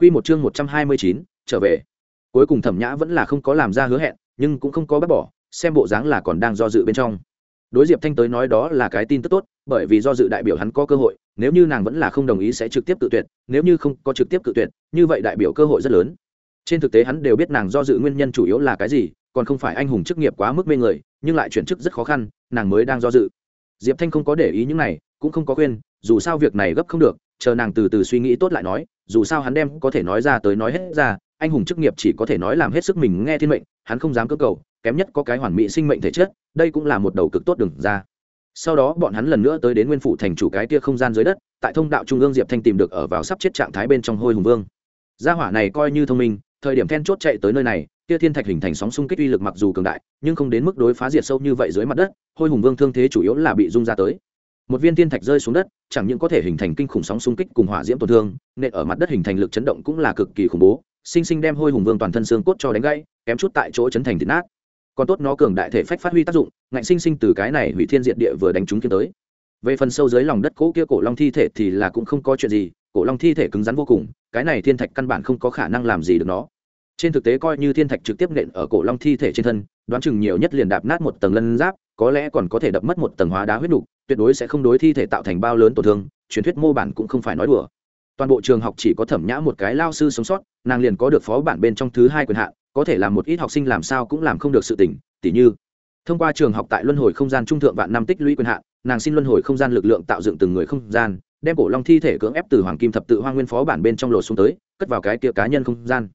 Quy một chương 129, trở về. Cuối cùng Thẩm Nhã vẫn là không có làm ra hứa hẹn, nhưng cũng không có bác bỏ, xem bộ dáng là còn đang do dự bên trong. Đối Diệp Thanh tới nói đó là cái tin tức tốt, bởi vì do dự đại biểu hắn có cơ hội, nếu như nàng vẫn là không đồng ý sẽ trực tiếp tự tuyệt, nếu như không có trực tiếp tự tuyệt, như vậy đại biểu cơ hội rất lớn. Trên thực tế hắn đều biết nàng do dự nguyên nhân chủ yếu là cái gì, còn không phải anh hùng chức nghiệp quá mức mê người, nhưng lại chuyển chức rất khó khăn, nàng mới đang do dự. Diệp Thanh không có để ý những này, cũng không có khuyên, dù sao việc này gấp không được, chờ nàng từ từ suy nghĩ tốt lại nói, dù sao hắn đem có thể nói ra tới nói hết ra, anh hùng chức nghiệp chỉ có thể nói làm hết sức mình nghe thiên mệnh, hắn không dám cơ cầu, kém nhất có cái hoàn mỹ sinh mệnh thể chất, đây cũng là một đầu cực tốt đừng ra. Sau đó bọn hắn lần nữa tới đến nguyên phủ thành chủ cái kia không gian dưới đất, tại thông đạo trung ương diệp thanh tìm được ở vào sắp chết trạng thái bên trong hôi hùng vương. Gia hỏa này coi như thông minh, thời điểm then chốt chạy tới nơi này, kia thiên thạch hình thành sóng xung kích uy lực mặc dù cường đại, nhưng không đến mức đối phá diệt sâu như vậy dưới mặt đất, hôi hùng vương thương thế chủ yếu là bị rung ra tới một viên thiên thạch rơi xuống đất, chẳng những có thể hình thành kinh khủng sóng xung kích cùng hỏa diễm tổn thương nên ở mặt đất hình thành lực chấn động cũng là cực kỳ khủng bố, sinh sinh đem hôi hùng vương toàn thân xương cốt cho đánh gãy, kém chút tại chỗ chấn thành thịt nát còn tốt nó cường đại thể phách phát huy tác dụng, ngạnh sinh sinh từ cái này hủy thiên diện địa vừa đánh chúng kiếm tới về phần sâu dưới lòng đất cỗ kia cổ long thi thể thì là cũng không có chuyện gì, cổ long thi thể cứng rắn vô cùng, cái này thiên thạch căn bản không có khả năng làm gì được nó trên thực tế coi như thiên thạch trực tiếp nện ở cổ long thi thể trên thân, đoán chừng nhiều nhất liền đạp nát một tầng lân giáp, có lẽ còn có thể đập mất một tầng hóa đá huyết đủ tuyệt đối sẽ không đối thi thể tạo thành bao lớn tổn thương, truyền thuyết mô bản cũng không phải nói đùa. Toàn bộ trường học chỉ có thẩm nhã một cái lao sư sống sót, nàng liền có được phó bản bên trong thứ hai quyền hạn, có thể làm một ít học sinh làm sao cũng làm không được sự tỉnh tỉ như, thông qua trường học tại luân hồi không gian trung thượng vạn năm tích lũy quyền hạn, nàng xin luân hồi không gian lực lượng tạo dựng từng người không gian, đem cổ long thi thể cưỡng ép từ hoàng kim thập tự hoa nguyên phó bản bên trong lột xuống tới, cất vào cái kia cá nhân không gian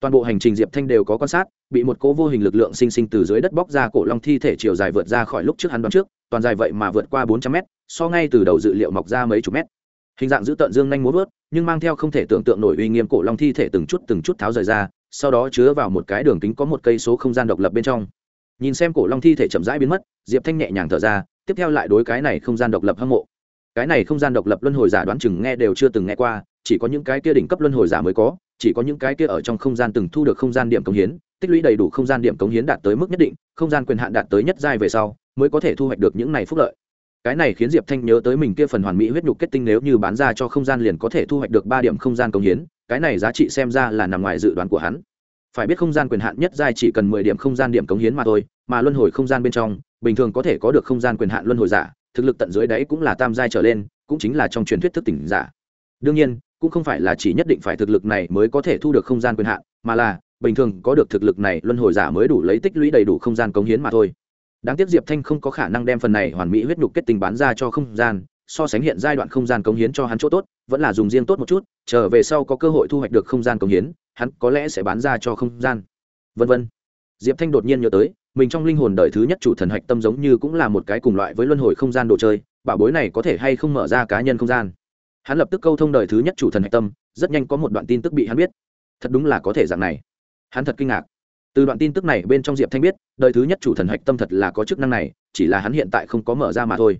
toàn bộ hành trình diệp thanh đều có quan sát, bị một cỗ vô hình lực lượng sinh sinh từ dưới đất bóc ra cổ long thi thể chiều dài vượt ra khỏi lúc trước hắn đoán trước, toàn dài vậy mà vượt qua bốn trăm mét, so ngay từ đầu dự liệu mọc ra mấy chục mét. Hình dạng giữ tận dương nhanh muốn vớt, nhưng mang theo không thể tưởng tượng nổi uy nghiêm cổ long thi thể từng chút từng chút tháo rời ra, sau đó chứa vào một cái đường kính có một cây số không gian độc lập bên trong. Nhìn xem cổ long thi thể chậm rãi biến mất, diệp thanh nhẹ nhàng thở ra, tiếp theo lại đối cái này không gian độc lập hâm mộ. Cái này không gian độc lập luân hồi giả đoán chừng nghe đều chưa từng nghe qua, chỉ có những cái kia đỉnh cấp luân hồi giả mới có chỉ có những cái kia ở trong không gian từng thu được không gian điểm cống hiến tích lũy đầy đủ không gian điểm cống hiến đạt tới mức nhất định không gian quyền hạn đạt tới nhất giai về sau mới có thể thu hoạch được những này phúc lợi cái này khiến diệp thanh nhớ tới mình kia phần hoàn mỹ huyết nhục kết tinh nếu như bán ra cho không gian liền có thể thu hoạch được ba điểm không gian cống hiến cái này giá trị xem ra là nằm ngoài dự đoán của hắn phải biết không gian quyền hạn nhất giai chỉ cần mười điểm không gian điểm cống hiến mà thôi mà luân hồi không gian bên trong bình thường có thể có được không gian quyền hạn luân hồi giả thực lực tận dưới đấy cũng là tam giai trở lên cũng chính là trong truyền thuyết thức tỉnh giả đương nhiên, cũng không phải là chỉ nhất định phải thực lực này mới có thể thu được không gian quyền hạn, mà là, bình thường có được thực lực này, luân hồi giả mới đủ lấy tích lũy đầy đủ không gian cống hiến mà thôi. Đáng tiếc diệp thanh không có khả năng đem phần này hoàn mỹ huyết nhục kết tình bán ra cho không gian, so sánh hiện giai đoạn không gian cống hiến cho hắn chỗ tốt, vẫn là dùng riêng tốt một chút trở về sau có cơ hội thu hoạch được không gian cống hiến, hắn có lẽ sẽ bán ra cho không gian. Vân vân. Diệp thanh đột nhiên nhớ tới, mình trong linh hồn đời thứ nhất chủ thần hạch tâm giống như cũng là một cái cùng loại với luân hồi không gian đồ chơi, bảo bối này có thể hay không mở ra cá nhân không gian hắn lập tức câu thông đời thứ nhất chủ thần hạch tâm, rất nhanh có một đoạn tin tức bị hắn biết. Thật đúng là có thể dạng này. Hắn thật kinh ngạc. Từ đoạn tin tức này bên trong diệp thanh biết, đời thứ nhất chủ thần hạch tâm thật là có chức năng này, chỉ là hắn hiện tại không có mở ra mà thôi.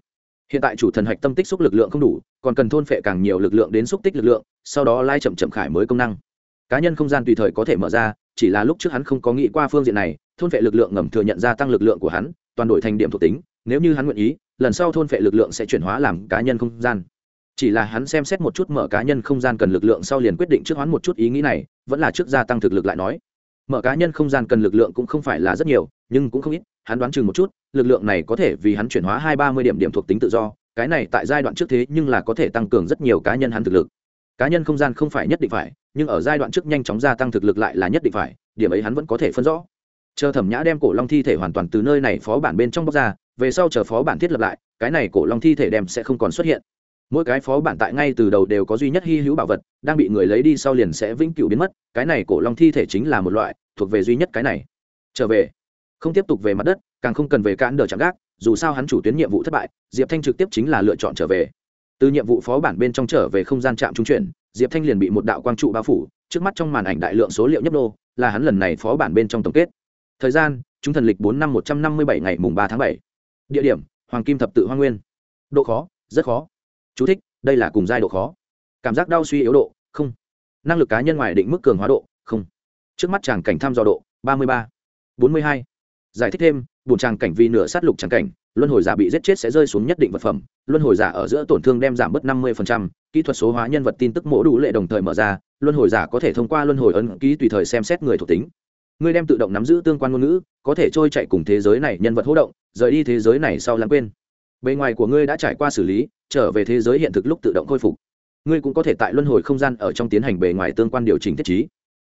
Hiện tại chủ thần hạch tâm tích xúc lực lượng không đủ, còn cần thôn phệ càng nhiều lực lượng đến xúc tích lực lượng, sau đó lai chậm chậm khải mới công năng. Cá nhân không gian tùy thời có thể mở ra, chỉ là lúc trước hắn không có nghĩ qua phương diện này, thôn phệ lực lượng ngầm thừa nhận ra tăng lực lượng của hắn, toàn đổi thành điểm thuộc tính, nếu như hắn nguyện ý, lần sau thôn phệ lực lượng sẽ chuyển hóa làm cá nhân không gian chỉ là hắn xem xét một chút mở cá nhân không gian cần lực lượng sau liền quyết định trước hoán một chút ý nghĩ này, vẫn là trước gia tăng thực lực lại nói. Mở cá nhân không gian cần lực lượng cũng không phải là rất nhiều, nhưng cũng không ít, hắn đoán chừng một chút, lực lượng này có thể vì hắn chuyển hóa hai ba mươi điểm điểm thuộc tính tự do, cái này tại giai đoạn trước thế nhưng là có thể tăng cường rất nhiều cá nhân hắn thực lực. Cá nhân không gian không phải nhất định phải, nhưng ở giai đoạn trước nhanh chóng gia tăng thực lực lại là nhất định phải, điểm ấy hắn vẫn có thể phân rõ. Chờ thẩm nhã đem cổ long thi thể hoàn toàn từ nơi này phó bản bên trong bóc ra, về sau chờ phó bản thiết lập lại, cái này cổ long thi thể đem sẽ không còn xuất hiện mỗi cái phó bản tại ngay từ đầu đều có duy nhất hy hữu bảo vật, đang bị người lấy đi sau liền sẽ vĩnh cửu biến mất, cái này cổ long thi thể chính là một loại, thuộc về duy nhất cái này. Trở về. Không tiếp tục về mặt đất, càng không cần về cản đờ chạm gác, dù sao hắn chủ tuyến nhiệm vụ thất bại, diệp thanh trực tiếp chính là lựa chọn trở về. Từ nhiệm vụ phó bản bên trong trở về không gian trạm trung chuyển, diệp thanh liền bị một đạo quang trụ bao phủ, trước mắt trong màn ảnh đại lượng số liệu nhấp đô là hắn lần này phó bản bên trong tổng kết. Thời gian, chúng thần lịch bốn năm một trăm năm mươi bảy ngày mùng ba tháng bảy. Địa điểm, hoàng kim thập tự hoa nguyên. Độ khó, rất khó. Chú thích, đây là cùng giai độ khó. Cảm giác đau suy yếu độ, không. Năng lực cá nhân ngoài định mức cường hóa độ, không. Trước mắt chàng cảnh tham dò độ, ba mươi ba, bốn mươi hai. Giải thích thêm, buồn chàng cảnh vì nửa sát lục chàng cảnh, luân hồi giả bị giết chết sẽ rơi xuống nhất định vật phẩm, luân hồi giả ở giữa tổn thương đem giảm bớt năm mươi phần trăm, kỹ thuật số hóa nhân vật tin tức mổ đủ lệ đồng thời mở ra luân hồi giả có thể thông qua luân hồi ấn ký tùy thời xem xét người thuộc tính người đem tự động nắm giữ tương quan ngôn ngữ có thể trôi chạy cùng thế giới này nhân vật hô động rời đi thế giới này sau lãng quên bề ngoài của ngươi đã trải qua xử lý, trở về thế giới hiện thực lúc tự động khôi phục. Ngươi cũng có thể tại luân hồi không gian ở trong tiến hành bề ngoài tương quan điều chỉnh thiết trí.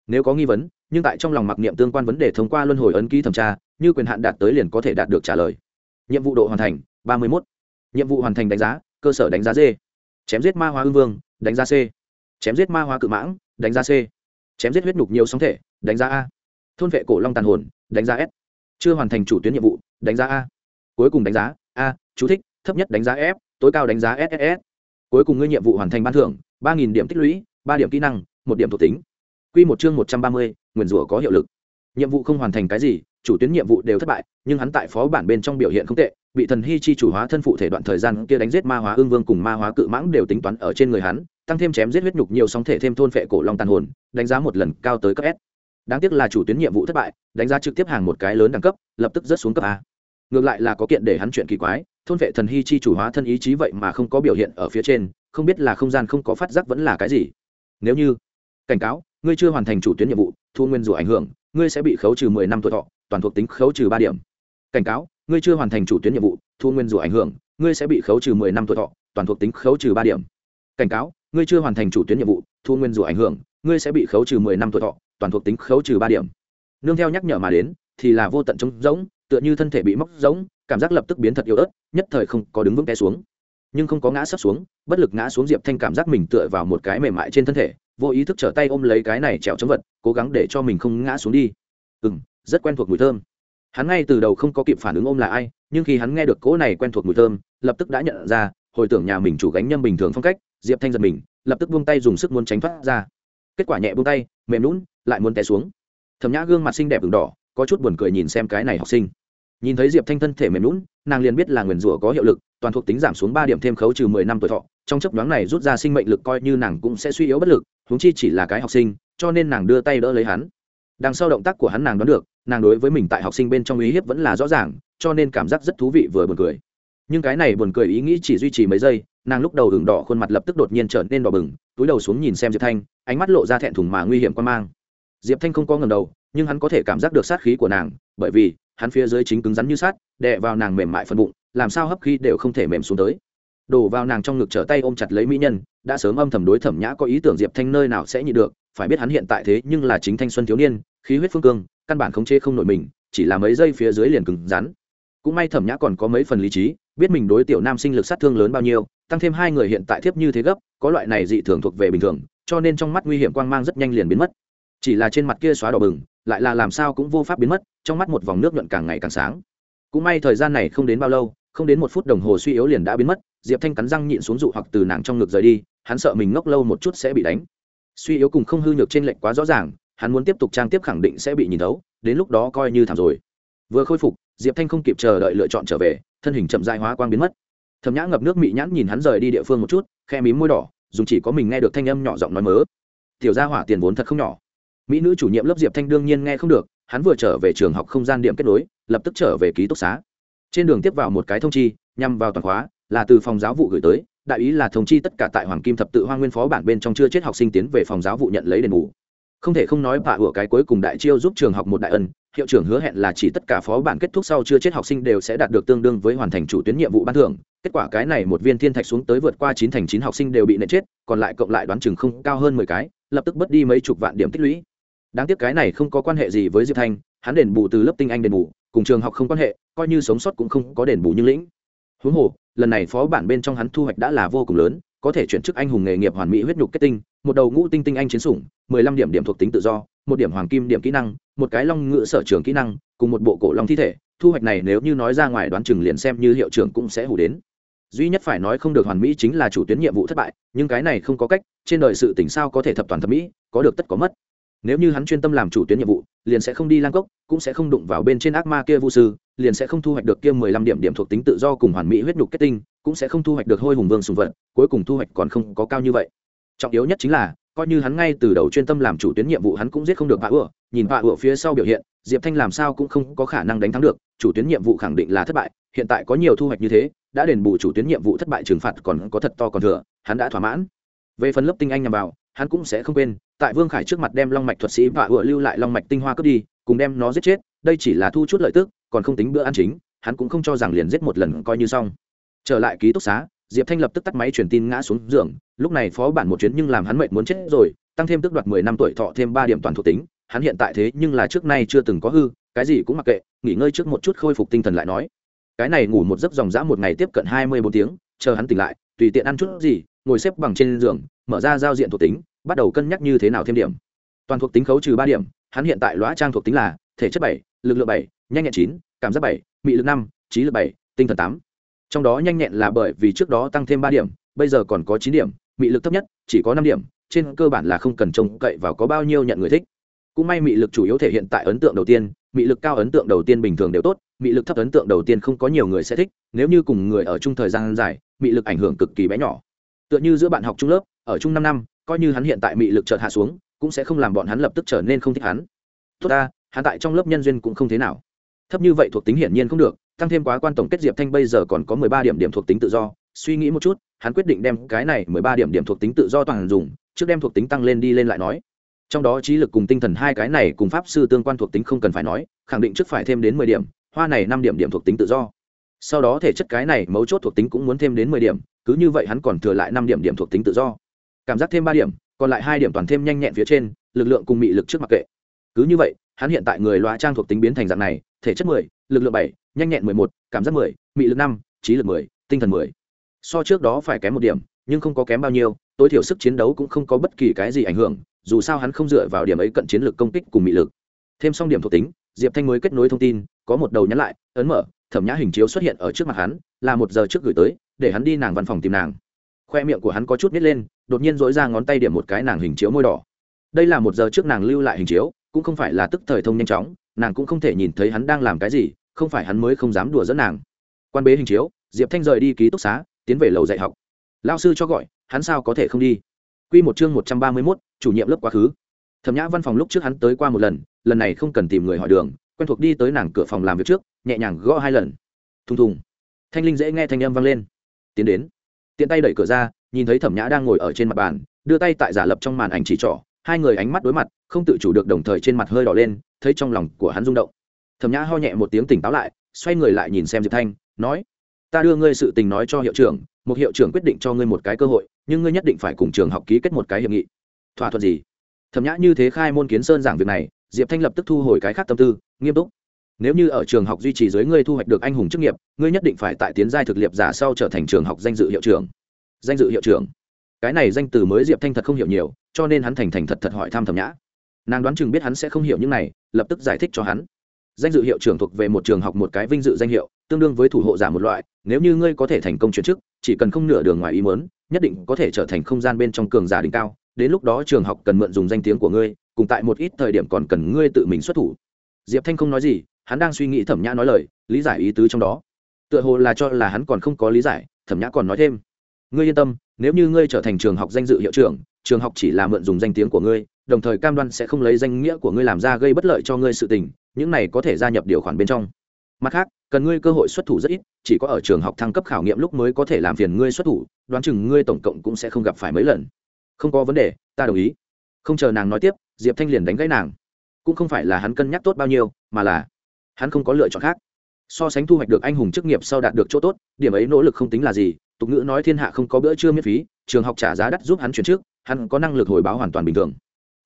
Nếu có nghi vấn, nhưng tại trong lòng mặc niệm tương quan vấn đề thông qua luân hồi ấn ký thẩm tra, như quyền hạn đạt tới liền có thể đạt được trả lời. Nhiệm vụ độ hoàn thành, ba mươi một nhiệm vụ hoàn thành đánh giá, cơ sở đánh giá d. Chém giết ma hóa ương vương, đánh giá c. Chém giết ma hóa cự mãng, đánh giá c. Chém giết huyết nhục nhiều sóng thể, đánh giá a. Thôn vệ cổ long tàn hồn, đánh giá s. Chưa hoàn thành chủ tuyến nhiệm vụ, đánh giá a. Cuối cùng đánh giá a, chú thích, thấp nhất đánh giá f, tối cao đánh giá ss cuối cùng ngươi nhiệm vụ hoàn thành ban thưởng, ba nghìn điểm tích lũy, ba điểm kỹ năng, một điểm thuộc tính. Q một chương một trăm ba mươi, nguyền rủa có hiệu lực. Nhiệm vụ không hoàn thành cái gì, chủ tuyến nhiệm vụ đều thất bại, nhưng hắn tại phó bản bên trong biểu hiện không tệ, bị thần hy chi chủ hóa thân phụ thể đoạn thời gian kia đánh giết ma hóa ương vương cùng ma hóa cự mãng đều tính toán ở trên người hắn, tăng thêm chém giết huyết nhục nhiều sóng thể thêm thôn phệ cổ long tàn hồn, đánh giá một lần cao tới cấp s. Đáng tiếc là chủ tuyến nhiệm vụ thất bại, đánh giá trực tiếp hàng một cái lớn đẳng cấp, lập tức rớt xuống cấp a ngược lại là có kiện để hắn chuyện kỳ quái, thôn vệ thần hy chi chủ hóa thân ý chí vậy mà không có biểu hiện ở phía trên, không biết là không gian không có phát giác vẫn là cái gì. Nếu như, cảnh cáo, ngươi chưa hoàn thành chủ tuyến nhiệm vụ, thu nguyên rủa ảnh hưởng, ngươi sẽ bị khấu trừ mười năm tuổi thọ, toàn thuộc tính khấu trừ ba điểm. Cảnh cáo, ngươi chưa hoàn thành chủ tuyến nhiệm vụ, thu nguyên rủa ảnh hưởng, ngươi sẽ bị khấu trừ mười năm tuổi thọ, toàn thuộc tính khấu trừ ba điểm. Cảnh cáo, ngươi chưa hoàn thành chủ tuyến nhiệm vụ, thu nguyên rủa ảnh hưởng, ngươi sẽ bị khấu trừ mười năm tuổi thọ, toàn thuộc tính khấu trừ ba điểm. Nương theo nhắc nhở mà đến, thì là vô tận trống rỗng tựa như thân thể bị móc rỗng, cảm giác lập tức biến thật yếu ớt, nhất thời không có đứng vững té xuống. Nhưng không có ngã sắp xuống, bất lực ngã xuống diệp thanh cảm giác mình tựa vào một cái mềm mại trên thân thể, vô ý thức trở tay ôm lấy cái này trèo chống vật, cố gắng để cho mình không ngã xuống đi. Ừ m rất quen thuộc mùi thơm. Hắn ngay từ đầu không có kịp phản ứng ôm là ai, nhưng khi hắn nghe được cỗ này quen thuộc mùi thơm, lập tức đã nhận ra, hồi tưởng nhà mình chủ gánh nhâm bình thường phong cách, diệp thanh giật mình, lập tức buông tay dùng sức muốn tránh thoát ra. Kết quả nhẹ buông tay, mềm lún lại muốn té xuống. Thầm nhã gương mặt xinh đẹp v đỏ có chút buồn cười nhìn xem cái này học sinh. Nhìn thấy diệp thanh thân thể mềm lún nàng liền biết là nguyền rủa có hiệu lực, toàn thuộc tính giảm xuống ba điểm thêm khấu trừ mười năm tuổi thọ, trong chấp đoán này rút ra sinh mệnh lực coi như nàng cũng sẽ suy yếu bất lực, huống chi chỉ là cái học sinh, cho nên nàng đưa tay đỡ lấy hắn. Đằng sau động tác của hắn nàng đoán được, nàng đối với mình tại học sinh bên trong uy hiếp vẫn là rõ ràng, cho nên cảm giác rất thú vị vừa buồn cười. Nhưng cái này buồn cười ý nghĩ chỉ duy trì mấy giây, nàng lúc đầu đường đỏ khuôn mặt lập tức đột nhiên trở nên đỏ bừng, túi đầu xuống nhìn xem diệp thanh, ánh mắt lộ ra thẹn thùng mà nguy hiểm quan mang. Diệp thanh không có ngầm đầu nhưng hắn có thể cảm giác được sát khí của nàng, bởi vì, hắn phía dưới chính cứng rắn như sát đè vào nàng mềm mại phần bụng, làm sao hấp khí đều không thể mềm xuống tới. Đổ vào nàng trong ngực trở tay ôm chặt lấy mỹ nhân, đã sớm âm thầm đối thẩm nhã có ý tưởng diệp thanh nơi nào sẽ nhị được, phải biết hắn hiện tại thế nhưng là chính thanh xuân thiếu niên, khí huyết phương cương, căn bản khống chế không nổi mình, chỉ là mấy giây phía dưới liền cứng rắn. Cũng may thẩm nhã còn có mấy phần lý trí, biết mình đối tiểu nam sinh lực sát thương lớn bao nhiêu, tăng thêm hai người hiện tại thiếp như thế gấp, có loại này dị thường thuộc về bình thường, cho nên trong mắt nguy hiểm quang mang rất nhanh liền biến mất chỉ là trên mặt kia xóa đỏ bừng, lại là làm sao cũng vô pháp biến mất, trong mắt một vòng nước nhuận càng ngày càng sáng. Cũng may thời gian này không đến bao lâu, không đến một phút đồng hồ suy yếu liền đã biến mất, diệp thanh cắn răng nhịn xuống dụ hoặc từ nàng trong ngực rời đi, hắn sợ mình ngốc lâu một chút sẽ bị đánh. Suy yếu cùng không hư nhược trên lệnh quá rõ ràng, hắn muốn tiếp tục trang tiếp khẳng định sẽ bị nhìn thấu, đến lúc đó coi như thảm rồi. Vừa khôi phục, diệp thanh không kịp chờ đợi lựa chọn trở về, thân hình chậm dại hóa quang biến mất. Thầm nhã ngập nước mị nhãn nhìn hắn rời đi địa phương một chút, khe mím môi đỏ, dùng chỉ có mình nghe được thanh âm nhỏ giọng nói mớ. Tiểu gia hỏa tiền vốn thật không nhỏ mỹ nữ chủ nhiệm lớp diệp thanh đương nhiên nghe không được, hắn vừa trở về trường học không gian điểm kết nối, lập tức trở về ký túc xá. Trên đường tiếp vào một cái thông chi, nhằm vào toàn khóa, là từ phòng giáo vụ gửi tới, đại ý là thông chi tất cả tại hoàng kim thập tự hoa nguyên phó bản bên trong chưa chết học sinh tiến về phòng giáo vụ nhận lấy đền bù. Không thể không nói bà ủa cái cuối cùng đại chiêu giúp trường học một đại ân, hiệu trưởng hứa hẹn là chỉ tất cả phó bản kết thúc sau chưa chết học sinh đều sẽ đạt được tương đương với hoàn thành chủ tuyến nhiệm vụ ban thưởng. Kết quả cái này một viên thiên thạch xuống tới vượt qua chín thành chín học sinh đều bị nện chết, còn lại cộng lại đoán chừng không cao hơn mười cái, lập tức mất đi mấy chục vạn điểm tích lũy đáng tiếc cái này không có quan hệ gì với diệp thanh, hắn đền bù từ lớp tinh anh đền bù, cùng trường học không quan hệ, coi như sống sót cũng không có đền bù như lĩnh. Huống hồ, lần này phó bản bên trong hắn thu hoạch đã là vô cùng lớn, có thể chuyển chức anh hùng nghề nghiệp hoàn mỹ huyết nhục kết tinh, một đầu ngũ tinh tinh anh chiến sủng, mười lăm điểm điểm thuộc tính tự do, một điểm hoàng kim điểm kỹ năng, một cái long ngựa sở trường kỹ năng, cùng một bộ cổ long thi thể, thu hoạch này nếu như nói ra ngoài đoán chừng liền xem như hiệu trưởng cũng sẽ hủ đến. Duy nhất phải nói không được hoàn mỹ chính là chủ tuyến nhiệm vụ thất bại, nhưng cái này không có cách, trên đời sự tỉnh sao có thể thập toàn thẩm mỹ, có được tất có mất nếu như hắn chuyên tâm làm chủ tuyến nhiệm vụ, liền sẽ không đi lang cốc, cũng sẽ không đụng vào bên trên ác ma kia vu sư, liền sẽ không thu hoạch được kia mười lăm điểm điểm thuộc tính tự do cùng hoàn mỹ huyết nhục kết tinh, cũng sẽ không thu hoạch được hôi hùng vương sùng vật, cuối cùng thu hoạch còn không có cao như vậy. Trọng yếu nhất chính là, coi như hắn ngay từ đầu chuyên tâm làm chủ tuyến nhiệm vụ hắn cũng giết không được vạ ựa nhìn vạ ựa phía sau biểu hiện, diệp thanh làm sao cũng không có khả năng đánh thắng được, chủ tuyến nhiệm vụ khẳng định là thất bại, hiện tại có nhiều thu hoạch như thế, đã đền bù chủ tuyến nhiệm vụ thất bại trừng phạt còn có thật to còn thừa, hắn đã thỏa mãn. Về phần lớp tinh anh nhằm vào, hắn cũng sẽ không quên tại vương khải trước mặt đem long mạch thuật sĩ và ựa lưu lại long mạch tinh hoa cướp đi, cùng đem nó giết chết, đây chỉ là thu chút lợi tức, còn không tính bữa ăn chính, hắn cũng không cho rằng liền giết một lần coi như xong. Trở lại ký túc xá, diệp thanh lập tức tắt máy truyền tin ngã xuống giường, lúc này phó bản một chuyến nhưng làm hắn mệt muốn chết rồi, tăng thêm tức đoạt mười năm tuổi thọ thêm ba điểm toàn thuộc tính, hắn hiện tại thế nhưng là trước nay chưa từng có hư, cái gì cũng mặc kệ, nghỉ ngơi trước một chút khôi phục tinh thần lại nói. Cái này ngủ một giấc dòng dã một ngày tiếp cận hai mươi bốn tiếng, chờ hắn tỉnh lại, tùy tiện ăn chút gì, ngồi xếp bằng trên giường, mở ra giao diện thuộc tính bắt đầu cân nhắc như thế nào thêm điểm. Toàn thuộc tính khấu trừ ba điểm, hắn hiện tại lõa trang thuộc tính là thể chất bảy, lực lượng bảy, nhanh nhẹn chín, cảm giác bảy, mị lực năm, trí lực bảy, tinh thần tám. Trong đó nhanh nhẹn là bởi vì trước đó tăng thêm ba điểm, bây giờ còn có chín điểm, mị lực thấp nhất, chỉ có năm điểm, trên cơ bản là không cần trông cậy vào có bao nhiêu nhận người thích. Cũng may mị lực chủ yếu thể hiện tại ấn tượng đầu tiên, mị lực cao ấn tượng đầu tiên bình thường đều tốt, mị lực thấp ấn tượng đầu tiên không có nhiều người sẽ thích, nếu như cùng người ở chung thời gian dài, mị lực ảnh hưởng cực kỳ bé nhỏ. Tựa như giữa bạn học trung lớp, ở chung năm năm coi như hắn hiện tại mị lực chợt hạ xuống, cũng sẽ không làm bọn hắn lập tức trở nên không thích hắn. Tốt ta, hắn tại trong lớp nhân duyên cũng không thế nào. Thấp như vậy thuộc tính hiển nhiên không được, tăng thêm quá quan tổng kết diệp thanh bây giờ còn có mười ba điểm điểm thuộc tính tự do. Suy nghĩ một chút, hắn quyết định đem cái này mười ba điểm điểm thuộc tính tự do toàn dùng, trước đem thuộc tính tăng lên đi lên lại nói. Trong đó trí lực cùng tinh thần hai cái này cùng pháp sư tương quan thuộc tính không cần phải nói, khẳng định trước phải thêm đến mười điểm, hoa này năm điểm điểm thuộc tính tự do. Sau đó thể chất cái này mấu chốt thuộc tính cũng muốn thêm đến mười điểm, cứ như vậy hắn còn thừa lại năm điểm điểm thuộc tính tự do cảm giác thêm ba điểm, còn lại hai điểm toàn thêm nhanh nhẹn phía trên, lực lượng cùng mị lực trước mặc kệ. Cứ như vậy, hắn hiện tại người loa trang thuộc tính biến thành dạng này, thể chất mười, lực lượng bảy, nhanh nhẹn mười một, cảm giác mười, mị lực năm, trí lực mười, tinh thần mười. So trước đó phải kém một điểm, nhưng không có kém bao nhiêu, tối thiểu sức chiến đấu cũng không có bất kỳ cái gì ảnh hưởng, dù sao hắn không dựa vào điểm ấy cận chiến lược công kích cùng mị lực. Thêm xong điểm thuộc tính, diệp thanh mới kết nối thông tin, có một đầu nhắn lại, ấn mở, thẩm nhã hình chiếu xuất hiện ở trước mặt hắn, là một giờ trước gửi tới, để hắn đi nàng văn phòng tìm nàng khoe miệng của hắn có chút nít lên, đột nhiên dỗi ra ngón tay điểm một cái nàng hình chiếu môi đỏ. Đây là một giờ trước nàng lưu lại hình chiếu, cũng không phải là tức thời thông nhanh chóng, nàng cũng không thể nhìn thấy hắn đang làm cái gì, không phải hắn mới không dám đùa dẫn nàng. Quan bế hình chiếu, diệp thanh rời đi ký túc xá, tiến về lầu dạy học. Lao sư cho gọi, hắn sao có thể không đi? Q một chương một trăm ba mươi mốt, chủ nhiệm lớp quá khứ. Thẩm nhã văn phòng lúc trước hắn tới qua một lần lần này không cần tìm người hỏi đường, quen thuộc đi tới nàng cửa phòng làm việc trước, nhẹ nhàng gõ hai lần. Thùng thùng. Thanh linh dễ nghe thanh âm vang lên. Tiến đến tiện tay đẩy cửa ra, nhìn thấy thẩm nhã đang ngồi ở trên mặt bàn, đưa tay tại giả lập trong màn ảnh chỉ trỏ, hai người ánh mắt đối mặt, không tự chủ được đồng thời trên mặt hơi đỏ lên, thấy trong lòng của hắn rung động. Thẩm nhã ho nhẹ một tiếng tỉnh táo lại, xoay người lại nhìn xem diệp thanh, nói, ta đưa ngươi sự tình nói cho hiệu trưởng, một hiệu trưởng quyết định cho ngươi một cái cơ hội, nhưng ngươi nhất định phải cùng trường học ký kết một cái hiệp nghị. Thỏa thuận gì? Thẩm nhã như thế khai môn kiến sơn giảng việc này, diệp thanh lập tức thu hồi cái khác tâm tư, nghiêm túc nếu như ở trường học duy trì dưới ngươi thu hoạch được anh hùng chức nghiệp, ngươi nhất định phải tại tiến giai thực liệp giả sau trở thành trường học danh dự hiệu trưởng. Danh dự hiệu trưởng. Cái này danh từ mới diệp thanh thật không hiểu nhiều, cho nên hắn thành thành thật thật hỏi thăm thẩm nhã. Nàng đoán chừng biết hắn sẽ không hiểu những này, lập tức giải thích cho hắn. Danh dự hiệu trưởng thuộc về một trường học một cái vinh dự danh hiệu, tương đương với thủ hộ giả một loại, nếu như ngươi có thể thành công chuyển chức, chỉ cần không nửa đường ngoài ý mớn nhất định có thể trở thành không gian bên trong cường giả đỉnh cao. Đến lúc đó trường học cần mượn dùng danh tiếng của ngươi, cùng tại một ít thời điểm còn cần ngươi tự mình xuất thủ. Diệp thanh không nói gì hắn đang suy nghĩ thẩm nhã nói lời, lý giải ý tứ trong đó. Tựa hồ là cho là hắn còn không có lý giải, thẩm nhã còn nói thêm. Ngươi yên tâm, nếu như ngươi trở thành trường học danh dự hiệu trưởng, trường học chỉ là mượn dùng danh tiếng của ngươi, đồng thời cam đoan sẽ không lấy danh nghĩa của ngươi làm ra gây bất lợi cho ngươi sự tình, những này có thể gia nhập điều khoản bên trong. Mặt khác, cần ngươi cơ hội xuất thủ rất ít, chỉ có ở trường học thăng cấp khảo nghiệm lúc mới có thể làm phiền ngươi xuất thủ, đoán chừng ngươi tổng cộng cũng sẽ không gặp phải mấy lần. Không có vấn đề, ta đồng ý. Không chờ nàng nói tiếp, diệp thanh liền đánh gãy nàng. Cũng không phải là hắn cân nhắc tốt bao nhiêu, mà là hắn không có lựa chọn khác. So sánh thu hoạch được anh hùng chức nghiệp sau đạt được chỗ tốt, điểm ấy nỗ lực không tính là gì, tục ngữ nói thiên hạ không có bữa trưa miễn phí, trường học trả giá đắt giúp hắn chuyển trước, hắn có năng lực hồi báo hoàn toàn bình thường.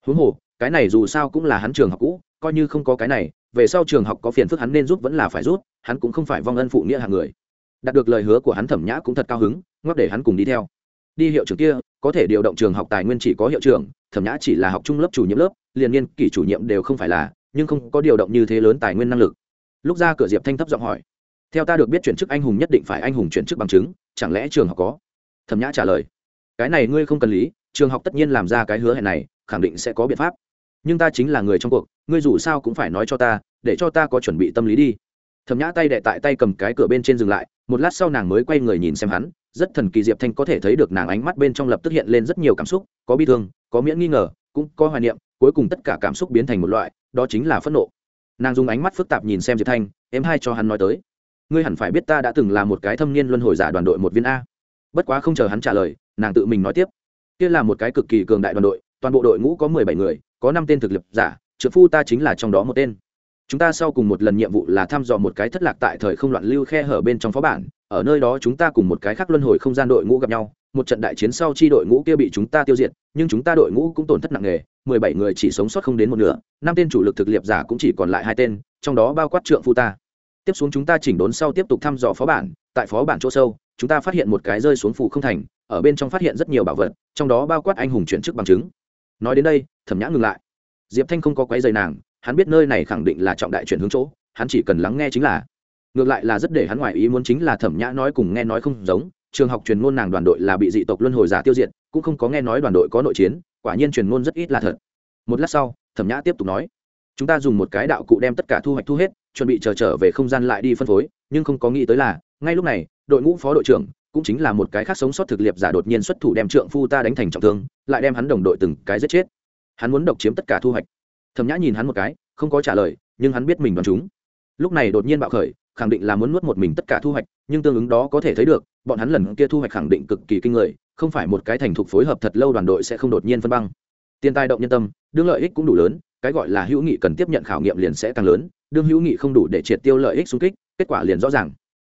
Huống hồ, cái này dù sao cũng là hắn trường học cũ, coi như không có cái này, về sau trường học có phiền phức hắn nên giúp vẫn là phải giúp, hắn cũng không phải vong ân phụ nghĩa hàng người. Đạt được lời hứa của hắn thẩm nhã cũng thật cao hứng ngóc để hắn cùng đi theo. Đi hiệu trưởng kia, có thể điều động trường học tài nguyên chỉ có hiệu trưởng, thẩm nhã chỉ là học trung lớp chủ nhiệm lớp, liền niên kỷ chủ nhiệm đều không phải là, nhưng không có điều động như thế lớn tài nguyên năng lực lúc ra cửa diệp thanh thấp giọng hỏi, theo ta được biết chuyển chức anh hùng nhất định phải anh hùng chuyển chức bằng chứng, chẳng lẽ trường học có? Thẩm nhã trả lời, cái này ngươi không cần lý, trường học tất nhiên làm ra cái hứa hẹn này, khẳng định sẽ có biện pháp. Nhưng ta chính là người trong cuộc, ngươi dù sao cũng phải nói cho ta, để cho ta có chuẩn bị tâm lý đi. Thẩm nhã tay đệ tại tay cầm cái cửa bên trên dừng lại, một lát sau nàng mới quay người nhìn xem hắn, rất thần kỳ diệp thanh có thể thấy được nàng ánh mắt bên trong lập tức hiện lên rất nhiều cảm xúc, có bi thương, có miễn nghi ngờ, cũng có hoài niệm, cuối cùng tất cả cảm xúc biến thành một loại, đó chính là phẫn nộ nàng dùng ánh mắt phức tạp nhìn xem diệp thanh em hai cho hắn nói tới ngươi hẳn phải biết ta đã từng là một cái thâm niên luân hồi giả đoàn đội một viên a bất quá không chờ hắn trả lời nàng tự mình nói tiếp kia là một cái cực kỳ cường đại đoàn đội toàn bộ đội ngũ có mười bảy người có năm tên thực lực giả trợ phu ta chính là trong đó một tên chúng ta sau cùng một lần nhiệm vụ là thăm dò một cái thất lạc tại thời không loạn lưu khe hở bên trong phó bản, ở nơi đó chúng ta cùng một cái khác luân hồi không gian đội ngũ gặp nhau, một trận đại chiến sau chi đội ngũ kia bị chúng ta tiêu diệt, nhưng chúng ta đội ngũ cũng tổn thất nặng nề, mười bảy người chỉ sống sót không đến một nửa, năm tên chủ lực thực liệp giả cũng chỉ còn lại hai tên, trong đó bao quát trượng phu ta. Tiếp xuống chúng ta chỉnh đốn sau tiếp tục thăm dò phó bản, tại phó bản chỗ sâu, chúng ta phát hiện một cái rơi xuống phủ không thành, ở bên trong phát hiện rất nhiều bảo vật, trong đó bao quát anh hùng chuyển chức bằng chứng. Nói đến đây, thẩm nhã ngừng lại. Diệp thanh không có quấy dày nàng hắn biết nơi này khẳng định là trọng đại chuyển hướng chỗ, hắn chỉ cần lắng nghe chính là. Ngược lại là rất để hắn ngoài ý muốn chính là thẩm nhã nói cùng nghe nói không giống, trường học truyền ngôn nàng đoàn đội là bị dị tộc luân hồi giả tiêu diệt, cũng không có nghe nói đoàn đội có nội chiến, quả nhiên truyền ngôn rất ít là thật. Một lát sau, thẩm nhã tiếp tục nói, chúng ta dùng một cái đạo cụ đem tất cả thu hoạch thu hết, chuẩn bị chờ trở về không gian lại đi phân phối, nhưng không có nghĩ tới là, ngay lúc này, đội ngũ phó đội trưởng cũng chính là một cái khác sống sót thực liệp giả đột nhiên xuất thủ đem trượng phu ta đánh thành trọng thương, lại đem hắn đồng đội từng cái giết chết. Hắn muốn độc chiếm tất cả thu hoạch thầm nhã nhìn hắn một cái, không có trả lời, nhưng hắn biết mình đoán chúng. Lúc này đột nhiên bạo khởi, khẳng định là muốn nuốt một mình tất cả thu hoạch, nhưng tương ứng đó có thể thấy được, bọn hắn lần kia thu hoạch khẳng định cực kỳ kinh người, không phải một cái thành thục phối hợp thật lâu đoàn đội sẽ không đột nhiên phân băng. Tiền tài động nhân tâm, đương lợi ích cũng đủ lớn, cái gọi là hữu nghị cần tiếp nhận khảo nghiệm liền sẽ càng lớn, đương hữu nghị không đủ để triệt tiêu lợi ích xung kích, kết quả liền rõ ràng.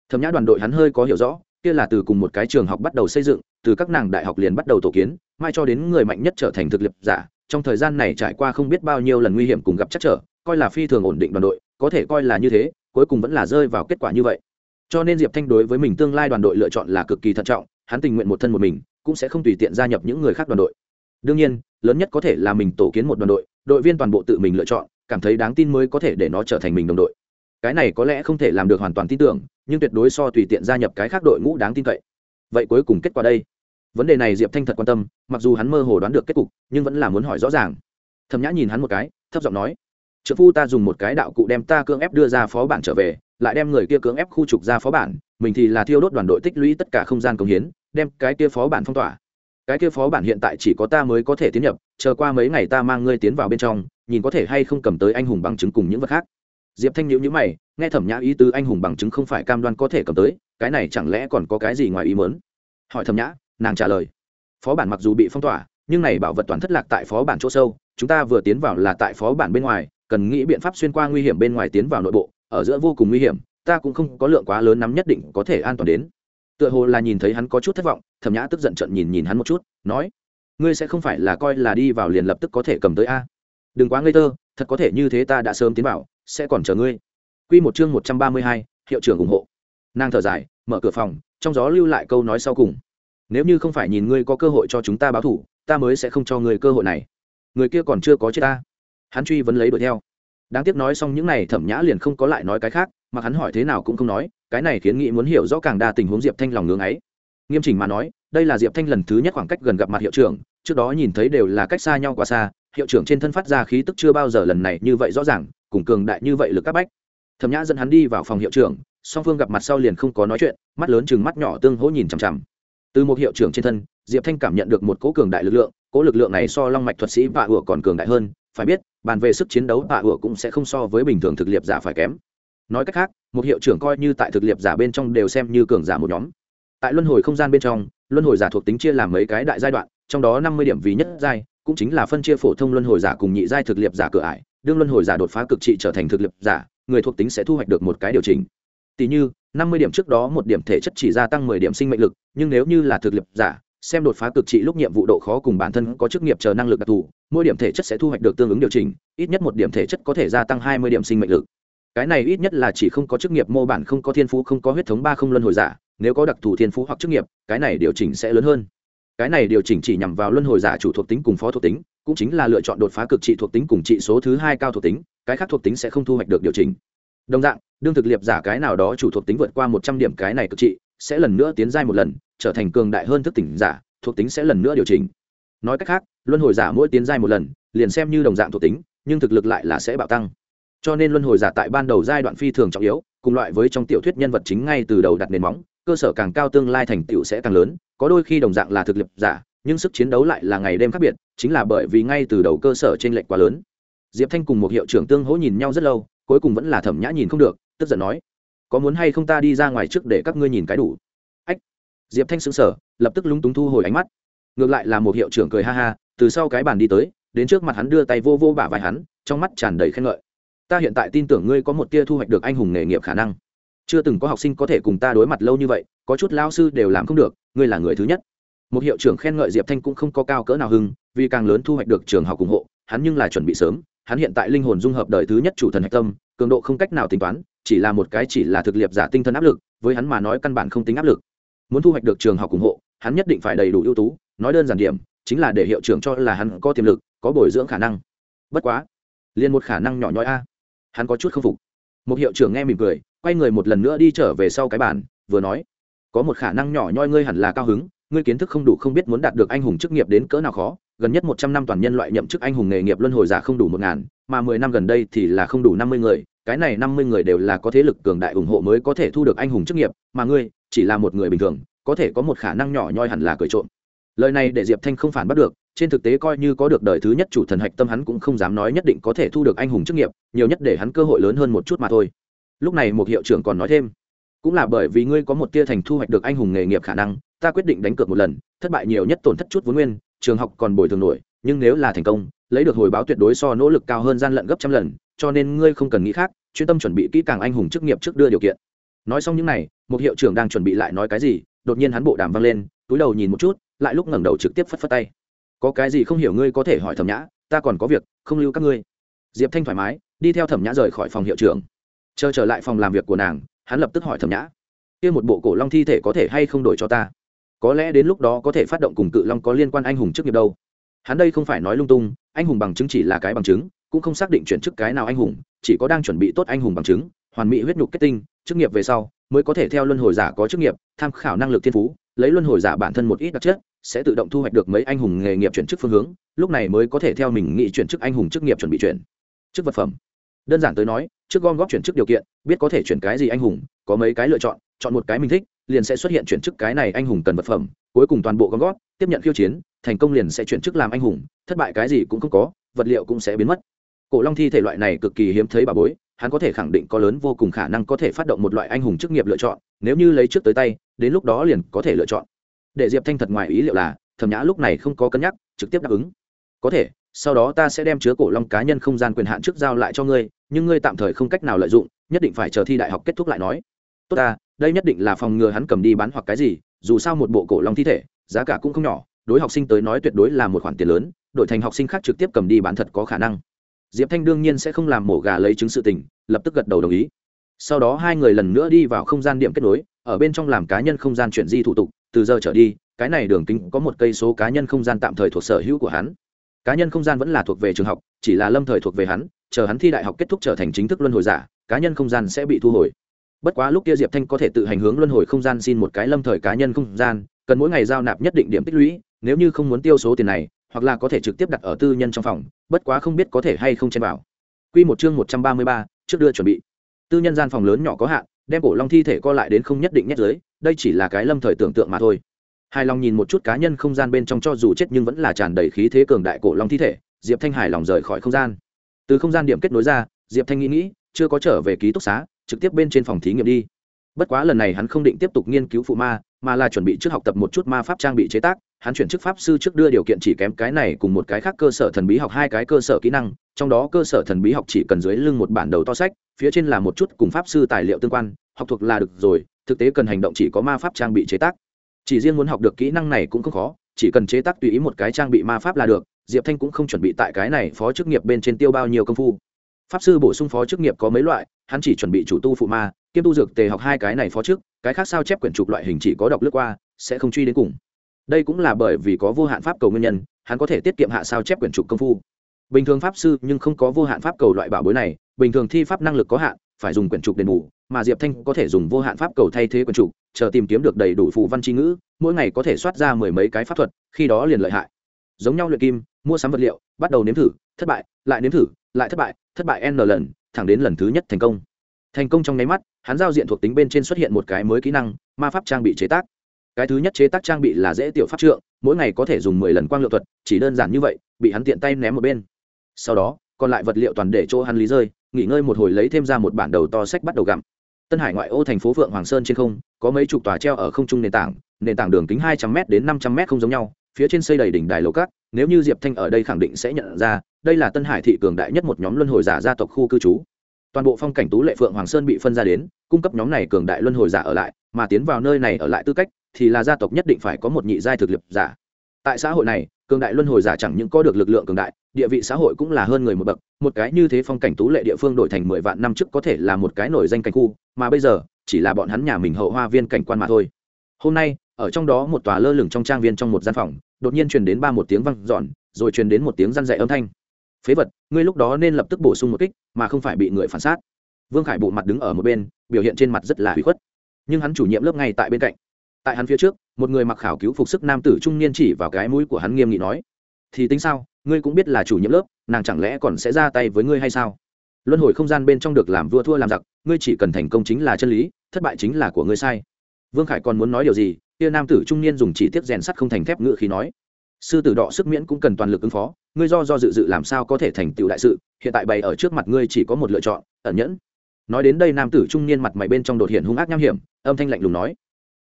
Thẩm nhã đoàn đội hắn hơi có hiểu rõ, kia là từ cùng một cái trường học bắt đầu xây dựng, từ các nàng đại học liền bắt đầu tổ kiến, mai cho đến người mạnh nhất trở thành thực lực giả trong thời gian này trải qua không biết bao nhiêu lần nguy hiểm cùng gặp chắc trở, coi là phi thường ổn định đoàn đội, có thể coi là như thế, cuối cùng vẫn là rơi vào kết quả như vậy. Cho nên diệp thanh đối với mình tương lai đoàn đội lựa chọn là cực kỳ thận trọng, hắn tình nguyện một thân một mình, cũng sẽ không tùy tiện gia nhập những người khác đoàn đội. Đương nhiên, lớn nhất có thể là mình tổ kiến một đoàn đội đội viên toàn bộ tự mình lựa chọn, cảm thấy đáng tin mới có thể để nó trở thành mình đồng đội. Cái này có lẽ không thể làm được hoàn toàn tin tưởng, nhưng tuyệt đối so tùy tiện gia nhập cái khác đội ngũ đáng tin cậy. Vậy cuối cùng kết quả đây? Vấn đề này diệp thanh thật quan tâm mặc dù hắn mơ hồ đoán được kết cục nhưng vẫn là muốn hỏi rõ ràng thầm nhã nhìn hắn một cái thấp giọng nói trợ phu ta dùng một cái đạo cụ đem ta cưỡng ép đưa ra phó bản trở về lại đem người kia cưỡng ép khu trục ra phó bản mình thì là thiêu đốt đoàn đội tích lũy tất cả không gian công hiến đem cái kia phó bản phong tỏa cái kia phó bản hiện tại chỉ có ta mới có thể tiến nhập chờ qua mấy ngày ta mang ngươi tiến vào bên trong nhìn có thể hay không cầm tới anh hùng bằng chứng cùng những vật khác diệp thanh nhữ nhữ mày nghe thẩm nhã ý tứ anh hùng bằng chứng không phải cam đoan có thể cầm tới cái này chẳng lẽ còn có cái gì ngoài ý mớn hỏi thẩm nhã nàng trả lời. Phó bản mặc dù bị phong tỏa, nhưng này bảo vật toàn thất lạc tại phó bản chỗ sâu, chúng ta vừa tiến vào là tại phó bản bên ngoài, cần nghĩ biện pháp xuyên qua nguy hiểm bên ngoài tiến vào nội bộ, ở giữa vô cùng nguy hiểm, ta cũng không có lượng quá lớn nắm nhất định có thể an toàn đến. Tựa hồ là nhìn thấy hắn có chút thất vọng, thẩm nhã tức giận trận nhìn nhìn hắn một chút, nói, ngươi sẽ không phải là coi là đi vào liền lập tức có thể cầm tới a? Đừng quá ngây thơ, thật có thể như thế ta đã sớm tiến vào, sẽ còn chờ ngươi. Q một chương một trăm ba mươi hai, hiệu trưởng ủng hộ. Nàng thở dài, mở cửa phòng, trong gió lưu lại câu nói sau cùng nếu như không phải nhìn ngươi có cơ hội cho chúng ta báo thủ, ta mới sẽ không cho ngươi cơ hội này. Người kia còn chưa có chết ta. Hắn truy vấn lấy đuổi theo. Đáng tiếc nói xong những n à y thẩm nhã liền không có lại nói cái khác, mà hắn hỏi thế nào cũng không nói, cái này khiến nghị muốn hiểu rõ càng đa tình huống diệp thanh lòng ngưng ấy. Nghiêm chỉnh mà nói, đây là diệp thanh lần thứ nhất khoảng cách gần gặp mặt hiệu trưởng, trước đó nhìn thấy đều là cách xa nhau quá xa, hiệu trưởng trên thân phát ra khí tức chưa bao giờ lần này như vậy rõ ràng, cùng cường đại như vậy lực các bách. Thẩm nhã dẫn hắn đi vào phòng hiệu trưởng, song phương gặp mặt sau liền không có nói chuyện, mắt lớn chừng mắt nhỏ tương hỗ nhìn chằm chằm từ một hiệu trưởng trên thân, diệp thanh cảm nhận được một cỗ cường đại lực lượng, cỗ lực lượng này so long mạch thuật sĩ bạ ủa còn cường đại hơn, phải biết, bàn về sức chiến đấu bạ ủa cũng sẽ không so với bình thường thực liệp giả phải kém. Nói cách khác, một hiệu trưởng coi như tại thực liệp giả bên trong đều xem như cường giả một nhóm. Tại luân hồi không gian bên trong, luân hồi giả thuộc tính chia làm mấy cái đại giai đoạn, trong đó năm mươi điểm vì nhất giai, cũng chính là phân chia phổ thông luân hồi giả cùng nhị giai thực liệp giả cửa ải, đương luân hồi giả đột phá cực trị trở thành thực liệp giả, người thuộc tính sẽ thu hoạch được một cái điều chỉnh. Tỷ như năm mươi điểm trước đó một điểm thể chất chỉ gia tăng mười điểm sinh mệnh lực, nhưng nếu như là thực lực giả, xem đột phá cực trị lúc nhiệm vụ độ khó cùng bản thân có chức nghiệp chờ năng lực đặc thù, mỗi điểm thể chất sẽ thu hoạch được tương ứng điều chỉnh, ít nhất một điểm thể chất có thể gia tăng hai mươi điểm sinh mệnh lực. Cái này ít nhất là chỉ không có chức nghiệp mô bản, không có thiên phú, không có huyết thống ba không luân hồi giả, nếu có đặc thù thiên phú hoặc chức nghiệp, cái này điều chỉnh sẽ lớn hơn. Cái này điều chỉnh chỉ nhằm vào luân hồi giả chủ thuộc tính cùng phó thuộc tính, cũng chính là lựa chọn đột phá cực trị thuộc tính cùng trị số thứ hai cao thuộc tính, cái khác thuộc tính sẽ không thu hoạch được điều chỉnh đồng dạng, đương thực liệp giả cái nào đó chủ thuộc tính vượt qua một trăm điểm cái này cực trị, sẽ lần nữa tiến giai một lần, trở thành cường đại hơn thức tỉnh giả, thuộc tính sẽ lần nữa điều chỉnh. Nói cách khác, luân hồi giả mỗi tiến giai một lần, liền xem như đồng dạng thuộc tính, nhưng thực lực lại là sẽ bạo tăng. Cho nên luân hồi giả tại ban đầu giai đoạn phi thường trọng yếu, cùng loại với trong tiểu thuyết nhân vật chính ngay từ đầu đặt nền móng, cơ sở càng cao tương lai thành tựu sẽ càng lớn, có đôi khi đồng dạng là thực lực giả, nhưng sức chiến đấu lại là ngày đêm khác biệt, chính là bởi vì ngay từ đầu cơ sở trên lệch quá lớn. Diệp thanh cùng một hiệu trưởng tương hỗ nhìn nhau rất lâu cuối cùng vẫn là thẩm nhã nhìn không được, tức giận nói, có muốn hay không ta đi ra ngoài trước để các ngươi nhìn cái đủ? Ách, diệp thanh xứng sở lập tức lúng túng thu hồi ánh mắt. Ngược lại là một hiệu trưởng cười ha ha, từ sau cái bàn đi tới, đến trước mặt hắn đưa tay vô vô bả vai hắn, trong mắt tràn đầy khen ngợi. Ta hiện tại tin tưởng ngươi có một tia thu hoạch được anh hùng nghề nghiệp khả năng. Chưa từng có học sinh có thể cùng ta đối mặt lâu như vậy, có chút lao sư đều làm không được, ngươi là người thứ nhất. Một hiệu trưởng khen ngợi diệp thanh cũng không có cao cỡ nào hưng, vì càng lớn thu hoạch được trường học ủng hộ, hắn nhưng là chuẩn bị sớm hắn hiện tại linh hồn dung hợp đời thứ nhất chủ thần hạch tâm, cường độ không cách nào tính toán, chỉ là một cái chỉ là thực liệp giả tinh thần áp lực, với hắn mà nói căn bản không tính áp lực. Muốn thu hoạch được trường học ủng hộ, hắn nhất định phải đầy đủ ưu tú, nói đơn giản điểm, chính là để hiệu trưởng cho là hắn có tiềm lực, có bồi dưỡng khả năng. Bất quá, liền một khả năng nhỏ nhoi a, hắn có chút k phục. Một hiệu trưởng nghe mỉm cười, quay người một lần nữa đi trở về sau cái bàn, vừa nói, có một khả năng nhỏ nhoi ngươi hẳn là cao hứng, ngươi kiến thức không đủ không biết muốn đạt được anh hùng chức nghiệp đến cỡ nào khó gần nhất một trăm năm toàn nhân loại nhậm chức anh hùng nghề nghiệp luân hồi giả không đủ một ngàn, mà mười năm gần đây thì là không đủ năm mươi người, cái này năm mươi người đều là có thế lực cường đại ủng hộ mới có thể thu được anh hùng chức nghiệp, mà ngươi chỉ là một người bình thường, có thể có một khả năng nhỏ nhoi hẳn là cởi trộm. Lời này để diệp thanh không phản bắt được, trên thực tế coi như có được đời thứ nhất chủ thần hạch tâm hắn cũng không dám nói nhất định có thể thu được anh hùng chức nghiệp, nhiều nhất để hắn cơ hội lớn hơn một chút mà thôi. Lúc này một hiệu trưởng còn nói thêm, cũng là bởi vì ngươi có một tia thành thu hoạch được anh hùng nghề nghiệp khả năng, ta quyết định đánh cược một lần, thất bại nhiều nhất tổn thất chút vốn nguyên trường học còn bồi thường nổi, nhưng nếu là thành công, lấy được hồi báo tuyệt đối so nỗ lực cao hơn gian lận gấp trăm lần, cho nên ngươi không cần nghĩ khác, chuyên tâm chuẩn bị kỹ càng anh hùng chức nghiệp trước đưa điều kiện. Nói xong những n à y một hiệu trưởng đang chuẩn bị lại nói cái gì, đột nhiên hắn bộ đàm vang lên, túi đầu nhìn một chút, lại lúc ngẩng đầu trực tiếp phất phất tay. Có cái gì không hiểu ngươi có thể hỏi thẩm nhã, ta còn có việc, không lưu các ngươi. Diệp thanh thoải mái, đi theo thẩm nhã rời khỏi phòng hiệu trưởng. Chờ trở lại phòng làm việc của nàng, hắn lập tức hỏi thẩm nhã, kia một bộ cổ long thi thể có thể hay không đổi cho ta? Có lẽ đến lúc đó có thể phát động cùng cự long có liên quan anh hùng chức nghiệp đâu. Hắn đây không phải nói lung tung, anh hùng bằng chứng chỉ là cái bằng chứng, cũng không xác định chuyển chức cái nào anh hùng, chỉ có đang chuẩn bị tốt anh hùng bằng chứng, hoàn mỹ huyết nhục kết tinh, chức nghiệp về sau mới có thể theo luân hồi giả có chức nghiệp, tham khảo năng lực thiên phú, lấy luân hồi giả bản thân một ít đặc chất, sẽ tự động thu hoạch được mấy anh hùng nghề nghiệp chuyển chức phương hướng, lúc này mới có thể theo mình nghĩ chuyển chức anh hùng chức nghiệp chuẩn bị chuyển chức vật phẩm. Đơn giản tới nói, trước gom góp chuyển chức điều kiện, biết có thể chuyển cái gì anh hùng, có mấy cái lựa chọn chọn một cái mình thích liền sẽ xuất hiện chuyển chức cái này anh hùng cần vật phẩm, cuối cùng toàn bộ gom góp, tiếp nhận khiêu chiến, thành công liền sẽ chuyển chức làm anh hùng, thất bại cái gì cũng không có, vật liệu cũng sẽ biến mất. Cổ long thi thể loại này cực kỳ hiếm thấy bà bối, hắn có thể khẳng định có lớn vô cùng khả năng có thể phát động một loại anh hùng chức nghiệp lựa chọn, nếu như lấy trước tới tay, đến lúc đó liền có thể lựa chọn. Để diệp thanh thật ngoài ý liệu là, thẩm nhã lúc này không có cân nhắc, trực tiếp đáp ứng. Có thể, sau đó ta sẽ đem chứa cổ long cá nhân không gian quyền hạn trước giao lại cho ngươi, nhưng ngươi tạm thời không cách nào lợi dụng, nhất định phải chờ thi đại học kết thúc lại nói. Tốt ta đây nhất định là phòng ngừa hắn cầm đi bán hoặc cái gì, dù sao một bộ cổ long thi thể, giá cả cũng không nhỏ, đối học sinh tới nói tuyệt đối là một khoản tiền lớn, đổi thành học sinh khác trực tiếp cầm đi bán thật có khả năng. Diệp thanh đương nhiên sẽ không làm mổ gà lấy chứng sự tình, lập tức gật đầu đồng ý. Sau đó hai người lần nữa đi vào không gian điểm kết nối, ở bên trong làm cá nhân không gian chuyển di thủ tục, từ giờ trở đi, cái này đường kính có một cây số cá nhân không gian tạm thời thuộc sở hữu của hắn. Cá nhân không gian vẫn là thuộc về trường học, chỉ là lâm thời thuộc về hắn, chờ hắn thi đại học kết thúc trở thành chính thức luân hồi giả, cá nhân không gian sẽ bị thu hồi bất quá lúc kia diệp thanh có thể tự hành hướng luân hồi không gian xin một cái lâm thời cá nhân không gian cần mỗi ngày giao nạp nhất định điểm tích lũy nếu như không muốn tiêu số tiền này hoặc là có thể trực tiếp đặt ở tư nhân trong phòng bất quá không biết có thể hay không chen vào Quy một chương một trăm ba mươi ba, trước đưa chuẩn bị. Tư nhân gian phòng lớn nhỏ có hạn, đem cổ long thi thể co lại đến không nhất định nhét dưới, đây chỉ là cái lâm thời tưởng tượng mà thôi. Hài lòng nhìn một chút cá nhân không gian bên trong cho dù chết nhưng vẫn là tràn đầy khí thế cường đại cổ long thi thể, Diệp Thanh hài lòng rời khỏi không gian. Từ không gian điểm kết nối ra, Diệp Thanh nghĩ nghĩ, chưa có trở về ký túc xá, trực tiếp bên trên phòng thí nghiệm đi. Bất quá lần này hắn không định tiếp tục nghiên cứu phụ ma, mà là chuẩn bị trước học tập một chút ma pháp trang bị chế tác, hắn chuyển chức pháp sư trước đưa điều kiện chỉ kém cái này cùng một cái khác cơ sở thần bí học hai cái cơ sở kỹ năng trong đó cơ sở thần bí học chỉ cần dưới lưng một bản đầu to sách phía trên là một chút cùng pháp sư tài liệu tương quan học thuộc là được rồi thực tế cần hành động chỉ có ma pháp trang bị chế tác. Chỉ riêng muốn học được kỹ năng này cũng không khó chỉ cần chế tác tùy ý một cái trang bị ma pháp là được diệp thanh cũng không chuẩn bị tại cái này phó chức nghiệp bên trên tiêu bao nhiêu công phu. Pháp sư bổ sung phó chức nghiệp có mấy loại hắn chỉ chuẩn bị chủ tu phụ ma kiêm tu dược tề học hai cái này phó trước, cái khác sao chép quyển chụp loại hình chỉ có đọc lướt qua sẽ không truy đến cùng. Đây cũng là bởi vì có vô hạn pháp cầu nguyên nhân hắn có thể tiết kiệm hạ sao chép quyển trục công phu. Bình thường pháp sư nhưng không có vô hạn pháp cầu loại bảo bối này bình thường thi pháp năng lực có hạn phải dùng quyển trục đền bù mà diệp thanh có thể dùng vô hạn pháp cầu thay thế quyển trục chờ tìm kiếm được đầy đủ phù văn tri ngữ mỗi ngày có thể soát ra mười mấy cái pháp thuật khi đó liền lợi hại. Giống nhau luyện kim mua sắm vật liệu bắt đầu nếm thử thất bại lại nếm thử lại thất bại thất bại n lần thẳng đến lần thứ nhất thành công. Thành công trong nháy mắt, hắn giao diện thuộc tính bên trên xuất hiện một cái mới kỹ năng, ma pháp trang bị chế tác. Cái thứ nhất chế tác trang bị là dễ tiểu pháp trượng, mỗi ngày có thể dùng mười lần quang lượng thuật, chỉ đơn giản như vậy, bị hắn tiện tay ném một bên. Sau đó, còn lại vật liệu toàn để chỗ hắn lý rơi, nghỉ ngơi một hồi lấy thêm ra một bản đầu to sách bắt đầu gặm. Tân hải ngoại ô thành phố phượng hoàng sơn trên không, có mấy chục tòa treo ở không trung nền tảng nền tảng đường kính hai trăm m đến năm trăm m không giống nhau phía trên xây đầy đỉnh đài lầu cát, nếu như diệp thanh ở đây khẳng định sẽ nhận ra, đây là tân hải thị cường đại nhất một nhóm luân hồi giả gia tộc khu cư trú. Toàn bộ phong cảnh tú lệ phượng hoàng sơn bị phân ra đến, cung cấp nhóm này cường đại luân hồi giả ở lại, mà tiến vào nơi này ở lại tư cách, thì là gia tộc nhất định phải có một nhị giai thực lực giả. Tại xã hội này, cường đại luân hồi giả chẳng những có được lực lượng cường đại, địa vị xã hội cũng là hơn người một bậc, một cái như thế phong cảnh tú lệ địa phương đổi thành mười vạn năm trước có thể là một cái nổi danh cảnh khu, mà bây giờ, chỉ là bọn hắn nhà mình hậu hoa viên cảnh quan mà thôi. Hôm nay, ở trong đó một tòa lơ lửng trong trang viên trong một gian phòng đột nhiên truyền đến ba một tiếng văng dọn, rồi truyền đến một tiếng răn dạy âm thanh. Phế vật, ngươi lúc đó nên lập tức bổ sung một kích, mà không phải bị người phản sát vương khải bộ mặt đứng ở một bên, biểu hiện trên mặt rất là hủy khuất. Nhưng hắn chủ nhiệm lớp ngay tại bên cạnh. Tại hắn phía trước, một người mặc khảo cứu phục sức nam tử trung niên chỉ vào cái mũi của hắn nghiêm nghị nói, thì tính sao, ngươi cũng biết là chủ nhiệm lớp, nàng chẳng lẽ còn sẽ ra tay với ngươi hay sao? Luân hồi không gian bên trong được làm vua thua làm giặc, ngươi chỉ cần thành công chính là chân lý, thất bại chính là của ngươi sai. Vương khải còn muốn nói điều gì kia nam tử trung niên dùng chỉ tiết rèn sắt không thành thép ngự khí nói, sư tử đọ sức miễn cũng cần toàn lực ứng phó, ngươi do do dự dự làm sao có thể thành tựu đại sự, hiện tại bày ở trước mặt ngươi chỉ có một lựa chọn, ẩn nhẫn. Nói đến đây nam tử trung niên mặt mày bên trong đột hiện hung ác nham hiểm, âm thanh lạnh lùng nói,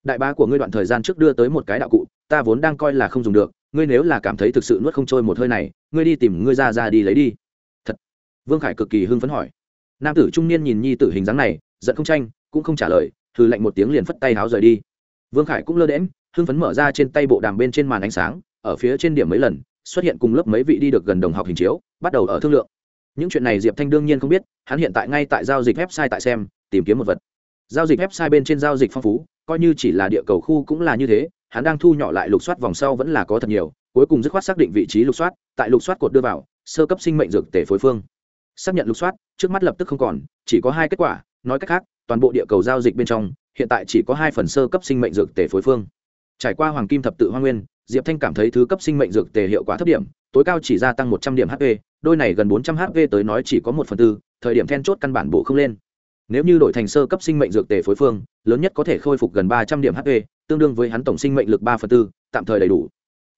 đại bá của ngươi đoạn thời gian trước đưa tới một cái đạo cụ, ta vốn đang coi là không dùng được, ngươi nếu là cảm thấy thực sự nuốt không trôi một hơi này, ngươi đi tìm ngươi ra ra đi lấy đi. Thật. Vương khải cực kỳ hưng phấn hỏi. Nam tử trung niên nhìn nhi tử hình dáng này, giận không tranh, cũng không trả lời thư lạnh một tiếng liền phất tay háo rời đi vương khải cũng lơ đễm hưng phấn mở ra trên tay bộ đàm bên trên màn ánh sáng, ở phía trên điểm mấy lần, xuất hiện cùng lớp mấy vị đi được gần đồng học hình chiếu, bắt đầu ở thương lượng. Những chuyện này diệp thanh đương nhiên không biết, hắn hiện tại ngay tại giao dịch website tại xem, tìm kiếm một vật. Giao dịch website bên trên giao dịch phong phú, coi như chỉ là địa cầu khu cũng là như thế, hắn đang thu nhỏ lại lục soát vòng sau vẫn là có thật nhiều, cuối cùng dứt khoát xác định vị trí lục soát, tại lục soát cột đưa vào, sơ cấp sinh mệnh dược tể phối phương. Xác nhận lục soát, trước mắt lập tức không còn, chỉ có hai kết quả nói cách khác, toàn bộ địa cầu giao dịch bên trong, hiện tại chỉ có hai phần sơ cấp sinh mệnh dược tề phối phương. Trải qua hoàng kim thập tự hoa nguyên, diệp thanh cảm thấy thứ cấp sinh mệnh dược tề hiệu quả thấp điểm, tối cao chỉ gia tăng một trăm điểm hp đôi này gần bốn trăm hp tới nói chỉ có một phần tư, thời điểm then chốt căn bản bộ không lên. Nếu như đổi thành sơ cấp sinh mệnh dược tề phối phương, lớn nhất có thể khôi phục gần ba trăm điểm hp tương đương với hắn tổng sinh mệnh lực ba phần tư, tạm thời đầy đủ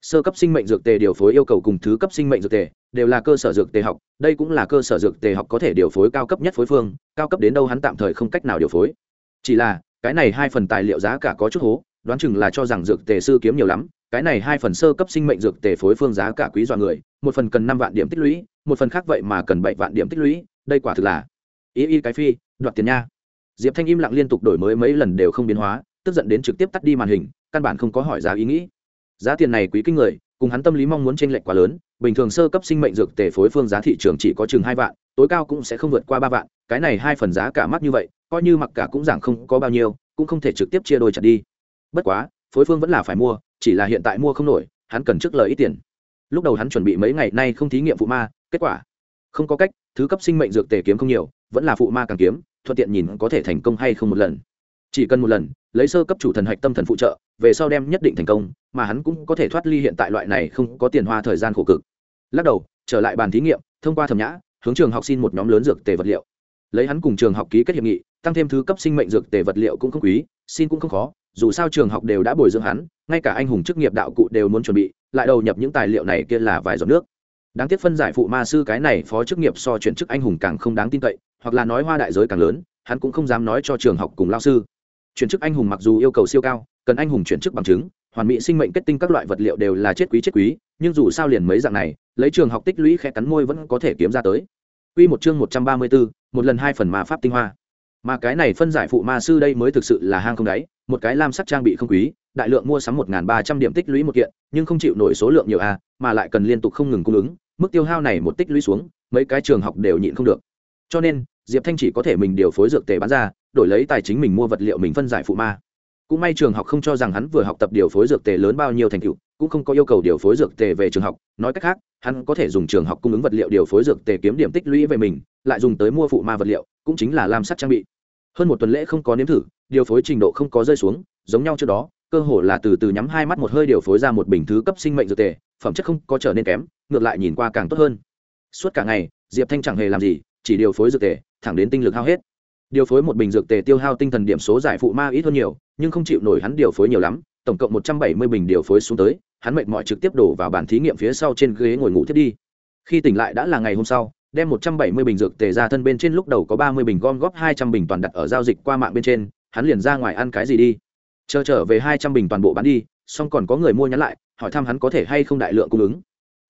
sơ cấp sinh mệnh dược tề điều phối yêu cầu cùng thứ cấp sinh mệnh dược tề đều là cơ sở dược tề học, đây cũng là cơ sở dược tề học có thể điều phối cao cấp nhất phối phương, cao cấp đến đâu hắn tạm thời không cách nào điều phối. Chỉ là, cái này hai phần tài liệu giá cả có chút hố, đoán chừng là cho rằng dược tề sư kiếm nhiều lắm, cái này hai phần sơ cấp sinh mệnh dược tề phối phương giá cả quý dọa người, một phần cần năm vạn điểm tích lũy, một phần khác vậy mà cần bảy vạn điểm tích lũy, đây quả thực là ý y cái phi, đoạt tiền nha. Diệp thanh im lặng liên tục đổi mới mấy lần đều không biến hóa, tức giận đến trực tiếp tắt đi màn hình, căn bản không có hỏi giá ý nghĩ giá tiền này quý kinh người, cùng hắn tâm lý mong muốn t r ê n lệch quá lớn, bình thường sơ cấp sinh mệnh dược tề phối phương giá thị trường chỉ có chừng hai vạn, tối cao cũng sẽ không vượt qua ba vạn, cái này hai phần giá cả mắc như vậy, coi như mặc cả cũng giảm không có bao nhiêu, cũng không thể trực tiếp chia đôi chặt đi. Bất quá, phối phương vẫn là phải mua, chỉ là hiện tại mua không nổi, hắn cần trước lời ít tiền. Lúc đầu hắn chuẩn bị mấy ngày nay không thí nghiệm phụ ma, kết quả không có cách, thứ cấp sinh mệnh dược tề kiếm không nhiều, vẫn là phụ ma càng kiếm, thuận tiện nhìn có thể thành công hay không một lần chỉ cần một lần, lấy sơ cấp chủ thần hạch tâm thần phụ trợ, về sau đem nhất định thành công, mà hắn cũng có thể thoát ly hiện tại loại này không có tiền hoa thời gian khổ cực. Lắc đầu, trở lại bàn thí nghiệm, thông qua thẩm nhã, hướng trường học xin một nhóm lớn dược tề vật liệu. Lấy hắn cùng trường học ký kết hiệp nghị, tăng thêm thứ cấp sinh mệnh dược tề vật liệu cũng không quý, xin cũng không khó, dù sao trường học đều đã bồi dưỡng hắn, ngay cả anh hùng chức nghiệp đạo cụ đều muốn chuẩn bị, lại đầu nhập những tài liệu này kia là vài giọt nước. Đáng tiếc phân giải phụ ma sư cái này phó chức nghiệp so chuyển chức anh hùng càng không đáng tin cậy, hoặc là nói hoa đại giới càng lớn, hắn cũng không dám nói cho trường học cùng lao sư chuyển chức anh hùng mặc dù yêu cầu siêu cao cần anh hùng chuyển chức bằng chứng hoàn mỹ sinh mệnh kết tinh các loại vật liệu đều là chết quý chết quý nhưng dù sao liền mấy dạng này lấy trường học tích lũy khẽ cắn môi vẫn có thể kiếm ra tới Quy một chương 134, một lần hai phần ma pháp tinh hoa. Mà cái này phân giải phụ ma sư đây mới thực sự là hang không đáy, một cái lam sắc trang bị không quý, đại lượng mua sắm 1300 điểm tích lũy một kiện, nhưng không chịu nổi số lượng nhiều a, mà lại cần liên tục không ngừng cung ứng, mức tiêu hao này một tích lũy xuống, mấy cái trường học đều nhịn không được. Cho nên, Diệp Thanh chỉ có thể mình điều phối dược tề bán ra, đổi lấy tài chính mình mua vật liệu mình phân giải phụ ma. Cũng may trường học không cho rằng hắn vừa học tập điều phối dược tề lớn bao nhiêu thành tựu, cũng không có yêu cầu điều phối dược tề về trường học, nói cách khác, hắn có thể dùng trường học cung ứng vật liệu điều phối dược tề kiếm điểm tích lũy về mình, lại dùng tới mua phụ ma vật liệu, cũng chính là lam sắt trang bị. Hơn một tuần lễ không có nếm thử, điều phối trình độ không có rơi xuống, giống nhau trước đó, cơ hồ là từ từ nhắm hai mắt một hơi điều phối ra một bình thứ cấp sinh mệnh dược tề, phẩm chất không có trở nên kém, ngược lại nhìn qua càng tốt hơn. Suốt cả ngày, Diệp Thanh chẳng hề làm gì, chỉ điều phối dược tề, thẳng đến tinh lực hao hết. Điều phối một bình dược tề tiêu hao tinh thần điểm số giải phụ ma ít hơn nhiều, nhưng không chịu nổi hắn điều phối nhiều lắm, tổng cộng một trăm bảy mươi bình điều phối xuống tới, hắn mệt mỏi trực tiếp đổ vào bàn thí nghiệm phía sau trên ghế ngồi ngủ thiết đi. Khi tỉnh lại đã là ngày hôm sau, đem một trăm bảy mươi bình dược tề ra thân bên trên lúc đầu có ba mươi bình gom góp hai trăm bình toàn đặt ở giao dịch qua mạng bên trên, hắn liền ra ngoài ăn cái gì đi chờ trở về hai trăm bình toàn bộ bán đi xong còn có người mua nhắn lại hỏi thăm hắn có thể hay không đại lượng cung ứng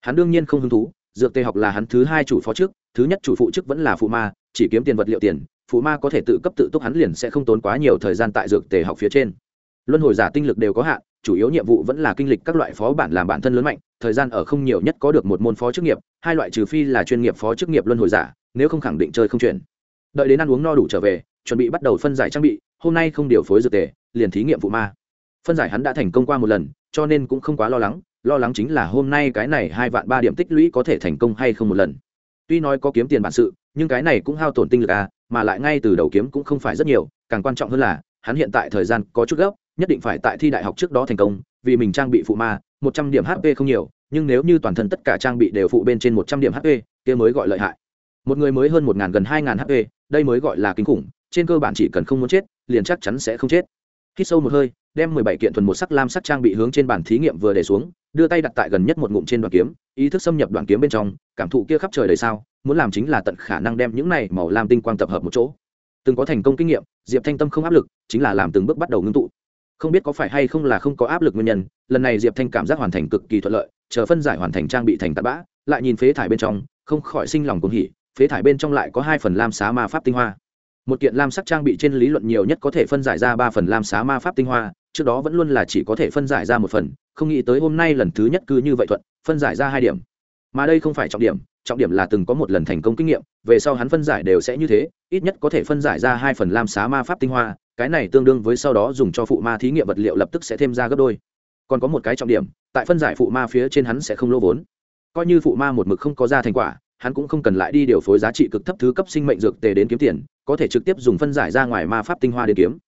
hắn đương nhiên không hứng thú dược tề học là hắn thứ hai chủ phó trước thứ nhất chủ phụ chức vẫn là phụ ma chỉ kiếm tiền vật liệu tiền phụ ma có thể tự cấp tự túc hắn liền sẽ không tốn quá nhiều thời gian tại dược tề học phía trên. Luân hồi giả tinh lực đều có hạn, chủ yếu nhiệm vụ vẫn là kinh lịch các loại phó bản làm bản thân lớn mạnh, thời gian ở không nhiều nhất có được một môn phó chức nghiệp, hai loại trừ phi là chuyên nghiệp phó chức nghiệp luân hồi giả, nếu không khẳng định chơi không chuyển. Đợi đến ăn uống no đủ trở về, chuẩn bị bắt đầu phân giải trang bị, hôm nay không điều phối dược tề, liền thí nghiệm phụ ma. Phân giải hắn đã thành công qua một lần, cho nên cũng không quá lo lắng lo lắng chính là hôm nay cái này hai vạn ba điểm tích lũy có thể thành công hay không một lần. Tuy nói có kiếm tiền bản sự, nhưng cái này cũng hao tổn tinh lực à mà lại ngay từ đầu kiếm cũng không phải rất nhiều, càng quan trọng hơn là, hắn hiện tại thời gian có chút gấp, nhất định phải tại thi đại học trước đó thành công, vì mình trang bị phụ ma, một trăm điểm hp không nhiều, nhưng nếu như toàn thân tất cả trang bị đều phụ bên trên một trăm điểm hp kia mới gọi lợi hại. Một người mới hơn một ngàn gần hai ngàn hp đây mới gọi là kinh khủng, trên cơ bản chỉ cần không muốn chết, liền chắc chắn sẽ không chết. Hít sâu một hơi đem mười bảy kiện thuần một sắc lam sắc trang bị hướng trên bàn thí nghiệm vừa để xuống, đưa tay đặt tại gần nhất một ngụm trên đoàn kiếm, ý thức xâm nhập đoàn kiếm bên trong, cảm thụ kia khắp trời đầy sao, muốn làm chính là tận khả năng đem những này màu lam tinh quang tập hợp một chỗ. Từng có thành công kinh nghiệm, diệp thanh tâm không áp lực, chính là làm từng bước bắt đầu ngưng tụ. Không biết có phải hay không là không có áp lực nguyên nhân, lần này diệp thanh cảm giác hoàn thành cực kỳ thuận lợi, chờ phân giải hoàn thành trang bị thành tạt bã, lại nhìn phế thải bên trong, không khỏi sinh lòng cuồng hỉ, phế thải bên trong lại có hai phần lam xá ma pháp tinh hoa một kiện lam sắc trang bị trên lý luận nhiều nhất có thể phân giải ra ba phần lam xá ma pháp tinh hoa, trước đó vẫn luôn là chỉ có thể phân giải ra một phần, không nghĩ tới hôm nay lần thứ nhất cứ như vậy thuận, phân giải ra hai điểm. Mà đây không phải trọng điểm trọng điểm là từng có một lần thành công kinh nghiệm, về sau hắn phân giải đều sẽ như thế, ít nhất có thể phân giải ra hai phần lam xá ma pháp tinh hoa, cái này tương đương với sau đó dùng cho phụ ma thí nghiệm vật liệu lập tức sẽ thêm ra gấp đôi. Còn có một cái trọng điểm, tại phân giải phụ ma phía trên hắn sẽ không lỗ vốn. Coi như phụ ma một mực không có ra thành quả, hắn cũng không cần lại đi điều phối giá trị cực thấp thứ cấp sinh mệnh dược tề đến kiếm tiền có thể trực tiếp dùng phân giải ra ngoài ma pháp tinh hoa đến kiếm.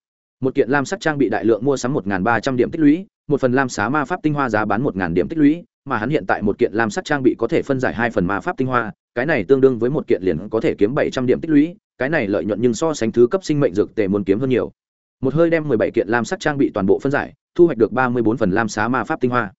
Một kiện lam sắc trang bị đại lượng mua sắm một ba trăm điểm tích lũy, một phần lam xá ma pháp tinh hoa giá bán một điểm tích lũy, mà hắn hiện tại một kiện lam sắc trang bị có thể phân giải hai phần ma pháp tinh hoa, cái này tương đương với một kiện liền có thể kiếm bảy trăm điểm tích lũy, cái này lợi nhuận nhưng so sánh thứ cấp sinh mệnh dược tề muốn kiếm hơn nhiều. Một hơi đem mười bảy kiện lam sắc trang bị toàn bộ phân giải, thu hoạch được ba mươi bốn phần lam xá ma pháp tinh hoa.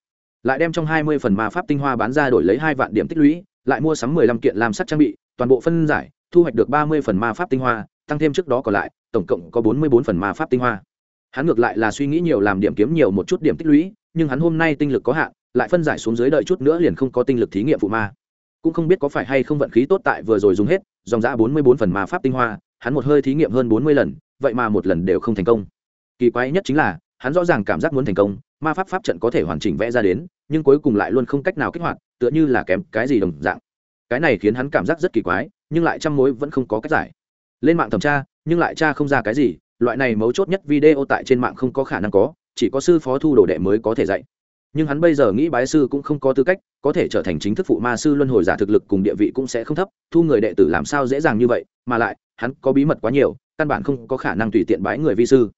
Lại đem trong hai mươi phần ma pháp tinh hoa bán ra đổi lấy hai vạn điểm tích lũy, lại mua sắm mười lăm kiện lam sắc trang bị, toàn bộ phân giải thu hoạch được ba mươi phần ma pháp tinh hoa, tăng thêm trước đó còn lại, tổng cộng có bốn mươi bốn phần ma pháp tinh hoa. Hắn ngược lại là suy nghĩ nhiều làm điểm kiếm nhiều một chút điểm tích lũy, nhưng hắn hôm nay tinh lực có hạn, lại phân giải xuống dưới đợi chút nữa liền không có tinh lực thí nghiệm phụ ma. Cũng không biết có phải hay không vận khí tốt tại vừa rồi dùng hết, dòng giã bốn mươi bốn phần ma pháp tinh hoa, hắn một hơi thí nghiệm hơn bốn mươi lần, vậy mà một lần đều không thành công. Kỳ quái nhất chính là, hắn rõ ràng cảm giác muốn thành công, ma pháp pháp trận có thể hoàn chỉnh vẽ ra đến, nhưng cuối cùng lại luôn không cách nào kích hoạt, tựa như là kém cái gì đồng dạng cái này khiến hắn cảm giác rất kỳ quái, nhưng lại trăm mối vẫn không có cách giải. Lên mạng thẩm tra, nhưng lại tra không ra cái gì, loại này mấu chốt nhất video tại trên mạng không có khả năng có, chỉ có sư phó thu đồ đệ mới có thể dạy. Nhưng hắn bây giờ nghĩ bái sư cũng không có tư cách, có thể trở thành chính thức phụ ma sư luân hồi giả thực lực cùng địa vị cũng sẽ không thấp, thu người đệ tử làm sao dễ dàng như vậy, mà lại, hắn có bí mật quá nhiều, căn bản không có khả năng tùy tiện bái người vi sư.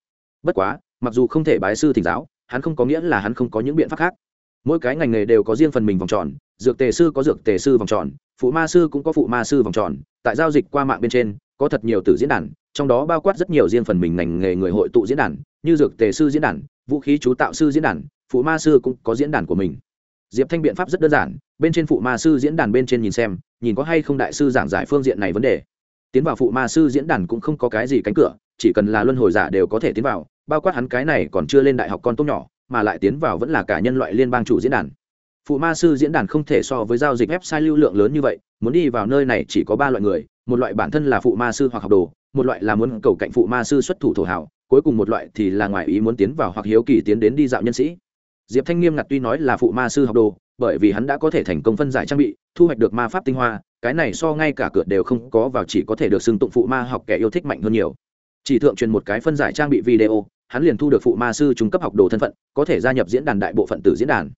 Bất quá, mặc dù không thể bái sư thỉnh giáo, hắn không có nghĩa là hắn không có những biện pháp khác mỗi cái ngành nghề đều có riêng phần mình vòng tròn, dược tề sư có dược tề sư vòng tròn, phụ ma sư cũng có phụ ma sư vòng tròn, tại giao dịch qua mạng bên trên, có thật nhiều từ diễn đàn, trong đó bao quát rất nhiều riêng phần mình ngành nghề người hội tụ diễn đàn, như dược tề sư diễn đàn, vũ khí chú tạo sư diễn đàn, phụ ma sư cũng có diễn đàn của mình. Diệp thanh biện pháp rất đơn giản, bên trên phụ ma sư diễn đàn bên trên nhìn xem, nhìn có hay không đại sư giảng giải phương diện này vấn đề. Tiến vào phụ ma sư diễn đàn cũng không có cái gì cánh cửa, chỉ cần là luân hồi giả đều có thể tiến vào, bao quát hắn cái này còn chưa lên đại học con tốt nhỏ mà lại tiến vào vẫn là cả nhân loại liên bang chủ diễn đàn. Phụ ma sư diễn đàn không thể so với giao dịch website lưu lượng lớn như vậy, muốn đi vào nơi này chỉ có ba loại người, một loại bản thân là phụ ma sư hoặc học đồ, một loại là muốn cầu cạnh phụ ma sư xuất thủ thổ hảo cuối cùng một loại thì là ngoài ý muốn tiến vào hoặc hiếu kỳ tiến đến đi dạo nhân sĩ. Diệp thanh nghiêm ngặt tuy nói là phụ ma sư học đồ, bởi vì hắn đã có thể thành công phân giải trang bị, thu hoạch được ma pháp tinh hoa, cái này so ngay cả cửa đều không có vào chỉ có thể được xưng tụng phụ ma học kẻ yêu thích mạnh hơn nhiều. Chỉ thượng truyền một cái phân giải trang bị video hắn liền thu được phụ ma sư trung cấp học đồ thân phận có thể gia nhập diễn đàn đại bộ phận tử diễn đàn.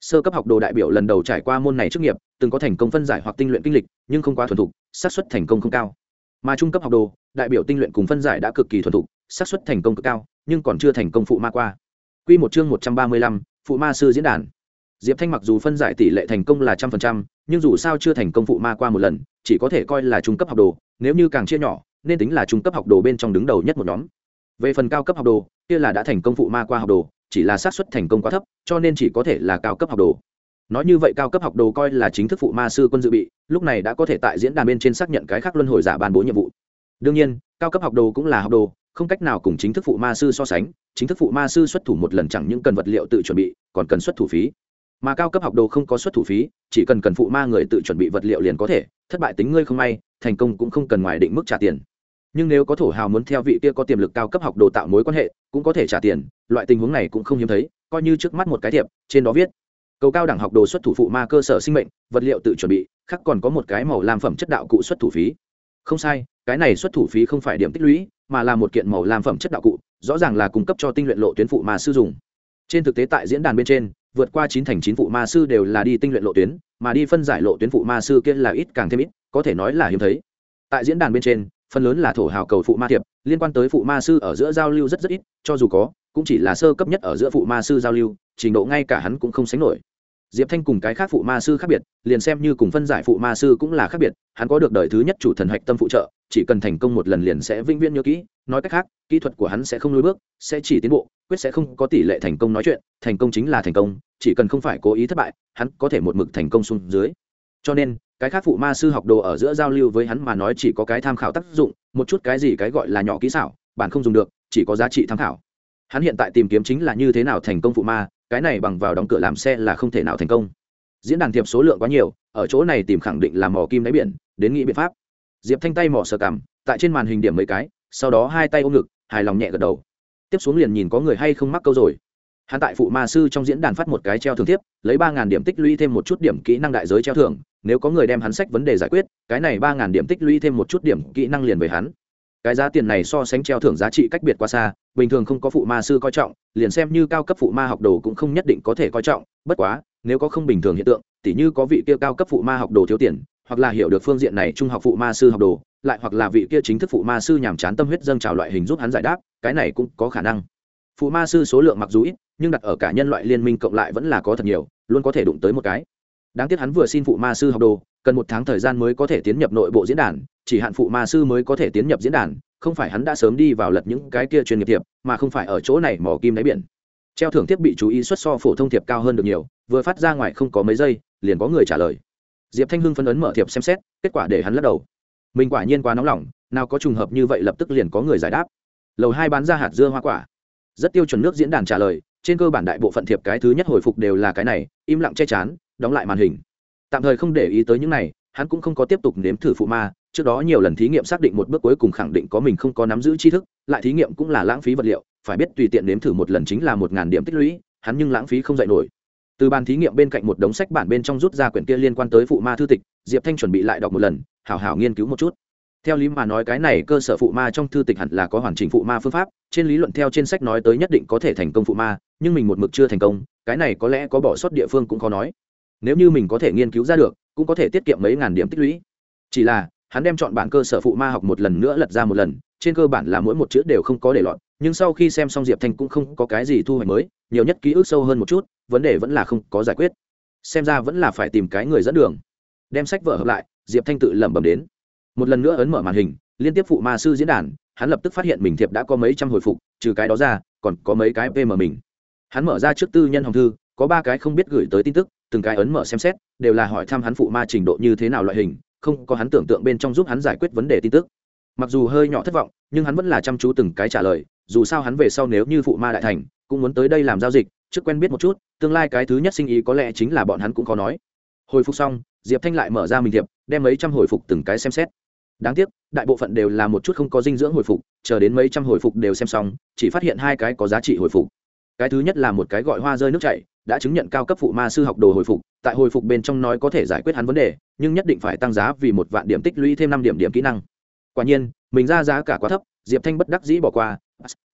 Sơ cấp học đồ đại biểu lần đầu trải qua môn này trước nghiệp từng có thành công phân giải hoặc tinh luyện kinh lịch nhưng không quá thuần thục xác suất thành công không cao. Mà trung cấp học đồ đại biểu tinh luyện cùng phân giải đã cực kỳ thuần thục xác suất thành công cực cao nhưng còn chưa thành công phụ ma qua. Quy một chương một trăm ba mươi lăm, phụ ma sư diễn đàn. Diệp thanh mặc dù phân giải tỷ lệ thành công là trăm phần trăm nhưng dù sao chưa thành công phụ ma qua một lần chỉ có thể coi là trung cấp học đồ nếu như càng chia nhỏ nên tính là trung cấp học đồ bên trong đứng đầu nhất một nhóm về phần cao cấp học đồ, kia là đã thành công phụ ma qua học đồ, chỉ là xác suất thành công quá thấp, cho nên chỉ có thể là cao cấp học đồ. Nói như vậy cao cấp học đồ coi là chính thức phụ ma sư quân dự bị, lúc này đã có thể tại diễn đàn bên trên xác nhận cái khác luân hồi giả ban bố nhiệm vụ. Đương nhiên, cao cấp học đồ cũng là học đồ, không cách nào cùng chính thức phụ ma sư so sánh, chính thức phụ ma sư xuất thủ một lần chẳng những cần vật liệu tự chuẩn bị, còn cần xuất thủ phí. Mà cao cấp học đồ không có xuất thủ phí, chỉ cần cần phụ ma người tự chuẩn bị vật liệu liền có thể, thất bại tính ngươi không may, thành công cũng không cần ngoài định mức trả tiền nhưng nếu có thổ hào muốn theo vị kia có tiềm lực cao cấp học đồ tạo mối quan hệ, cũng có thể trả tiền, loại tình huống này cũng không hiếm thấy, coi như trước mắt một cái thiệp, trên đó viết, cầu cao đẳng học đồ xuất thủ phụ ma cơ sở sinh mệnh, vật liệu tự chuẩn bị khác còn có một cái màu làm phẩm chất đạo cụ xuất thủ phí. Không sai, cái này xuất thủ phí không phải điểm tích lũy, mà là một kiện màu làm phẩm chất đạo cụ, rõ ràng là cung cấp cho tinh luyện lộ tuyến phụ ma sư dùng. Trên thực tế tại diễn đàn bên trên, vượt qua chín thành chín phụ ma sư đều là đi tinh luyện lộ tuyến, mà đi phân giải lộ tuyến phụ ma sư kia là ít càng thêm ít, có thể nói là hiếm thấy. Tại diễn đàn bên trên phần lớn là thổ hào cầu phụ ma thiệp, liên quan tới phụ ma sư ở giữa giao lưu rất rất ít, cho dù có, cũng chỉ là sơ cấp nhất ở giữa phụ ma sư giao lưu, trình độ ngay cả hắn cũng không sánh nổi. Diệp thanh cùng cái khác phụ ma sư khác biệt, liền xem như cùng phân giải phụ ma sư cũng là khác biệt, hắn có được đời thứ nhất chủ thần hạch tâm phụ trợ, chỉ cần thành công một lần liền sẽ vĩnh viễn nhớ kỹ, nói cách khác, kỹ thuật của hắn sẽ không lùi bước, sẽ chỉ tiến bộ, quyết sẽ không có tỷ lệ thành công nói chuyện, thành công chính là thành công, chỉ cần không phải cố ý thất bại, hắn có thể một mực thành công xuống dưới. Cho nên cái khác phụ ma sư học đồ ở giữa giao lưu với hắn mà nói chỉ có cái tham khảo tác dụng, một chút cái gì cái gọi là nhỏ kỹ xảo, bạn không dùng được, chỉ có giá trị tham khảo. Hắn hiện tại tìm kiếm chính là như thế nào thành công phụ ma, cái này bằng vào đóng cửa làm xe là không thể nào thành công. Diễn đàn thiệp số lượng quá nhiều, ở chỗ này tìm khẳng định là mỏ kim đáy biển, đến nghĩ biện pháp. Diệp thanh tay mỏ sờ cằm, tại trên màn hình điểm mấy cái, sau đó hai tay ôm ngực, hài lòng nhẹ gật đầu. Tiếp xuống liền nhìn có người hay không mắc câu rồi hắn tại phụ ma sư trong diễn đàn phát một cái treo thường tiếp lấy ba ngàn điểm tích lũy thêm một chút điểm kỹ năng đại giới treo thưởng, nếu có người đem hắn sách vấn đề giải quyết, cái này ba ngàn điểm tích lũy thêm một chút điểm kỹ năng liền về hắn. Cái giá tiền này so sánh treo thưởng giá trị cách biệt quá xa, bình thường không có phụ ma sư coi trọng, liền xem như cao cấp phụ ma học đồ cũng không nhất định có thể coi trọng, bất quá, nếu có không bình thường hiện tượng, tỉ như có vị kia cao cấp phụ ma học đồ thiếu tiền, hoặc là hiểu được phương diện này trung học phụ ma sư học đồ, lại hoặc là vị kia chính thức phụ ma sư nhàm chán tâm huyết dâng trào loại hình giúp hắn giải đáp, cái này cũng có khả năng. Phụ ma sư số lượng mặc dù ít nhưng đặt ở cả nhân loại liên minh cộng lại vẫn là có thật nhiều, luôn có thể đụng tới một cái. Đáng tiếc hắn vừa xin phụ ma sư học đồ, cần một tháng thời gian mới có thể tiến nhập nội bộ diễn đàn, chỉ hạn phụ ma sư mới có thể tiến nhập diễn đàn, không phải hắn đã sớm đi vào lật những cái kia chuyên nghiệp thiệp mà không phải ở chỗ này mỏ kim đáy biển. Treo thưởng thiết bị chú ý xuất so phổ thông thiệp cao hơn được nhiều, vừa phát ra ngoài không có mấy giây, liền có người trả lời. Diệp thanh hưng phân ấn mở thiệp xem xét, kết quả để hắn lắc đầu. Mình quả nhiên quá nóng lòng, nào có trùng hợp như vậy lập tức liền có người giải đáp. Lầu hai bán ra hạt dưa hoa quả. Rất tiêu chuẩn nước diễn đàn trả lời trên cơ bản đại bộ phận thiệp cái thứ nhất hồi phục đều là cái này, im lặng che chán, đóng lại màn hình. Tạm thời không để ý tới những này, hắn cũng không có tiếp tục nếm thử phụ ma, trước đó nhiều lần thí nghiệm xác định một bước cuối cùng khẳng định có mình không có nắm giữ tri thức, lại thí nghiệm cũng là lãng phí vật liệu, phải biết tùy tiện nếm thử một lần chính là một ngàn điểm tích lũy, hắn nhưng lãng phí không dạy nổi. Từ bàn thí nghiệm bên cạnh một đống sách bản bên trong rút ra quyển kia liên quan tới phụ ma thư tịch, diệp thanh chuẩn bị lại đọc một lần, hảo hảo nghiên cứu một chút theo lý mà nói cái này cơ sở phụ ma trong thư tịch hẳn là có hoàn chỉnh phụ ma phương pháp, trên lý luận theo trên sách nói tới nhất định có thể thành công phụ ma, nhưng mình một mực chưa thành công, cái này có lẽ có bỏ sót địa phương cũng khó nói. Nếu như mình có thể nghiên cứu ra được, cũng có thể tiết kiệm mấy ngàn điểm tích lũy. Chỉ là, hắn đem chọn bản cơ sở phụ ma học một lần nữa lật ra một lần, trên cơ bản là mỗi một chữ đều không có để lọt, nhưng sau khi xem xong diệp thanh cũng không có cái gì thu hoạch mới, nhiều nhất ký ức sâu hơn một chút, vấn đề vẫn là không có giải quyết. Xem ra vẫn là phải tìm cái người dẫn đường. Đem sách vở hợp lại, diệp thanh tự lẩm bẩm đến một lần nữa ấn mở màn hình, liên tiếp phụ ma sư diễn đàn, hắn lập tức phát hiện mình thiệp đã có mấy trăm hồi phục, trừ cái đó ra, còn có mấy cái pm mình. Hắn mở ra trước tư nhân hồng thư, có ba cái không biết gửi tới tin tức, từng cái ấn mở xem xét, đều là hỏi thăm hắn phụ ma trình độ như thế nào loại hình, không có hắn tưởng tượng bên trong giúp hắn giải quyết vấn đề tin tức. Mặc dù hơi nhỏ thất vọng, nhưng hắn vẫn là chăm chú từng cái trả lời, dù sao hắn về sau nếu như phụ ma đại thành, cũng muốn tới đây làm giao dịch, trước quen biết một chút, tương lai cái thứ nhất sinh ý có lẽ chính là bọn hắn cũng khó nói. Hồi phục xong, diệp thanh lại mở ra mình thiệp, đem mấy trăm hồi phục từng cái xem xét đáng tiếc, đại bộ phận đều là một chút không có dinh dưỡng hồi phục, chờ đến mấy trăm hồi phục đều xem xong, chỉ phát hiện hai cái có giá trị hồi phục. Cái thứ nhất là một cái gọi hoa rơi nước chảy, đã chứng nhận cao cấp phụ ma sư học đồ hồi phục, tại hồi phục bên trong nói có thể giải quyết hắn vấn đề, nhưng nhất định phải tăng giá vì một vạn điểm tích lũy thêm năm điểm điểm kỹ năng. Quả nhiên, mình ra giá cả quá thấp, diệp thanh bất đắc dĩ bỏ qua.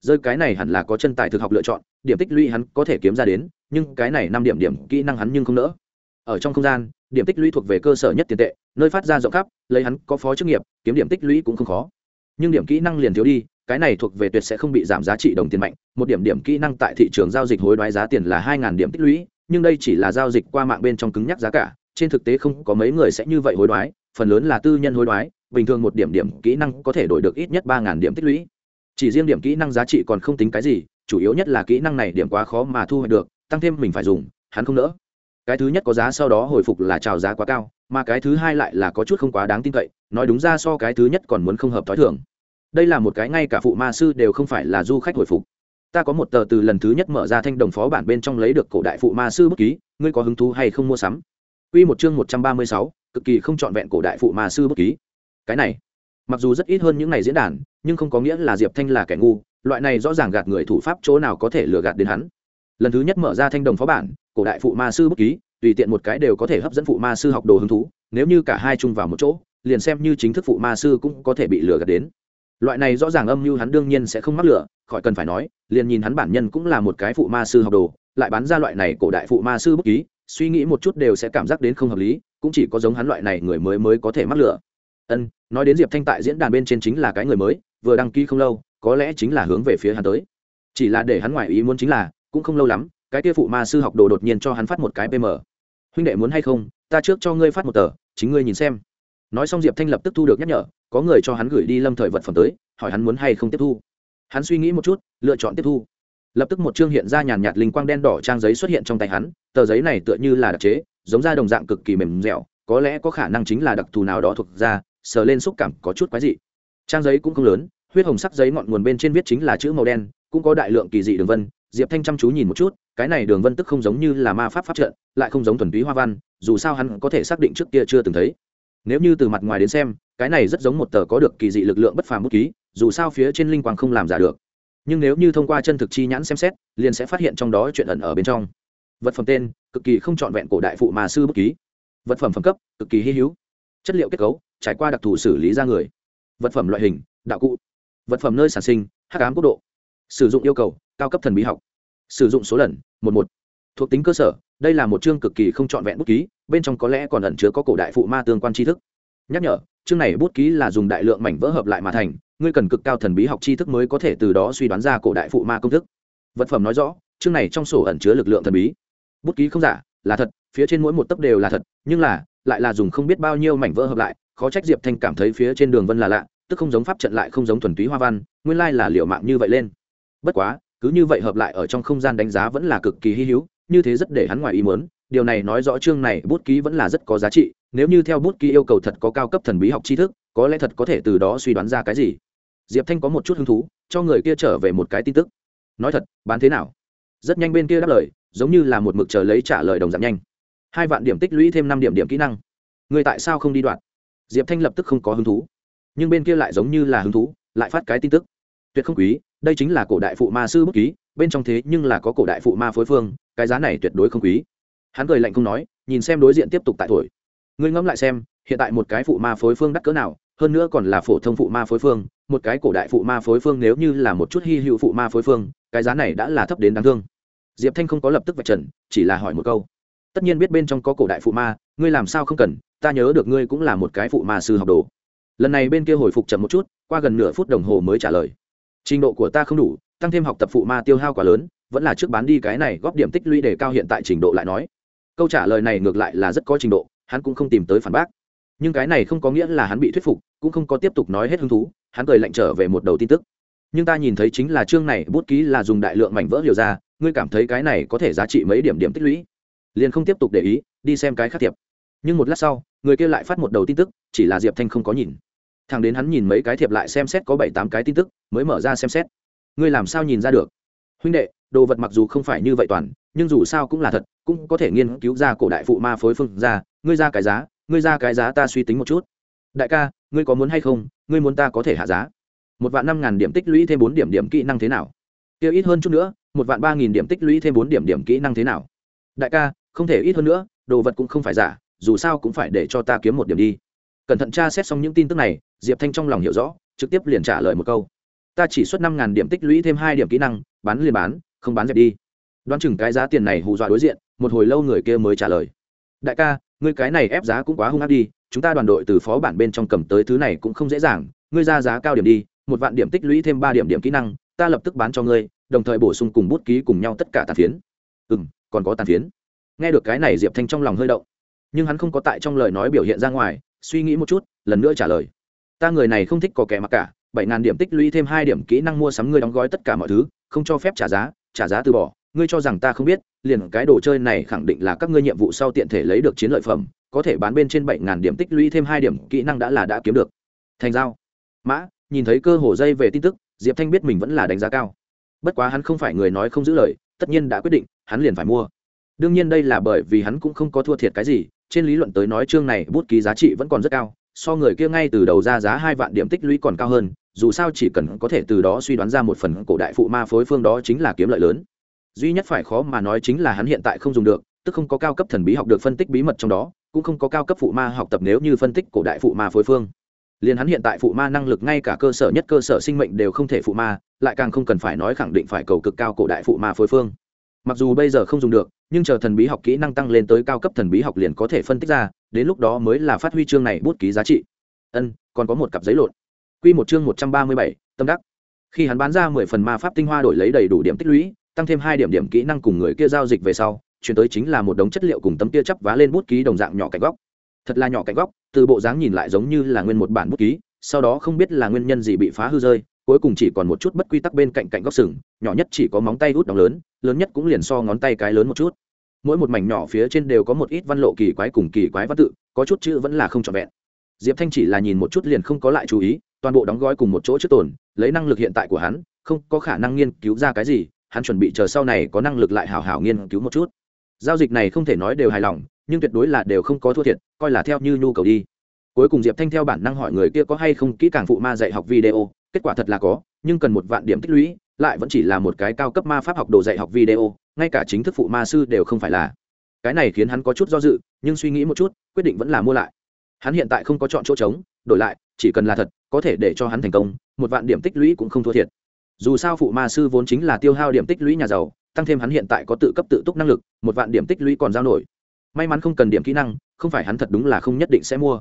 Rơi cái này hẳn là có chân tài thực học lựa chọn, điểm tích lũy hắn có thể kiếm ra đến, nhưng cái này năm điểm điểm kỹ năng hắn nhưng không nỡ. Ở trong không gian điểm tích lũy thuộc về cơ sở nhất tiền tệ, nơi phát ra rộng khắp, lấy hắn có phó chức nghiệp, kiếm điểm tích lũy cũng không khó. Nhưng điểm kỹ năng liền thiếu đi, cái này thuộc về tuyệt sẽ không bị giảm giá trị đồng tiền mạnh, một điểm điểm kỹ năng tại thị trường giao dịch hối đoái giá tiền là hai điểm tích lũy, nhưng đây chỉ là giao dịch qua mạng bên trong cứng nhắc giá cả, trên thực tế không có mấy người sẽ như vậy hối đoái, phần lớn là tư nhân hối đoái, bình thường một điểm điểm kỹ năng có thể đổi được ít nhất ba điểm tích lũy. Chỉ riêng điểm kỹ năng giá trị còn không tính cái gì, chủ yếu nhất là kỹ năng này điểm quá khó mà thu hoạch được, tăng thêm mình phải dùng, hắn không nỡ cái thứ nhất có giá sau đó hồi phục là trào giá quá cao mà cái thứ hai lại là có chút không quá đáng tin cậy nói đúng ra so cái thứ nhất còn muốn không hợp t h ó i thường. Đây là một cái ngay cả phụ ma sư đều không phải là du khách hồi phục. Ta có một tờ từ lần thứ nhất mở ra thanh đồng phó bản bên trong lấy được cổ đại phụ ma sư bất ký ngươi có hứng thú hay không mua sắm? Quy một chương một trăm ba mươi sáu, cực kỳ không trọn vẹn cổ đại phụ ma sư bất ký. Cái này mặc dù rất ít hơn những ngày diễn đàn nhưng không có nghĩa là diệp thanh là kẻ ngu loại này rõ ràng gạt người thủ pháp chỗ nào có thể lừa gạt đến hắn. Lần thứ nhất mở ra thanh đồng phó bản cổ đại phụ ma sư bút ký, tùy tiện một cái đều có thể hấp dẫn phụ ma sư học đồ hứng thú, nếu như cả hai chung vào một chỗ, liền xem như chính thức phụ ma sư cũng có thể bị lừa gạt đến. Loại này rõ ràng âm mưu hắn đương nhiên sẽ không mắc lừa, khỏi cần phải nói, liền nhìn hắn bản nhân cũng là một cái phụ ma sư học đồ, lại bán ra loại này cổ đại phụ ma sư bút ký, suy nghĩ một chút đều sẽ cảm giác đến không hợp lý, cũng chỉ có giống hắn loại này người mới mới có thể mắc lừa. Ân, nói đến diệp thanh tại diễn đàn bên trên chính là cái người mới, vừa đăng ký không lâu, có lẽ chính là hướng về phía hắn tới. Chỉ là để hắn ngoài ý muốn chính là, cũng không lâu lắm cái kia phụ ma sư học đồ đột nhiên cho hắn phát một cái pm. Huynh đệ muốn hay không, ta trước cho ngươi phát một tờ, chính ngươi nhìn xem. Nói xong diệp thanh lập tức thu được nhắc nhở, có người cho hắn gửi đi lâm thời vật phẩm tới, hỏi hắn muốn hay không tiếp thu. Hắn suy nghĩ một chút, lựa chọn tiếp thu. Lập tức một chương hiện ra nhàn nhạt linh quang đen đỏ trang giấy xuất hiện trong tay hắn, tờ giấy này tựa như là đặc chế, giống da đồng dạng cực kỳ mềm dẻo, có lẽ có khả năng chính là đặc thù nào đó thuộc da, sờ lên xúc cảm có chút quái dị. Trang giấy cũng không lớn, huyết hồng sắc giấy ngọn nguồn bên trên viết chính là chữ màu đen, cũng có đại lượng kỳ dị đường vân diệp thanh chăm chú nhìn một chút, cái này đường vân tức không giống như là ma pháp pháp trận, lại không giống thuần túy hoa văn, dù sao hắn có thể xác định trước kia chưa từng thấy. Nếu như từ mặt ngoài đến xem, cái này rất giống một tờ có được kỳ dị lực lượng bất phàm bút ký, dù sao phía trên linh quang không làm giả được. Nhưng nếu như thông qua chân thực chi nhãn xem xét, liền sẽ phát hiện trong đó chuyện ẩn ở bên trong. Vật phẩm tên, cực kỳ không trọn vẹn cổ đại phụ mà sư bút ký. Vật phẩm phẩm cấp, cực kỳ hy hữu. Chất liệu kết cấu, trải qua đặc thù xử lý ra người. Vật phẩm loại hình, đạo cụ. Vật phẩm nơi sản sinh, hắc ám quốc độ. Sử dụng yêu cầu, cao cấp thần bí học sử dụng số lần, một một. Thuộc tính cơ sở, đây là một chương cực kỳ không trọn vẹn bút ký, bên trong có lẽ còn ẩn chứa có cổ đại phụ ma tương quan tri thức. Nhắc nhở, chương này bút ký là dùng đại lượng mảnh vỡ hợp lại mà thành, ngươi cần cực cao thần bí học tri thức mới có thể từ đó suy đoán ra cổ đại phụ ma công thức. Vật phẩm nói rõ, chương này trong sổ ẩn chứa lực lượng thần bí. Bút ký không giả, là thật, phía trên mỗi một tấc đều là thật, nhưng là, lại là dùng không biết bao nhiêu mảnh vỡ hợp lại, khó trách diệp thanh cảm thấy phía trên đường vân là lạ, tức không giống pháp trận lại không giống thuần túy hoa văn, nguyên lai là liệu mạng như vậy lên. Bất quá cứ như vậy hợp lại ở trong không gian đánh giá vẫn là cực kỳ hy hữu, như thế rất để hắn ngoài ý muốn, điều này nói rõ chương này bút ký vẫn là rất có giá trị, nếu như theo bút ký yêu cầu thật có cao cấp thần bí học tri thức, có lẽ thật có thể từ đó suy đoán ra cái gì. Diệp thanh có một chút hứng thú, cho người kia trở về một cái tin tức. Nói thật, bán thế nào? Rất nhanh bên kia đáp lời, giống như là một mực chờ lấy trả lời đồng giảm nhanh. Hai vạn điểm tích lũy thêm năm điểm điểm kỹ năng. Người tại sao không đi đoạt diệp thanh lập tức không có hứng thú. Nhưng bên kia lại giống như là hứng thú, lại phát cái tin tức. Tuyệt không quý đây chính là cổ đại phụ ma sư bút ký, bên trong thế nhưng là có cổ đại phụ ma phối phương, cái giá này tuyệt đối không quý. Hắn cười lạnh không nói, nhìn xem đối diện tiếp tục tại thổi. Ngươi ngẫm lại xem, hiện tại một cái phụ ma phối phương đắt cỡ nào, hơn nữa còn là phổ thông phụ ma phối phương, một cái cổ đại phụ ma phối phương nếu như là một chút hy hữu phụ ma phối phương, cái giá này đã là thấp đến đáng thương. Diệp thanh không có lập tức vạch trần, chỉ là hỏi một câu. Tất nhiên biết bên trong có cổ đại phụ ma, ngươi làm sao không cần, ta nhớ được ngươi cũng là một cái phụ ma sư học đồ. Lần này bên kia hồi phục chậm một chút, qua gần nửa phút đồng hồ mới trả lời trình độ của ta không đủ, tăng thêm học tập phụ ma tiêu hao quá lớn, vẫn là trước bán đi cái này góp điểm tích lũy để cao hiện tại trình độ lại nói. Câu trả lời này ngược lại là rất có trình độ, hắn cũng không tìm tới phản bác. Nhưng cái này không có nghĩa là hắn bị thuyết phục, cũng không có tiếp tục nói hết hứng thú, hắn cười lạnh trở về một đầu tin tức. Nhưng ta nhìn thấy chính là chương này, bút ký là dùng đại lượng mảnh vỡ liều ra, ngươi cảm thấy cái này có thể giá trị mấy điểm điểm tích lũy? Liền không tiếp tục để ý, đi xem cái khác thiệp nhưng một lát sau, người kia lại phát một đầu tin tức, chỉ là diệp thanh không có nhìn thằng đến hắn nhìn mấy cái thiệp lại xem xét có bảy tám cái tin tức, mới mở ra xem xét. Ngươi làm sao nhìn ra được? Huynh đệ, đồ vật mặc dù không phải như vậy toàn, nhưng dù sao cũng là thật, cũng có thể nghiên cứu ra cổ đại phụ ma phối phương ra. Ngươi ra cái giá, ngươi ra cái giá ta suy tính một chút. Đại ca, ngươi có muốn hay không? Ngươi muốn ta có thể hạ giá? Một vạn năm ngàn điểm tích lũy thêm bốn điểm điểm kỹ năng thế nào? Tiêu ít hơn chút nữa, một vạn ba nghìn điểm tích lũy thêm bốn điểm điểm kỹ năng thế nào? Đại ca, không thể ít hơn nữa, đồ vật cũng không phải giả, dù sao cũng phải để cho ta kiếm một điểm đi. Cẩn thận tra xét xong những tin tức này diệp thanh trong lòng hiểu rõ, trực tiếp liền trả lời một câu. Ta chỉ xuất năm ngàn điểm tích lũy thêm hai điểm kỹ năng, bán liền bán, không bán dẹp đi. Đoán chừng cái giá tiền này hù dọa đối diện, một hồi lâu người kia mới trả lời. Đại ca, ngươi cái này ép giá cũng quá hung ác đi, chúng ta đoàn đội từ phó bản bên trong cầm tới thứ này cũng không dễ dàng, ngươi ra giá cao điểm đi, một vạn điểm tích lũy thêm ba điểm điểm kỹ năng, ta lập tức bán cho ngươi, đồng thời bổ sung cùng bút ký cùng nhau tất cả tàn phiến. Ừ m còn có tàn phiến. Nghe được cái này diệp thanh trong lòng hơi động, nhưng hắn không có tại trong lời nói biểu hiện ra ngoài, suy nghĩ một chút, lần nữa trả lời ta người này không thích có kẻ mặc cả, bảy ngàn điểm tích lũy thêm hai điểm kỹ năng mua sắm ngươi đóng gói tất cả mọi thứ, không cho phép trả giá trả giá từ bỏ. Ngươi cho rằng ta không biết, liền cái đồ chơi này khẳng định là các ngươi nhiệm vụ sau tiện thể lấy được chiến lợi phẩm, có thể bán bên trên bảy ngàn điểm tích lũy thêm hai điểm kỹ năng đã là đã kiếm được. Thành giao. Mã, nhìn thấy cơ hồ dây về tin tức, diệp thanh biết mình vẫn là đánh giá cao. Bất quá hắn không phải người nói không giữ lời, tất nhiên đã quyết định, hắn liền phải mua. Đương nhiên đây là bởi vì hắn cũng không có thua thiệt cái gì, trên lý luận tới nói chương này bút ký giá trị vẫn còn rất cao so người kia ngay từ đầu ra giá hai vạn điểm tích lũy còn cao hơn, dù sao chỉ cần có thể từ đó suy đoán ra một phần cổ đại phụ ma phối phương đó chính là kiếm lợi lớn. Duy nhất phải khó mà nói chính là hắn hiện tại không dùng được, tức không có cao cấp thần bí học được phân tích bí mật trong đó, cũng không có cao cấp phụ ma học tập nếu như phân tích cổ đại phụ ma phối phương. Liền hắn hiện tại phụ ma năng lực ngay cả cơ sở nhất cơ sở sinh mệnh đều không thể phụ ma, lại càng không cần phải nói khẳng định phải cầu cực cao cổ đại phụ ma phối phương. Mặc dù bây giờ không dùng được, nhưng chờ thần bí học kỹ năng tăng lên tới cao cấp thần bí học liền có thể phân tích ra đến lúc đó mới là phát huy chương này bút ký giá trị. Ân, còn có một cặp giấy lộn. Q một chương một trăm ba mươi bảy, tâm đắc. Khi hắn bán ra mười phần ma pháp tinh hoa đổi lấy đầy đủ điểm tích lũy, tăng thêm hai điểm điểm kỹ năng cùng người kia giao dịch về sau, chuyển tới chính là một đống chất liệu cùng tấm kia chắp vá lên bút ký đồng dạng nhỏ cạnh góc. Thật là nhỏ cạnh góc, từ bộ dáng nhìn lại giống như là nguyên một bản bút ký, sau đó không biết là nguyên nhân gì bị phá hư rơi, cuối cùng chỉ còn một chút bất quy tắc bên cạnh cạnh góc sừng, nhỏ nhất chỉ có móng tay hút đóng lớn lớn nhất cũng liền so ngón tay cái lớn một chút mỗi một mảnh nhỏ phía trên đều có một ít văn lộ kỳ quái cùng kỳ quái văn tự, có chút chữ vẫn là không trọn vẹn. Diệp thanh chỉ là nhìn một chút liền không có lại chú ý, toàn bộ đóng gói cùng một chỗ trước tồn, lấy năng lực hiện tại của hắn, không có khả năng nghiên cứu ra cái gì, hắn chuẩn bị chờ sau này có năng lực lại hào hào nghiên cứu một chút. Giao dịch này không thể nói đều hài lòng, nhưng tuyệt đối là đều không có thua thiệt, coi là theo như nhu cầu đi. Cuối cùng diệp thanh theo bản năng hỏi người kia có hay không kỹ càng phụ ma dạy học video, kết quả thật là có, nhưng cần một vạn điểm tích lũy lại vẫn chỉ là một cái cao cấp ma pháp học đồ dạy học video, ngay cả chính thức phụ ma sư đều không phải là. Cái này khiến hắn có chút do dự, nhưng suy nghĩ một chút, quyết định vẫn là mua lại. Hắn hiện tại không có chọn chỗ trống, đổi lại, chỉ cần là thật, có thể để cho hắn thành công, một vạn điểm tích lũy cũng không thua thiệt. Dù sao phụ ma sư vốn chính là tiêu hao điểm tích lũy nhà giàu, tăng thêm hắn hiện tại có tự cấp tự túc năng lực, một vạn điểm tích lũy còn giao nổi. May mắn không cần điểm kỹ năng, không phải hắn thật đúng là không nhất định sẽ mua.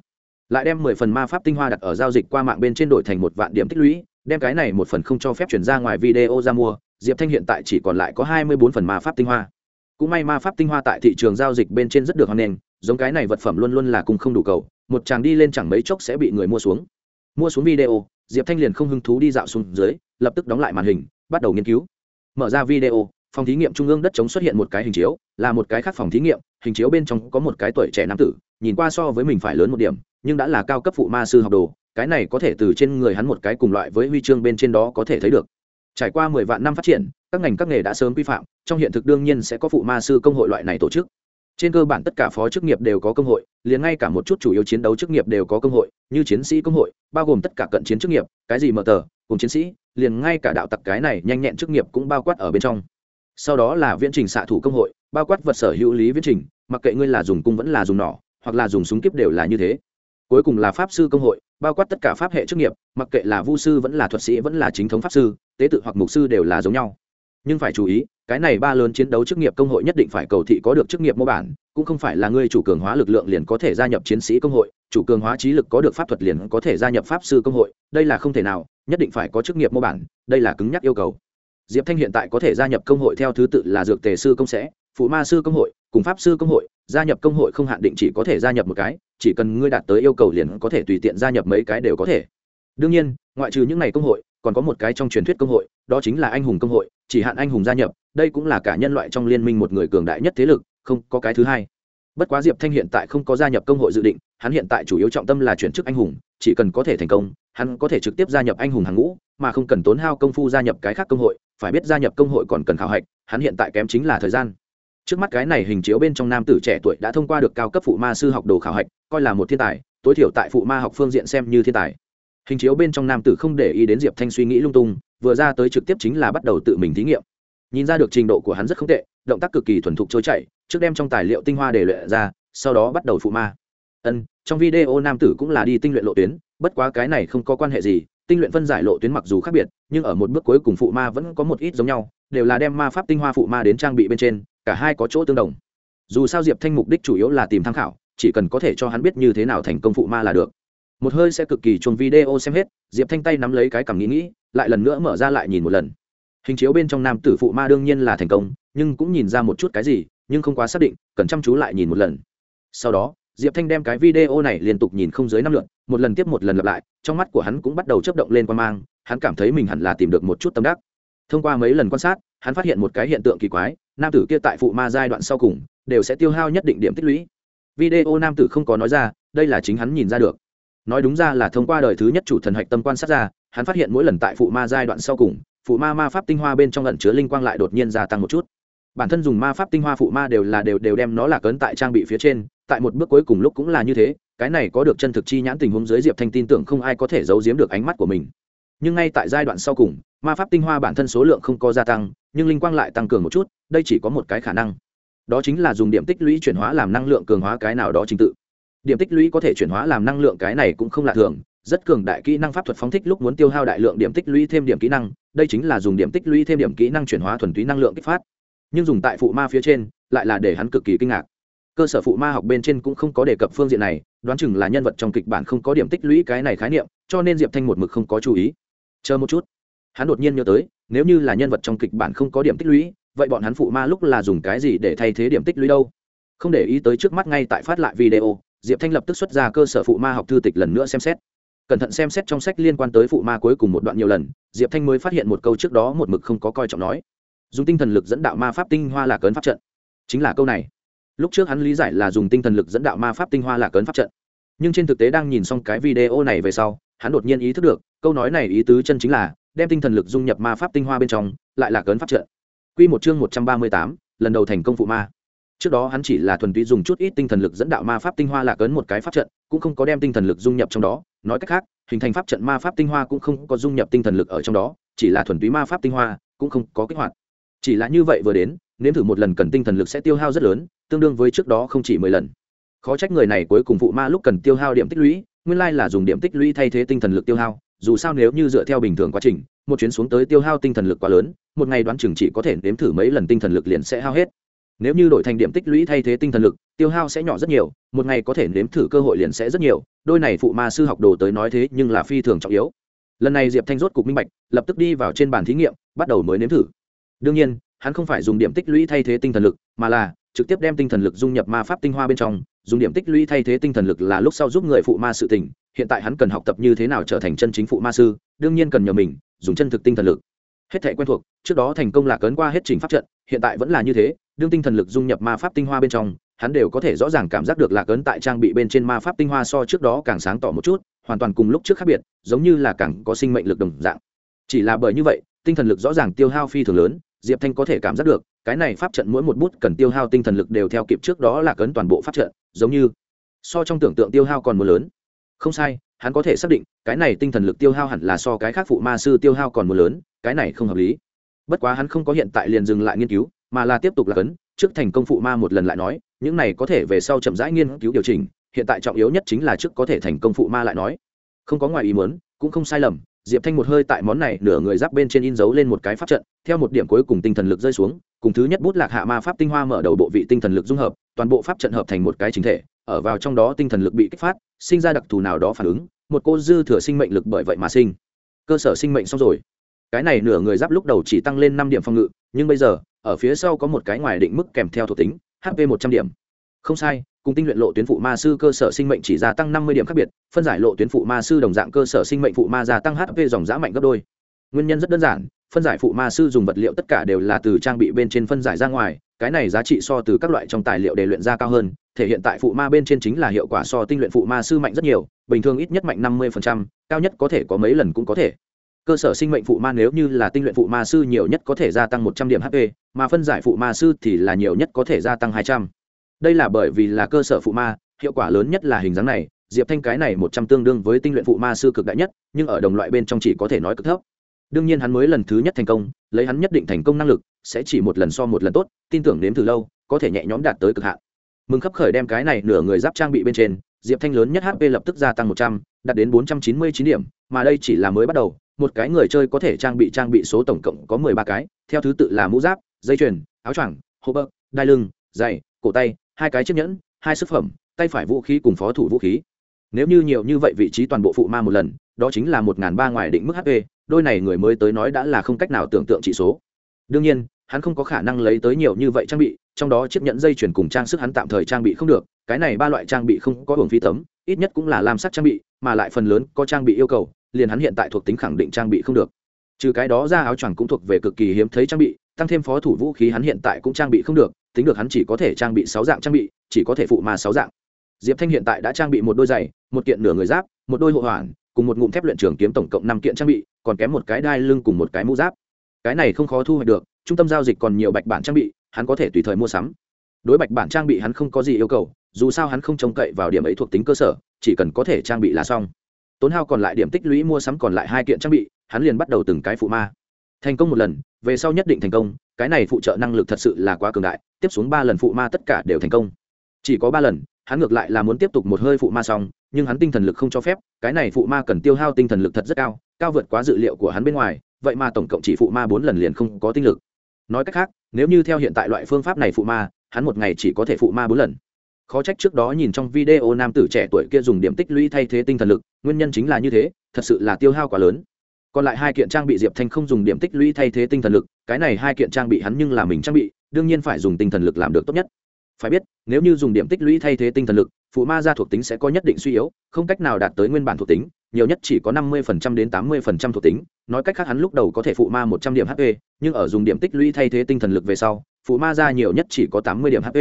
Lại đem mười phần ma pháp tinh hoa đặt ở giao dịch qua mạng bên trên đổi thành một vạn điểm tích lũy đem cái này một phần không cho phép chuyển ra ngoài video ra mua, diệp thanh hiện tại chỉ còn lại có hai mươi bốn phần ma pháp tinh hoa. Cũng may ma pháp tinh hoa tại thị trường giao dịch bên trên rất được hoan nghênh, giống cái này vật phẩm luôn luôn là cùng không đủ cầu, một chàng đi lên chẳng mấy chốc sẽ bị người mua xuống. Mua xuống video, diệp thanh liền không hứng thú đi dạo xuống dưới, lập tức đóng lại màn hình, bắt đầu nghiên cứu. Mở ra video, phòng thí nghiệm trung ương đất chống xuất hiện một cái hình chiếu, là một cái khác phòng thí nghiệm, hình chiếu bên trong có một cái tuổi trẻ nam tử, nhìn qua so với mình phải lớn một điểm nhưng đã là cao cấp phụ ma sư học đồ, cái này có thể từ trên người hắn một cái cùng loại với huy chương bên trên đó có thể thấy được. Trải qua mười vạn năm phát triển, các ngành các nghề đã sớm quy phạm, trong hiện thực đương nhiên sẽ có phụ ma sư công hội loại này tổ chức. Trên cơ bản tất cả phó chức nghiệp đều có công hội, liền ngay cả một chút chủ yếu chiến đấu chức nghiệp đều có công hội, như chiến sĩ công hội, bao gồm tất cả cận chiến chức nghiệp, cái gì mở tờ, cùng chiến sĩ, liền ngay cả đạo tặc cái này nhanh nhẹn chức nghiệp cũng bao quát ở bên trong. Sau đó là viễn trình xạ thủ công hội, bao quát vật sở hữu lý viễn trình, mặc kệ ngươi là dùng cung vẫn là dùng nỏ, hoặc là dùng súng kíp đều là như thế cuối cùng là pháp sư công hội, bao quát tất cả pháp hệ chức nghiệp, mặc kệ là vu sư vẫn là thuật sĩ vẫn là chính thống pháp sư, tế tự hoặc mục sư đều là giống nhau. Nhưng phải chú ý, cái này ba lớn chiến đấu chức nghiệp công hội nhất định phải cầu thị có được chức nghiệp mô bản, cũng không phải là ngươi chủ cường hóa lực lượng liền có thể gia nhập chiến sĩ công hội, chủ cường hóa trí lực có được pháp thuật liền có thể gia nhập pháp sư công hội, đây là không thể nào, nhất định phải có chức nghiệp mô bản, đây là cứng nhắc yêu cầu. Diệp thanh hiện tại có thể gia nhập công hội theo thứ tự là dược tề sư công sẽ, phụ ma sư công hội, cùng pháp sư công hội gia nhập công hội không hạn định chỉ có thể gia nhập một cái, chỉ cần ngươi đạt tới yêu cầu liền có thể tùy tiện gia nhập mấy cái đều có thể. Đương nhiên, ngoại trừ những n à y công hội, còn có một cái trong truyền thuyết công hội, đó chính là anh hùng công hội, chỉ hạn anh hùng gia nhập, đây cũng là cả nhân loại trong liên minh một người cường đại nhất thế lực, không có cái thứ hai. Bất quá diệp thanh hiện tại không có gia nhập công hội dự định, hắn hiện tại chủ yếu trọng tâm là chuyển chức anh hùng, chỉ cần có thể thành công, hắn có thể trực tiếp gia nhập anh hùng hàng ngũ, mà không cần tốn hao công phu gia nhập cái khác công hội, phải biết gia nhập công hội còn cần khảo hạch, hắn hiện tại kém chính là thời gian trước mắt cái này hình chiếu bên trong nam tử trẻ tuổi đã thông qua được cao cấp phụ ma sư học đồ khảo hạch, coi là một thiên tài, tối thiểu tại phụ ma học phương diện xem như thiên tài. Hình chiếu bên trong nam tử không để ý đến diệp thanh suy nghĩ lung tung, vừa ra tới trực tiếp chính là bắt đầu tự mình thí nghiệm. Nhìn ra được trình độ của hắn rất không tệ, động tác cực kỳ thuần thục trôi chảy, trước đem trong tài liệu tinh hoa để luyện ra, sau đó bắt đầu phụ ma. Ân, trong video nam tử cũng là đi tinh luyện lộ tuyến, bất quá cái này không có quan hệ gì, tinh luyện phân giải lộ tuyến mặc dù khác biệt, nhưng ở một bước cuối cùng phụ ma vẫn có một ít giống nhau đều là đem ma pháp tinh hoa phụ ma đến trang bị bên trên, cả hai có chỗ tương đồng. Dù sao diệp thanh mục đích chủ yếu là tìm tham khảo, chỉ cần có thể cho hắn biết như thế nào thành công phụ ma là được. Một hơi sẽ cực kỳ chuồn video xem hết, diệp thanh tay nắm lấy cái cằm nghĩ nghĩ, lại lần nữa mở ra lại nhìn một lần. Hình chiếu bên trong nam tử phụ ma đương nhiên là thành công, nhưng cũng nhìn ra một chút cái gì, nhưng không quá xác định, cần chăm chú lại nhìn một lần. Sau đó, diệp thanh đem cái video này liên tục nhìn không dưới năm lượt, một lần tiếp một lần lặp lại, trong mắt của hắn cũng bắt đầu chấp động lên quan mang, hắn cảm thấy mình hẳn là tìm được một chút tâm đắc thông qua mấy lần quan sát, hắn phát hiện một cái hiện tượng kỳ quái, nam tử kia tại phụ ma giai đoạn sau cùng, đều sẽ tiêu hao nhất định điểm tích lũy. Video nam tử không có nói ra, đây là chính hắn nhìn ra được. Nói đúng ra là thông qua đời thứ nhất chủ thần hạch tâm quan sát ra, hắn phát hiện mỗi lần tại phụ ma giai đoạn sau cùng, phụ ma ma pháp tinh hoa bên trong lần chứa linh quang lại đột nhiên gia tăng một chút. Bản thân dùng ma pháp tinh hoa phụ ma đều là đều đều đem nó là cấn tại trang bị phía trên, tại một bước cuối cùng lúc cũng là như thế, cái này có được chân thực chi nhãn tình huống dưới diệp thanh tin tưởng không ai có thể giấu giếm được ánh mắt của mình. Nhưng ngay tại giai đoạn sau cùng ma pháp tinh hoa bản thân số lượng không có gia tăng, nhưng linh quang lại tăng cường một chút, đây chỉ có một cái khả năng. Đó chính là dùng điểm tích lũy chuyển hóa làm năng lượng cường hóa cái nào đó trình tự. Điểm tích lũy có thể chuyển hóa làm năng lượng cái này cũng không lạ thường, rất cường đại kỹ năng pháp thuật phóng thích lúc muốn tiêu hao đại lượng điểm tích lũy thêm điểm kỹ năng, đây chính là dùng điểm tích lũy thêm điểm kỹ năng chuyển hóa thuần túy năng lượng kích phát. Nhưng dùng tại phụ ma phía trên, lại là để hắn cực kỳ kinh ngạc. Cơ sở phụ ma học bên trên cũng không có đề cập phương diện này, đoán chừng là nhân vật trong kịch bản không có điểm tích lũy cái này khái niệm, cho nên diệp thanh một mực không có chú ý. Chờ một chút hắn đột nhiên nhớ tới, nếu như là nhân vật trong kịch bản không có điểm tích lũy, vậy bọn hắn phụ ma lúc là dùng cái gì để thay thế điểm tích lũy đâu? Không để ý tới trước mắt ngay tại phát lại video, diệp thanh lập tức xuất ra cơ sở phụ ma học thư tịch lần nữa xem xét. Cẩn thận xem xét trong sách liên quan tới phụ ma cuối cùng một đoạn nhiều lần, diệp thanh mới phát hiện một câu trước đó một mực không có coi trọng nói. Dùng tinh thần lực dẫn đạo ma pháp tinh hoa là cấn pháp trận. Chính là câu này. Lúc trước hắn lý giải là dùng tinh thần lực dẫn đạo ma pháp tinh hoa là cấn pháp trận. Nhưng trên thực tế đang nhìn xong cái video này về sau, hắn đột nhiên ý thức được, câu nói này ý tứ chân chính là đem tinh thần lực dung nhập ma pháp tinh hoa bên trong, lại là cấn pháp trận. Q một chương một trăm ba mươi tám, lần đầu thành công phụ ma. Trước đó hắn chỉ là thuần túy dùng chút ít tinh thần lực dẫn đạo ma pháp tinh hoa là cấn một cái pháp trận, cũng không có đem tinh thần lực dung nhập trong đó. Nói cách khác, hình thành pháp trận ma pháp tinh hoa cũng không có dung nhập tinh thần lực ở trong đó, chỉ là thuần túy ma pháp tinh hoa, cũng không có kích hoạt. Chỉ là như vậy vừa đến, nếm thử một lần cần tinh thần lực sẽ tiêu hao rất lớn, tương đương với trước đó không chỉ mười lần. Khó trách người này cuối cùng phụ ma lúc cần tiêu hao điểm tích lũy, nguyên lai là dùng điểm tích lũy thay thế tinh thần lực tiêu hao dù sao nếu như dựa theo bình thường quá trình, một chuyến xuống tới tiêu hao tinh thần lực quá lớn, một ngày đoán chừng chỉ có thể nếm thử mấy lần tinh thần lực liền sẽ hao hết. Nếu như đổi thành điểm tích lũy thay thế tinh thần lực, tiêu hao sẽ nhỏ rất nhiều, một ngày có thể nếm thử cơ hội liền sẽ rất nhiều, đôi này phụ ma sư học đồ tới nói thế nhưng là phi thường trọng yếu. Lần này diệp thanh rốt cục minh bạch, lập tức đi vào trên bàn thí nghiệm, bắt đầu mới nếm thử. Đương nhiên, hắn không phải dùng điểm tích lũy thay thế tinh thần lực, mà là trực tiếp đem tinh thần lực dung nhập ma pháp tinh hoa bên trong, dùng điểm tích lũy thay thế tinh thần lực là lúc sau giúp người phụ ma sự tình, hiện tại hắn cần học tập như thế nào trở thành chân chính phụ ma sư, đương nhiên cần nhờ mình, dùng chân thực tinh thần lực. Hết thể quen thuộc, trước đó thành công là cấn qua hết trình pháp trận, hiện tại vẫn là như thế, đương tinh thần lực dung nhập ma pháp tinh hoa bên trong, hắn đều có thể rõ ràng cảm giác được lạc ấn tại trang bị bên trên ma pháp tinh hoa so trước đó càng sáng tỏ một chút, hoàn toàn cùng lúc trước khác biệt, giống như là càng có sinh mệnh lực đồng dạng. Chỉ là bởi như vậy, tinh thần lực rõ ràng tiêu hao phi thường lớn, diệp thanh có thể cảm giác được cái này pháp trận mỗi một bút cần tiêu hao tinh thần lực đều theo kịp trước đó là cấn toàn bộ pháp trận, giống như so trong tưởng tượng tiêu hao còn mưa lớn. Không sai, hắn có thể xác định, cái này tinh thần lực tiêu hao hẳn là so cái khác phụ ma sư tiêu hao còn mưa lớn, cái này không hợp lý. Bất quá hắn không có hiện tại liền dừng lại nghiên cứu, mà là tiếp tục là cấn, trước thành công phụ ma một lần lại nói, những này có thể về sau chậm rãi nghiên cứu điều chỉnh, hiện tại trọng yếu nhất chính là trước có thể thành công phụ ma lại nói. Không có ngoài ý muốn, cũng không sai lầm diệp thanh một hơi tại món này nửa người giáp bên trên in dấu lên một cái pháp trận, theo một điểm cuối cùng tinh thần lực rơi xuống, cùng thứ nhất bút lạc hạ ma pháp tinh hoa mở đầu bộ vị tinh thần lực dung hợp, toàn bộ pháp trận hợp thành một cái chính thể, ở vào trong đó tinh thần lực bị kích phát, sinh ra đặc thù nào đó phản ứng, một cô dư thừa sinh mệnh lực bởi vậy mà sinh. Cơ sở sinh mệnh xong rồi. Cái này nửa người giáp lúc đầu chỉ tăng lên năm điểm phòng ngự, nhưng bây giờ, ở phía sau có một cái ngoài định mức kèm theo thuộc tính hp một trăm điểm không sai, cùng tinh luyện lộ tuyến phụ ma sư cơ sở sinh mệnh chỉ gia tăng năm mươi điểm khác biệt, phân giải lộ tuyến phụ ma sư đồng dạng cơ sở sinh mệnh phụ ma gia tăng hp dòng giã mạnh gấp đôi. Nguyên nhân rất đơn giản, phân giải phụ ma sư dùng vật liệu tất cả đều là từ trang bị bên trên phân giải ra ngoài, cái này giá trị so từ các loại trong tài liệu để luyện ra cao hơn, thể hiện tại phụ ma bên trên chính là hiệu quả so tinh luyện phụ ma sư mạnh rất nhiều, bình thường ít nhất mạnh năm mươi cao nhất có thể có mấy lần cũng có thể. Cơ sở sinh mệnh phụ ma nếu như là tinh luyện phụ ma sư nhiều nhất có thể gia tăng một trăm điểm hp mà phân giải phụ ma sư thì là nhiều nhất có thể gia tăng hai trăm đây là bởi vì là cơ sở phụ ma, hiệu quả lớn nhất là hình dáng này, diệp thanh cái này một trăm tương đương với tinh luyện phụ ma sư cực đại nhất, nhưng ở đồng loại bên trong chỉ có thể nói cực thấp. Đương nhiên hắn mới lần thứ nhất thành công, lấy hắn nhất định thành công năng lực, sẽ chỉ một lần so một lần tốt, tin tưởng đến từ lâu, có thể nhẹ nhõm đạt tới cực hạn. Mừng khắp khởi đem cái này nửa người giáp trang bị bên trên, diệp thanh lớn nhất hp lập tức gia tăng một trăm, đạt đến bốn trăm chín mươi chín điểm, mà đây chỉ là mới bắt đầu, một cái người chơi có thể trang bị trang bị số tổng cộng có mười ba cái, theo thứ tự là mũ giáp, dây chuyền, áo choàng hô bơ đai lưng, giày, cổ tay hai cái chiếc nhẫn, hai sức phẩm, tay phải vũ khí cùng phó thủ vũ khí. Nếu như nhiều như vậy vị trí toàn bộ phụ ma một lần, đó chính là một ngàn ba ngoài định mức hp đôi này người mới tới nói đã là không cách nào tưởng tượng trị số. Đương nhiên, hắn không có khả năng lấy tới nhiều như vậy trang bị, trong đó chiếc nhẫn dây chuyển cùng trang sức hắn tạm thời trang bị không được, cái này ba loại trang bị không có hưởng phi tấm, ít nhất cũng là làm sắc trang bị, mà lại phần lớn có trang bị yêu cầu, liền hắn hiện tại thuộc tính khẳng định trang bị không được. Trừ cái đó ra áo choàng cũng thuộc về cực kỳ hiếm thấy trang bị, tăng thêm phó thủ vũ khí hắn hiện tại cũng trang bị không được tính được hắn chỉ có thể trang bị sáu dạng trang bị, chỉ có thể phụ mà sáu dạng. Diệp thanh hiện tại đã trang bị một đôi giày, một kiện nửa người giáp, một đôi hộ hoàn, cùng một ngụm thép luyện trường kiếm tổng cộng năm kiện trang bị, còn kém một cái đai lưng cùng một cái mũ giáp. Cái này không khó thu hoạch được, trung tâm giao dịch còn nhiều bạch bản trang bị, hắn có thể tùy thời mua sắm. Đối bạch bản trang bị hắn không có gì yêu cầu, dù sao hắn không trông cậy vào điểm ấy thuộc tính cơ sở, chỉ cần có thể trang bị là xong. Tốn hao còn lại điểm tích lũy mua sắm còn lại hai kiện trang bị, hắn liền bắt đầu từng cái phụ ma. Thành công một lần, về sau nhất định thành công, cái này phụ trợ năng lực thật sự là quá cường đại tiếp xuống ba lần phụ ma tất cả đều thành công. Chỉ có ba lần, hắn ngược lại là muốn tiếp tục một hơi phụ ma xong, nhưng hắn tinh thần lực không cho phép, cái này phụ ma cần tiêu hao tinh thần lực thật rất cao cao vượt quá dự liệu của hắn bên ngoài, vậy mà tổng cộng chỉ phụ ma bốn lần liền không có tinh lực. Nói cách khác, nếu như theo hiện tại loại phương pháp này phụ ma, hắn một ngày chỉ có thể phụ ma bốn lần. Khó trách trước đó nhìn trong video nam tử trẻ tuổi kia dùng điểm tích lũy thay thế tinh thần lực, nguyên nhân chính là như thế, thật sự là tiêu hao quá lớn. Còn lại hai kiện trang bị diệp thanh không dùng điểm tích lũy thay thế tinh thần lực, cái này hai kiện trang bị hắn nhưng là mình trang bị đương nhiên phải dùng tinh thần lực làm được tốt nhất. Phải biết, nếu như dùng điểm tích lũy thay thế tinh thần lực, phụ ma ra thuộc tính sẽ có nhất định suy yếu, không cách nào đạt tới nguyên bản thuộc tính, nhiều nhất chỉ có năm mươi đến tám mươi thuộc tính. Nói cách khác hắn lúc đầu có thể phụ ma một trăm điểm hp nhưng ở dùng điểm tích lũy thay thế tinh thần lực về sau, phụ ma ra nhiều nhất chỉ có tám mươi điểm hp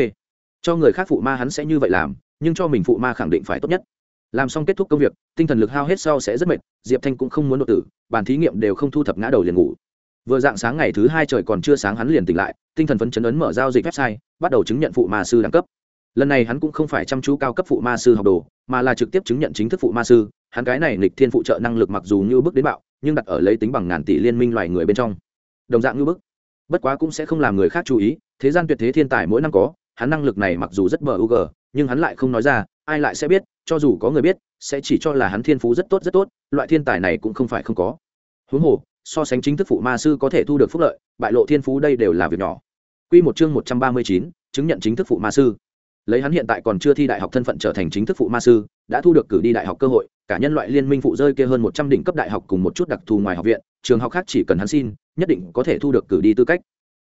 cho người khác phụ ma hắn sẽ như vậy làm, nhưng cho mình phụ ma khẳng định phải tốt nhất. Làm xong kết thúc công việc, tinh thần lực hao hết sau sẽ rất mệt, diệp thanh cũng không muốn độ tử bản thí nghiệm đều không thu thập ngã đầu liền ngủ vừa dạng sáng ngày thứ hai trời còn chưa sáng hắn liền tỉnh lại, tinh thần phấn chấn ấn mở giao dịch website, bắt đầu chứng nhận phụ ma sư đẳng cấp. Lần này hắn cũng không phải chăm chú cao cấp phụ ma sư học đồ, mà là trực tiếp chứng nhận chính thức phụ ma sư. Hắn cái này lịch thiên phụ trợ năng lực mặc dù như bước đến bạo, nhưng đặt ở lấy tính bằng ngàn tỷ liên minh loài người bên trong. Đồng dạng như bức. Bất quá cũng sẽ không làm người khác chú ý, thế gian tuyệt thế thiên tài mỗi năm có, hắn năng lực này mặc dù rất bờ ug nhưng hắn lại không nói ra, ai lại sẽ biết, cho dù có người biết, sẽ chỉ cho là hắn thiên phú rất tốt rất tốt, loại thiên tài này cũng không phải không có. Huống hồ so sánh chính thức phụ ma sư có thể thu được phúc lợi bại lộ thiên phú đây đều là việc nhỏ. Quy một chương một trăm ba mươi chín, chứng nhận chính thức phụ ma sư. Lấy hắn hiện tại còn chưa thi đại học thân phận trở thành chính thức phụ ma sư đã thu được cử đi đại học cơ hội cả nhân loại liên minh phụ rơi kia hơn một trăm đỉnh cấp đại học cùng một chút đặc thù ngoài học viện trường học khác chỉ cần hắn xin nhất định có thể thu được cử đi tư cách.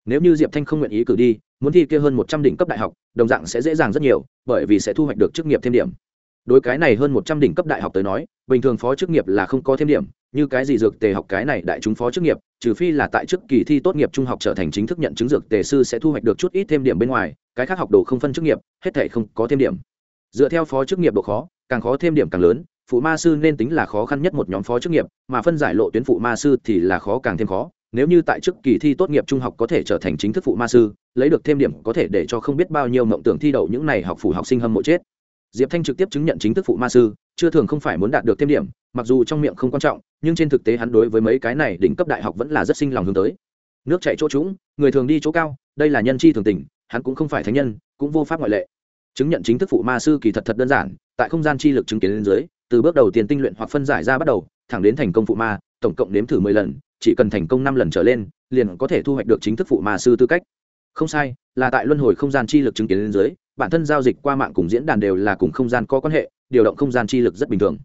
Nếu như diệp thanh không nguyện ý cử đi muốn thi kia hơn một trăm đỉnh cấp đại học đồng dạng sẽ dễ dàng rất nhiều bởi vì sẽ thu hoạch được chức nghiệp thêm điểm. Đối cái này hơn một trăm đỉnh cấp đại học tới nói bình thường phó chức nghiệp là không có thêm điểm như cái gì dược tề học cái này đại chúng phó chức nghiệp, trừ phi là tại trước kỳ thi tốt nghiệp trung học trở thành chính thức nhận chứng dược tề sư sẽ thu hoạch được chút ít thêm điểm bên ngoài, cái khác học đồ không phân chức nghiệp, hết thể không có thêm điểm. Dựa theo phó chức nghiệp độ khó, càng khó thêm điểm càng lớn, phụ ma sư nên tính là khó khăn nhất một nhóm phó chức nghiệp, mà phân giải lộ tuyến phụ ma sư thì là khó càng thêm khó. Nếu như tại trước kỳ thi tốt nghiệp trung học có thể trở thành chính thức phụ ma sư, lấy được thêm điểm có thể để cho không biết bao nhiêu mộng tưởng thi đậu những này học phủ học sinh hâm mộ chết diệp thanh trực tiếp chứng nhận chính thức phụ ma sư, chưa thường không phải muốn đạt được thêm điểm, mặc dù trong miệng không quan trọng, nhưng trên thực tế hắn đối với mấy cái này đỉnh cấp đại học vẫn là rất sinh lòng hướng tới. Nước chạy chỗ trũng, người thường đi chỗ cao, đây là nhân chi thường tình, hắn cũng không phải thánh nhân, cũng vô pháp ngoại lệ. Chứng nhận chính thức phụ ma sư kỳ thật thật đơn giản, tại không gian chi lực chứng kiến lên dưới, từ bước đầu tiền tinh luyện hoặc phân giải ra bắt đầu, thẳng đến thành công phụ ma, tổng cộng đếm thử mười lần, chỉ cần thành công năm lần trở lên, liền có thể thu hoạch được chính thức phụ ma sư tư cách. Không sai, là tại luân hồi không gian chi lực chứng kiến lên dưới bản thân giao dịch qua mạng cùng diễn đàn đều là cùng không gian có quan hệ, điều động không gian chi lực rất bình thường.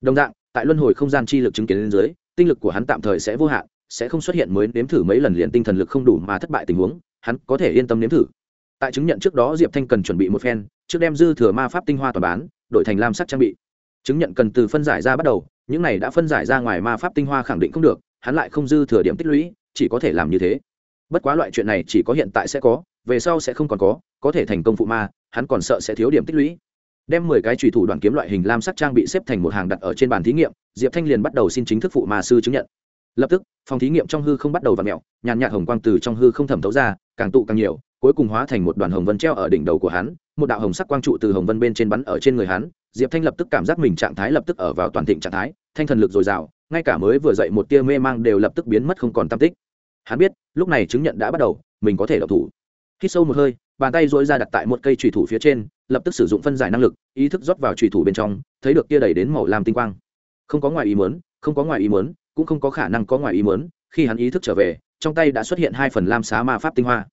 Đồng dạng, tại luân hồi không gian chi lực chứng kiến lên dưới, tinh lực của hắn tạm thời sẽ vô hạn, sẽ không xuất hiện mới nếm thử mấy lần liền tinh thần lực không đủ mà thất bại tình huống, hắn có thể yên tâm nếm thử. Tại chứng nhận trước đó diệp thanh cần chuẩn bị một phen, trước đem dư thừa ma pháp tinh hoa toàn bán, đổi thành lam sắc trang bị. Chứng nhận cần từ phân giải ra bắt đầu, những này đã phân giải ra ngoài ma pháp tinh hoa khẳng định không được, hắn lại không dư thừa điểm tích lũy, chỉ có thể làm như thế bất quá loại chuyện này chỉ có hiện tại sẽ có, về sau sẽ không còn có có thể thành công phụ ma, hắn còn sợ sẽ thiếu điểm tích lũy. Đem mười cái trùy thủ đoàn kiếm loại hình lam sắc trang bị xếp thành một hàng đặt ở trên bàn thí nghiệm, diệp thanh liền bắt đầu xin chính thức phụ ma sư chứng nhận. Lập tức, phòng thí nghiệm trong hư không bắt đầu v ặ mẹo nhàn nhạt hồng quang từ trong hư không thẩm thấu ra, càng tụ càng nhiều, cuối cùng hóa thành một đoàn hồng vân treo ở đỉnh đầu của hắn, một đạo hồng sắc quang trụ từ hồng vân bên trên bắn ở trên người hắn, diệp thanh lập tức cảm giác mình trạng thái lập tức ở vào toàn thịnh trạng thái, thanh thần lực dồi dào, ngay cả mới vừa dậy một tia mê mang đều lập tức biến mất không còn tam tích hắn biết, lúc này chứng nhận đã bắt đầu, mình có thể đọc thủ. Khi sâu một hơi, bàn tay dối ra đặt tại một cây trùy thủ phía trên, lập tức sử dụng phân giải năng lực, ý thức rót vào trùy thủ bên trong, thấy được tia đẩy đến màu lam tinh quang. Không có ngoài ý mớn không có ngoài ý mớn cũng không có khả năng có ngoài ý mớn khi hắn ý thức trở về, trong tay đã xuất hiện hai phần lam xá ma pháp tinh hoa.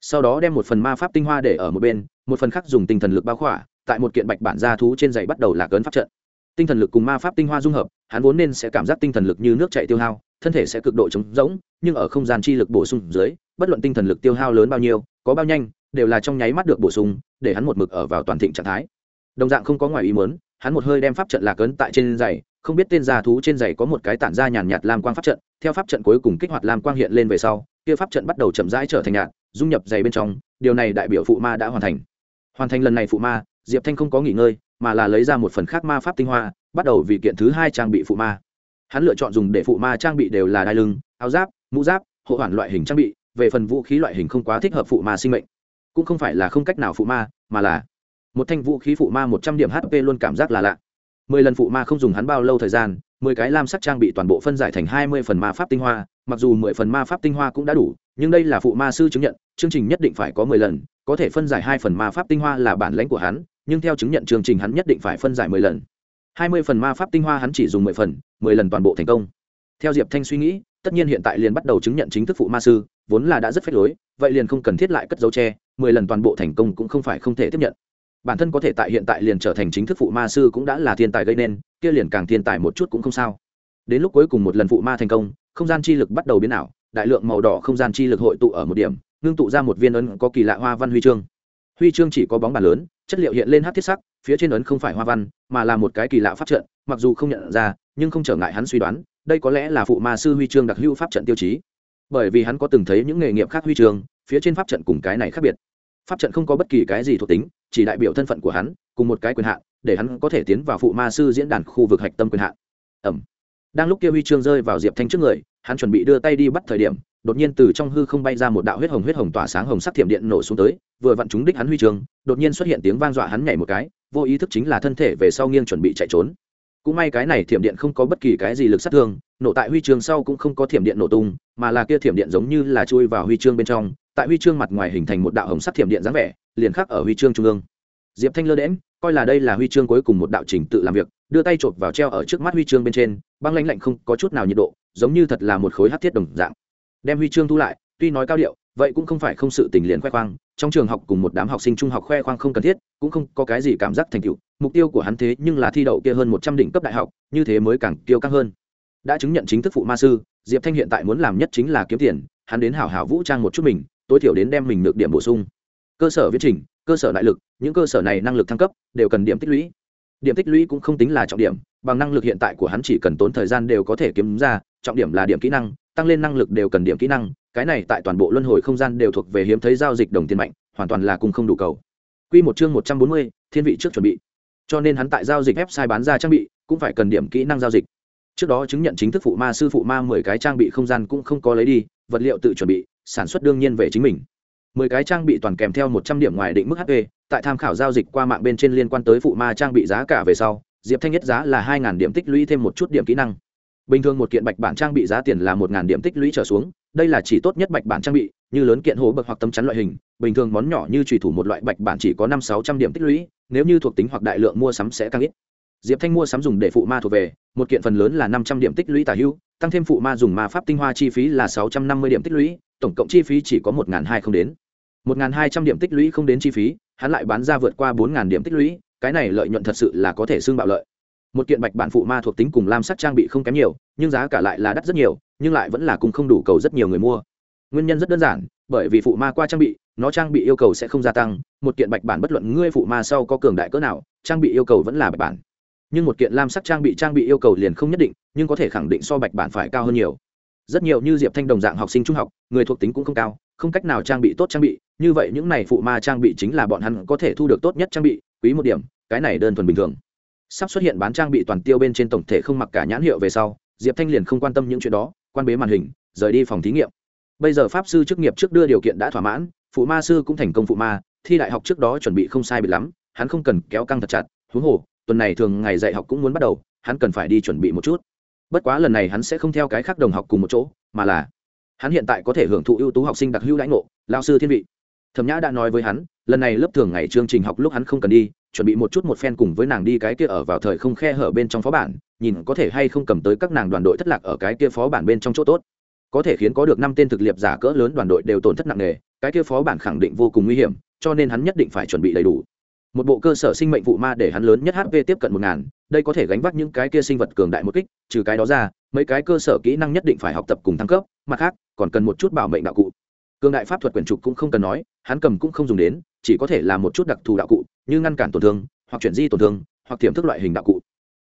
Sau đó đem một phần ma pháp tinh hoa để ở một bên, một phần khác dùng tinh thần lực bao khỏa, tại một kiện bạch bản gia thú trên giày bắt đầu lạc ấn pháp trận tinh thần lực cùng ma pháp tinh hoa dung hợp, hắn vốn nên sẽ cảm giác tinh thần lực như nước chạy tiêu hao, thân thể sẽ cực độ trống rỗng, nhưng ở không gian chi lực bổ sung dưới, bất luận tinh thần lực tiêu hao lớn bao nhiêu, có bao nhanh, đều là trong nháy mắt được bổ sung, để hắn một mực ở vào toàn thịnh trạng thái. Đồng dạng không có ngoài ý muốn, hắn một hơi đem pháp trận lạc ấn tại trên giày, không biết tên gia thú trên giày có một cái tản ra nhàn nhạt lam quang pháp trận, theo pháp trận cuối cùng kích hoạt lam quang hiện lên về sau, kia pháp trận bắt đầu chậm rãi trở thành nhạt, dung nhập giày bên trong, điều này đại biểu phụ ma đã hoàn thành. Hoàn thành lần này phụ ma, diệp thanh không có nghỉ ngơi mà là lấy ra một phần khác ma pháp tinh hoa, bắt đầu vì kiện thứ hai trang bị phụ ma. Hắn lựa chọn dùng để phụ ma trang bị đều là đai lưng, áo giáp, mũ giáp, hộ hoàn loại hình trang bị, về phần vũ khí loại hình không quá thích hợp phụ ma sinh mệnh. Cũng không phải là không cách nào phụ ma, mà là một thanh vũ khí phụ ma một trăm điểm hp luôn cảm giác là lạ. Mười lần phụ ma không dùng hắn bao lâu thời gian, mười cái lam sắc trang bị toàn bộ phân giải thành hai mươi phần ma pháp tinh hoa, mặc dù mười phần ma pháp tinh hoa cũng đã đủ, nhưng đây là phụ ma sư chứng nhận, chương trình nhất định phải có mười lần, có thể phân giải hai phần ma pháp tinh hoa là bản lãnh của hắn nhưng theo chứng nhận chương trình hắn nhất định phải phân giải mười lần. Hai mươi phần ma pháp tinh hoa hắn chỉ dùng mười phần, mười lần toàn bộ thành công. Theo diệp thanh suy nghĩ, tất nhiên hiện tại liền bắt đầu chứng nhận chính thức phụ ma sư, vốn là đã rất phép lối, vậy liền không cần thiết lại cất dấu tre mười lần toàn bộ thành công cũng không phải không thể tiếp nhận. Bản thân có thể tại hiện tại liền trở thành chính thức phụ ma sư cũng đã là thiên tài gây nên, kia liền càng thiên tài một chút cũng không sao. Đến lúc cuối cùng một lần phụ ma thành công, không gian chi lực bắt đầu biến ảo, đại lượng màu đỏ không gian chi lực hội tụ ở một điểm, ngưng tụ ra một viên ấn có kỳ lạ hoa văn huy chương. Huy chương chỉ có bóng bàn lớn chất liệu hiện lên hát thiết sắc, phía trên ấn không phải hoa văn, mà là một cái kỳ lạ pháp trận, mặc dù không nhận ra, nhưng không trở ngại hắn suy đoán, đây có lẽ là phụ ma sư huy chương đặc hữu pháp trận tiêu chí. Bởi vì hắn có từng thấy những nghề nghiệp khác huy chương, phía trên pháp trận cùng cái này khác biệt. Pháp trận không có bất kỳ cái gì thuộc tính, chỉ đại biểu thân phận của hắn, cùng một cái quyền hạn, để hắn có thể tiến vào phụ ma sư diễn đàn khu vực hạch tâm quyền hạn. Ẩm. Đang lúc kia huy chương rơi vào diệp thanh trước người, hắn chuẩn bị đưa tay đi bắt thời điểm đột nhiên từ trong hư không bay ra một đạo huyết hồng huyết hồng tỏa sáng hồng sắc thiểm điện nổ xuống tới vừa vặn trúng đích hắn huy chương đột nhiên xuất hiện tiếng vang dọa hắn nhảy một cái vô ý thức chính là thân thể về sau nghiêng chuẩn bị chạy trốn. Cũng may cái này thiểm điện không có bất kỳ cái gì lực sát thương nổ tại huy chương sau cũng không có thiểm điện nổ tung mà là kia thiểm điện giống như là chui vào huy chương bên trong tại huy chương mặt ngoài hình thành một đạo hồng sắc thiểm điện dáng vẻ liền khắc ở huy chương trung ương. Diệp thanh lơ đễnh, coi là đây là huy chương cuối cùng một đạo trình tự làm việc đưa tay chộp vào treo ở trước mắt huy chương bên trên băng lãnh lạnh không có chút nào nhiệt độ giống như thật là một khối hắc thiết đồng dạng đem huy chương thu lại, tuy nói cao điệu, vậy cũng không phải không sự tình liền khoe khoang, trong trường học cùng một đám học sinh trung học khoe khoang không cần thiết, cũng không có cái gì cảm giác thành tựu, mục tiêu của hắn thế nhưng là thi đậu kia hơn một trăm đỉnh cấp đại học, như thế mới càng kiêu căng hơn. Đã chứng nhận chính thức phụ ma sư, diệp thanh hiện tại muốn làm nhất chính là kiếm tiền, hắn đến hảo hảo vũ trang một chút mình, tối thiểu đến đem mình được điểm bổ sung. Cơ sở viết trình, cơ sở đại lực, những cơ sở này năng lực thăng cấp, đều cần điểm tích lũy. Điểm tích lũy cũng không tính là trọng điểm, bằng năng lực hiện tại của hắn chỉ cần tốn thời gian đều có thể kiếm ra, trọng điểm là điểm kỹ năng tăng lên năng lực đều cần điểm kỹ năng cái này tại toàn bộ luân hồi không gian đều thuộc về hiếm thấy giao dịch đồng tiền mạnh hoàn toàn là cùng không đủ cầu Quy một chương một trăm bốn mươi, thiên vị trước chuẩn bị. Cho nên hắn tại giao dịch website bán ra trang bị, cũng phải cần điểm kỹ năng giao dịch. Trước đó chứng nhận chính thức phụ ma sư phụ ma mười cái trang bị không gian cũng không có lấy đi, vật liệu tự chuẩn bị, sản xuất đương nhiên về chính mình mười cái trang bị toàn kèm theo một trăm điểm ngoài định mức hp tại tham khảo giao dịch qua mạng bên trên liên quan tới phụ ma trang bị giá cả về sau diệp thanh nhất giá là hai điểm tích lũy thêm một chút điểm kỹ năng bình thường một kiện bạch bản trang bị giá tiền là một điểm tích lũy trở xuống, đây là chỉ tốt nhất bạch bản trang bị, như lớn kiện hồ bậc hoặc tấm chắn loại hình, bình thường món nhỏ như trùy thủ một loại bạch bản chỉ có năm sáu trăm điểm tích lũy, nếu như thuộc tính hoặc đại lượng mua sắm sẽ càng ít. Diệp thanh mua sắm dùng để phụ ma thuộc về, một kiện phần lớn là năm trăm điểm tích lũy tả hưu, tăng thêm phụ ma dùng ma pháp tinh hoa chi phí là sáu trăm năm mươi điểm tích lũy, tổng cộng chi phí chỉ có một hai không đến. Một hai trăm điểm tích lũy không đến chi phí, hắn lại bán ra vượt qua bốn điểm tích lũy, cái này lợi nhuận thật sự là có thể xương bạo lợi một kiện bạch bản phụ ma thuộc tính cùng lam sắc trang bị không kém nhiều, nhưng giá cả lại là đắt rất nhiều, nhưng lại vẫn là cùng không đủ cầu rất nhiều người mua. Nguyên nhân rất đơn giản, bởi vì phụ ma qua trang bị, nó trang bị yêu cầu sẽ không gia tăng, một kiện bạch bản bất luận ngươi phụ ma sau có cường đại cỡ nào, trang bị yêu cầu vẫn là bạch bản. Nhưng một kiện lam sắc trang bị trang bị yêu cầu liền không nhất định, nhưng có thể khẳng định so bạch bản phải cao hơn nhiều. Rất nhiều như diệp thanh đồng dạng học sinh trung học, người thuộc tính cũng không cao, không cách nào trang bị tốt trang bị, như vậy những này phụ ma trang bị chính là bọn hắn có thể thu được tốt nhất trang bị, quý một điểm, cái này đơn thuần bình thường sắp xuất hiện bán trang bị toàn tiêu bên trên tổng thể không mặc cả nhãn hiệu về sau, diệp thanh liền không quan tâm những chuyện đó, quan bế màn hình, rời đi phòng thí nghiệm. Bây giờ pháp sư chức nghiệp trước đưa điều kiện đã thỏa mãn, phụ ma sư cũng thành công phụ ma, thi đại học trước đó chuẩn bị không sai bị lắm, hắn không cần kéo căng thật chặt, huống hồ, tuần này thường ngày dạy học cũng muốn bắt đầu, hắn cần phải đi chuẩn bị một chút. Bất quá lần này hắn sẽ không theo cái khác đồng học cùng một chỗ, mà là, hắn hiện tại có thể hưởng thụ ưu tú học sinh đặc hữu lãnh ngộ, lao sư thiên vị. Thẩm nhã đã nói với hắn, lần này lớp thường ngày chương trình học lúc hắn không cần đi chuẩn bị một chút một phen cùng với nàng đi cái kia ở vào thời không khe hở bên trong phó bản, nhìn có thể hay không cầm tới các nàng đoàn đội thất lạc ở cái kia phó bản bên trong chỗ tốt. Có thể khiến có được năm tên thực liệp giả cỡ lớn đoàn đội đều tổn thất nặng nề, cái kia phó bản khẳng định vô cùng nguy hiểm, cho nên hắn nhất định phải chuẩn bị đầy đủ. Một bộ cơ sở sinh mệnh vụ ma để hắn lớn nhất hp tiếp cận một ngàn, đây có thể gánh vác những cái kia sinh vật cường đại một kích, trừ cái đó ra, mấy cái cơ sở kỹ năng nhất định phải học tập cùng thăng cấp, mặt khác, còn cần một chút bảo mệnh đạo cụ. Cường đại pháp thuật quyển trục cũng không cần nói, hắn cầm cũng không dùng đến, chỉ có thể là một chút đặc thù đạo cụ như ngăn cản tổn thương, hoặc chuyển di tổn thương, hoặc tiềm thức loại hình đạo cụ.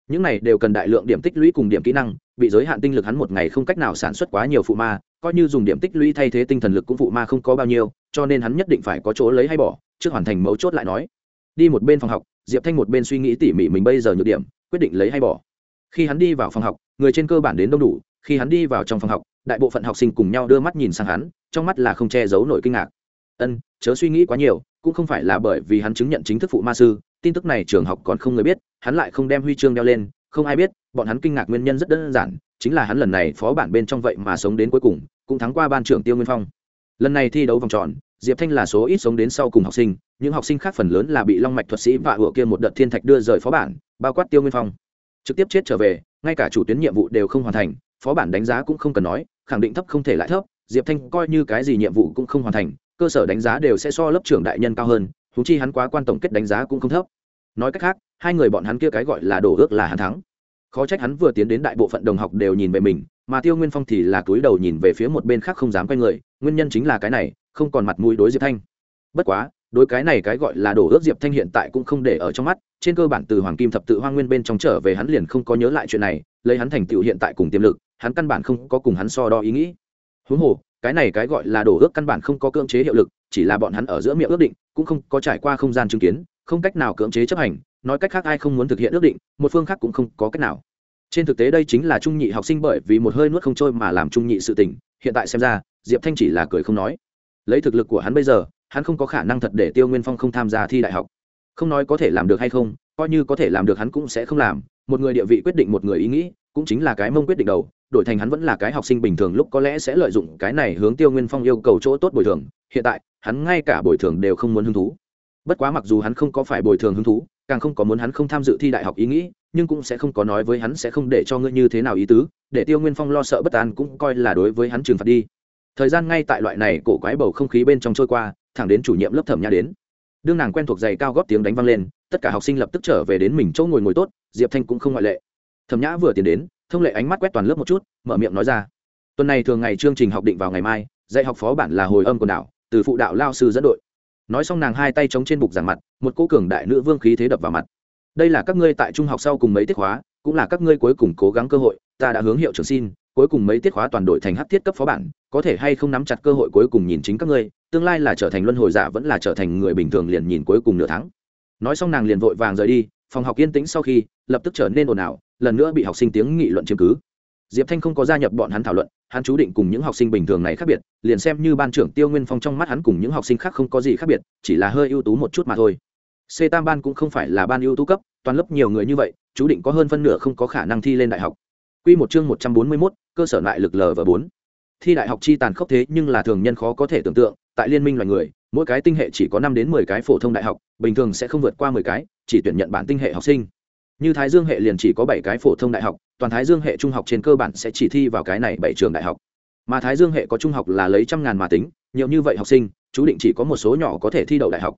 Những này đều cần đại lượng điểm tích lũy cùng điểm kỹ năng, bị giới hạn tinh lực hắn một ngày không cách nào sản xuất quá nhiều phụ ma, coi như dùng điểm tích lũy thay thế tinh thần lực cũng phụ ma không có bao nhiêu, cho nên hắn nhất định phải có chỗ lấy hay bỏ, trước hoàn thành mấu chốt lại nói. Đi một bên phòng học, diệp thanh một bên suy nghĩ tỉ mỉ mình bây giờ nhược điểm, quyết định lấy hay bỏ. Khi hắn đi vào phòng học, người trên cơ bản đến đông đủ, khi hắn đi vào trong phòng học, đại bộ phận học sinh cùng nhau đưa mắt nhìn sang hắn, trong mắt là không che giấu nổi kinh ngạc. Ân, chớ suy nghĩ quá nhiều cũng không phải là bởi vì hắn chứng nhận chính thức phụ ma sư, tin tức này trường học còn không người biết, hắn lại không đem huy chương đeo lên, không ai biết, bọn hắn kinh ngạc nguyên nhân rất đơn giản, chính là hắn lần này phó bản bên trong vậy mà sống đến cuối cùng, cũng thắng qua ban trưởng tiêu nguyên phong. Lần này thi đấu vòng tròn, diệp thanh là số ít sống đến sau cùng học sinh, những học sinh khác phần lớn là bị long mạch thuật sĩ và ủa kia một đợt thiên thạch đưa rời phó bản, bao quát tiêu nguyên phong. Trực tiếp chết trở về, ngay cả chủ tuyến nhiệm vụ đều không hoàn thành, phó bản đánh giá cũng không cần nói, khẳng định thấp không thể lại thấp, diệp thanh coi như cái gì nhiệm vụ cũng không hoàn thành cơ sở đánh giá đều sẽ so lớp trưởng đại nhân cao hơn thú chi hắn quá quan tổng kết đánh giá cũng không thấp. Nói cách khác, hai người bọn hắn kia cái gọi là đổ ước là hắn thắng. Khó trách hắn vừa tiến đến đại bộ phận đồng học đều nhìn về mình, mà tiêu nguyên phong thì là túi đầu nhìn về phía một bên khác không dám quay người, nguyên nhân chính là cái này, không còn mặt mũi đối diệp thanh. Bất quá, đối cái này cái gọi là đổ ước diệp thanh hiện tại cũng không để ở trong mắt, trên cơ bản từ hoàng kim thập tự hoa nguyên bên trong trở về hắn liền không có nhớ lại chuyện này, lấy hắn thành tựu hiện tại cùng tiềm lực, hắn căn bản không có cùng hắn so đo ý nghĩ. Huống hồ cái này cái gọi là đổ ước căn bản không có cưỡng chế hiệu lực, chỉ là bọn hắn ở giữa miệng ước định, cũng không có trải qua không gian chứng kiến, không cách nào cưỡng chế chấp hành, nói cách khác ai không muốn thực hiện ước định, một phương khác cũng không có cách nào. Trên thực tế đây chính là trung nhị học sinh bởi vì một hơi nuốt không trôi mà làm trung nhị sự tình, hiện tại xem ra, diệp thanh chỉ là cười không nói. Lấy thực lực của hắn bây giờ, hắn không có khả năng thật để tiêu nguyên phong không tham gia thi đại học. Không nói có thể làm được hay không, coi như có thể làm được hắn cũng sẽ không làm, một người địa vị quyết định một người ý nghĩ cũng chính là cái mông quyết định đầu, đổi thành hắn vẫn là cái học sinh bình thường lúc có lẽ sẽ lợi dụng cái này hướng tiêu nguyên phong yêu cầu chỗ tốt bồi thường, hiện tại, hắn ngay cả bồi thường đều không muốn hứng thú. Bất quá mặc dù hắn không có phải bồi thường hứng thú, càng không có muốn hắn không tham dự thi đại học ý nghĩ, nhưng cũng sẽ không có nói với hắn sẽ không để cho ngươi như thế nào ý tứ, để tiêu nguyên phong lo sợ bất an cũng coi là đối với hắn trừng phạt đi. Thời gian ngay tại loại này cổ quái bầu không khí bên trong trôi qua, thẳng đến chủ nhiệm lớp thẩm nha đến. Đương nàng quen thuộc giày cao góp tiếng đánh vang lên, tất cả học sinh lập tức trở về đến mình chỗ ngồi ngồi tốt, diệp thanh cũng không ngoại lệ thẩm nhã vừa tiến đến, thông lệ ánh mắt quét toàn lớp một chút, mở miệng nói ra. Tuần này thường ngày chương trình học định vào ngày mai, dạy học phó bản là hồi âm quần đảo, từ phụ đạo lao sư dẫn đội. Nói xong nàng hai tay chống trên bục giảng mặt, một cô cường đại nữ vương khí thế đập vào mặt. Đây là các ngươi tại trung học sau cùng mấy tiết khóa, cũng là các ngươi cuối cùng cố gắng cơ hội, ta đã hướng hiệu trưởng xin, cuối cùng mấy tiết khóa toàn đội thành hát thiết cấp phó bản, có thể hay không nắm chặt cơ hội cuối cùng nhìn chính các ngươi, tương lai là trở thành luân hồi giả vẫn là trở thành người bình thường liền nhìn cuối cùng nửa tháng. Nói xong nàng liền vội vàng rời đi, phòng học yên tĩnh sau khi, lập tức trở nên ồn ào lần nữa bị học sinh tiếng nghị luận chiếm cứ. Diệp thanh không có gia nhập bọn hắn thảo luận, hắn chú định cùng những học sinh bình thường này khác biệt, liền xem như ban trưởng tiêu nguyên phong trong mắt hắn cùng những học sinh khác không có gì khác biệt, chỉ là hơi ưu tú một chút mà thôi. C tam ban cũng không phải là ban ưu tú cấp, toàn lớp nhiều người như vậy, chú định có hơn phân nửa không có khả năng thi lên đại học. Quy một chương một trăm bốn mươi mốt, cơ sở lại lực và bốn. Thi đại học chi tàn khốc thế nhưng là thường nhân khó có thể tưởng tượng, tại liên minh loài người, mỗi cái tinh hệ chỉ có năm đến mười cái phổ thông đại học, bình thường sẽ không vượt qua mười cái, chỉ tuyển nhận bản tinh hệ học sinh như thái dương hệ liền chỉ có bảy cái phổ thông đại học, toàn thái dương hệ trung học trên cơ bản sẽ chỉ thi vào cái này bảy trường đại học. Mà thái dương hệ có trung học là lấy trăm ngàn mà tính, nhiều như vậy học sinh, chú định chỉ có một số nhỏ có thể thi đậu đại học.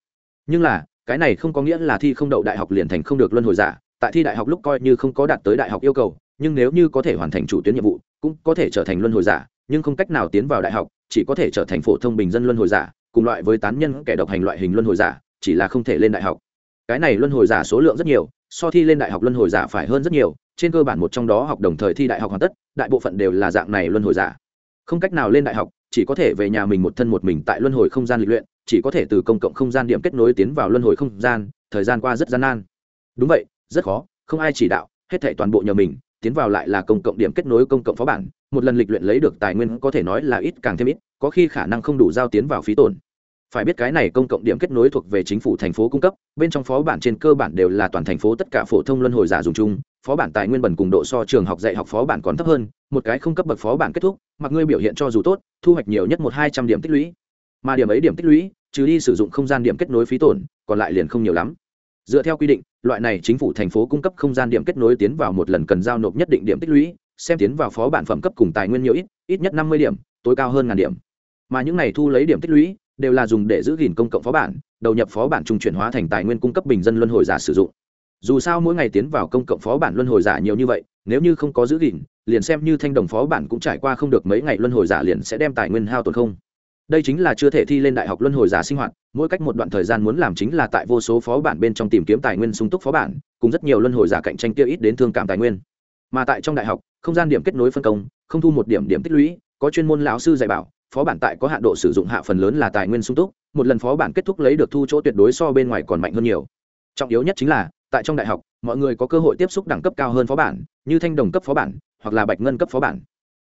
Nhưng là, cái này không có nghĩa là thi không đậu đại học liền thành không được luân hồi giả, tại thi đại học lúc coi như không có đạt tới đại học yêu cầu, nhưng nếu như có thể hoàn thành chủ tuyến nhiệm vụ, cũng có thể trở thành luân hồi giả, nhưng không cách nào tiến vào đại học, chỉ có thể trở thành phổ thông bình dân luân hồi giả, cùng loại với tán nhân kẻ độc hành loại hình luân hồi giả, chỉ là không thể lên đại học. Cái này luân hồi giả số lượng rất nhiều so thi lên đại học luân hồi giả phải hơn rất nhiều, trên cơ bản một trong đó học đồng thời thi đại học hoàn tất, đại bộ phận đều là dạng này luân hồi giả. Không cách nào lên đại học, chỉ có thể về nhà mình một thân một mình tại luân hồi không gian lịch luyện, chỉ có thể từ công cộng không gian điểm kết nối tiến vào luân hồi không gian, thời gian qua rất gian nan. Đúng vậy, rất khó, không ai chỉ đạo, hết thể toàn bộ nhờ mình, tiến vào lại là công cộng điểm kết nối công cộng phó bản, một lần lịch luyện lấy được tài nguyên có thể nói là ít càng thêm ít, có khi khả năng không đủ giao tiến vào phí tổn phải biết cái này công cộng điểm kết nối thuộc về chính phủ thành phố cung cấp, bên trong phó bản trên cơ bản đều là toàn thành phố, tất cả phổ thông luân hồi giả dùng chung. Phó bản tài nguyên bẩn cùng độ so trường học dạy học phó bản còn thấp hơn, một cái không cấp bậc phó bản kết thúc, mặc ngươi biểu hiện cho dù tốt, thu hoạch nhiều nhất một hai trăm điểm tích lũy. Mà điểm ấy điểm tích lũy, trừ đi sử dụng không gian điểm kết nối phí tổn, còn lại liền không nhiều lắm. Dựa theo quy định, loại này chính phủ thành phố cung cấp không gian điểm kết nối tiến vào một lần cần giao nộp nhất định điểm tích lũy, xem tiến vào phó bản phẩm cấp cùng tài nguyên nhiều ít ít nhất năm mươi điểm, tối cao hơn ngàn điểm. Mà những này thu lấy điểm tích lũy đều là dùng để giữ gìn công cộng phó bản, đầu nhập phó bản trung chuyển hóa thành tài nguyên cung cấp bình dân luân hồi giả sử dụng. Dù sao mỗi ngày tiến vào công cộng phó bản luân hồi giả nhiều như vậy, nếu như không có giữ gìn, liền xem như thanh đồng phó bản cũng trải qua không được mấy ngày luân hồi giả liền sẽ đem tài nguyên hao tổn không. Đây chính là chưa thể thi lên đại học luân hồi giả sinh hoạt, mỗi cách một đoạn thời gian muốn làm chính là tại vô số phó bản bên trong tìm kiếm tài nguyên sung túc phó bản, cùng rất nhiều luân hồi giả cạnh tranh kia ít đến thương cảm tài nguyên. Mà tại trong đại học, không gian điểm kết nối phân công, không thu một điểm điểm tích lũy, có chuyên môn lão sư dạy bảo phó bản tại có hạn độ sử dụng hạ phần lớn là tài nguyên sung túc, một lần phó bản kết thúc lấy được thu chỗ tuyệt đối so bên ngoài còn mạnh hơn nhiều. Trọng yếu nhất chính là, tại trong đại học, mọi người có cơ hội tiếp xúc đẳng cấp cao hơn phó bản, như thanh đồng cấp phó bản, hoặc là bạch ngân cấp phó bản.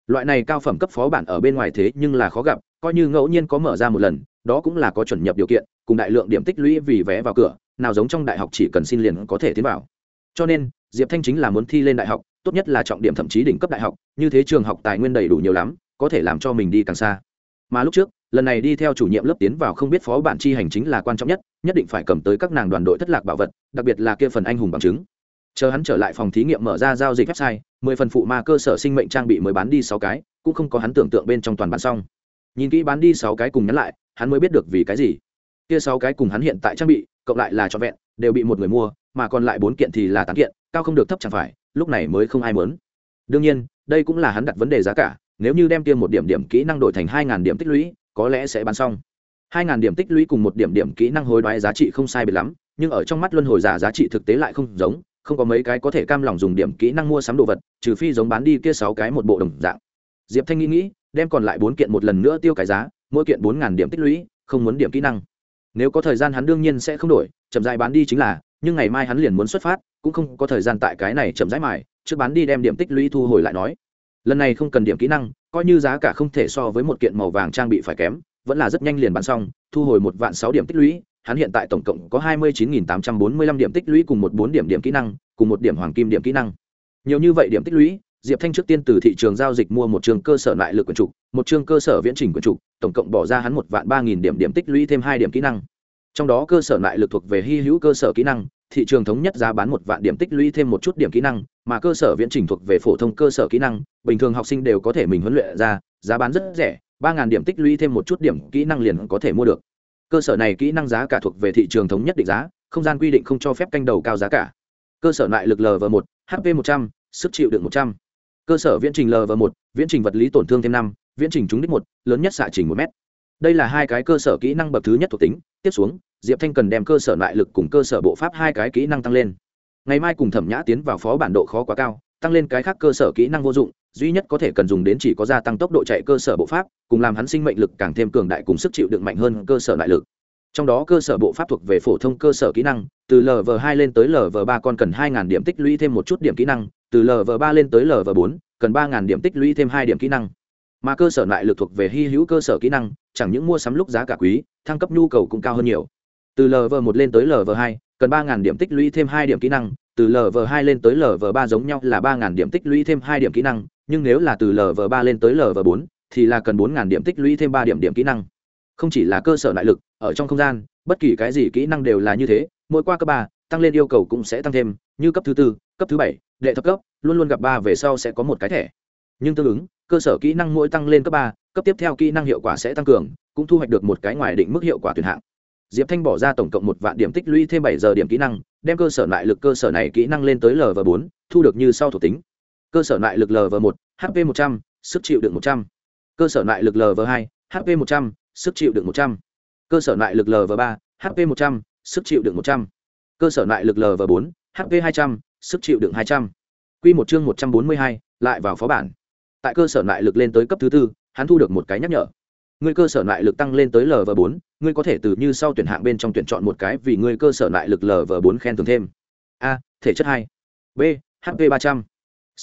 Loại này cao phẩm cấp phó bản ở bên ngoài thế nhưng là khó gặp, coi như ngẫu nhiên có mở ra một lần, đó cũng là có chuẩn nhập điều kiện, cùng đại lượng điểm tích lũy vì vé vào cửa, nào giống trong đại học chỉ cần xin liền có thể tiến vào. Cho nên, diệp thanh chính là muốn thi lên đại học, tốt nhất là trọng điểm thậm chí đỉnh cấp đại học, như thế trường học tài nguyên đầy đủ nhiều lắm, có thể làm cho mình đi càng xa mà lúc trước, lần này đi theo chủ nhiệm lớp tiến vào không biết phó bản chi hành chính là quan trọng nhất nhất định phải cầm tới các nàng đoàn đội thất lạc bảo vật, đặc biệt là kia phần anh hùng bằng chứng. Chờ hắn trở lại phòng thí nghiệm mở ra giao dịch website, mười phần phụ ma cơ sở sinh mệnh trang bị mới bán đi sáu cái, cũng không có hắn tưởng tượng bên trong toàn bán xong. Nhìn kỹ bán đi sáu cái cùng nhắn lại, hắn mới biết được vì cái gì. Kia sáu cái cùng hắn hiện tại trang bị, cộng lại là cho vẹn, đều bị một người mua, mà còn lại bốn kiện thì là tám kiện, cao không được thấp chẳng phải, lúc này mới không ai muốn. Đương nhiên, đây cũng là hắn đặt vấn đề giá cả nếu như đem kia một điểm điểm kỹ năng đổi thành hai điểm tích lũy, có lẽ sẽ bán xong. Hai điểm tích lũy cùng một điểm điểm kỹ năng hối đoái giá trị không sai biệt lắm, nhưng ở trong mắt luân hồi giả giá trị thực tế lại không giống, không có mấy cái có thể cam lòng dùng điểm kỹ năng mua sắm đồ vật, trừ phi giống bán đi kia sáu cái một bộ đồng dạng. Diệp thanh nghĩ nghĩ, đem còn lại bốn kiện một lần nữa tiêu cái giá, mỗi kiện bốn điểm tích lũy, không muốn điểm kỹ năng. Nếu có thời gian hắn đương nhiên sẽ không đổi, chậm rãi bán đi chính là, nhưng ngày mai hắn liền muốn xuất phát, cũng không có thời gian tại cái này chậm rãi mài, trước bán đi đem điểm tích lũy thu hồi lại nói lần này không cần điểm kỹ năng, coi như giá cả không thể so với một kiện màu vàng trang bị phải kém, vẫn là rất nhanh liền bán xong, thu hồi một vạn sáu điểm tích lũy, hắn hiện tại tổng cộng có hai mươi chín nghìn tám trăm bốn mươi lăm điểm tích lũy cùng một bốn điểm điểm kỹ năng, cùng một điểm hoàng kim điểm kỹ năng. Nhiều như vậy điểm tích lũy, diệp thanh trước tiên từ thị trường giao dịch mua một trường cơ sở lại lực quần trục, một trường cơ sở viễn trình quần trục, tổng cộng bỏ ra hắn một vạn ba nghìn điểm điểm tích lũy thêm hai điểm kỹ năng. Trong đó cơ sở lại lực thuộc về hy hữu cơ sở kỹ năng thị trường thống nhất giá bán một vạn điểm tích lũy thêm một chút điểm kỹ năng, mà cơ sở viễn trình thuộc về phổ thông cơ sở kỹ năng, bình thường học sinh đều có thể mình huấn luyện ra, giá bán rất rẻ, ba điểm tích lũy thêm một chút điểm kỹ năng liền có thể mua được. Cơ sở này kỹ năng giá cả thuộc về thị trường thống nhất định giá, không gian quy định không cho phép canh đầu cao giá cả. Cơ sở lại lực lv một hp một trăm, sức chịu đựng một trăm. Cơ sở viễn trình lv một, viễn trình vật lý tổn thương thêm năm, viễn trình trúng đích một, lớn nhất xạ trình một m đây là hai cái cơ sở kỹ năng bậc thứ nhất thuộc tính. Tiếp xuống diệp thanh cần đem cơ sở lại lực cùng cơ sở bộ pháp hai cái kỹ năng tăng lên. Ngày mai cùng thẩm nhã tiến vào phó bản độ khó quá cao, tăng lên cái khác cơ sở kỹ năng vô dụng, duy nhất có thể cần dùng đến chỉ có gia tăng tốc độ chạy cơ sở bộ pháp, cùng làm hắn sinh mệnh lực càng thêm cường đại cùng sức chịu đựng mạnh hơn cơ sở đại lực. Trong đó cơ sở bộ pháp thuộc về phổ thông cơ sở kỹ năng, từ lv hai lên tới lv ba còn cần hai điểm tích lũy thêm một chút điểm kỹ năng, từ lv ba lên tới lv bốn cần ba điểm tích lũy thêm hai điểm kỹ năng. Mà cơ sở lại lực thuộc về hy hữu cơ sở kỹ năng, chẳng những mua sắm lúc giá cả quý, thăng cấp nhu cầu cũng cao hơn nhiều từ lv một lên tới lv hai, cần ba điểm tích lũy thêm hai điểm kỹ năng. Từ lv hai lên tới lv ba giống nhau là ba điểm tích lũy thêm hai điểm kỹ năng. Nhưng nếu là từ lv ba lên tới lv bốn, thì là cần bốn điểm tích lũy thêm ba điểm điểm kỹ năng. Không chỉ là cơ sở đại lực, ở trong không gian, bất kỳ cái gì kỹ năng đều là như thế. Mỗi qua cấp ba, tăng lên yêu cầu cũng sẽ tăng thêm. Như cấp thứ tư, cấp thứ bảy, đệ thấp cấp, luôn luôn gặp ba về sau sẽ có một cái thẻ. Nhưng tương ứng, cơ sở kỹ năng mỗi tăng lên cấp ba, cấp tiếp theo kỹ năng hiệu quả sẽ tăng cường, cũng thu hoạch được một cái ngoài định mức hiệu quả tuyển hạng diệp thanh bỏ ra tổng cộng một vạn điểm tích lũy thêm bảy giờ điểm kỹ năng, đem cơ sở lại lực cơ sở này kỹ năng lên tới lv bốn, thu được như sau thuộc tính. Cơ sở lại lực lv một hp một trăm, sức chịu đựng một trăm. Cơ sở lại lực lv hai hp một trăm, sức chịu đựng một trăm. Cơ sở lại lực lv ba hp một trăm, sức chịu đựng một trăm. Cơ sở lại lực lv bốn hp hai trăm, sức chịu đựng hai trăm. Q một chương một trăm bốn mươi hai, lại vào phó bản. Tại cơ sở lại lực lên tới cấp thứ tư, hắn thu được một cái nhắc nhở ngươi cơ sở lại lực tăng lên tới lv bốn, ngươi có thể từ như sau tuyển hạng bên trong tuyển chọn một cái vì ngươi cơ sở lại lực lv bốn khen thưởng thêm. A, thể chất hai. B hp ba trăm.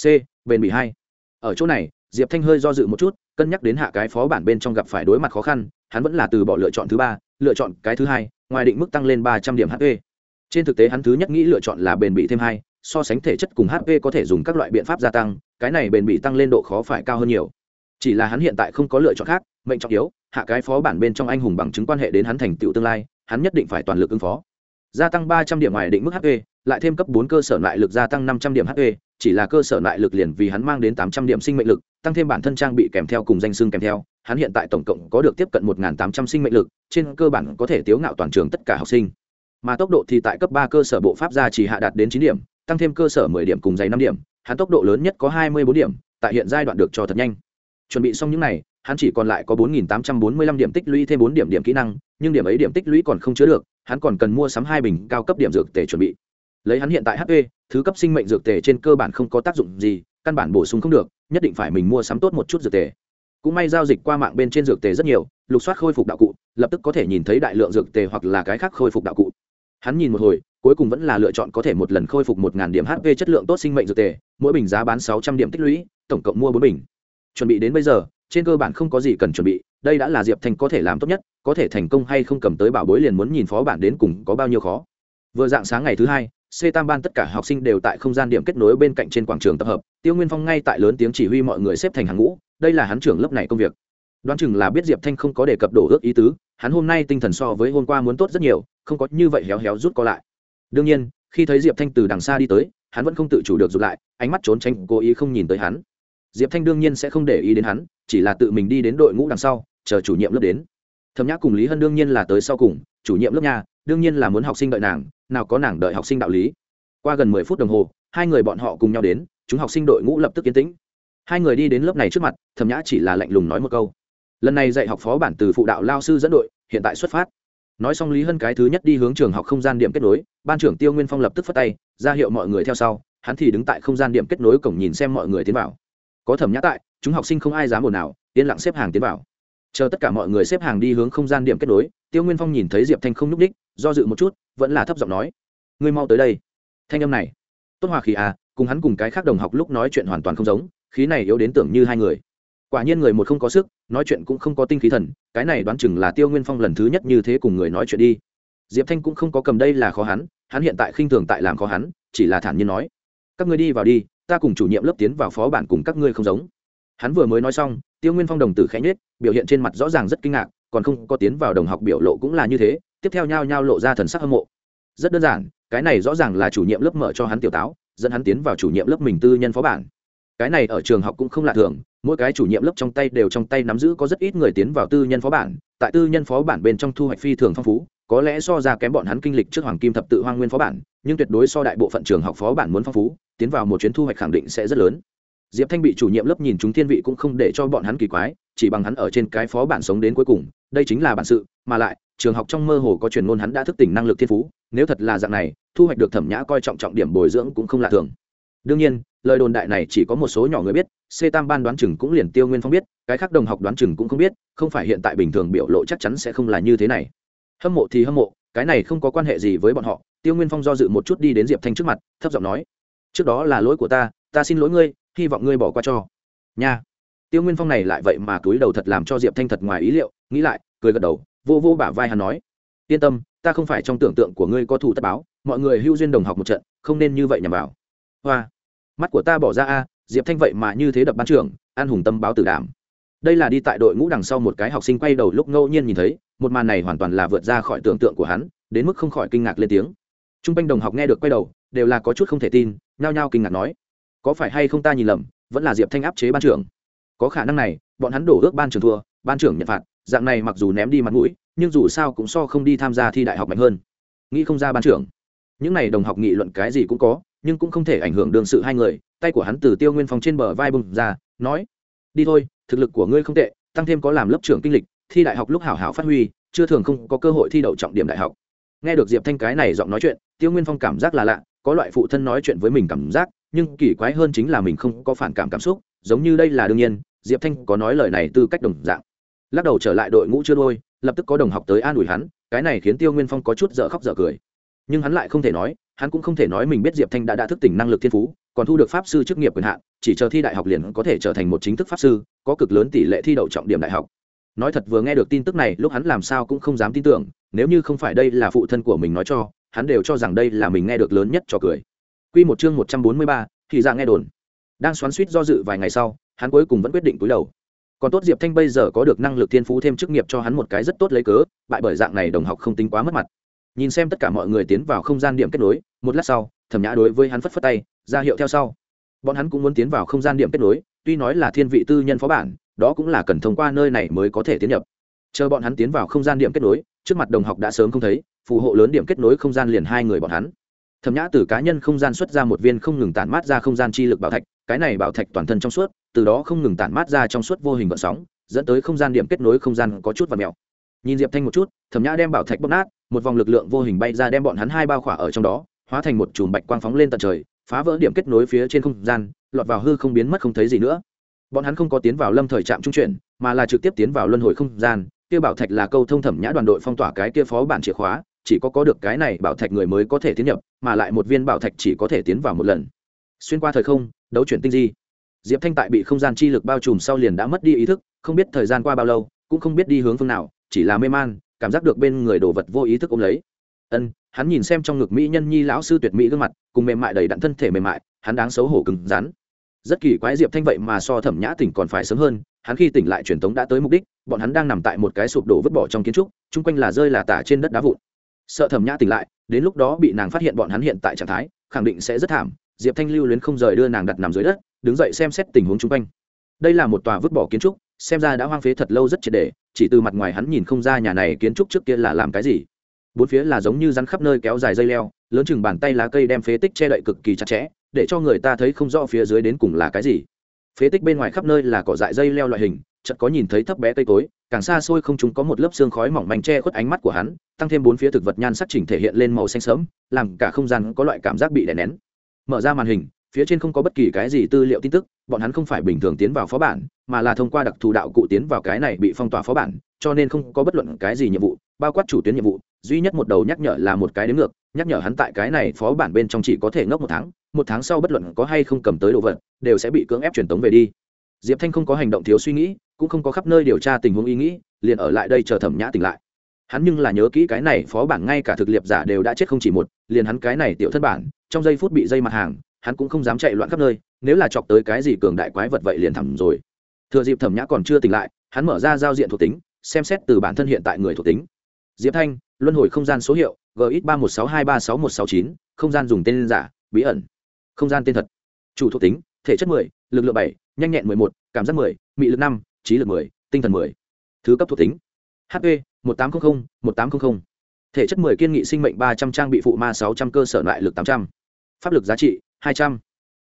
C, bền bỉ hai. Ở chỗ này, diệp thanh hơi do dự một chút, cân nhắc đến hạ cái phó bản bên trong gặp phải đối mặt khó khăn, hắn vẫn là từ bỏ lựa chọn thứ ba, lựa chọn cái thứ hai, ngoài định mức tăng lên ba trăm điểm hp trên thực tế hắn thứ nhất nghĩ lựa chọn là bền bỉ thêm hai, so sánh thể chất cùng hp có thể dùng các loại biện pháp gia tăng, cái này bền bỉ tăng lên độ khó phải cao hơn nhiều chỉ là hắn hiện tại không có lựa chọn khác, mệnh trọng yếu, hạ cái phó bản bên trong anh hùng bằng chứng quan hệ đến hắn thành tựu tương lai, hắn nhất định phải toàn lực ứng phó. Gia tăng ba trăm điểm ngoài định mức hp lại thêm cấp bốn cơ sở lại lực gia tăng năm trăm điểm hp chỉ là cơ sở lại lực liền vì hắn mang đến tám trăm điểm sinh mệnh lực, tăng thêm bản thân trang bị kèm theo cùng danh xưng kèm theo, hắn hiện tại tổng cộng có được tiếp cận một tám trăm sinh mệnh lực, trên cơ bản có thể tiếu ngạo toàn trường tất cả học sinh. Mà tốc độ thì tại cấp ba cơ sở bộ pháp gia chỉ hạ đạt đến chín điểm, tăng thêm cơ sở mười điểm cùng dày năm điểm, hắn tốc độ lớn nhất có hai mươi bốn điểm, tại hiện giai đoạn được cho thật nhanh chuẩn bị xong những này, hắn chỉ còn lại có bốn nghìn tám trăm bốn mươi lăm điểm tích lũy, thêm bốn điểm điểm kỹ năng, nhưng điểm ấy điểm tích lũy còn không chứa được, hắn còn cần mua sắm hai bình cao cấp điểm dược tề chuẩn bị. Lấy hắn hiện tại hp thứ cấp sinh mệnh dược tề trên cơ bản không có tác dụng gì, căn bản bổ sung không được, nhất định phải mình mua sắm tốt một chút dược tề. Cũng may giao dịch qua mạng bên trên dược tề rất nhiều, lục soát khôi phục đạo cụ, lập tức có thể nhìn thấy đại lượng dược tề hoặc là cái khác khôi phục đạo cụ. Hắn nhìn một hồi, cuối cùng vẫn là lựa chọn có thể một lần khôi phục một điểm hp chất lượng tốt sinh mệnh dược tề, mỗi bình giá bán sáu trăm điểm tích lũy, tổng cộng mua bốn bình chuẩn bị đến bây giờ, trên cơ bản không có gì cần chuẩn bị, đây đã là diệp thanh có thể làm tốt nhất, có thể thành công hay không cầm tới bảo bối liền muốn nhìn phó bản đến cùng có bao nhiêu khó. Vừa dạng sáng ngày thứ hai, c tam ban tất cả học sinh đều tại không gian điểm kết nối bên cạnh trên quảng trường tập hợp, tiêu nguyên phong ngay tại lớn tiếng chỉ huy mọi người xếp thành hàng ngũ, đây là hắn trưởng lớp này công việc. Đoán chừng là biết diệp thanh không có đề cập đổ ước ý tứ, hắn hôm nay tinh thần so với hôm qua muốn tốt rất nhiều, không có như vậy héo héo rút co lại. Đương nhiên, khi thấy diệp thanh từ đằng xa đi tới, hắn vẫn không tự chủ được rụt lại, ánh mắt trốn tránh, cố ý không nhìn tới hắn diệp thanh đương nhiên sẽ không để ý đến hắn, chỉ là tự mình đi đến đội ngũ đằng sau, chờ chủ nhiệm lớp đến. Thẩm nhã cùng lý hân đương nhiên là tới sau cùng, chủ nhiệm lớp nhà, đương nhiên là muốn học sinh đợi nàng, nào có nàng đợi học sinh đạo lý. Qua gần mười phút đồng hồ, hai người bọn họ cùng nhau đến, chúng học sinh đội ngũ lập tức yên tĩnh. Hai người đi đến lớp này trước mặt, thẩm nhã chỉ là lạnh lùng nói một câu. Lần này dạy học phó bản từ phụ đạo lao sư dẫn đội, hiện tại xuất phát. Nói xong lý hân cái thứ nhất đi hướng trường học không gian điểm kết nối, ban trưởng tiêu nguyên phong lập tức phất tay, ra hiệu mọi người theo sau, hắn thì đứng tại không gian điểm kết nối cổng nhìn xem mọi người tiến vào có thẩm nhã tại, chúng học sinh không ai dám ồn nào yên lặng xếp hàng tiến vào. Chờ tất cả mọi người xếp hàng đi hướng không gian điểm kết nối, tiêu nguyên phong nhìn thấy diệp thanh không n ú c đích, do dự một chút, vẫn là thấp giọng nói, ngươi mau tới đây. Thanh âm này, tốt hòa khí à cùng hắn cùng cái khác đồng học lúc nói chuyện hoàn toàn không giống, khí này yếu đến tưởng như hai người. Quả nhiên người một không có sức, nói chuyện cũng không có tinh khí thần, cái này đoán chừng là tiêu nguyên phong lần thứ nhất như thế cùng người nói chuyện đi. Diệp thanh cũng không có cầm đây là khó hắn hắn hiện tại khinh thường tại làm khó hắn, chỉ là thản nhiên nói, các ngươi đi vào đi ta cùng chủ nhiệm lớp tiến vào phó bản cùng các ngươi không giống. Hắn vừa mới nói xong, tiêu nguyên phong đồng tử khẽ nhết biểu hiện trên mặt rõ ràng rất kinh ngạc, còn không có tiến vào đồng học biểu lộ cũng là như thế, tiếp theo nhao nhao lộ ra thần sắc hâm mộ. Rất đơn giản, cái này rõ ràng là chủ nhiệm lớp mở cho hắn tiểu táo, dẫn hắn tiến vào chủ nhiệm lớp mình tư nhân phó bản. Cái này ở trường học cũng không lạ thường, mỗi cái chủ nhiệm lớp trong tay đều trong tay nắm giữ có rất ít người tiến vào tư nhân phó bản, tại tư nhân phó bản bên trong thu hoạch phi thường phong phú có lẽ so ra kém bọn hắn kinh lịch trước hoàng kim thập tự hoang nguyên phó bản, nhưng tuyệt đối so đại bộ phận trường học phó bản muốn phong phú, tiến vào một chuyến thu hoạch khẳng định sẽ rất lớn. Diệp thanh bị chủ nhiệm lớp nhìn chúng thiên vị cũng không để cho bọn hắn kỳ quái, chỉ bằng hắn ở trên cái phó bản sống đến cuối cùng, đây chính là bản sự, mà lại, trường học trong mơ hồ có truyền ngôn hắn đã thức tỉnh năng lực thiên phú, nếu thật là dạng này, thu hoạch được thẩm nhã coi trọng trọng điểm bồi dưỡng cũng không lạ thường. Đương nhiên, lời đồn đại này chỉ có một số nhỏ người biết, c tam ban đoán chừng cũng liền tiêu nguyên phong biết, cái khác đồng học đoán chừng cũng không biết, không phải hiện tại bình thường biểu lộ chắc chắn sẽ không là như thế này hâm mộ thì hâm mộ, cái này không có quan hệ gì với bọn họ. Tiêu nguyên phong do dự một chút đi đến diệp thanh trước mặt, thấp giọng nói, trước đó là lỗi của ta ta xin lỗi ngươi, hy vọng ngươi bỏ qua cho. Nha. Tiêu nguyên phong này lại vậy mà túi đầu thật làm cho diệp thanh thật ngoài ý liệu, nghĩ lại, cười gật đầu, vô vô bả vai hắn nói, yên tâm, ta không phải trong tưởng tượng của ngươi có thủ tất báo, mọi người hưu duyên đồng học một trận, không nên như vậy nhằm vào. Hoa, mắt của ta bỏ ra a, diệp thanh vậy mà như thế đập ban trưởng, an hùng tâm báo tử đảm. Đây là đi tại đội ngũ đằng sau một cái học sinh quay đầu lúc ngẫu nhiên nhìn thấy một màn này hoàn toàn là vượt ra khỏi tưởng tượng của hắn, đến mức không khỏi kinh ngạc lên tiếng. T r u n g quanh đồng học nghe được quay đầu, đều là có chút không thể tin, nhao nhao kinh ngạc nói, có phải hay không ta nhìn lầm, vẫn là diệp thanh áp chế ban trưởng? Có khả năng này, bọn hắn đổ ước ban trưởng thua, ban trưởng nhận phạt, dạng này mặc dù ném đi mặt mũi, nhưng dù sao cũng so không đi tham gia thi đại học mạnh hơn. Nghĩ không ra ban trưởng. Những n à y đồng học nghị luận cái gì cũng có, nhưng cũng không thể ảnh hưởng đương sự hai người, tay của hắn từ tiêu nguyên phong trên bờ vai bùng ra, nói, đi thôi, thực lực của ngươi không tệ, tăng thêm có làm lớp trưởng kinh lịch thi đại học lúc hảo hảo phát huy, chưa thường không có cơ hội thi đậu trọng điểm đại học. Nghe được diệp thanh cái này giọng nói chuyện, tiêu nguyên phong cảm giác là lạ, có loại phụ thân nói chuyện với mình cảm giác, nhưng kỳ quái hơn chính là mình không có phản cảm cảm xúc, giống như đây là đương nhiên, diệp thanh có nói lời này tư cách đồng dạng. Lắc đầu trở lại đội ngũ chưa đôi, lập tức có đồng học tới an ủi hắn, cái này khiến tiêu nguyên phong có chút dở khóc dở cười. Nhưng hắn lại không thể nói, hắn cũng không thể nói mình biết diệp thanh đã đã thức tỉnh năng lực thiên phú, còn thu được pháp sư chức nghiệp quyền hạn, chỉ chờ thi đại học liền có thể trở thành một chính thức pháp sư, có cực lớn tỷ lệ thi đậu trọng điểm đại học nói thật vừa nghe được tin tức này, lúc hắn làm sao cũng không dám tin tưởng, nếu như không phải đây là phụ thân của mình nói cho, hắn đều cho rằng đây là mình nghe được lớn nhất cho cười. Q một chương một trăm bốn mươi ba, thì ra nghe đồn. Đang xoắn suýt do dự vài ngày sau, hắn cuối cùng vẫn quyết định túi đầu. Còn tốt diệp thanh bây giờ có được năng lực thiên phú thêm chức nghiệp cho hắn một cái rất tốt lấy cớ, bại bởi dạng này đồng học không tính quá mất mặt. Nhìn xem tất cả mọi người tiến vào không gian điểm kết nối, một lát sau, thẩm nhã đối với hắn phất phất tay, ra hiệu theo sau. Bọn hắn cũng muốn tiến vào không gian điểm kết nối, tuy nói là thiên vị tư nhân phó bản đó cũng là cần thông qua nơi này mới có thể tiến nhập. Chờ bọn hắn tiến vào không gian điểm kết nối, trước mặt đồng học đã sớm không thấy, phù hộ lớn điểm kết nối không gian liền hai người bọn hắn. Thẩm nhã từ cá nhân không gian xuất ra một viên không ngừng tản mát ra không gian chi lực bảo thạch, cái này bảo thạch toàn thân trong suốt, từ đó không ngừng tản mát ra trong suốt vô hình vận sóng, dẫn tới không gian điểm kết nối không gian có chút và mèo. Nhìn diệp thanh một chút, thẩm nhã đem bảo thạch bóp nát, một vòng lực lượng vô hình bay ra đem bọn hắn hai bao khỏa ở trong đó, hóa thành một chùm bạch quang phóng lên tận trời, phá vỡ điểm kết nối phía trên không gian, lọt vào hư không biến mất không thấy gì nữa bọn hắn không có tiến vào lâm thời trạm trung chuyển, mà là trực tiếp tiến vào luân hồi không gian. Kia bảo thạch là câu thông thẩm nhã đoàn đội phong tỏa cái kia phó bản chìa khóa, chỉ có có được cái này bảo thạch người mới có thể tiến nhập, mà lại một viên bảo thạch chỉ có thể tiến vào một lần. Xuyên qua thời không, đấu chuyển tinh di. Diệp thanh tại bị không gian chi lực bao trùm sau liền đã mất đi ý thức, không biết thời gian qua bao lâu, cũng không biết đi hướng phương nào, chỉ là mê man, cảm giác được bên người đồ vật vô ý thức ôm lấy. Ân, hắn nhìn xem trong ngực mỹ nhân nhi lão sư tuyệt mỹ gương mặt, cùng mềm mại đầy đặn thân thể mềm mại, hắn đáng xấu hổ cứng rắn rất kỳ quái diệp thanh vậy mà so thẩm nhã tỉnh còn phải sớm hơn, hắn khi tỉnh lại truyền thống đã tới mục đích, bọn hắn đang nằm tại một cái sụp đổ vứt bỏ trong kiến trúc, chung quanh là rơi là tả trên đất đá vụn sợ thẩm nhã tỉnh lại, đến lúc đó bị nàng phát hiện bọn hắn hiện tại trạng thái, khẳng định sẽ rất thảm, diệp thanh lưu luyến không rời đưa nàng đặt nằm dưới đất, đứng dậy xem xét tình huống chung quanh đây là một tòa vứt bỏ kiến trúc, xem ra đã hoang phế thật lâu rất triệt để. chỉ từ mặt ngoài hắn nhìn không ra nhà này kiến trúc trước kia là làm cái gì bốn phía là giống như rắn khắp nơi kéo dài dây leo, lớn chừng bàn tay lá cây đem phế tích che đậy cực kỳ chặt chẽ để cho người ta thấy không rõ phía dưới đến cùng là cái gì. Phế tích bên ngoài khắp nơi là cỏ dại dây leo loại hình, chợt có nhìn thấy thấp bé cây cối, càng xa xôi không chúng có một lớp xương khói mỏng manh che khuất ánh mắt của hắn, tăng thêm bốn phía thực vật nhan sắc chỉnh thể hiện lên màu xanh sớm làm cả không gian có loại cảm giác bị đè nén. Mở ra màn hình, phía trên không có bất kỳ cái gì tư liệu tin tức, bọn hắn không phải bình thường tiến vào phó bản, mà là thông qua đặc thù đạo cụ tiến vào cái này bị phong tỏa phó bản, cho nên không có bất luận cái gì nhiệm vụ, bao quát chủ tuyến nhiệm vụ duy nhất một đầu nhắc nhở là một cái đến ngược, nhắc nhở hắn tại cái này phó bản bên trong chỉ có thể ngốc một tháng một tháng sau bất luận có hay không cầm tới đồ vật, đều sẽ bị cưỡng ép truyền tống về đi. Diệp thanh không có hành động thiếu suy nghĩ, cũng không có khắp nơi điều tra tình huống ý nghĩ, liền ở lại đây chờ thẩm nhã tỉnh lại. Hắn nhưng là nhớ kỹ cái này phó bản ngay cả thực liệp giả đều đã chết không chỉ một, liền hắn cái này tiểu thân bản, trong giây phút bị dây mặt hàng, hắn cũng không dám chạy loạn khắp nơi, nếu là chọc tới cái gì cường đại quái vật vậy liền thẳm rồi. Thừa dịp thẩm nhã còn chưa tỉnh lại, hắn mở ra giao diện thuộc tính, xem xét từ bản thân hiện tại người thuộc tính. Diệp thanh luân hồi không gian số hiệu gx ba một sáu hai ba sáu một sáu chín, không gian dùng tên giả, bí ẩn. Không gian tên thật. Chủ thuộc tính, thể chất mười, lực lượng bảy, nhanh nhẹn mười một, cảm giác mười, mị lực năm, trí lực mười, tinh thần mười. Thứ cấp thuộc tính. Hp một tám trăm linh một tám trăm linh thể chất mười kiên nghị sinh mệnh ba trăm trang bị phụ ma sáu trăm cơ sở loại lực tám trăm. Pháp lực giá trị, hai trăm.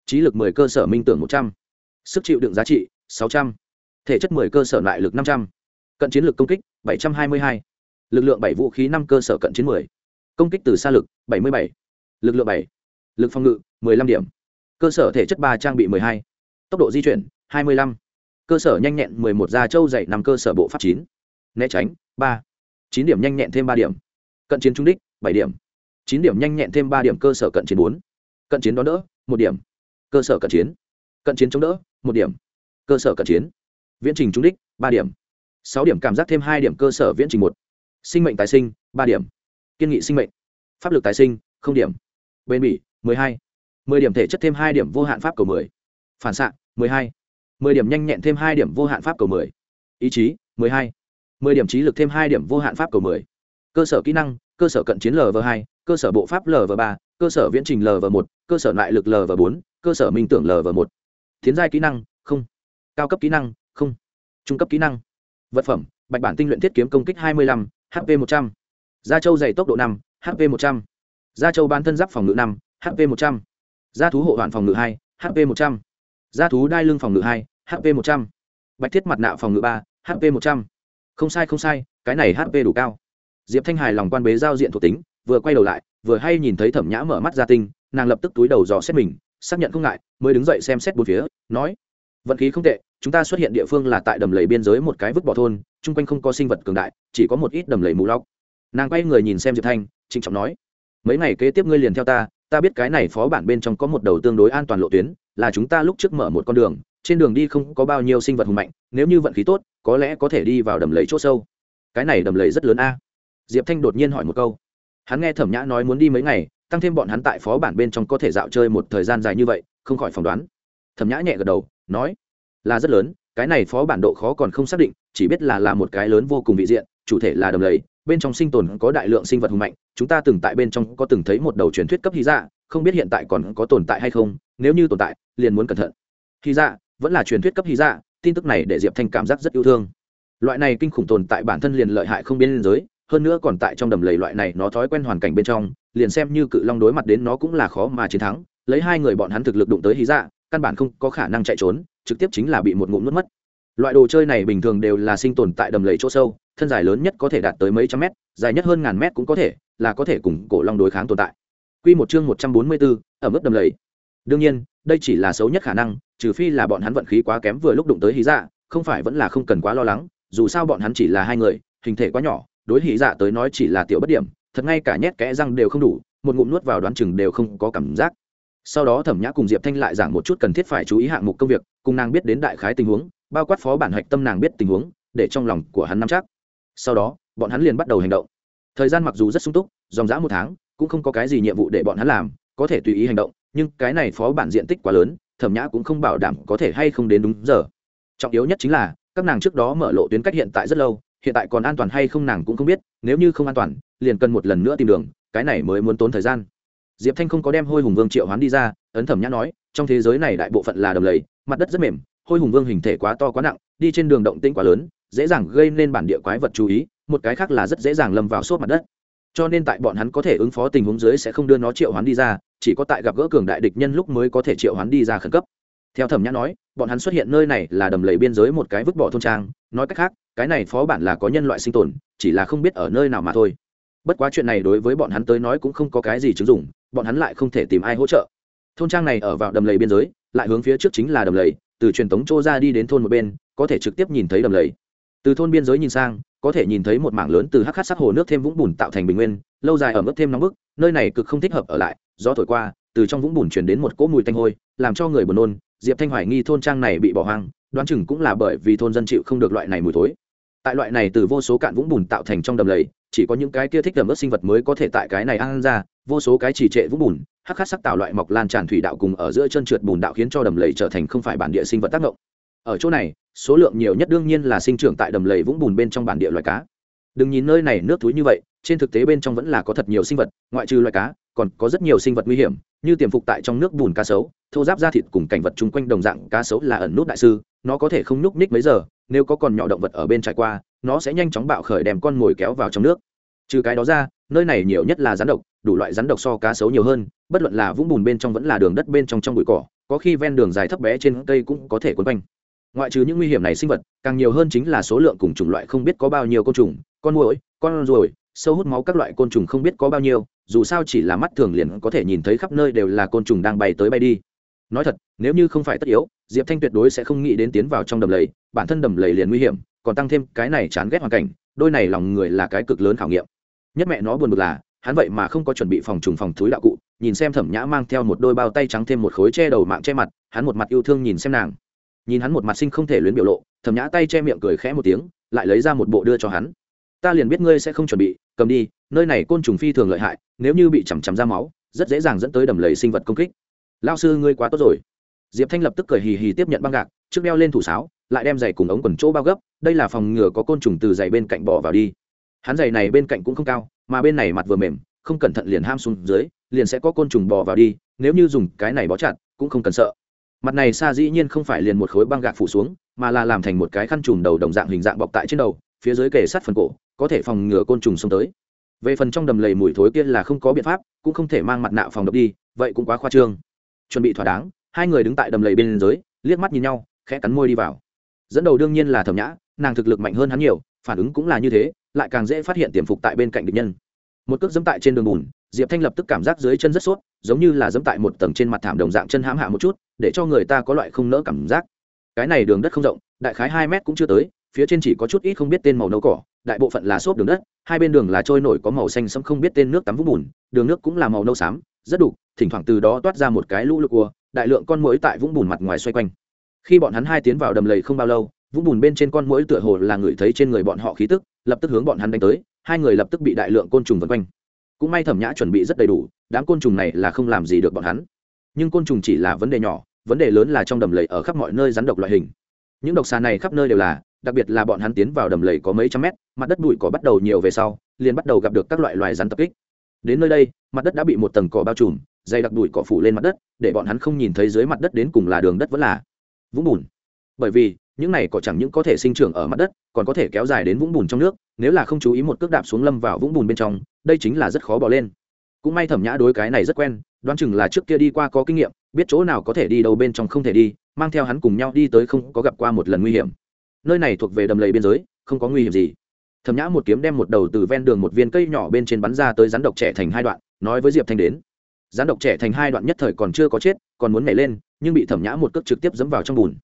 Trí lực mười cơ sở minh tưởng một trăm. Sức chịu đựng giá trị, sáu trăm. Thể chất mười cơ sở lại lực năm trăm. Cận chiến lược công kích, bảy trăm hai mươi hai lực lượng bảy vũ khí năm cơ sở cận chiến mười, công kích từ xa lực bảy mươi bảy, lực lượng bảy, lực phòng ngự mười lăm điểm, cơ sở thể chất ba trang bị mười hai, tốc độ di chuyển hai mươi lăm, cơ sở nhanh nhẹn mười một da trâu dạy năm cơ sở bộ pháp chín, né tránh ba, chín điểm nhanh nhẹn thêm ba điểm, cận chiến trung đích bảy điểm, chín điểm nhanh nhẹn thêm ba điểm cơ sở cận chiến bốn, cận chiến đón đỡ một điểm, cơ sở cận chiến cận chiến chống đỡ một điểm, cơ sở cận chiến, viễn trình trúng đích ba điểm, sáu điểm cảm giác thêm hai điểm cơ sở viễn trình một sinh mệnh tái sinh, ba điểm. Kiên nghị sinh mệnh. Pháp lực tái sinh, không điểm. Bền bỉ, mười hai. Mười điểm thể chất thêm hai điểm vô hạn pháp cầu mười. Phản xạ, mười hai. Mười điểm nhanh nhẹn thêm hai điểm vô hạn pháp cầu mười. Ý chí, mười hai. Mười điểm trí lực thêm hai điểm vô hạn pháp cầu mười. Cơ sở kỹ năng, cơ sở cận chiến lv hai, cơ sở bộ pháp lv ba, cơ sở viễn trình lv một, cơ sở lại lực lv bốn, cơ sở minh tưởng lv một. Tiến giai kỹ năng, không. Cao cấp kỹ năng, không. Trung cấp kỹ năng. Vật phẩm, bạch bản tinh luyện thiết kiếm công kích hai mươi lăm hp một trăm. Gia châu dày tốc độ năm hp một trăm. Gia châu bán thân giáp phòng ngự năm hp một trăm. Gia thú hộ hoàn phòng ngự hai hp một trăm. Gia thú đai lưng phòng ngự hai hp một trăm. Bạch thiết mặt nạ phòng ngự ba hp một trăm. Không sai không sai, cái này hp đủ cao. Diệp thanh hài lòng quan bế giao diện thuộc tính, vừa quay đầu lại, vừa hay nhìn thấy thẩm nhã mở mắt ra tinh, nàng lập tức túi đầu dò xét mình, xác nhận không ngại, mới đứng dậy xem xét bốn phía, nói, vận khí không tệ chúng ta xuất hiện địa phương là tại đầm lầy biên giới một cái vứt bỏ thôn, chung quanh không có sinh vật cường đại, chỉ có một ít đầm lầy mù lóc nàng quay người nhìn xem diệp thanh, trịnh trọng nói, mấy ngày kế tiếp ngươi liền theo ta ta biết cái này phó bản bên trong có một đầu tương đối an toàn lộ tuyến, là chúng ta lúc trước mở một con đường, trên đường đi không có bao nhiêu sinh vật hùng mạnh, nếu như vận khí tốt, có lẽ có thể đi vào đầm lầy c h ỗ sâu. Cái này đầm lầy rất lớn a? Diệp thanh đột nhiên hỏi một câu. Hắn nghe thẩm nhã nói muốn đi mấy ngày, tăng thêm bọn hắn tại phó bản bên trong có thể dạo chơi một thời gian dài như vậy, không khỏi phỏng đoán. Thẩm nhã nhẹ gật đầu, nói là rất lớn, cái này phó bản độ khó còn không xác định, chỉ biết là là một cái lớn vô cùng vị diện, chủ thể là đầm lầy, bên trong sinh tồn có đại lượng sinh vật hùng mạnh, chúng ta từng tại bên trong có từng thấy một đầu truyền thuyết cấp hy dạ không biết hiện tại còn có tồn tại hay không, nếu như tồn tại, liền muốn cẩn thận. Hy dạ vẫn là truyền thuyết cấp hy dạ tin tức này để diệp thanh cảm giác rất yêu thương. Loại này kinh khủng tồn tại bản thân liền lợi hại không biên giới, hơn nữa còn tại trong đầm lầy loại này nó thói quen hoàn cảnh bên trong, liền xem như cự long đối mặt đến nó cũng là khó mà chiến thắng, lấy hai người bọn hắn thực lực đụng tới hy dạ căn bản không có khả năng chạy trốn trực tiếp chính là bị một ngụm nuốt mất loại đồ chơi này bình thường đều là sinh tồn tại đầm lầy chỗ sâu thân dài lớn nhất có thể đạt tới mấy trăm mét dài nhất hơn ngàn mét cũng có thể là có thể cùng cổ long đối kháng tồn tại Quy một chương một trăm bốn mươi 144, ở mức đầm lầy. Đương nhiên, đây chỉ là xấu nhất khả năng, trừ phi là bọn hắn vận khí quá kém vừa lúc đụng tới hí dạ, không phải vẫn là không cần quá lo lắng, dù sao bọn hắn chỉ là hai người, hình thể quá nhỏ, đối hí dạ tới nói chỉ là tiểu bất điểm, thật ngay cả nhét kẽ răng đều không đủ, một ngụm nuốt vào đoán chừng đều không có cảm giác sau đó thẩm nhã cùng diệp thanh lại giảng một chút cần thiết phải chú ý hạng mục công việc, cùng nàng biết đến đại khái tình huống, bao quát phó bản hạch tâm nàng biết tình huống, để trong lòng của hắn nắm chắc. Sau đó, bọn hắn liền bắt đầu hành động. Thời gian mặc dù rất sung túc, dòng dã một tháng, cũng không có cái gì nhiệm vụ để bọn hắn làm, có thể tùy ý hành động, nhưng cái này phó bản diện tích quá lớn, thẩm nhã cũng không bảo đảm có thể hay không đến đúng giờ. Trọng yếu nhất chính là, các nàng trước đó mở lộ tuyến cách hiện tại rất lâu, hiện tại còn an toàn hay không nàng cũng không biết, nếu như không an toàn, liền cần một lần nữa tìm đường, cái này mới muốn tốn thời gian diệp thanh không có đem hôi hùng vương triệu hoán đi ra, ấn thẩm nhã nói, trong thế giới này đại bộ phận là đầm lầy, mặt đất rất mềm, hôi hùng vương hình thể quá to quá nặng, đi trên đường động tĩnh quá lớn, dễ dàng gây nên bản địa quái vật chú ý, một cái khác là rất dễ dàng lâm vào xốp mặt đất. Cho nên tại bọn hắn có thể ứng phó tình huống dưới sẽ không đưa nó triệu hoán đi ra, chỉ có tại gặp gỡ cường đại địch nhân lúc mới có thể triệu hoán đi ra khẩn cấp. Theo thẩm nhã nói, bọn hắn xuất hiện nơi này là đầm lầy biên giới một cái vứt bỏ thôn trang, nói cách khác, cái này phó bản là có nhân loại sinh tồn, chỉ là không biết ở nơi nào mà thôi. Bất quá chuyện này đối với bọn hắn tới nói cũng không có cái gì chứng dụng bọn hắn lại không thể tìm ai hỗ trợ. Thôn trang này ở vào đầm lầy biên giới, lại hướng phía trước chính là đầm lầy, từ truyền tống trô ra đi đến thôn một bên, có thể trực tiếp nhìn thấy đầm lầy. Từ thôn biên giới nhìn sang, có thể nhìn thấy một mảng lớn từ hắc khát sắc hồ nước thêm vũng bùn tạo thành bình nguyên, lâu dài ở mức thêm nóng bức, nơi này cực không thích hợp ở lại, gió thổi qua, từ trong vũng bùn chuyển đến một cỗ mùi tanh hôi, làm cho người buồn nôn, diệp thanh hoài nghi thôn trang này bị bỏ hoang, đoán chừng cũng là bởi vì thôn dân chịu không được loại này mùi thối. Tại loại này từ vô số cạn vũng bùn tạo thành trong đầm lầy, chỉ có những cái kia thích đầm ớt sinh vật mới có thể tại cái này ăn ra vô số cái trì trệ vũng bùn, hắc khát sắc tạo loại mọc lan tràn thủy đạo cùng ở giữa chân trượt bùn đạo khiến cho đầm lầy trở thành không phải bản địa sinh vật tác động. Ở chỗ này, số lượng nhiều nhất đương nhiên là sinh trưởng tại đầm lầy vũng bùn bên trong bản địa loài cá. Đừng nhìn nơi này nước túi như vậy, trên thực tế bên trong vẫn là có thật nhiều sinh vật, ngoại trừ loài cá, còn có rất nhiều sinh vật nguy hiểm, như tiềm phục tại trong nước bùn cá sấu, thô giáp da thịt cùng cảnh vật chung quanh đồng dạng cá sấu là ẩn nút đại sư, nó có thể không nhúc ních mấy giờ, nếu có còn nhỏ động vật ở bên trải qua, nó sẽ nhanh chóng bạo khởi đem con mồi kéo vào trong nước. Trừ cái đó ra, nơi này nhiều nhất là rắn độc đủ loại rắn độc so cá sấu nhiều hơn, bất luận là vũng bùn bên trong vẫn là đường đất bên trong trong bụi cỏ, có khi ven đường dài thấp bé trên cây cũng có thể quấn quanh. Ngoại trừ những nguy hiểm này sinh vật, càng nhiều hơn chính là số lượng cùng chủng loại không biết có bao nhiêu côn trùng, con muỗi, con ruồi, sâu hút máu các loại côn trùng không biết có bao nhiêu, dù sao chỉ là mắt thường liền có thể nhìn thấy khắp nơi đều là côn trùng đang bay tới bay đi. Nói thật, nếu như không phải tất yếu, diệp thanh tuyệt đối sẽ không nghĩ đến tiến vào trong đầm lầy, bản thân đầm lầy liền nguy hiểm, còn tăng thêm cái này chán ghét hoàn cảnh, đôi này lòng người là cái cực lớn khảo nghiệm. Nhất mẹ nó buồn bực là hắn vậy mà không có chuẩn bị phòng trùng phòng túi đạo cụ, nhìn xem thẩm nhã mang theo một đôi bao tay trắng thêm một khối che đầu mạng che mặt, hắn một mặt yêu thương nhìn xem nàng. Nhìn hắn một mặt sinh không thể luyến biểu lộ, thẩm nhã tay che miệng cười khẽ một tiếng, lại lấy ra một bộ đưa cho hắn. Ta liền biết ngươi sẽ không chuẩn bị, cầm đi, nơi này côn trùng phi thường lợi hại, nếu như bị chằm chằm ra máu, rất dễ dàng dẫn tới đầm lầy sinh vật công kích. Lao sư, ngươi quá tốt rồi. Diệp thanh lập tức cười hì hì tiếp nhận băng gạc, trước đeo lên thủ sáo, lại đem giày cùng ống quần chỗ bao gấp, đây là phòng ngừa có côn trùng từ giày bên cạnh bỏ vào đi. Hắn giày này bên cạnh cũng không cao mà bên này mặt vừa mềm, không cẩn thận liền ham xuống dưới, liền sẽ có côn trùng bò vào đi, nếu như dùng cái này bó chặt, cũng không cần sợ. Mặt này xa dĩ nhiên không phải liền một khối băng gạc phủ xuống, mà là làm thành một cái khăn trùm đầu đồng dạng hình dạng bọc tại trên đầu, phía dưới kề sát phần cổ, có thể phòng ngừa côn trùng xông tới. Về phần trong đầm lầy mùi thối kia là không có biện pháp, cũng không thể mang mặt nạ phòng độc đi, vậy cũng quá khoa trương. Chuẩn bị thỏa đáng, hai người đứng tại đầm lầy bên dưới, liếc mắt nhìn nhau, khẽ cắn môi đi vào. Dẫn đầu đương nhiên là thẩm nhã, nàng thực lực mạnh hơn hắn nhiều, phản ứng cũng là như thế lại càng dễ phát hiện tiềm phục tại bên cạnh địch nhân. Một cước dẫm tại trên đường bùn, diệp thanh lập tức cảm giác dưới chân rất sốt, giống như là dẫm tại một tầng trên mặt thảm đồng dạng chân hãm hạ một chút, để cho người ta có loại không nỡ cảm giác. Cái này đường đất không rộng, đại khái hai mét cũng chưa tới, phía trên chỉ có chút ít không biết tên màu nâu cỏ, đại bộ phận là xốp đường đất, hai bên đường là trôi nổi có màu xanh sẫm không biết tên nước tắm vũng bùn, đường nước cũng là màu nâu xám, rất đục thỉnh thoảng từ đó toát ra một cái lũ lụt cua, đại lượng con muỗi tại vũng bùn mặt ngoài xoay quanh. Khi bọn hắn hai tiến vào đầm lầy không bao lâu vũng bùn bên trên con muỗi tựa hồ là người thấy trên người bọn họ khí tức, lập tức hướng bọn hắn đánh tới, hai người lập tức bị đại lượng côn trùng vây quanh. Cũng may thẩm nhã chuẩn bị rất đầy đủ, đám côn trùng này là không làm gì được bọn hắn. Nhưng côn trùng chỉ là vấn đề nhỏ, vấn đề lớn là trong đầm lầy ở khắp mọi nơi rắn độc loại hình. Những độc xà này khắp nơi đều là, đặc biệt là bọn hắn tiến vào đầm lầy có mấy trăm mét, mặt đất bụi cỏ bắt đầu nhiều về sau, liền bắt đầu gặp được các loại loài rắn tập kích. Đến nơi đây, mặt đất đã bị một tầng cỏ bao trùm, dày đặc bụi cỏ phủ lên mặt đất, để bọn hắn không nhìn thấy dưới mặt đất đến cùng là đường đất vẫn là vũng bùn. Bởi vì những này cỏ chẳng những có thể sinh trưởng ở mặt đất, còn có thể kéo dài đến vũng bùn trong nước, nếu là không chú ý một cước đạp xuống lâm vào vũng bùn bên trong, đây chính là rất khó bỏ lên. Cũng may thẩm nhã đối cái này rất quen, đoán chừng là trước kia đi qua có kinh nghiệm, biết chỗ nào có thể đi đâu bên trong không thể đi, mang theo hắn cùng nhau đi tới không có gặp qua một lần nguy hiểm. Nơi này thuộc về đầm lầy biên giới, không có nguy hiểm gì. Thẩm nhã một kiếm đem một đầu từ ven đường một viên cây nhỏ bên trên bắn ra tới rắn độc trẻ thành hai đoạn, nói với diệp thanh đến. Rắn độc trẻ thành hai đoạn nhất thời còn chưa có chết, còn muốn nhảy lên, nhưng bị thẩm nhã một cước trực tiếp dẫm vào trong bùn.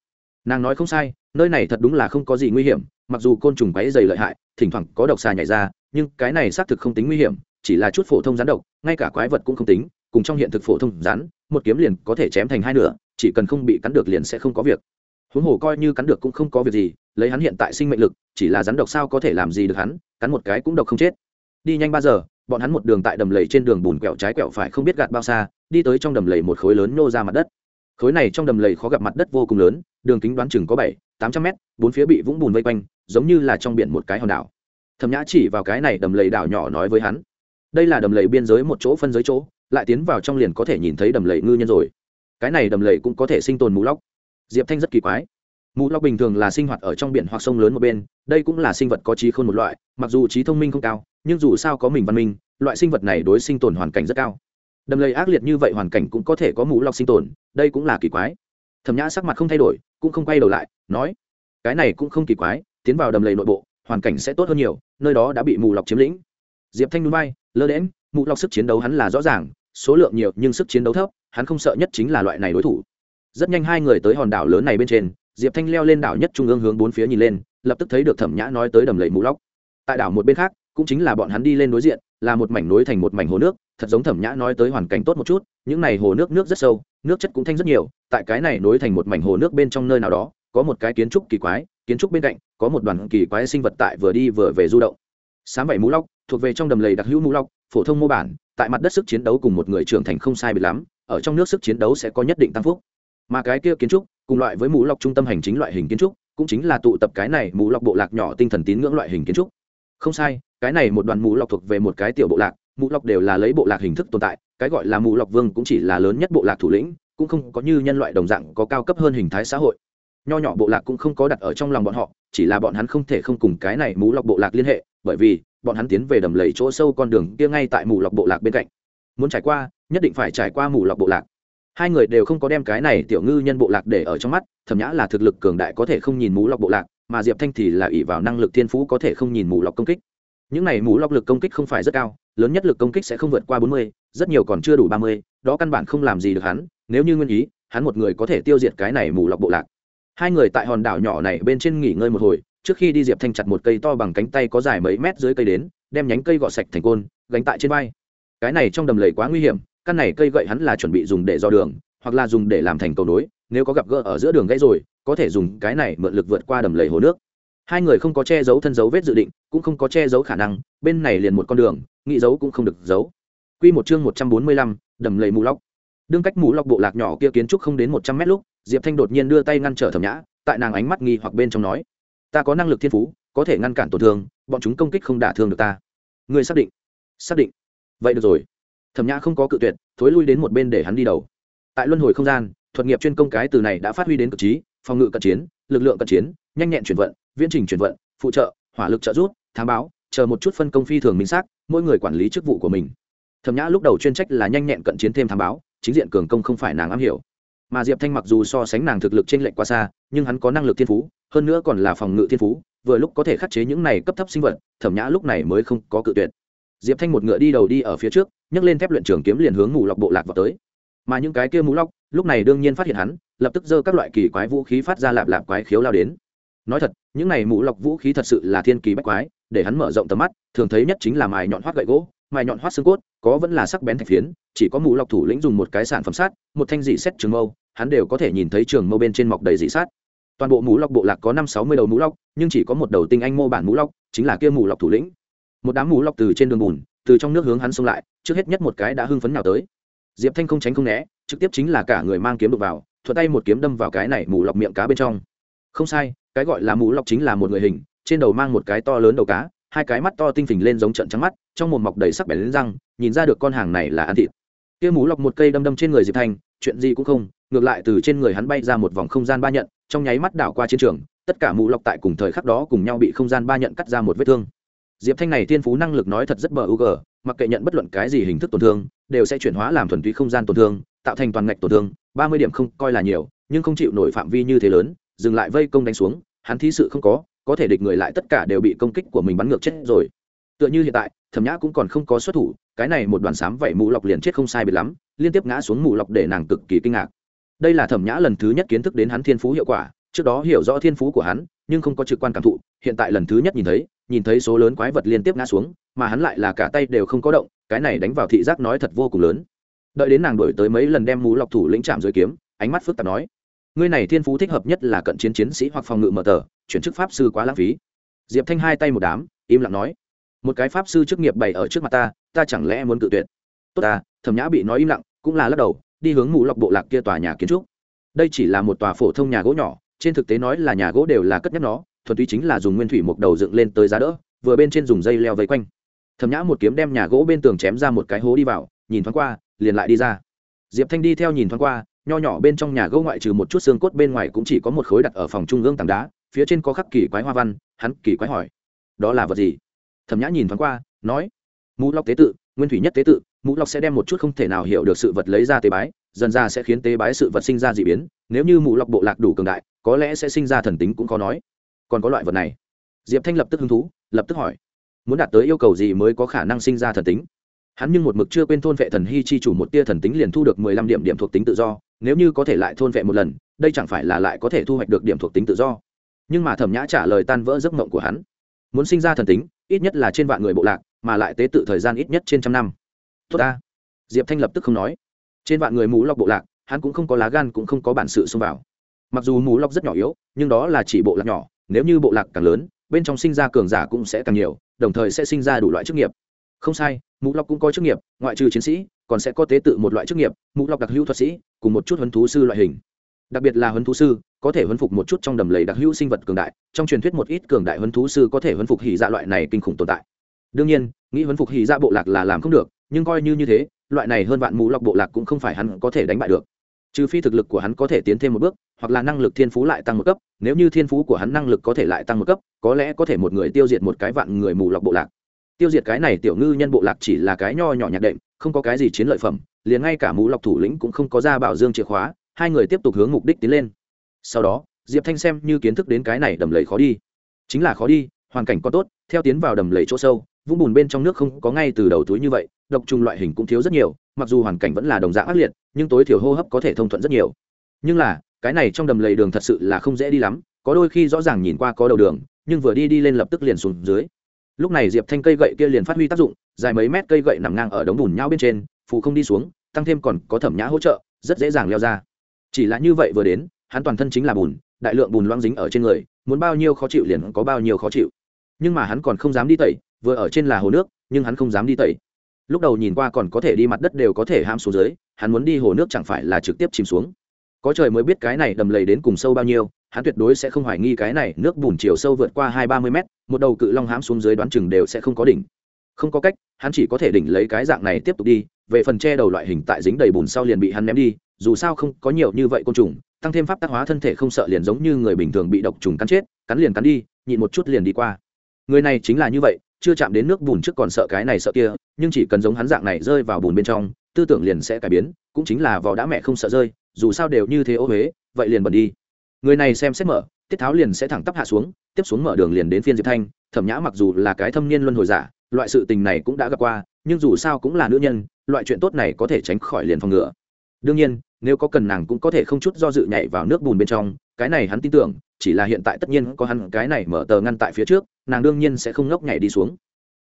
Nàng nói không sai nơi này thật đúng là không có gì nguy hiểm, mặc dù côn trùng quáy dày lợi hại, thỉnh thoảng có độc xà nhảy ra, nhưng cái này xác thực không tính nguy hiểm, chỉ là chút phổ thông rắn độc, ngay cả quái vật cũng không tính, cùng trong hiện thực phổ thông rắn, một kiếm liền có thể chém thành hai nửa, chỉ cần không bị cắn được liền sẽ không có việc. Huống hồ coi như cắn được cũng không có việc gì, lấy hắn hiện tại sinh mệnh lực, chỉ là rắn độc sao có thể làm gì được hắn, cắn một cái cũng độc không chết. Đi nhanh ba giờ, bọn hắn một đường tại đầm lầy trên đường bùn quẹo trái quẹo phải không biết gạt bao xa, đi tới trong đầm lầy một khối lớn nô ra mặt đất. Khối này trong đầm lầy khó gặp mặt đất vô cùng lớn, đường kính đoán chừng có bảy tám trăm mét, bốn phía bị vũng bùn vây quanh, giống như là trong biển một cái hòn đảo. Thẩm nhã chỉ vào cái này đầm lầy đảo nhỏ nói với hắn, đây là đầm lầy biên giới một chỗ phân giới chỗ, lại tiến vào trong liền có thể nhìn thấy đầm lầy ngư nhân rồi. Cái này đầm lầy cũng có thể sinh tồn mù lóc. Diệp thanh rất kỳ quái. Mù lóc bình thường là sinh hoạt ở trong biển hoặc sông lớn một bên, đây cũng là sinh vật có trí khôn một loại, mặc dù trí thông minh không cao, nhưng dù sao có mình văn minh, loại sinh vật này đối sinh tồn hoàn cảnh rất cao. Đầm lầy ác liệt như vậy hoàn cảnh cũng có thể có mù lóc sinh tồn, đây cũng là kỳ quái thẩm nhã sắc mặt không thay đổi, cũng không quay đầu lại, nói, cái này cũng không kỳ quái, tiến vào đầm lầy nội bộ, hoàn cảnh sẽ tốt hơn nhiều, nơi đó đã bị mù lọc chiếm lĩnh. Diệp thanh núi bay, lơ đễm mù lọc sức chiến đấu hắn là rõ ràng, số lượng nhiều nhưng sức chiến đấu thấp, hắn không sợ nhất chính là loại này đối thủ. Rất nhanh hai người tới hòn đảo lớn này bên trên, diệp thanh leo lên đảo nhất trung ương hướng bốn phía nhìn lên, lập tức thấy được thẩm nhã nói tới đầm lầy mù lóc tại đảo một bên khác, cũng chính là bọn hắn đi lên đối diện, là một mảnh núi thành một mảnh hồ nước, thật giống thẩm nhã nói tới hoàn cảnh tốt một chút, những này hồ nước nước rất sâu nước chất cũng thanh rất nhiều, tại cái này nối thành một mảnh hồ nước bên trong nơi nào đó, có một cái kiến trúc kỳ quái, kiến trúc bên cạnh, có một đoàn kỳ quái sinh vật tại vừa đi vừa về du động. Sáng vậy mũ lóc, thuộc về trong đầm lầy đặc hữu mũ lóc, phổ thông mô bản, tại mặt đất sức chiến đấu cùng một người trưởng thành không sai bị lắm, ở trong nước sức chiến đấu sẽ có nhất định tăng phúc. Mà cái kia kiến trúc, cùng loại với mũ lọc trung tâm hành chính loại hình kiến trúc, cũng chính là tụ tập cái này mũ lọc bộ lạc nhỏ tinh thần tín ngưỡng loại hình kiến trúc. Không sai, cái này một đoàn mũ lọc thuộc về một cái tiểu bộ lạc, mũ lọc đều là lấy bộ lạc hình thức tồn tại cái gọi là mù lọc vương cũng chỉ là lớn nhất bộ lạc thủ lĩnh, cũng không có như nhân loại đồng dạng có cao cấp hơn hình thái xã hội. Nho nhỏ bộ lạc cũng không có đặt ở trong lòng bọn họ, chỉ là bọn hắn không thể không cùng cái này mù lọc bộ lạc liên hệ, bởi vì bọn hắn tiến về đầm lầy chỗ sâu con đường kia ngay tại mù lọc bộ lạc bên cạnh. Muốn trải qua, nhất định phải trải qua mù lọc bộ lạc. Hai người đều không có đem cái này tiểu ngư nhân bộ lạc để ở trong mắt, thẩm nhã là thực lực cường đại có thể không nhìn mù lọc bộ lạc, mà diệp thanh thì là ỷ vào năng lực thiên phú có thể không nhìn mù lọc công kích. Những này mù lọc lực công kích không phải rất cao lớn nhất lực công kích sẽ không vượt qua bốn mươi, rất nhiều còn chưa đủ ba mươi, đó căn bản không làm gì được hắn, nếu như nguyên ý, hắn một người có thể tiêu diệt cái này mù lọc bộ lạc. Hai người tại hòn đảo nhỏ này bên trên nghỉ ngơi một hồi, trước khi đi diệp thanh chặt một cây to bằng cánh tay có dài mấy mét dưới cây đến, đem nhánh cây gọt sạch thành côn, gánh tại trên vai. Cái này trong đầm lầy quá nguy hiểm, căn này cây gậy hắn là chuẩn bị dùng để do đường, hoặc là dùng để làm thành cầu nối, nếu có gặp gỡ ở giữa đường gãy rồi, có thể dùng cái này mượn lực vượt qua đầm lầy hồ nước hai người không có che giấu thân dấu vết dự định cũng không có che giấu khả năng bên này liền một con đường nghĩ giấu cũng không được giấu Quy một chương một trăm bốn mươi lăm, đầm lầy mù lóc. Đương cách mù lóc bộ lạc nhỏ kia kiến trúc không đến một trăm mét lúc, Diệp Thanh đột nhiên đưa tay ngăn trở Thẩm Nhã, tại nàng ánh mắt nghi hoặc bên trong nói: "Ta có năng lực thiên phú, có thể ngăn cản tổn thương, bọn chúng công kích không đả thương được ta." Ngươi xác định? Xác định. Vậy được rồi. Thẩm Nhã không có cự tuyệt, thối lui đến một bên để hắn đi đầu. Tại luân hồi không gian, thuật nghiệp chuyên công cái từ này đã phát huy đến cực trí, phòng ngự cận chiến, lực lượng cận chiến, nhanh nhẹn chuyển vận, viễn trình chuyển vận, phụ trợ, hỏa lực trợ giúp, thám báo, chờ một chút phân công phi thường minh xác, mỗi người quản lý chức vụ của mình. Thẩm nhã lúc đầu chuyên trách là nhanh nhẹn cận chiến thêm thám báo chính diện cường công không phải nàng am hiểu. Mà diệp thanh mặc dù so sánh nàng thực lực trên lệnh quá xa nhưng hắn có năng lực thiên phú hơn nữa còn là phòng ngự thiên phú vừa lúc có thể khắc chế những này cấp thấp sinh vật thẩm nhã lúc này mới không có cự tuyệt. Diệp thanh một ngựa đi đầu đi ở phía trước nhấc lên thép luyện trường kiếm liền hướng ngủ lọc bộ lạc vào tới. Mà những cái kia mũ lọc lúc này đương nhiên phát hiện hắn lập tức giơ các loại kỳ quái vũ khí phát ra lạp lạp quái khiếu lao đến nói thật, những này mũ lọc vũ khí thật sự là thiên kỳ bách quái, để hắn mở rộng tầm mắt, thường thấy nhất chính là mài nhọn hoắt gậy gỗ, mài nhọn hoắt xương cốt, có vẫn là sắc bén thạch phiến, chỉ có mũ lọc thủ lĩnh dùng một cái sản phẩm sát một thanh dị xét trường mâu, hắn đều có thể nhìn thấy trường mâu bên trên mọc đầy dị sát toàn bộ mũ lọc bộ lạc có năm sáu mươi đầu mũ lọc, nhưng chỉ có một đầu tinh anh mô bản mũ lọc, chính là kia mũ lọc thủ lĩnh. Một đám mũ lọc từ trên đường bùn, từ trong nước hướng hắn xông lại, trước hết nhất một cái đã hưng phấn nào tới. Diệp thanh không tránh không né, trực tiếp chính là cả người mang kiếm đục vào, thuận tay một kiếm đâm vào cái này mũ lọc miệng cá bên trong. Không sai cái gọi là mũ lọc chính là một người hình, trên đầu mang một cái to lớn đầu cá, hai cái mắt to tinh phình lên giống trận trắng mắt, trong một mọc đầy sắc bén lên răng, nhìn ra được con hàng này là ăn thịt. Kia mũ lọc một cây đâm đâm trên người diệp thanh chuyện gì cũng không, ngược lại từ trên người hắn bay ra một vòng không gian ba nhận, trong nháy mắt đảo qua chiến trường, tất cả mũ lọc tại cùng thời khắc đó cùng nhau bị không gian ba nhận cắt ra một vết thương. Diệp thanh này thiên phú năng lực nói thật rất bờ u g mặc kệ nhận bất luận cái gì hình thức tổn thương, đều sẽ chuyển hóa làm thuần túy không gian tổn thương, tạo thành toàn ngạch tổn thương, ba mươi điểm không coi là nhiều, nhưng không chịu nổi phạm vi như thế lớn dừng lại vây công đánh xuống, hắn thí sự không có có thể địch người lại tất cả đều bị công kích của mình bắn ngược chết rồi. Tựa như hiện tại, thẩm nhã cũng còn không có xuất thủ, cái này một đoàn sám vẩy mũ lọc liền chết không sai biệt lắm, liên tiếp ngã xuống mũ lọc để nàng cực kỳ kinh ngạc. Đây là thẩm nhã lần thứ nhất kiến thức đến hắn thiên phú hiệu quả, trước đó hiểu rõ thiên phú của hắn, nhưng không có trực quan cảm thụ, hiện tại lần thứ nhất nhìn thấy nhìn thấy số lớn quái vật liên tiếp ngã xuống, mà hắn lại là cả tay đều không có động, cái này đánh vào thị giác nói thật vô cùng lớn. Đợi đến nàng đổi tới mấy lần đem mũ lọc thủ lĩnh chạm dưới kiếm, ánh mắt phức tạp nói ngươi này thiên phú thích hợp nhất là cận chiến chiến sĩ hoặc phòng ngự mở tờ, chuyển chức pháp sư quá lãng phí. Diệp thanh hai tay một đám, im lặng nói, một cái pháp sư chức nghiệp bày ở trước mặt ta ta chẳng lẽ muốn cự tuyệt? Tốt ta, thẩm nhã bị nói im lặng, cũng là lắc đầu, đi hướng mũ lọc bộ lạc kia tòa nhà kiến trúc. Đây chỉ là một tòa phổ thông nhà gỗ nhỏ, trên thực tế nói là nhà gỗ đều là cất nhắc nó, thuần túy chính là dùng nguyên thủy một đầu dựng lên tới giá đỡ, vừa bên trên dùng dây leo vây quanh. Thẩm nhã một kiếm đem nhà gỗ bên tường chém ra một cái hố đi vào, nhìn thoáng qua, liền lại đi ra. Diệp thanh đi theo nhìn thoáng qua nho nhỏ bên trong nhà gỗ ngoại trừ một chút xương cốt bên ngoài cũng chỉ có một khối đặt ở phòng trung ương tảng đá, phía trên có khắc kỳ quái hoa văn, hắn kỳ quái hỏi, đó là vật gì? Thẩm nhã nhìn thoáng qua, nói, mũ lọc tế tự, nguyên thủy nhất tế tự, mũ lọc sẽ đem một chút không thể nào hiểu được sự vật lấy ra tế bái, dần ra sẽ khiến tế bái sự vật sinh ra d ị biến, nếu như mũ lọc bộ lạc đủ cường đại, có lẽ sẽ sinh ra thần tính cũng khó nói. Còn có loại vật này? Diệp thanh lập tức hứng thú, lập tức hỏi, muốn đạt tới yêu cầu gì mới có khả năng sinh ra thần tính? Hắn nhưng một mực chưa quên thôn vệ thần hy chi chủ một tia thần tính liền thu được mười lăm điểm điểm thuộc tính tự do nếu như có thể lại thôn vệ một lần, đây chẳng phải là lại có thể thu hoạch được điểm thuộc tính tự do. Nhưng mà thẩm nhã trả lời tan vỡ giấc mộng của hắn. Muốn sinh ra thần tính, ít nhất là trên vạn người bộ lạc, mà lại tế tự thời gian ít nhất trên trăm năm. Tốt ta. Diệp thanh lập tức không nói. Trên vạn người mũ lọc bộ lạc, hắn cũng không có lá gan cũng không có bản sự xông vào. Mặc dù mũ lọc rất nhỏ yếu, nhưng đó là chỉ bộ lạc nhỏ, nếu như bộ lạc càng lớn, bên trong sinh ra cường giả cũng sẽ càng nhiều, đồng thời sẽ sinh ra đủ loại chức nghiệp. Không sai mũ lọc cũng có chức nghiệp, ngoại trừ chiến sĩ, còn sẽ có tế tự một loại chức nghiệp, mũ lọc đặc hữu thuật sĩ, cùng một chút huấn thú sư loại hình. Đặc biệt là huấn thú sư, có thể huấn phục một chút trong đầm lầy đặc hữu sinh vật cường đại, trong truyền thuyết một ít cường đại huấn thú sư có thể huấn phục hỉ dạ loại này kinh khủng tồn tại. Đương nhiên, nghĩ huấn phục hỉ dạ bộ lạc là làm không được, nhưng coi như như thế, loại này hơn vạn mũ lọc bộ lạc cũng không phải hắn có thể đánh bại được. Trừ phi thực lực của hắn có thể tiến thêm một bước, hoặc là năng lực thiên phú lại tăng một cấp, nếu như thiên phú của hắn năng lực có thể lại tăng một cấp, có lẽ có thể một người tiêu diệt một cái vạn người mù lọc bộ lạc tiêu diệt cái này tiểu ngư nhân bộ lạc chỉ là cái nho nhỏ nhạc đệm, không có cái gì chiến lợi phẩm, liền ngay cả mũ lọc thủ lĩnh cũng không có ra bảo dương chìa khóa, hai người tiếp tục hướng mục đích tiến lên. Sau đó, diệp thanh xem như kiến thức đến cái này đầm lầy khó đi. Chính là khó đi, hoàn cảnh có tốt, theo tiến vào đầm lầy chỗ sâu, vũng bùn bên trong nước không có ngay từ đầu túi như vậy, độc trùng loại hình cũng thiếu rất nhiều, mặc dù hoàn cảnh vẫn là đồng dạng ác liệt, nhưng tối thiểu hô hấp có thể thông thuận rất nhiều. Nhưng là, cái này trong đầm lầy đường thật sự là không dễ đi lắm, có đôi khi rõ ràng nhìn qua có đầu đường, nhưng vừa đi đi lên lập tức liền xuống dưới lúc này diệp thanh cây gậy kia liền phát huy tác dụng, dài mấy mét cây gậy nằm ngang ở đống bùn nhau bên trên, phù không đi xuống, tăng thêm còn có thẩm nhã hỗ trợ, rất dễ dàng leo ra. Chỉ là như vậy vừa đến, hắn toàn thân chính là bùn, đại lượng bùn loang dính ở trên người, muốn bao nhiêu khó chịu liền có bao nhiêu khó chịu. Nhưng mà hắn còn không dám đi tẩy, vừa ở trên là hồ nước, nhưng hắn không dám đi tẩy. Lúc đầu nhìn qua còn có thể đi mặt đất đều có thể ham xuống dưới, hắn muốn đi hồ nước chẳng phải là trực tiếp chìm xuống có trời mới biết cái này đầm lầy đến cùng sâu bao nhiêu, hắn tuyệt đối sẽ không hoài nghi cái này nước bùn chiều sâu vượt qua hai ba mươi mét, một đầu cự long hãm xuống dưới đoán chừng đều sẽ không có đỉnh. Không có cách, hắn chỉ có thể đỉnh lấy cái dạng này tiếp tục đi, về phần che đầu loại hình tại dính đầy bùn sau liền bị hắn ném đi, dù sao không có nhiều như vậy côn trùng, tăng thêm pháp tác hóa thân thể không sợ liền giống như người bình thường bị độc trùng cắn chết, cắn liền cắn đi, nhịn một chút liền đi qua. Người này chính là như vậy, chưa chạm đến nước bùn trước còn sợ cái này sợ kia, nhưng chỉ cần giống hắn dạng này rơi vào bùn bên trong, tư tưởng liền sẽ cải biến, cũng chính là vò đã mẹ không sợ rơi dù sao đều như thế ô huế, vậy liền bận đi. Người này xem xét mở, tiết tháo liền sẽ thẳng tắp hạ xuống, tiếp xuống mở đường liền đến phiên diệp thanh, thẩm nhã mặc dù là cái thâm niên luân hồi giả, loại sự tình này cũng đã gặp qua, nhưng dù sao cũng là nữ nhân, loại chuyện tốt này có thể tránh khỏi liền phòng ngừa. Đương nhiên, nếu có cần nàng cũng có thể không chút do dự nhảy vào nước bùn bên trong, cái này hắn tin tưởng, chỉ là hiện tại tất nhiên có hắn cái này mở tờ ngăn tại phía trước, nàng đương nhiên sẽ không ngốc nhảy đi xuống.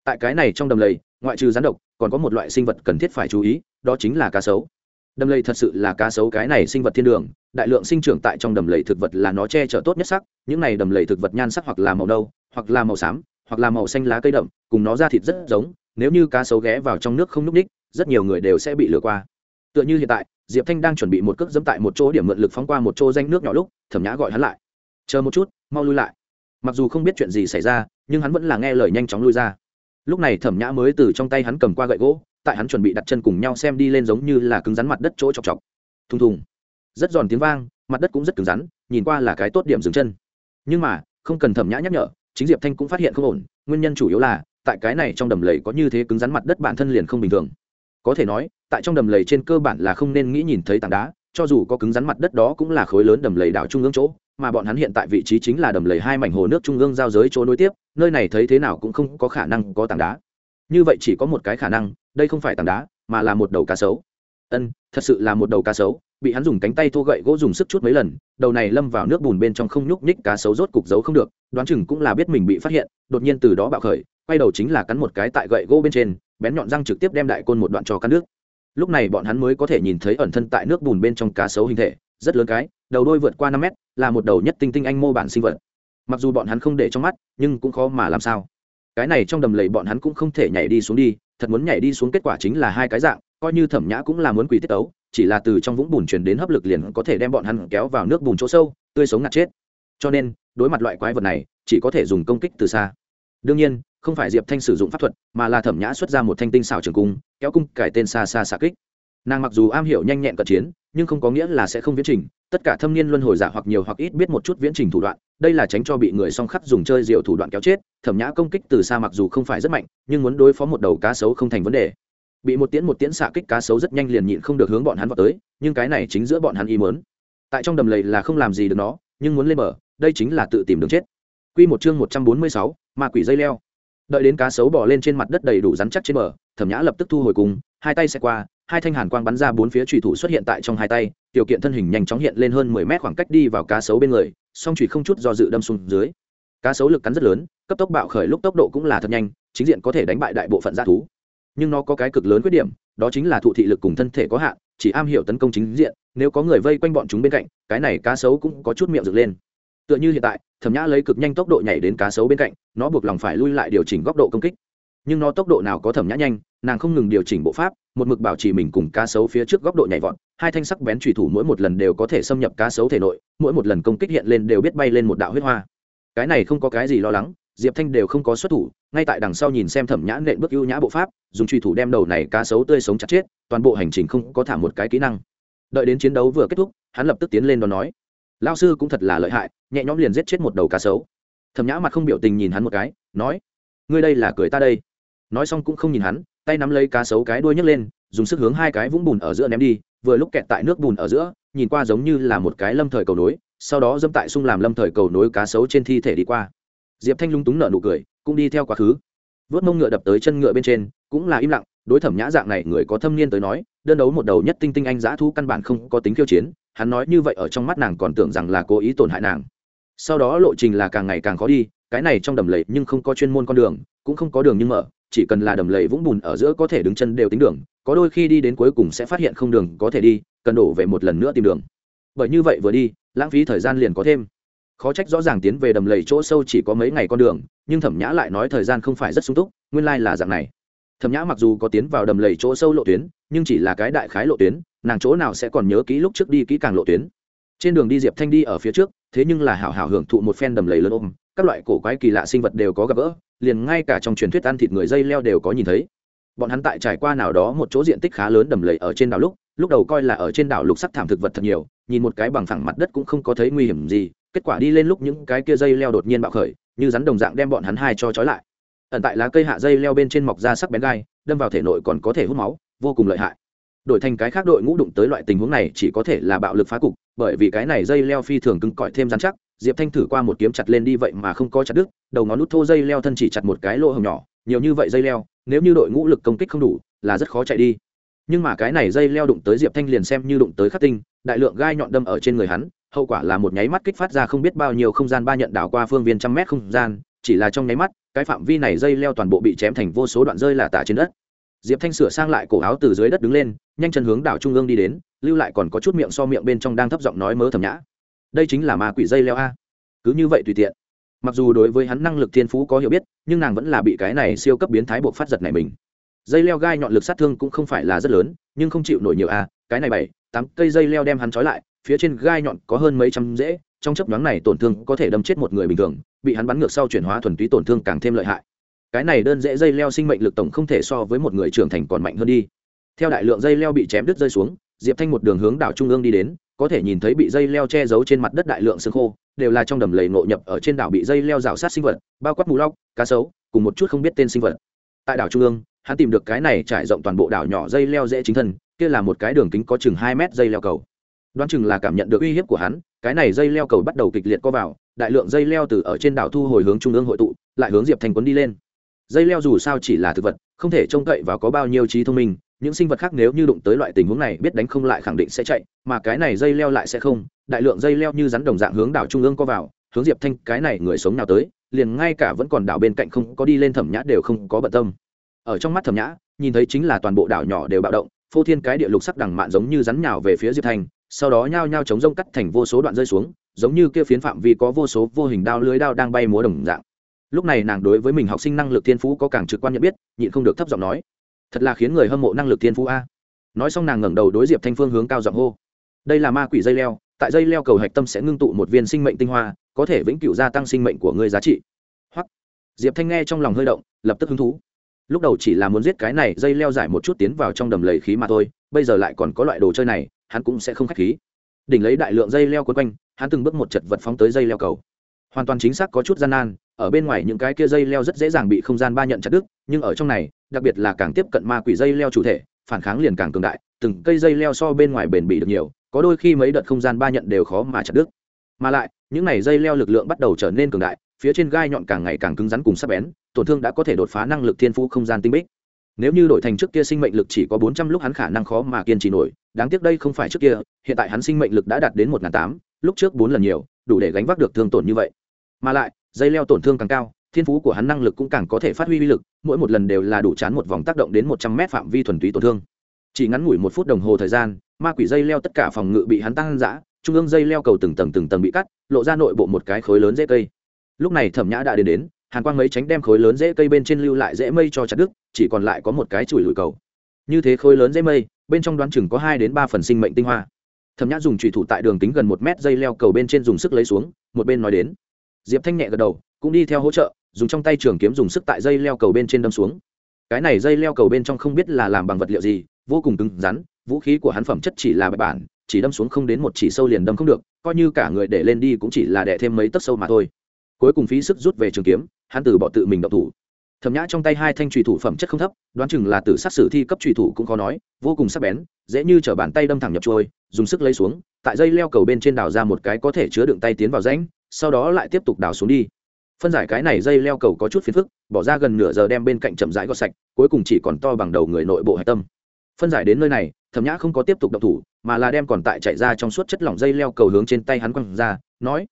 Tại cái này trong đầm lầy, ngoại trừ rắn độc, còn có một loại sinh vật cần thiết phải chú ý, đó chính là cá sấu đầm lầy thật sự là cá sấu cái này sinh vật thiên đường, đại lượng sinh trưởng tại trong đầm lầy thực vật là nó che chở tốt nhất sắc, những này đầm lầy thực vật nhan sắc hoặc là màu nâu, hoặc là màu xám, hoặc là màu xanh lá cây đậm, cùng nó ra thịt rất giống, nếu như cá sấu ghé vào trong nước không núp ních, rất nhiều người đều sẽ bị lừa qua. Tựa như hiện tại, diệp thanh đang chuẩn bị một cước dẫm tại một chỗ điểm mượn lực phóng qua một chỗ danh nước nhỏ lúc, thẩm nhã gọi hắn lại. Chờ một chút, mau lui lại. Mặc dù không biết chuyện gì xảy ra, nhưng hắn vẫn là nghe lời nhanh chóng lui ra. Lúc này thẩm nhã mới từ trong tay hắn cầm qua gậy gỗ tại hắn chuẩn bị đặt chân cùng nhau xem đi lên giống như là cứng rắn mặt đất chỗ chọc chọc. Thùng thùng. Rất giòn tiếng vang, mặt đất cũng rất cứng rắn, nhìn qua là cái tốt điểm dừng chân. Nhưng mà, không cần thẩm nhã nhắc nhở, chính diệp thanh cũng phát hiện không ổn, nguyên nhân chủ yếu là, tại cái này trong đầm lầy có như thế cứng rắn mặt đất bản thân liền không bình thường. Có thể nói, tại trong đầm lầy trên cơ bản là không nên nghĩ nhìn thấy tảng đá, cho dù có cứng rắn mặt đất đó cũng là khối lớn đầm lầy đảo trung ương chỗ, mà bọn hắn hiện tại vị trí chính là đầm lầy hai mảnh hồ nước trung ương giao giới chỗ nối tiếp, nơi này thấy thế nào cũng không có khả năng có tảng đá. Như vậy chỉ có một cái khả năng đây không phải tảng đá, mà là một đầu cá sấu. Ân, thật sự là một đầu cá sấu, bị hắn dùng cánh tay thô gậy gỗ dùng sức chút mấy lần, đầu này lâm vào nước bùn bên trong không nhúc nhích cá sấu rốt cục giấu không được, đoán chừng cũng là biết mình bị phát hiện, đột nhiên từ đó bạo khởi, quay đầu chính là cắn một cái tại gậy gỗ bên trên, bén nhọn răng trực tiếp đem đại côn một đoạn cho cắn nước. Lúc này bọn hắn mới có thể nhìn thấy ẩn thân tại nước bùn bên trong cá sấu hình thể, rất lớn cái, đầu đôi vượt qua năm mét, là một đầu nhất tinh tinh anh mô bản sinh vật. Mặc dù bọn hắn không để trong mắt, nhưng cũng khó mà làm sao. Cái này trong đầm lầy bọn hắn cũng không thể nhảy đi xuống đi thật muốn nhảy đi xuống kết quả chính là hai cái dạng, coi như thẩm nhã cũng là muốn quỷ tiết tấu, chỉ là từ trong vũng bùn chuyển đến hấp lực liền có thể đem bọn hắn kéo vào nước bùn chỗ sâu, tươi sống ngạt chết. Cho nên, đối mặt loại quái vật này, chỉ có thể dùng công kích từ xa. Đương nhiên, không phải diệp thanh sử dụng pháp thuật, mà là thẩm nhã xuất ra một thanh tinh xảo trường cung, kéo cung cải tên xa xa xa kích. Nàng mặc dù am hiểu nhanh nhẹn cận chiến, nhưng không có nghĩa là sẽ không viễn trình tất cả thâm niên luân hồi giả hoặc nhiều hoặc ít biết một chút viễn trình thủ đoạn đây là tránh cho bị người song khắc dùng chơi diệu thủ đoạn kéo chết thẩm nhã công kích từ xa mặc dù không phải rất mạnh nhưng muốn đối phó một đầu cá sấu không thành vấn đề. Bị một tiễn một tiễn xạ kích cá sấu rất nhanh liền nhịn không được hướng bọn hắn vào tới nhưng cái này chính giữa bọn hắn ý mớn tại trong đầm lầy là không làm gì được nó nhưng muốn lên bờ đây chính là tự tìm đường chết. Quy một chương một trăm bốn mươi sáu, ma quỷ dây leo. Đợi đến cá sấu bò lên trên mặt đất đầy đủ rắn chắc trên bờ, Thẩm Nhã lập tức thu hồi cùng, hai tay xe qua, hai thanh hàn quang bắn ra bốn phía chủy thủ xuất hiện tại trong hai tay, tiểu kiện thân hình nhanh chóng hiện lên hơn mười mét khoảng cách đi vào cá sấu bên người, song chủy không chút do dự đâm xuống dưới. Cá sấu lực cắn rất lớn, cấp tốc bạo khởi lúc tốc độ cũng là thật nhanh, chính diện có thể đánh bại đại bộ phận dã thú. Nhưng nó có cái cực lớn khuyết điểm, đó chính là thụ thị lực cùng thân thể có hạn, chỉ am hiểu tấn công chính diện, nếu có người vây quanh bọn chúng bên cạnh, cái này cá sấu cũng có chút miệng dựng lên. Tựa như hiện tại, Thẩm Nhã lấy cực nhanh tốc độ nhảy đến cá sấu bên cạnh, nó buộc lòng phải lui lại điều chỉnh góc độ công kích. Nhưng nó tốc độ nào có Thẩm Nhã nhanh, nàng không ngừng điều chỉnh bộ pháp, một mực bảo trì mình cùng cá sấu phía trước góc độ nhảy vọt hai thanh sắc bén trùy thủ mỗi một lần đều có thể xâm nhập cá sấu thể nội mỗi một lần công kích hiện lên đều biết bay lên một đạo huyết hoa. Cái này không có cái gì lo lắng diệp thanh đều không có xuất thủ ngay tại đằng sau nhìn xem thẩm nhã nện bước ưu nhã bộ pháp dùng truy thủ đem đầu này cá sấu tươi sống chặt chết toàn bộ hành trình không có thả một cái kỹ năng. Đợi đến chiến đấu vừa kết thúc hắn lập tức tiến lên đó nói lao sư cũng thật là lợi hại nhẹ nhõm liền giết chết một đầu cá sấu. Thẩm nhã mặt không biểu tình nhìn hắn một cái nói ngươi đây là cười ta đây. Nói xong cũng không nhìn hắn tay nắm lấy cá sấu cái đuôi nhấc lên, dùng sức hướng hai cái vũng bùn ở giữa ném đi, vừa lúc kẹt tại nước bùn ở giữa, nhìn qua giống như là một cái lâm thời cầu nối, sau đó dâm tại sung làm lâm thời cầu nối cá sấu trên thi thể đi qua. Diệp thanh lung túng nở nụ cười, cũng đi theo quá khứ. Vớt mông ngựa đập tới chân ngựa bên trên, cũng là im lặng, đối thẩm nhã dạng này người có thâm niên tới nói, đơn đấu một đầu nhất tinh tinh anh giã thu căn bản không có tính khiêu chiến, hắn nói như vậy ở trong mắt nàng còn tưởng rằng là cố ý tổn hại nàng. Sau đó lộ trình là càng ngày càng khó đi, cái này trong đầm lầy nhưng không có chuyên môn con đường, cũng không có đường nhưng mở chỉ cần là đầm lầy vũng bùn ở giữa có thể đứng chân đều tính đường, có đôi khi đi đến cuối cùng sẽ phát hiện không đường có thể đi, cần đổ về một lần nữa tìm đường. Bởi như vậy vừa đi, lãng phí thời gian liền có thêm. Khó trách rõ ràng tiến về đầm lầy chỗ sâu chỉ có mấy ngày con đường, nhưng thẩm nhã lại nói thời gian không phải rất sung túc, nguyên lai、like、là dạng này. Thẩm nhã mặc dù có tiến vào đầm lầy chỗ sâu lộ tuyến, nhưng chỉ là cái đại khái lộ tuyến, nàng chỗ nào sẽ còn nhớ kỹ lúc trước đi kỹ càng lộ tuyến. Trên đường đi diệp thanh đi ở phía trước, thế nhưng là hảo hảo hưởng thụ một phen đầm lầy lớn ôm, các loại cổ quái kỳ lạ sinh vật đều có gặp gỡ liền ngay cả trong truyền thuyết ăn thịt người dây leo đều có nhìn thấy. Bọn hắn tại trải qua nào đó một chỗ diện tích khá lớn đầm lầy ở trên đảo lúc lúc đầu coi là ở trên đảo lục sắc thảm thực vật thật nhiều, nhìn một cái bằng phẳng mặt đất cũng không có thấy nguy hiểm gì, kết quả đi lên lúc những cái kia dây leo đột nhiên bạo khởi, như rắn đồng dạng đem bọn hắn hai cho trói lại. Ẩn tại lá cây hạ dây leo bên trên mọc ra sắc bén gai, đâm vào thể nội còn có thể hút máu, vô cùng lợi hại đổi thành cái khác đội ngũ đụng tới loại tình huống này chỉ có thể là bạo lực phá cục, bởi vì cái này dây leo phi thường cứng cỏi thêm dán chắc, diệp thanh thử qua một kiếm chặt lên đi vậy mà không có chặt đứt, đầu ngón nút thô dây leo thân chỉ chặt một cái lỗ hồng nhỏ, nhiều như vậy dây leo, nếu như đội ngũ lực công kích không đủ, là rất khó chạy đi. Nhưng mà cái này dây leo đụng tới diệp thanh liền xem như đụng tới khắc tinh, đại lượng gai nhọn đâm ở trên người hắn, hậu quả là một nháy mắt kích phát ra không biết bao nhiêu không gian ba nhận đảo qua phương viên trăm mét không gian, chỉ là trong nháy mắt, cái phạm vi này dây leo toàn bộ bị chém thành vô số đoạn rơi là tả trên đất. Diệp thanh sửa sang lại cổ áo từ dưới đất đứng lên nhanh chân hướng đảo trung ương đi đến, lưu lại còn có chút miệng so miệng bên trong đang thấp giọng nói mớ thầm nhã. Đây chính là ma quỷ dây leo a. Cứ như vậy tùy tiện. Mặc dù đối với hắn năng lực thiên phú có hiểu biết, nhưng nàng vẫn là bị cái này siêu cấp biến thái buộc phát giật này mình. Dây leo gai nhọn lực sát thương cũng không phải là rất lớn, nhưng không chịu nổi nhiều a, cái này bảy, tám cây dây leo đem hắn trói lại, phía trên gai nhọn có hơn mấy trăm dễ, trong chấp nhoáng này tổn thương có thể đâm chết một người bình thường, bị hắn bắn ngược sau chuyển hóa thuần túy tổn thương càng thêm lợi hại. Cái này đơn dễ dây leo sinh mệnh lực tổng không thể so với một người trưởng thành còn mạnh hơn đi theo đại lượng dây leo bị chém đứt rơi xuống, diệp thanh một đường hướng đảo trung ương đi đến, có thể nhìn thấy bị dây leo che giấu trên mặt đất đại lượng xương khô, đều là trong đầm lầy ngộ nhập ở trên đảo bị dây leo rào sát sinh vật, bao quát mù lóc, cá sấu, cùng một chút không biết tên sinh vật. Tại đảo trung ương, hắn tìm được cái này trải rộng toàn bộ đảo nhỏ dây leo dễ chính thân, kia là một cái đường kính có chừng hai mét dây leo cầu. Đoán chừng là cảm nhận được uy hiếp của hắn, cái này dây leo cầu bắt đầu kịch liệt co vào, đại lượng dây leo từ ở trên đảo thu hồi hướng trung ương hội tụ, lại hướng diệp Thanh quấn đi lên. Dây leo dù sao chỉ là thực vật, không thể trông cậy và có bao nhiêu trí thông minh những sinh vật khác nếu như đụng tới loại tình huống này, biết đánh không lại khẳng định sẽ chạy, mà cái này dây leo lại sẽ không. Đại lượng dây leo như rắn đồng dạng hướng đảo trung ương co vào, hướng diệp thanh, cái này người sống nào tới, liền ngay cả vẫn còn đảo bên cạnh không có đi lên thẩm nhã đều không có bận tâm. Ở trong mắt thẩm nhã, nhìn thấy chính là toàn bộ đảo nhỏ đều bạo động, phô thiên cái địa lục sắc đằng mạn giống như rắn nhào về phía diệp thanh, sau đó nhao nhao chống rông cắt thành vô số đoạn rơi xuống, giống như kia phiến phạm vi có vô số vô hình đao lưới đao đang bay múa đồng dạng. Lúc này nàng đối với mình học sinh năng lực thiên phú có càng trực quan nhận biết, nhịn không được thấp giọng nói thật là khiến người hâm mộ năng lực thiên phú a. Nói xong nàng ngẩng đầu đối diệp thanh phương hướng cao giọng hô. Đây là ma quỷ dây leo, tại dây leo cầu hạch tâm sẽ ngưng tụ một viên sinh mệnh tinh hoa, có thể vĩnh cửu gia tăng sinh mệnh của ngươi giá trị. Hoặc, diệp thanh nghe trong lòng hơi động, lập tức hứng thú. Lúc đầu chỉ là muốn giết cái này, dây leo giải một chút tiến vào trong đầm lầy khí mà thôi, bây giờ lại còn có loại đồ chơi này, hắn cũng sẽ không k h á c h khí. Đỉnh lấy đại lượng dây leo quấn quanh, hắn từng bước một chật vật phóng tới dây leo cầu. Hoàn toàn chính xác có chút gian nan, ở bên ngoài những cái kia dây leo rất dễ dàng bị không gian ba nhận chặt đứt, nhưng ở trong này đặc biệt là càng tiếp cận ma quỷ dây leo chủ thể, phản kháng liền càng cường đại, từng cây dây leo so bên ngoài bền bỉ được nhiều, có đôi khi mấy đợt không gian ba nhận đều khó mà chặt đứt. Mà lại, những này dây leo lực lượng bắt đầu trở nên cường đại, phía trên gai nhọn càng ngày càng cứng rắn cùng sắc bén, tổn thương đã có thể đột phá năng lực thiên phú không gian tinh bích. Nếu như đổi thành trước kia sinh mệnh lực chỉ có bốn trăm lúc hắn khả năng khó mà kiên trì nổi, đáng tiếc đây không phải trước kia, hiện tại hắn sinh mệnh lực đã đạt đến một n tám, lúc trước bốn lần nhiều, đủ để gánh vác được thương tổn như vậy. Mà lại, dây leo tổn thương càng cao thiên phú của hắn năng lực cũng càng có thể phát huy uy lực, mỗi một lần đều là đủ chán một vòng tác động đến một trăm mét phạm vi thuần túy tổn thương. Chỉ ngắn ngủi một phút đồng hồ thời gian, ma quỷ dây leo tất cả phòng ngự bị hắn tăng giã trung ương dây leo cầu từng tầng từng tầng bị cắt, lộ ra nội bộ một cái khối lớn dễ cây. Lúc này thẩm nhã đã đến đến, hàn quang mấy tránh đem khối lớn dễ cây bên trên lưu lại dễ mây cho chặt đứt, chỉ còn lại có một cái chùi lùi cầu. Như thế khối lớn dễ mây, bên trong đoán chừng có hai đến ba phần sinh mệnh tinh hoa. Thẩm nhã dùng trùy thủ tại đường tính gần một mét dây leo cầu bên trên dùng sức lấy xuống, một bên nói đến. Diệp thanh nhẹ gật đầu, cũng đi theo hỗ trợ dùng trong tay trường kiếm dùng sức tại dây leo cầu bên trên đâm xuống. Cái này dây leo cầu bên trong không biết là làm bằng vật liệu gì, vô cùng cứng rắn, vũ khí của hắn phẩm chất chỉ là bài bản, chỉ đâm xuống không đến một chỉ sâu liền đâm không được, coi như cả người để lên đi cũng chỉ là đẻ thêm mấy tấc sâu mà thôi. Cuối cùng phí sức rút về trường kiếm, hắn từ bỏ tự mình động thủ. Thẩm nhã trong tay hai thanh trùy thủ phẩm chất không thấp, đoán chừng là từ sát sử thi cấp trùy thủ cũng khó nói, vô cùng sắc bén, dễ như t bàn tay đâm thẳng nhập trôi, dùng sức lấy xuống, tại dây leo cầu bên trên đào ra một cái có thể chứa đựng tay tiến vào rãnh, sau đó lại tiếp tục đào xuống đi phân giải cái này dây leo cầu có chút phiền phức, bỏ ra gần nửa giờ đem bên cạnh chậm rãi gọt sạch, cuối cùng chỉ còn to bằng đầu người nội bộ hạch tâm. Phân giải đến nơi này, thẩm nhã không có tiếp tục động thủ, mà là đem còn tại chạy ra trong suốt chất lỏng dây leo cầu hướng trên tay hắn quăng ra, nói,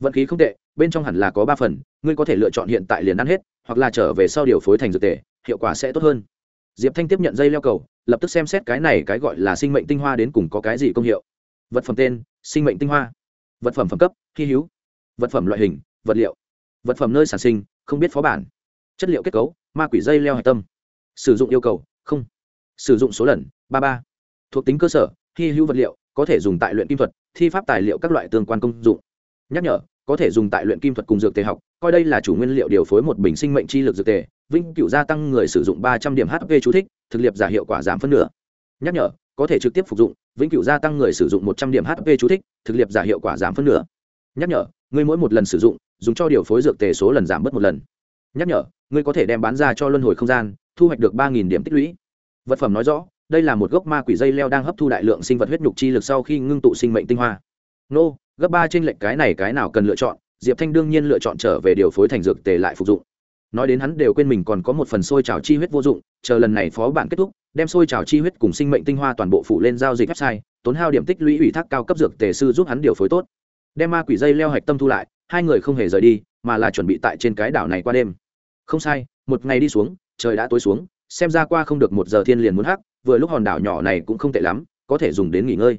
vận khí không tệ, bên trong hẳn là có ba phần, ngươi có thể lựa chọn hiện tại liền ăn hết, hoặc là trở về sau điều phối thành dược tề, hiệu quả sẽ tốt hơn. Diệp thanh tiếp nhận dây leo cầu, lập tức xem xét cái này cái gọi là sinh mệnh tinh hoa đến cùng có cái gì công hiệu. Vật phẩm tên, sinh mệnh tinh hoa. Vật phẩm phẩm cấp, hy hữu. Vật phẩm loại hình, vật liệu vật phẩm nơi sản sinh, không biết phó bản. Chất liệu kết cấu, ma quỷ dây leo hạch tâm. Sử dụng yêu cầu, không. Sử dụng số lần, ba ba. Thuộc tính cơ sở, hy hữu vật liệu, có thể dùng tại luyện kim thuật, thi pháp tài liệu các loại tương quan công dụng. Nhắc nhở, có thể dùng tại luyện kim thuật cùng dược tề học, coi đây là chủ nguyên liệu điều phối một bình sinh mệnh chi lực dược tề vinh cựu gia tăng người sử dụng ba trăm điểm hp chú thích, thực liệp giả hiệu quả giảm phân nửa. Nhắc nhở, có thể trực tiếp phục dụng, vĩnh cửu gia tăng người sử dụng một trăm điểm hp chú thích, thực liệp giả hiệu quả giảm phân nửa. Nhắc nhở, người mỗi một lần sử dụng dùng cho điều phối dược tề số lần giảm bớt một lần. Nhắc nhở, ngươi có thể đem bán ra cho luân hồi không gian, thu hoạch được ba điểm tích lũy. Vật phẩm nói rõ, đây là một gốc ma quỷ dây leo đang hấp thu đại lượng sinh vật huyết nhục chi lực sau khi ngưng tụ sinh mệnh tinh hoa. Nô, gấp ba trên lệnh cái này cái nào cần lựa chọn, diệp thanh đương nhiên lựa chọn trở về điều phối thành dược tề lại phục dụng. Nói đến hắn đều quên mình còn có một phần sôi trào chi huyết vô dụng, chờ lần này phó bản kết thúc, đem sôi trào chi huyết cùng sinh mệnh tinh hoa toàn bộ phụ lên giao dịch website, tốn hao điểm tích lũy ủy thác cao cấp dược tề sư giúp hắn điều phối tốt. Đem ma quỷ dây leo hạch tâm thu lại hai người không hề rời đi, mà là chuẩn bị tại trên cái đảo này qua đêm. Không sai, một ngày đi xuống, trời đã tối xuống, xem ra qua không được một giờ thiên liền muốn hắc, vừa lúc hòn đảo nhỏ này cũng không tệ lắm, có thể dùng đến nghỉ ngơi.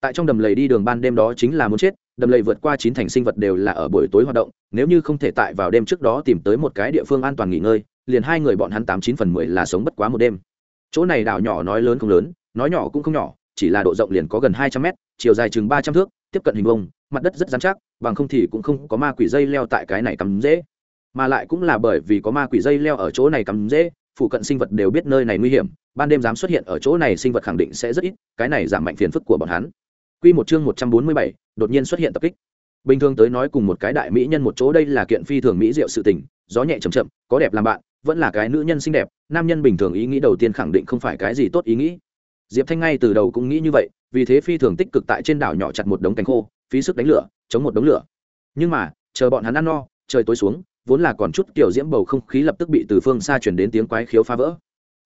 Tại trong đầm lầy đi đường ban đêm đó chính là muốn chết, đầm lầy vượt qua chín thành sinh vật đều là ở buổi tối hoạt động, nếu như không thể tại vào đêm trước đó tìm tới một cái địa phương an toàn nghỉ ngơi, liền hai người bọn hắn tám chín phần mười là sống bất quá một đêm. Chỗ này đảo nhỏ nói lớn không lớn, nói nhỏ cũng không nhỏ, chỉ là độ rộng liền có gần hai trăm mét, chiều dài chừng ba trăm thước, tiếp cận hình vông mặt đất rất dán chắc bằng không thì cũng không có ma quỷ dây leo tại cái này cắm dễ mà lại cũng là bởi vì có ma quỷ dây leo ở chỗ này cắm dễ phụ cận sinh vật đều biết nơi này nguy hiểm ban đêm dám xuất hiện ở chỗ này sinh vật khẳng định sẽ rất ít cái này giảm mạnh phiền phức của bọn hắn Quy một chương 147, đột nhiên xuất hiện tập kích. Bình thường tới nói cùng một cái đại mỹ nhân một chỗ đây là kiện phi thường mỹ diệu sự tình, gió nhẹ chậm chậm, có đẹp làm bạn, vẫn là cái nữ nhân xinh đẹp, nam nhân bình thường ý nghĩ đầu tiên khẳng định không phải cái gì tốt ý nghĩ. Diệp Thanh ngay từ đầu cũng nghĩ như vậy, vì thế phi thường tích cực tại trên đảo nhỏ chặt một đống cánh khô, phí sức đánh lửa, chống một đống lửa. Nhưng mà, chờ bọn hắn ăn no, trời tối xuống, vốn là còn chút tiểu diễm bầu không khí lập tức bị từ phương xa truyền đến tiếng quái khiếu phá vỡ.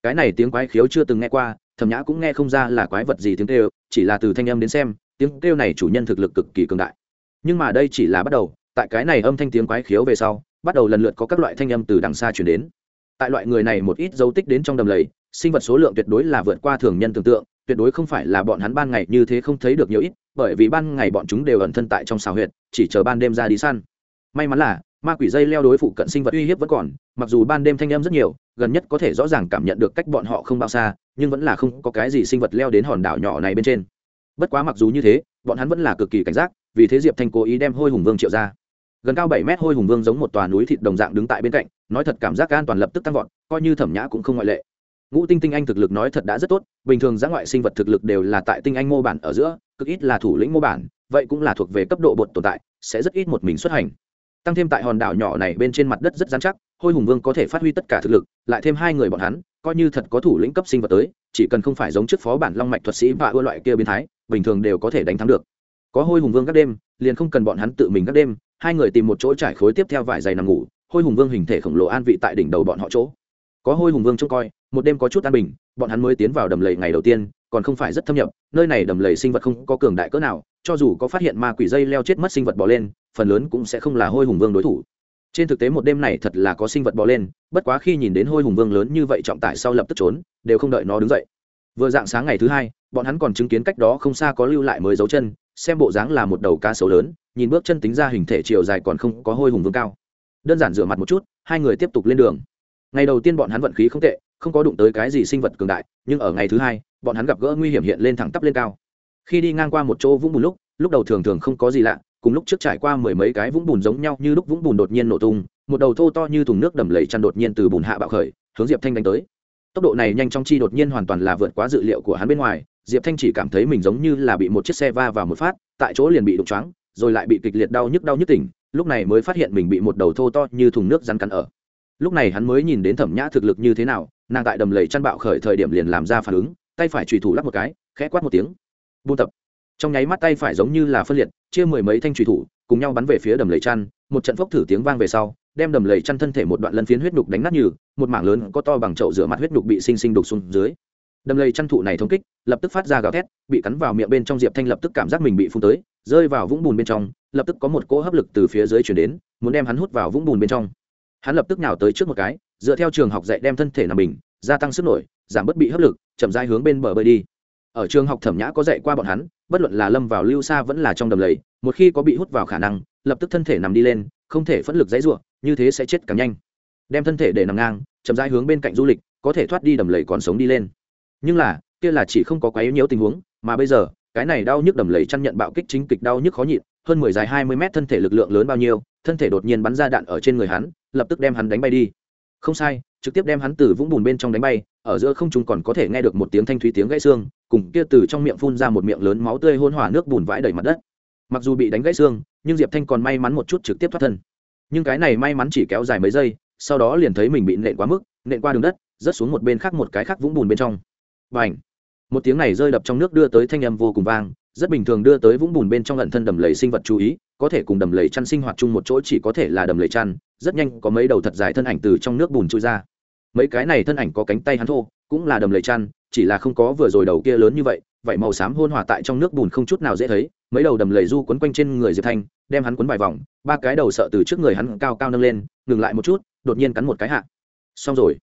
Cái này tiếng quái khiếu chưa từng nghe qua, Thẩm Nhã cũng nghe không ra là quái vật gì tiếng kêu, chỉ là từ thanh âm đến xem, tiếng kêu này chủ nhân thực lực cực kỳ cường đại nhưng mà đây chỉ là bắt đầu tại cái này âm thanh tiếng quái khiếu về sau bắt đầu lần lượt có các loại thanh âm từ đằng xa chuyển đến tại loại người này một ít dấu tích đến trong đầm lầy sinh vật số lượng tuyệt đối là vượt qua thường nhân tưởng tượng tuyệt đối không phải là bọn hắn ban ngày như thế không thấy được nhiều ít, bởi vì ban ngày bọn chúng đều ẩn thân tại trong xào huyệt, chỉ chờ ban đêm ra đi săn. May mắn là, ma quỷ dây leo đối phụ cận sinh vật uy hiếp vẫn còn, mặc dù ban đêm thanh em rất nhiều, gần nhất có thể rõ ràng cảm nhận được cách bọn họ không bao xa, nhưng vẫn là không có cái gì sinh vật leo đến hòn đảo nhỏ này bên trên. Bất quá mặc dù như thế, bọn hắn vẫn là cực kỳ cảnh giác, vì thế diệp thanh cố ý đem hôi hùng vương triệu ra. Gần cao bảy mét hôi hùng vương giống một tòa núi thịt đồng dạng đứng tại bên cạnh, nói thật cảm giác an toàn lập tức tăng vọt, coi như thẩm nhã cũng không ngoại lệ ngũ tinh tinh anh thực lực nói thật đã rất tốt, bình thường giã ngoại sinh vật thực lực đều là tại tinh anh mô bản ở giữa, cực ít là thủ lĩnh mô bản, vậy cũng là thuộc về cấp độ bột tồn tại, sẽ rất ít một mình xuất hành. Tăng thêm tại hòn đảo nhỏ này bên trên mặt đất rất dán chắc, hôi hùng vương có thể phát huy tất cả thực lực, lại thêm hai người bọn hắn, coi như thật có thủ lĩnh cấp sinh vật tới, chỉ cần không phải giống trước phó bản long mạch thuật sĩ và ưa loại kia biến thái, bình thường đều có thể đánh thắng được. Có hôi hùng vương các đêm, liền không cần bọn hắn tự mình các đêm, hai người tìm một chỗ trải khối tiếp theo vài giày nằm ngủ, hôi hùng vương hình thể khổng lồ an vị tại đỉnh đầu bọn họ chỗ. Có hôi hùng vương trông coi một đêm có chút an bình, bọn hắn mới tiến vào đầm lầy ngày đầu tiên, còn không phải rất thâm nhập, nơi này đầm lầy sinh vật không có cường đại cỡ nào, cho dù có phát hiện ma quỷ dây leo chết mất sinh vật bỏ lên, phần lớn cũng sẽ không là hôi hùng vương đối thủ. Trên thực tế một đêm này thật là có sinh vật bỏ lên, bất quá khi nhìn đến hôi hùng vương lớn như vậy trọng tải sau lập tức trốn, đều không đợi nó đứng dậy. Vừa dạng sáng ngày thứ hai, bọn hắn còn chứng kiến cách đó không xa có lưu lại mới dấu chân, xem bộ dáng là một đầu cá sấu lớn, nhìn bước chân tính ra hình thể chiều dài còn không có hôi hùng vương cao. Đơn giản rửa mặt một chút, hai người tiếp tục lên đường. Ngày đầu tiên bọn hắn vận khí không tệ không có đụng tới cái gì sinh vật cường đại, nhưng ở ngày thứ hai, bọn hắn gặp gỡ nguy hiểm hiện lên thẳng tắp lên cao. Khi đi ngang qua một chỗ vũng bùn lúc lúc đầu thường thường không có gì lạ, cùng lúc trước trải qua mười mấy cái vũng bùn giống nhau như lúc vũng bùn đột nhiên nổ tung, một đầu thô to như thùng nước đầm lầy chăn đột nhiên từ bùn hạ bạo khởi, hướng diệp thanh đánh tới. Tốc độ này nhanh trong chi đột nhiên hoàn toàn là vượt quá dự liệu của hắn bên ngoài, diệp thanh chỉ cảm thấy mình giống như là bị một chiếc xe va vào một phát, tại chỗ liền bị đụng choáng, rồi lại bị kịch liệt đau nhức đau nhức tỉnh, lúc này mới phát hiện mình bị một đầu thô to như thùng nước rắn cắn ở lúc này hắn mới nhìn đến thẩm nhã thực lực như thế nào, nàng tại đầm lầy chăn bạo khởi thời điểm liền làm ra phản ứng, tay phải trùy thủ lắp một cái, khẽ quát một tiếng. Buôn tập. Trong nháy mắt tay phải giống như là phân liệt, chia mười mấy thanh trùy thủ, cùng nhau bắn về phía đầm lầy chăn, một trận phốc thử tiếng vang về sau, đem đầm lầy chăn thân thể một đoạn lân phiến huyết đục đánh nát như một mảng lớn có to bằng chậu rửa mặt huyết đục bị sinh sinh đục xuống dưới. Đầm lầy chăn thụ này thống kích, lập tức phát ra gào thét, bị cắn vào miệng bên trong diệp thanh lập tức cảm giác mình bị phun tới, rơi vào vũng bùn bên trong, lập tức có một cỗ hấp lực từ phía dưới chuyển đến, muốn đem hắn hút vào vũng bùn bên trong hắn lập tức nhào tới trước một cái, dựa theo trường học dạy đem thân thể nằm bình, gia tăng sức nổi, giảm bớt bị hấp lực, chậm rãi hướng bên bờ bơi đi. Ở trường học thẩm nhã có dạy qua bọn hắn, bất luận là lâm vào lưu xa vẫn là trong đầm lầy, một khi có bị hút vào khả năng, lập tức thân thể nằm đi lên, không thể phẫn lực dãy ruộng như thế sẽ chết càng nhanh. Đem thân thể để nằm ngang, chậm rãi hướng bên cạnh du lịch, có thể thoát đi đầm lầy còn sống đi lên. Nhưng là, kia là chỉ không có quá yếu nhiều tình huống, mà bây giờ, cái này đau nhức đầm lầy chăn nhận bạo kích chính kịch đau nhức khó nhịn, hơn mười dài hai mươi mét thân thể lực lượng lớn bao nhiêu thân thể đột nhiên bắn ra đạn ở trên người hắn, lập tức đem hắn đánh bay đi. Không sai, trực tiếp đem hắn từ vũng bùn bên trong đánh bay, ở giữa không trung còn có thể nghe được một tiếng thanh thúy tiếng gãy xương, cùng kia từ trong miệng phun ra một miệng lớn máu tươi hôn hỏa nước bùn vãi đầy mặt đất. Mặc dù bị đánh gãy xương, nhưng diệp thanh còn may mắn một chút trực tiếp thoát thân. Nhưng cái này may mắn chỉ kéo dài mấy giây, sau đó liền thấy mình bị nện quá mức, nện qua đường đất, rớt xuống một bên khác một cái khác vũng bùn bên trong. Và một tiếng này rơi đập trong nước đưa tới thanh âm vô cùng vang rất bình thường đưa tới vũng bùn bên trong ẩn thân đầm lầy sinh vật chú ý, có thể cùng đầm lầy chăn sinh hoạt chung một chỗ chỉ có thể là đầm lầy chăn, rất nhanh có mấy đầu thật dài thân ảnh từ trong nước bùn trôi ra. Mấy cái này thân ảnh có cánh tay hắn thô, cũng là đầm lầy chăn, chỉ là không có vừa rồi đầu kia lớn như vậy vậy màu xám hôn hòa tại trong nước bùn không chút nào dễ thấy, mấy đầu đầm lầy du quấn quanh trên người diệp thanh, đem hắn quấn vài vòng, ba cái đầu sợ từ trước người hắn cao cao nâng lên, ngừng lại một chút, đột nhiên cắn một cái hạ. Xong rồi.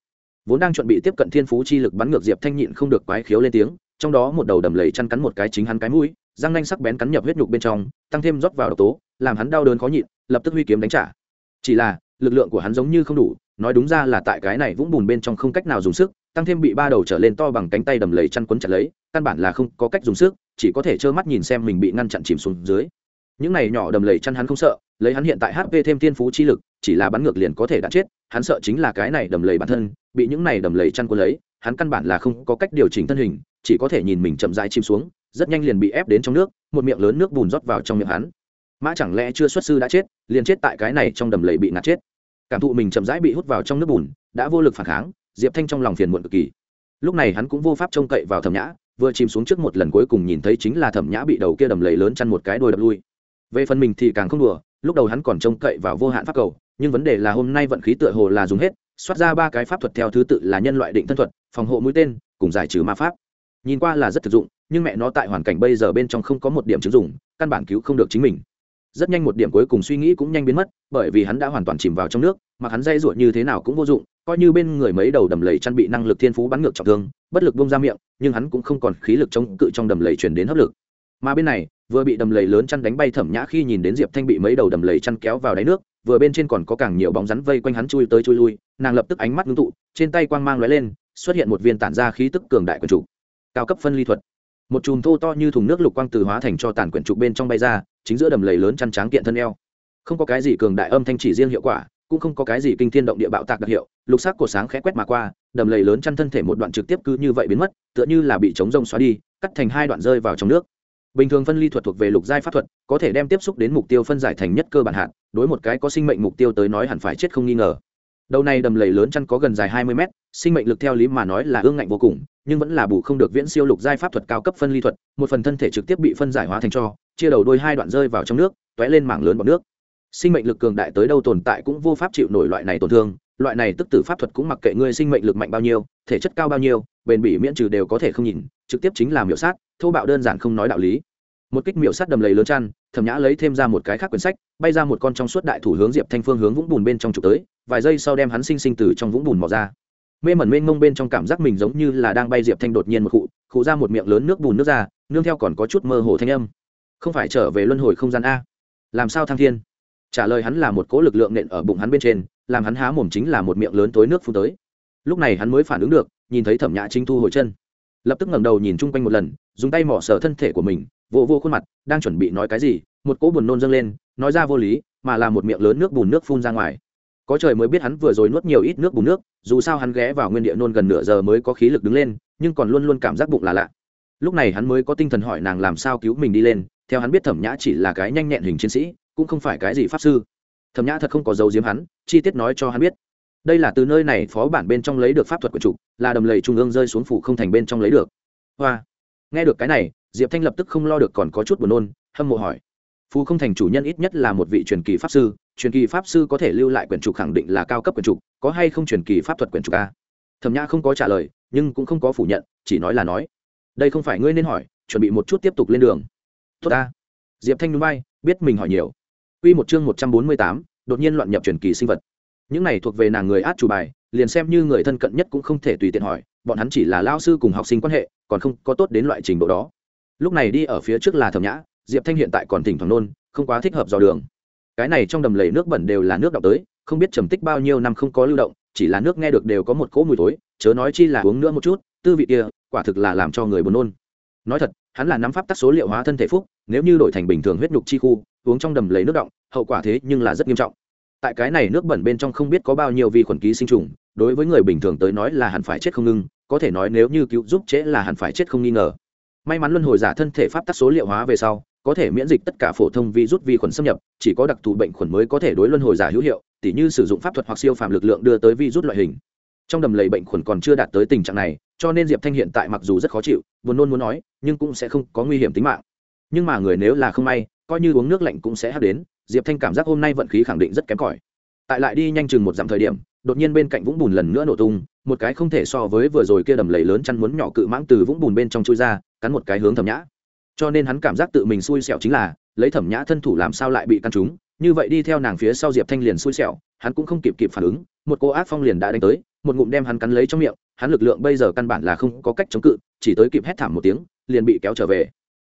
Vốn đang chuẩn bị tiếp cận thiên phú chi lực bắn ngược diệp thanh nhịn không được quái khiếu lên tiếng, trong đó một đầu đầm lầy chăn cắn một cái chính hắn cái mũi răng nanh sắc bén cắn nhập huyết nhục bên trong, tăng thêm rót vào độc tố, làm hắn đau đớn khó nhịn, lập tức huy kiếm đánh trả. Chỉ là, lực lượng của hắn giống như không đủ, nói đúng ra là tại cái này vũng bùn bên trong không cách nào dùng sức, tăng thêm bị ba đầu trở lên to bằng cánh tay đầm lầy chăn quấn chặt lấy, căn bản là không có cách dùng sức, chỉ có thể trơ mắt nhìn xem mình bị ngăn chặn chìm xuống dưới. Những này nhỏ đầm lầy chăn hắn không sợ, lấy hắn hiện tại hp thêm thiên phú chi lực, chỉ là bắn ngược liền có thể đã chết, hắn sợ chính là cái này đầm lầy bản thân, bị những này đầm lầy chăn cuốn lấy, hắn căn bản là không có cách điều chỉnh thân hình, chỉ có thể nhìn mình chậm rãi chìm xuống rất nhanh liền bị ép đến trong nước, một miệng lớn nước bùn rót vào trong miệng hắn. Mã chẳng lẽ chưa xuất sư đã chết, liền chết tại cái này trong đầm lầy bị ngạt chết. Cảm thụ mình chậm rãi bị hút vào trong nước bùn, đã vô lực phản kháng, diệp thanh trong lòng phiền muộn cực kỳ. Lúc này hắn cũng vô pháp trông cậy vào thẩm nhã, vừa chìm xuống trước một lần cuối cùng nhìn thấy chính là thẩm nhã bị đầu kia đầm lầy lớn chăn một cái đôi đập lui. Về phần mình thì càng không đùa, lúc đầu hắn còn trông cậy vào vô hạn pháp cầu, nhưng vấn đề là hôm nay vận khí tựa hồ là dùng hết xoát ra ba cái pháp thuật theo thứ tự là nhân loại định thân thuật, phòng hộ mũi tên, cùng giải trừ ma pháp. Nhìn qua là rất thực dụng nhưng mẹ nó tại hoàn cảnh bây giờ bên trong không có một điểm chứng dụng căn bản cứu không được chính mình. Rất nhanh một điểm cuối cùng suy nghĩ cũng nhanh biến mất bởi vì hắn đã hoàn toàn chìm vào trong nước mà hắn dây ruột như thế nào cũng vô dụng coi như bên người mấy đầu đầm lầy chăn bị năng lực thiên phú bắn ngược trọng thương bất lực bông ra miệng nhưng hắn cũng không còn khí lực chống cự trong đầm lầy truyền đến hấp lực. Mà bên này vừa bị đầm lầy lớn chăn đánh bay thẩm nhã khi nhìn đến diệp thanh bị mấy đầu đầm lầy chăn kéo vào đáy nước vừa bên trên còn có càng nhiều bóng rắn vây quanh hắn chui tới chui lui nàng lập tức ánh mắt ngưng tụ trên tay quang mang lóe lên xuất hiện một viên tản ra khí tức cường đại quần chủ, cao cấp phân ly thuật một chùm thô to như thùng nước lục quang từ hóa thành cho tàn quyển trục bên trong bay ra, chính giữa đầm lầy lớn chăn tráng kiện thân eo. Không có cái gì cường đại âm thanh chỉ riêng hiệu quả, cũng không có cái gì kinh thiên động địa bạo tạc đặc hiệu, lục sắc của sáng khẽ quét mà qua, đầm lầy lớn chăn thân thể một đoạn trực tiếp cứ như vậy biến mất, tựa như là bị chống rông xóa đi, cắt thành hai đoạn rơi vào trong nước. Bình thường phân ly thuật thuộc về lục giai pháp thuật, có thể đem tiếp xúc đến mục tiêu phân giải thành nhất cơ bản hạn, đối một cái có sinh mệnh mục tiêu tới nói hẳn phải chết không nghi ngờ đầu này đầm lầy lớn chăn có gần dài hai mươi mét, sinh mệnh lực theo lý mà nói là ương ngạnh vô cùng, nhưng vẫn là bù không được viễn siêu lục giai pháp thuật cao cấp phân ly thuật, một phần thân thể trực tiếp bị phân giải hóa thành cho, chia đầu đôi hai đoạn rơi vào trong nước t ó é lên mảng lớn bọc nước. Sinh mệnh lực cường đại tới đâu tồn tại cũng vô pháp chịu nổi loại này tổn thương, loại này tức tử pháp thuật cũng mặc kệ ngươi sinh mệnh lực mạnh bao nhiêu, thể chất cao bao nhiêu, bền bỉ miễn trừ đều có thể không nhìn, trực tiếp chính là miểu sát, thô bạo đơn giản không nói đạo lý một kích miệu sát đầm lầy lớn chăn, thẩm nhã lấy thêm ra một cái khác quyển sách, bay ra một con trong suốt đại thủ hướng diệp thanh phương hướng vũng bùn bên trong trục tới, vài giây sau đem hắn sinh sinh từ trong vũng bùn mò ra. Mê mẩn mênh mông bên trong cảm giác mình giống như là đang bay diệp thanh đột nhiên một cụ cụ ra một miệng lớn nước bùn nước ra, nương theo còn có chút mơ hồ thanh âm. Không phải trở về luân hồi không gian a. Làm sao thăng thiên? Trả lời hắn là một cỗ lực lượng nện ở bụng hắn bên trên, làm hắn há mồm chính là một miệng lớn tối nước phun tới. Lúc này hắn mới phản ứng được, nhìn thấy thẩm nhã chính thu hồi chân lập tức ngẩng đầu nhìn chung quanh một lần, dùng tay mỏ sờ thân thể của mình, vô vô khuôn mặt, đang chuẩn bị nói cái gì, một cỗ buồn nôn dâng lên, nói ra vô lý, mà là một miệng lớn nước bùn nước phun ra ngoài. Có trời mới biết hắn vừa rồi nuốt nhiều ít nước bùn nước, dù sao hắn ghé vào nguyên địa nôn gần nửa giờ mới có khí lực đứng lên, nhưng còn luôn luôn cảm giác bụng là lạ. Lúc này hắn mới có tinh thần hỏi nàng làm sao cứu mình đi lên, theo hắn biết thẩm nhã chỉ là cái nhanh nhẹn hình chiến sĩ, cũng không phải cái gì pháp sư. Thẩm nhã thật không có dấu diếm hắn, chi tiết nói cho hắn biết đây là từ nơi này phó bản bên trong lấy được pháp thuật của chủ là đầm lầy trung ương rơi xuống phủ không thành bên trong lấy được. Hoa. Nghe được cái này diệp thanh lập tức không lo được còn có chút buồn nôn hâm mộ hỏi. Phù không thành chủ nhân ít nhất là một vị truyền kỳ pháp sư truyền kỳ pháp sư có thể lưu lại quyển trục khẳng định là cao cấp quyển trục có hay không truyền kỳ pháp thuật quyển trục a? Thẩm nhã không có trả lời nhưng cũng không có phủ nhận chỉ nói là nói. Đây không phải ngươi nên hỏi chuẩn bị một chút tiếp tục lên đường. Tốt ta diệp thanh núi bay biết mình hỏi nhiều. Quy một chương một trăm bốn mươi tám, đột nhiên loạn nhập truyền kỳ sinh vật những này thuộc về nàng người át chủ bài, liền xem như người thân cận nhất cũng không thể tùy tiện hỏi, bọn hắn chỉ là lao sư cùng học sinh quan hệ, còn không có tốt đến loại trình độ đó. Lúc này đi ở phía trước là thẩm nhã, diệp thanh hiện tại còn thỉnh thoảng nôn, không quá thích hợp dò đường. Cái này trong đầm lầy nước bẩn đều là nước đọng tới, không biết trầm tích bao nhiêu năm không có lưu động, chỉ là nước nghe được đều có một cỗ mùi tối chớ nói chi là uống nữa một chút, tư vị kia, quả thực là làm cho người buồn nôn. Nói thật, hắn là nắm pháp tắc số liệu hóa thân thể phúc, nếu như đổi thành bình thường huyết nhục chi khu, uống trong đầm lầy nước động hậu quả thế nhưng là rất nghiêm trọng tại cái này nước bẩn bên trong không biết có bao nhiêu vi khuẩn ký sinh trùng, đối với người bình thường tới nói là hẳn phải chết không ngưng, có thể nói nếu như cứu giúp trễ là hẳn phải chết không nghi ngờ. May mắn luân hồi giả thân thể pháp tắc số liệu hóa về sau, có thể miễn dịch tất cả phổ thông vi rút vi khuẩn xâm nhập, chỉ có đặc thù bệnh khuẩn mới có thể đối luân hồi giả hữu hiệu, tỉ như sử dụng pháp thuật hoặc siêu phàm lực lượng đưa tới vi rút loại hình. Trong đầm lầy bệnh khuẩn còn chưa đạt tới tình trạng này, cho nên diệp thanh hiện tại mặc dù rất khó chịu, buồn nôn muốn nói, nhưng cũng sẽ không có nguy hiểm tính mạng. Nhưng mà người nếu là không may, coi như uống nước lạnh cũng sẽ hắt đến diệp thanh cảm giác hôm nay vận khí khẳng định rất kém cỏi. Tại lại đi nhanh chừng một dặm thời điểm, đột nhiên bên cạnh vũng bùn lần nữa nổ tung, một cái không thể so với vừa rồi kia đầm lầy lớn chăn muốn nhỏ cự mãng từ vũng bùn bên trong chui ra, cắn một cái hướng thẩm nhã. Cho nên hắn cảm giác tự mình xui xẻo chính là, lấy thẩm nhã thân thủ làm sao lại bị căn trúng, như vậy đi theo nàng phía sau diệp thanh liền xui xẻo, hắn cũng không kịp kịp phản ứng, một cô ác phong liền đã đánh tới, một ngụm đem hắn cắn lấy trong miệng, hắn lực lượng bây giờ căn bản là không có cách chống cự, chỉ tới kịp hét thảm một tiếng, liền bị kéo trở về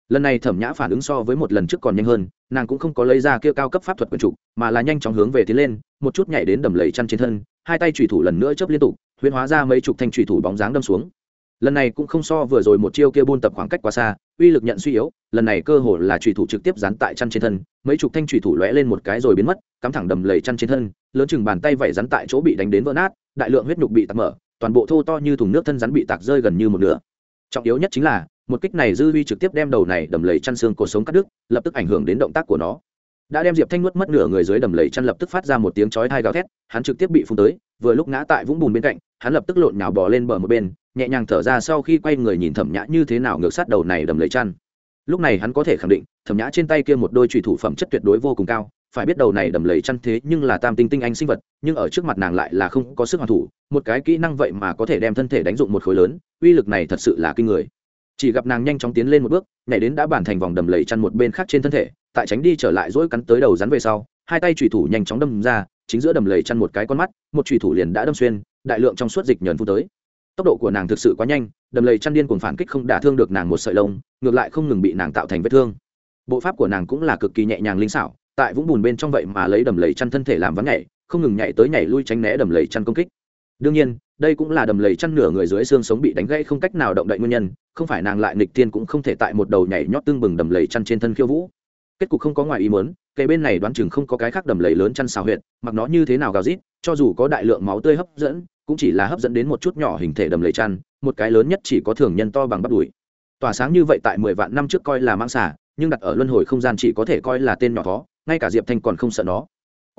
lần này thẩm nhã phản ứng so với một lần trước còn nhanh hơn, nàng cũng không có lấy ra kia cao cấp pháp thuật quần trục mà là nhanh chóng hướng về tiến lên, một chút nhảy đến đầm lầy chăn trên thân, hai tay trùy thủ lần nữa chớp liên tục, huyễn hóa ra mấy chục thanh trùy thủ bóng dáng đâm xuống. Lần này cũng không so vừa rồi một chiêu kia buôn tập khoảng cách quá xa, uy lực nhận suy yếu, lần này cơ hồ là trùy thủ trực tiếp dán tại chăn trên thân, mấy chục thanh trùy thủ lóe lên một cái rồi biến mất, cắm thẳng đầm lầy chăn trên thân, lớn chừng bàn tay vẩy rắn tại chỗ bị đánh đến vỡ nát, đại lượng huyết nhục bị tạc mở, toàn bộ thô to như thùng nước thân rắn bị tạc rơi gần như một nửa. Trọng yếu nhất chính là một kích này dư vi trực tiếp đem đầu này đầm lầy chăn xương cột sống cắt đứt, lập tức ảnh hưởng đến động tác của nó. Đã đem diệp thanh nuốt mất nửa người dưới đầm lầy chăn lập tức phát ra một tiếng chói hai gào thét, hắn trực tiếp bị phun tới, vừa lúc ngã tại vũng bùn bên cạnh, hắn lập tức lộn nhào bò lên bờ một bên, nhẹ nhàng thở ra sau khi quay người nhìn thẩm nhã như thế nào ngược sát đầu này đầm lầy chăn. Lúc này hắn có thể khẳng định, thẩm nhã trên tay kia một đôi trùy thủ phẩm chất tuyệt đối vô cùng cao, phải biết đầu này đầm lầy chăn thế nhưng là tam tinh tinh anh sinh vật, nhưng ở trước mặt nàng lại là không có sức hoàn thủ, một cái kỹ năng vậy mà có thể đem thân thể đánh dụng một khối lớn, uy lực này thật sự là kinh người chỉ gặp nàng nhanh chóng tiến lên một bước, nhảy đến đã bản thành vòng đầm lầy chăn một bên khác trên thân thể, tại tránh đi trở lại dỗi cắn tới đầu rắn về sau, hai tay trùy thủ nhanh chóng đâm ra, chính giữa đầm lầy chăn một cái con mắt, một trùy thủ liền đã đâm xuyên, đại lượng trong suốt dịch nhờn phu tới. Tốc độ của nàng thực sự quá nhanh, đầm lầy chăn điên cuồng phản kích không đả thương được nàng một sợi lông, ngược lại không ngừng bị nàng tạo thành vết thương. Bộ pháp của nàng cũng là cực kỳ nhẹ nhàng linh xảo, tại vũng bùn bên trong vậy mà lấy đầm lầy chăn thân thể làm vắng nhảy, không ngừng nhảy tới nhảy lui tránh né đầm lầy chăn công kích. Đương nhiên đây cũng là đầm lầy chăn nửa người dưới xương sống bị đánh gãy không cách nào động đậy nguyên nhân, không phải nàng lại nịch tiên cũng không thể tại một đầu nhảy nhót tương bừng đầm lầy chăn trên thân khiêu vũ. Kết cục không có ngoài ý muốn cây bên này đoán chừng không có cái khác đầm lầy lớn chăn xào huyệt, mặc nó như thế nào gào rít, cho dù có đại lượng máu tươi hấp dẫn, cũng chỉ là hấp dẫn đến một chút nhỏ hình thể đầm lầy chăn, một cái lớn nhất chỉ có thường nhân to bằng bắp đùi. Tỏa sáng như vậy tại mười vạn năm trước coi là mang xả nhưng đặt ở luân hồi không gian chỉ có thể coi là tên nhỏ khó ngay cả diệp thanh còn không sợ nó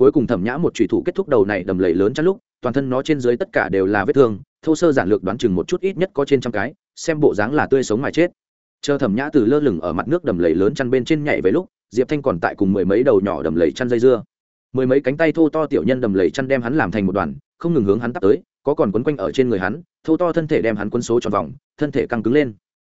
cuối cùng thẩm nhã một thủy thủ kết thúc đầu này đầm lầy lớn chăn lúc, toàn thân nó trên dưới tất cả đều là vết thương, thô sơ giản lược đoán chừng một chút ít nhất có trên trăm cái, xem bộ dáng là tươi sống mà chết. Chờ thẩm nhã từ lơ lửng ở mặt nước đầm lầy lớn chăn bên trên nhảy về lúc, diệp thanh còn tại cùng mười mấy đầu nhỏ đầm lầy chăn dây dưa. Mười mấy cánh tay thô to tiểu nhân đầm lầy chăn đem hắn làm thành một đoàn, không ngừng hướng hắn tắt tới, có còn quấn quanh ở trên người hắn, thô to thân thể đem hắn quân số tròn vòng, thân thể căng cứng lên.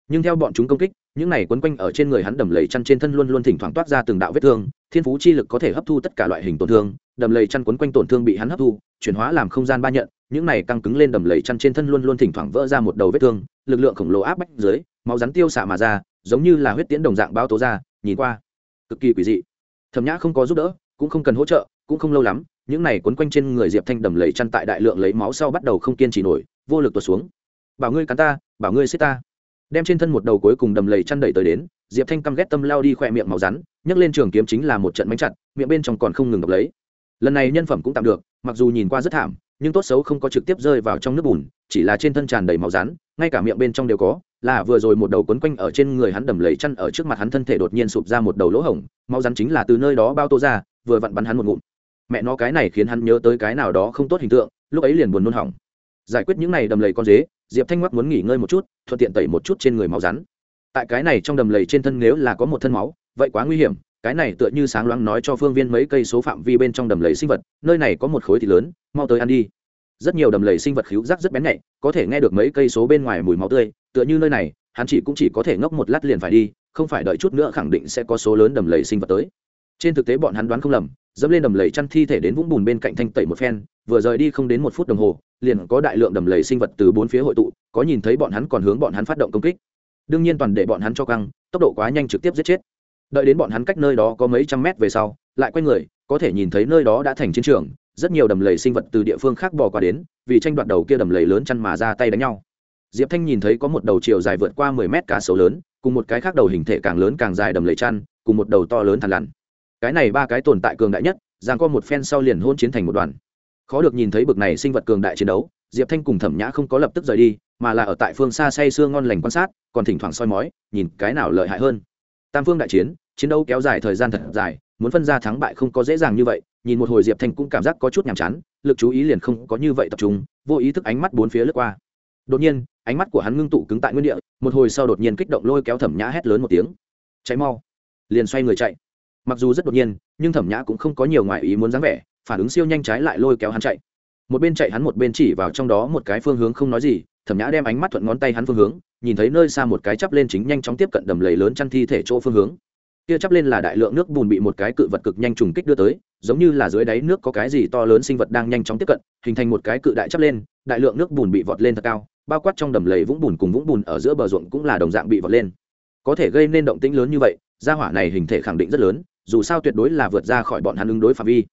Nhưng theo bọn chúng công kích những này quấn quanh ở trên người hắn đầm lầy chăn trên thân luôn luôn thỉnh thoảng toát ra từng đạo vết thương, thiên phú chi lực có thể hấp thu tất cả loại hình tổn thương, đầm lầy chăn quấn quanh tổn thương bị hắn hấp thu, chuyển hóa làm không gian ba nhận, những này căng cứng lên đầm lầy chăn trên thân luôn luôn thỉnh thoảng vỡ ra một đầu vết thương, lực lượng khổng lồ áp bách dưới, máu rắn tiêu xạ mà ra, giống như là huyết tiễn đồng dạng bao tố ra, nhìn qua, cực kỳ quỷ dị. Thẩm nhã không có giúp đỡ, cũng không cần hỗ trợ, cũng không lâu lắm, những này quấn quanh trên người diệp thanh đầm lầy chăn tại đại lượng lấy máu sau bắt đầu không kiên trì nổi, vô lực tuột xuống. Bảo ngươi cắn ta, bảo ngươi xích ta đem trên thân một đầu cuối cùng đầm lầy chăn đẩy tới đến, diệp thanh căm ghét tâm lao đi khỏe miệng màu rắn, nhấc lên trường kiếm chính là một trận bánh chặt, miệng bên trong còn không ngừng đập lấy. Lần này nhân phẩm cũng tạm được, mặc dù nhìn qua rất thảm, nhưng tốt xấu không có trực tiếp rơi vào trong nước bùn, chỉ là trên thân tràn đầy màu rắn, ngay cả miệng bên trong đều có, là vừa rồi một đầu quấn quanh ở trên người hắn đầm lầy chăn ở trước mặt hắn thân thể đột nhiên sụp ra một đầu lỗ hổng, màu rắn chính là từ nơi đó bao tô ra, vừa vặn bắn hắn một ngụm. Mẹ nó cái này khiến hắn nhớ tới cái nào đó không tốt hình tượng, lúc ấy liền buồn nôn hỏng. Giải quyết những này đầm lầy con dế diệp thanh ngoắc muốn nghỉ ngơi một chút, thuận tiện tẩy một chút trên người máu rắn. Tại cái này trong đầm lầy trên thân nếu là có một thân máu, vậy quá nguy hiểm, cái này tựa như sáng loáng nói cho phương viên mấy cây số phạm vi bên trong đầm lầy sinh vật, nơi này có một khối thịt lớn, mau tới ăn đi. Rất nhiều đầm lầy sinh vật khíu rác rất bén nhạy, có thể nghe được mấy cây số bên ngoài mùi máu tươi, tựa như nơi này, hắn chỉ cũng chỉ có thể ngốc một lát liền phải đi, không phải đợi chút nữa khẳng định sẽ có số lớn đầm lầy sinh vật tới. Trên thực tế bọn hắn đoán không lầm dẫm lên đầm lầy chăn thi thể đến vũng bùn bên cạnh thanh tẩy một phen, vừa rời đi không đến một phút đồng hồ, liền có đại lượng đầm lầy sinh vật từ bốn phía hội tụ, có nhìn thấy bọn hắn còn hướng bọn hắn phát động công kích. Đương nhiên toàn để bọn hắn cho căng, tốc độ quá nhanh trực tiếp giết chết. Đợi đến bọn hắn cách nơi đó có mấy trăm mét về sau, lại quay người, có thể nhìn thấy nơi đó đã thành chiến trường, rất nhiều đầm lầy sinh vật từ địa phương khác bò qua đến, vì tranh đoạt đầu kia đầm lầy lớn chăn mà ra tay đánh nhau. Diệp thanh nhìn thấy có một đầu chiều dài vượt qua mười mét cá sấu lớn, cùng một cái khác đầu hình thể càng lớn càng dài đầm lầy chăn, cùng một đầu to lớn thằn lằn cái này ba cái tồn tại cường đại nhất, giang co một phen sau liền hôn chiến thành một đoàn. Khó được nhìn thấy bực này sinh vật cường đại chiến đấu, diệp thanh cùng thẩm nhã không có lập tức rời đi, mà là ở tại phương xa say sưa ngon lành quan sát, còn thỉnh thoảng soi mói, nhìn cái nào lợi hại hơn. Tam phương đại chiến chiến đấu kéo dài thời gian thật dài, muốn phân ra thắng bại không có dễ dàng như vậy, nhìn một hồi diệp thanh cũng cảm giác có chút nhàm chán, lực chú ý liền không có như vậy tập trung, vô ý thức ánh mắt bốn phía lướt qua. Đột nhiên, ánh mắt của hắn ngưng tụ cứng tại nguyên địa, một hồi sau đột nhiên kích động lôi kéo thẩm nhã hét lớn một tiếng. Cháy mau! Liền xoay người chạy mặc dù rất đột nhiên, nhưng thẩm nhã cũng không có nhiều ngoại ý muốn dáng vẻ, phản ứng siêu nhanh trái lại lôi kéo hắn chạy. Một bên chạy hắn một bên chỉ vào trong đó một cái phương hướng không nói gì, thẩm nhã đem ánh mắt thuận ngón tay hắn phương hướng, nhìn thấy nơi xa một cái chắp lên chính nhanh chóng tiếp cận đầm lầy lớn chăn thi thể chỗ phương hướng. Kia chắp lên là đại lượng nước bùn bị một cái cự vật cực nhanh trùng kích đưa tới, giống như là dưới đáy nước có cái gì to lớn sinh vật đang nhanh chóng tiếp cận, hình thành một cái cự đại chắp lên, đại lượng nước bùn bị vọt lên thật cao, bao quát trong đầm lầy vũng bùn cùng vũng bùn ở giữa bờ ruộng cũng là đồng dạng bị vọt lên. Có thể gây nên động tĩnh lớn như vậy, gia hỏa này hình thể khẳng định rất lớn dù sao tuyệt đối là vượt ra khỏi bọn hắn ứng đối phạm vi.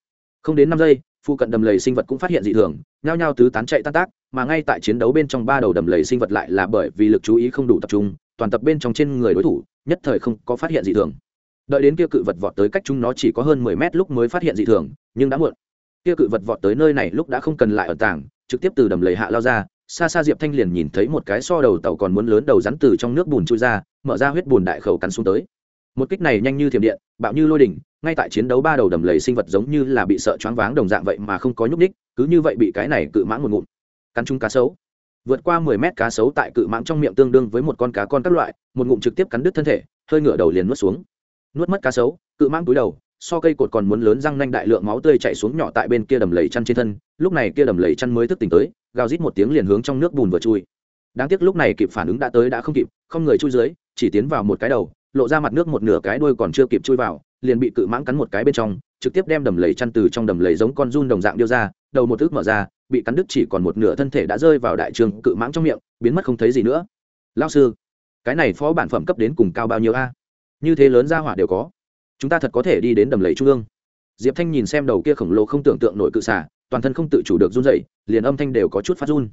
Không đến năm giây phụ cận đầm lầy sinh vật cũng phát hiện dị thường, nhao nhao tứ tán chạy tan tác, mà ngay tại chiến đấu bên trong ba đầu đầm lầy sinh vật lại là bởi vì lực chú ý không đủ tập trung, toàn tập bên trong trên người đối thủ, nhất thời không có phát hiện dị thường. Đợi đến kia cự vật vọt tới cách chúng nó chỉ có hơn mười mét lúc mới phát hiện dị thường, nhưng đã muộn. Kia cự vật vọt tới nơi này lúc đã không cần lại ở tảng, trực tiếp từ đầm lầy hạ lao ra, xa xa diệp thanh liền nhìn thấy một cái so đầu tàu còn muốn lớn đầu rắn từ trong nước bùn trôi ra, mở ra huyết bùn đại khẩu cắn xuống tới một kích này nhanh như thiểm điện, bạo như lôi đỉnh, ngay tại chiến đấu ba đầu đầm lầy sinh vật giống như là bị sợ choáng váng đồng dạng vậy mà không có nhúc ních cứ như vậy bị cái này cự mãng một ngụm. Cắn chung cá sấu. Vượt qua mười mét cá sấu tại cự mãng trong miệng tương đương với một con cá con các loại, một ngụm trực tiếp cắn đứt thân thể, hơi ngửa đầu liền nuốt xuống. Nuốt mất cá sấu, cự mãng túi đầu, so cây cột còn muốn lớn răng nanh đại lượng máu tươi chảy xuống nhỏ tại bên kia đầm lầy chăn trên thân, lúc này kia đầm lầy chăn mới thức tỉnh tới, gào rít một tiếng liền hướng trong nước bùn vừa chui. Đáng tiếc lúc này kịp phản ứng đã tới đã không kịp, không người chui dưới, chỉ tiến vào một cái đầu lộ ra mặt nước một nửa cái đuôi còn chưa kịp chui vào, liền bị cự mãng cắn một cái bên trong, trực tiếp đem đầm lầy chăn từ trong đầm lầy giống con run đồng dạng điêu ra, đầu một thước mở ra, bị cắn đứt chỉ còn một nửa thân thể đã rơi vào đại trường cự mãng trong miệng, biến mất không thấy gì nữa. Lao sư, cái này phó bản phẩm cấp đến cùng cao bao nhiêu a? Như thế lớn ra hỏa đều có. Chúng ta thật có thể đi đến đầm lầy trung ương. Diệp thanh nhìn xem đầu kia khổng lồ không tưởng tượng nổi cự xả toàn thân không tự chủ được run dậy liền âm thanh đều có chút phát run.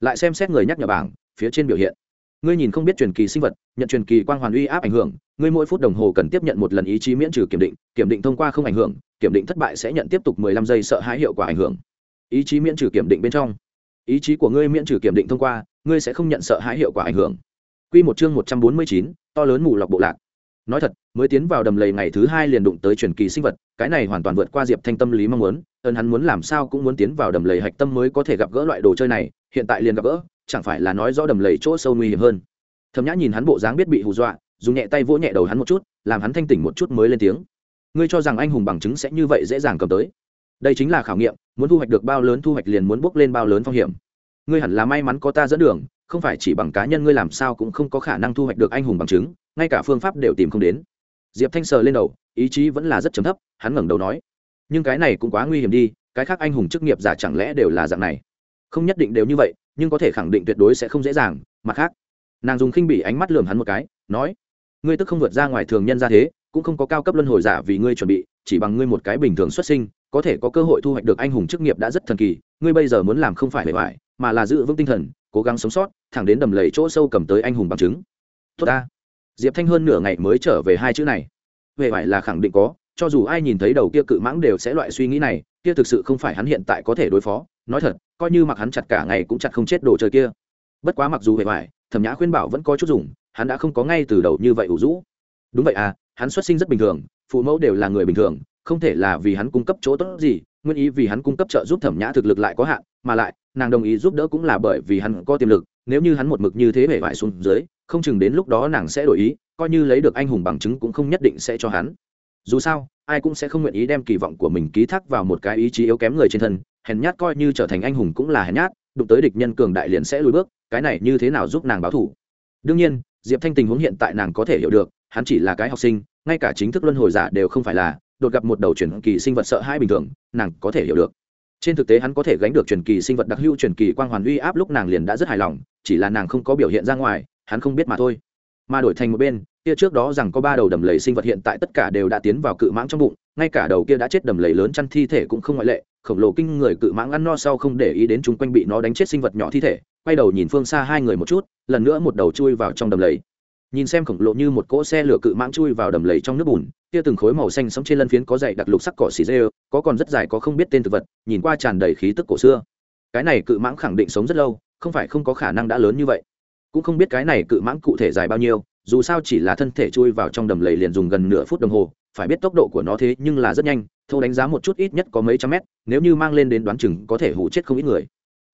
Lại xem xét người nhắc nhở bảng, phía trên biểu hiện ngươi nhìn không biết truyền kỳ sinh vật, nhận truyền kỳ quang hoàn uy áp ảnh hưởng, ngươi mỗi phút đồng hồ cần tiếp nhận một lần ý chí miễn trừ kiểm định kiểm định thông qua không ảnh hưởng, kiểm định thất bại sẽ nhận tiếp tục mười lăm giây sợ hãi hiệu quả ảnh hưởng. Ý chí miễn trừ kiểm định bên trong. Ý chí của ngươi miễn trừ kiểm định thông qua, ngươi sẽ không nhận sợ hãi hiệu quả ảnh hưởng. Q một chương một trăm bốn mươi chín, to lớn mù lọc bộ lạc. Nói thật, mới tiến vào đầm lầy ngày thứ hai liền đụng tới truyền kỳ sinh vật, cái này hoàn toàn vượt qua diệp thanh tâm lý mong muốn ơn hắn muốn làm sao cũng muốn tiến vào đầm lầy hạch tâm mới có thể gặp gỡ loại đồ chơi này, hiện tại liền gặp gỡ chẳng phải là nói rõ đầm lầy chỗ sâu nguy hiểm hơn. Thầm nhã nhìn hắn bộ dáng biết bị hù dọa, dùng nhẹ tay vỗ nhẹ đầu hắn một chút, làm hắn thanh tỉnh một chút mới lên tiếng. Ngươi cho rằng anh hùng bằng chứng sẽ như vậy dễ dàng cầm tới. Đây chính là khảo nghiệm, muốn thu hoạch được bao lớn thu hoạch liền muốn bước lên bao lớn phong hiểm. Ngươi hẳn là may mắn có ta dẫn đường, không phải chỉ bằng cá nhân ngươi làm sao cũng không có khả năng thu hoạch được anh hùng bằng chứng, ngay cả phương pháp đều tìm không đến. Diệp thanh sờ lên đầu, ý chí vẫn là rất chấm thấp, hắn ngẩng đầu nói, nhưng cái này cũng quá nguy hiểm đi, cái khác anh hùng chức nghiệp giả chẳng lẽ đều là dạng này? Không nhất định đều như vậy nhưng có thể khẳng định tuyệt đối sẽ không dễ dàng, mặt khác, nàng dùng khinh bỉ ánh mắt lườm hắn một cái, nói, ngươi tức không vượt ra ngoài thường nhân ra thế, cũng không có cao cấp luân hồi giả vì ngươi chuẩn bị, chỉ bằng ngươi một cái bình thường xuất sinh, có thể có cơ hội thu hoạch được anh hùng chức nghiệp đã rất thần kỳ, ngươi bây giờ muốn làm không phải bề ngoài, mà là giữ vững tinh thần, cố gắng sống sót, thẳng đến đầm lầy chỗ sâu cầm tới anh hùng bằng chứng. Tốt ta. Diệp thanh hơn nửa ngày mới trở về hai chữ này. Về phải là khẳng định có, cho dù ai nhìn thấy đầu kia cự mãng đều sẽ loại suy nghĩ này, kia thực sự không phải hắn hiện tại có thể đối phó nói thật, coi như mặc hắn chặt cả ngày cũng chặt không chết đồ chơi kia. Bất quá mặc dù hề hoài, thẩm nhã khuyên bảo vẫn có chút dùng, hắn đã không có ngay từ đầu như vậy ủ rũ. Đúng vậy à hắn xuất sinh rất bình thường, phụ mẫu đều là người bình thường, không thể là vì hắn cung cấp chỗ tốt gì, nguyên ý vì hắn cung cấp trợ giúp thẩm nhã thực lực lại có hạn, mà lại, nàng đồng ý giúp đỡ cũng là bởi vì hắn có tiềm lực, nếu như hắn một mực như thế hề vải xuống dưới, không chừng đến lúc đó nàng sẽ đổi ý, coi như lấy được anh hùng bằng chứng cũng không nhất định sẽ cho hắn. Dù sao, ai cũng sẽ không nguyện ý đem kỳ vọng của mình ký thác vào một cái ý chí yếu kém người trên thân hèn nhát coi như trở thành anh hùng cũng là hèn nhát, đụng tới địch nhân cường đại liền sẽ lùi bước, cái này như thế nào giúp nàng báo thủ? Đương nhiên, diệp thanh tình huống hiện tại nàng có thể hiểu được, hắn chỉ là cái học sinh, ngay cả chính thức luân hồi giả đều không phải là, đột gặp một đầu truyền kỳ sinh vật sợ hai bình thường, nàng có thể hiểu được. Trên thực tế hắn có thể gánh được truyền kỳ sinh vật đặc hữu truyền kỳ quang hoàn uy áp lúc nàng liền đã rất hài lòng, chỉ là nàng không có biểu hiện ra ngoài, hắn không biết mà thôi. Mà đổi thành một bên, kia trước đó rằng có ba đầu đầm lầy sinh vật hiện tại tất cả đều đã tiến vào cự mãng trong bụng, ngay cả đầu kia đã chết đầm lầy lớn chăn thi thể cũng không ngoại lệ khổng lồ kinh người cự mãng ăn no sau không để ý đến chúng quanh bị nó đánh chết sinh vật nhỏ thi thể, quay đầu nhìn phương xa hai người một chút, lần nữa một đầu chui vào trong đầm lầy. Nhìn xem khổng lồ như một cỗ xe lửa cự mãng chui vào đầm lầy trong nước bùn, kia từng khối màu xanh sống trên lân phiến có dày đặc lục sắc cỏ xì dê, có còn rất dài có không biết tên thực vật, nhìn qua tràn đầy khí tức cổ xưa. Cái này cự mãng khẳng định sống rất lâu, không phải không có khả năng đã lớn như vậy. Cũng không biết cái này cự mãng cụ thể dài bao nhiêu, dù sao chỉ là thân thể chui vào trong đầm lầy liền dùng gần nửa phút đồng hồ phải biết tốc độ của nó thế nhưng là rất nhanh thâu đánh giá một chút ít nhất có mấy trăm mét, nếu như mang lên đến đoán chừng có thể hụ chết không ít người.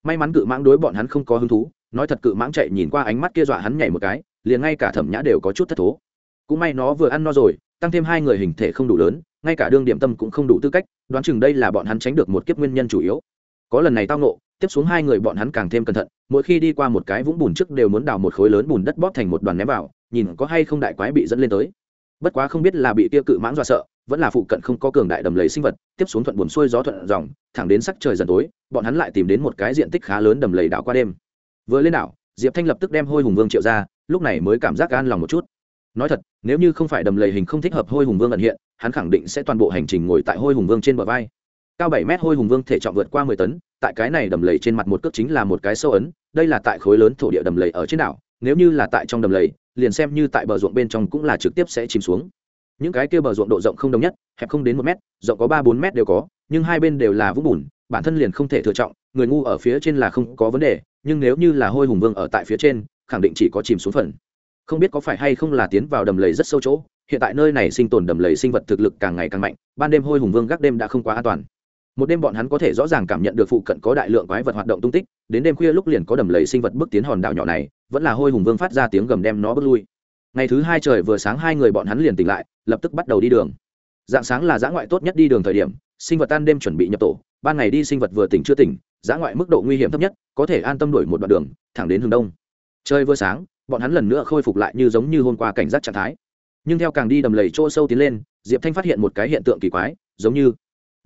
May mắn cự mãng đối bọn hắn không có hứng thú, nói thật cự mãng chạy nhìn qua ánh mắt kia dọa hắn nhảy một cái, liền ngay cả thẩm nhã đều có chút thất thố. Cũng may nó vừa ăn no rồi, tăng thêm hai người hình thể không đủ lớn, ngay cả đương điểm tâm cũng không đủ tư cách, đoán chừng đây là bọn hắn tránh được một kiếp nguyên nhân chủ yếu. Có lần này tao nộ tiếp xuống hai người bọn hắn càng thêm cẩn thận, mỗi khi đi qua một cái vũng bùn trước đều muốn đào một khối lớn bùn đất bóp thành một đoàn ném vào, nhìn có hay không đại quái bị dẫn lên tới bất quá không biết là bị kia cự mãng dọa sợ, vẫn là phụ cận không có cường đại đầm lầy sinh vật, tiếp xuống thuận buồn xuôi gió thuận dòng, thẳng đến sắc trời dần tối, bọn hắn lại tìm đến một cái diện tích khá lớn đầm lầy đảo qua đêm. Vừa lên đảo, diệp thanh lập tức đem hôi hùng vương triệu ra, lúc này mới cảm giác an lòng một chút. Nói thật, nếu như không phải đầm lầy hình không thích hợp hôi hùng vương ẩn hiện, hắn khẳng định sẽ toàn bộ hành trình ngồi tại hôi hùng vương trên bờ vai. Cao bảy mét hôi hùng vương thể trọng vượt qua mười tấn, tại cái này đầm lầy trên mặt một cước chính là một cái sâu ấn, đây là tại khối lớn thổ địa đầm lầy ở trên đảo, nếu như là tại trong đầm lầy liền xem như tại bờ ruộng bên trong cũng là trực tiếp sẽ chìm xuống. Những cái kia bờ ruộng độ rộng không đồng nhất, hẹp không đến một mét, rộng có ba bốn mét đều có, nhưng hai bên đều là vũng bùn, bản thân liền không thể thừa trọng, người ngu ở phía trên là không có vấn đề, nhưng nếu như là hôi hùng vương ở tại phía trên, khẳng định chỉ có chìm xuống phần. Không biết có phải hay không là tiến vào đầm lầy rất sâu chỗ, hiện tại nơi này sinh tồn đầm lầy sinh vật thực lực càng ngày càng mạnh, ban đêm hôi hùng vương gác đêm đã không quá an toàn một đêm bọn hắn có thể rõ ràng cảm nhận được phụ cận có đại lượng quái vật hoạt động tung tích, đến đêm khuya lúc liền có đầm lầy sinh vật bước tiến hòn đảo nhỏ này, vẫn là hôi hùng vương phát ra tiếng gầm đem nó bước lui. Ngày thứ hai trời vừa sáng hai người bọn hắn liền tỉnh lại, lập tức bắt đầu đi đường. Dạng sáng là giã ngoại tốt nhất đi đường thời điểm, sinh vật tan đêm chuẩn bị nhập tổ, ban ngày đi sinh vật vừa tỉnh chưa tỉnh giã ngoại mức độ nguy hiểm thấp nhất, có thể an tâm đuổi một đoạn đường, thẳng đến hướng đông. Trời vừa sáng, bọn hắn lần nữa khôi phục lại như giống như hôm qua cảnh giác trạng thái. Nhưng theo càng đi đầm lầy chỗ sâu tiến lên, diệp thanh phát hiện một cái hiện tượng kỳ quái, giống như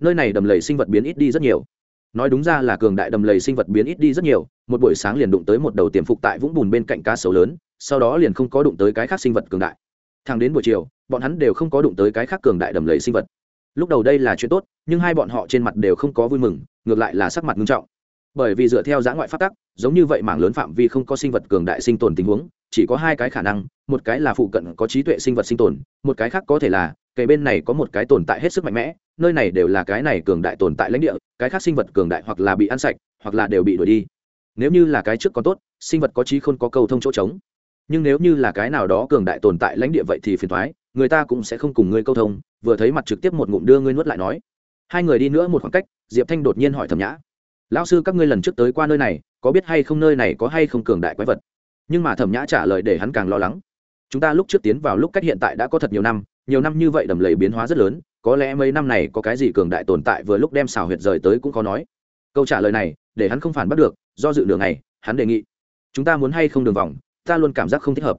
nơi này đầm lầy sinh vật biến ít đi rất nhiều. Nói đúng ra là cường đại đầm lầy sinh vật biến ít đi rất nhiều, một buổi sáng liền đụng tới một đầu tiềm phục tại vũng bùn bên cạnh cá sấu lớn, sau đó liền không có đụng tới cái khác sinh vật cường đại. Thang đến buổi chiều, bọn hắn đều không có đụng tới cái khác cường đại đầm lầy sinh vật. Lúc đầu đây là chuyện tốt, nhưng hai bọn họ trên mặt đều không có vui mừng, ngược lại là sắc mặt nghiêm trọng. Bởi vì dựa theo giã ngoại phát tắc, giống như vậy mảng lớn phạm vi không có sinh vật cường đại sinh tồn tình huống, chỉ có hai cái khả năng, một cái là phụ cận có trí tuệ sinh vật sinh tồn, một cái khác có thể là kề bên này có một cái tồn tại hết sức mạnh mẽ nơi này đều là cái này cường đại tồn tại lãnh địa, cái khác sinh vật cường đại hoặc là bị ăn sạch, hoặc là đều bị đuổi đi. Nếu như là cái trước còn tốt, sinh vật có trí không có cầu thông chỗ trống. Nhưng nếu như là cái nào đó cường đại tồn tại lãnh địa vậy thì phiền thoái người ta cũng sẽ không cùng ngươi câu thông, vừa thấy mặt trực tiếp một ngụm đưa ngươi nuốt lại nói. Hai người đi nữa một khoảng cách, diệp thanh đột nhiên hỏi thẩm nhã. Lão sư các ngươi lần trước tới qua nơi này, có biết hay không nơi này có hay không cường đại quái vật? Nhưng mà thẩm nhã trả lời để hắn càng lo lắng. Chúng ta lúc trước tiến vào lúc cách hiện tại đã có thật nhiều năm nhiều năm như vậy đầm lầy biến hóa rất lớn có lẽ mấy năm này có cái gì cường đại tồn tại vừa lúc đem xào huyệt rời tới cũng khó nói. Câu trả lời này, để hắn không phản bắt được, do dự đường này hắn đề nghị, chúng ta muốn hay không đường vòng, ta luôn cảm giác không thích hợp.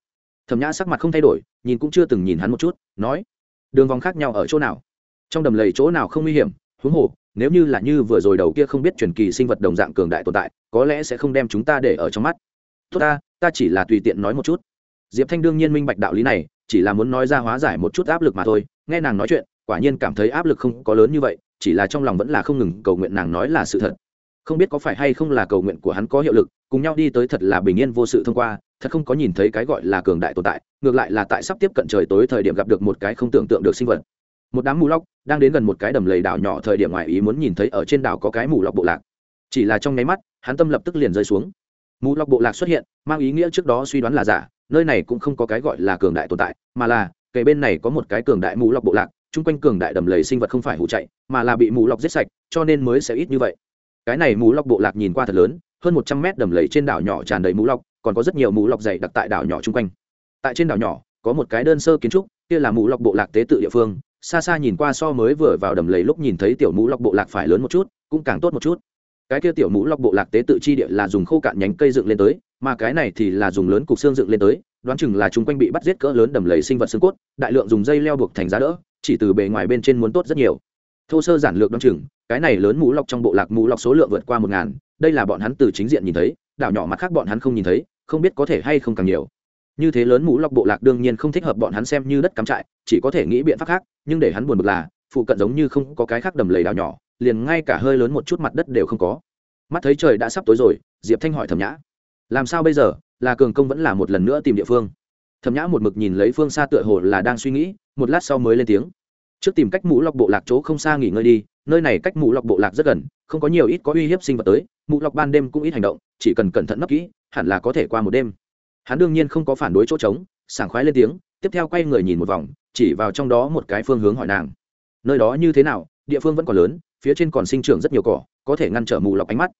Thẩm nhã sắc mặt không thay đổi, nhìn cũng chưa từng nhìn hắn một chút, nói, đường vòng khác nhau ở chỗ nào? Trong đầm lầy chỗ nào không nguy hiểm? Huống hồ, nếu như là như vừa rồi đầu kia không biết truyền kỳ sinh vật đồng dạng cường đại tồn tại, có lẽ sẽ không đem chúng ta để ở trong mắt. Tốt ta ta chỉ là tùy tiện nói một chút. Diệp thanh đương nhiên minh bạch đạo lý này, chỉ là muốn nói ra hóa giải một chút áp lực mà thôi, nghe nàng nói chuyện quả nhiên cảm thấy áp lực không có lớn như vậy, chỉ là trong lòng vẫn là không ngừng cầu nguyện nàng nói là sự thật. Không biết có phải hay không là cầu nguyện của hắn có hiệu lực, cùng nhau đi tới thật là bình yên vô sự thông qua, thật không có nhìn thấy cái gọi là cường đại tồn tại, ngược lại là tại sắp tiếp cận trời tối thời điểm gặp được một cái không tưởng tượng được sinh vật. Một đám mù lóc đang đến gần một cái đầm lầy đảo nhỏ thời điểm ngoài ý muốn nhìn thấy ở trên đảo có cái mù lọc bộ lạc. Chỉ là trong nháy mắt, hắn tâm lập tức liền rơi xuống. Mù lọc bộ lạc xuất hiện, mang ý nghĩa trước đó suy đoán là giả, nơi này cũng không có cái gọi là cường đại tồn tại, mà là kể bên này có một cái cường đại mù lọc bộ lạc chung quanh cường đại đầm lầy sinh vật không phải hụ chạy, mà là bị mù lọc giết sạch, cho nên mới sẽ ít như vậy. Cái này mù lọc bộ lạc nhìn qua thật lớn, hơn một trăm mét đầm lầy trên đảo nhỏ tràn đầy mù lọc, còn có rất nhiều mù lọc dày đặc tại đảo nhỏ chung quanh. Tại trên đảo nhỏ, có một cái đơn sơ kiến trúc, kia là mù lọc bộ lạc tế tự địa phương, xa xa nhìn qua so mới vừa vào đầm lầy lúc nhìn thấy tiểu mũ lọc bộ lạc phải lớn một chút, cũng càng tốt một chút. Cái kia tiểu mũ lọc bộ lạc tế tự chi địa là dùng khô cạn nhánh cây dựng lên tới, mà cái này thì là dùng lớn cục xương dựng lên tới, đoán chừng là chúng quanh bị bắt giết cỡ lớn đầm lầy sinh vật xương cốt, đại lượng dùng dây leo buộc thành giá đỡ chỉ từ bề ngoài bên trên muốn tốt rất nhiều. Thô sơ giản lược đoán chừng, cái này lớn mũ lọc trong bộ lạc mũ lọc số lượng vượt qua một ngàn, đây là bọn hắn từ chính diện nhìn thấy, đảo nhỏ mặt khác bọn hắn không nhìn thấy, không biết có thể hay không càng nhiều. Như thế lớn mũ lọc bộ lạc đương nhiên không thích hợp bọn hắn xem như đất cắm trại, chỉ có thể nghĩ biện pháp khác, nhưng để hắn buồn bực là, phụ cận giống như không có cái khác đầm lầy đảo nhỏ, liền ngay cả hơi lớn một chút mặt đất đều không có. Mắt thấy trời đã sắp tối rồi, diệp thanh hỏi thẩm nhã, làm sao bây giờ? Là cường công vẫn là một lần nữa tìm địa phương? Thẩm nhã một mực nhìn lấy phương xa tựa hồ là đang suy nghĩ một lát sau mới lên tiếng. Trước tìm cách mũ lọc bộ lạc chỗ không xa nghỉ ngơi đi, nơi này cách mũ lọc bộ lạc rất gần, không có nhiều ít có uy hiếp sinh vật tới, mũ lọc ban đêm cũng ít hành động, chỉ cần cẩn thận nấp kỹ, hẳn là có thể qua một đêm. Hắn đương nhiên không có phản đối chỗ trống, sảng khoái lên tiếng, tiếp theo quay người nhìn một vòng, chỉ vào trong đó một cái phương hướng hỏi nàng. Nơi đó như thế nào, địa phương vẫn còn lớn, phía trên còn sinh trưởng rất nhiều cỏ, có thể ngăn trở mù lọc ánh mắt.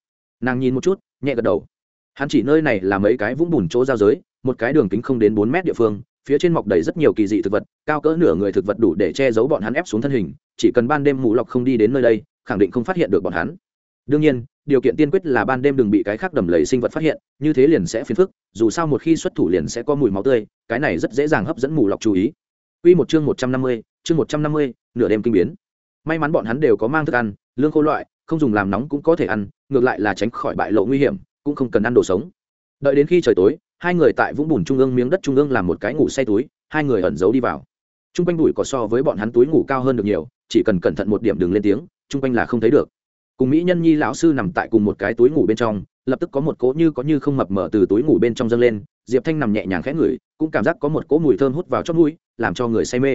Nàng nhìn một chút, nhẹ gật đầu. Hắn chỉ nơi này là mấy cái vũng bùn chỗ giao giới, một cái đường kính không đến bốn mét địa phương phía trên mọc đầy rất nhiều kỳ dị thực vật cao cỡ nửa người thực vật đủ để che giấu bọn hắn ép xuống thân hình chỉ cần ban đêm mù lọc không đi đến nơi đây khẳng định không phát hiện được bọn hắn. Đương nhiên điều kiện tiên quyết là ban đêm đừng bị cái khác đầm lầy sinh vật phát hiện như thế liền sẽ phiền phức dù sao một khi xuất thủ liền sẽ có mùi máu tươi cái này rất dễ dàng hấp dẫn mù lọc chú ý. Quy một chương một trăm năm mươi, chương một trăm năm mươi, nửa đêm kinh biến. May mắn bọn hắn đều có mang thức ăn lương khô loại không dùng làm nóng cũng có thể ăn ngược lại là tránh khỏi bại lộ nguy hiểm cũng không cần ăn đồ sống. Đợi đến khi trời tối hai người tại vũng bùn trung ương miếng đất trung ương làm một cái ngủ say túi, hai người ẩn giấu đi vào. T r u n g quanh bụi có so với bọn hắn túi ngủ cao hơn được nhiều, chỉ cần cẩn thận một điểm đừng lên tiếng t r u n g quanh là không thấy được. Cùng mỹ nhân nhi lão sư nằm tại cùng một cái túi ngủ bên trong, lập tức có một cỗ như có như không mập mở từ túi ngủ bên trong dâng lên, diệp thanh nằm nhẹ nhàng khẽ ngửi, cũng cảm giác có một cỗ mùi thơm hút vào chót mũi, làm cho người say mê.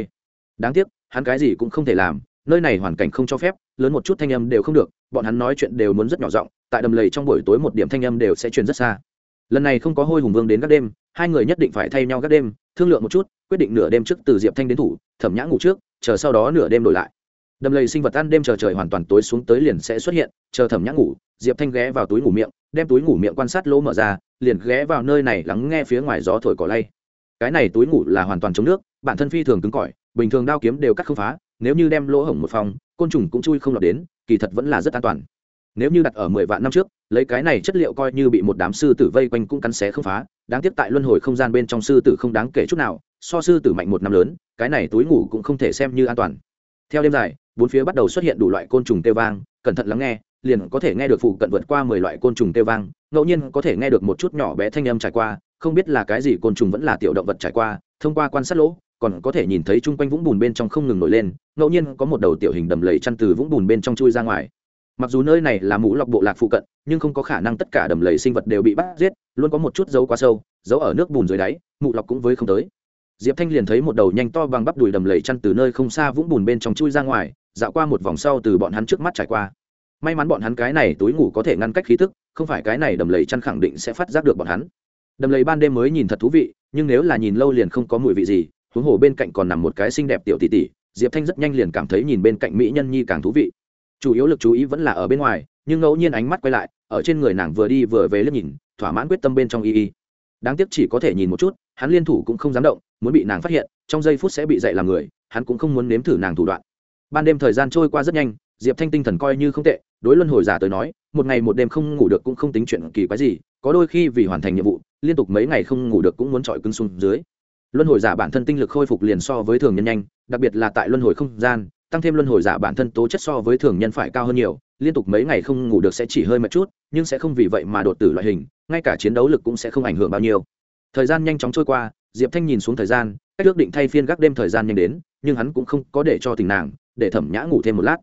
Đáng tiếc, hắn cái gì cũng không thể làm, nơi này hoàn cảnh không cho phép, lớn một chút thanh âm đều không được, bọn hắn nói chuyện đều muốn rất nhỏ giọng, tại đầm lầy trong buổi tối một điểm thanh âm đều sẽ truyền rất xa lần này không có hôi hùng vương đến các đêm, hai người nhất định phải thay nhau các đêm, thương lượng một chút, quyết định nửa đêm trước từ diệp thanh đến thủ, thẩm nhã ngủ trước, chờ sau đó nửa đêm đổi lại. Đầm lầy sinh vật ăn đêm chờ trời hoàn toàn tối xuống tới liền sẽ xuất hiện, chờ thẩm nhã ngủ, diệp thanh ghé vào túi ngủ miệng, đem túi ngủ miệng quan sát lỗ mở ra, liền ghé vào nơi này lắng nghe phía ngoài gió thổi cỏ lay. Cái này túi ngủ là hoàn toàn chống nước, bản thân phi thường cứng cỏi, bình thường đao kiếm đều cắt không phá, nếu như đem lỗ hổng một phòng, côn trùng cũng chui không lọt đến, kỳ thật vẫn là rất an toàn nếu như đặt ở mười vạn năm trước, lấy cái này chất liệu coi như bị một đám sư tử vây quanh cũng cắn xé không phá, đáng tiếc tại luân hồi không gian bên trong sư tử không đáng kể chút nào, so sư tử mạnh một năm lớn, cái này túi ngủ cũng không thể xem như an toàn. Theo đêm dài, bốn phía bắt đầu xuất hiện đủ loại côn trùng tê vang, cẩn thận lắng nghe, liền có thể nghe được phụ cận vượt qua mười loại côn trùng tê vang, ngẫu nhiên có thể nghe được một chút nhỏ bé thanh âm trải qua, không biết là cái gì côn trùng vẫn là tiểu động vật trải qua, thông qua quan sát lỗ, còn có thể nhìn thấy chung quanh vũng bùn bên trong không ngừng nổi lên, ngẫu nhiên có một đầu tiểu hình đầm lầy chăn từ vũng bùn bên trong chui ra ngoài mặc dù nơi này là mũ lọc bộ lạc phụ cận, nhưng không có khả năng tất cả đầm lầy sinh vật đều bị bắt giết, luôn có một chút dấu quá sâu, dấu ở nước bùn dưới đáy mụ lọc cũng với không tới. Diệp thanh liền thấy một đầu nhanh to bằng bắp đùi đầm lầy chăn từ nơi không xa vũng bùn bên trong chui ra ngoài, dạo qua một vòng sau từ bọn hắn trước mắt trải qua. May mắn bọn hắn cái này túi ngủ có thể ngăn cách khí tức không phải cái này đầm lầy chăn khẳng định sẽ phát giác được bọn hắn. Đầm lầy ban đêm mới nhìn thật thú vị, nhưng nếu là nhìn lâu liền không có mùi vị gì, huống hồ bên cạnh còn nằm một cái xinh đẹp tiểu tỷ tỷ, diệp thanh rất nhanh liền cảm thấy nhìn bên cạnh mỹ nhân nhi càng thú vị chủ yếu lực chú ý vẫn là ở bên ngoài, nhưng ngẫu nhiên ánh mắt quay lại, ở trên người nàng vừa đi vừa về liếc nhìn, thỏa mãn quyết tâm bên trong y y. Đáng tiếc chỉ có thể nhìn một chút, hắn liên thủ cũng không dám động, muốn bị nàng phát hiện, trong giây phút sẽ bị dậy làm người, hắn cũng không muốn nếm thử nàng thủ đoạn. Ban đêm thời gian trôi qua rất nhanh, diệp thanh tinh thần coi như không tệ, đối luân hồi giả tới nói, một ngày một đêm không ngủ được cũng không tính chuyện kỳ quái gì, có đôi khi vì hoàn thành nhiệm vụ, liên tục mấy ngày không ngủ được cũng muốn trọi cưng xuống dưới. Luân hồi giả bản thân tinh lực khôi phục liền so với thường nhân nhanh, đặc biệt là tại luân hồi không gian tăng thêm luân hồi giả bản thân tố chất so với thường nhân phải cao hơn nhiều, liên tục mấy ngày không ngủ được sẽ chỉ hơi mệt chút, nhưng sẽ không vì vậy mà đột tử loại hình, ngay cả chiến đấu lực cũng sẽ không ảnh hưởng bao nhiêu. Thời gian nhanh chóng trôi qua, diệp thanh nhìn xuống thời gian, cách ước định thay phiên gác đêm thời gian nhanh đến, nhưng hắn cũng không có để cho tình nàng, để thẩm nhã ngủ thêm một lát.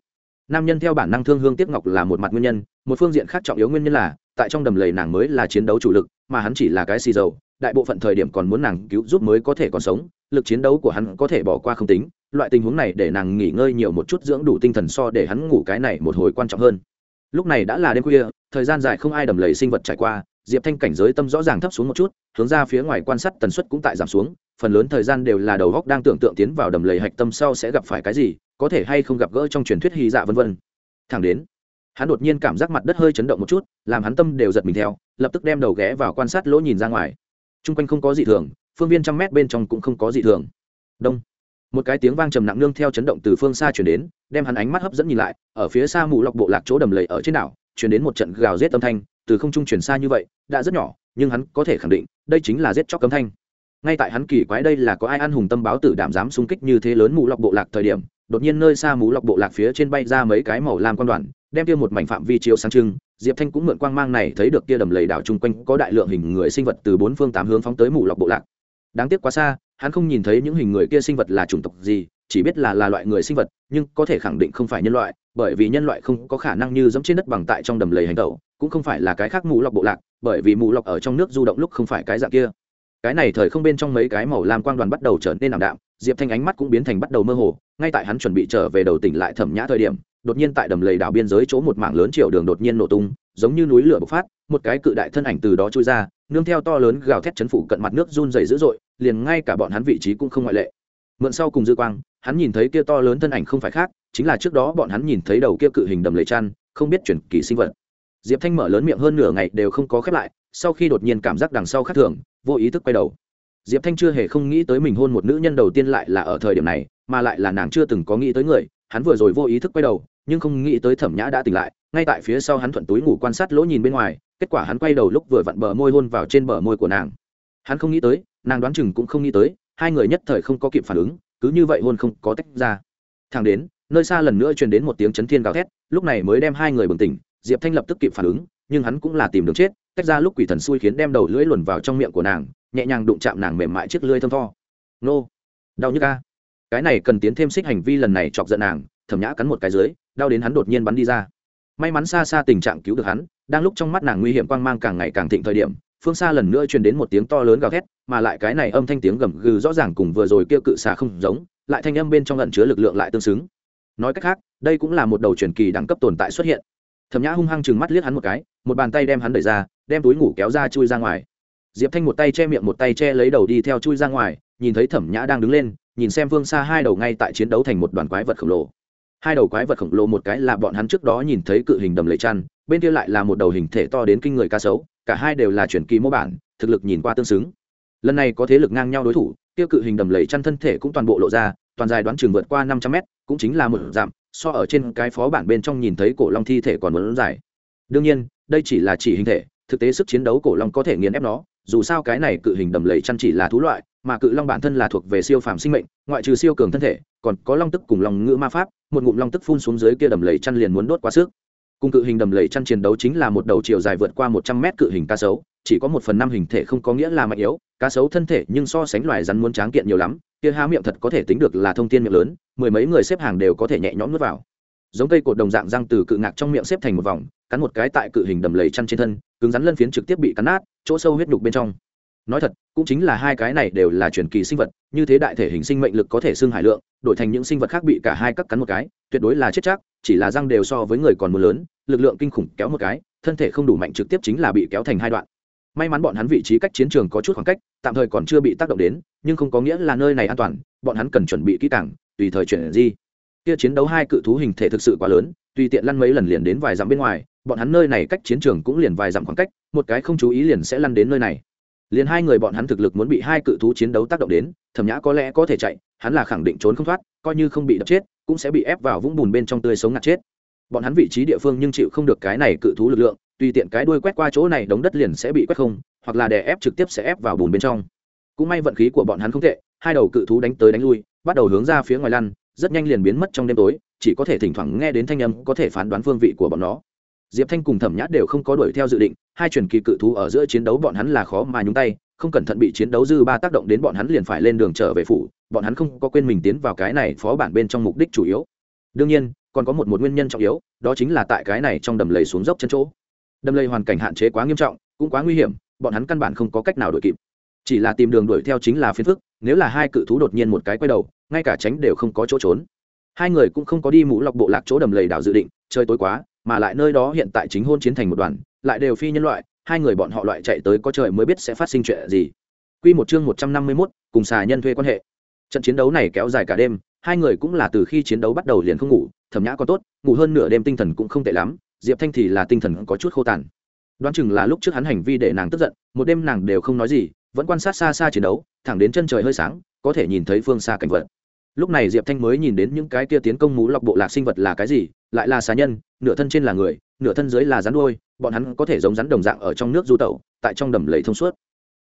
Nam nhân theo bản năng thương hương tiếp ngọc là một mặt nguyên nhân, một phương diện khác trọng yếu nguyên nhân là, tại trong đầm lầy nàng mới là chiến đấu chủ lực, mà hắn chỉ là cái xì dầu, đại bộ phận thời điểm còn muốn nàng cứu giúp mới có thể còn sống, lực chiến đấu của hắn có thể bỏ qua không tính loại tình huống này để nàng nghỉ ngơi nhiều một chút dưỡng đủ tinh thần so để hắn ngủ cái này một hồi quan trọng hơn. Lúc này đã là đêm khuya, thời gian dài không ai đầm lầy sinh vật trải qua, diệp thanh cảnh giới tâm rõ ràng thấp xuống một chút, hướng ra phía ngoài quan sát tần suất cũng tại giảm xuống, phần lớn thời gian đều là đầu góc đang tưởng tượng tiến vào đầm lầy hạch tâm sau sẽ gặp phải cái gì, có thể hay không gặp gỡ trong truyền thuyết hy dạ vân vân. Thẳng đến, hắn đột nhiên cảm giác mặt đất hơi chấn động một chút, làm hắn tâm đều giật mình theo, lập tức đem đầu ghé vào quan sát lỗ nhìn ra ngoài. T r u n g quanh không có gì thường, phương viên trăm mét bên trong cũng không có gì thường. Đông một cái tiếng vang trầm nặng nương theo chấn động từ phương xa chuyển đến, đem hắn ánh mắt hấp dẫn nhìn lại, ở phía xa mù lọc bộ lạc chỗ đầm lầy ở trên đảo chuyển đến một trận gào rết âm thanh, từ không trung chuyển xa như vậy, đã rất nhỏ, nhưng hắn có thể khẳng định, đây chính là giết chóc cấm thanh. Ngay tại hắn kỳ quái đây là có ai ăn hùng tâm báo tử đảm dám xung kích như thế lớn mù lọc bộ lạc thời điểm, đột nhiên nơi xa mù lọc bộ lạc phía trên bay ra mấy cái màu lam quan đoàn, đem kia một mảnh phạm vi chiếu sáng trưng, diệp thanh cũng mượn quang mang này thấy được kia đầm lầy đảo chung quanh có đại lượng hình người sinh vật từ bốn phương tám hướng phóng tới mù lọc bộ lạc. Đáng tiếc quá xa hắn không nhìn thấy những hình người kia sinh vật là chủng tộc gì, chỉ biết là là loại người sinh vật, nhưng có thể khẳng định không phải nhân loại, bởi vì nhân loại không có khả năng như giống trên đất bằng tại trong đầm lầy hành tẩu, cũng không phải là cái khác mù lọc bộ lạc, bởi vì mù lọc ở trong nước du động lúc không phải cái dạng kia. Cái này thời không bên trong mấy cái màu lam quang đoàn bắt đầu trở nên ảm đạm, diệp thanh ánh mắt cũng biến thành bắt đầu mơ hồ, ngay tại hắn chuẩn bị trở về đầu tỉnh lại thẩm nhã thời điểm, đột nhiên tại đầm lầy đảo biên giới chỗ một mảng lớn chiều đường đột nhiên nổ tung, giống như núi lửa bộc phát, một cái cự đại thân ảnh từ đó trôi ra nương theo to lớn gào thét chấn phủ cận mặt nước run dày dữ dội, liền ngay cả bọn hắn vị trí cũng không ngoại lệ. Mượn sau cùng dư quang, hắn nhìn thấy kia to lớn thân ảnh không phải khác, chính là trước đó bọn hắn nhìn thấy đầu kia cự hình đầm lầy chăn, không biết chuyển kỳ sinh vật. Diệp thanh mở lớn miệng hơn nửa ngày đều không có khép lại, sau khi đột nhiên cảm giác đằng sau khác thường, vô ý thức quay đầu. Diệp thanh chưa hề không nghĩ tới mình hôn một nữ nhân đầu tiên lại là ở thời điểm này, mà lại là nàng chưa từng có nghĩ tới người, hắn vừa rồi vô ý thức quay đầu, nhưng không nghĩ tới thẩm nhã đã tỉnh lại ngay tại phía sau hắn thuận túi ngủ quan sát lỗ nhìn bên ngoài, kết quả hắn quay đầu lúc vừa vặn bờ môi hôn vào trên bờ môi của nàng. Hắn không nghĩ tới, nàng đoán chừng cũng không nghĩ tới, hai người nhất thời không có kịp phản ứng, cứ như vậy hôn không có tách ra. Thằng đến, nơi xa lần nữa truyền đến một tiếng chấn thiên gào thét, lúc này mới đem hai người bừng tỉnh, diệp thanh lập tức kịp phản ứng, nhưng hắn cũng là tìm đường chết, tách ra lúc quỷ thần xui khiến đem đầu lưỡi luồn vào trong miệng của nàng, nhẹ nhàng đụng chạm nàng mềm mại chiếc lưỡi thơm tho. Nô, đau nhức ca cái này cần tiến thêm xích hành vi lần này chọc giận nàng, thẩm nhã cắn một cái dưới, đau đến hắn đột nhiên bắn đi ra may mắn xa xa tình trạng cứu được hắn, đang lúc trong mắt nàng nguy hiểm quang mang càng ngày càng thịnh thời điểm, phương xa lần nữa truyền đến một tiếng to lớn gào thét, mà lại cái này âm thanh tiếng gầm gừ rõ ràng cùng vừa rồi kêu cự xà không giống, lại thanh âm bên trong lẫn chứa lực lượng lại tương xứng. Nói cách khác, đây cũng là một đầu truyền kỳ đẳng cấp tồn tại xuất hiện. Thẩm nhã hung hăng chừng mắt liếc hắn một cái, một bàn tay đem hắn đẩy ra, đem túi ngủ kéo ra chui ra ngoài. Diệp thanh một tay che miệng một tay che lấy đầu đi theo chui ra ngoài, nhìn thấy thẩm nhã đang đứng lên, nhìn xem phương xa hai đầu ngay tại chiến đấu thành một đoàn quái vật khổng lồ hai đầu quái vật khổng lồ một cái là bọn hắn trước đó nhìn thấy cự hình đầm lầy chăn, bên kia lại là một đầu hình thể to đến kinh người ca sấu, cả hai đều là chuyển kỳ mô bản, thực lực nhìn qua tương xứng. Lần này có thế lực ngang nhau đối thủ tiêu cự hình đầm lầy chăn thân thể cũng toàn bộ lộ ra, toàn dài đoán chừng vượt qua năm trăm mét, cũng chính là một dặm, so ở trên cái phó bản bên trong nhìn thấy cổ long thi thể còn muốn dài. Đương nhiên, đây chỉ là chỉ hình thể, thực tế sức chiến đấu cổ long có thể nghiền ép nó, dù sao cái này cự hình đầm lầy chăn chỉ là thú loại mà cự long bản thân là thuộc về siêu phàm sinh mệnh, ngoại trừ siêu cường thân thể, còn có long tức cùng lòng ngữ ma pháp, một ngụm long tức phun xuống dưới kia đầm lầy chăn liền muốn đốt quá sức. Cùng cự hình đầm lầy chăn chiến đấu chính là một đầu chiều dài vượt qua một trăm mét cự hình cá sấu, chỉ có một phần năm hình thể không có nghĩa là mạnh yếu, cá sấu thân thể nhưng so sánh loài rắn muốn tráng kiện nhiều lắm, kia há miệng thật có thể tính được là thông tin miệng lớn, mười mấy người xếp hàng đều có thể nhẹ nhõm nuốt vào. Giống cây cột đồng dạng răng từ cự ngạc trong miệng xếp thành một vòng, cắn một cái tại cự hình đầm lầy chăn trên thân, cứng rắn lân phiến trực tiếp bị cắn nát, chỗ sâu huyết nhục bên trong nói thật, cũng chính là hai cái này đều là truyền kỳ sinh vật, như thế đại thể hình sinh mệnh lực có thể xưng hải lượng, đổi thành những sinh vật khác bị cả hai cắt cắn một cái, tuyệt đối là chết chắc, chỉ là răng đều so với người còn mưa lớn, lực lượng kinh khủng kéo một cái, thân thể không đủ mạnh trực tiếp chính là bị kéo thành hai đoạn. May mắn bọn hắn vị trí cách chiến trường có chút khoảng cách, tạm thời còn chưa bị tác động đến, nhưng không có nghĩa là nơi này an toàn, bọn hắn cần chuẩn bị kỹ càng, tùy thời chuyển di. Kia chiến đấu hai cự thú hình thể thực sự quá lớn, tùy tiện lăn mấy lần liền đến vài dặm bên ngoài, bọn hắn nơi này cách chiến trường cũng liền vài dặm khoảng cách, một cái không chú ý liền sẽ lăn đến nơi này liền hai người bọn hắn thực lực muốn bị hai cự thú chiến đấu tác động đến, thẩm nhã có lẽ có thể chạy, hắn là khẳng định trốn không thoát, coi như không bị đập chết, cũng sẽ bị ép vào vũng bùn bên trong tươi sống ngạt chết. Bọn hắn vị trí địa phương nhưng chịu không được cái này cự thú lực lượng, tùy tiện cái đuôi quét qua chỗ này đống đất liền sẽ bị quét không, hoặc là đè ép trực tiếp sẽ ép vào bùn bên trong. Cũng may vận khí của bọn hắn không tệ, hai đầu cự thú đánh tới đánh lui, bắt đầu hướng ra phía ngoài lăn, rất nhanh liền biến mất trong đêm tối, chỉ có thể thỉnh thoảng nghe đến thanh âm có thể phán đoán phương vị của bọn nó diệp thanh cùng thẩm nhát đều không có đuổi theo dự định, hai truyền kỳ cự thú ở giữa chiến đấu bọn hắn là khó mà nhúng tay, không cẩn thận bị chiến đấu dư ba tác động đến bọn hắn liền phải lên đường trở về phủ, bọn hắn không có quên mình tiến vào cái này phó bản bên trong mục đích chủ yếu. Đương nhiên, còn có một một nguyên nhân trọng yếu, đó chính là tại cái này trong đầm lầy xuống dốc chân chỗ. Đầm lầy hoàn cảnh hạn chế quá nghiêm trọng, cũng quá nguy hiểm, bọn hắn căn bản không có cách nào đuổi kịp. Chỉ là tìm đường đuổi theo chính là phiền phức, nếu là hai cự thú đột nhiên một cái quay đầu, ngay cả tránh đều không có chỗ trốn. Hai người cũng không có đi mũ lọc bộ lạc chỗ đầm lầy đảo dự định chơi tối quá mà lại nơi đó hiện tại chính hôn chiến thành một đoàn lại đều phi nhân loại hai người bọn họ loại chạy tới có trời mới biết sẽ phát sinh chuyện gì Quy một chương một trăm năm mươi 151, cùng xà nhân thuê quan hệ. Trận chiến đấu này kéo dài cả đêm, hai người cũng là từ khi chiến đấu bắt đầu liền không ngủ, Thẩm Nhã có tốt, ngủ hơn nửa đêm tinh thần cũng không tệ lắm, Diệp Thanh thì là tinh thần có chút khô tàn. Đoán chừng là lúc trước hắn hành vi để nàng tức giận, một đêm nàng đều không nói gì, vẫn quan sát xa xa chiến đấu, thẳng đến chân trời hơi sáng, có thể nhìn thấy phương xa cảnh vật. Lúc này Diệp Thanh mới nhìn đến những cái kia tiến công mũ lọc bộ lạc sinh vật là cái gì, lại là xà nhân, nửa thân trên là người, nửa thân dưới là rắn đuôi, bọn hắn có thể giống rắn đồng dạng ở trong nước du tẩu, tại trong đầm lầy thông suốt.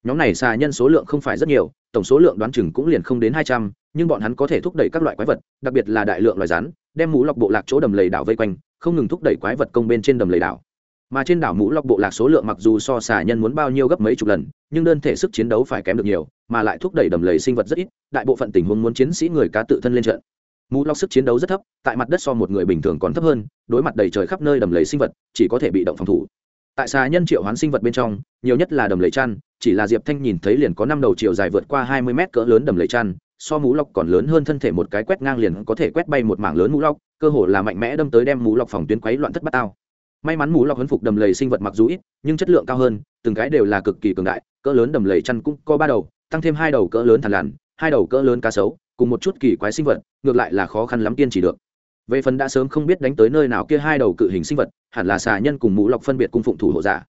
Nhóm này xà nhân số lượng không phải rất nhiều tổng số lượng đoán chừng cũng liền không đến hai trăm nhưng bọn hắn có thể thúc đẩy các loại quái vật đặc biệt là đại lượng loài rắn đem mũ lọc bộ lạc chỗ đầm lầy đảo vây quanh không ngừng thúc đẩy quái vật công bên trên đầm lầy đảo. Mà trên đảo mũ lọc bộ lạc số lượng mặc dù so xà nhân muốn bao nhiêu gấp mấy chục lần nhưng đơn thể sức chiến đấu phải kém được nhiều mà lại thúc đẩy đầm lầy sinh vật rất ít đại bộ phận tình huống muốn chiến sĩ người cá tự thân lên trận mũ lọc sức chiến đấu rất thấp, tại mặt đất so một người bình thường còn thấp hơn, đối mặt đầy trời khắp nơi đầm lầy sinh vật, chỉ có thể bị động phòng thủ. Tại xà nhân triệu hoán sinh vật bên trong, nhiều nhất là đầm lầy chăn, chỉ là diệp thanh nhìn thấy liền có năm đầu chiều dài vượt qua hai mươi mét cỡ lớn đầm lầy chăn, so mũ lọc còn lớn hơn thân thể một cái quét ngang liền có thể quét bay một mảng lớn mũ lọc cơ hồ là mạnh mẽ đâm tới đem mũ lọc phòng tuyến quấy loạn thất bát tao may mắn mũ lọc huấn phục đầm lầy sinh vật mặc dù ít, nhưng chất lượng cao hơn, từng cái đều là cực kỳ cường đại, cỡ lớn đầm lầy chăn cũng có ba đầu, tăng thêm hai đầu cỡ lớn thằn lằn, hai đầu cỡ lớn cá sấu, cùng một chút kỳ quái sinh vật ngược lại là khó khăn lắm kiên trì được. Về phần đã sớm không biết đánh tới nơi nào kia hai đầu cự hình sinh vật, hẳn là xà nhân cùng mũ lọc phân biệt cung phụng thủ hộ giả.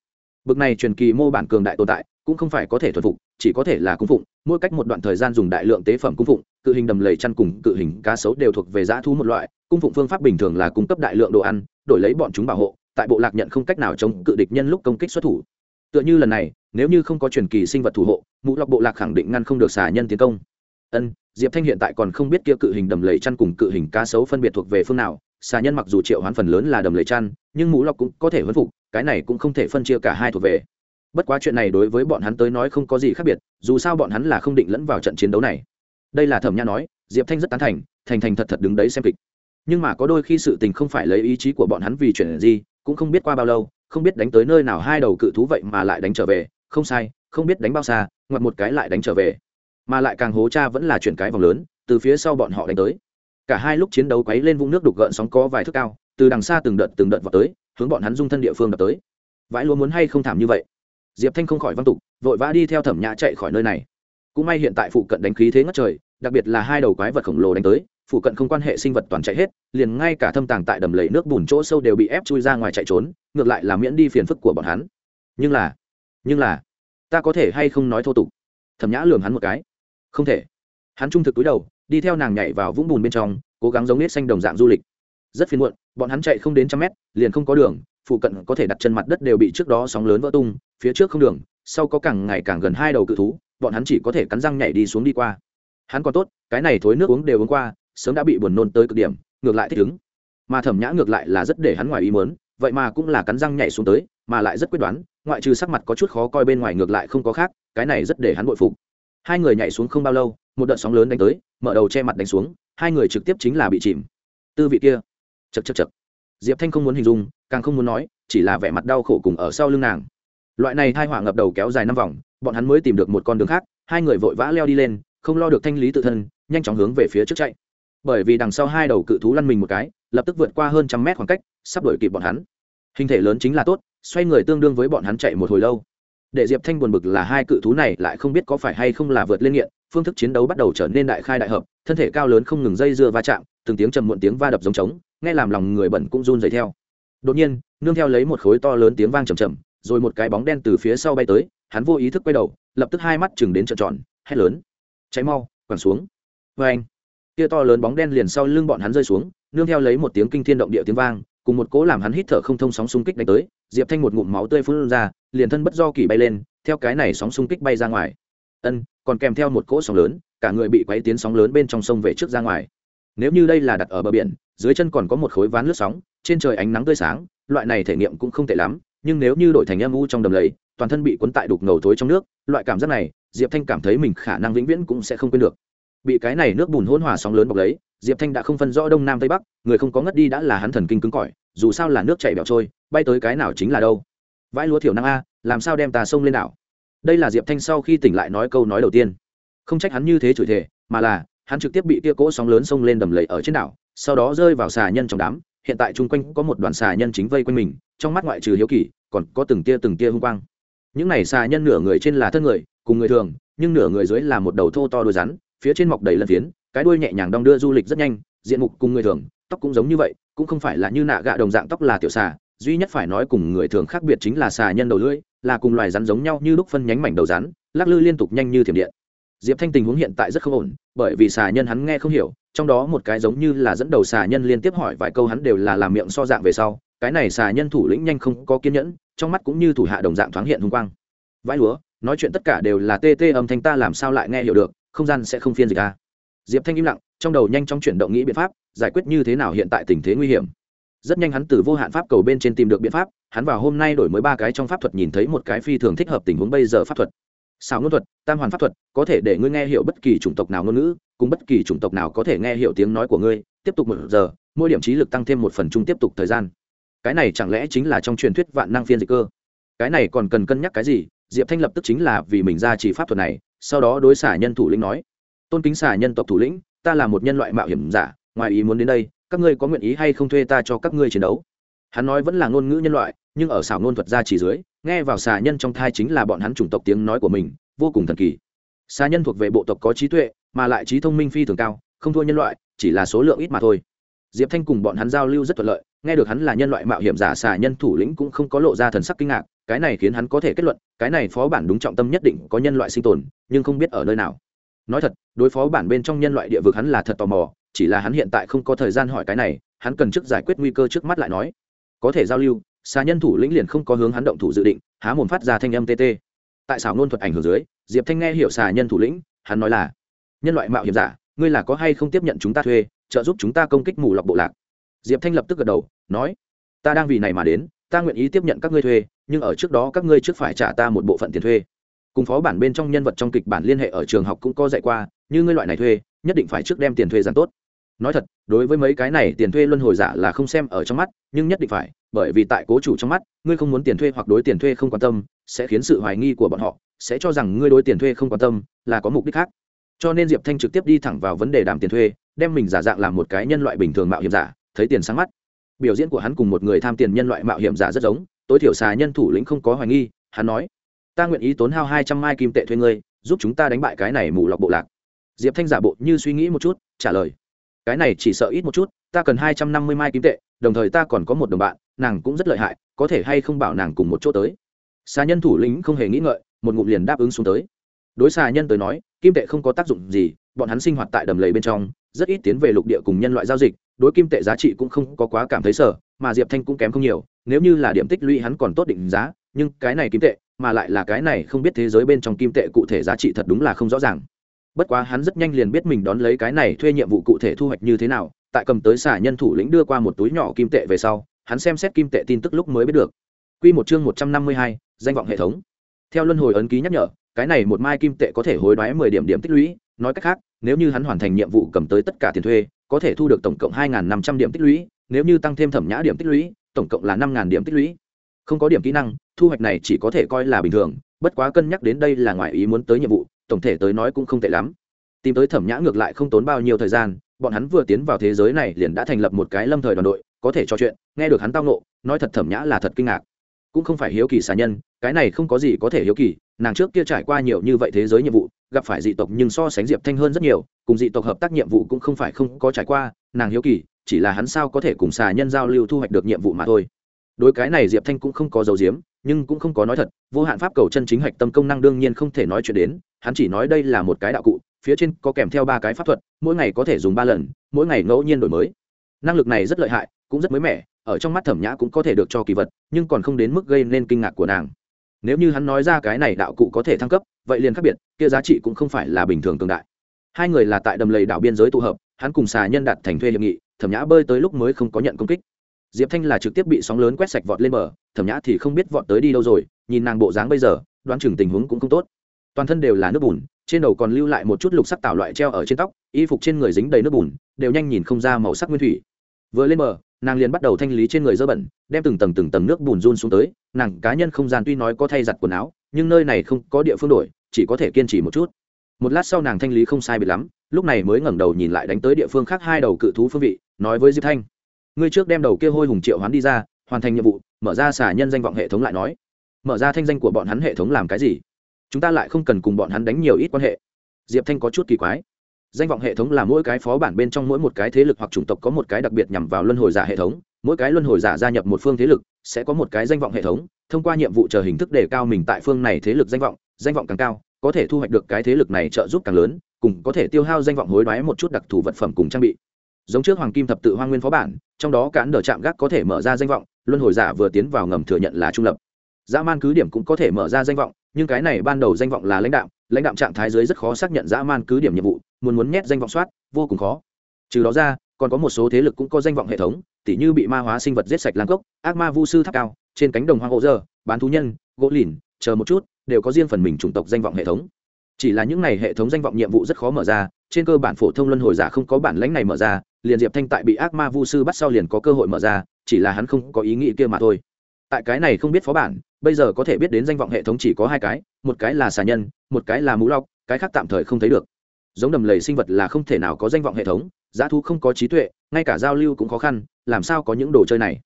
Bực này truyền kỳ mô bản cường đại tồn tại, cũng không phải có thể thuần phục, chỉ có thể là cung phụng, mỗi cách một đoạn thời gian dùng đại lượng tế phẩm cung phụng, cự hình đầm lầy chăn cùng cự hình cá sấu đều thuộc về dã thu một loại, cung phụng phương pháp bình thường là cung cấp đại lượng đồ ăn, đổi lấy bọn chúng bảo hộ, tại bộ lạc nhận không cách nào chống cự địch nhân lúc công kích xuất thủ. Tựa như lần này, nếu như không có truyền kỳ sinh vật thủ hộ, mũ lọc bộ lạc khẳng định ngăn không được xà nhân tiến công ân, diệp thanh hiện tại còn không biết kia cự hình đầm lầy chăn cùng cự hình cá sấu phân biệt thuộc về phương nào, xà nhân mặc dù triệu hoán phần lớn là đầm lầy chăn, nhưng mũ lọc cũng có thể huấn phục, cái này cũng không thể phân chia cả hai thuộc về. Bất quá chuyện này đối với bọn hắn tới nói không có gì khác biệt, dù sao bọn hắn là không định lẫn vào trận chiến đấu này. Đây là thẩm nha nói, diệp thanh rất tán thành thành thành thật thật đứng đấy xem kịch. Nhưng mà có đôi khi sự tình không phải lấy ý chí của bọn hắn vì chuyện gì, cũng không biết qua bao lâu, không biết đánh tới nơi nào hai đầu cự thú vậy mà lại đánh trở về, không sai, không biết đánh bao xa, ngoặt một cái lại đánh trở về mà lại càng hố cha vẫn là chuyển cái vòng lớn, từ phía sau bọn họ đánh tới. Cả hai lúc chiến đấu quấy lên vũng nước đục gợn sóng có vài thước cao, từ đằng xa từng đợt từng đợt vào tới, hướng bọn hắn dung thân địa phương đập tới. Vãi lúa muốn hay không thảm như vậy? Diệp thanh không khỏi văn tục, vội vã đi theo thẩm nhã chạy khỏi nơi này. Cũng may hiện tại phụ cận đánh khí thế ngất trời, đặc biệt là hai đầu quái vật khổng lồ đánh tới, phụ cận không quan hệ sinh vật toàn chạy hết, liền ngay cả thâm tàng tại đầm lầy nước bùn chỗ sâu đều bị ép chui ra ngoài chạy trốn, ngược lại là miễn đi phiền phức của bọn hắn. Nhưng là nhưng là, ta có thể hay không nói thô tục? Thẩm nhã lường hắn một cái không thể. Hắn trung thực túi đầu, đi theo nàng nhảy vào vũng bùn bên trong, cố gắng giống nết xanh đồng dạng du lịch. Rất phiền muộn, bọn hắn chạy không đến trăm mét, liền không có đường, phụ cận có thể đặt chân mặt đất đều bị trước đó sóng lớn vỡ tung, phía trước không đường, sau có càng ngày càng gần hai đầu cự thú, bọn hắn chỉ có thể cắn răng nhảy đi xuống đi qua. Hắn còn tốt, cái này thối nước uống đều uống qua, sớm đã bị buồn nôn tới cực điểm, ngược lại thích ứng. Mà thẩm nhã ngược lại là rất để hắn ngoài ý mớn vậy mà cũng là cắn răng nhảy xuống tới, mà lại rất quyết đoán, ngoại trừ sắc mặt có chút khó coi bên ngoài ngược lại không có khác, cái này rất để hắn bội phục hai người nhảy xuống không bao lâu, một đợt sóng lớn đánh tới, mở đầu che mặt đánh xuống, hai người trực tiếp chính là bị chìm. Tư vị kia chật chật chật diệp thanh không muốn hình dung, càng không muốn nói, chỉ là vẻ mặt đau khổ cùng ở sau lưng nàng. Loại này thai họa ngập đầu kéo dài năm vòng, bọn hắn mới tìm được một con đường khác, hai người vội vã leo đi lên, không lo được thanh lý tự thân, nhanh chóng hướng về phía trước chạy. Bởi vì đằng sau hai đầu cự thú lăn mình một cái, lập tức vượt qua hơn trăm mét khoảng cách, sắp đuổi kịp bọn hắn. Hình thể lớn chính là tốt, xoay người tương đương với bọn hắn chạy một hồi lâu để diệp thanh buồn bực là hai cự thú này lại không biết có phải hay không là vượt lên nghiện, phương thức chiến đấu bắt đầu trở nên đại khai đại hợp, thân thể cao lớn không ngừng dây dưa va chạm, từng tiếng trầm muộn tiếng va đập giống trống, nghe làm lòng người bẩn cũng run dày theo. Đột nhiên, nương theo lấy một khối to lớn tiếng vang trầm trầm rồi một cái bóng đen từ phía sau bay tới, hắn vô ý thức quay đầu, lập tức hai mắt chừng đến trợn tròn, hét lớn cháy mau, quẳng xuống. Vê anh kia to lớn bóng đen liền sau lưng bọn hắn rơi xuống, nương theo lấy một tiếng kinh thiên động địa tiếng vang, cùng một cỗ làm hắn hít thở không thông sóng xung kích đánh tới diệp thanh một ngụm máu tươi phun ra, liền thân bất do kỳ bay lên, theo cái này sóng xung kích bay ra ngoài. Ân, còn kèm theo một cỗ sóng lớn, cả người bị quấy tiến sóng lớn bên trong sông về trước ra ngoài. Nếu như đây là đặt ở bờ biển, dưới chân còn có một khối ván lướt sóng, trên trời ánh nắng tươi sáng, loại này thể nghiệm cũng không tệ lắm, nhưng nếu như đổi thành âm u trong đầm lầy, toàn thân bị cuốn tại đục ngầu thối trong nước, loại cảm giác này, diệp thanh cảm thấy mình khả năng vĩnh viễn cũng sẽ không quên được. Bị cái này nước bùn hỗn hòa sóng lớn bọc lấy, diệp thanh đã không phân rõ đông nam tây bắc, người không có ngất đi đã là hắn thần kinh cứng cỏi dù sao là nước chảy bẹo trôi, bay tới cái nào chính là đâu. Vãi lúa thiểu năng a, làm sao đem tà sông lên đảo? Đây là diệp thanh sau khi tỉnh lại nói câu nói đầu tiên. Không trách hắn như thế chửi thề, mà là, hắn trực tiếp bị tia cỗ sóng lớn sông lên đầm lầy ở trên đảo, sau đó rơi vào xà nhân trong đám, hiện tại chung quanh có một đoàn xà nhân chính vây quanh mình, trong mắt ngoại trừ hiếu kỳ, còn có từng tia từng tia hung quang. Những này xà nhân nửa người trên là thân người, cùng người thường, nhưng nửa người dưới là một đầu thô to đuôi rắn, phía trên mọc đầy lân phiến, cái đuôi nhẹ nhàng đong đưa du lịch rất nhanh, diện mục cùng người thường tóc cũng giống như vậy, cũng không phải là như nạ gạ đồng dạng tóc là tiểu xà, duy nhất phải nói cùng người thường khác biệt chính là xà nhân đầu lưỡi, là cùng loài rắn giống nhau như lúc phân nhánh mảnh đầu rắn, lắc lư liên tục nhanh như thiểm điện. Diệp thanh tình huống hiện tại rất không ổn, bởi vì xà nhân hắn nghe không hiểu, trong đó một cái giống như là dẫn đầu xà nhân liên tiếp hỏi vài câu hắn đều là làm miệng so dạng về sau, cái này xà nhân thủ lĩnh nhanh không có kiên nhẫn, trong mắt cũng như thủ hạ đồng dạng thoáng hiện hung quang. Vãi lúa, nói chuyện tất cả đều là tê tê âm thanh ta làm sao lại nghe hiểu được, không gian sẽ không phiên dịch ta diệp thanh im lặng trong đầu nhanh chóng chuyển động nghĩ biện pháp, giải quyết như thế nào hiện tại tình thế nguy hiểm. Rất nhanh hắn từ vô hạn pháp cầu bên trên tìm được biện pháp, hắn vào hôm nay đổi mới ba cái trong pháp thuật nhìn thấy một cái phi thường thích hợp tình huống bây giờ pháp thuật. Xào ngôn thuật, tam hoàn pháp thuật, có thể để ngươi nghe hiểu bất kỳ chủng tộc nào ngôn ngữ, cùng bất kỳ chủng tộc nào có thể nghe hiểu tiếng nói của ngươi. Tiếp tục một giờ, mỗi điểm trí lực tăng thêm một phần chung tiếp tục thời gian. Cái này chẳng lẽ chính là trong truyền thuyết vạn năng phiên dịch cơ? Cái này còn cần cân nhắc cái gì? Diệp thanh lập tức chính là vì mình ra chỉ pháp thuật này, sau đó đối xả nhân thủ lĩnh nói. Tôn kính xả nhân tộc thủ lĩnh ta là một nhân loại mạo hiểm giả, ngoài ý muốn đến đây, các ngươi có nguyện ý hay không thuê ta cho các ngươi chiến đấu? Hắn nói vẫn là ngôn ngữ nhân loại, nhưng ở xảo ngôn thuật ra chỉ dưới, nghe vào xà nhân trong thai chính là bọn hắn chủng tộc tiếng nói của mình, vô cùng thần kỳ. Xà nhân thuộc về bộ tộc có trí tuệ, mà lại trí thông minh phi thường cao, không thua nhân loại, chỉ là số lượng ít mà thôi. Diệp thanh cùng bọn hắn giao lưu rất thuận lợi, nghe được hắn là nhân loại mạo hiểm giả xà nhân thủ lĩnh cũng không có lộ ra thần sắc kinh ngạc, cái này khiến hắn có thể kết luận, cái này phó bản đúng trọng tâm nhất định có nhân loại sinh tồn, nhưng không biết ở nơi nào nói thật, đối phó bản bên trong nhân loại địa vực hắn là thật tò mò, chỉ là hắn hiện tại không có thời gian hỏi cái này, hắn cần trước giải quyết nguy cơ trước mắt lại nói. Có thể giao lưu, xà nhân thủ lĩnh liền không có hướng hắn động thủ dự định, há mồm phát ra thanh âm tt tại xảo nôn thuật ảnh hưởng dưới, diệp thanh nghe hiểu xà nhân thủ lĩnh, hắn nói là, nhân loại mạo hiểm giả, ngươi là có hay không tiếp nhận chúng ta thuê, trợ giúp chúng ta công kích mù lọc bộ lạc? Diệp thanh lập tức gật đầu, nói, ta đang vì này mà đến, ta nguyện ý tiếp nhận các ngươi thuê, nhưng ở trước đó các ngươi trước phải trả ta một bộ phận tiền thuê cùng phó bản bên trong nhân vật trong kịch bản liên hệ ở trường học cũng có dạy qua, như ngươi loại này thuê, nhất định phải trước đem tiền thuê giảm tốt. Nói thật, đối với mấy cái này tiền thuê luân hồi giả là không xem ở trong mắt, nhưng nhất định phải, bởi vì tại cố chủ trong mắt, ngươi không muốn tiền thuê hoặc đối tiền thuê không quan tâm, sẽ khiến sự hoài nghi của bọn họ, sẽ cho rằng ngươi đối tiền thuê không quan tâm, là có mục đích khác. Cho nên diệp thanh trực tiếp đi thẳng vào vấn đề đàm tiền thuê, đem mình giả dạng làm một cái nhân loại bình thường mạo hiểm giả, thấy tiền sáng mắt. Biểu diễn của hắn cùng một người tham tiền nhân loại mạo hiểm giả rất giống, tối thiểu xà nhân thủ lĩnh không có hoài nghi, hắn nói ta nguyện ý tốn hao hai trăm mai kim tệ thuê ngươi, giúp chúng ta đánh bại cái này mù lọc bộ lạc. Diệp thanh giả bộ như suy nghĩ một chút, trả lời. Cái này chỉ sợ ít một chút, ta cần hai trăm năm mươi mai kim tệ, đồng thời ta còn có một đồng bạn, nàng cũng rất lợi hại, có thể hay không bảo nàng cùng một chỗ tới. Xà nhân thủ lĩnh không hề nghĩ ngợi, một ngụm liền đáp ứng xuống tới. Đối xà nhân tới nói, kim tệ không có tác dụng gì, bọn hắn sinh hoạt tại đầm lầy bên trong, rất ít tiến về lục địa cùng nhân loại giao dịch, đối kim tệ giá trị cũng không có quá cảm thấy sợ, mà diệp thanh cũng kém không nhiều, nếu như là điểm tích lũy hắn còn tốt định giá, nhưng cái này kim tệ mà lại là cái này không biết thế giới bên trong kim tệ cụ thể giá trị thật đúng là không rõ ràng bất quá hắn rất nhanh liền biết mình đón lấy cái này thuê nhiệm vụ cụ thể thu hoạch như thế nào tại cầm tới xả nhân thủ lĩnh đưa qua một túi nhỏ kim tệ về sau hắn xem xét kim tệ tin tức lúc mới biết được Quy một chương một trăm năm mươi hai, danh vọng hệ thống. Theo luân hồi ấn ký nhắc nhở, cái này một mai kim tệ có thể hối đoái mười điểm điểm tích lũy, nói cách khác, nếu như hắn hoàn thành nhiệm vụ cầm tới tất cả tiền thuê, có thể thu được tổng cộng hai năm trăm điểm tích lũy, nếu như tăng thêm thẩm nhã điểm tích lũy, tổng cộng là năm điểm tích lũy. Không có điểm kỹ năng, thu hoạch này chỉ có thể coi là bình thường, bất quá cân nhắc đến đây là ngoại ý muốn tới nhiệm vụ, tổng thể tới nói cũng không tệ lắm. Tìm tới thẩm nhã ngược lại không tốn bao nhiêu thời gian, bọn hắn vừa tiến vào thế giới này liền đã thành lập một cái lâm thời đoàn đội, có thể trò chuyện, nghe được hắn tao nộ, nói thật thẩm nhã là thật kinh ngạc cũng không phải hiếu kỳ xà nhân cái này không có gì có thể hiếu kỳ nàng trước kia trải qua nhiều như vậy thế giới nhiệm vụ gặp phải dị tộc nhưng so sánh diệp thanh hơn rất nhiều cùng dị tộc hợp tác nhiệm vụ cũng không phải không có trải qua nàng hiếu kỳ chỉ là hắn sao có thể cùng xà nhân giao lưu thu hoạch được nhiệm vụ mà thôi đối cái này diệp thanh cũng không có dấu diếm nhưng cũng không có nói thật, vô hạn pháp cầu chân chính hạch tâm công năng đương nhiên không thể nói chuyện đến, hắn chỉ nói đây là một cái đạo cụ, phía trên có kèm theo ba cái pháp thuật, mỗi ngày có thể dùng ba lần, mỗi ngày ngẫu nhiên đổi mới. Năng lực này rất lợi hại, cũng rất mới mẻ, ở trong mắt thẩm nhã cũng có thể được cho kỳ vật, nhưng còn không đến mức gây nên kinh ngạc của nàng. Nếu như hắn nói ra cái này đạo cụ có thể thăng cấp, vậy liền khác biệt, kia giá trị cũng không phải là bình thường cường đại. Hai người là tại đầm lầy đảo biên giới tụ hợp, hắn cùng xà nhân đặt thành thuê hiệp nghị, thẩm nhã bơi tới lúc mới không có nhận công kích diệp thanh là trực tiếp bị sóng lớn quét sạch vọt lên bờ, thẩm nhã thì không biết vọt tới đi đâu rồi, nhìn nàng bộ dáng bây giờ, đoán chừng tình huống cũng không tốt. Toàn thân đều là nước bùn, trên đầu còn lưu lại một chút lục sắc tạo loại treo ở trên tóc, y phục trên người dính đầy nước bùn, đều nhanh nhìn không ra màu sắc nguyên thủy. Vừa lên bờ, nàng liền bắt đầu thanh lý trên người dơ bẩn, đem từng tầng từng tầng nước bùn run xuống tới, nàng cá nhân không gian tuy nói có thay giặt quần áo, nhưng nơi này không có địa phương đổi, chỉ có thể kiên trì một chút. Một lát sau nàng thanh lý không sai biệt lắm, lúc này mới ngẩng đầu nhìn lại đánh tới địa phương khác hai đầu cự thú phương vị, nói với diệp thanh ngươi trước đem đầu kia hôi hùng triệu hoán đi ra, hoàn thành nhiệm vụ, mở ra xả nhân danh vọng hệ thống lại nói. Mở ra thanh danh của bọn hắn hệ thống làm cái gì? Chúng ta lại không cần cùng bọn hắn đánh nhiều ít quan hệ. Diệp thanh có chút kỳ quái. Danh vọng hệ thống là mỗi cái phó bản bên trong mỗi một cái thế lực hoặc chủng tộc có một cái đặc biệt nhằm vào luân hồi giả hệ thống, mỗi cái luân hồi giả gia nhập một phương thế lực, sẽ có một cái danh vọng hệ thống, thông qua nhiệm vụ chờ hình thức đề cao mình tại phương này thế lực danh vọng danh vọng càng cao, có thể thu hoạch được cái thế lực này trợ giúp càng lớn, cùng có thể tiêu hao danh vọng hối đoái một chút đặc thù vật phẩm cùng trang bị giống trước hoàng kim thập tự hoa nguyên phó bản, trong đó cản đờ chạm gác có thể mở ra danh vọng, luân hồi giả vừa tiến vào ngầm thừa nhận là trung lập. Dã man cứ điểm cũng có thể mở ra danh vọng, nhưng cái này ban đầu danh vọng là lãnh đạo lãnh đạo trạng thái dưới rất khó xác nhận dã man cứ điểm nhiệm vụ, muốn muốn nhét danh vọng soát, vô cùng khó. Trừ đó ra, còn có một số thế lực cũng có danh vọng hệ thống, tỉ như bị ma hóa sinh vật giết sạch lang cốc, ác ma vu sư tháp cao, trên cánh đồng hoang hộ dơ bán thú nhân, gỗ lìn, chờ một chút, đều có riêng phần mình chủng tộc danh vọng hệ thống. Chỉ là những này hệ thống danh vọng nhiệm vụ rất khó mở ra, trên cơ bản phổ thông luân hồi giả không có bản lãnh này mở ra liền diệp thanh tại bị ác ma vu sư bắt sau liền có cơ hội mở ra, chỉ là hắn không có ý nghĩ kia mà thôi. Tại cái này không biết phó bản, bây giờ có thể biết đến danh vọng hệ thống chỉ có hai cái, một cái là xà nhân, một cái là mũ lọc, cái khác tạm thời không thấy được. Giống đầm lầy sinh vật là không thể nào có danh vọng hệ thống, giá thú không có trí tuệ, ngay cả giao lưu cũng khó khăn, làm sao có những đồ chơi này?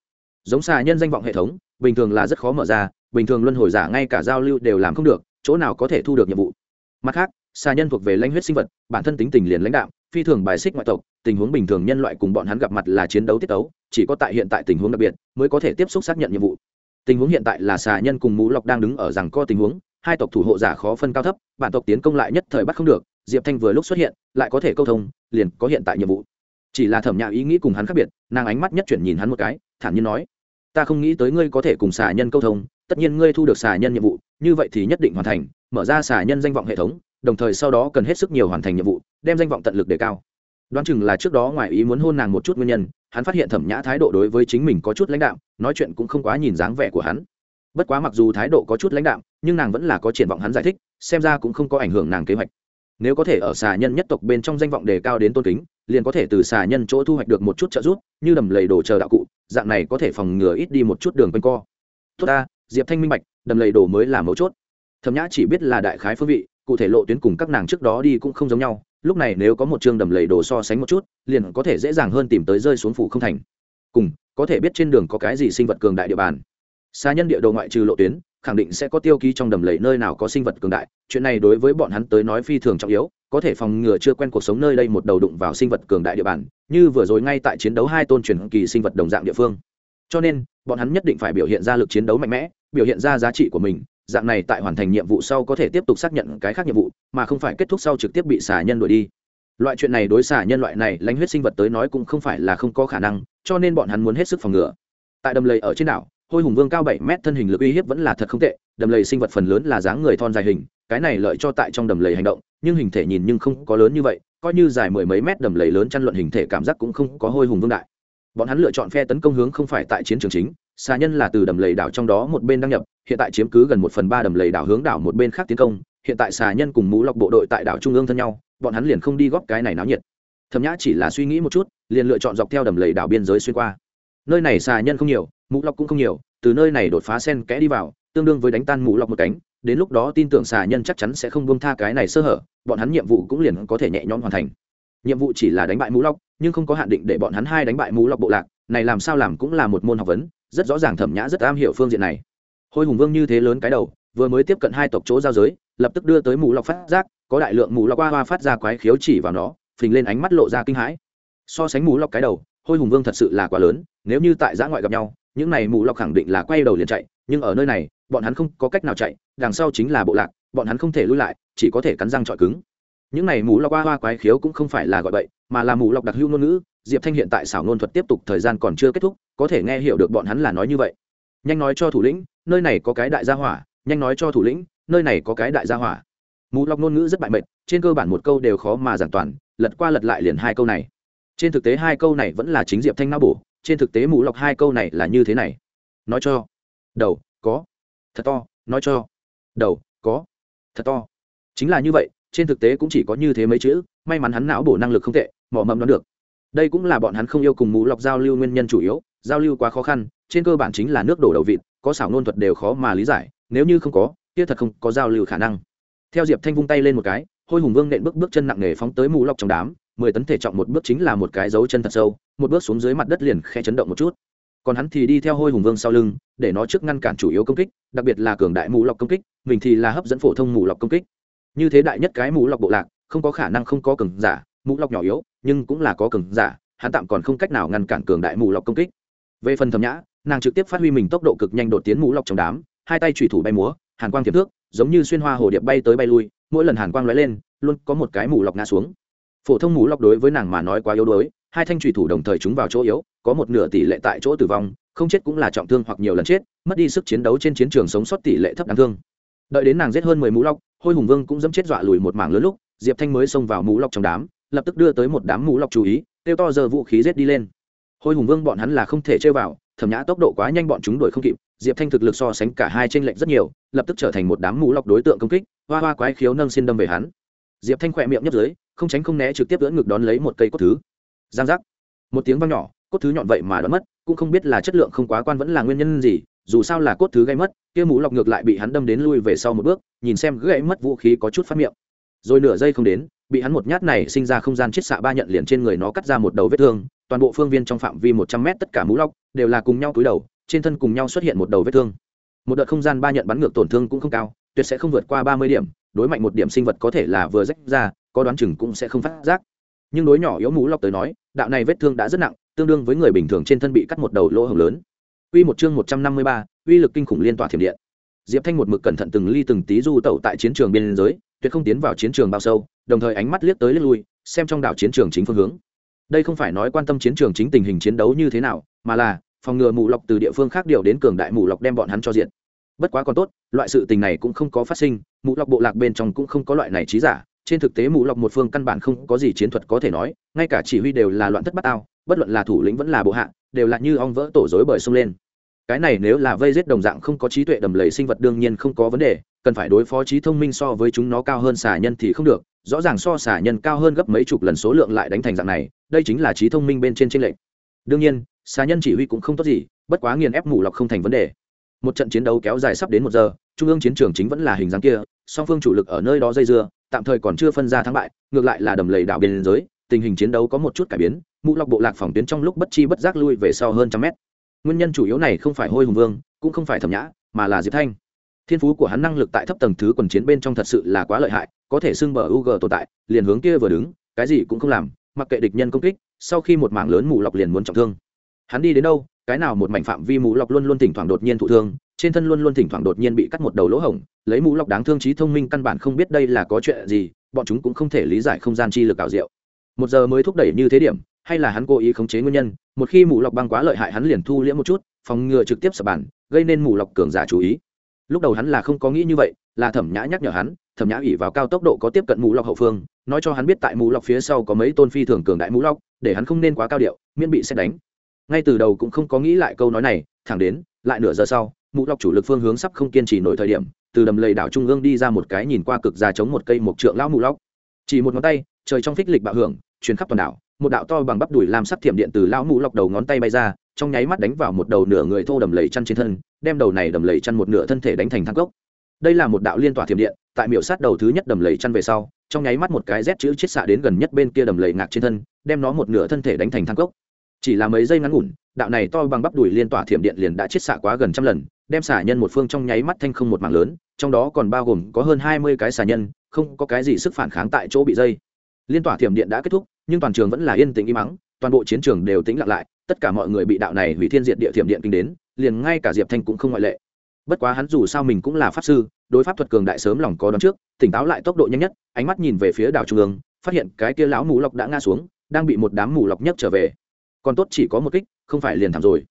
Giống xà nhân danh vọng hệ thống, bình thường là rất khó mở ra, bình thường luân hồi giả ngay cả giao lưu đều làm không được, chỗ nào có thể thu được nhiệm vụ? Mặt khác, xà nhân thuộc về lãnh huyết sinh vật, bản thân tính tình liền lãnh đạo phi thường bài xích ngoại tộc, tình huống bình thường nhân loại cùng bọn hắn gặp mặt là chiến đấu tiết đấu chỉ có tại hiện tại tình huống đặc biệt mới có thể tiếp xúc xác nhận nhiệm vụ. Tình huống hiện tại là xà nhân cùng mũ lọc đang đứng ở rằng co tình huống, hai tộc thủ hộ giả khó phân cao thấp, bản tộc tiến công lại nhất thời bắt không được, diệp thanh vừa lúc xuất hiện, lại có thể câu thông, liền có hiện tại nhiệm vụ. Chỉ là thẩm nhã ý nghĩ cùng hắn khác biệt, nàng ánh mắt nhất chuyển nhìn hắn một cái, thản nhiên nói, ta không nghĩ tới ngươi có thể cùng xà nhân câu thông, tất nhiên ngươi thu được xà nhân nhiệm vụ, như vậy thì nhất định hoàn thành, mở ra xà nhân danh vọng hệ thống đồng thời sau đó cần hết sức nhiều hoàn thành nhiệm vụ, đem danh vọng tận lực đề cao. Đoán chừng là trước đó ngoài ý muốn hôn nàng một chút nguyên nhân, hắn phát hiện thẩm nhã thái độ đối với chính mình có chút lãnh đạo nói chuyện cũng không quá nhìn dáng vẻ của hắn. Bất quá mặc dù thái độ có chút lãnh đạo nhưng nàng vẫn là có triển vọng hắn giải thích, xem ra cũng không có ảnh hưởng nàng kế hoạch. Nếu có thể ở xà nhân nhất tộc bên trong danh vọng đề cao đến tôn kính, liền có thể từ xà nhân chỗ thu hoạch được một chút trợ giúp, như đầm lầy đồ chờ đạo cụ, dạng này có thể phòng ngừa ít đi một chút đường quanh co. Tốt ta, diệp thanh minh bạch, đầm lầy đồ mới là mấu chốt. Thẩm nhã chỉ biết là đại khái phương vị cụ thể lộ tuyến cùng các nàng trước đó đi cũng không giống nhau, lúc này nếu có một chương đầm lầy đồ so sánh một chút, liền có thể dễ dàng hơn tìm tới rơi xuống phủ không thành. Cùng, có thể biết trên đường có cái gì sinh vật cường đại địa bàn. Xa nhân địa đồ ngoại trừ lộ tuyến, khẳng định sẽ có tiêu ký trong đầm lầy nơi nào có sinh vật cường đại, chuyện này đối với bọn hắn tới nói phi thường trọng yếu, có thể phòng ngừa chưa quen cuộc sống nơi đây một đầu đụng vào sinh vật cường đại địa bàn, như vừa rồi ngay tại chiến đấu hai tôn truyền kỳ sinh vật đồng dạng địa phương. Cho nên, bọn hắn nhất định phải biểu hiện ra lực chiến đấu mạnh mẽ, biểu hiện ra giá trị của mình dạng này tại hoàn thành nhiệm vụ sau có thể tiếp tục xác nhận cái khác nhiệm vụ, mà không phải kết thúc sau trực tiếp bị xả nhân đuổi đi. Loại chuyện này đối xả nhân loại này lãnh huyết sinh vật tới nói cũng không phải là không có khả năng, cho nên bọn hắn muốn hết sức phòng ngừa. Tại đầm lầy ở trên đảo, hôi hùng vương cao bảy mét thân hình lực uy hiếp vẫn là thật không tệ, đầm lầy sinh vật phần lớn là dáng người thon dài hình, cái này lợi cho tại trong đầm lầy hành động, nhưng hình thể nhìn nhưng không có lớn như vậy, coi như dài mười mấy mét đầm lầy lớn chăn luận hình thể cảm giác cũng không có hôi hùng vương đại. Bọn hắn lựa chọn phe tấn công hướng không phải tại chiến trường chính xà nhân là từ đầm lầy đảo trong đó một bên đăng nhập, hiện tại chiếm cứ gần một phần ba đầm lầy đảo hướng đảo một bên khác tiến công, hiện tại xà nhân cùng mũ lọc bộ đội tại đảo trung ương thân nhau, bọn hắn liền không đi góp cái này náo nhiệt. Thẩm nhã chỉ là suy nghĩ một chút, liền lựa chọn dọc theo đầm lầy đảo biên giới xuyên qua. Nơi này xà nhân không nhiều, mũ lọc cũng không nhiều, từ nơi này đột phá sen kẽ đi vào, tương đương với đánh tan mũ lọc một cánh, đến lúc đó tin tưởng xà nhân chắc chắn sẽ không buông tha cái này sơ hở, bọn hắn nhiệm vụ cũng liền có thể nhẹ nhõm hoàn thành. Nhiệm vụ chỉ là đánh bại mũ lọc, nhưng không có hạn định để bọn hắn hai đánh bại mũ lọc bộ lạc, này làm sao làm cũng là một môn học vấn rất rõ ràng thẩm nhã rất am hiểu phương diện này. Hôi hùng vương như thế lớn cái đầu, vừa mới tiếp cận hai tộc chỗ giao giới, lập tức đưa tới mũ lọc phát giác, có đại lượng mũ lọc qua hoa phát ra quái khiếu chỉ vào nó, phình lên ánh mắt lộ ra kinh hãi. So sánh mũ lọc cái đầu, hôi hùng vương thật sự là quá lớn, nếu như tại giã ngoại gặp nhau, những này mũ lọc khẳng định là quay đầu liền chạy, nhưng ở nơi này, bọn hắn không có cách nào chạy, đằng sau chính là bộ lạc, bọn hắn không thể lui lại, chỉ có thể cắn răng trọi cứng những này mũ lọc hoa hoa quái khiếu cũng không phải là gọi bậy, mà là mũ lọc đặc hữu ngôn ngữ. Diệp thanh hiện tại xảo ngôn thuật tiếp tục thời gian còn chưa kết thúc, có thể nghe hiểu được bọn hắn là nói như vậy. Nhanh nói cho thủ lĩnh, nơi này có cái đại gia hỏa, nhanh nói cho thủ lĩnh, nơi này có cái đại gia hỏa. Mũ lọc ngôn ngữ rất bại mệt, trên cơ bản một câu đều khó mà giảng toàn, lật qua lật lại liền hai câu này. Trên thực tế hai câu này vẫn là chính diệp thanh não bổ, trên thực tế mũ lọc hai câu này là như thế này. Nói cho. Đầu, có. Thật to, nói cho. Đầu, có. Thật to. Chính là như vậy trên thực tế cũng chỉ có như thế mấy chữ, may mắn hắn não bổ năng lực không tệ mỏ mẫm đoán được. Đây cũng là bọn hắn không yêu cùng mũ lọc giao lưu nguyên nhân chủ yếu, giao lưu quá khó khăn, trên cơ bản chính là nước đổ đầu vịt, có xảo ngôn thuật đều khó mà lý giải, nếu như không có, kia thật không có giao lưu khả năng. Theo diệp thanh vung tay lên một cái, hôi hùng vương nện bước bước chân nặng nề phóng tới mũ lọc trong đám, mười tấn thể trọng một bước chính là một cái dấu chân thật sâu, một bước xuống dưới mặt đất liền khe chấn động một chút. Còn hắn thì đi theo hôi hùng vương sau lưng, để nó trước ngăn cản chủ yếu công kích, đặc biệt là cường đại mũ lọc công kích, mình thì là hấp dẫn phổ thông mũ lọc công kích như thế đại nhất cái mũ lọc bộ lạc, không có khả năng không có cường giả, mũ lọc nhỏ yếu, nhưng cũng là có cường giả, hắn tạm còn không cách nào ngăn cản cường đại mũ lọc công kích. Về phần thẩm nhã, nàng trực tiếp phát huy mình tốc độ cực nhanh đột tiến mũ lọc trong đám, hai tay trùy thủ bay múa, hàn quang tiềm thước, giống như xuyên hoa hồ điệp bay tới bay lui, mỗi lần hàn quang lóe lên, luôn có một cái mũ lọc ngã xuống. Phổ thông mũ lọc đối với nàng mà nói quá yếu đuối, hai thanh trùy thủ đồng thời chúng vào chỗ yếu, có một nửa tỷ lệ tại chỗ tử vong, không chết cũng là trọng thương hoặc nhiều lần chết, mất đi sức chiến đấu trên chiến trường sống sót tỷ lệ thấp đáng thương. Đợi đến nàng giết hơn mười mũ lọc hôi hùng vương cũng dẫm chết dọa lùi một mảng lớn lúc, diệp thanh mới xông vào mũ lọc trong đám, lập tức đưa tới một đám mũ lọc chú ý, kêu to giờ vũ khí rết đi lên. Hôi hùng vương bọn hắn là không thể chơi vào, thẩm nhã tốc độ quá nhanh bọn chúng đuổi không kịp, diệp thanh thực lực so sánh cả hai trên lệnh rất nhiều, lập tức trở thành một đám mũ lọc đối tượng công kích, hoa hoa quái khiếu nâng xin đâm về hắn. Diệp thanh khỏe miệng nhấp dưới, không tránh không né trực tiếp lưỡn ngực đón lấy một cây cốt thứ. Giang giác. Một tiếng vang nhỏ, cốt thứ nhọn vậy mà đoán mất, cũng không biết là chất lượng không quá quan vẫn là nguyên nhân gì dù sao là cốt thứ gây mất, kia mũ lọc ngược lại bị hắn đâm đến lui về sau một bước, nhìn xem gãy mất vũ khí có chút phát miệng. Rồi nửa giây không đến, bị hắn một nhát này sinh ra không gian chiết xạ ba nhận liền trên người nó cắt ra một đầu vết thương, toàn bộ phương viên trong phạm vi một trăm mét tất cả mũ lọc đều là cùng nhau túi đầu, trên thân cùng nhau xuất hiện một đầu vết thương. Một đợt không gian ba nhận bắn ngược tổn thương cũng không cao, tuyệt sẽ không vượt qua ba mươi điểm, đối mạnh một điểm sinh vật có thể là vừa rách ra, có đoán chừng cũng sẽ không phát giác. Nhưng đối nhỏ yếu mũ lọc tới nói, đạo này vết thương đã rất nặng, tương đương với người bình thường trên thân bị cắt một đầu lỗ hồng lớn. Uy một chương một trăm năm mươi ba, uy lực kinh khủng liên tỏa thiểm điện. Diệp Thanh một mực cẩn thận từng ly từng tí du tẩu tại chiến trường biên giới, tuyệt không tiến vào chiến trường bao sâu, đồng thời ánh mắt liếc tới liếc lui, xem trong đảo chiến trường chính phương hướng. Đây không phải nói quan tâm chiến trường chính tình hình chiến đấu như thế nào, mà là phòng ngừa mù lọc từ địa phương khác điều đến cường đại mù lọc đem bọn hắn cho diện. Bất quá còn tốt, loại sự tình này cũng không có phát sinh, mù lọc bộ lạc bên trong cũng không có loại này trí giả, trên thực tế mù lọc một phương căn bản không có gì chiến thuật có thể nói, ngay cả chỉ huy đều là loạn thất bát ao, bất luận là thủ lĩnh vẫn là bộ hạ, đều là như ong vỡ tổ rối bời xông lên. Cái này nếu là vây giết đồng dạng không có trí tuệ đầm lầy sinh vật đương nhiên không có vấn đề cần phải đối phó trí thông minh so với chúng nó cao hơn xà nhân thì không được rõ ràng so xà nhân cao hơn gấp mấy chục lần số lượng lại đánh thành dạng này đây chính là trí thông minh bên trên t r ê n lệch. Đương nhiên xà nhân chỉ huy cũng không tốt gì bất quá nghiền ép mù lọc không thành vấn đề. Một trận chiến đấu kéo dài sắp đến một giờ trung ương chiến trường chính vẫn là hình dáng kia song phương chủ lực ở nơi đó dây dưa tạm thời còn chưa phân ra thắng bại ngược lại là đầm lầy đảo biên giới tình hình chiến đấu có một chút cải biến, mũ lọc bộ lạc phòng tuyến trong lúc bất chi bất giác lui về sau hơn trăm mét. Nguyên nhân chủ yếu này không phải hôi hùng vương, cũng không phải thẩm nhã, mà là diệp thanh. Thiên phú của hắn năng lực tại thấp tầng thứ quần chiến bên trong thật sự là quá lợi hại, có thể xưng bờ u g tồn tại, liền hướng kia vừa đứng, cái gì cũng không làm, mặc kệ địch nhân công kích, sau khi một mảng lớn mù lọc liền muốn trọng thương. Hắn đi đến đâu, cái nào một mảnh phạm vi mù lọc luôn luôn thỉnh thoảng đột nhiên thụ thương, trên thân luôn luôn thỉnh thoảng đột nhiên bị cắt một đầu lỗ hổng, lấy mũ lọc đáng thương trí thông minh căn bản không biết đây là có chuyện gì, bọn chúng cũng không thể lý giải không gian chi lực ảo diệu một giờ mới thúc đẩy như thế điểm, hay là hắn cố ý khống chế nguyên nhân, một khi mù lọc băng quá lợi hại hắn liền thu liễm một chút, phòng ngừa trực tiếp sập bàn, gây nên mù lọc cường giả chú ý. Lúc đầu hắn là không có nghĩ như vậy, là thẩm nhã nhắc nhở hắn, thẩm nhã ủy vào cao tốc độ có tiếp cận mù lọc hậu phương, nói cho hắn biết tại mù lọc phía sau có mấy tôn phi thường cường đại mù lọc, để hắn không nên quá cao điệu, miễn bị xét đánh. Ngay từ đầu cũng không có nghĩ lại câu nói này, thẳng đến, lại nửa giờ sau, mù lọc chủ lực phương hướng sắp không kiên trì nổi thời điểm, từ đầm lầy đảo trung ương đi ra một cái nhìn qua cực già chống một cây một trượng lão mù lọc. Chỉ một ngón tay, trời trong phích lịch bạo hưởng truyền khắp toàn đảo, một đạo to bằng bắp đùi làm sắc thiểm điện từ lão mũ lọc đầu ngón tay bay ra, trong nháy mắt đánh vào một đầu nửa người thô đầm lầy chăn trên thân, đem đầu này đầm lầy chăn một nửa thân thể đánh thành thang cốc. Đây là một đạo liên tỏa thiểm điện, tại miểu sát đầu thứ nhất đầm lầy chăn về sau, trong nháy mắt một cái rét chữ chết xạ đến gần nhất bên kia đầm lầy ngạc trên thân, đem nó một nửa thân thể đánh thành thang cốc. Chỉ là mấy giây ngắn ngủn, đạo này to bằng bắp đùi liên tỏa thiểm điện liền đã chết xạ quá gần trăm lần, đem xả nhân một phương trong nháy mắt thanh không một mảng lớn, trong đó còn bao gồm có hơn hai mươi cái xả nhân, không có cái gì sức phản kháng tại chỗ bị dây liên tỏa thiểm điện đã kết thúc, nhưng toàn trường vẫn là yên tĩnh im mắng toàn bộ chiến trường đều tĩnh lặng lại, tất cả mọi người bị đạo này hủy thiên diệt địa thiểm điện kinh đến, liền ngay cả diệp thanh cũng không ngoại lệ. Bất quá hắn dù sao mình cũng là pháp sư, đối pháp thuật cường đại sớm lòng có đón trước, tỉnh táo lại tốc độ nhanh nhất, ánh mắt nhìn về phía đảo trung ương, phát hiện cái kia lão mù lọc đã ngã xuống, đang bị một đám mù lọc nhấc trở về. Còn tốt chỉ có một kích, không phải liền thảm rồi.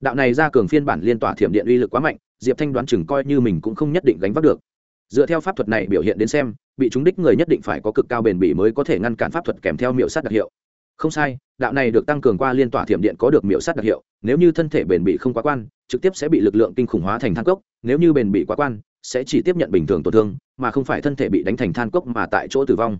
Đạo này ra cường phiên bản liên tỏa thiểm điện uy lực quá mạnh, diệp thanh đoán chừng coi như mình cũng không nhất định gánh vác được dựa theo pháp thuật này biểu hiện đến xem, bị chúng đích người nhất định phải có cực cao bền bỉ mới có thể ngăn cản pháp thuật kèm theo miệu sát đặc hiệu. Không sai, đạo này được tăng cường qua liên tỏa thiểm điện có được miệu sát đặc hiệu, nếu như thân thể bền bỉ không quá quan, trực tiếp sẽ bị lực lượng kinh khủng hóa thành than cốc, nếu như bền bỉ quá quan, sẽ chỉ tiếp nhận bình thường tổn thương, mà không phải thân thể bị đánh thành than cốc mà tại chỗ tử vong.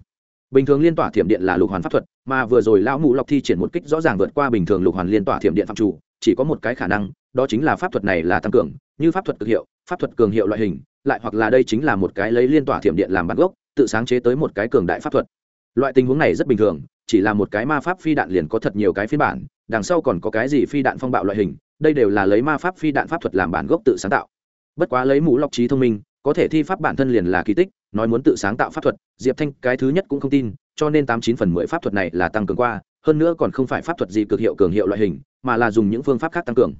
Bình thường liên tỏa thiểm điện là lục hoàn pháp thuật, mà vừa rồi lão mụ lọc thi triển một kích rõ ràng vượt qua bình thường lục hoàn liên tỏa thiểm điện phạm chủ, chỉ có một cái khả năng, đó chính là pháp thuật này là tăng cường, như pháp thuật cực hiệu, pháp thuật cường hiệu loại hình lại hoặc là đây chính là một cái lấy liên tỏa thiểm điện làm bản gốc, tự sáng chế tới một cái cường đại pháp thuật. Loại tình huống này rất bình thường, chỉ là một cái ma pháp phi đạn liền có thật nhiều cái phiên bản, đằng sau còn có cái gì phi đạn phong bạo loại hình, đây đều là lấy ma pháp phi đạn pháp thuật làm bản gốc tự sáng tạo. Bất quá lấy mũ lọc trí thông minh, có thể thi pháp bản thân liền là kỳ tích, nói muốn tự sáng tạo pháp thuật, diệp thanh cái thứ nhất cũng không tin, cho nên tám chín phần mười pháp thuật này là tăng cường qua, hơn nữa còn không phải pháp thuật gì cực hiệu cường hiệu loại hình, mà là dùng những phương pháp khác tăng cường.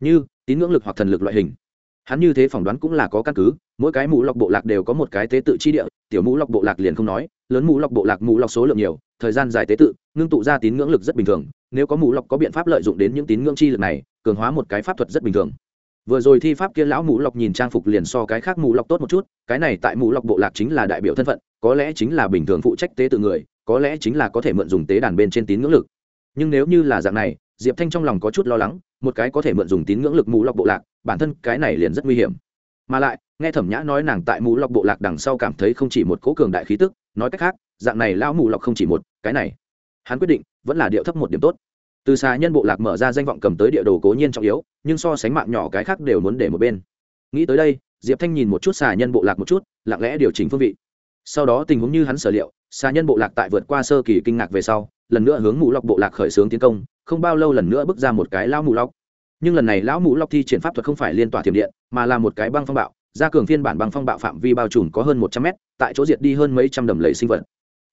Như, tín ngưỡng lực hoặc thần lực loại hình. Hắn như thế phỏng đoán cũng là có căn cứ mỗi cái mũ lọc bộ lạc đều có một cái tế tự chi địa, tiểu mũ lọc bộ lạc liền không nói, lớn mũ lọc bộ lạc mũ lọc số lượng nhiều, thời gian dài tế tự, ngưng tụ ra tín ngưỡng lực rất bình thường, nếu có mũ lọc có biện pháp lợi dụng đến những tín ngưỡng chi lực này, cường hóa một cái pháp thuật rất bình thường. Vừa rồi thi pháp kia lão mũ lọc nhìn trang phục liền so cái khác mũ lọc tốt một chút, cái này tại mũ lọc bộ lạc chính là đại biểu thân phận, có lẽ chính là bình thường phụ trách tế tự người, có lẽ chính là có thể mượn dùng tế đàn bên trên tín ngưỡng lực. Nhưng nếu như là dạng này, diệp thanh trong lòng có chút lo lắng, một cái có thể mượn dùng tín ngưỡng lực mũ lọc bộ lạc, bản thân cái này liền rất nguy hiểm. Mà lại nghe thẩm nhã nói nàng tại mũ lọc bộ lạc đằng sau cảm thấy không chỉ một cố cường đại khí tức, nói cách khác, dạng này lão mũ lọc không chỉ một, cái này. Hắn quyết định, vẫn là điệu thấp một điểm tốt. Từ xa nhân bộ lạc mở ra danh vọng cầm tới địa đồ cố nhiên trọng yếu, nhưng so sánh mạng nhỏ cái khác đều muốn để một bên. Nghĩ tới đây, diệp thanh nhìn một chút xà nhân bộ lạc một chút, lặng lẽ điều chỉnh phương vị. Sau đó tình huống như hắn sở liệu, xà nhân bộ lạc tại vượt qua sơ kỳ kinh ngạc về sau, lần nữa hướng mũ lọc bộ lạc khởi xướng tiến công, không bao lâu lần nữa bước ra một cái lão mũ lọc. Nhưng lần này lão mũ lọc thi triển pháp thuật không phải liên tỏa thiểm điện, mà là một cái băng phong bạo gia cường phiên bản băng phong bạo phạm vi bao trùm có hơn một trăm mét, tại chỗ diệt đi hơn mấy trăm đầm lầy sinh vật.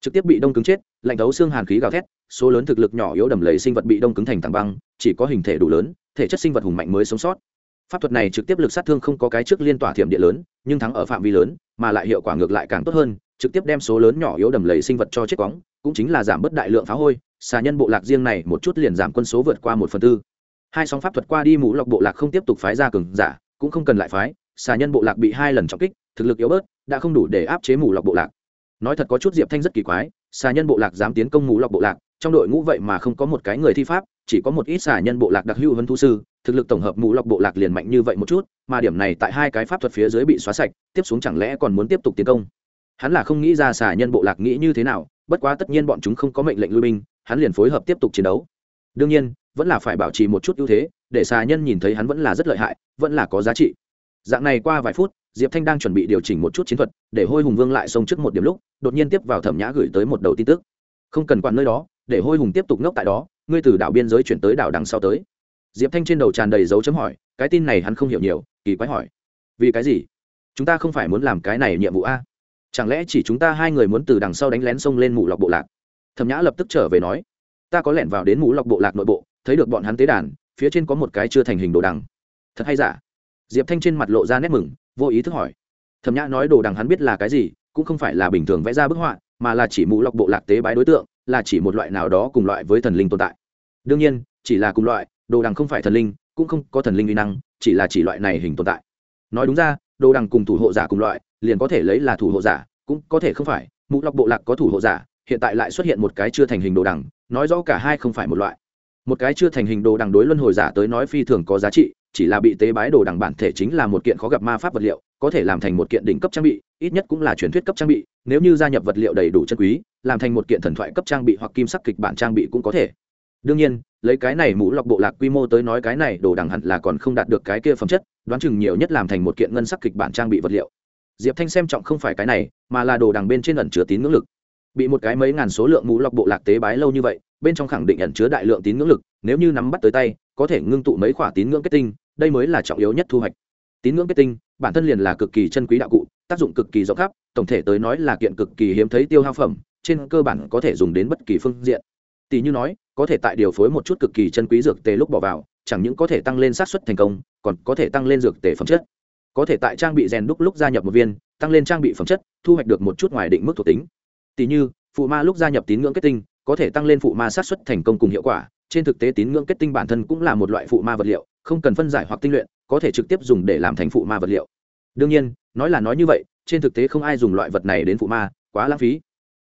Trực tiếp bị đông cứng chết, lạnh thấu xương hàn khí gào thét, số lớn thực lực nhỏ yếu đầm lầy sinh vật bị đông cứng thành tảng băng, chỉ có hình thể đủ lớn, thể chất sinh vật hùng mạnh mới sống sót. Pháp thuật này trực tiếp lực sát thương không có cái trước liên tỏa thiểm địa lớn, nhưng thắng ở phạm vi lớn, mà lại hiệu quả ngược lại càng tốt hơn, trực tiếp đem số lớn nhỏ yếu đầm lầy sinh vật cho chết quóng, cũng chính là giảm bớt đại lượng phá hôi, xà nhân bộ lạc riêng này một chút liền giảm quân số vượt qua một phần tư. Hai sóng pháp thuật qua đi mũ lọc bộ lạc không tiếp tục phái ra cường giả, cũng không cần lại phái xà nhân bộ lạc bị hai lần trọng kích, thực lực yếu bớt, đã không đủ để áp chế mù lọc bộ lạc. Nói thật có chút diệp thanh rất kỳ quái, xà nhân bộ lạc dám tiến công mù lọc bộ lạc, trong đội ngũ vậy mà không có một cái người thi pháp, chỉ có một ít xà nhân bộ lạc đặc hữu vân thu sư, thực lực tổng hợp mù lọc bộ lạc liền mạnh như vậy một chút, mà điểm này tại hai cái pháp thuật phía dưới bị xóa sạch, tiếp xuống chẳng lẽ còn muốn tiếp tục tiến công? Hắn là không nghĩ ra xà nhân bộ lạc nghĩ như thế nào, bất quá tất nhiên bọn chúng không có mệnh lệnh lui binh, hắn liền phối hợp tiếp tục chiến đấu. Đương nhiên, vẫn là phải bảo trì một chút ưu thế, để xà nhân nhìn thấy hắn vẫn là rất lợi hại, vẫn là có giá trị dạng này qua vài phút, diệp thanh đang chuẩn bị điều chỉnh một chút chiến thuật, để hôi hùng vương lại xông trước một điểm lúc, đột nhiên tiếp vào thẩm nhã gửi tới một đầu tin tức. Không cần quản nơi đó, để hôi hùng tiếp tục ngốc tại đó, ngươi từ đảo biên giới chuyển tới đảo đằng sau tới. Diệp thanh trên đầu tràn đầy dấu chấm hỏi, cái tin này hắn không hiểu nhiều, kỳ quái hỏi. Vì cái gì? Chúng ta không phải muốn làm cái này nhiệm vụ a? Chẳng lẽ chỉ chúng ta hai người muốn từ đằng sau đánh lén xông lên mù lọc bộ lạc? Thẩm nhã lập tức trở về nói, ta có lẻn vào đến mù lọc bộ lạc nội bộ, thấy được bọn hắn tế đàn, phía trên có một cái chưa thành hình đồ đằng. Thật hay giả? Diệp thanh trên mặt lộ ra nét mừng, vô ý thức hỏi. Thẩm nhã nói đồ đằng hắn biết là cái gì, cũng không phải là bình thường vẽ ra bức họa, mà là chỉ mũ lọc bộ lạc tế bái đối tượng, là chỉ một loại nào đó cùng loại với thần linh tồn tại. Đương nhiên, chỉ là cùng loại, đồ đằng không phải thần linh, cũng không có thần linh uy năng, chỉ là chỉ loại này hình tồn tại. Nói đúng ra, đồ đằng cùng thủ hộ giả cùng loại, liền có thể lấy là thủ hộ giả, cũng có thể không phải. Mũ lọc bộ lạc có thủ hộ giả, hiện tại lại xuất hiện một cái chưa thành hình đồ đằng, nói rõ cả hai không phải một loại. Một cái chưa thành hình đồ đằng đối luân hồi giả tới nói phi thường có giá trị chỉ là bị tế bái đồ đằng bản thể chính là một kiện khó gặp ma pháp vật liệu, có thể làm thành một kiện đỉnh cấp trang bị, ít nhất cũng là truyền thuyết cấp trang bị, nếu như gia nhập vật liệu đầy đủ chân quý, làm thành một kiện thần thoại cấp trang bị hoặc kim sắc kịch bản trang bị cũng có thể. Đương nhiên, lấy cái này mũ lọc bộ lạc quy mô tới nói cái này đồ đằng hẳn là còn không đạt được cái kia phẩm chất, đoán chừng nhiều nhất làm thành một kiện ngân sắc kịch bản trang bị vật liệu. Diệp thanh xem trọng không phải cái này, mà là đồ đằng bên trên ẩn chứa tín ngưỡng lực. Bị một cái mấy ngàn số lượng mũ lọc bộ lạc tế bái lâu như vậy, bên trong khẳng định ẩn chứa đại lượng tín ngưỡng lực, nếu như nắm bắt tới tay, có thể ngưng tụ mấy khoả tín ngưỡng kết tinh đây mới là trọng yếu nhất thu hoạch. Tín ngưỡng kết tinh, bản thân liền là cực kỳ chân quý đạo cụ, tác dụng cực kỳ rộng khắp, tổng thể tới nói là kiện cực kỳ hiếm thấy tiêu hao phẩm, trên cơ bản có thể dùng đến bất kỳ phương diện. Tỷ như nói, có thể tại điều phối một chút cực kỳ chân quý dược tề lúc bỏ vào, chẳng những có thể tăng lên xác suất thành công, còn có thể tăng lên dược tề phẩm chất. Có thể tại trang bị rèn đúc lúc gia nhập một viên, tăng lên trang bị phẩm chất, thu hoạch được một chút ngoài định mức thuộc tính. Tỷ như, phụ ma lúc gia nhập tín ngưỡng kết tinh, có thể tăng lên phụ ma sát xuất thành công cùng hiệu quả, trên thực tế tín ngưỡng kết tinh bản thân cũng là một loại phụ ma vật liệu không cần phân giải hoặc tinh luyện, có thể trực tiếp dùng để làm thành phụ ma vật liệu. Đương nhiên, nói là nói như vậy, trên thực tế không ai dùng loại vật này đến phụ ma, quá lãng phí.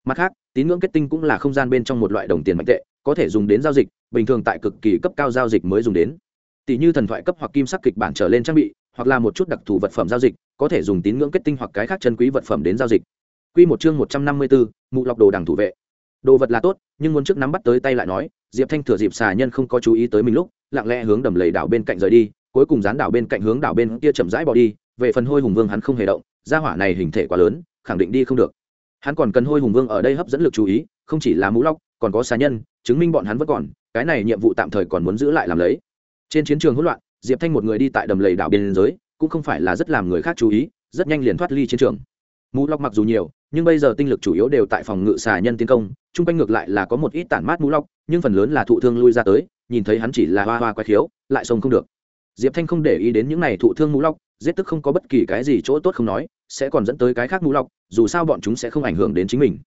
Mặt khác, tín ngưỡng kết tinh cũng là không gian bên trong một loại đồng tiền mạnh tệ, có thể dùng đến giao dịch, bình thường tại cực kỳ cấp cao giao dịch mới dùng đến. Tỷ như thần thoại cấp hoặc kim sắc kịch bản trở lên trang bị, hoặc là một chút đặc thù vật phẩm giao dịch, có thể dùng tín ngưỡng kết tinh hoặc cái khác chân quý vật phẩm đến giao dịch. Quy một chương một trăm năm mươi bốn mụ lọc đồ đằng thủ vệ. Đồ vật là tốt, nhưng muốn trước nắm bắt tới tay lại nói, diệp thanh thừa dịp xà nhân không có chú ý tới mình lúc lặng lẽ hướng đầm lầy đảo bên cạnh rời đi, cuối cùng dán đảo bên cạnh hướng đảo bên kia chậm rãi bỏ đi, về phần hôi hùng vương hắn không hề động, gia hỏa này hình thể quá lớn, khẳng định đi không được. Hắn còn cần hôi hùng vương ở đây hấp dẫn lực chú ý, không chỉ là mũ lóc, còn có xà nhân, chứng minh bọn hắn vẫn còn, cái này nhiệm vụ tạm thời còn muốn giữ lại làm lấy. Trên chiến trường hỗn loạn, diệp thanh một người đi tại đầm lầy đảo biên giới, cũng không phải là rất làm người khác chú ý, rất nhanh liền thoát ly chiến trường. Mũ lóc mặc dù nhiều nhưng bây giờ tinh lực chủ yếu đều tại phòng ngự xà nhân tiến công, chung quanh ngược lại là có một ít tản mát mũ lóc nhưng phần lớn là thụ thương lui ra tới, nhìn thấy hắn chỉ là hoa hoa quái khiếu, lại xông không được. Diệp thanh không để ý đến những này thụ thương mũ lóc giết tức không có bất kỳ cái gì chỗ tốt không nói, sẽ còn dẫn tới cái khác mũ lóc dù sao bọn chúng sẽ không ảnh hưởng đến chính mình.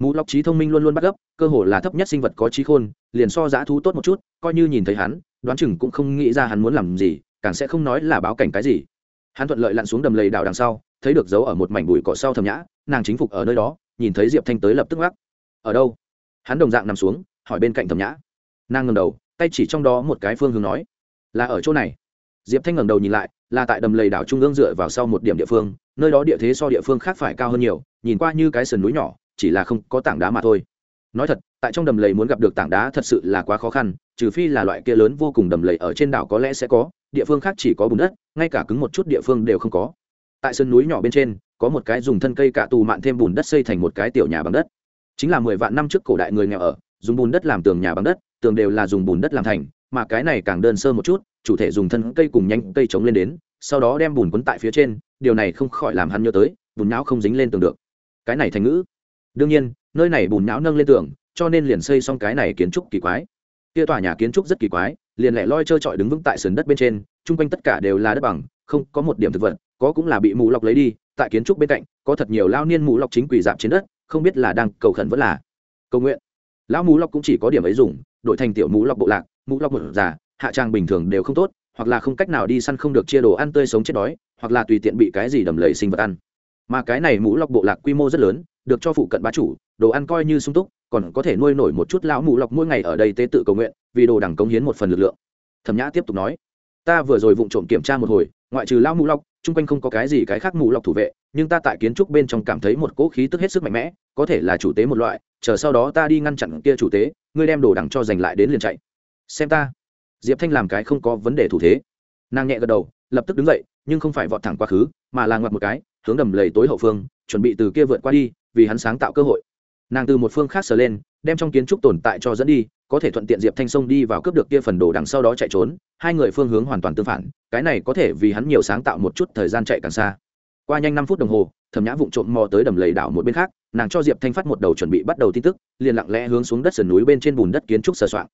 Mũ lóc trí thông minh luôn luôn bắt gấp, cơ hồ là thấp nhất sinh vật có trí khôn, liền so giã thú tốt một chút, coi như nhìn thấy hắn, đoán chừng cũng không nghĩ ra hắn muốn làm gì, càng sẽ không nói là báo cảnh cái gì. Hắn thuận lợi lặn xuống đầm lầy đảo đằng sau, thấy được dấu ở một mảnh bụi cỏ sau thầm nhã nàng chính phục ở nơi đó, nhìn thấy diệp thanh tới lập tức ngắc. Ở đâu? Hắn đồng dạng nằm xuống, hỏi bên cạnh thẩm nhã. Nàng ngầm đầu, tay chỉ trong đó một cái phương hướng nói, là ở chỗ này. Diệp thanh ngẩng đầu nhìn lại, là tại đầm lầy đảo trung ương dựa vào sau một điểm địa phương, nơi đó địa thế so địa phương khác phải cao hơn nhiều, nhìn qua như cái sườn núi nhỏ, chỉ là không có tảng đá mà thôi. Nói thật, tại trong đầm lầy muốn gặp được tảng đá thật sự là quá khó khăn, trừ phi là loại kia lớn vô cùng đầm lầy ở trên đảo có lẽ sẽ có, địa phương khác chỉ có bùn đất, ngay cả cứng một chút địa phương đều không có. Tại sườn núi nhỏ bên trên có một cái dùng thân cây cạ tù mạn thêm bùn đất xây thành một cái tiểu nhà bằng đất. Chính là mười vạn năm trước cổ đại người nghèo ở, dùng bùn đất làm tường nhà bằng đất, tường đều là dùng bùn đất làm thành, mà cái này càng đơn sơ một chút, chủ thể dùng thân cây cùng nhanh cây chống lên đến, sau đó đem bùn quấn tại phía trên, điều này không khỏi làm hắn nhớ tới, bùn não không dính lên tường được. Cái này thành ngữ. Đương nhiên, nơi này bùn não nâng lên tường, cho nên liền xây xong cái này kiến trúc kỳ quái. Kia tòa nhà kiến trúc rất kỳ quái, liền lẻ loi trơ trọi đứng vững tại sườn đất bên trên, chung quanh tất cả đều là đất bằng, không có một điểm thực vật, có cũng là bị mù lọc lấy đi tại kiến trúc bên cạnh, có thật nhiều lao niên mù lọc chính quỷ dạp trên đất, không biết là đang cầu khẩn vẫn là cầu nguyện. Lão mù lọc cũng chỉ có điểm ấy dùng, đổi thành tiểu mù lọc bộ lạc, mù lọc một già, hạ trang bình thường đều không tốt, hoặc là không cách nào đi săn không được chia đồ ăn tươi sống chết đói, hoặc là tùy tiện bị cái gì đầm lầy sinh vật ăn. Mà cái này mũ lọc bộ lạc quy mô rất lớn, được cho phụ cận bá chủ, đồ ăn coi như sung túc, còn có thể nuôi nổi một chút lão mũ lọc mỗi ngày ở đây tế tự cầu nguyện, vì đồ đẳng cống hiến một phần lực lượng. Thẩm nhã tiếp tục nói, ta vừa rồi vụng trộm kiểm tra một hồi ngoại trừ lão mũ lọc, chung quanh không có cái gì cái khác mũ lọc thủ vệ, nhưng ta tại kiến trúc bên trong cảm thấy một cỗ khí tức hết sức mạnh mẽ, có thể là chủ tế một loại, chờ sau đó ta đi ngăn chặn kia chủ tế, ngươi đem đồ đằng cho giành lại đến liền chạy. Xem ta. Diệp thanh làm cái không có vấn đề thủ thế. Nàng nhẹ gật đầu, lập tức đứng dậy, nhưng không phải vọt thẳng quá khứ, mà là ngoặt một cái, hướng đầm lầy tối hậu phương, chuẩn bị từ kia vượt qua đi, vì hắn sáng tạo cơ hội nàng từ một phương khác sờ lên, đem trong kiến trúc tồn tại cho dẫn đi, có thể thuận tiện diệp thanh sông đi vào cướp được kia phần đồ đằng sau đó chạy trốn, hai người phương hướng hoàn toàn tương phản, cái này có thể vì hắn nhiều sáng tạo một chút thời gian chạy càng xa. Qua nhanh năm phút đồng hồ, thẩm nhã vụng trộm mò tới đầm lầy đảo một bên khác, nàng cho diệp thanh phát một đầu chuẩn bị bắt đầu tin tức, liền lặng lẽ hướng xuống đất sườn núi bên trên bùn đất kiến trúc sờ soạn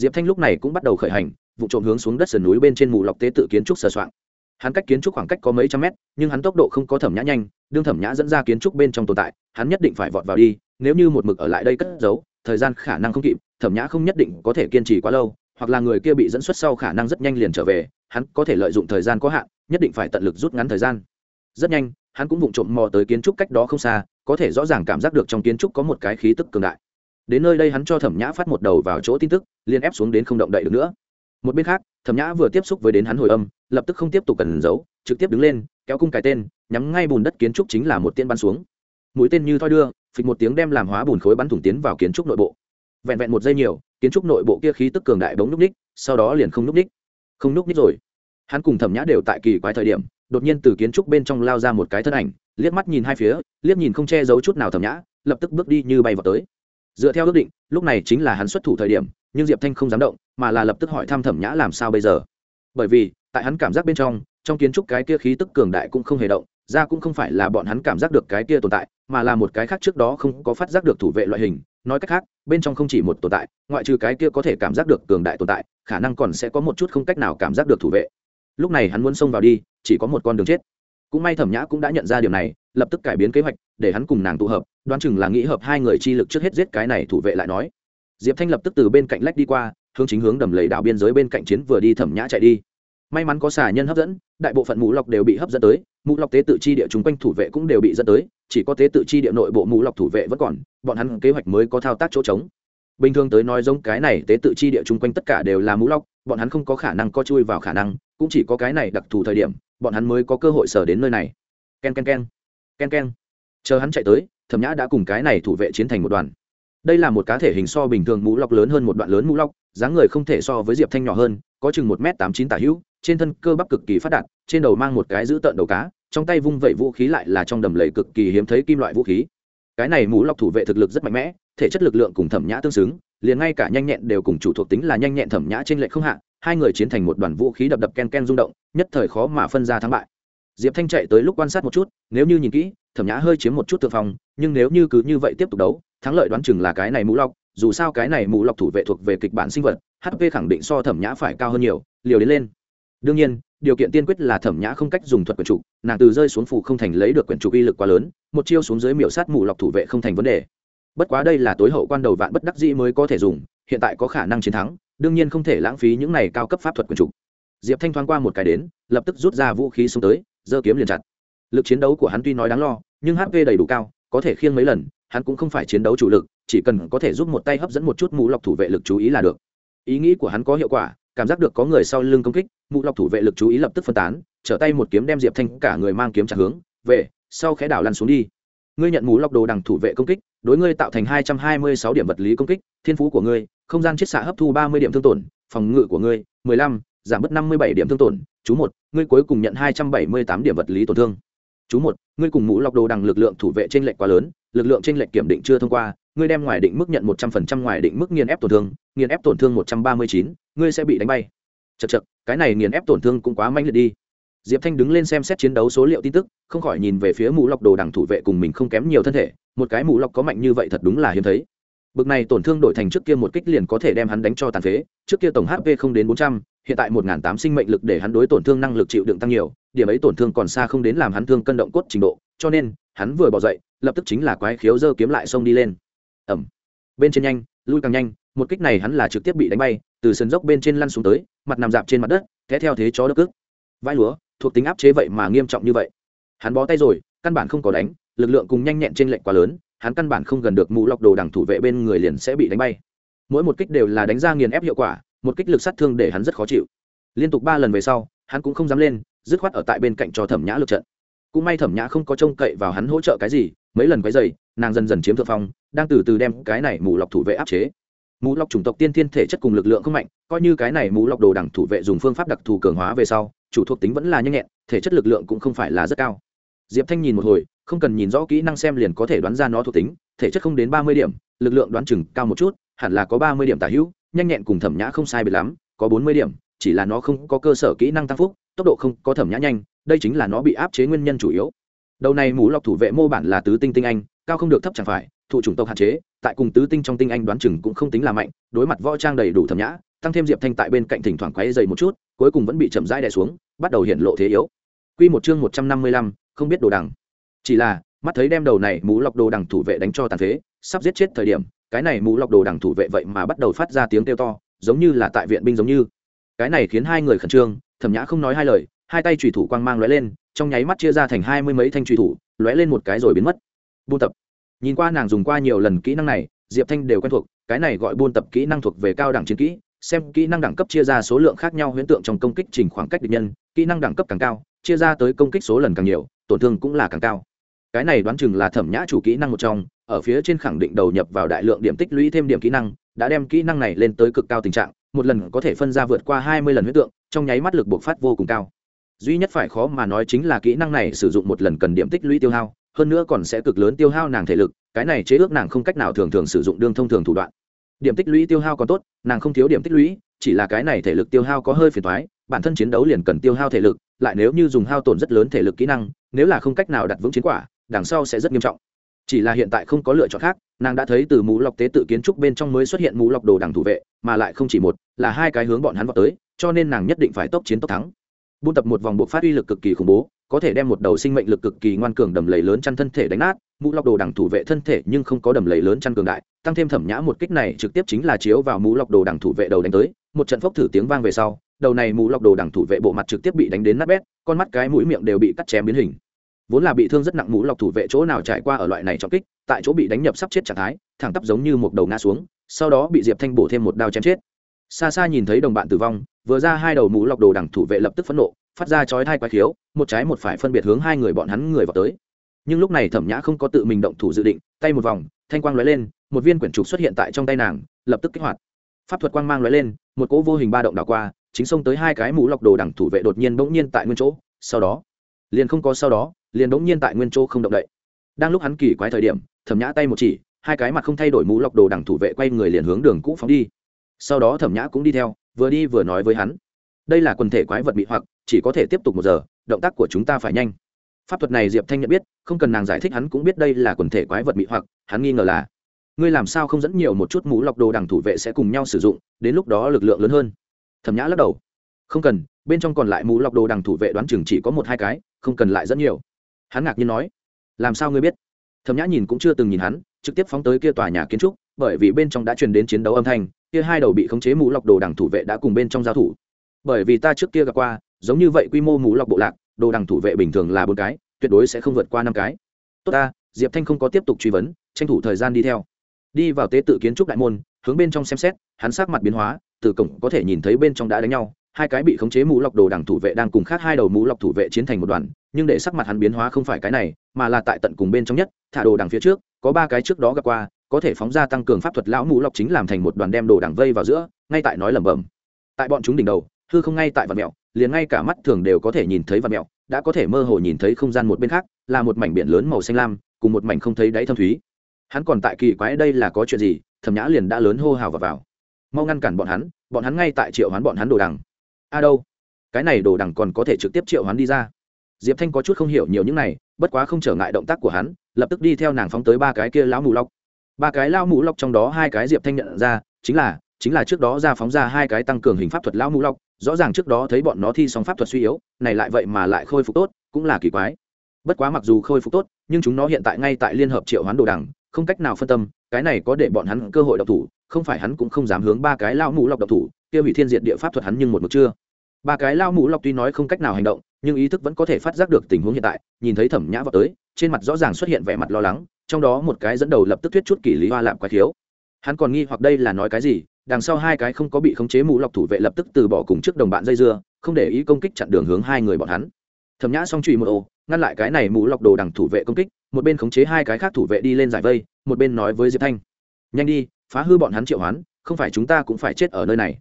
diệp thanh lúc này cũng bắt đầu khởi hành vụ trộm hướng xuống đất sườn núi bên trên mù lọc tế tự kiến trúc sờ soạn hắn cách kiến trúc khoảng cách có mấy trăm mét, nhưng hắn tốc độ không có thẩm nhã nhanh, đương thẩm nhã dẫn ra kiến trúc bên trong tồn tại, hắn nhất định phải vọt vào đi, nếu như một mực ở lại đây cất giấu, thời gian khả năng không kịp, thẩm nhã không nhất định có thể kiên trì quá lâu, hoặc là người kia bị dẫn xuất sau khả năng rất nhanh liền trở về, hắn có thể lợi dụng thời gian có hạn, nhất định phải tận lực rút ngắn thời gian. Rất nhanh, hắn cũng vụng trộm mò tới kiến trúc cách đó không xa, có thể rõ ràng cảm giác được trong kiến trúc có một cái khí tức cường đại. Đến nơi đây hắn cho thẩm nhã phát một đầu vào chỗ tin tức liên ép xuống đến không động đậy được nữa một bên khác, thẩm nhã vừa tiếp xúc với đến hắn hồi âm, lập tức không tiếp tục cần giấu, trực tiếp đứng lên, kéo cung cái tên, nhắm ngay bùn đất kiến trúc chính là một tiên bắn xuống. Mũi tên như thoi đưa, phịch một tiếng đem làm hóa bùn khối bắn thủng tiến vào kiến trúc nội bộ. Vẹn vẹn một giây nhiều, kiến trúc nội bộ kia khí tức cường đại bỗng núp ních, sau đó liền không núp ních. Không núp ních rồi. Hắn cùng thẩm nhã đều tại kỳ quái thời điểm, đột nhiên từ kiến trúc bên trong lao ra một cái thân ảnh, liếc mắt nhìn hai phía, liếc nhìn không che giấu chút nào thẩm nhã, lập tức bước đi như bay vào tới. Dựa theo ước định, lúc này chính là hắn xuất thủ thời điểm, nhưng diệp thanh không dám động mà là lập tức hỏi thăm thẩm nhã làm sao bây giờ. Bởi vì, tại hắn cảm giác bên trong trong kiến trúc cái kia khí tức cường đại cũng không hề động, ra cũng không phải là bọn hắn cảm giác được cái kia tồn tại, mà là một cái khác trước đó không có phát giác được thủ vệ loại hình. Nói cách khác, bên trong không chỉ một tồn tại, ngoại trừ cái kia có thể cảm giác được cường đại tồn tại, khả năng còn sẽ có một chút không cách nào cảm giác được thủ vệ. Lúc này hắn muốn xông vào đi, chỉ có một con đường chết. Cũng may thẩm nhã cũng đã nhận ra điều này, lập tức cải biến kế hoạch, để hắn cùng nàng tụ hợp, đoán chừng là nghĩ hợp hai người chi lực trước hết giết cái này thủ vệ lại nói. Diệp thanh lập tức từ bên cạnh lách đi qua hướng chính hướng đầm lầy đảo biên giới bên cạnh chiến vừa đi thẩm nhã chạy đi. May mắn có xà nhân hấp dẫn, đại bộ phận mũ lọc đều bị hấp dẫn tới, mũ lọc tế tự chi địa chung quanh thủ vệ cũng đều bị dẫn tới, chỉ có tế tự chi địa nội bộ mũ lọc thủ vệ vẫn còn, bọn hắn kế hoạch mới có thao tác chỗ trống. Bình thường tới nói giống cái này tế tự chi địa chung quanh tất cả đều là mũ lọc, bọn hắn không có khả năng co chui vào khả năng, cũng chỉ có cái này đặc thù thời điểm, bọn hắn mới có cơ hội sở đến nơi này. Ken ken ken ken ken. Chờ hắn chạy tới, thẩm nhã đã cùng cái này thủ vệ chiến thành một đoàn đây là một cá thể hình so bình thường mũ lọc lớn hơn một đoạn lớn mũ lọc, dáng người không thể so với diệp thanh nhỏ hơn, có chừng một m tám chín tả hữu, trên thân cơ bắp cực kỳ phát đạt, trên đầu mang một cái giữ tợn đầu cá, trong tay vung vẩy vũ khí lại là trong đầm lầy cực kỳ hiếm thấy kim loại vũ khí. Cái này mũ lọc thủ vệ thực lực rất mạnh mẽ, thể chất lực lượng cùng thẩm nhã tương xứng, liền ngay cả nhanh nhẹn đều cùng chủ thuộc tính là nhanh nhẹn thẩm nhã trên lệ không hạ, hai người chiến thành một đoàn vũ khí đập đập ken ken rung động, nhất thời khó mà phân ra thắng bại. Diệp thanh chạy tới lúc quan sát một chút, nếu như nhìn kỹ, thẩm nhã hơi chiếm một chút thượng phong, nhưng nếu như cứ như vậy tiếp tục đấu thắng lợi đoán chừng là cái này mũ lọc, dù sao cái này mũ lọc thủ vệ thuộc về kịch bản sinh vật hp khẳng định so thẩm nhã phải cao hơn nhiều, liều đến lên. Đương nhiên, điều kiện tiên quyết là thẩm nhã không cách dùng thuật quyển trục, nàng từ rơi xuống phủ không thành lấy được quyển trục uy lực quá lớn, một chiêu xuống dưới miểu sát mũ lọc thủ vệ không thành vấn đề. Bất quá đây là tối hậu quan đầu vạn bất đắc dĩ mới có thể dùng, hiện tại có khả năng chiến thắng, đương nhiên không thể lãng phí những này cao cấp pháp thuật quyển trục. Diệp thanh thoáng qua một cái đến, lập tức rút ra vũ khí xuống tới, giơ kiếm liền chặt. Lực chiến đấu của hắn tuy nói đáng lo, nhưng hp đầy đủ cao, có thể khiêng mấy lần hắn cũng không phải chiến đấu chủ lực, chỉ cần có thể giúp một tay hấp dẫn một chút mũ lọc thủ vệ lực chú ý là được. Ý nghĩ của hắn có hiệu quả, cảm giác được có người sau lưng công kích, mũ lọc thủ vệ lực chú ý lập tức phân tán, trở tay một kiếm đem diệp thanh cả người mang kiếm chặt hướng, về, sau khẽ đảo lăn xuống đi. Ngươi nhận mũ lọc đồ đằng thủ vệ công kích, đối ngươi tạo thành hai trăm hai mươi sáu điểm vật lý công kích, thiên phú của ngươi, không gian chiết xạ hấp thu ba mươi điểm thương tổn, phòng ngự của ngươi, mười lăm, giảm bớt năm mươi bảy điểm thương tổn, chú một, ngươi cuối cùng nhận hai trăm bảy mươi tám điểm vật lý tổn thương. Chú một, ngươi cùng mũ lọc đồ đằng lực lượng thủ vệ trên lệnh quá lớn lực lượng trên lệnh kiểm định chưa thông qua, ngươi đem ngoài định mức nhận một trăm phần trăm ngoài định mức nghiền ép tổn thương, nghiền ép tổn thương một trăm ba mươi chín, ngươi sẽ bị đánh bay. Chật chật cái này nghiền ép tổn thương cũng quá manh liệt đi. Diệp thanh đứng lên xem xét chiến đấu số liệu tin tức, không khỏi nhìn về phía mũ lọc đồ đảng thủ vệ cùng mình không kém nhiều thân thể, một cái mũ lọc có mạnh như vậy thật đúng là hiếm thấy. Bực này tổn thương đổi thành trước kia một kích liền có thể đem hắn đánh cho tàn phế, trước kia tổng hp không đến bốn trăm, hiện tại một n g h n tám sinh mệnh lực để hắn đối tổn thương năng lực chịu đựng tăng nhiều, điểm ấy tổn thương còn xa không đến làm hắn thương cân động cốt trình độ, cho nên, hắn vừa bỏ dậy lập tức chính là quái khiếu dơ kiếm lại xông đi lên. Ẩm bên trên nhanh, lui càng nhanh, một kích này hắn là trực tiếp bị đánh bay, từ sân dốc bên trên lăn xuống tới, mặt nằm dạp trên mặt đất thế theo thế chó đất cước. vai lúa, thuộc tính áp chế vậy mà nghiêm trọng như vậy. Hắn bó tay rồi, căn bản không có đánh, lực lượng cùng nhanh nhẹn trên lệnh quá lớn, hắn căn bản không gần được mũ lọc đồ đằng thủ vệ bên người liền sẽ bị đánh bay. Mỗi một kích đều là đánh ra nghiền ép hiệu quả, một kích lực sát thương để hắn rất khó chịu. Liên tục ba lần về sau, hắn cũng không dám lên, dứt khoát ở tại bên cạnh cho thẩm nhã lực trận. Cũng may thẩm nhã không có trông cậy vào hắn hỗ trợ cái gì mấy lần quấy dày, nàng dần dần chiếm thượng phong, đang từ từ đem cái này mù lọc thủ vệ áp chế. Mù lọc chủng tộc tiên thiên thể chất cùng lực lượng không mạnh, coi như cái này mù lọc đồ đẳng thủ vệ dùng phương pháp đặc thù cường hóa về sau, chủ thuộc tính vẫn là nhanh nhẹn, thể chất lực lượng cũng không phải là rất cao. Diệp thanh nhìn một hồi, không cần nhìn rõ kỹ năng xem liền có thể đoán ra nó thuộc tính, thể chất không đến ba mươi điểm, lực lượng đoán chừng cao một chút, hẳn là có ba mươi điểm tả hữu, nhanh nhẹn cùng thẩm nhã không sai biệt lắm, có bốn mươi điểm, chỉ là nó không có cơ sở kỹ năng tăng phúc, tốc độ không có thẩm nhã nhanh, đây chính là nó bị áp chế nguyên nhân chủ yếu đầu này mũ lọc thủ vệ mô bản là tứ tinh tinh anh cao không được thấp chẳng phải thụ chủng tộc hạn chế tại cùng tứ tinh trong tinh anh đoán chừng cũng không tính là mạnh đối mặt võ trang đầy đủ thẩm nhã tăng thêm diệp thanh tại bên cạnh thỉnh thoảng quáy dày một chút cuối cùng vẫn bị chậm rãi đè xuống bắt đầu hiện lộ thế yếu Quy một chương một trăm năm mươi lăm, không biết đồ đằng. Chỉ là, mắt thấy đem đầu này mũ lọc đồ đằng thủ vệ đánh cho tàn phế, sắp giết chết thời điểm, cái này mũ lọc đồ đằng thủ vệ vậy mà bắt đầu phát ra tiếng kêu to, giống như là tại viện binh giống như cái này khiến hai người khẩn trương thẩm nhã không nói hai lời hai tay thủy thủ quang mang lóe lên trong nháy mắt chia ra thành hai mươi mấy thanh truy thủ, lóe lên một cái rồi biến mất. Buôn tập. Nhìn qua nàng dùng qua nhiều lần kỹ năng này, diệp thanh đều quen thuộc, cái này gọi buôn tập kỹ năng thuộc về cao đẳng chiến kỹ, xem kỹ năng đẳng cấp chia ra số lượng khác nhau huyễn tượng trong công kích trình khoảng cách địch nhân, kỹ năng đẳng cấp càng cao, chia ra tới công kích số lần càng nhiều, tổn thương cũng là càng cao. Cái này đoán chừng là thẩm nhã chủ kỹ năng một trong, ở phía trên khẳng định đầu nhập vào đại lượng điểm tích lũy thêm điểm kỹ năng, đã đem kỹ năng này lên tới cực cao tình trạng, một lần có thể phân ra vượt qua hai mươi lần huyết tượng, trong nháy mắt lực bộc phát vô cùng cao duy nhất phải khó mà nói chính là kỹ năng này sử dụng một lần cần điểm tích lũy tiêu hao, hơn nữa còn sẽ cực lớn tiêu hao nàng thể lực, cái này chế ước nàng không cách nào thường thường sử dụng đương thông thường thủ đoạn. Điểm tích lũy tiêu hao còn tốt, nàng không thiếu điểm tích lũy, chỉ là cái này thể lực tiêu hao có hơi phiền thoái bản thân chiến đấu liền cần tiêu hao thể lực, lại nếu như dùng hao tổn rất lớn thể lực kỹ năng, nếu là không cách nào đặt vững chiến quả, đằng sau sẽ rất nghiêm trọng. Chỉ là hiện tại không có lựa chọn khác, nàng đã thấy từ mũ lọc tế tự kiến trúc bên trong mới xuất hiện mũ lọc đồ đằng thủ vệ, mà lại không chỉ một, là hai cái hướng bọn hắn vào tới, cho nên nàng nhất định phải tốc chiến tốc thắng buôn tập một vòng buộc phát uy lực cực kỳ khủng bố, có thể đem một đầu sinh mệnh lực cực kỳ ngoan cường đầm lầy lớn chăn thân thể đánh nát, mũ lọc đồ đằng thủ vệ thân thể nhưng không có đầm lầy lớn chăn cường đại, tăng thêm thẩm nhã một kích này trực tiếp chính là chiếu vào mũ lọc đồ đằng thủ vệ đầu đánh tới, một trận phốc thử tiếng vang về sau, đầu này mũ lọc đồ đằng thủ vệ bộ mặt trực tiếp bị đánh đến nát bét, con mắt cái mũi miệng đều bị cắt chém biến hình. Vốn là bị thương rất nặng mũ lọc thủ vệ chỗ nào trải qua ở loại này trọng kích, tại chỗ bị đánh nhập sắp chết trạng thái, thẳng tắp giống như một đầu ngã xuống, sau đó bị diệp thanh bổ thêm một đao chém chết xa xa nhìn thấy đồng bạn tử vong, vừa ra hai đầu mũ lọc đồ đằng thủ vệ lập tức phẫn nộ, phát ra chói thai quái khiếu, một trái một phải phân biệt hướng hai người bọn hắn người vào tới. Nhưng lúc này thẩm nhã không có tự mình động thủ dự định, tay một vòng, thanh quang lóe lên, một viên quyển trục xuất hiện tại trong tay nàng, lập tức kích hoạt. Pháp thuật quang mang lóe lên, một cỗ vô hình ba động đảo qua, chính xông tới hai cái mũ lọc đồ đằng thủ vệ đột nhiên bỗng nhiên tại nguyên chỗ, sau đó, liền không có sau đó, liền bỗng nhiên tại nguyên chỗ không động đậy. Đang lúc hắn kỳ quái thời điểm, thẩm nhã tay một chỉ, hai cái mặt không thay đổi mũ lọc đồ đằng thủ vệ quay người liền hướng đường cũ phóng đi sau đó thẩm nhã cũng đi theo, vừa đi vừa nói với hắn. Đây là quần thể quái vật bị hoặc, chỉ có thể tiếp tục một giờ, động tác của chúng ta phải nhanh. Pháp thuật này diệp thanh nhận biết, không cần nàng giải thích hắn cũng biết đây là quần thể quái vật bị hoặc, hắn nghi ngờ là, ngươi làm sao không dẫn nhiều một chút mũ lọc đồ đằng thủ vệ sẽ cùng nhau sử dụng, đến lúc đó lực lượng lớn hơn. Thẩm nhã lắc đầu. Không cần, bên trong còn lại mũ lọc đồ đằng thủ vệ đoán chừng chỉ có một hai cái, không cần lại dẫn nhiều. Hắn ngạc nhiên nói. Làm sao ngươi biết? Thẩm nhã nhìn cũng chưa từng nhìn hắn, trực tiếp phóng tới kia tòa nhà kiến trúc, bởi vì bên trong đã truyền đến chiến đấu âm thanh kia hai đầu bị khống chế mũ lọc đồ đằng thủ vệ đã cùng bên trong giao thủ. Bởi vì ta trước kia gặp qua, giống như vậy quy mô mũ lọc bộ lạc, đồ đằng thủ vệ bình thường là bốn cái, tuyệt đối sẽ không vượt qua năm cái. Tốt ta, diệp thanh không có tiếp tục truy vấn, tranh thủ thời gian đi theo. Đi vào tế tự kiến trúc đại môn, hướng bên trong xem xét, hắn sắc mặt biến hóa, từ cổng có thể nhìn thấy bên trong đã đánh nhau, hai cái bị khống chế mũ lọc đồ đằng thủ vệ đang cùng khác hai đầu mũ lọc thủ vệ chiến thành một đoàn, nhưng để sắc mặt hắn biến hóa không phải cái này, mà là tại tận cùng bên trong nhất, thả đồ đằng phía trước, có ba cái trước đó gặp qua có thể phóng ra tăng cường pháp thuật lão mũ lọc chính làm thành một đoàn đem đồ đằng vây vào giữa, ngay tại nói lẩm bẩm. Tại bọn chúng đỉnh đầu, hư không ngay tại vật mẹo, liền ngay cả mắt thường đều có thể nhìn thấy vật mẹo, đã có thể mơ hồ nhìn thấy không gian một bên khác, là một mảnh biển lớn màu xanh lam, cùng một mảnh không thấy đáy thâm thúy. Hắn còn tại kỳ quái đây là có chuyện gì, thẩm nhã liền đã lớn hô hào vào vào. Mau ngăn cản bọn hắn bọn hắn ngay tại triệu hoán bọn hắn đồ đằng. A đâu? Cái này đồ đằng còn có thể trực tiếp triệu hoán đi ra. Diệp thanh có chút không hiểu nhiều những này, bất quá không trở ngại động tác của hắn, lập tức đi theo nàng phóng tới ba cái kia lão mù lóc ba cái lao mũ lọc trong đó hai cái diệp thanh nhận ra, chính là chính là trước đó ra phóng ra hai cái tăng cường hình pháp thuật lao mũ lọc, rõ ràng trước đó thấy bọn nó thi xong pháp thuật suy yếu, này lại vậy mà lại khôi phục tốt, cũng là kỳ quái. Bất quá mặc dù khôi phục tốt, nhưng chúng nó hiện tại ngay tại liên hợp triệu hoán đồ đằng, không cách nào phân tâm, cái này có để bọn hắn cơ hội độc thủ, không phải hắn cũng không dám hướng ba cái lao mũ lọc độc thủ, kia hủy thiên diện địa pháp thuật hắn nhưng một một chưa. Ba cái lao mũ lọc tuy nói không cách nào hành động, nhưng ý thức vẫn có thể phát giác được tình huống hiện tại, nhìn thấy thẩm nhã vào tới, trên mặt rõ ràng xuất hiện vẻ mặt lo lắng trong đó một cái dẫn đầu lập tức thuyết chút kỷ lý hoa lạm quái thiếu hắn còn nghi hoặc đây là nói cái gì, đằng sau hai cái không có bị khống chế mũ lọc thủ vệ lập tức từ bỏ cùng trước đồng bạn dây dưa, không để ý công kích chặn đường hướng hai người bọn hắn. Thẩm nhã xong trụy một ô, ngăn lại cái này mũ lọc đồ đằng thủ vệ công kích, một bên khống chế hai cái khác thủ vệ đi lên giải vây, một bên nói với diệp thanh. Nhanh đi, phá hư bọn hắn triệu hoán, không phải chúng ta cũng phải chết ở nơi này.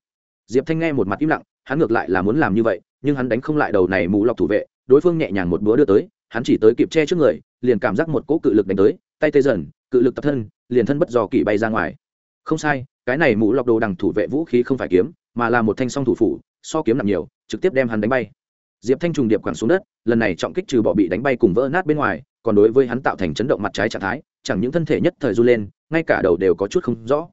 Diệp thanh nghe một mặt im lặng, hắn ngược lại là muốn làm như vậy, nhưng hắn đánh không lại đầu này mũ lọc thủ vệ, đối phương nhẹ nhàng một búa đưa tới, hắn chỉ tới kịp che trước người, liền cảm giác một cỗ cự lực đánh tới tay tê dần, cự lực tập thân, liền thân bất dò kỳ bay ra ngoài. Không sai, cái này mũ lọc đồ đằng thủ vệ vũ khí không phải kiếm, mà là một thanh song thủ phủ, so kiếm nặng nhiều, trực tiếp đem hắn đánh bay. Diệp thanh trùng điệp quẳng xuống đất, lần này trọng kích trừ bỏ bị đánh bay cùng vỡ nát bên ngoài, còn đối với hắn tạo thành chấn động mặt trái trạng thái, chẳng những thân thể nhất thời du lên, ngay cả đầu đều có chút không rõ.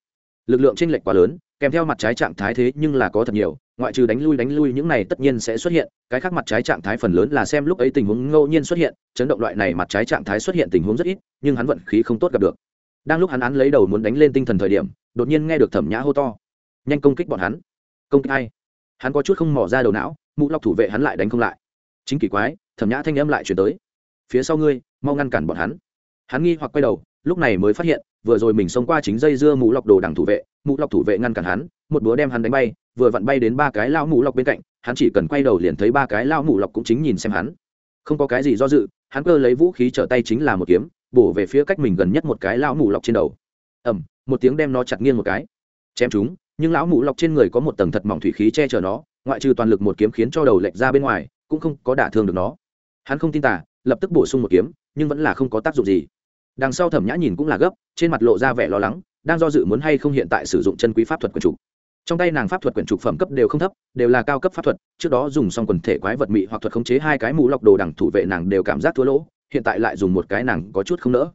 Lực lượng chênh lệch quá lớn kèm theo mặt trái trạng thái thế nhưng là có thật nhiều, ngoại trừ đánh lui đánh lui những này tất nhiên sẽ xuất hiện, cái khác mặt trái trạng thái phần lớn là xem lúc ấy tình huống ngẫu nhiên xuất hiện, chấn động loại này mặt trái trạng thái xuất hiện tình huống rất ít, nhưng hắn vận khí không tốt gặp được. Đang lúc hắn án lấy đầu muốn đánh lên tinh thần thời điểm, đột nhiên nghe được thẩm nhã hô to. Nhanh công kích bọn hắn. Công kích hay hắn có chút không mỏ ra đầu não mũ lọc thủ vệ hắn lại đánh không lại. Chính kỳ quái, thẩm nhã thanh âm lại chuyển tới. Phía sau ngươi, mau ngăn cản bọn hắn. Hắn nghi hoặc quay đầu lúc này mới phát hiện, vừa rồi mình xông qua chính dây dưa mũ lọc đồ đằng thủ vệ, mũ lọc thủ vệ ngăn cản hắn, một búa đem hắn đánh bay, vừa vặn bay đến ba cái lao mũ lọc bên cạnh, hắn chỉ cần quay đầu liền thấy ba cái lao mũ lọc cũng chính nhìn xem hắn. Không có cái gì do dự, hắn cơ lấy vũ khí trở tay chính là một kiếm, bổ về phía cách mình gần nhất một cái lão mũ lọc trên đầu. Ẩm một tiếng đem nó chặt nghiêng một cái. Chém chúng, nhưng lão mũ lọc trên người có một tầng thật mỏng thủy khí che chở nó, ngoại trừ toàn lực một kiếm khiến cho đầu lệch ra bên ngoài, cũng không có đả thương được nó. Hắn không tin tả lập tức bổ sung một kiếm, nhưng vẫn là không có tác dụng gì đằng sau thẩm nhã nhìn cũng là gấp, trên mặt lộ ra vẻ lo lắng, đang do dự muốn hay không hiện tại sử dụng chân quý pháp thuật quyển trục trong tay nàng pháp thuật quyển trục phẩm cấp đều không thấp, đều là cao cấp pháp thuật, trước đó dùng xong quần thể quái vật mị hoặc thuật khống chế hai cái mũ lọc đồ đằng thủ vệ nàng đều cảm giác thua lỗ, hiện tại lại dùng một cái nàng có chút không nỡ.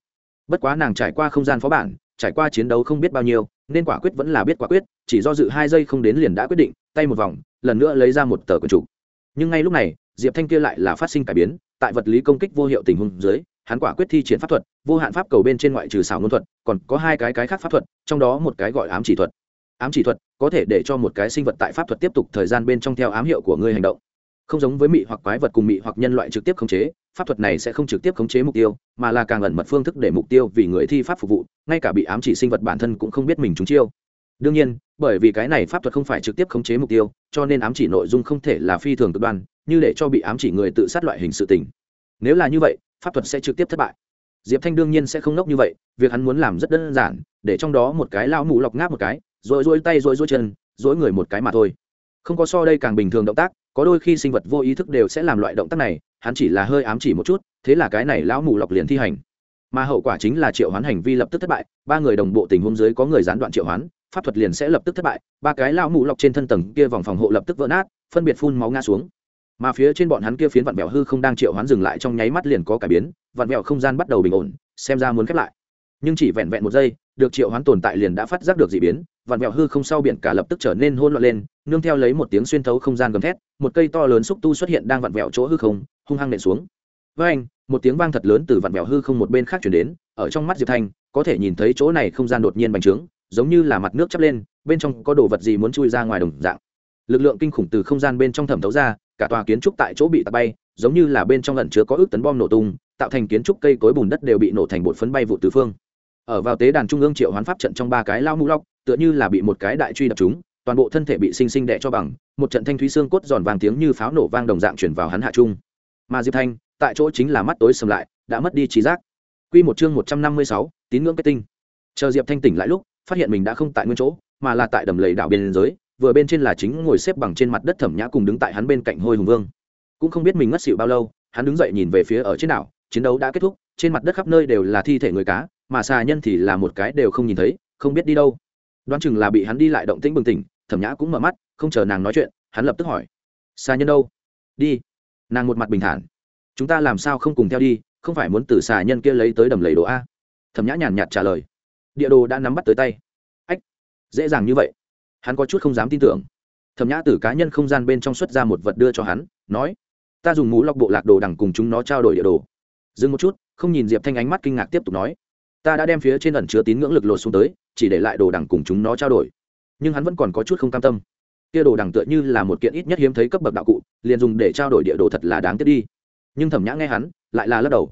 Bất quá nàng trải qua không gian phó bản, trải qua chiến đấu không biết bao nhiêu, nên quả quyết vẫn là biết quả quyết, chỉ do dự hai giây không đến liền đã quyết định, tay một vòng, lần nữa lấy ra một tờ quyển trục nhưng ngay lúc này, diệp thanh kia lại là phát sinh cải biến, tại vật lý công kích vô hiệu tình huống dưới hắn quả quyết thi triển pháp thuật, vô hạn pháp cầu bên trên ngoại trừ xảo ngôn thuật, còn có hai cái cái khác pháp thuật, trong đó một cái gọi ám chỉ thuật. Ám chỉ thuật có thể để cho một cái sinh vật tại pháp thuật tiếp tục thời gian bên trong theo ám hiệu của ngươi hành động. Không giống với mị hoặc quái vật cùng mị hoặc nhân loại trực tiếp khống chế, pháp thuật này sẽ không trực tiếp khống chế mục tiêu, mà là càng ẩn mật phương thức để mục tiêu vì người thi pháp phục vụ, ngay cả bị ám chỉ sinh vật bản thân cũng không biết mình trúng chiêu. Đương nhiên, bởi vì cái này pháp thuật không phải trực tiếp khống chế mục tiêu, cho nên ám chỉ nội dung không thể là phi thường cực đoan, như để cho bị ám chỉ người tự sát loại hình sự tình. Nếu là như vậy pháp thuật sẽ trực tiếp thất bại. Diệp thanh đương nhiên sẽ không nốc như vậy, việc hắn muốn làm rất đơn giản, để trong đó một cái lao mù lọc ngáp một cái rồi duỗi tay rồi dỗi chân duỗi người một cái mà thôi. Không có so đây càng bình thường động tác, có đôi khi sinh vật vô ý thức đều sẽ làm loại động tác này, hắn chỉ là hơi ám chỉ một chút, thế là cái này lão mù lọc liền thi hành. Mà hậu quả chính là triệu hoán hành vi lập tức thất bại, ba người đồng bộ tình huống dưới có người gián đoạn triệu hoán, pháp thuật liền sẽ lập tức thất bại, ba cái lão mù lọc trên thân tầng kia vòng phòng hộ lập tức vỡ nát, phân biệt phun máu ngã xuống mà phía trên bọn hắn kia phiến vặn bèo hư không đang triệu hoán dừng lại trong nháy mắt liền có cải biến, vặn bèo không gian bắt đầu bình ổn, xem ra muốn khép lại. Nhưng chỉ vẹn vẹn một giây, được triệu hoán tồn tại liền đã phát giác được d ị biến, vặn bèo hư không sau biển cả lập tức trở nên hôn loạn lên, nương theo lấy một tiếng xuyên thấu không gian gầm thét, một cây to lớn xúc tu xuất hiện đang vặn vẹo chỗ hư không, hung hăng nện xuống. Với anh, một tiếng vang thật lớn từ vặn vẹo hư không một bên khác chuyển đến, ở trong mắt diệp thanh, có thể nhìn thấy chỗ này không gian đột nhiên bành trướng, giống như là mặt nước chắp lên, bên trong có đồ vật gì muốn chui ra ngoài đồng dạng. Lực lượng kinh khủng từ không gian bên trong thẩm thấu ra cả tòa kiến trúc tại chỗ bị tạt bay giống như là bên trong lần chứa có ước tấn bom nổ tung tạo thành kiến trúc cây cối bùn đất đều bị nổ thành bột phấn bay vụ tứ phương. Ở vào tế đàn trung ương triệu hoán pháp trận trong ba cái lao mũ lóc tựa như là bị một cái đại truy đập chúng toàn bộ thân thể bị sinh sinh đẻ cho bằng một trận thanh thúy xương cốt giòn vàng tiếng như pháo nổ vang đồng dạng chuyển vào hắn hạ trung. Mà diệp thanh tại chỗ chính là mắt tối sầm lại đã mất đi trí giác. Quy một chương một trăm năm mươi sáu, tín ngưỡng kết tinh. Chờ Diệp Thanh tỉnh lại lúc, phát hiện mình đã không tại nguyên chỗ, mà là tại đầm lầy đảo biên giới, vừa bên trên là chính ngồi xếp bằng trên mặt đất thẩm nhã cùng đứng tại hắn bên cạnh hôi hùng vương. Cũng không biết mình ngất xịu bao lâu, hắn đứng dậy nhìn về phía ở trên đảo, chiến đấu đã kết thúc, trên mặt đất khắp nơi đều là thi thể người cá, mà xà nhân thì là một cái đều không nhìn thấy, không biết đi đâu. Đoán chừng là bị hắn đi lại động tĩnh bừng tỉnh, thẩm nhã cũng mở mắt, không chờ nàng nói chuyện, hắn lập tức hỏi xà nhân đâu? Đi. Nàng một mặt bình thản, chúng ta làm sao không cùng theo đi, không phải muốn từ xà nhân kia lấy tới đầm lầy đồ a? Thẩm nhã nhàn nhạt trả lời, địa đồ đã nắm bắt tới tay. Ách, dễ dàng như vậy hắn có chút không dám tin tưởng. Thẩm nhã từ cá nhân không gian bên trong xuất ra một vật đưa cho hắn, nói, ta dùng mũ lọc bộ lạc đồ đằng cùng chúng nó trao đổi địa đồ. Dừng một chút, không nhìn diệp thanh ánh mắt kinh ngạc tiếp tục nói, ta đã đem phía trên ẩn chứa tín ngưỡng lực lột xuống tới, chỉ để lại đồ đằng cùng chúng nó trao đổi. Nhưng hắn vẫn còn có chút không cam tâm. Kia đồ đằng tựa như là một kiện ít nhất hiếm thấy cấp bậc đạo cụ, liền dùng để trao đổi địa đồ thật là đáng tiếc đi. Nhưng thẩm nhã nghe hắn, lại là lắc đầu.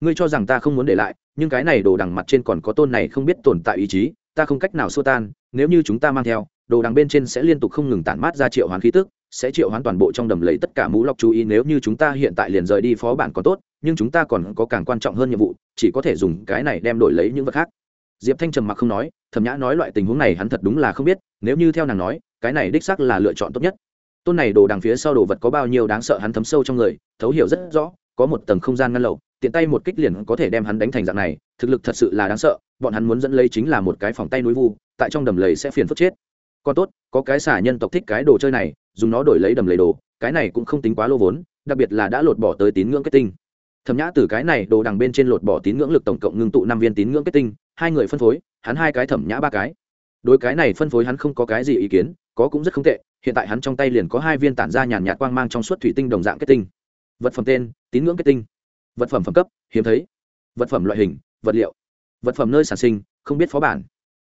Ngươi cho rằng ta không muốn để lại, nhưng cái này đồ đằng mặt trên còn có tôn này không biết tồn tại ý chí, ta không cách nào xua tan, nếu như chúng ta mang theo đồ đằng bên trên sẽ liên tục không ngừng tản mát ra triệu hoán khí tức, sẽ triệu hoán toàn bộ trong đầm lấy tất cả mũ lọc chú ý. Nếu như chúng ta hiện tại liền rời đi phó bản còn tốt, nhưng chúng ta còn có càng quan trọng hơn nhiệm vụ, chỉ có thể dùng cái này đem đổi lấy những vật khác. Diệp thanh trầm mặc không nói, thẩm nhã nói loại tình huống này hắn thật đúng là không biết, nếu như theo nàng nói, cái này đích xác là lựa chọn tốt nhất. Tôn này đồ đằng phía sau đồ vật có bao nhiêu đáng sợ hắn thấm sâu trong người, thấu hiểu rất rõ, có một tầng không gian ngăn lậu tiện tay một kích liền có thể đem hắn đánh thành dạng này, thực lực thật sự là đáng sợ, bọn hắn muốn dẫn lấy chính là một cái phòng tay núi vu, tại trong đầm lầy sẽ phiền phức chết còn tốt, có cái xả nhân tộc thích cái đồ chơi này, dùng nó đổi lấy đầm lấy đồ, cái này cũng không tính quá lô vốn, đặc biệt là đã lột bỏ tới tín ngưỡng kết tinh. Thẩm nhã từ cái này đồ đằng bên trên lột bỏ tín ngưỡng lực tổng cộng ngưng tụ năm viên tín ngưỡng kết tinh, hai người phân phối, hắn hai cái, thẩm nhã ba cái. Đối cái này phân phối hắn không có cái gì ý kiến, có cũng rất không tệ, hiện tại hắn trong tay liền có hai viên tản ra nhàn nhạt quang mang trong suốt thủy tinh đồng dạng kết tinh. Vật phẩm tên, tín ngưỡng kết tinh. Vật phẩm phẩm cấp, hiếm thấy. Vật phẩm loại hình, vật liệu. Vật phẩm nơi sản sinh, không biết phó bản.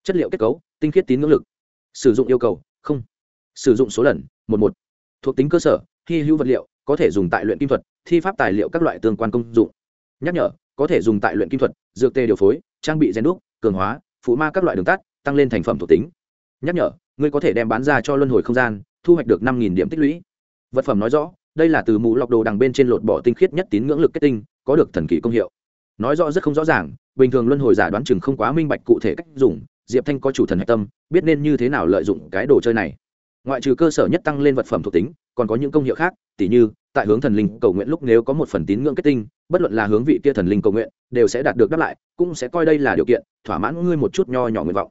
Chất liệu kết cấu, tinh khiết tín ngưỡng lực sử dụng yêu cầu, không. Sử dụng số lần, một một. Thuộc tính cơ sở, hy hữu vật liệu, có thể dùng tại luyện kim thuật, thi pháp tài liệu các loại tương quan công dụng. Nhắc nhở, có thể dùng tại luyện kim thuật, dược tê điều phối, trang bị gen đúc, cường hóa, phụ ma các loại đường tắt, tăng lên thành phẩm thuộc tính. Nhắc nhở, ngươi có thể đem bán ra cho luân hồi không gian, thu hoạch được năm điểm tích lũy. Vật phẩm nói rõ, đây là từ mũ lọc đồ đằng bên trên lột bỏ tinh khiết nhất tín ngưỡng lực kết tinh, có được thần kỳ công hiệu. Nói rõ rất không rõ ràng, bình thường luân hồi giả đoán chừng không quá minh bạch cụ thể cách dùng diệp thanh có chủ thần hạch tâm, biết nên như thế nào lợi dụng cái đồ chơi này. Ngoại trừ cơ sở nhất tăng lên vật phẩm thuộc tính, còn có những công hiệu khác, tỉ như, tại hướng thần linh cầu nguyện lúc nếu có một phần tín ngưỡng kết tinh, bất luận là hướng vị kia thần linh cầu nguyện, đều sẽ đạt được đáp lại, cũng sẽ coi đây là điều kiện, thỏa mãn ngươi một chút nho nhỏ nguyện vọng.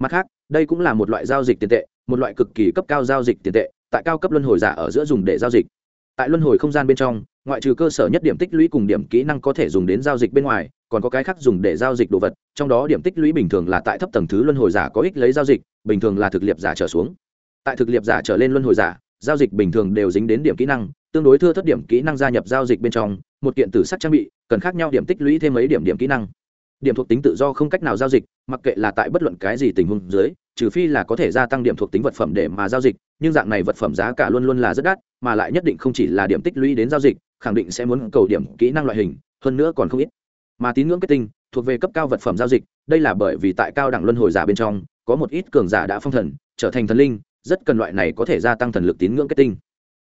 Mặt khác, đây cũng là một loại giao dịch tiền tệ, một loại cực kỳ cấp cao giao dịch tiền tệ, tại cao cấp luân hồi giả ở giữa dùng để giao dịch. Tại luân hồi không gian bên trong, ngoại trừ cơ sở nhất điểm tích lũy cùng điểm kỹ năng có thể dùng đến giao dịch bên ngoài còn có cái khác dùng để giao dịch đồ vật, trong đó điểm tích lũy bình thường là tại thấp tầng thứ luân hồi giả có ích lấy giao dịch, bình thường là thực liệp giả trở xuống. Tại thực liệp giả trở lên luân hồi giả, giao dịch bình thường đều dính đến điểm kỹ năng, tương đối thưa thất điểm kỹ năng gia nhập giao dịch bên trong, một kiện tử sắc trang bị, cần khác nhau điểm tích lũy thêm mấy điểm điểm kỹ năng. Điểm thuộc tính tự do không cách nào giao dịch, mặc kệ là tại bất luận cái gì tình huống dưới, trừ phi là có thể gia tăng điểm thuộc tính vật phẩm để mà giao dịch, nhưng dạng này vật phẩm giá cả luôn luôn là rất đắt, mà lại nhất định không chỉ là điểm tích lũy đến giao dịch, khẳng định sẽ muốn cầu điểm kỹ năng loại hình, hơn nữa còn không ít mà tín ngưỡng kết tinh thuộc về cấp cao vật phẩm giao dịch, đây là bởi vì tại cao đẳng luân hồi giả bên trong, có một ít cường giả đã phong thần, trở thành thần linh, rất cần loại này có thể gia tăng thần lực tín ngưỡng kết tinh.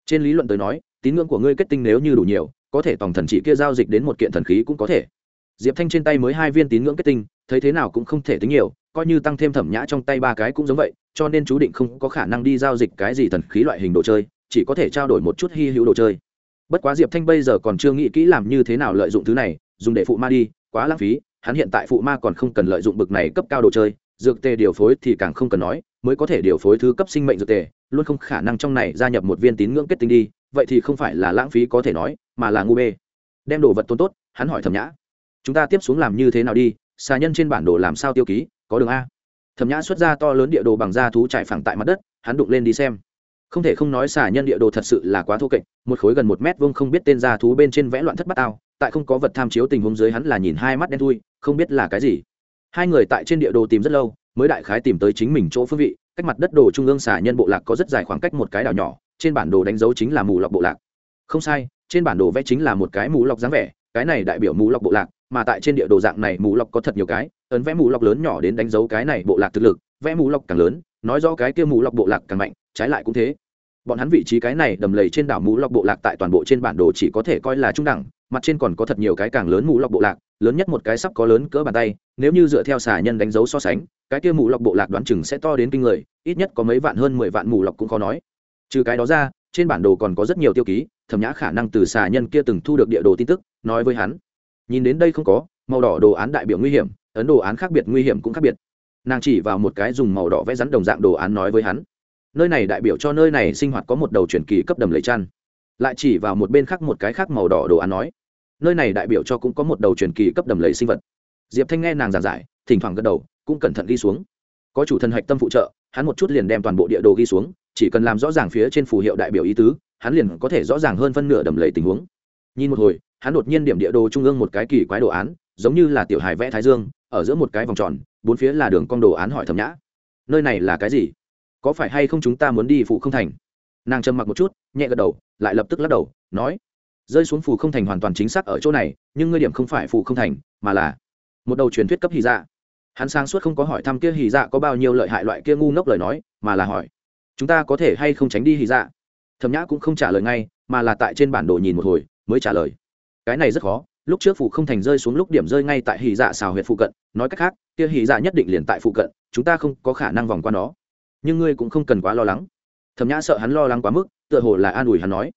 Trên lý luận tới nói, tín ngưỡng của ngươi kết tinh nếu như đủ nhiều, có thể tổng thần chỉ kia giao dịch đến một kiện thần khí cũng có thể. Diệp thanh trên tay mới hai viên tín ngưỡng kết tinh, thấy thế nào cũng không thể tính nhiều, coi như tăng thêm thẩm nhã trong tay ba cái cũng giống vậy, cho nên chú định không có khả năng đi giao dịch cái gì thần khí loại hình đồ chơi, chỉ có thể trao đổi một chút hy hữu đồ chơi. Bất quá diệp thanh bây giờ còn chưa nghĩ kỹ làm như thế nào lợi dụng thứ này dùng để phụ ma đi, quá lãng phí, hắn hiện tại phụ ma còn không cần lợi dụng bực này cấp cao đồ chơi, dược tề điều phối thì càng không cần nói, mới có thể điều phối thứ cấp sinh mệnh dược tề, luôn không khả năng trong này gia nhập một viên tín ngưỡng kết tinh đi, vậy thì không phải là lãng phí có thể nói, mà là ngu bê. Đem đồ vật tốn tốt, hắn hỏi thẩm nhã. Chúng ta tiếp xuống làm như thế nào đi, xà nhân trên bản đồ làm sao tiêu ký, có đường a. Thẩm nhã xuất ra to lớn địa đồ bằng da thú trải phẳng tại mặt đất, hắn đụng lên đi xem không thể không nói xà nhân địa đồ thật sự là quá thô kệch, một khối gần một mét vuông không biết tên ra thú bên trên vẽ loạn thất bát ao, tại không có vật tham chiếu tình huống dưới hắn là nhìn hai mắt đen thui, không biết là cái gì. Hai người tại trên địa đồ tìm rất lâu, mới đại khái tìm tới chính mình chỗ phương vị, cách mặt đất đồ trung ương xà nhân bộ lạc có rất dài khoảng cách một cái đảo nhỏ, trên bản đồ đánh dấu chính là mù lọc bộ lạc. Không sai, trên bản đồ vẽ chính là một cái mù lọc dáng vẻ, cái này đại biểu mù lọc bộ lạc, mà tại trên địa đồ dạng này mù lọc có thật nhiều cái, ấn vẽ mù lọc lớn nhỏ đến đánh dấu cái này bộ lạc thực lực, vẽ mù lọc càng lớn, nói do cái kia mù lọc bộ lạc càng mạnh trái lại cũng thế. Bọn hắn vị trí cái này đầm lầy trên đảo mũ lọc bộ lạc tại toàn bộ trên bản đồ chỉ có thể coi là trung đẳng, mặt trên còn có thật nhiều cái càng lớn mũ lọc bộ lạc, lớn nhất một cái sắp có lớn cỡ bàn tay, nếu như dựa theo xà nhân đánh dấu so sánh, cái kia mũ lọc bộ lạc đoán chừng sẽ to đến kinh người, ít nhất có mấy vạn hơn mười vạn mũ lọc cũng khó nói. Trừ cái đó ra, trên bản đồ còn có rất nhiều tiêu ký, thẩm nhã khả năng từ xà nhân kia từng thu được địa đồ tin tức, nói với hắn. Nhìn đến đây không có, màu đỏ đồ án đại biểu nguy hiểm, ấn đồ án khác biệt nguy hiểm cũng khác biệt. Nàng chỉ vào một cái dùng màu đỏ vẽ rắn đồng dạng đồ án nói với hắn nơi này đại biểu cho nơi này sinh hoạt có một đầu truyền kỳ cấp đầm lầy chăn. Lại chỉ vào một bên khác một cái khác màu đỏ đồ án nói, nơi này đại biểu cho cũng có một đầu truyền kỳ cấp đầm lầy sinh vật. Diệp thanh nghe nàng giảng giải, thỉnh thoảng gật đầu, cũng cẩn thận ghi xuống. Có chủ thần hạch tâm phụ trợ, hắn một chút liền đem toàn bộ địa đồ ghi xuống, chỉ cần làm rõ ràng phía trên phù hiệu đại biểu ý tứ, hắn liền có thể rõ ràng hơn phân nửa đầm lầy tình huống. Nhìn một hồi, hắn đột nhiên điểm địa đồ trung ương một cái kỳ quái đồ án, giống như là tiểu hài vẽ thái dương, ở giữa một cái vòng tròn, bốn phía là đường con đồ án hỏi thầm nhã. Nơi này là cái gì? Có phải hay không chúng ta muốn đi phụ không thành? Nàng trầm mặc một chút, nhẹ gật đầu, lại lập tức lắc đầu, nói, rơi xuống phù không thành hoàn toàn chính xác ở chỗ này, nhưng ngươi điểm không phải phù không thành, mà là một đầu truyền thuyết cấp hì dạ. Hắn sáng suốt không có hỏi thăm kia hì dạ có bao nhiêu lợi hại loại kia ngu ngốc lời nói, mà là hỏi, chúng ta có thể hay không tránh đi hì dạ? Thẩm nhã cũng không trả lời ngay, mà là tại trên bản đồ nhìn một hồi, mới trả lời, cái này rất khó, lúc trước phụ không thành rơi xuống lúc điểm rơi ngay tại hì dạ xào huyệt phụ cận, nói cách khác, kia hì dạ nhất định liền tại phụ cận, chúng ta không có khả năng vòng qua nó nhưng ngươi cũng không cần quá lo lắng. Thẩm nhã sợ hắn lo lắng quá mức, tựa hồ là an ủi hắn nói,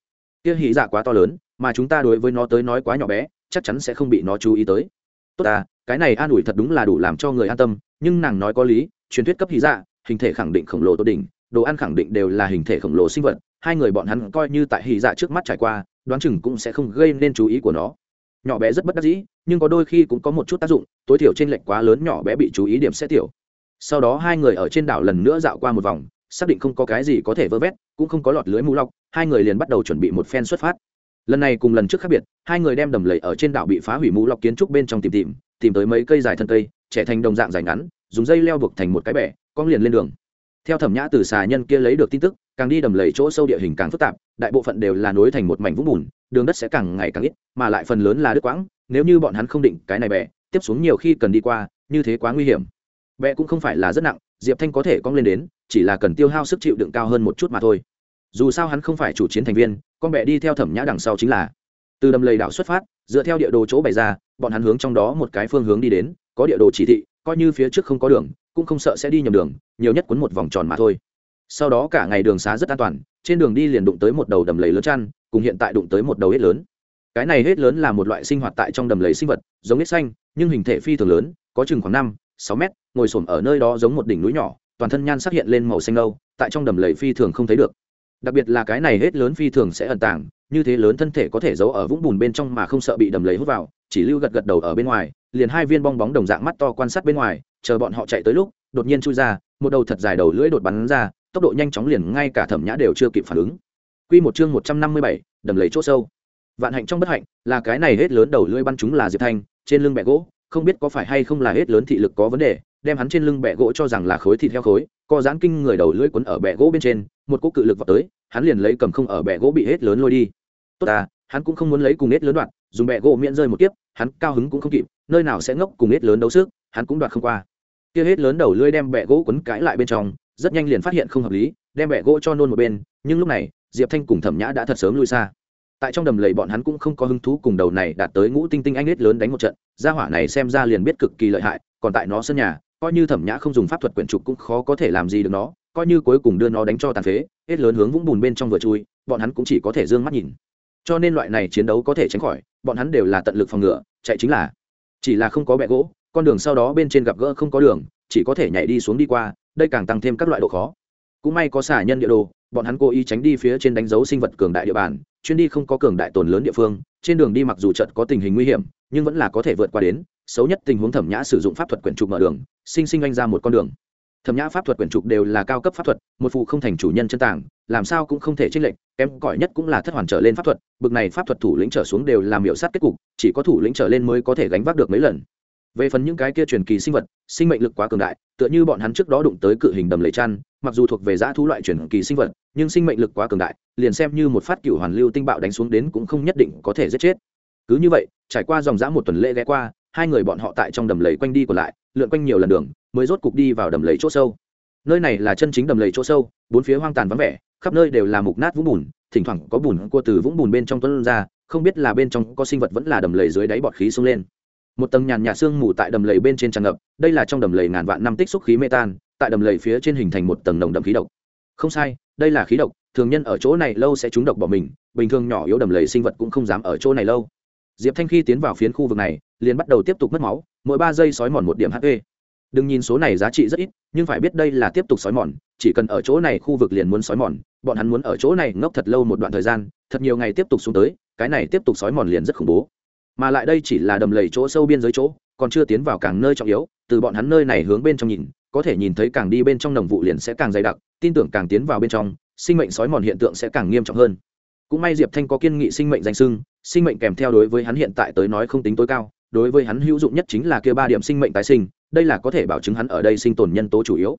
kia hỉ dạ quá to lớn, mà chúng ta đối với nó tới nói quá nhỏ bé, chắc chắn sẽ không bị nó chú ý tới. Tốt à cái này an ủi thật đúng là đủ làm cho người an tâm, nhưng nàng nói có lý, truyền thuyết cấp hỉ dạ hình thể khẳng định khổng lồ tốt đỉnh, đồ ăn khẳng định đều là hình thể khổng lồ sinh vật, hai người bọn hắn coi như tại hỉ dạ trước mắt trải qua, đoán chừng cũng sẽ không gây nên chú ý của nó. Nhỏ bé rất bất đắc dĩ, nhưng có đôi khi cũng có một chút tác dụng, tối thiểu trên lệnh quá lớn nhỏ bé bị chú ý điểm sẽ tiểu sau đó hai người ở trên đảo lần nữa dạo qua một vòng, xác định không có cái gì có thể vơ vét, cũng không có lọt lưới mũ lọc, hai người liền bắt đầu chuẩn bị một phen xuất phát. Lần này cùng lần trước khác biệt, hai người đem đầm lầy ở trên đảo bị phá hủy mũ lọc kiến trúc bên trong tìm tìm tìm tới mấy cây dài thân cây, trẻ thành đồng dạng dài ngắn, dùng dây leo buộc thành một cái bẻ con liền lên đường. Theo thẩm nhã từ xà nhân kia lấy được tin tức, càng đi đầm lầy chỗ sâu địa hình càng phức tạp, đại bộ phận đều là nối thành một mảnh vũng bùn, đường đất sẽ càng ngày càng ít, mà lại phần lớn là đứt quãng, nếu như bọn hắn không định cái này bẻ, tiếp xuống nhiều khi cần đi qua, như thế quá nguy hiểm bẹ cũng không phải là rất nặng, diệp thanh có thể cong lên đến, chỉ là cần tiêu hao sức chịu đựng cao hơn một chút mà thôi. Dù sao hắn không phải chủ chiến thành viên, con bẹ đi theo thẩm nhã đằng sau chính là. Từ đầm lầy đảo xuất phát, dựa theo địa đồ chỗ bày ra, bọn hắn hướng trong đó một cái phương hướng đi đến, có địa đồ chỉ thị, coi như phía trước không có đường, cũng không sợ sẽ đi nhầm đường, nhiều nhất quấn một vòng tròn mà thôi. Sau đó cả ngày đường xá rất an toàn, trên đường đi liền đụng tới một đầu đầm lầy lớn chăn, cùng hiện tại đụng tới một đầu hết lớn. Cái này hết lớn là một loại sinh hoạt tại trong đầm lầy sinh vật, giống hết xanh, nhưng hình thể phi thường lớn, có chừng khoảng năm sáu mét ngồi xổm ở nơi đó giống một đỉnh núi nhỏ toàn thân nhan sắc hiện lên màu xanh lâu tại trong đầm lầy phi thường không thấy được đặc biệt là cái này hết lớn phi thường sẽ ẩn tàng như thế lớn thân thể có thể giấu ở vũng bùn bên trong mà không sợ bị đầm lầy hút vào chỉ lưu gật gật đầu ở bên ngoài liền hai viên bong bóng đồng dạng mắt to quan sát bên ngoài chờ bọn họ chạy tới lúc đột nhiên chui ra một đầu thật dài đầu lưỡi đột bắn ra tốc độ nhanh chóng liền ngay cả thẩm nhã đều chưa kịp phản ứng Quy một chương một trăm năm mươi bảy, đầm lầy chỗ sâu. Vạn hạnh trong bất hạnh, là cái này hết lớn đầu lưỡi bắn chúng là Diệp Thanh, trên lưng bẹ gỗ, không biết có phải hay không là hết lớn thị lực có vấn đề, đem hắn trên lưng bẹ gỗ cho rằng là khối thịt heo khối, co giãn kinh người đầu lưỡi quấn ở bẹ gỗ bên trên, một cú cự lực vọt tới, hắn liền lấy cầm không ở bẹ gỗ bị hết lớn lôi đi. Tốt à, hắn cũng không muốn lấy cùng hết lớn đoạn, dùng bẹ gỗ miễn rơi một kiếp, hắn cao hứng cũng không kịp, nơi nào sẽ ngốc cùng hết lớn đấu sức, hắn cũng đoạt không qua. Kia hết lớn đầu lưỡi đem bẹ gỗ quấn cãi lại bên trong, rất nhanh liền phát hiện không hợp lý, đem bẹ gỗ cho nôn một bên, nhưng lúc này, Diệp Thanh cùng Thẩm Nhã đã thật sớm lui xa. Tại trong đầm lầy bọn hắn cũng không có hứng thú cùng đầu này đạt tới ngũ tinh tinh anh nết lớn đánh một trận, gia hỏa này xem ra liền biết cực kỳ lợi hại, còn tại nó sân nhà, coi như Thẩm Nhã không dùng pháp thuật quyển trục cũng khó có thể làm gì được nó, coi như cuối cùng đưa nó đánh cho tàn phế, hết lớn hướng vũng bùn bên trong vừa chui, bọn hắn cũng chỉ có thể dương mắt nhìn. Cho nên loại này chiến đấu có thể tránh khỏi, bọn hắn đều là tận lực phòng ngựa, chạy chính là chỉ là không có bẹ gỗ, con đường sau đó bên trên gặp gỡ không có đường, chỉ có thể nhảy đi xuống đi qua, đây càng tăng thêm các loại độ khó. Cũng may có xả nhân địa đồ, bọn hắn cố ý tránh đi phía trên đánh dấu sinh vật cường đại địa bàn, chuyên đi không có cường đại tồn lớn địa phương, trên đường đi mặc dù trận có tình hình nguy hiểm, nhưng vẫn là có thể vượt qua đến. Xấu nhất tình huống Thẩm Nhã sử dụng pháp thuật quyển trục mở đường, sinh sinh anh ra một con đường thẩm nhã pháp thuật quyển trục đều là cao cấp pháp thuật một phụ không thành chủ nhân chân tảng làm sao cũng không thể trích lệnh kém cỏi nhất cũng là thất hoàn trở lên pháp thuật bực này pháp thuật thủ lĩnh trở xuống đều làm hiệu sát kết cục chỉ có thủ lĩnh trở lên mới có thể gánh vác được mấy lần về phần những cái kia truyền kỳ sinh vật, sinh mệnh lực quá cường đại, tựa như bọn hắn trước đó đụng tới cự hình đầm lầy chăn, mặc dù thuộc về giã thú loại truyền kỳ sinh vật, nhưng sinh mệnh lực quá cường đại, liền xem như một phát cựu hoàn lưu tinh bạo đánh xuống đến cũng không nhất định có thể giết chết. Cứ như vậy, trải qua dòng dã một tuần lễ ghé qua, hai người bọn họ tại trong đầm lầy quanh đi còn lại, lượn quanh nhiều lần đường, mới rốt cục đi vào đầm lầy chỗ sâu. Nơi này là chân chính đầm lầy chỗ sâu, bốn phía hoang tàn vắng vẻ, khắp nơi đều là mục nát vũng bùn, thỉnh thoảng có bùn cua từ vũng bùn bên trong tuấn ra, không biết là bên trong có sinh vật vẫn là đầm lầy dưới đáy bọt khí xông lên một tầng nhàn nhạt sương mù tại đầm lầy bên trên tràn ngập, đây là trong đầm lầy ngàn vạn năm tích xúc khí mê tan, tại đầm lầy phía trên hình thành một tầng nồng đậm khí độc. Không sai, đây là khí độc, thường nhân ở chỗ này lâu sẽ trúng độc bỏ mình, bình thường nhỏ yếu đầm lầy sinh vật cũng không dám ở chỗ này lâu. Diệp thanh khi tiến vào phiến khu vực này, liền bắt đầu tiếp tục mất máu, mỗi ba giây sói mòn một điểm hp đừng nhìn số này giá trị rất ít, nhưng phải biết đây là tiếp tục sói mòn, chỉ cần ở chỗ này khu vực liền muốn sói mòn, bọn hắn muốn ở chỗ này ngốc thật lâu một đoạn thời gian, thật nhiều ngày tiếp tục xuống tới, cái này tiếp tục sói mòn liền rất khủng bố mà lại đây chỉ là đầm lầy chỗ sâu biên giới chỗ, còn chưa tiến vào càng nơi trọng yếu, từ bọn hắn nơi này hướng bên trong nhìn, có thể nhìn thấy càng đi bên trong nồng vụ liền sẽ càng dày đặc, tin tưởng càng tiến vào bên trong, sinh mệnh sói mòn hiện tượng sẽ càng nghiêm trọng hơn. Cũng may diệp thanh có kiên nghị sinh mệnh danh sưng sinh mệnh kèm theo đối với hắn hiện tại tới nói không tính tối cao, đối với hắn hữu dụng nhất chính là kia ba điểm sinh mệnh tái sinh, đây là có thể bảo chứng hắn ở đây sinh tồn nhân tố chủ yếu.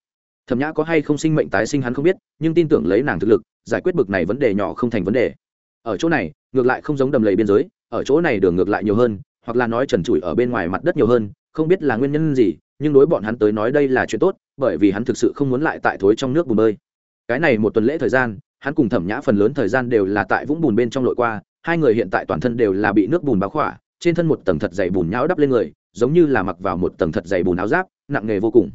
Thẩm nhã có hay không sinh mệnh tái sinh hắn không biết, nhưng tin tưởng lấy nàng thực lực, giải quyết bực này vấn đề nhỏ không thành vấn đề. Ở chỗ này, ngược lại không giống đầm lầy biên giới ở chỗ này đường ngược lại nhiều hơn, hoặc là nói trần trụi ở bên ngoài mặt đất nhiều hơn, không biết là nguyên nhân gì, nhưng đối bọn hắn tới nói đây là chuyện tốt, bởi vì hắn thực sự không muốn lại tại thối trong nước bùn bơi. Cái này một tuần lễ thời gian, hắn cùng thẩm nhã phần lớn thời gian đều là tại vũng bùn bên trong lội qua, hai người hiện tại toàn thân đều là bị nước bùn báo khỏa, trên thân một tầng thật dày bùn nhão đắp lên người, giống như là mặc vào một tầng thật dày bùn áo giáp, nặng nghề vô cùng.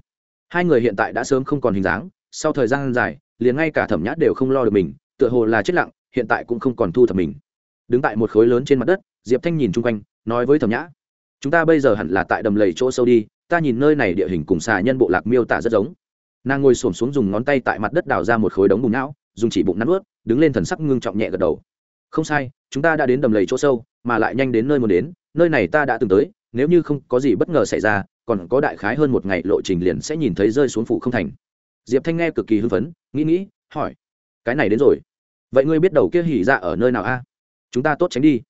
Hai người hiện tại đã sớm không còn hình dáng, sau thời gian dài, liền ngay cả thẩm nhã đều không lo được mình, tựa hồ là chết lặng, hiện tại cũng không còn thu thập mình. Đứng tại một khối lớn trên mặt đất diệp thanh nhìn chung quanh, nói với thẩm nhã, chúng ta bây giờ hẳn là tại đầm lầy chỗ sâu đi, ta nhìn nơi này địa hình cùng xà nhân bộ lạc miêu tả rất giống. Nàng ngồi xổm xuống dùng ngón tay tại mặt đất đào ra một khối đống bùn não, dùng chỉ bụng nắn ướt, đứng lên thần sắc ngưng trọng nhẹ gật đầu. Không sai, chúng ta đã đến đầm lầy chỗ sâu, mà lại nhanh đến nơi muốn đến, nơi này ta đã từng tới, nếu như không có gì bất ngờ xảy ra, còn có đại khái hơn một ngày lộ trình liền sẽ nhìn thấy rơi xuống phủ không thành. Diệp thanh nghe cực kỳ hưng phấn, nghĩ nghĩ, hỏi, cái này đến rồi. Vậy ngươi biết đầu kia hỉ dạ ở nơi nào a? Chúng ta tốt tránh đi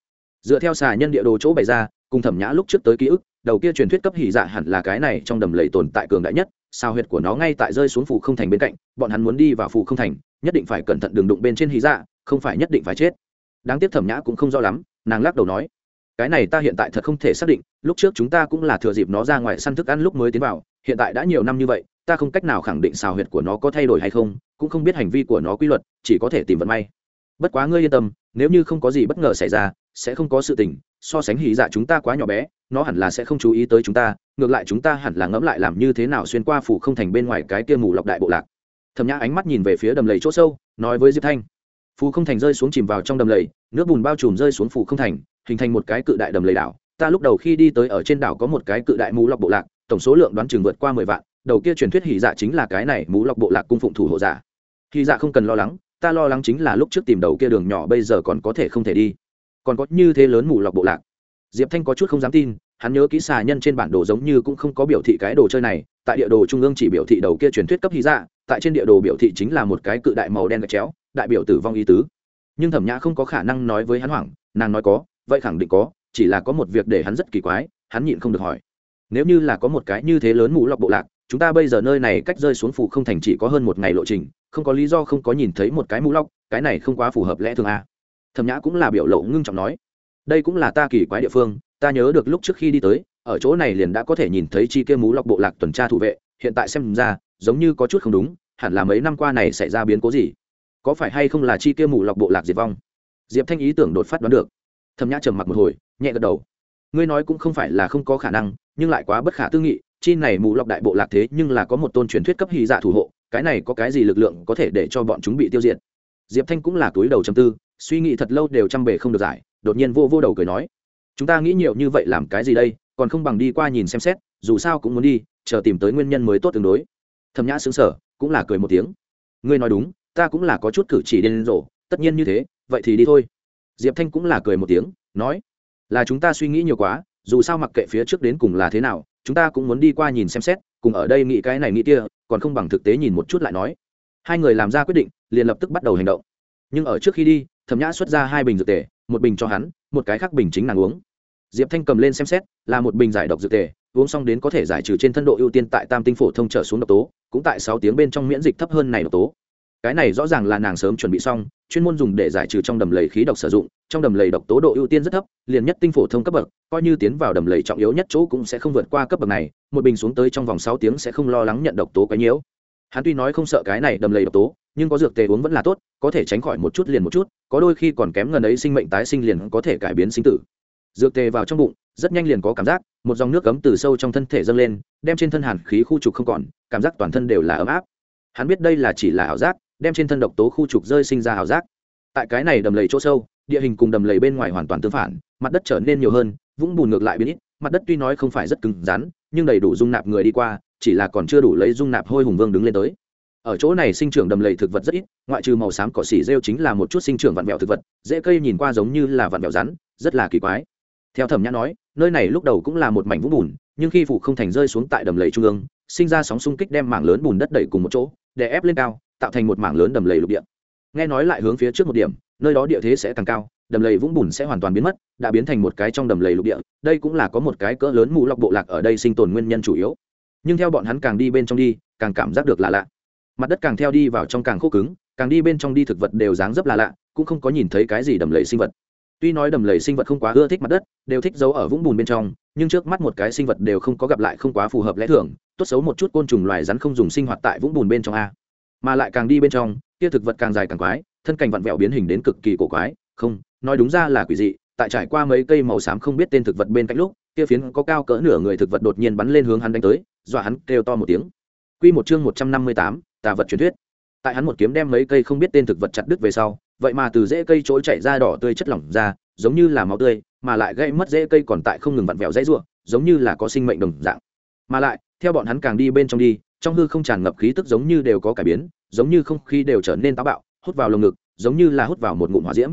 dựa theo xà nhân địa đồ chỗ bày ra, cùng thẩm nhã lúc trước tới ký ức, đầu kia truyền thuyết cấp hỉ dạ hẳn là cái này trong đầm lầy tồn tại cường đại nhất, sao huyệt của nó ngay tại rơi xuống phủ không thành bên cạnh, bọn hắn muốn đi vào phủ không thành, nhất định phải cẩn thận đường đụng bên trên hỉ dạ không phải nhất định phải chết. Đáng tiếc thẩm nhã cũng không rõ lắm, nàng lắc đầu nói, cái này ta hiện tại thật không thể xác định, lúc trước chúng ta cũng là thừa dịp nó ra ngoài săn thức ăn lúc mới tiến vào, hiện tại đã nhiều năm như vậy, ta không cách nào khẳng định xào huyệt của nó có thay đổi hay không, cũng không biết hành vi của nó quy luật, chỉ có thể tìm vận may. Bất quá ngươi yên tâm nếu như không có gì bất ngờ xảy ra, sẽ không có sự tình, so sánh hỉ dạ chúng ta quá nhỏ bé, nó hẳn là sẽ không chú ý tới chúng ta, ngược lại chúng ta hẳn là ngẫm lại làm như thế nào xuyên qua phủ không thành bên ngoài cái kia mù lọc đại bộ lạc. Thầm nhã ánh mắt nhìn về phía đầm lầy chỗ sâu, nói với diệp thanh phù không thành rơi xuống chìm vào trong đầm lầy, nước bùn bao trùm rơi xuống phủ không thành, hình thành một cái cự đại đầm lầy đảo. Ta lúc đầu khi đi tới ở trên đảo có một cái cự đại mù lọc bộ lạc, tổng số lượng đoán chừng vượt qua mười vạn, đầu kia truyền thuyết hỉ dạ chính là cái này mù lọc bộ lạc cung phụng thủ hộ giả. Hỉ dạ không cần lo lắng ta lo lắng chính là lúc trước tìm đầu kia đường nhỏ bây giờ còn có thể không thể đi. Còn có như thế lớn mù lọc bộ lạc. Diệp thanh có chút không dám tin, hắn nhớ kỹ xà nhân trên bản đồ giống như cũng không có biểu thị cái đồ chơi này, tại địa đồ trung ương chỉ biểu thị đầu kia truyền thuyết cấp hy dạ tại trên địa đồ biểu thị chính là một cái cự đại màu đen gạch chéo, đại biểu tử vong ý tứ. Nhưng thẩm nhã không có khả năng nói với hắn hoảng, nàng nói có, vậy khẳng định có, chỉ là có một việc để hắn rất kỳ quái, hắn nhịn không được hỏi. Nếu như là có một cái như thế lớn mù lọc bộ lạc chúng ta bây giờ nơi này cách rơi xuống phủ không thành chỉ có hơn một ngày lộ trình, không có lý do không có nhìn thấy một cái mũ lọc cái này không quá phù hợp lẽ thường a à. thẩm nhã cũng là biểu lộ ngưng trọng nói, đây cũng là ta kỳ quái địa phương, ta nhớ được lúc trước khi đi tới, ở chỗ này liền đã có thể nhìn thấy chi kia mũ lọc bộ lạc tuần tra thủ vệ, hiện tại xem ra, giống như có chút không đúng, hẳn là mấy năm qua này xảy ra biến cố gì. Có phải hay không là chi kia mũ lọc bộ lạc diệt vong? Diệp thanh ý tưởng đột phát đoán được. Thẩm nhã trầm mặc một hồi, nhẹ gật đầu. Ngươi nói cũng không phải là không có khả năng, nhưng lại quá bất khả tư nghị chi này mù lọc đại bộ lạc thế nhưng là có một tôn truyền thuyết cấp hy dạ thủ hộ, cái này có cái gì lực lượng có thể để cho bọn chúng bị tiêu diệt? Diệp thanh cũng là túi đầu châm tư, suy nghĩ thật lâu đều chăm bề không được giải, đột nhiên vô vô đầu cười nói, chúng ta nghĩ nhiều như vậy làm cái gì đây, còn không bằng đi qua nhìn xem xét, dù sao cũng muốn đi, chờ tìm tới nguyên nhân mới tốt tương đối. Thầm nhã xứng sở cũng là cười một tiếng, ngươi nói đúng, ta cũng là có chút cử chỉ điên rồ, tất nhiên như thế, vậy thì đi thôi. Diệp thanh cũng là cười một tiếng, nói, là chúng ta suy nghĩ nhiều quá, dù sao mặc kệ phía trước đến cùng là thế nào chúng ta cũng muốn đi qua nhìn xem xét, cùng ở đây nghĩ cái này nghĩ kia, còn không bằng thực tế nhìn một chút lại nói. Hai người làm ra quyết định, liền lập tức bắt đầu hành động. Nhưng ở trước khi đi, thẩm nhã xuất ra hai bình dược tề, một bình cho hắn, một cái khác bình chính nàng uống. Diệp thanh cầm lên xem xét, là một bình giải độc dược tề, uống xong đến có thể giải trừ trên thân độ ưu tiên tại tam tinh phổ thông trở xuống độc tố, cũng tại sáu tiếng bên trong miễn dịch thấp hơn này độc tố cái này rõ ràng là nàng sớm chuẩn bị xong, chuyên môn dùng để giải trừ trong đầm lầy khí độc sử dụng, trong đầm lầy độc tố độ ưu tiên rất thấp, liền nhất tinh phổ thông cấp bậc, coi như tiến vào đầm lầy trọng yếu nhất chỗ cũng sẽ không vượt qua cấp bậc này, một bình xuống tới trong vòng sáu tiếng sẽ không lo lắng nhận độc tố quấy nhiễu hắn tuy nói không sợ cái này đầm lầy độc tố, nhưng có dược tề uống vẫn là tốt, có thể tránh khỏi một chút liền một chút, có đôi khi còn kém ngần ấy sinh mệnh tái sinh liền có thể cải biến sinh tử. Dược tề vào trong bụng, rất nhanh liền có cảm giác, một dòng nước cấm từ sâu trong thân thể dâng lên, đem trên thân hàn khí khu trục không còn, cảm giác toàn thân đều là ấm áp. Hắn biết đây là chỉ là ảo giác đem trên thân độc tố khu trục rơi sinh ra ảo giác. Tại cái này đầm lầy chỗ sâu, địa hình cùng đầm lầy bên ngoài hoàn toàn tương phản, mặt đất trở nên nhiều hơn, vũng bùn ngược lại biến ít, mặt đất tuy nói không phải rất cứng rắn, nhưng đầy đủ dung nạp người đi qua, chỉ là còn chưa đủ lấy dung nạp hôi hùng vương đứng lên tới. Ở chỗ này sinh trưởng đầm lầy thực vật rất ít, ngoại trừ màu xám cỏ xỉ rêu chính là một chút sinh trưởng vặn vẹo thực vật, dễ cây nhìn qua giống như là vặn vẹo rắn, rất là kỳ quái. Theo thẩm nhã nói, nơi này lúc đầu cũng là một mảnh vũng bùn, nhưng khi phủ không thành rơi xuống tại đầm lầy trung ương, sinh ra sóng xung kích đem mảng lớn bùn đất đẩy cùng một chỗ để ép lên cao tạo thành một mảng lớn đầm lầy lục địa. Nghe nói lại hướng phía trước một điểm, nơi đó địa thế sẽ càng cao, đầm lầy vũng bùn sẽ hoàn toàn biến mất, đã biến thành một cái trong đầm lầy lục địa. Đây cũng là có một cái cỡ lớn mù lọc bộ lạc ở đây sinh tồn nguyên nhân chủ yếu. Nhưng theo bọn hắn càng đi bên trong đi, càng cảm giác được là lạ. Mặt đất càng theo đi vào trong càng khô cứng, càng đi bên trong đi thực vật đều dáng dấp là lạ, cũng không có nhìn thấy cái gì đầm lầy sinh vật. Tuy nói đầm lầy sinh vật không quá ưa thích mặt đất, đều thích giấu ở vũng bùn bên trong, nhưng trước mắt một cái sinh vật đều không có gặp lại không quá phù hợp lẽ thường, tốt xấu một chút côn trùng loài rắn không dùng sinh hoạt tại vũng bùn bên trong a mà lại càng đi bên trong kia thực vật càng dài càng quái thân cành vặn vẹo biến hình đến cực kỳ cổ quái không nói đúng ra là quỷ dị tại trải qua mấy cây màu xám không biết tên thực vật bên cạnh lúc kia phiến có cao cỡ nửa người thực vật đột nhiên bắn lên hướng hắn đánh tới dọa hắn kêu to một tiếng Quy một chương một trăm năm mươi tám, tà vật truyền thuyết. Tại hắn một kiếm đem mấy cây không biết tên thực vật chặt đứt về sau, vậy mà từ rễ cây trỗi chảy ra đỏ tươi chất lỏng ra, giống như là máu tươi, mà lại gây mất rễ cây còn tại không ngừng vặn vẹo dãy rủa, giống như là có sinh mệnh đồng dạng. Mà lại, theo bọn hắn càng đi bên trong đi, trong hư không tràn ngập khí tức giống như đều có cải biến, giống như không khí đều trở nên táo bạo, hút vào lồng ngực, giống như là hút vào một ngụm hỏa diễm.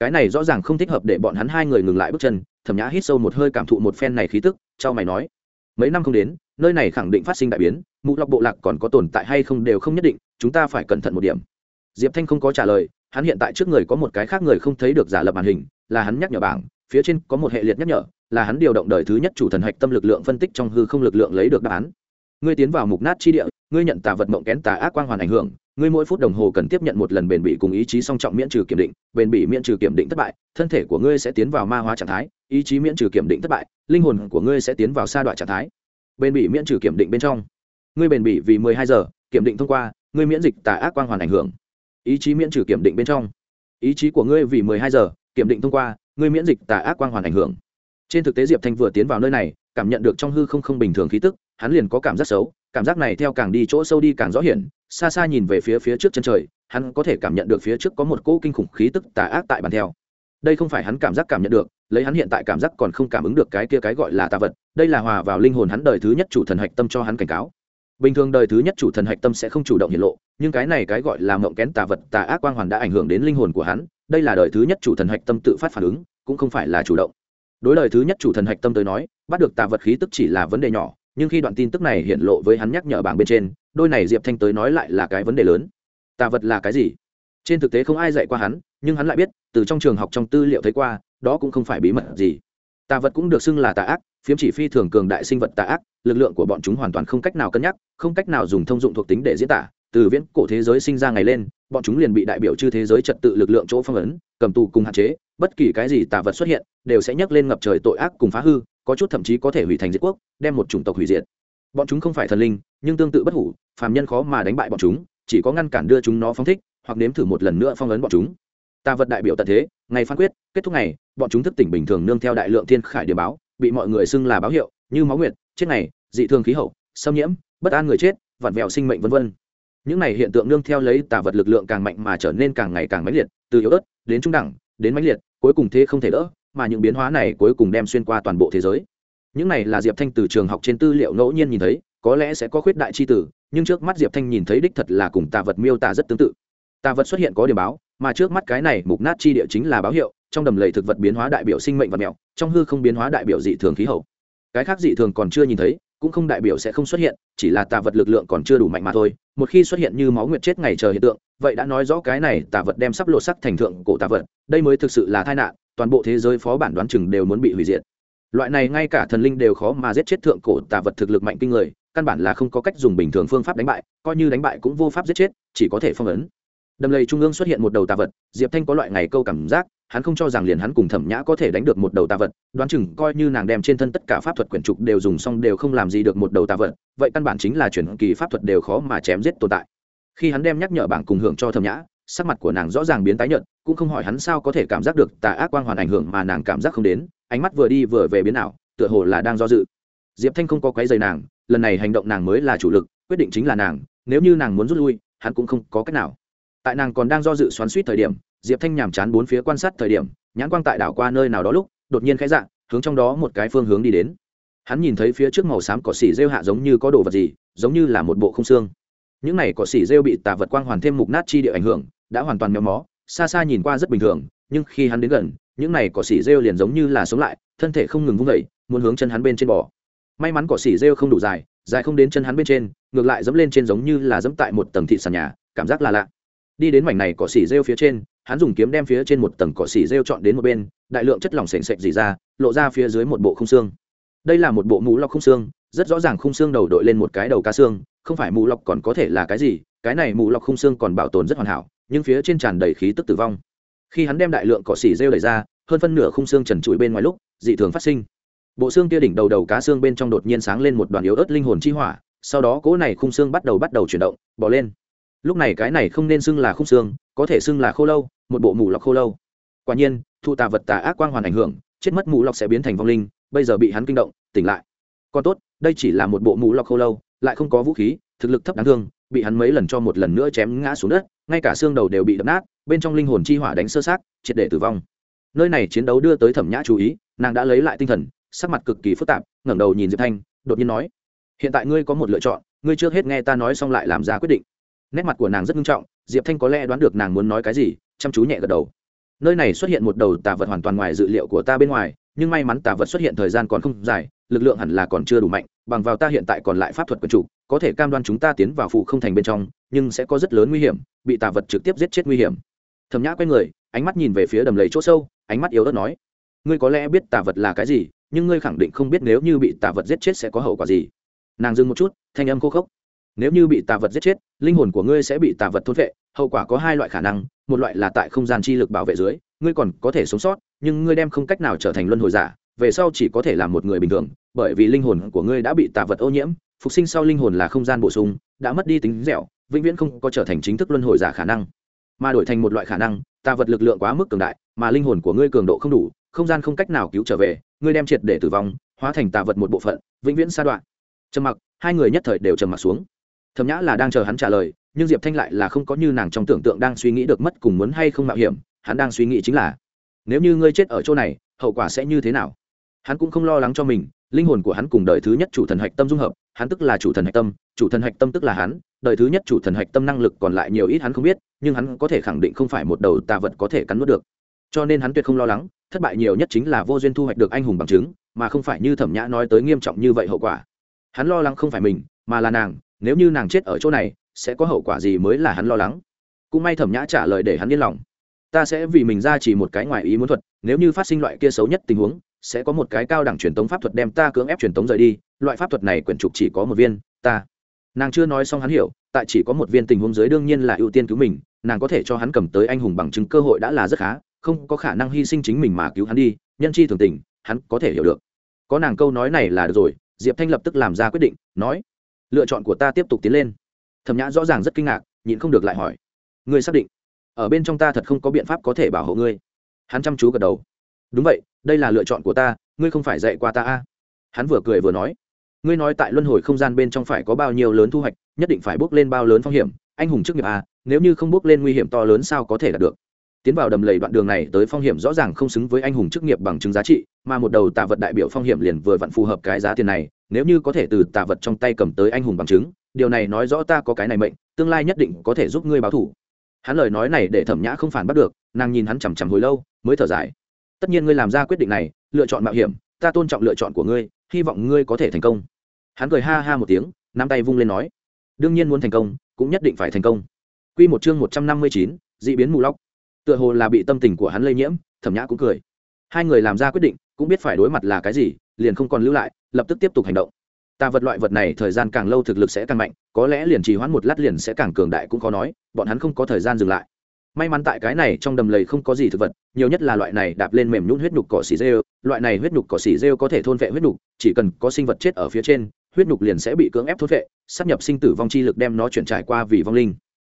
Cái này rõ ràng không thích hợp để bọn hắn hai người ngừng lại bước chân, Thẩm Nhã hít sâu một hơi cảm thụ một phen này khí tức, cho mày nói: "Mấy năm không đến, nơi này khẳng định phát sinh đại biến, mụ lọc bộ lạc còn có tồn tại hay không đều không nhất định, chúng ta phải cẩn thận một điểm." Diệp Thanh không có trả lời, hắn hiện tại trước người có một cái khác người không thấy được giả lập màn hình, là hắn nhắc nhở bảng, phía trên có một hệ liệt nhắc nhở, là hắn điều động đời thứ nhất chủ thần hạch tâm lực lượng phân tích trong hư không lực lượng lấy được đáp án ngươi tiến vào mục nát chi địa, ngươi nhận tà vật mộng kén tà ác quang hoàn ảnh hưởng, ngươi mỗi phút đồng hồ cần tiếp nhận một lần bền bỉ cùng ý chí song trọng miễn trừ kiểm định, bền bỉ miễn trừ kiểm định thất bại, thân thể của ngươi sẽ tiến vào ma hóa trạng thái, ý chí miễn trừ kiểm định thất bại, linh hồn của ngươi sẽ tiến vào sa đoạn trạng thái. Bền bỉ miễn trừ kiểm định bên trong. Ngươi bền bỉ vì mười hai giờ, kiểm định thông qua, ngươi miễn dịch tà ác quang hoàn ảnh hưởng. Ý chí miễn trừ kiểm định bên trong. Ý chí của ngươi vì mười hai giờ, kiểm định thông qua, ngươi miễn dịch tà ác quang hoàn ảnh hưởng. Trên thực tế diệp thanh vừa tiến vào nơi này cảm nhận được trong hư không không bình thường khí tức, hắn liền có cảm giác xấu, cảm giác này theo càng đi chỗ sâu đi càng rõ hiển, xa xa nhìn về phía phía trước chân trời, hắn có thể cảm nhận được phía trước có một cỗ kinh khủng khí tức tà ác tại bàn theo. Đây không phải hắn cảm giác cảm nhận được, lấy hắn hiện tại cảm giác còn không cảm ứng được cái kia cái gọi là tà vật, đây là hòa vào linh hồn hắn đời thứ nhất chủ thần hạch tâm cho hắn cảnh cáo. Bình thường đời thứ nhất chủ thần hạch tâm sẽ không chủ động hiện lộ, nhưng cái này cái gọi là mộng kén tà vật tà ác quang hoàn đã ảnh hưởng đến linh hồn của hắn, đây là đời thứ nhất chủ thần hạch tâm tự phát phản ứng, cũng không phải là chủ động đối lời thứ nhất chủ thần hạch tâm tới nói, bắt được tà vật khí tức chỉ là vấn đề nhỏ, nhưng khi đoạn tin tức này hiện lộ với hắn nhắc nhở bảng bên trên, đôi này diệp thanh tới nói lại là cái vấn đề lớn. Tà vật là cái gì? Trên thực tế không ai dạy qua hắn, nhưng hắn lại biết, từ trong trường học trong tư liệu thấy qua, đó cũng không phải bí mật gì. Tà vật cũng được xưng là tà ác, phiếm chỉ phi thường cường đại sinh vật tà ác, lực lượng của bọn chúng hoàn toàn không cách nào cân nhắc, không cách nào dùng thông dụng thuộc tính để diễn tả, từ viễn cổ thế giới sinh ra ngày lên bọn chúng liền bị đại biểu chư thế giới trật tự lực lượng chỗ phong ấn, cầm tù cùng hạn chế, bất kỳ cái gì tà vật xuất hiện, đều sẽ nhắc lên ngập trời tội ác cùng phá hư, có chút thậm chí có thể hủy thành diệt quốc, đem một chủng tộc hủy diệt. Bọn chúng không phải thần linh, nhưng tương tự bất hủ, phàm nhân khó mà đánh bại bọn chúng, chỉ có ngăn cản đưa chúng nó phóng thích, hoặc nếm thử một lần nữa phong ấn bọn chúng. Tà vật đại biểu tận thế, ngày phán quyết, kết thúc ngày, bọn chúng thức tỉnh bình thường nương theo đại lượng thiên khải địa báo, bị mọi người xưng là báo hiệu, như máu nguyệt, chết này dị thường khí hậu, xâm nhiễm, bất an người chết, vặn vẹo sinh mệnh vân vân những này hiện tượng nương theo lấy tà vật lực lượng càng mạnh mà trở nên càng ngày càng mãnh liệt, từ yếu ớt đến trung đẳng, đến mãnh liệt, cuối cùng thế không thể đỡ, mà những biến hóa này cuối cùng đem xuyên qua toàn bộ thế giới. Những này là diệp thanh từ trường học trên tư liệu ngẫu nhiên nhìn thấy, có lẽ sẽ có khuyết đại c h i tử nhưng trước mắt diệp thanh nhìn thấy đích thật là cùng tà vật miêu tả rất tương tự. Tà vật xuất hiện có điểm báo, mà trước mắt cái này mục nát chi địa chính là báo hiệu, trong đầm lầy thực vật biến hóa đại biểu sinh mệnh vật mèo trong hư không biến hóa đại biểu dị thường khí hậu. Cái khác dị thường còn chưa nhìn thấy cũng không đại biểu sẽ không xuất hiện, chỉ là tà vật lực lượng còn chưa đủ mạnh mà thôi. Một khi xuất hiện như máu nguyệt chết ngày chờ hiện tượng, vậy đã nói rõ cái này tà vật đem sắp lộ sắc thành thượng cổ tà vật, đây mới thực sự là tai nạn, toàn bộ thế giới phó bản đoán chừng đều muốn bị hủy diệt. Loại này ngay cả thần linh đều khó mà giết chết thượng cổ tà vật thực lực mạnh kinh người, căn bản là không có cách dùng bình thường phương pháp đánh bại, coi như đánh bại cũng vô pháp giết chết, chỉ có thể phong ấn. Đầm lầy trung ương xuất hiện một đầu tà vật, diệp thanh có loại ngày câu cảm giác hắn không cho rằng liền hắn cùng thẩm nhã có thể đánh được một đầu tà vật, đoán chừng coi như nàng đem trên thân tất cả pháp thuật quyển trục đều dùng xong đều không làm gì được một đầu tà vật, vậy căn bản chính là chuyển kỳ pháp thuật đều khó mà chém giết tồn tại. Khi hắn đem nhắc nhở bảng cùng hưởng cho thẩm nhã, sắc mặt của nàng rõ ràng biến tái nhợt, cũng không hỏi hắn sao có thể cảm giác được tà ác quang hoàn ảnh hưởng mà nàng cảm giác không đến, ánh mắt vừa đi vừa về biến ảo, tựa hồ là đang do dự. Diệp thanh không có quấy giày nàng, lần này hành động nàng mới là chủ lực, quyết định chính là nàng, nếu như nàng muốn rút lui, hắn cũng không có cách nào. Tại nàng còn đang do dự xoắn suýt thời điểm diệp thanh nhàm chán bốn phía quan sát thời điểm, nhãn quang tại đảo qua nơi nào đó lúc, đột nhiên khẽ dạng hướng trong đó một cái phương hướng đi đến. Hắn nhìn thấy phía trước màu xám cỏ xỉ rêu hạ giống như có đồ vật gì, giống như là một bộ không xương. Những này cỏ xỉ rêu bị tà vật quang hoàn thêm mục nát chi địa ảnh hưởng, đã hoàn toàn méo mó, xa xa nhìn qua rất bình thường, nhưng khi hắn đến gần, những này cỏ xỉ rêu liền giống như là sống lại, thân thể không ngừng vung vẩy muốn hướng chân hắn bên trên bò. May mắn cỏ xỉ rêu không đủ dài dài không đến chân hắn bên trên, ngược lại dẫm lên trên giống như là dẫm tại một tầng thị sàn nhà, cảm giác là lạ. Đi đến mảnh này cỏ xỉ rêu phía trên hắn dùng kiếm đem phía trên một tầng cỏ xỉ rêu chọn đến một bên, đại lượng chất lỏng s ề n s ệ c dì ra, lộ ra phía dưới một bộ khung xương. Đây là một bộ mũ lọc khung xương, rất rõ ràng khung xương đầu đội lên một cái đầu cá xương, không phải mũ lọc còn có thể là cái gì, cái này mũ lọc khung xương còn bảo tồn rất hoàn hảo, nhưng phía trên tràn đầy khí tức tử vong. Khi hắn đem đại lượng cỏ xỉ rêu đẩy ra, hơn phân nửa khung xương trần trụi bên ngoài lúc, dị thường phát sinh. Bộ xương kia đỉnh đầu đầu cá xương bên trong đột nhiên sáng lên một đoàn yếu ớt linh hồn chi hỏa, sau đó cỗ này khung xương bắt đầu bắt đầu chuyển động bỏ lên lúc này cái này không nên xưng là khung xương, có thể xưng là khô lâu, một bộ mù lọc khô lâu. Quả nhiên, thụ tà vật tà ác quang hoàn ảnh hưởng, chết mất mù lọc sẽ biến thành vong linh, bây giờ bị hắn kinh động, tỉnh lại. Còn tốt, đây chỉ là một bộ mù lọc khô lâu, lại không có vũ khí, thực lực thấp đáng thương, bị hắn mấy lần cho một lần nữa chém ngã xuống đất, ngay cả xương đầu đều bị đập nát, bên trong linh hồn chi hỏa đánh sơ sát, triệt để tử vong. Nơi này chiến đấu đưa tới thẩm nhã chú ý, nàng đã lấy lại tinh thần, sắc mặt cực kỳ phức tạp, ngẩng đầu nhìn diệp thanh, đột nhiên nói, hiện tại ngươi có một lựa chọn, ngươi trước hết nghe ta nói xong lại làm ra quyết định nét mặt của nàng rất nghiêm trọng, diệp thanh có lẽ đoán được nàng muốn nói cái gì, chăm chú nhẹ gật đầu. Nơi này xuất hiện một đầu tà vật hoàn toàn ngoài dự liệu của ta bên ngoài, nhưng may mắn tà vật xuất hiện thời gian còn không dài, lực lượng hẳn là còn chưa đủ mạnh, bằng vào ta hiện tại còn lại pháp thuật quân chủ, có thể cam đoan chúng ta tiến vào phụ không thành bên trong, nhưng sẽ có rất lớn nguy hiểm, bị tà vật trực tiếp giết chết nguy hiểm. Thầm nhã quay người, ánh mắt nhìn về phía đầm lầy chỗ sâu, ánh mắt yếu ớt nói, ngươi có lẽ biết tà vật là cái gì, nhưng ngươi khẳng định không biết nếu như bị tà vật giết chết sẽ có hậu quả gì. Nàng dừng một chút, thanh âm khô khốc nếu như bị tà vật giết chết, linh hồn của ngươi sẽ bị tà vật thôn vệ hậu quả có hai loại khả năng, một loại là tại không gian chi lực bảo vệ dưới, ngươi còn có thể sống sót, nhưng ngươi đem không cách nào trở thành luân hồi giả, về sau chỉ có thể là một người bình thường, bởi vì linh hồn của ngươi đã bị tà vật ô nhiễm, phục sinh sau linh hồn là không gian bổ sung, đã mất đi tính dẻo, vĩnh viễn không có trở thành chính thức luân hồi giả khả năng. Mà đổi thành một loại khả năng, tà vật lực lượng quá mức cường đại, mà linh hồn của ngươi cường độ không đủ, không gian không cách nào cứu trở về, ngươi đem triệt để tử vong, hóa thành tà vật một bộ phận, vĩnh viễn sa đoạn. Trầm mặc, hai người nhất thời đều trầm mặc xuống thầm nhã là đang chờ hắn trả lời, nhưng diệp thanh lại là không có như nàng trong tưởng tượng đang suy nghĩ được mất cùng muốn hay không mạo hiểm, hắn đang suy nghĩ chính là, nếu như ngươi chết ở chỗ này, hậu quả sẽ như thế nào? Hắn cũng không lo lắng cho mình, linh hồn của hắn cùng đời thứ nhất chủ thần hạch tâm dung hợp, hắn tức là chủ thần hạch tâm, chủ thần hạch tâm tức là hắn, đời thứ nhất chủ thần hạch tâm năng lực còn lại nhiều ít hắn không biết, nhưng hắn có thể khẳng định không phải một đầu tà vật có thể cắn nuốt được. Cho nên hắn tuyệt không lo lắng, thất bại nhiều nhất chính là vô duyên thu hoạch được anh hùng bằng chứng, mà không phải như thẩm nhã nói tới nghiêm trọng như vậy hậu quả. Hắn lo lắng không phải mình, mà là nàng nếu như nàng chết ở chỗ này, sẽ có hậu quả gì mới là hắn lo lắng? Cũng may thẩm nhã trả lời để hắn yên lòng. Ta sẽ vì mình ra chỉ một cái ngoài ý muốn thuật, nếu như phát sinh loại kia xấu nhất tình huống, sẽ có một cái cao đẳng truyền tống pháp thuật đem ta cưỡng ép truyền tống rời đi. Loại pháp thuật này quyển trục chỉ có một viên, ta. Nàng chưa nói xong hắn hiểu, tại chỉ có một viên tình huống dưới đương nhiên là ưu tiên cứu mình, nàng có thể cho hắn cầm tới anh hùng bằng chứng cơ hội đã là rất khá, không có khả năng hy sinh chính mình mà cứu hắn đi, nhân chi thường tình, hắn có thể hiểu được. Có nàng câu nói này là được rồi, diệp thanh lập tức làm ra quyết định, nói lựa chọn của ta tiếp tục tiến lên. Thẩm nhã rõ ràng rất kinh ngạc, nhịn không được lại hỏi. Ngươi xác định, ở bên trong ta thật không có biện pháp có thể bảo hộ ngươi? Hắn chăm chú gật đầu. Đúng vậy, đây là lựa chọn của ta, ngươi không phải dạy qua ta a? Hắn vừa cười vừa nói. Ngươi nói tại luân hồi không gian bên trong phải có bao nhiêu lớn thu hoạch, nhất định phải bước lên bao lớn phong hiểm. Anh hùng chức nghiệp a, nếu như không bước lên nguy hiểm to lớn sao có thể đạt được? Tiến vào đầm lầy đoạn đường này tới phong hiểm rõ ràng không xứng với anh hùng chức nghiệp bằng chứng giá trị, mà một đầu tạ vật đại biểu phong hiểm liền vừa vặn phù hợp cái giá tiền này nếu như có thể từ tạ vật trong tay cầm tới anh hùng bằng chứng, điều này nói rõ ta có cái này mệnh, tương lai nhất định có thể giúp ngươi báo thủ. Hắn lời nói này để thẩm nhã không phản bắt được, nàng nhìn hắn chằm chằm hồi lâu, mới thở dài. Tất nhiên ngươi làm ra quyết định này, lựa chọn mạo hiểm, ta tôn trọng lựa chọn của ngươi, hy vọng ngươi có thể thành công. Hắn cười ha ha một tiếng, nắm tay vung lên nói, đương nhiên muốn thành công, cũng nhất định phải thành công. Q một chương một trăm năm mươi chín d ị biến mù lóc. Tựa hồ là bị tâm tình của hắn lây nhiễm, thẩm nhã cũng cười. Hai người làm ra quyết định, cũng biết phải đối mặt là cái gì liền không còn lưu lại, lập tức tiếp tục hành động. Tà vật loại vật này thời gian càng lâu thực lực sẽ càng mạnh, có lẽ liền trì hoãn một lát liền sẽ càng cường đại cũng khó nói, bọn hắn không có thời gian dừng lại. May mắn tại cái này trong đầm lầy không có gì thực vật, nhiều nhất là loại này đạp lên mềm nhún huyết nhục cỏ xỉ rêu loại này huyết nhục cỏ xỉ rêu có thể thôn vệ huyết nhục, chỉ cần có sinh vật chết ở phía trên, huyết nhục liền sẽ bị cưỡng ép thôn vệ sắp nhập sinh tử vong chi lực đem nó chuyển trải qua vì vong linh.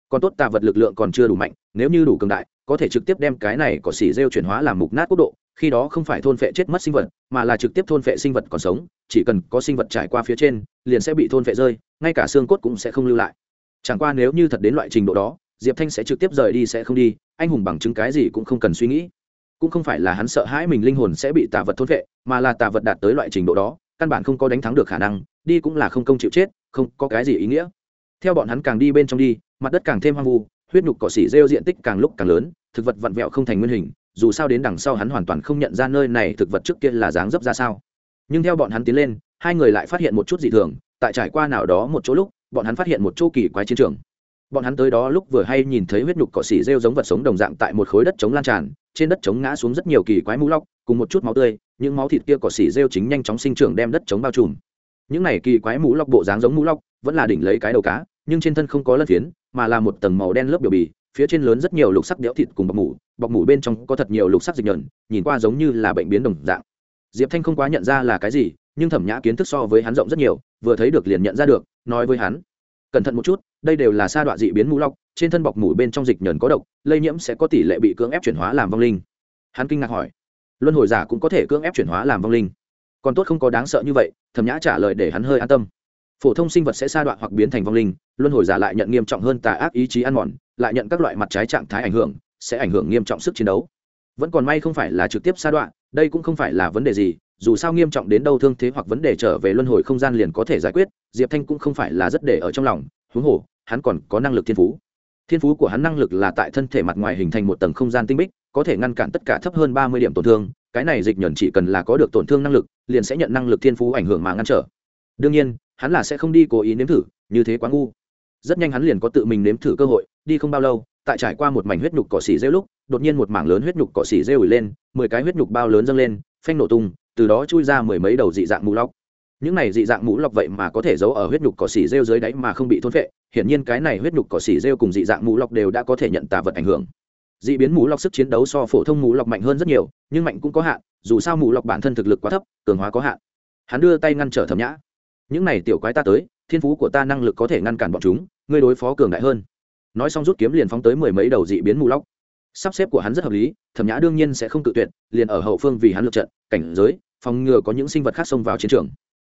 Còn tốt tà vật lực lượng còn chưa đủ mạnh, nếu như đủ cường đại, có thể trực tiếp đem cái này cỏ xỉ rêu chuyển hóa làm mục nát quốc độ khi đó không phải thôn phệ chết mất sinh vật, mà là trực tiếp thôn phệ sinh vật còn sống, chỉ cần có sinh vật trải qua phía trên, liền sẽ bị thôn phệ rơi, ngay cả xương cốt cũng sẽ không lưu lại. Chẳng qua nếu như thật đến loại trình độ đó, diệp thanh sẽ trực tiếp rời đi sẽ không đi, anh hùng bằng chứng cái gì cũng không cần suy nghĩ. Cũng không phải là hắn sợ hãi mình linh hồn sẽ bị tà vật thôn phệ, mà là tà vật đạt tới loại trình độ đó, căn bản không có đánh thắng được khả năng, đi cũng là không công chịu chết, không có cái gì ý nghĩa. Theo bọn hắn càng đi bên trong đi, mặt đất càng thêm hoang vu, huyết nhục cỏ xỉ rêu diện tích càng lúc càng lớn, thực vật vặn vẹo không thành nguyên hình dù sao đến đằng sau hắn hoàn toàn không nhận ra nơi này thực vật trước kia là dáng dấp ra sao. Nhưng theo bọn hắn tiến lên, hai người lại phát hiện một chút dị thường, tại trải qua nào đó một chỗ lúc, bọn hắn phát hiện một chỗ kỳ quái chiến trường. Bọn hắn tới đó lúc vừa hay nhìn thấy huyết nhục cỏ xỉ rêu giống vật sống đồng dạng tại một khối đất trống lan tràn, trên đất trống ngã xuống rất nhiều kỳ quái mũ lóc cùng một chút máu tươi, những máu thịt kia cỏ xỉ rêu chính nhanh chóng sinh trưởng đem đất trống bao trùm. Những này kỳ quái mũ lóc bộ dáng giống mũ lóc vẫn là đỉnh lấy cái đầu cá, nhưng trên thân không có lân phiến, mà là một tầng màu đen lớp biểu bì phía trên lớn rất nhiều lục sắc đẽo thịt cùng bọc mủ bọc mủ bên trong có thật nhiều lục sắc dịch nhờn, nhìn qua giống như là bệnh biến đồng dạng. Diệp thanh không quá nhận ra là cái gì, nhưng thẩm nhã kiến thức so với hắn rộng rất nhiều, vừa thấy được liền nhận ra được, nói với hắn, cẩn thận một chút, đây đều là sa đoạn dị biến mũ lọc, trên thân bọc mủ bên trong dịch nhờn có độc, lây nhiễm sẽ có tỷ lệ bị cưỡng ép chuyển hóa làm vong linh. Hắn kinh ngạc hỏi, luân hồi giả cũng có thể cưỡng ép chuyển hóa làm vong linh? Còn tốt không có đáng sợ như vậy. Thẩm nhã trả lời để hắn hơi an tâm, phổ thông sinh vật sẽ sa đoạn hoặc biến thành vong linh, luân hồi giả lại nhận nghiêm trọng hơn tà ác ý chí ăn mòn lại nhận các loại mặt trái trạng thái ảnh hưởng, sẽ ảnh hưởng nghiêm trọng sức chiến đấu. Vẫn còn may không phải là trực tiếp sa đoạn đây cũng không phải là vấn đề gì, dù sao nghiêm trọng đến đâu thương thế hoặc vấn đề trở về luân hồi không gian liền có thể giải quyết, diệp thanh cũng không phải là rất để ở trong lòng, huống hồ, hắn còn có năng lực thiên phú. Thiên phú của hắn năng lực là tại thân thể mặt ngoài hình thành một tầng không gian tinh bích, có thể ngăn cản tất cả thấp hơn ba mươi điểm tổn thương, cái này dịch nhuận chỉ cần là có được tổn thương năng lực, liền sẽ nhận năng lực thiên phú ảnh hưởng mà ngăn trở. Đương nhiên, hắn là sẽ không đi cố ý nếm thử, như thế quá ngu rất nhanh hắn liền có tự mình nếm thử cơ hội, đi không bao lâu, tại trải qua một mảnh huyết nhục cỏ xỉ rêu lúc, đột nhiên một mảng lớn huyết nhục cỏ xỉ rêu ủi lên, mười cái huyết nhục bao lớn dâng lên, phanh nổ tung, từ đó chui ra mười mấy đầu dị dạng mũ lóc những này dị dạng mũ lọc vậy mà có thể giấu ở huyết nhục cỏ xỉ rêu dưới đáy mà không bị thôn phệ, hiển nhiên cái này huyết nhục cỏ xỉ rêu cùng dị dạng mũ lọc đều đã có thể nhận tà vật ảnh hưởng. Dị biến mũ lọc sức chiến đấu so phổ thông mũ lọc mạnh hơn rất nhiều, nhưng mạnh cũng có hạn, dù sao mũ lọc bản thân thực lực quá thấp, cường hóa có hạn. Hắn đưa tay ngăn trở thẩm nhã. Những này tiểu quái ta tới thiên phú của ta năng lực có thể ngăn cản bọn chúng, ngươi đối phó cường đại hơn. Nói xong rút kiếm liền phóng tới mười mấy đầu dị biến mũ lóc. Sắp xếp của hắn rất hợp lý, thẩm nhã đương nhiên sẽ không tự tuyệt, liền ở hậu phương vì hắn lượt trận, cảnh giới, phòng ngừa có những sinh vật khác xông vào chiến trường.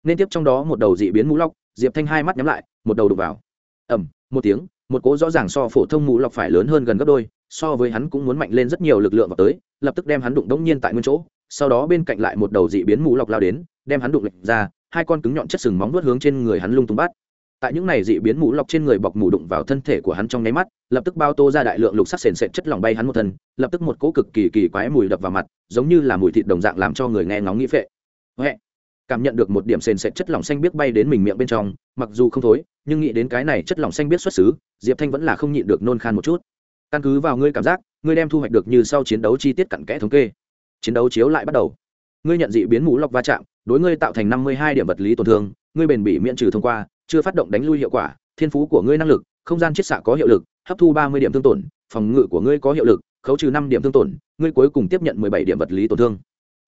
Nên tiếp trong đó một đầu dị biến mũ lóc, diệp thanh hai mắt nhắm lại, một đầu đục vào. Ẩm một tiếng, một cố rõ ràng so phổ thông mũ lọc phải lớn hơn gần gấp đôi, so với hắn cũng muốn mạnh lên rất nhiều lực lượng vào tới, lập tức đem hắn đụng đống nhiên tại nguyên chỗ, sau đó bên cạnh lại một đầu dị biến mũ lọc lao đến, đem hắn đụng lệch ra hai con cứng nhọn chất sừng móng vuốt hướng trên người hắn lung tung bắt. Tại những này dị biến mũ lọc trên người bọc mù đụng vào thân thể của hắn trong nháy mắt, lập tức bao tô ra đại lượng lục sắc sền sệt chất lỏng bay hắn một thân, lập tức một cỗ cực kỳ kỳ quái mùi đập vào mặt, giống như là mùi thịt đồng dạng làm cho người nghe ngóng nghĩ phệ. Huệ. cảm nhận được một điểm sền sệt chất lỏng xanh biết bay đến mình miệng bên trong, mặc dù không thối, nhưng nghĩ đến cái này chất lỏng xanh biết xuất xứ, diệp thanh vẫn là không nhịn được nôn khan một chút. Căn cứ vào ngươi cảm giác, ngươi đem thu hoạch được như sau chiến đấu chi tiết cặn kẽ thống kê. Chiến đấu chiếu lại bắt đầu ngươi nhận dị biến mũ lọc va chạm, đối ngươi tạo thành năm mươi hai điểm vật lý tổn thương, ngươi bền bỉ miễn trừ thông qua, chưa phát động đánh lui hiệu quả, thiên phú của ngươi năng lực, không gian chiết xạ có hiệu lực, hấp thu ba mươi điểm thương tổn, phòng ngự của ngươi có hiệu lực, khấu trừ năm điểm thương tổn, ngươi cuối cùng tiếp nhận mười bảy điểm vật lý tổn thương.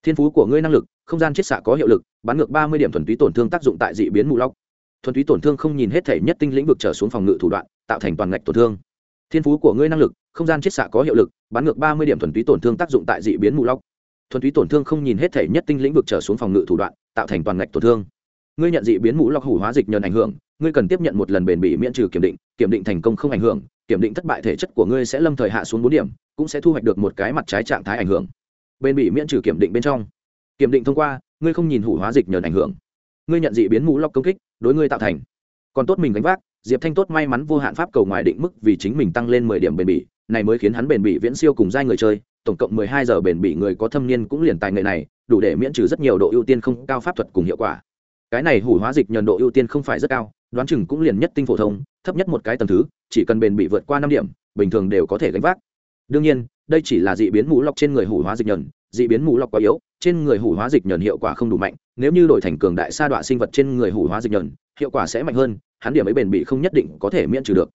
Thiên phú của ngươi năng lực, không gian chiết xạ có hiệu lực bán ngược ba mươi điểm thuần túy tổn thương tác dụng tại dị biến mù lóc thuần túy tổn thương không nhìn hết thể nhất tinh lĩnh vực trở xuống phòng ngự thủ đoạn, tạo thành toàn ngạch tổn thương. Thiên phú của ngươi năng lực, không gian chiết xạ có hiệu lực bán ngược ba mươi điểm thuần túy tổn thương tác dụng tại dị biến mù lóc thuần túy tổn thương không nhìn hết thể nhất tinh lĩnh vực trở xuống phòng ngự thủ đoạn, tạo thành toàn ngạch tổn thương. Ngươi nhận dị biến mũ lọc hủ hóa dịch nhờn ảnh hưởng, ngươi cần tiếp nhận một lần bền bỉ miễn trừ kiểm định kiểm định thành công không ảnh hưởng, kiểm định thất bại thể chất của ngươi sẽ lâm thời hạ xuống bốn điểm, cũng sẽ thu hoạch được một cái mặt trái trạng thái ảnh hưởng. Bền bỉ miễn trừ kiểm định bên trong. Kiểm định thông qua, ngươi không nhìn hủ hóa dịch nhờn ảnh hưởng. Ngươi nhận dị biến mũ lọc công kích, đối ngươi tạo thành. Còn tốt mình gánh vác, diệp thanh tốt may mắn vô hạn pháp cầu ngoài định mức vì chính mình tăng lên mười điểm bền bỉ, này mới khiến hắn bền bỉ viễn siêu cùng giai người chơi tổng cộng mười hai giờ bền bỉ người có thâm niên cũng liền tài nghệ này, đủ để miễn trừ rất nhiều độ ưu tiên không cao pháp thuật cùng hiệu quả. Cái này hủ hóa dịch nhờn độ ưu tiên không phải rất cao, đoán chừng cũng liền nhất tinh phổ thông, thấp nhất một cái tầng thứ, chỉ cần bền bị vượt qua năm điểm, bình thường đều có thể gánh vác. Đương nhiên, đây chỉ là dị biến mũ lọc trên người hủ hóa dịch nhờn dị biến mũ lọc quá yếu, trên người hủ hóa dịch nhờn hiệu quả không đủ mạnh, nếu như đổi thành cường đại sa đọa sinh vật trên người hủ hóa dịch nhờn hiệu quả sẽ mạnh hơn, hắn điểm ấy bền bị không nhất định có thể miễn trừ được.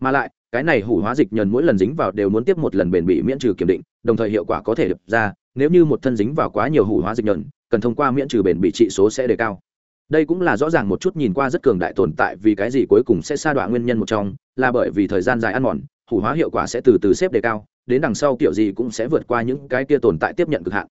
Mà lại cái này hủ hóa dịch nhờn mỗi lần dính vào đều muốn tiếp một lần bền bị miễn trừ kiểm định, đồng thời hiệu quả có thể được ra, nếu như một thân dính vào quá nhiều hủ hóa dịch nhờn, cần thông qua miễn trừ bền bị trị số sẽ đề cao. Đây cũng là rõ ràng một chút nhìn qua rất cường đại tồn tại vì cái gì cuối cùng sẽ sa đọa nguyên nhân một trong, là bởi vì thời gian dài ăn mòn, hủ hóa hiệu quả sẽ từ từ xếp đề cao, đến đằng sau kiểu gì cũng sẽ vượt qua những cái kia tồn tại tiếp nhận cực hạn.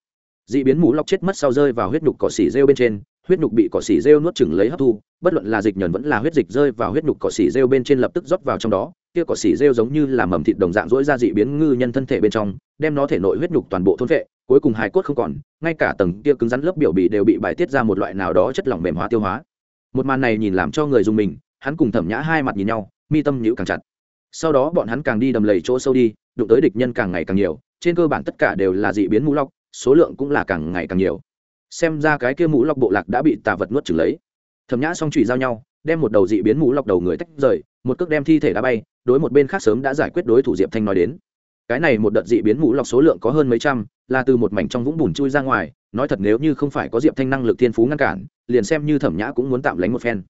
D ị biến mũ lọc chết mất sau rơi vào huyết nhục cỏ xỉ rêu bên trên huyết nhục bị cỏ xỉ rêu nuốt chừng lấy hấp thu, bất luận là dịch nhờn vẫn là huyết dịch rơi vào huyết nhục cỏ xỉ rêu bên trên lập tức rót vào trong đó, kia cỏ xỉ rêu giống như là mầm thịt đồng dạng rỗi ra dị biến ngư nhân thân thể bên trong, đem nó thể nội huyết nhục toàn bộ thôn vệ cuối cùng hài cốt không còn, ngay cả tầng kia cứng rắn lớp biểu bì đều bị bài tiết ra một loại nào đó chất lỏng mềm hóa tiêu hóa. Một màn này nhìn làm cho người dùng mình, hắn cùng thẩm nhã hai mặt nhìn nhau, mi tâm nhữ càng chặt. Sau đó bọn hắn càng đi đầm lầy chỗ sâu đi, đụng tới địch nhân càng ngày càng nhiều, trên cơ bản tất cả đều là dị biến mũ lọc, số lượng cũng là càng ngày càng nhiều xem ra cái kia mũ lọc bộ lạc đã bị tà vật nuốt chửng lấy. Thẩm nhã xong trụy giao nhau, đem một đầu dị biến mũ lọc đầu người tách rời, một cước đem thi thể đá bay, đối một bên khác sớm đã giải quyết đối thủ diệp thanh nói đến. Cái này một đợt dị biến mũ lọc số lượng có hơn mấy trăm, là từ một mảnh trong vũng bùn chui ra ngoài, nói thật nếu như không phải có diệp thanh năng lực thiên phú ngăn cản, liền xem như thẩm nhã cũng muốn tạm lánh một phen.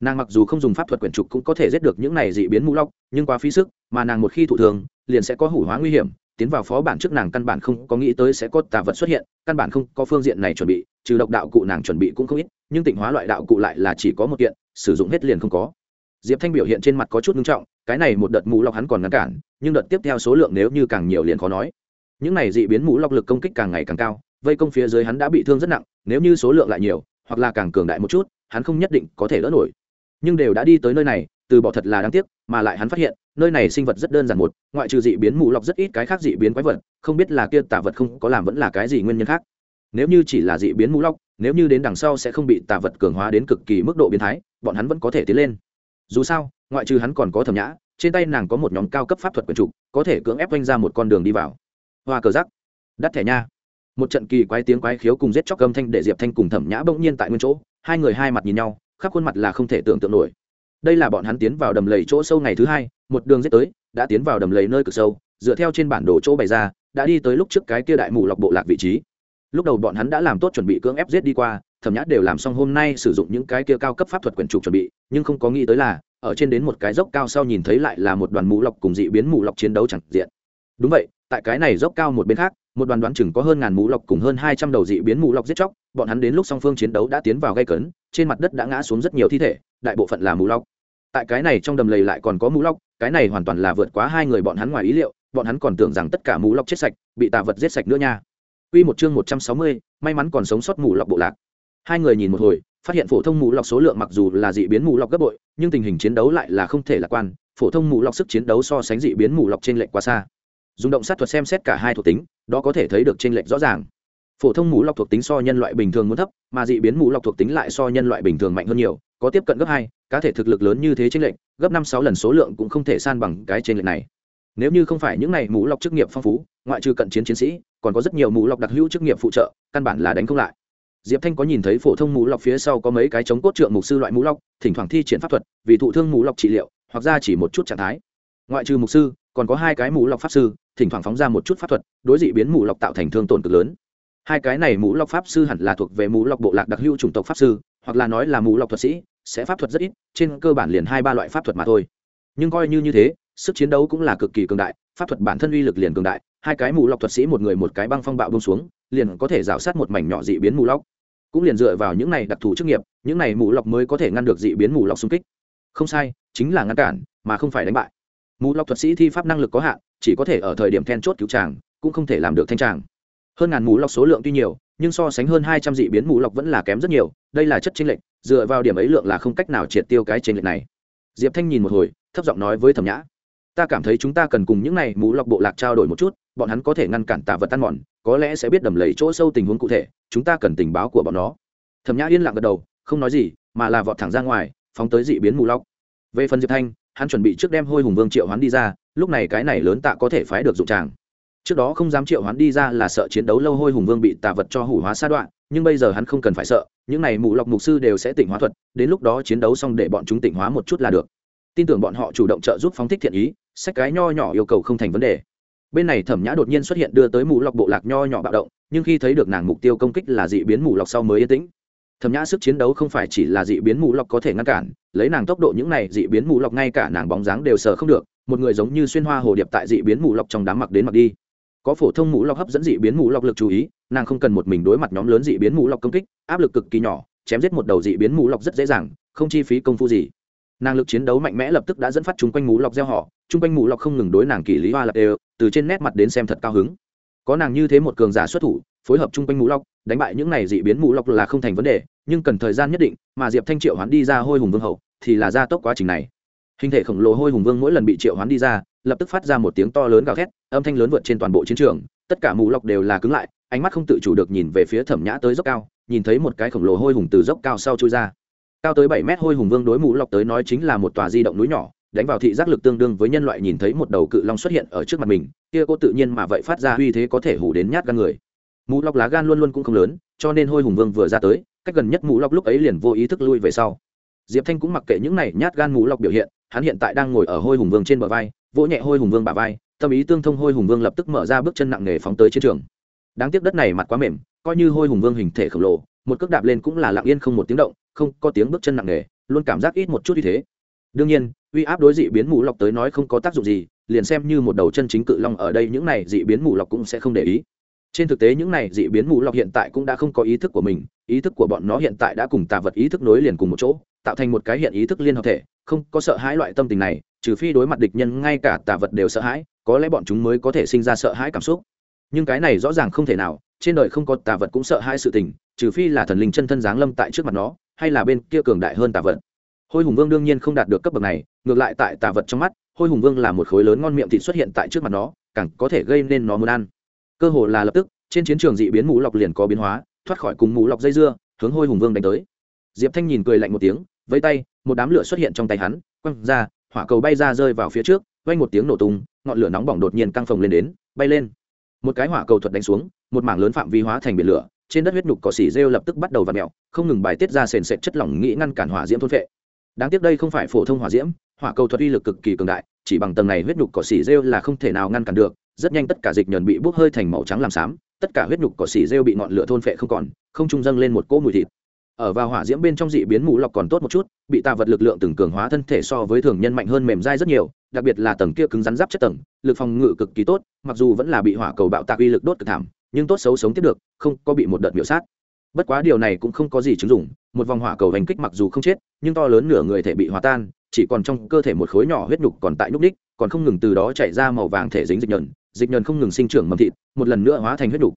Nàng mặc dù không dùng pháp thuật quyển trục cũng có thể giết được những này dị biến mũ lọc, nhưng quá phí sức, mà nàng một khi thụ thường liền sẽ có hủ hóa nguy hiểm tiến vào phó bản trước nàng căn bản không có nghĩ tới sẽ có tà vật xuất hiện, căn bản không có phương diện này chuẩn bị, trừ độc đạo cụ nàng chuẩn bị cũng không ít, nhưng tịnh hóa loại đạo cụ lại là chỉ có một kiện, sử dụng hết liền không có. Diệp thanh biểu hiện trên mặt có chút nghiêm trọng, cái này một đợt mũ lọc hắn còn ngăn cản, nhưng đợt tiếp theo số lượng nếu như càng nhiều liền khó nói. Những này dị biến mũ lọc lực công kích càng ngày càng cao, vây công phía dưới hắn đã bị thương rất nặng, nếu như số lượng lại nhiều, hoặc là càng cường đại một chút, hắn không nhất định có thể đỡ nổi. Nhưng đều đã đi tới nơi này từ bỏ thật là đáng tiếc, mà lại hắn phát hiện, nơi này sinh vật rất đơn giản một, ngoại trừ dị biến mũ lọc rất ít cái khác dị biến quái vật, không biết là kia tà vật không có làm vẫn là cái gì nguyên nhân khác. Nếu như chỉ là dị biến mũ lọc, nếu như đến đằng sau sẽ không bị tà vật cường hóa đến cực kỳ mức độ biến thái, bọn hắn vẫn có thể tiến lên. Dù sao, ngoại trừ hắn còn có thẩm nhã, trên tay nàng có một nhóm cao cấp pháp thuật quyền trục có thể cưỡng ép oanh ra một con đường đi vào. Hoa cờ giắc đắt thẻ nha. Một trận kỳ quái tiếng quái khiếu cùng giết chóc âm thanh để diệp thanh cùng thẩm nhã bỗng nhiên tại nguyên chỗ, hai người hai mặt nhìn nhau, khắp khuôn mặt là không thể tưởng tượng nổi đây là bọn hắn tiến vào đầm lầy chỗ sâu ngày thứ hai, một đường giết tới, đã tiến vào đầm lầy nơi cực sâu, dựa theo trên bản đồ chỗ bày ra, đã đi tới lúc trước cái kia đại mù lọc bộ lạc vị trí. Lúc đầu bọn hắn đã làm tốt chuẩn bị cưỡng ép giết đi qua, thẩm nhã đều làm xong hôm nay sử dụng những cái kia cao cấp pháp thuật quyển trục chuẩn bị, nhưng không có nghĩ tới là, ở trên đến một cái dốc cao sau nhìn thấy lại là một đoàn mũ lọc cùng dị biến mũ lọc chiến đấu chẳng diện. Đúng vậy, tại cái này dốc cao một bên khác, một đoàn đoán chừng có hơn ngàn mũ lọc cùng hơn hai trăm đầu dị biến mũ lọc giết chóc, bọn hắn đến lúc song phương chiến đấu đã tiến vào gây cấn trên mặt đất đã ngã xuống rất nhiều thi thể đại bộ phận là mũ lóc. Tại cái này trong đầm lầy lại còn có mũ lóc cái này hoàn toàn là vượt quá hai người bọn hắn ngoài ý liệu bọn hắn còn tưởng rằng tất cả mũ lóc chết sạch bị tà vật giết sạch nữa nha. Quy một chương một trăm sáu mươi, may mắn còn sống sót mũ lọc bộ lạc. Hai người nhìn một hồi phát hiện phổ thông mũ lọc số lượng mặc dù là dị biến mũ lọc gấp bội nhưng tình hình chiến đấu lại là không thể lạc quan phổ thông mũ lọc sức chiến đấu so sánh dị biến mũ lọc trên lệch quá xa. Dùng động sát thuật xem xét cả hai thuộc tính đó có thể thấy được trên lệch rõ ràng phổ thông mũ lọc thuộc tính so nhân loại bình thường muốn thấp, mà dị biến mũ lọc thuộc tính lại so nhân loại bình thường mạnh hơn nhiều, có tiếp cận gấp hai, cá thể thực lực lớn như thế trên lệnh gấp năm sáu lần số lượng cũng không thể san bằng cái trên lệnh này. Nếu như không phải những này mũ lọc chức nghiệp phong phú, ngoại trừ cận chiến chiến sĩ, còn có rất nhiều mũ lọc đặc hữu chức nghiệp phụ trợ, căn bản là đánh không lại. Diệp thanh có nhìn thấy phổ thông mũ lọc phía sau có mấy cái chống cốt trượng mục sư loại mũ lọc, thỉnh thoảng thi triển pháp thuật, vì thụ thương mũ lọc trị liệu, hoặc ra chỉ một chút trạng thái. Ngoại trừ mục sư, còn có hai cái mũ lọc pháp sư, thỉnh thoảng phóng ra một chút pháp thuật, đối dị biến mũ lọc tạo thành thương tổn cực lớn hai cái này mũ lọc pháp sư hẳn là thuộc về mũ lọc bộ lạc đặc hữu chủng tộc pháp sư, hoặc là nói là mũ lọc thuật sĩ, sẽ pháp thuật rất ít, trên cơ bản liền hai ba loại pháp thuật mà thôi. Nhưng coi như như thế, sức chiến đấu cũng là cực kỳ cường đại, pháp thuật bản thân uy lực liền cường đại, hai cái mũ lọc thuật sĩ một người một cái băng phong bạo bông xuống, liền có thể rào sát một mảnh nhỏ dị biến mũ lọc. Cũng liền dựa vào những này đặc thù chức nghiệp, những này mũ lọc mới có thể ngăn được dị biến mũ lọc xung kích. Không sai, chính là ngăn cản, mà không phải đánh bại. Mũ lọc thuật sĩ thi pháp năng lực có hạn, chỉ có thể ở thời điểm then chốt cứu tràng cũng không thể làm được thanh tràng hơn ngàn mũ lọc số lượng tuy nhiều, nhưng so sánh hơn hai trăm dị biến mũ lọc vẫn là kém rất nhiều, đây là chất chênh lệch, dựa vào điểm ấy lượng là không cách nào triệt tiêu cái chênh lệch này. Diệp thanh nhìn một hồi, thấp giọng nói với thẩm nhã, ta cảm thấy chúng ta cần cùng những này mũ lọc bộ lạc trao đổi một chút, bọn hắn có thể ngăn cản tà vật tan mòn, có lẽ sẽ biết đầm lầy chỗ sâu tình huống cụ thể, chúng ta cần tình báo của bọn nó. Thẩm nhã yên lặng gật đầu, không nói gì, mà là vọt thẳng ra ngoài, phóng tới dị biến mù lóc về phần diệp thanh, hắn chuẩn bị trước đem hôi hùng vương triệu hoán đi ra, lúc này cái này lớn tạ có thể phái được dụng tràng trước đó không dám triệu hắn đi ra là sợ chiến đấu lâu hôi hùng vương bị tà vật cho hủ hóa sa đoạn, nhưng bây giờ hắn không cần phải sợ, những này mụ lọc mục sư đều sẽ tỉnh hóa thuật, đến lúc đó chiến đấu xong để bọn chúng tỉnh hóa một chút là được. Tin tưởng bọn họ chủ động trợ giúp phóng thích thiện ý, sách cái nho nhỏ yêu cầu không thành vấn đề. Bên này thẩm nhã đột nhiên xuất hiện đưa tới mù lọc bộ lạc nho nhỏ bạo động, nhưng khi thấy được nàng mục tiêu công kích là dị biến mù lọc sau mới yên tĩnh. Thẩm nhã sức chiến đấu không phải chỉ là dị biến mù lọc có thể ngăn cản, lấy nàng tốc độ những này dị biến mù lọc ngay cả nàng bóng dáng đều sờ không được, một người giống như xuyên hoa hồ điệp tại dị biến mù lọc trong đám mặc đến mặc đi có phổ thông mũ lọc hấp dẫn dị biến mũ lọc lực chú ý, nàng không cần một mình đối mặt nhóm lớn dị biến mũ lọc công kích, áp lực cực kỳ nhỏ, chém giết một đầu dị biến mũ lọc rất dễ dàng, không chi phí công phu gì. Nàng lực chiến đấu mạnh mẽ lập tức đã dẫn phát chung quanh mũ lọc gieo họ, chung quanh mũ lọc không ngừng đối nàng kỳ lý hoa lập đều, từ trên nét mặt đến xem thật cao hứng. Có nàng như thế một cường giả xuất thủ, phối hợp chung quanh mũ lọc, đánh bại những này dị biến mũ lọc là không thành vấn đề, nhưng cần thời gian nhất định, mà diệp thanh triệu hoán đi ra hôi hùng vương hậu, thì là gia tốc quá trình này. Hình thể khổng lồ hôi hùng vương mỗi lần bị triệu hoán đi ra lập tức phát ra một tiếng to lớn gào thét, âm thanh lớn vượt trên toàn bộ chiến trường, tất cả mù lọc đều là cứng lại, ánh mắt không tự chủ được nhìn về phía thẩm nhã tới dốc cao, nhìn thấy một cái khổng lồ hôi hùng từ dốc cao sau chui ra. Cao tới bảy mét hôi hùng vương đối mù lọc tới nói chính là một tòa di động núi nhỏ, đánh vào thị giác lực tương đương với nhân loại nhìn thấy một đầu cự long xuất hiện ở trước mặt mình, kia cô tự nhiên mà vậy phát ra uy thế có thể hủ đến nhát gan người. Mũ lọc lá gan luôn luôn cũng không lớn, cho nên hôi hùng vương vừa ra tới, cách gần nhất mũ lọc lúc ấy liền vô ý thức lui về sau. Diệp thanh cũng mặc kệ những này nhát gan mũ lọc biểu hiện, hắn hiện tại đang ngồi ở hôi hùng vương trên bờ vai vỗ nhẹ hôi hùng vương bà vai, tâm ý tương thông hôi hùng vương lập tức mở ra bước chân nặng nề phóng tới chiến trường. Đáng tiếc đất này mặt quá mềm, coi như hôi hùng vương hình thể khổng lồ, một cước đạp lên cũng là lặng yên không một tiếng động, không có tiếng bước chân nặng nề, luôn cảm giác ít một chút như thế. Đương nhiên, uy áp đối dị biến mù lọc tới nói không có tác dụng gì, liền xem như một đầu chân chính cự long ở đây những này dị biến mù lọc cũng sẽ không để ý. Trên thực tế những này dị biến mù lọc hiện tại cũng đã không có ý thức của mình, ý thức của bọn nó hiện tại đã cùng tà vật ý thức nối liền cùng một chỗ, tạo thành một cái hiện ý thức liên hợp thể, không có sợ hãi loại tâm tình này trừ phi đối mặt địch nhân, ngay cả tà vật đều sợ hãi, có lẽ bọn chúng mới có thể sinh ra sợ hãi cảm xúc. Nhưng cái này rõ ràng không thể nào, trên đời không có tà vật cũng sợ hãi sự tình, trừ phi là thần linh chân thân giáng lâm tại trước mặt nó, hay là bên kia cường đại hơn tà vật. Hôi hùng vương đương nhiên không đạt được cấp bậc này, ngược lại tại tà vật trong mắt, hôi hùng vương là một khối lớn ngon miệng thịt xuất hiện tại trước mặt nó, càng có thể gây nên nó muốn ăn. Cơ hồ là lập tức, trên chiến trường dị biến mũ lọc liền có biến hóa, thoát khỏi cùng mũ lọc dây dưa, hướng hôi hùng vương đánh tới. Diệp thanh nhìn cười lạnh một tiếng, vẫy tay, một đám lửa xuất hiện trong tay hắn, quăng ra hỏa cầu bay ra rơi vào phía trước, vang một tiếng nổ tung, ngọn lửa nóng bỏng đột nhiên căng phồng lên đến, bay lên. Một cái hỏa cầu thuật đánh xuống, một mảng lớn phạm vi hóa thành biển lửa, trên đất huyết nhục cỏ xỉ rêu lập tức bắt đầu v ặ mẹo không ngừng bài tiết ra sền sệt chất lỏng nghĩ ngăn cản hỏa diễm thôn vệ đáng tiếc đây không phải phổ thông hỏa diễm, hỏa cầu thuật uy lực cực kỳ cường đại, chỉ bằng tầng này huyết nhục cỏ xỉ rêu là không thể nào ngăn cản được, rất nhanh tất cả dịch nhờn bị bốc hơi thành màu trắng làm xám, tất cả huyết nhục cỏ xỉ rêu bị ngọn lửa thôn phệ không còn, không trung dâng lên một cỗ mùi thịt ở vào hỏa diễm bên trong dị biến mũ lọc còn tốt một chút, bị tạ vật lực lượng từng cường hóa thân thể so với thường nhân mạnh hơn mềm dai rất nhiều, đặc biệt là tầng kia cứng rắn giáp chất tầng, lực phòng ngự cực kỳ tốt, mặc dù vẫn là bị hỏa cầu bạo tạc uy lực đốt cực thảm, nhưng tốt xấu sống tiếp được, không có bị một đợt miểu sát. Bất quá điều này cũng không có gì chứng dụng, một vòng hỏa cầu hành kích mặc dù không chết, nhưng to lớn nửa người thể bị hòa tan, chỉ còn trong cơ thể một khối nhỏ huyết nhục còn tại nhúc ních còn không ngừng từ đó chảy ra màu vàng thể dính dịch nhờn dịch nhờn không ngừng sinh trưởng mầm thịt, một lần nữa hóa thành huyết nhục.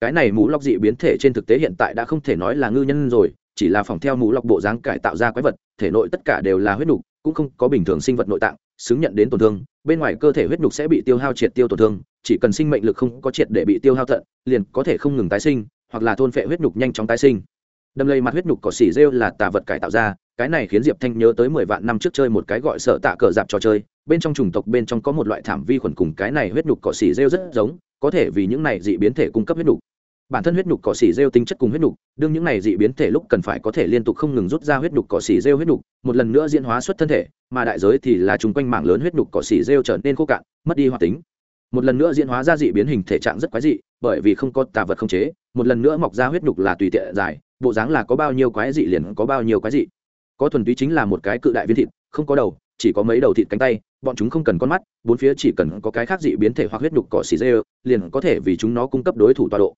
Cái này mũ lọc dị biến thể trên thực tế hiện tại đã không thể nói là ngư nhân rồi chỉ là phòng theo mũ lọc bộ dáng cải tạo ra quái vật, thể nội tất cả đều là huyết nhục cũng không có bình thường sinh vật nội tạng, xứng nhận đến tổn thương, bên ngoài cơ thể huyết nhục sẽ bị tiêu hao triệt tiêu tổn thương, chỉ cần sinh mệnh lực không có triệt để bị tiêu hao thận liền có thể không ngừng tái sinh, hoặc là thôn phệ huyết nhục nhanh chóng tái sinh. Đâm lây mặt huyết nhục cỏ xỉ rêu là tà vật cải tạo ra, cái này khiến diệp thanh nhớ tới mười vạn năm trước chơi một cái gọi sợ tạ cờ dạp trò chơi, bên trong chủng tộc bên trong có một loại thảm vi khuẩn cùng cái này huyết nhục cỏ xỉ rêu rất giống, có thể vì những này dị biến thể cung cấp huyết nhục bản thân huyết nhục cỏ xỉ rêu tính chất cùng huyết nhục, đương những này dị biến thể lúc cần phải có thể liên tục không ngừng rút ra huyết nhục cỏ xỉ rêu huyết nhục, một lần nữa diễn hóa xuất thân thể, mà đại giới thì là chung quanh mảng lớn huyết nhục cỏ xỉ rêu trở nên khô cạn, mất đi hoạt tính. Một lần nữa diễn hóa ra dị biến hình thể trạng rất quái dị, bởi vì không có tà vật không chế, một lần nữa mọc ra huyết nhục là tùy tiện dài bộ dáng là có bao nhiêu quái dị liền có bao nhiêu quái dị. Có thuần túy chính là một cái cự đại viên thịt, không có đầu, chỉ có mấy đầu thịt cánh tay, bọn chúng không cần con mắt, bốn phía chỉ cần có cái khác dị biến thể hoặc huyết nhục cỏ xì dê liền có thể vì chúng nó cung cấp đối thủ tọa độ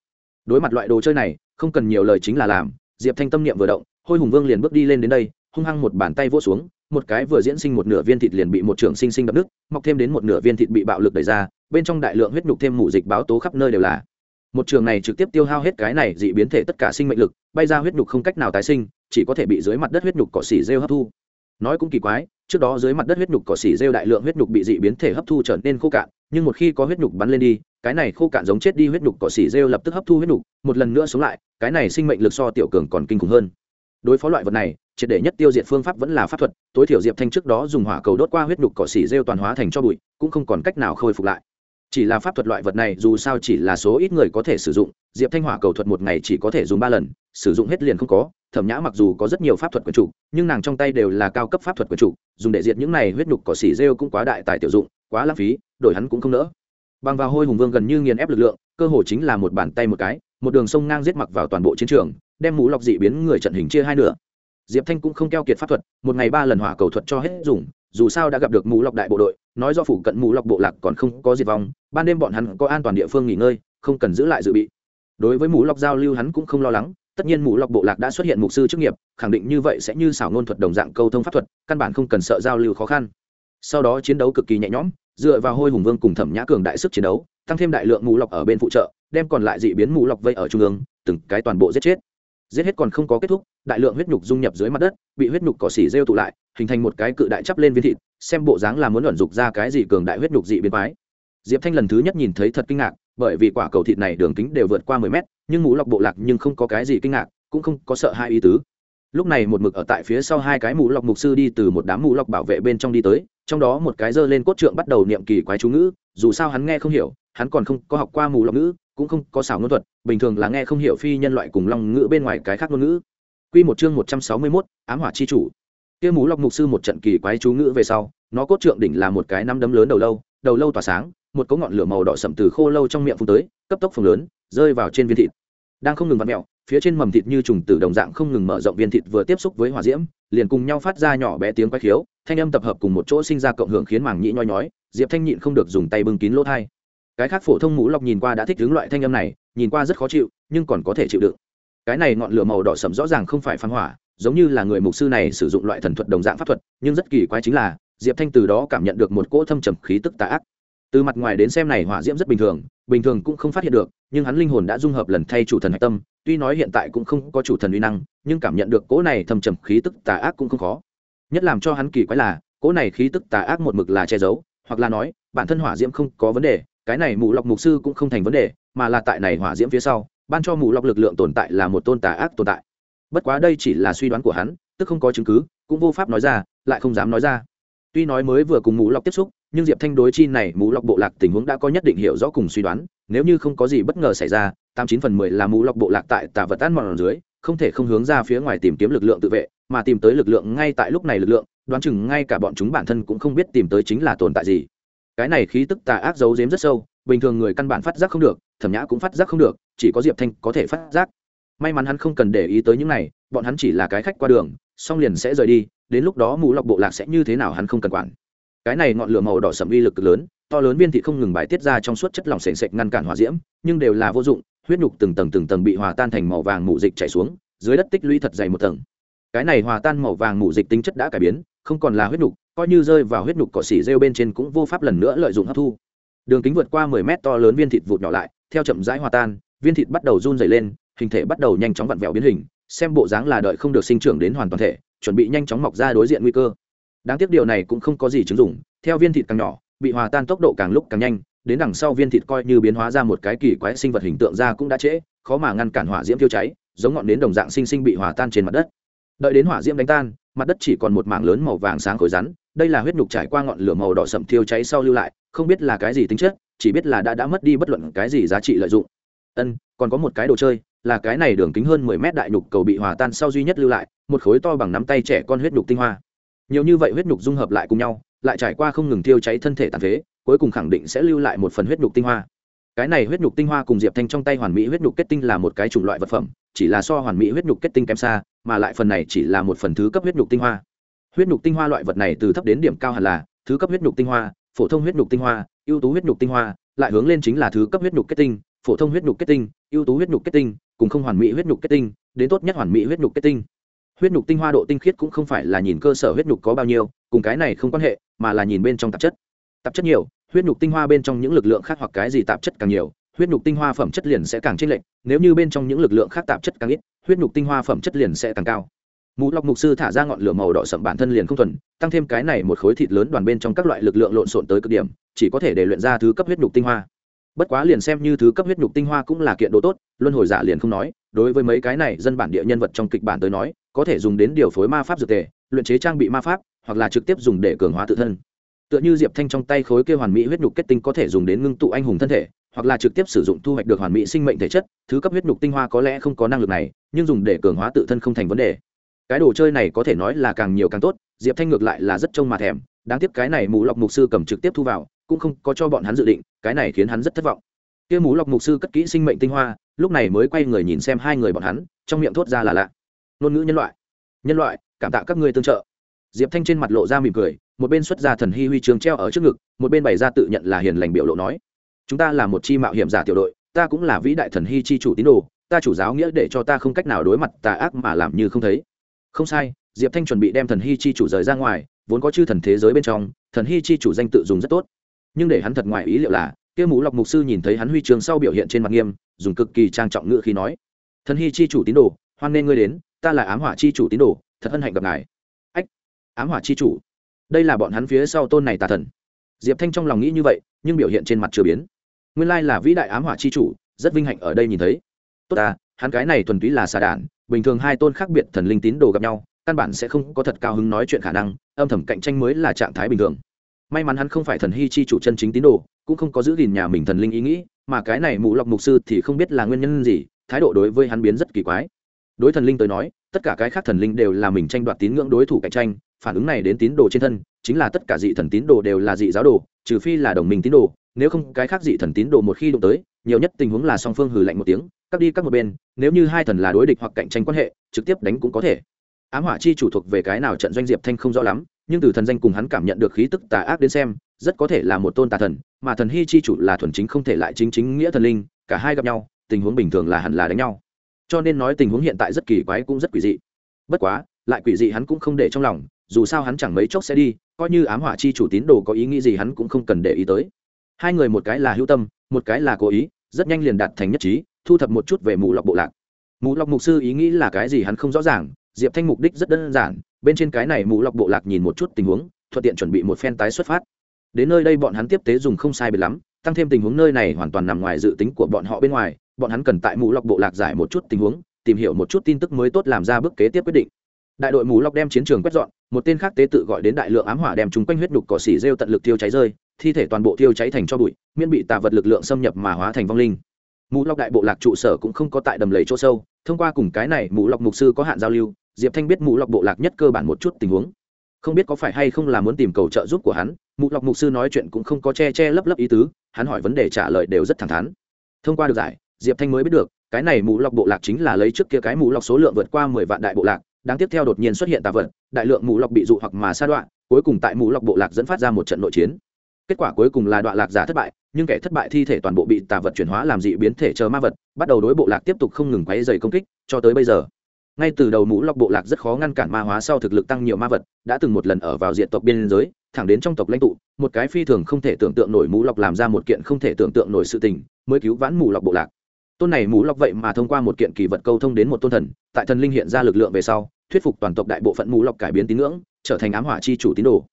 đối mặt loại đồ chơi này, không cần nhiều lời chính là làm, diệp thanh tâm niệm vừa động, hôi hùng vương liền bước đi lên đến đây, hung hăng một bàn tay vỗ xuống, một cái vừa diễn sinh một nửa viên thịt liền bị một trường sinh sinh đập nước mọc thêm đến một nửa viên thịt bị bạo lực đẩy ra, bên trong đại lượng huyết nhục thêm mủ dịch báo tố khắp nơi đều là. Một trường này trực tiếp tiêu hao hết cái này dị biến thể tất cả sinh mệnh lực, bay ra huyết nhục không cách nào tái sinh, chỉ có thể bị dưới mặt đất huyết nhục cỏ xỉ rêu hấp thu. Nói cũng kỳ quái, trước đó dưới mặt đất huyết nhục cỏ xỉ rêu đại lượng huyết nhục bị dị biến thể hấp thu trở nên khô cạn, nhưng một khi có huyết nhục bắn lên đi cái này khô cạn giống chết đi huyết đục cỏ xỉ rêu lập tức hấp thu huyết nhục, một lần nữa sống lại, cái này sinh mệnh lực so tiểu cường còn kinh khủng hơn. Đối phó loại vật này, triệt để nhất tiêu diệt phương pháp vẫn là pháp thuật, tối thiểu diệp thanh trước đó dùng hỏa cầu đốt qua huyết đục cỏ xỉ rêu toàn hóa thành cho bụi, cũng không còn cách nào khôi phục lại. Chỉ là pháp thuật loại vật này, dù sao chỉ là số ít người có thể sử dụng, diệp thanh hỏa cầu thuật một ngày chỉ có thể dùng ba lần, sử dụng hết liền không có, thẩm nhã mặc dù có rất nhiều pháp thuật quần chủ, nhưng nàng trong tay đều là cao cấp pháp thuật quần chủ, dùng để diệt những này huyết nhục cỏ xỉ rêu cũng quá đại tài tiểu dụng, quá lãng phí, đổi hắn cũng không nỡ bằng vào hôi hùng vương gần như nghiền ép lực lượng, cơ hồ chính là một bàn tay một cái, một đường sông ngang giết mặc vào toàn bộ chiến trường, đem mũ lọc dị biến người trận hình chia hai nửa. Diệp thanh cũng không keo kiệt pháp thuật, một ngày ba lần hỏa cầu thuật cho hết dùng, dù sao đã gặp được mũ lọc đại bộ đội, nói do phủ cận mũ lọc bộ lạc còn không có diệt vong, ban đêm bọn hắn có an toàn địa phương nghỉ ngơi, không cần giữ lại dự bị. Đối với mũ lọc giao lưu hắn cũng không lo lắng, tất nhiên mũ lọc bộ lạc đã xuất hiện mục sư chức nghiệp, khẳng định như vậy sẽ như xảo ngôn thuật đồng dạng câu thông pháp thuật, căn bản không cần sợ giao lưu khó khăn sau đó chiến đấu cực kỳ nhẹ nhõm, dựa vào hôi hùng vương cùng thẩm nhã cường đại sức chiến đấu, tăng thêm đại lượng mù lọc ở bên phụ trợ, đem còn lại dị biến mù lọc vây ở trung ương, từng cái toàn bộ giết chết. Giết hết còn không có kết thúc, đại lượng huyết nhục dung nhập dưới mặt đất, bị huyết nhục cỏ xỉ rêu tụ lại, hình thành một cái cự đại chắp lên viên thịt, xem bộ dáng là muốn luận dục ra cái gì cường đại huyết nhục dị biến mái diệp thanh lần thứ nhất nhìn thấy thật kinh ngạc, bởi vì quả cầu thịt này đường kính đều vượt qua mười mét, nhưng mũ lọc bộ lạc nhưng không có cái gì kinh ngạc, cũng không có sợ hai ý tứ. Lúc này một mực ở tại phía sau hai cái mũ lọc mục sư đi từ một đám mũ lọc bảo vệ bên trong đi tới trong đó một cái giơ lên cốt trượng bắt đầu niệm kỳ quái chú ngữ dù sao hắn nghe không hiểu hắn còn không có học qua mù lọc ngữ cũng không có xảo ngôn thuật bình thường là nghe không hiểu phi nhân loại cùng long ngữ bên ngoài cái khác ngôn ngữ Quy một chương một trăm sáu mươi 161, ám hỏa chi chủ. Kia mù lọc mục sư một trận kỳ quái chú ngữ về sau, nó cốt trượng đỉnh là một cái năm đấm lớn đầu lâu, đầu lâu tỏa sáng, một cỗ ngọn lửa màu đỏ sậm từ khô lâu trong miệng phun tới, cấp tốc phồng lớn, rơi vào trên viên thịt. Đang không ngừng vặn mèo, phía trên mầm thịt như trùng tử đồng dạng không ngừng mở rộng viên thịt vừa tiếp xúc với hỏa diễm, liền cùng nhau phát ra nhỏ bé tiếng quái khiếu, thanh âm tập hợp cùng một chỗ sinh ra cộng hưởng khiến màng nhĩ nhoi nhói, Diệp Thanh nhịn không được dùng tay bưng kín lỗ tai. Cái khác phổ thông mũ lọc nhìn qua đã thích ứng loại thanh âm này, nhìn qua rất khó chịu, nhưng còn có thể chịu đựng. Cái này ngọn lửa màu đỏ sầm rõ ràng không phải phan hỏa giống như là người mục sư này sử dụng loại thần thuật đồng dạng pháp thuật nhưng rất kỳ quái chính là diệp thanh từ đó cảm nhận được một cỗ thâm trầm khí tức tà ác. Từ mặt ngoài đến xem này hỏa diễm rất bình thường bình thường cũng không phát hiện được nhưng hắn linh hồn đã dung hợp lần thay chủ thần hạch tâm tuy nói hiện tại cũng không có chủ thần uy năng nhưng cảm nhận được cỗ này thâm trầm khí tức tà ác cũng không khó nhất làm cho hắn kỳ quái là, cỗ này khí tức tà ác một mực là che giấu, hoặc là nói, bản thân hỏa diễm không có vấn đề, cái này mù lọc mục sư cũng không thành vấn đề, mà là tại này hỏa diễm phía sau, ban cho mù lọc lực lượng tồn tại là một tôn tà ác tồn tại. Bất quá đây chỉ là suy đoán của hắn, tức không có chứng cứ, cũng vô pháp nói ra, lại không dám nói ra. Tuy nói mới vừa cùng mù lọc tiếp xúc, nhưng diệp thanh đối chi này mù lọc bộ lạc tình huống đã có nhất định hiểu rõ cùng suy đoán, nếu như không có gì bất ngờ xảy ra, tám chín phần mười là mù lọc bộ lạc tại tà vật ăn mòn dưới không thể không hướng ra phía ngoài tìm kiếm lực lượng tự vệ, mà tìm tới lực lượng ngay tại lúc này lực lượng, đoán chừng ngay cả bọn chúng bản thân cũng không biết tìm tới chính là tồn tại gì. Cái này khí tức tà ác giấu giếm rất sâu, bình thường người căn bản phát giác không được, thẩm nhã cũng phát giác không được, chỉ có diệp thanh có thể phát giác. May mắn hắn không cần để ý tới những này, bọn hắn chỉ là cái khách qua đường, xong liền sẽ rời đi, đến lúc đó mù lọc bộ lạc sẽ như thế nào hắn không cần quản. Cái này ngọn lửa màu đỏ sầm uy lực lớn, to lớn viên thị không ngừng bài tiết ra trong suốt chất lỏng sền sệt ngăn cản hỏa diễm, nhưng đều là vô dụng huyết nhục từng tầng từng tầng bị hòa tan thành màu vàng mù dịch chảy xuống, dưới đất tích lũy thật dày một tầng. Cái này hòa tan màu vàng mù dịch tính chất đã cải biến, không còn là huyết nhục, coi như rơi vào huyết nhục cỏ xỉ rêu bên trên cũng vô pháp lần nữa lợi dụng hấp thu. Đường kính vượt qua mười mét to lớn viên thịt vụt nhỏ lại, theo chậm rãi hòa tan, viên thịt bắt đầu run dày lên, hình thể bắt đầu nhanh chóng vặn vẹo biến hình, xem bộ dáng là đợi không được sinh trưởng đến hoàn toàn thể, chuẩn bị nhanh chóng mọc ra đối diện nguy cơ. Đáng tiếc điều này cũng không có gì chứng dụng, theo viên thịt càng nhỏ, bị hòa tan tốc độ càng lúc càng nhanh đến đằng sau viên thịt coi như biến hóa ra một cái kỳ quái sinh vật hình tượng ra cũng đã trễ, khó mà ngăn cản hỏa diễm tiêu cháy, giống ngọn nến đồng dạng sinh sinh bị hòa tan trên mặt đất. Đợi đến hỏa diễm đánh tan, mặt đất chỉ còn một mảng lớn màu vàng sáng khối rắn, đây là huyết nhục trải qua ngọn lửa màu đỏ sậm thiêu cháy sau lưu lại, không biết là cái gì tính chất, chỉ biết là đã đã mất đi bất luận cái gì giá trị lợi dụng. Ân, còn có một cái đồ chơi, là cái này đường kính hơn mười mét đại nhục cầu bị hòa tan sau duy nhất lưu lại, một khối to bằng nắm tay trẻ con huyết nhục tinh hoa. Nhiều như vậy huyết nhục dung hợp lại cùng nhau, lại trải qua không ngừng tiêu cháy thân thể tàn phế cuối cùng khẳng định sẽ lưu lại một phần huyết nhục tinh hoa cái này huyết nhục tinh hoa cùng diệp thanh trong tay hoàn mỹ huyết nhục kết tinh là một cái chủng loại vật phẩm chỉ là so hoàn mỹ huyết nhục kết tinh kém xa mà lại phần này chỉ là một phần thứ cấp huyết nhục tinh hoa huyết nhục tinh hoa loại vật này từ thấp đến điểm cao hẳn là thứ cấp huyết nhục tinh hoa phổ thông huyết nhục tinh hoa ưu tú huyết nhục tinh hoa lại hướng lên chính là thứ cấp huyết nhục kết tinh phổ thông huyết nhục kết tinh ưu tú huyết nhục kết tinh cùng không hoàn mỹ huyết nhục kết tinh đến tốt nhất hoàn mỹ huyết nhục kết tinh huyết nhục tinh hoa độ tinh khiết cũng không phải là nhìn cơ sở huyết nhục có bao nhiêu cùng cái này không quan hệ mà là nhìn bên trong tạp chất tạp chất nhiều huyết nhục tinh hoa bên trong những lực lượng khác hoặc cái gì tạp chất càng nhiều, huyết nhục tinh hoa phẩm chất liền sẽ càng chênh lệch, nếu như bên trong những lực lượng khác tạp chất càng ít, huyết nhục tinh hoa phẩm chất liền sẽ càng cao. Mũ lọc mục sư thả ra ngọn lửa màu đỏ sậm bản thân liền không thuần, tăng thêm cái này một khối thịt lớn đoàn bên trong các loại lực lượng lộn xộn tới cực điểm, chỉ có thể để luyện ra thứ cấp huyết nhục tinh hoa. Bất quá liền xem như thứ cấp huyết nhục tinh hoa cũng là kiện đồ tốt, luân hồi giả liền không nói, đối với mấy cái này dân bản địa nhân vật trong kịch bản tới nói, có thể dùng đến điều phối ma pháp dược tề, luyện chế trang bị ma pháp, hoặc là trực tiếp dùng để cường hóa tự thân tựa như diệp thanh trong tay khối kêu hoàn mỹ huyết nhục kết tinh có thể dùng đến ngưng tụ anh hùng thân thể, hoặc là trực tiếp sử dụng thu hoạch được hoàn mỹ sinh mệnh thể chất, thứ cấp huyết nhục tinh hoa có lẽ không có năng lực này, nhưng dùng để cường hóa tự thân không thành vấn đề. Cái đồ chơi này có thể nói là càng nhiều càng tốt, diệp thanh ngược lại là rất trông mà thèm, đáng tiếc cái này mù lọc mục sư cầm trực tiếp thu vào, cũng không có cho bọn hắn dự định, cái này khiến hắn rất thất vọng. Kia mù lọc mục sư cất kỹ sinh mệnh tinh hoa, lúc này mới quay người nhìn xem hai người bọn hắn, trong miệng thốt ra là lạ. Ngôn ngữ nhân loại. Nhân loại, cảm tạ các ngươi tương trợ. Diệp thanh trên mặt lộ ra mỉm cười một bên xuất ra thần hy huy trường treo ở trước ngực, một bên bày ra tự nhận là hiền lành biểu lộ nói, chúng ta là một chi mạo hiểm giả tiểu đội, ta cũng là vĩ đại thần hy chi chủ tín đồ, ta chủ giáo nghĩa để cho ta không cách nào đối mặt tà ác mà làm như không thấy. Không sai, diệp thanh chuẩn bị đem thần hy chi chủ rời ra ngoài, vốn có chư thần thế giới bên trong, thần hy chi chủ danh tự dùng rất tốt. Nhưng để hắn thật ngoài ý liệu là, kia mũ lọc mục sư nhìn thấy hắn huy trường sau biểu hiện trên mặt nghiêm, dùng cực kỳ trang trọng ngữ khi nói, thần hy chi chủ tín đồ, hoan nên ngươi đến, ta là ám hỏa chi chủ tín đồ, thật hân hạnh gặp ngài. Ách, ám hỏa chi chủ đây là bọn hắn phía sau tôn này tà thần. Diệp thanh trong lòng nghĩ như vậy, nhưng biểu hiện trên mặt chưa biến. Nguyên lai là vĩ đại ám hỏa chi chủ, rất vinh hạnh ở đây nhìn thấy. Tốt ta hắn cái này thuần túy là xà đản, bình thường hai tôn khác biệt thần linh tín đồ gặp nhau, căn bản sẽ không có thật cao hứng nói chuyện khả năng, âm thầm cạnh tranh mới là trạng thái bình thường. May mắn hắn không phải thần hy chi chủ chân chính tín đồ, cũng không có giữ gìn nhà mình thần linh ý nghĩ, mà cái này mụ lọc mục sư thì không biết là nguyên nhân gì, thái độ đối với hắn biến rất kỳ quái. Đối thần linh tới nói, tất cả cái khác thần linh đều là mình tranh đoạt tín ngưỡng đối thủ cạnh tranh phản ứng này đến tín đồ trên thân, chính là tất cả dị thần tín đồ đều là dị giáo đồ, trừ phi là đồng minh tín đồ, nếu không cái khác dị thần tín đồ một khi đụng tới, nhiều nhất tình huống là song phương hừ lạnh một tiếng cắt đi các một bên, nếu như hai thần là đối địch hoặc cạnh tranh quan hệ, trực tiếp đánh cũng có thể. Ám hỏa chi chủ thuộc về cái nào trận doanh diệp thanh không rõ lắm, nhưng từ thần danh cùng hắn cảm nhận được khí tức tà ác đến xem, rất có thể là một tôn tà thần, mà thần hy chi chủ là thuần chính không thể lại chính chính nghĩa thần linh, cả hai gặp nhau, tình huống bình thường là hẳn là đánh nhau. Cho nên nói tình huống hiện tại rất kỳ quái cũng rất quỷ dị. Bất quá, lại quỷ dị hắn cũng không để trong lòng dù sao hắn chẳng mấy chốc sẽ đi, coi như ám hỏa chi chủ tín đồ có ý nghĩ gì hắn cũng không cần để ý tới. Hai người một cái là hữu tâm, một cái là cố ý, rất nhanh liền đạt thành nhất trí, thu thập một chút về mù lọc bộ lạc. Mù lọc mục sư ý nghĩ là cái gì hắn không rõ ràng, diệp thanh mục đích rất đơn giản, bên trên cái này mù lọc bộ lạc nhìn một chút tình huống, thuận tiện chuẩn bị một phen tái xuất phát. Đến nơi đây bọn hắn tiếp tế dùng không sai biệt lắm, tăng thêm tình huống nơi này hoàn toàn nằm ngoài dự tính của bọn họ bên ngoài, bọn hắn cần tại mù lọc bộ lạc giải một chút tình huống, tìm hiểu một chút tin tức mới tốt làm ra bước kế tiếp quyết định đại đội mù lọc đem chiến trường quét dọn, một tên khác tế tự gọi đến đại lượng ám hỏa đem chúng quanh huyết đục cỏ xỉ rêu tận lực tiêu cháy rơi, thi thể toàn bộ tiêu cháy thành cho bụi, miễn bị tà vật lực lượng xâm nhập mà hóa thành vong linh. Mù lọc đại bộ lạc trụ sở cũng không có tại đầm lầy chỗ sâu, thông qua cùng cái này mù lọc mục sư có hạn giao lưu, diệp thanh biết mù lọc bộ lạc nhất cơ bản một chút tình huống. Không biết có phải hay không là muốn tìm cầu trợ giúp của hắn, mù lọc mục sư nói chuyện cũng không có che che lấp lấp ý tứ, hắn hỏi vấn đề trả lời đều rất thẳng thắn. Thông qua được giải, diệp thanh mới biết được, cái này mũ lọc bộ lạc chính là lấy trước kia cái mũ lọc số lượng vượt qua mười vạn đại bộ lạc đáng tiếp theo đột nhiên xuất hiện tà vật, đại lượng mù lọc bị dụ hoặc mà sa đoạn cuối cùng tại mù lọc bộ lạc dẫn phát ra một trận nội chiến. Kết quả cuối cùng là đoạn lạc giả thất bại, nhưng kẻ thất bại thi thể toàn bộ bị tà vật chuyển hóa làm dị biến thể chờ ma vật, bắt đầu đối bộ lạc tiếp tục không ngừng quấy dày công kích, cho tới bây giờ. Ngay từ đầu mũ lọc bộ lạc rất khó ngăn cản ma hóa sau thực lực tăng nhiều ma vật, đã từng một lần ở vào diện tộc biên giới, thẳng đến trong tộc lãnh tụ, một cái phi thường không thể tưởng tượng nổi mũ lọc làm ra một kiện không thể tưởng tượng nổi sự tình, mới cứu vãn mũ lọc bộ lạc. Tôn này mũ lọc vậy mà thông qua một kiện kỳ vật câu thông đến một tôn thần, tại thần linh hiện ra lực lượng về sau thuyết phục toàn tộc đại bộ phận mù lọc cải biến tín ngưỡng, trở thành ám hỏa chi chủ tín đồ.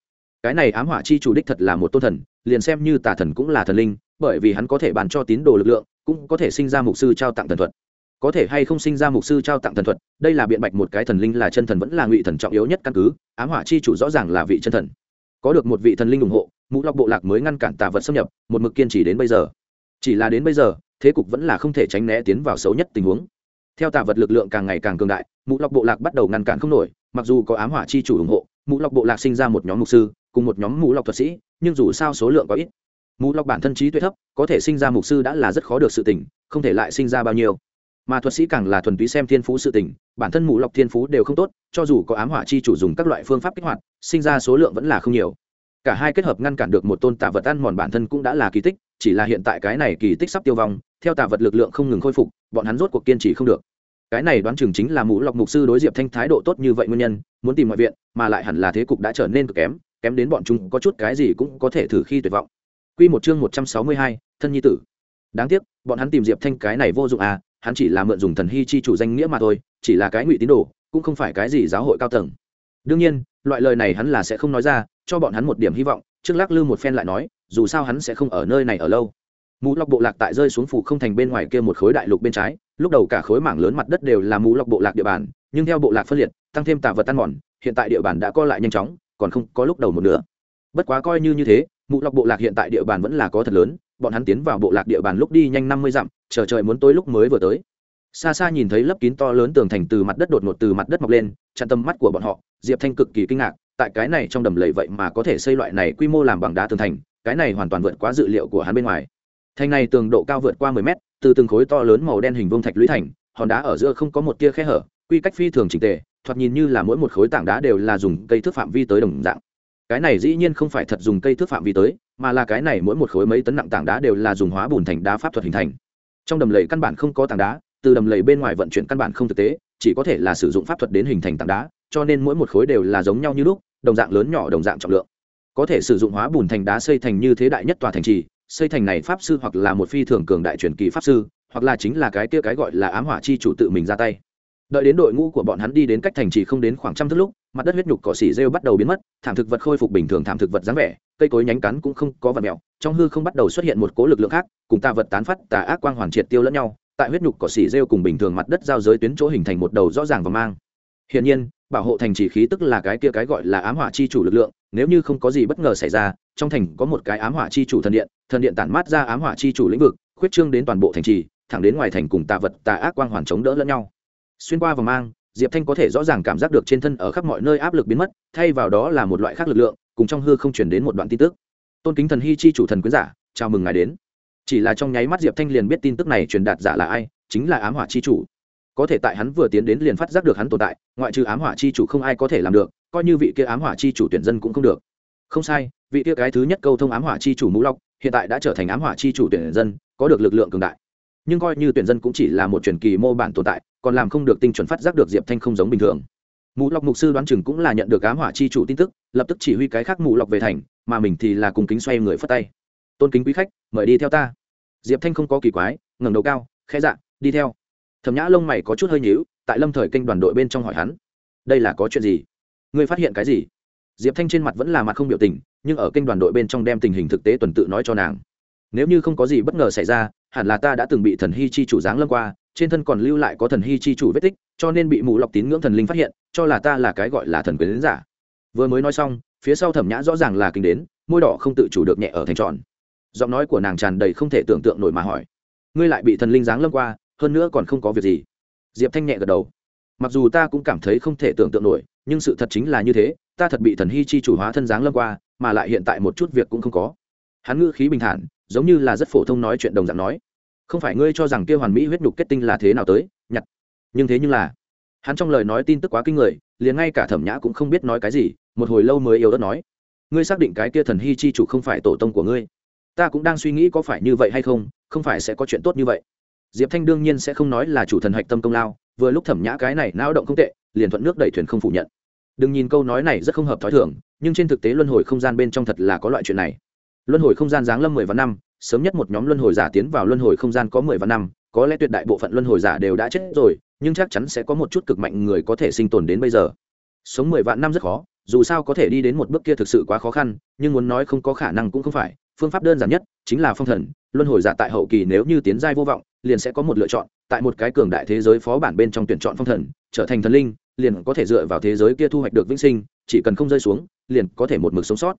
Cái này ám hỏa chi chủ đích thật là một tôn thần, liền xem như tà thần cũng là thần linh, bởi vì hắn có thể bàn cho tín đồ lực lượng, cũng có thể sinh ra mục sư trao tặng thần thuật. Có thể hay không sinh ra mục sư trao tặng thần thuật, đây là biện bạch một cái thần linh là chân thần vẫn là ngụy thần trọng yếu nhất căn cứ, ám hỏa chi chủ rõ ràng là vị chân thần. Có được một vị thần linh ủng hộ, mũ lọc bộ lạc mới ngăn cản tà vật xâm nhập, một mực kiên trì đến bây giờ. Chỉ là đến bây giờ, thế cục vẫn là không thể tránh né tiến vào xấu nhất tình huống. Theo tà vật lực lượng càng ngày càng cường đại mũ lọc bộ lạc bắt đầu ngăn cản không nổi mặc dù có ám hỏa chi chủ ủng hộ mũ lọc bộ lạc sinh ra một nhóm mục sư cùng một nhóm mũ lọc thuật sĩ nhưng dù sao số lượng có ít. Mũ lọc bản thân trí tuệ thấp có thể sinh ra mục sư đã là rất khó được sự tỉnh không thể lại sinh ra bao nhiêu. Mà thuật sĩ càng là thuần túy xem thiên phú sự tỉnh, bản thân mũ lọc thiên phú đều không tốt cho dù có ám hỏa chi chủ dùng các loại phương pháp kích hoạt sinh ra số lượng vẫn là không nhiều. Cả hai kết hợp ngăn cản được một tôn tạ vật ăn mòn bản thân cũng đã là kỳ tích chỉ là hiện tại cái này kỳ tích sắp tiêu vong theo tạ vật lực lượng không ngừng khôi phục bọn hắn rốt cuộc kiên trì không được cái này đoán chừng chính là mũ lọc mục sư đối diệp thanh thái độ tốt như vậy nguyên nhân muốn tìm mọi viện mà lại hẳn là thế cục đã trở nên cực kém kém đến bọn chúng có chút cái gì cũng có thể thử khi tuyệt vọng. Quy một chương một trăm sáu mươi hai, thân nhi tử. Đáng tiếc, bọn hắn tìm Diệp Thanh cái này vô dụng à, hắn chỉ là mượn dùng thần hy chi chủ danh nghĩa mà thôi chỉ là cái ngụy tín đồ cũng không phải cái gì giáo hội cao tầng. Đương nhiên loại lời này hắn là sẽ không nói ra cho bọn hắn một điểm hy vọng trước lắc lư một phen lại nói dù sao hắn sẽ không ở nơi này ở lâu. Mũ lọc bộ lạc tại rơi xuống phủ không thành bên ngoài kia một khối đại lục bên trái lúc đầu cả khối mảng lớn mặt đất đều là mũ lọc bộ lạc địa bàn, nhưng theo bộ lạc phân liệt, tăng thêm tạ vật tan mòn, hiện tại địa bàn đã co lại nhanh chóng, còn không có lúc đầu một nửa. Bất quá coi như như thế mũ lọc bộ lạc hiện tại địa bàn vẫn là có thật lớn, bọn hắn tiến vào bộ lạc địa bàn lúc đi nhanh năm mươi dặm, chờ trời muốn tối lúc mới vừa tới. Xa xa nhìn thấy lớp kín to lớn tường thành từ mặt đất đột ngột từ mặt đất mọc lên, chặn tầm mắt của bọn họ, diệp thanh cực kỳ kinh ngạc, tại cái này trong đầm lầy vậy mà có thể xây loại này quy mô làm bằng đá tường thành, cái này hoàn toàn vượt quá dự liệu của hắn bên ngoài. Thành này tường độ cao vượt qua mười mét từ từng khối to lớn màu đen hình vuông thạch lũy thành, hòn đá ở giữa không có một tia khe hở, quy cách phi thường chỉnh tề, thoạt nhìn như là mỗi một khối tảng đá đều là dùng cây thước phạm vi tới đồng dạng. Cái này dĩ nhiên không phải thật dùng cây thước phạm vi tới, mà là cái này mỗi một khối mấy tấn nặng tảng đá đều là dùng hóa bùn thành đá pháp thuật hình thành. Trong đầm lầy căn bản không có tảng đá, từ đầm lầy bên ngoài vận chuyển căn bản không thực tế, chỉ có thể là sử dụng pháp thuật đến hình thành tảng đá, cho nên mỗi một khối đều là giống nhau như lúc, đồng dạng lớn nhỏ, đồng dạng trọng lượng. Có thể sử dụng hóa bùn thành đá xây thành như thế đại nhất tòa thành trì xây thành này pháp sư hoặc là một phi thường cường đại truyền kỳ pháp sư, hoặc là chính là cái kia cái gọi là ám hỏa chi chủ tự mình ra tay. Đợi đến đội ngũ của bọn hắn đi đến cách thành trì không đến khoảng trăm thước lúc, mặt đất huyết nhục cỏ xỉ rêu bắt đầu biến mất, thảm thực vật khôi phục bình thường thảm thực vật dáng vẻ, cây cối nhánh cắn cũng không có vật mèo trong hư không bắt đầu xuất hiện một cố lực lượng khác, cùng tà vật tán phát, tà ác quang hoàn triệt tiêu lẫn nhau, tại huyết nhục cỏ xỉ rêu cùng bình thường mặt đất giao giới tuyến chỗ hình thành một đầu rõ ràng và mang. Hiển nhiên, bảo hộ thành trì khí tức là cái kia cái gọi là ám hỏa chi chủ lực lượng, nếu như không có gì bất ngờ xảy ra trong thành có một cái ám hỏa chi chủ thần điện thần điện tản mát ra ám hỏa chi chủ lĩnh vực, khuyết trương đến toàn bộ thành trì, thẳng đến ngoài thành cùng tà vật tà ác quang hoàn chống đỡ lẫn nhau. Xuyên qua vòng mang, diệp thanh có thể rõ ràng cảm giác được trên thân ở khắp mọi nơi áp lực biến mất, thay vào đó là một loại khác lực lượng, cùng trong hư không chuyển đến một đoạn tin tức. Tôn kính thần hy chi chủ thần quyến giả, chào mừng ngài đến. Chỉ là trong nháy mắt diệp thanh liền biết tin tức này truyền đạt giả là ai, chính là ám hỏa chi chủ. Có thể tại hắn vừa tiến đến liền phát giác được hắn tồn tại, ngoại trừ ám hỏa chi chủ không ai có thể làm được, coi như vị kia ám hỏa chi chủ tuyển dân cũng không được. Không sai vị kia cái thứ nhất câu thông ám hỏa chi chủ mũ lọc, hiện tại đã trở thành ám hỏa chi chủ tuyển dân, có được lực lượng cường đại. Nhưng coi như tuyển dân cũng chỉ là một truyền kỳ mô bản tồn tại, còn làm không được tinh chuẩn phát giác được diệp thanh không giống bình thường. Mũ lọc mục sư đoán chừng cũng là nhận được ám hỏa chi chủ tin tức, lập tức chỉ huy cái khác mũ lọc về thành, mà mình thì là cùng kính xoay người phất tay. Tôn kính quý khách, mời đi theo ta. Diệp thanh không có kỳ quái, ngẩng đầu cao, khẽ dạ đi theo. Thẩm nhã lông mày có chút hơi nhíu, tại lâm thời kênh đoàn đội bên trong hỏi hắn, đây là có chuyện gì? Ngươi phát hiện cái gì? Diệp thanh trên mặt vẫn là mặt không biểu tình nhưng ở kênh đoàn đội bên trong đem tình hình thực tế tuần tự nói cho nàng. Nếu như không có gì bất ngờ xảy ra, hẳn là ta đã từng bị thần hy chi chủ giáng lâm qua, trên thân còn lưu lại có thần hy chi chủ vết tích, cho nên bị mù lọc tín ngưỡng thần linh phát hiện, cho là ta là cái gọi là thần quyền giả. Vừa mới nói xong, phía sau thẩm nhã rõ ràng là kinh đến, môi đỏ không tự chủ được nhẹ ở thành tròn. Giọng nói của nàng tràn đầy không thể tưởng tượng nổi mà hỏi, ngươi lại bị thần linh giáng lâm qua, hơn nữa còn không có việc gì? Diệp thanh nhẹ gật đầu, mặc dù ta cũng cảm thấy không thể tưởng tượng nổi, nhưng sự thật chính là như thế, ta thật bị thần hy chi chủ hóa thân giáng lâm qua mà lại hiện tại một chút việc cũng không có. Hắn ngữ khí bình thản, giống như là rất phổ thông nói chuyện đồng dạng nói. Không phải ngươi cho rằng kia hoàn mỹ huyết nhục kết tinh là thế nào tới, nhặt. Nhưng thế nhưng là, hắn trong lời nói tin tức quá kinh người, liền ngay cả thẩm nhã cũng không biết nói cái gì, một hồi lâu mới yếu đất nói. Ngươi xác định cái kia thần hy chi chủ không phải tổ tông của ngươi. Ta cũng đang suy nghĩ có phải như vậy hay không không phải sẽ có chuyện tốt như vậy. Diệp thanh đương nhiên sẽ không nói là chủ thần hạch tâm công lao, vừa lúc thẩm nhã cái này não động không tệ, liền thuận nước đẩy thuyền không phủ nhận đừng nhìn câu nói này rất không hợp t h ó i thưởng nhưng trên thực tế luân hồi không gian bên trong thật là có loại chuyện này. Luân hồi không gian giáng lâm mười vạn năm, sớm nhất một nhóm luân hồi giả tiến vào luân hồi không gian có mười vạn năm, có lẽ tuyệt đại bộ phận luân hồi giả đều đã chết rồi, nhưng chắc chắn sẽ có một chút cực mạnh người có thể sinh tồn đến bây giờ. Sống mười vạn năm rất khó, dù sao có thể đi đến một bước kia thực sự quá khó khăn, nhưng muốn nói không có khả năng cũng không phải, phương pháp đơn giản nhất chính là phong thần luân hồi giả tại hậu kỳ nếu như tiến giai vô vọng, liền sẽ có một lựa chọn, tại một cái cường đại thế giới phó bản bên trong tuyển chọn phong thần, trở thành thần linh, liền có thể dựa vào thế giới kia thu hoạch được vĩnh sinh, chỉ cần không rơi xuống, liền có thể một mực sống sót.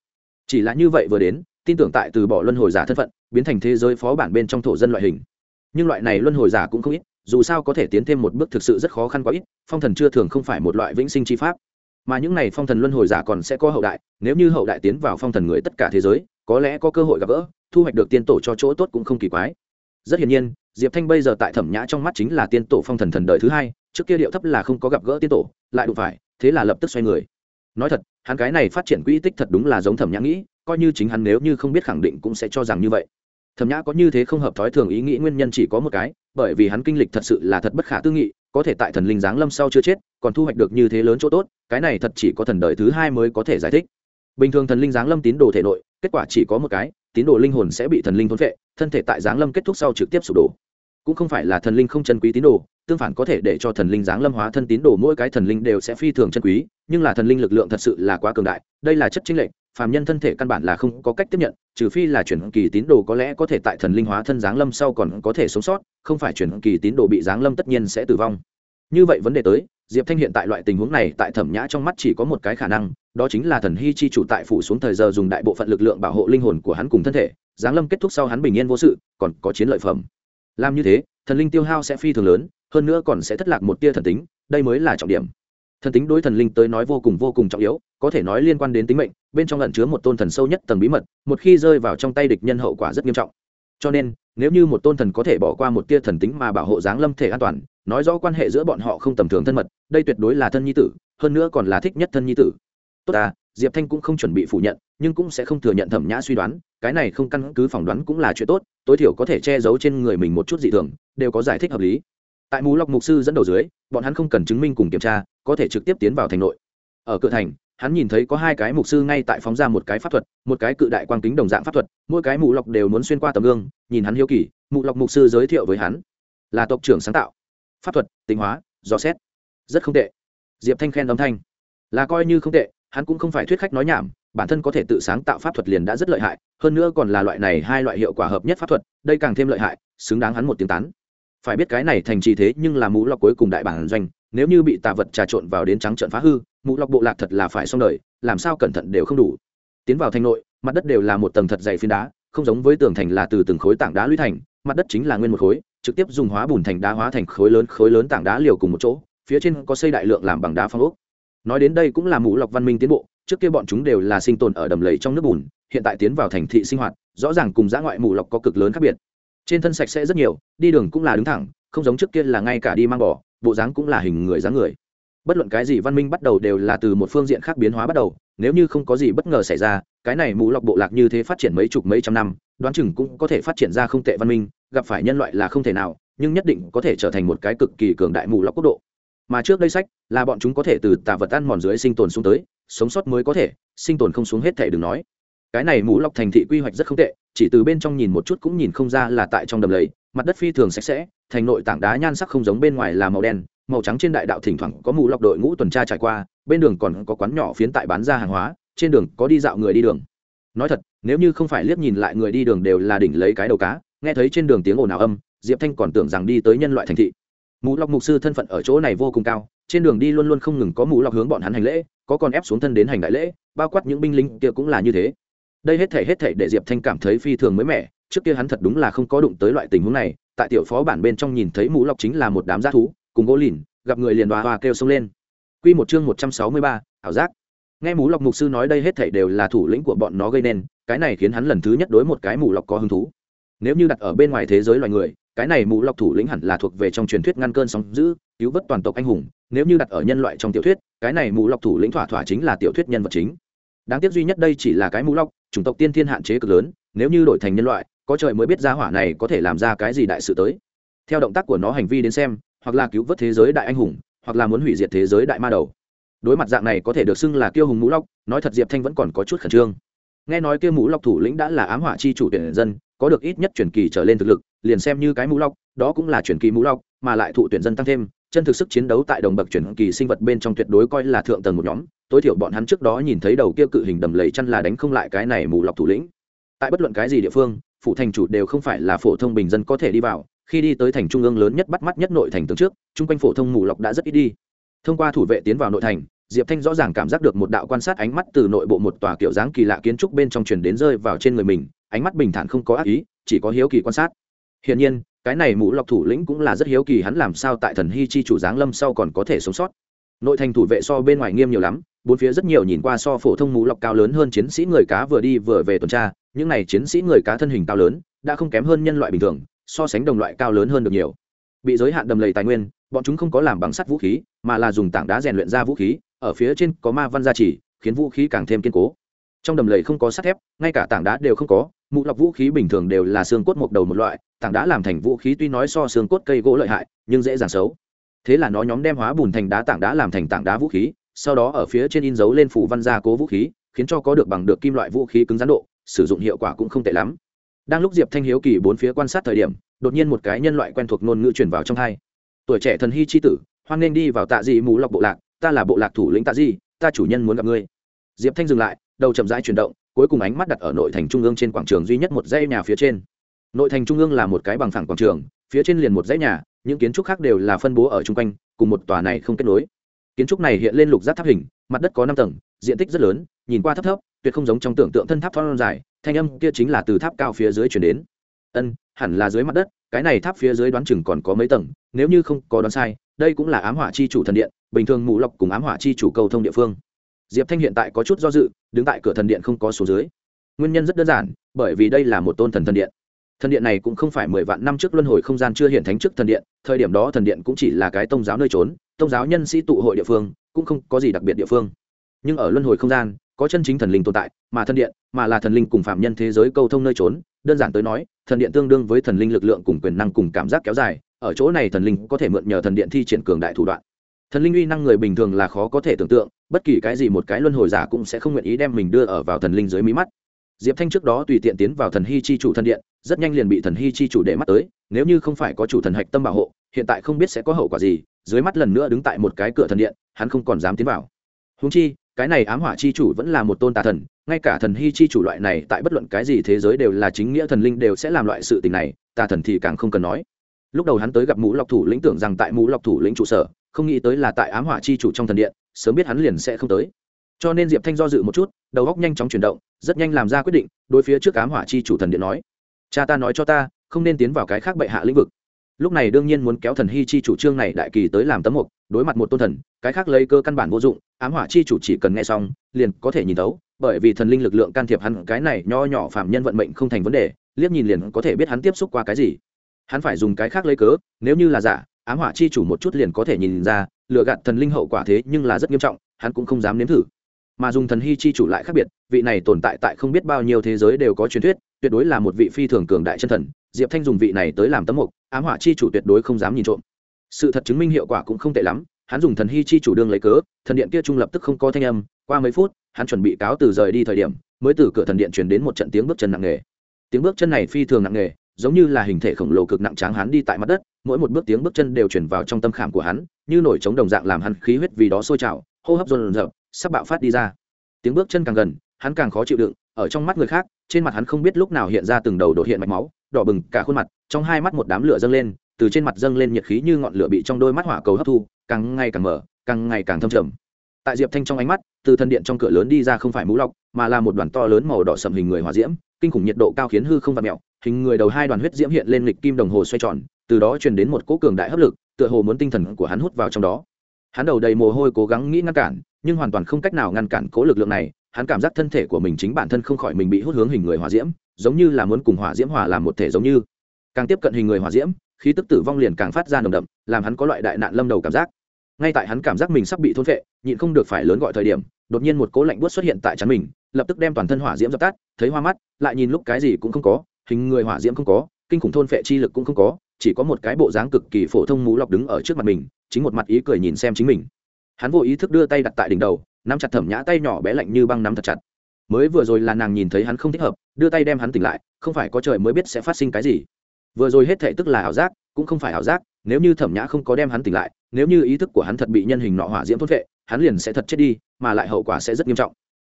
Chỉ là như vậy vừa đến, tin tưởng tại từ bỏ luân hồi giả thân phận, biến thành thế giới phó bản bên trong thổ dân loại hình. Nhưng loại này luân hồi giả cũng không ít, dù sao có thể tiến thêm một bước thực sự rất khó khăn quá ít, phong thần chưa thường không phải một loại vĩnh sinh chi pháp mà những này phong thần luân hồi giả còn sẽ có hậu đại, nếu như hậu đại tiến vào phong thần người tất cả thế giới, có lẽ có cơ hội gặp gỡ, thu hoạch được tiên tổ cho chỗ tốt cũng không kỳ quái. Rất hiển nhiên, diệp thanh bây giờ tại thẩm nhã trong mắt chính là tiên tổ phong thần thần đời thứ hai, trước kia điệu thấp là không có gặp gỡ tiên tổ, lại đụng phải, thế là lập tức xoay người. Nói thật, hắn cái này phát triển quỹ tích thật đúng là giống thẩm nhã nghĩ, coi như chính hắn nếu như không biết khẳng định cũng sẽ cho rằng như vậy. Thẩm nhã có như thế không hợp thói thường ý nghĩ nguyên nhân chỉ có một cái, bởi vì hắn kinh lịch thật sự là thật bất khả tư nghị có thể tại thần linh giáng lâm sau chưa chết, còn thu hoạch được như thế lớn chỗ tốt, cái này thật chỉ có thần đời thứ hai mới có thể giải thích. Bình thường thần linh giáng lâm tín đồ thể nội, kết quả chỉ có một cái, tín đồ linh hồn sẽ bị thần linh thôn vệ thân thể tại giáng lâm kết thúc sau trực tiếp sụp đổ. Cũng không phải là thần linh không chân quý tín đồ, tương phản có thể để cho thần linh giáng lâm hóa thân tín đồ mỗi cái thần linh đều sẽ phi thường chân quý, nhưng là thần linh lực lượng thật sự là quá cường đại, đây là chất chính lệnh phàm nhân thân thể căn bản là không có cách tiếp nhận, trừ phi là chuyển kỳ tín đồ có lẽ có thể tại thần linh hóa thân giáng lâm sau còn có thể sống sót, không phải chuyển kỳ tín đồ bị giáng lâm tất nhiên sẽ tử vong. Như vậy vấn đề tới, diệp thanh hiện tại loại tình huống này tại thẩm nhã trong mắt chỉ có một cái khả năng, đó chính là thần hy chi chủ tại phủ xuống thời giờ dùng đại bộ phận lực lượng bảo hộ linh hồn của hắn cùng thân thể, giáng lâm kết thúc sau hắn bình yên vô sự, còn có chiến lợi phẩm. Làm như thế, thần linh tiêu hao sẽ phi thường lớn, hơn nữa còn sẽ thất lạc một tia thần tính, đây mới là trọng điểm thần tính đối thần linh tới nói vô cùng vô cùng trọng yếu, có thể nói liên quan đến tính mệnh, bên trong lẩn chứa một tôn thần sâu nhất tầng bí mật, một khi rơi vào trong tay địch nhân hậu quả rất nghiêm trọng. Cho nên, nếu như một tôn thần có thể bỏ qua một tia thần tính mà bảo hộ giáng lâm thể an toàn, nói rõ quan hệ giữa bọn họ không tầm thường thân mật, đây tuyệt đối là thân nhi tử, hơn nữa còn là thích nhất thân nhi tử. Tốt à diệp thanh cũng không chuẩn bị phủ nhận, nhưng cũng sẽ không thừa nhận thẩm nhã suy đoán, cái này không căn cứ phỏng đoán cũng là chuyện tốt, tối thiểu có thể che giấu trên người mình một chút dị thường, đều có giải thích hợp lý. Tại mù lọc mục sư dẫn đầu dưới bọn hắn không cần chứng minh cùng kiểm tra, có thể trực tiếp tiến vào thành nội. Ở cửa thành, hắn nhìn thấy có hai cái mục sư ngay tại phóng ra một cái pháp thuật, một cái cự đại quang kính đồng dạng pháp thuật, mỗi cái mụ lọc đều muốn xuyên qua tấm gương, nhìn hắn hiếu kỳ, mụ lọc mục sư giới thiệu với hắn. Là tộc trưởng sáng tạo. Pháp thuật, tinh hóa, dò xét. Rất không tệ. Diệp thanh khen âm thanh. Là coi như không tệ, hắn cũng không phải thuyết khách nói nhảm, bản thân có thể tự sáng tạo pháp thuật liền đã rất lợi hại, hơn nữa còn là loại này hai loại hiệu quả hợp nhất pháp thuật, đây càng thêm lợi hại, xứng đáng hắn một tiếng tán phải biết cái này thành trì thế nhưng là mũ lọc cuối cùng đại bản doanh, nếu như bị tà vật trà trộn vào đến trắng trận phá hư, mũ lọc bộ lạc thật là phải xong đời, làm sao cẩn thận đều không đủ. Tiến vào thành nội, mặt đất đều là một tầng thật dày phiến đá, không giống với tường thành là từ từng khối tảng đá lũy thành, mặt đất chính là nguyên một khối, trực tiếp dùng hóa bùn thành đá hóa thành khối lớn khối lớn tảng đá liều cùng một chỗ, phía trên có xây đại lượng làm bằng đá phong ốc. Nói đến đây cũng là mũ lọc văn minh tiến bộ, trước kia bọn chúng đều là sinh tồn ở đầm lầy trong nước bùn, hiện tại tiến vào thành thị sinh hoạt, rõ ràng cùng dã ngoại mũ lọc có cực lớn khác biệt trên thân sạch sẽ rất nhiều, đi đường cũng là đứng thẳng, không giống trước kia là ngay cả đi mang bỏ bộ dáng cũng là hình người dáng người. Bất luận cái gì văn minh bắt đầu đều là từ một phương diện khác biến hóa bắt đầu, nếu như không có gì bất ngờ xảy ra, cái này mũ lọc bộ lạc như thế phát triển mấy chục mấy trăm năm, đoán chừng cũng có thể phát triển ra không tệ văn minh, gặp phải nhân loại là không thể nào, nhưng nhất định có thể trở thành một cái cực kỳ cường đại mũ lọc quốc độ. Mà trước đây sách, là bọn chúng có thể từ tà vật ăn mòn dưới sinh tồn xuống tới, sống sót mới có thể, sinh tồn không xuống hết thể đừng nói cái này mũ lọc thành thị quy hoạch rất không tệ, chỉ từ bên trong nhìn một chút cũng nhìn không ra là tại trong đầm lầy, mặt đất phi thường sạch sẽ, thành nội tảng đá nhan sắc không giống bên ngoài là màu đen, màu trắng trên đại đạo thỉnh thoảng có mũ lọc đội ngũ tuần tra trải qua, bên đường còn có quán nhỏ phiến tại bán ra hàng hóa, trên đường có đi dạo người đi đường. Nói thật, nếu như không phải liếc nhìn lại người đi đường đều là đỉnh lấy cái đầu cá, nghe thấy trên đường tiếng ồn ào âm, diệp thanh còn tưởng rằng đi tới nhân loại thành thị. Mũ lọc mục sư thân phận ở chỗ này vô cùng cao, trên đường đi luôn luôn không ngừng có mũ lọc hướng bọn hắn hành lễ, có còn ép xuống thân đến hành đại lễ, bao quát những binh lính kia cũng là như thế đây hết thể hết thể để diệp thanh cảm thấy phi thường mới mẻ, trước kia hắn thật đúng là không có đụng tới loại tình huống này, tại tiểu phó bản bên trong nhìn thấy mũ lọc chính là một đám g thú, cùng gỗ lìn, gặp người liền đoà hoa kêu xông lên. Q một chương một trăm sáu mươi ba, ảo giác. Nghe mũ lọc mục sư nói đây hết thể đều là thủ lĩnh của bọn nó gây nên, cái này khiến hắn lần thứ nhất đối một cái mũ lọc có hứng thú. Nếu như đặt ở bên ngoài thế giới loài người, cái này mũ lọc thủ lĩnh hẳn là thuộc về trong truyền thuyết ngăn cơn sóng giữ cứu vớt toàn tộc anh hùng, nếu như đặt ở nhân loại trong tiểu thuyết, cái này mũ lọc thủ lĩnh thỏa thỏa chính là tiểu thuyết nhân vật chính. Đáng tiếc duy nhất đây chỉ là cái mũ lọc chủng tộc tiên thiên hạn chế cực lớn, nếu như đổi thành nhân loại, có trời mới biết ra hỏa này có thể làm ra cái gì đại sự tới. Theo động tác của nó hành vi đến xem, hoặc là cứu vớt thế giới đại anh hùng, hoặc là muốn hủy diệt thế giới đại ma đầu. Đối mặt dạng này có thể được xưng là kiêu hùng mũ lọc, nói thật diệp thanh vẫn còn có chút khẩn trương. Nghe nói kia mũ lọc thủ lĩnh đã là ám hỏa chi chủ tuyển dân, có được ít nhất truyền kỳ trở lên thực lực, liền xem như cái mũ lọc, đó cũng là truyền kỳ mũ lọc, mà lại thụ tuyển dân tăng thêm, chân thực sức chiến đấu tại đồng bậc truyền kỳ sinh vật bên trong tuyệt đối coi là thượng tầng một nhóm tối thiểu bọn hắn trước đó nhìn thấy đầu kia cự hình đầm lầy chăn là đánh không lại cái này mù lọc thủ lĩnh. Tại bất luận cái gì địa phương phụ thành chủ đều không phải là phổ thông bình dân có thể đi vào, khi đi tới thành trung ương lớn nhất bắt mắt nhất nội thành tướng trước, chung quanh phổ thông mù lọc đã rất ít đi. Thông qua thủ vệ tiến vào nội thành, diệp thanh rõ ràng cảm giác được một đạo quan sát ánh mắt từ nội bộ một tòa kiểu dáng kỳ lạ kiến trúc bên trong truyền đến rơi vào trên người mình, ánh mắt bình thản không có ác ý, chỉ có hiếu kỳ quan sát. Hiển nhiên, cái này mũ lọc thủ lĩnh cũng là rất hiếu kỳ hắn làm sao tại thần hy chi chủ giáng lâm sau còn có thể sống sót. Nội thành thủ vệ so bên ngoài nghiêm nhiều lắm bốn phía rất nhiều nhìn qua so phổ thông mũ lọc cao lớn hơn chiến sĩ người cá vừa đi vừa về tuần tra, những này chiến sĩ người cá thân hình cao lớn, đã không kém hơn nhân loại bình thường, so sánh đồng loại cao lớn hơn được nhiều. Bị giới hạn đầm lầy tài nguyên, bọn chúng không có làm bằng sắt vũ khí, mà là dùng tảng đá rèn luyện ra vũ khí, ở phía trên có ma văn gia trì, khiến vũ khí càng thêm kiên cố. Trong đầm lầy không có sắt thép, ngay cả tảng đá đều không có mụ lọc vũ khí bình thường đều là xương cốt một đầu một loại, tảng đá làm thành vũ khí tuy nói so xương cốt cây gỗ lợi hại, nhưng dễ dàng xấu. Thế là nó nhóm đem hóa bùn thành đá tảng đá làm thành tảng đá vũ khí sau đó ở phía trên in dấu lên phủ văn gia cố vũ khí, khiến cho có được bằng được kim loại vũ khí cứng rắn độ, sử dụng hiệu quả cũng không tệ lắm. Đang lúc diệp thanh hiếu kỳ bốn phía quan sát thời điểm, đột nhiên một cái nhân loại quen thuộc ngôn ngữ truyền vào trong hai. Tuổi trẻ thần hy c h i tử, hoan nên đi vào tạ dị mù lọc bộ lạc, ta là bộ lạc thủ lĩnh tạ dị ta chủ nhân muốn gặp ngươi. Diệp thanh dừng lại, đầu chậm rãi chuyển động, cuối cùng ánh mắt đặt ở nội thành trung ương trên quảng trường duy nhất một dãy nhà phía trên. Nội thành trung ương là một cái bằng phẳng quảng trường, phía trên liền một dãy nhà, những kiến trúc khác đều là phân bố ở chung quanh, cùng một tòa này không kết nối kiến trúc này hiện lên lục giác tháp hình, mặt đất có năm tầng, diện tích rất lớn, nhìn qua thấp thấp, tuyệt không giống trong tưởng tượng thân tháp thon dài, thanh âm kia chính là từ tháp cao phía dưới chuyển đến. Ân, hẳn là dưới mặt đất, cái này tháp phía dưới đoán chừng còn có mấy tầng, nếu như không có đoán sai, đây cũng là ám hỏa chi chủ thần điện, bình thường mù lọc cùng ám hỏa chi chủ cầu thông địa phương. Diệp thanh hiện tại có chút do dự, đứng tại cửa thần điện không có số dưới. Nguyên nhân rất đơn giản, bởi vì đây là một tôn thần thần điện. Thần điện này cũng không phải mười vạn năm trước luân hồi không gian chưa hiện thánh trước thần điện, thời điểm đó thần điện cũng chỉ là cái tôn giáo nơi trốn Tông giáo nhân sĩ tụ hội địa phương cũng không có gì đặc biệt địa phương. Nhưng ở luân hồi không gian, có chân chính thần linh tồn tại, mà thần điện, mà là thần linh cùng phạm nhân thế giới câu thông nơi trốn, đơn giản tới nói, thần điện tương đương với thần linh lực lượng cùng quyền năng cùng cảm giác kéo dài, ở chỗ này thần linh có thể mượn nhờ thần điện thi triển cường đại thủ đoạn. Thần linh uy năng người bình thường là khó có thể tưởng tượng, bất kỳ cái gì một cái luân hồi giả cũng sẽ không nguyện ý đem mình đưa ở vào thần linh dưới mí mắt. Diệp thanh trước đó tùy tiện tiến vào thần hy chi chủ thần điện, rất nhanh liền bị thần hy chi chủ để mắt tới, nếu như không phải có chủ thần hạch tâm bảo hộ hiện tại không biết sẽ có hậu quả gì, dưới mắt lần nữa đứng tại một cái cửa thần điện, hắn không còn dám tiến vào. Húng chi, cái này ám hỏa chi chủ vẫn là một tôn tà thần, ngay cả thần hy chi chủ loại này tại bất luận cái gì thế giới đều là chính nghĩa thần linh đều sẽ làm loại sự tình này, tà thần thì càng không cần nói. Lúc đầu hắn tới gặp mũ lọc thủ lĩnh tưởng rằng tại mũ lọc thủ lĩnh trụ sở, không nghĩ tới là tại ám hỏa chi chủ trong thần điện, sớm biết hắn liền sẽ không tới. Cho nên diệp thanh do dự một chút, đầu góc nhanh chóng chuyển động, rất nhanh làm ra quyết định, đối phía trước ám hỏa chi chủ thần điện nói, cha ta nói cho ta, không nên tiến vào cái khác bệ hạ lĩnh vực lúc này đương nhiên muốn kéo thần hy chi chủ trương này đại kỳ tới làm tấm mục, đối mặt một tôn thần, cái khác lấy cơ căn bản vô dụng, ám hỏa chi chủ chỉ cần nghe xong, liền có thể nhìn thấu, bởi vì thần linh lực lượng can thiệp hắn, cái này nho nhỏ phạm nhân vận mệnh không thành vấn đề, liếc nhìn liền có thể biết hắn tiếp xúc qua cái gì. Hắn phải dùng cái khác lấy cớ, nếu như là giả, ám hỏa chi chủ một chút liền có thể nhìn ra lựa gạt thần linh hậu quả thế nhưng là rất nghiêm trọng, hắn cũng không dám nếm thử. Mà dùng thần hy chi chủ lại khác biệt, vị này tồn tại tại không biết bao nhiêu thế giới đều có truyền thuyết tuyệt đối là một vị phi thường cường đại chân thần, diệp thanh dùng vị này tới làm tấm mục, ám hỏa chi chủ tuyệt đối không dám nhìn trộm. Sự thật chứng minh hiệu quả cũng không tệ lắm, hắn dùng thần hy chi chủ đương lấy cớ, thần điện kia trung lập tức không có thanh âm, qua mấy phút, hắn chuẩn bị cáo từ rời đi thời điểm, mới từ cửa thần điện truyền đến một trận tiếng bước chân nặng nề. Tiếng bước chân này phi thường nặng nề, giống như là hình thể khổng lồ cực nặng tráng hắn đi tại mặt đất, mỗi một bước tiếng bước chân đều chuyển vào trong tâm khảm của hắn, như nổi trống đồng dạng làm hắn khí huyết vì đó sôi trào, hô hấp dồn dập sắp bạo phát đi ra. Tiếng bước chân càng gần, hắn càng khó chịu đựng ở trong mắt người khác, trên mặt hắn không biết lúc nào hiện ra từng đầu đột hiện mạch máu, đỏ bừng cả khuôn mặt, trong hai mắt một đám lửa dâng lên, từ trên mặt dâng lên nhiệt khí như ngọn lửa bị trong đôi mắt hỏa cầu hấp thu, càng ngày càng mở, càng ngày càng thâm trầm. Tại diệp thanh trong ánh mắt, từ thân điện trong cửa lớn đi ra không phải mũ lọc, mà là một đoàn to lớn màu đỏ sầm hình người hỏa diễm, kinh khủng nhiệt độ cao khiến hư không vặn mẹo hình người đầu hai đoàn huyết diễm hiện lên lịch kim đồng hồ xoay tròn, từ đó truyền đến một cỗ cường đại hấp lực, tựa hồ muốn tinh thần của hắn hút vào trong đó. Hắn đầu đầy mồ hôi cố gắng nghĩ ngăn cản, nhưng hoàn toàn không cách nào ngăn cản cố lực lượng này hắn cảm giác thân thể của mình chính bản thân không khỏi mình bị hút hướng hình người hỏa diễm, giống như là muốn cùng hỏa diễm hòa làm một thể giống như. Càng tiếp cận hình người hỏa diễm, khí tức tử vong liền càng phát ra nồng đậm, làm hắn có loại đại nạn lâm đầu cảm giác. Ngay tại hắn cảm giác mình sắp bị thôn phệ, nhịn không được phải lớn gọi thời điểm, đột nhiên một cố lạnh buốt xuất hiện tại chắn mình, lập tức đem toàn thân hỏa diễm dập tắt, thấy hoa mắt, lại nhìn lúc cái gì cũng không có, hình người hỏa diễm không có, kinh khủng thôn phệ chi lực cũng không có, chỉ có một cái bộ dáng cực kỳ phổ thông mũ lọc đứng ở trước mặt mình, chính một mặt ý cười nhìn xem chính mình. Hắn vô ý thức đưa tay đặt tại đỉnh đầu nắm chặt thẩm nhã tay nhỏ bé lạnh như băng nắm thật chặt. Mới vừa rồi là nàng nhìn thấy hắn không thích hợp, đưa tay đem hắn tỉnh lại, không phải có trời mới biết sẽ phát sinh cái gì. Vừa rồi hết thể tức là ảo giác, cũng không phải ảo giác, nếu như thẩm nhã không có đem hắn tỉnh lại, nếu như ý thức của hắn thật bị nhân hình nọ hỏa diễm thốt vệ hắn liền sẽ thật chết đi, mà lại hậu quả sẽ rất nghiêm trọng.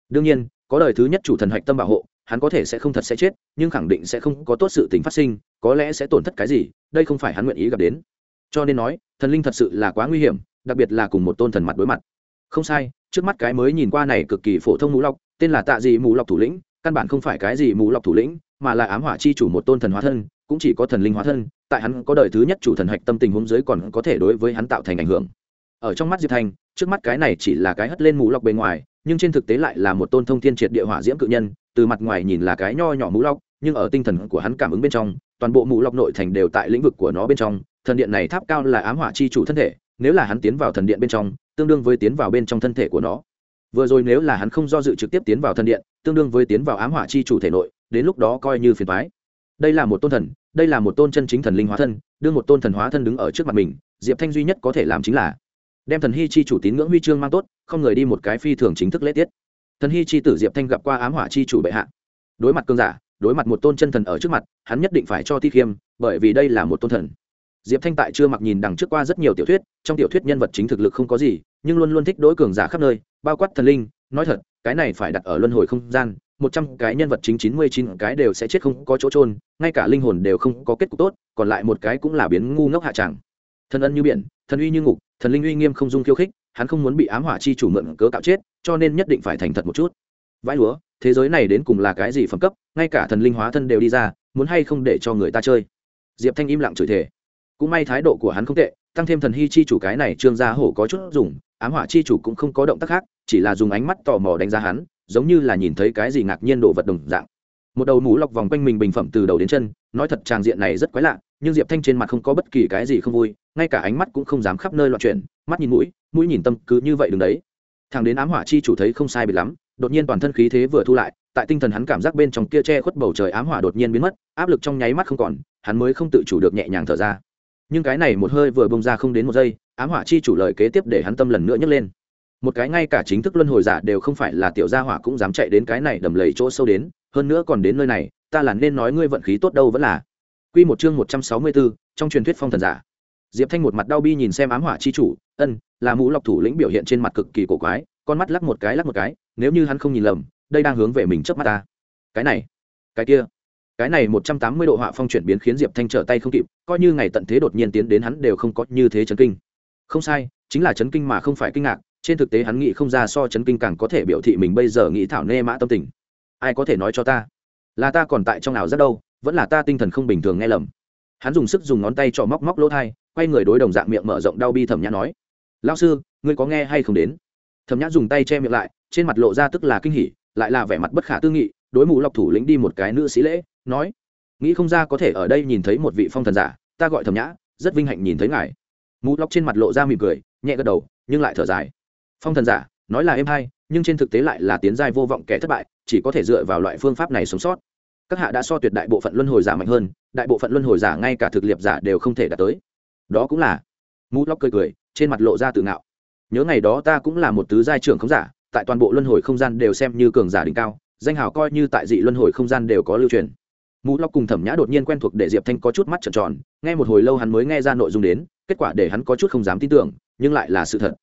Đương nhiên, có đời thứ nhất chủ thần hạch tâm bảo hộ, hắn có thể sẽ không thật sẽ chết, nhưng khẳng định sẽ không có tốt sự tình phát sinh, có lẽ sẽ tổn thất cái gì, đây không phải hắn nguyện ý gặp đến. Cho nên nói, thần linh thật sự là quá nguy hiểm, đặc biệt là cùng một tôn thần mặt đối mặt không sai, trước mắt cái mới nhìn qua này cực kỳ phổ thông mũ lọc, tên là tạ gì mũ lọc thủ lĩnh, căn bản không phải cái gì mũ lọc thủ lĩnh, mà là ám hỏa chi chủ một tôn thần hóa thân, cũng chỉ có thần linh hóa thân, tại hắn có đời thứ nhất chủ thần hạch tâm tình huống dưới còn có thể đối với hắn tạo thành ảnh hưởng. Ở trong mắt diệp thanh trước mắt cái này chỉ là cái hất lên mũ lọc bề ngoài, nhưng trên thực tế lại là một tôn thông thiên triệt địa hỏa diễm cự nhân, từ mặt ngoài nhìn là cái nho nhỏ mũ lọc, nhưng ở tinh thần của hắn cảm ứng bên trong, toàn bộ mũ lọc nội thành đều tại lĩnh vực của nó bên trong, thần điện này tháp cao là ám hỏa chi chủ thân thể nếu là hắn tiến vào thần điện bên trong, tương đương với tiến vào bên trong thân thể của nó. Vừa rồi nếu là hắn không do dự trực tiếp tiến vào thần điện, tương đương với tiến vào ám hỏa chi chủ thể nội, đến lúc đó coi như phiền thoái đây là một tôn thần, đây là một tôn chân chính thần linh hóa thân đưa một tôn thần hóa thân đứng ở trước mặt mình, diệp thanh duy nhất có thể làm chính là đem thần hy chi chủ tín ngưỡng huy chương mang tốt, không người đi một cái phi thường chính thức lễ tiết. Thần hy chi tử diệp thanh gặp qua ám hỏa chi chủ bệ hạ. Đối mặt cơn giả, đối mặt một tôn chân thần ở trước mặt, hắn nhất định phải cho thi khiêm, bởi vì đây là một tôn thần diệp thanh tại chưa mặc nhìn đằng trước qua rất nhiều tiểu thuyết, trong tiểu thuyết nhân vật chính thực lực không có gì, nhưng luôn luôn thích đối cường giả khắp nơi, bao quát thần linh. Nói thật, cái này phải đặt ở luân hồi không gian, một trăm cái nhân vật chính chín mươi chín cái đều sẽ chết không có chỗ trôn ngay cả linh hồn đều không có kết cục tốt, còn lại một cái cũng là biến ngu ngốc hạ tràng thần ân như biển, thần uy như ngục, thần linh uy nghiêm không dung khiêu khích, hắn không muốn bị ám hỏa chi chủ mượn cớ cạo chết, cho nên nhất định phải thành thật một chút. Vãi lúa, thế giới này đến cùng là cái gì phẩm cấp, ngay cả thần linh hóa thân đều đi ra, muốn hay không để cho người ta chơi. Diệp thanh im lặng chửi thề cũng may thái độ của hắn không tệ, tăng thêm thần hy chi chủ cái này trương gia hổ có chút dùng, ám hỏa chi chủ cũng không có động tác khác, chỉ là dùng ánh mắt tò mò đánh giá hắn, giống như là nhìn thấy cái gì ngạc nhiên đồ vật đồng dạng. Một đầu mũ lọc vòng quanh mình bình phẩm từ đầu đến chân, nói thật tràng diện này rất quái lạ, nhưng diệp thanh trên mặt không có bất kỳ cái gì không vui, ngay cả ánh mắt cũng không dám khắp nơi loạn chuyển, mắt nhìn mũi mũi nhìn tâm cứ như vậy đứng đấy. Thằng đến ám hỏa chi chủ thấy không sai biệt lắm, đột nhiên toàn thân khí thế vừa thu lại, tại tinh thần hắn cảm giác bên trong kia che khuất bầu trời ám hỏa đột nhiên biến mất, áp lực trong nháy mắt không còn, hắn mới không tự chủ được nhẹ nhàng thở ra nhưng cái này một hơi vừa bông ra không đến một giây ám hỏa chi chủ lời kế tiếp để hắn tâm lần nữa nhấc lên một cái ngay cả chính thức luân hồi giả đều không phải là tiểu gia hỏa cũng dám chạy đến cái này đầm lầy chỗ sâu đến hơn nữa còn đến nơi này ta là nên nói ngươi vận khí tốt đâu vẫn là Quy một chương một trăm sáu mươi 164, trong truyền thuyết phong thần giả. Diệp Thanh một mặt đau bi nhìn xem ám hỏa chi chủ, ân, là mũ lọc thủ lĩnh biểu hiện trên mặt cực kỳ cổ quái, con mắt lắc một cái lắc một cái, nếu như hắn không nhìn lầm, đây đang hướng về mình chớp mắt ta. Cái này, cái kia. Cái này một trăm tám mươi độ họa phong chuyển biến khiến Diệp Thanh trở tay không kịp, coi như ngày tận thế đột nhiên tiến đến hắn đều không có như thế chấn kinh. Không sai, chính là chấn kinh mà không phải kinh ngạc, trên thực tế hắn nghĩ không ra so chấn kinh càng có thể biểu thị mình bây giờ nghĩ thảo nê mã tâm tình. Ai có thể nói cho ta? Là ta còn tại trong ảo rất đâu vẫn là ta tinh thần không bình thường nghe lầm. Hắn dùng sức dùng ngón tay cho móc móc lỗ thai quay người đối đồng dạng miệng mở rộng đau bi thẩm nhã nói. Lao sư ngươi có nghe hay không đến? Thẩm nhã dùng tay che miệng lại trên mặt lộ ra tức là kinh hỉ lại là vẻ mặt bất khả tư nghị đối mũ lọc thủ lĩnh đi một cái nữ sĩ lễ, nói, nghĩ không ra có thể ở đây nhìn thấy một vị phong thần giả, ta gọi thầm nhã, rất vinh hạnh nhìn thấy ngài. Mũ lọc trên mặt lộ ra mỉm cười, nhẹ gật đầu, nhưng lại thở dài. Phong thần giả, nói là em hay, nhưng trên thực tế lại là tiến giai vô vọng kẻ thất bại, chỉ có thể dựa vào loại phương pháp này sống sót. Các hạ đã so tuyệt đại bộ phận luân hồi giả mạnh hơn, đại bộ phận luân hồi giả ngay cả thực liệp giả đều không thể đạt tới. Đó cũng là. Mũ lóc cười cười, trên mặt lộ ra tự ngạo. Nhớ ngày đó ta cũng là một tứ giai trưởng không giả, tại toàn bộ luân hồi không gian đều xem như cường giả đỉnh cao danh hào coi như tại dị luân hồi không gian đều có lưu truyền. Mũ lóc cùng thẩm nhã đột nhiên quen thuộc để diệp thanh có chút mắt trợn tròn, nghe một hồi lâu hắn mới nghe ra nội dung đến, kết quả để hắn có chút không dám tin tưởng, nhưng lại là sự thật.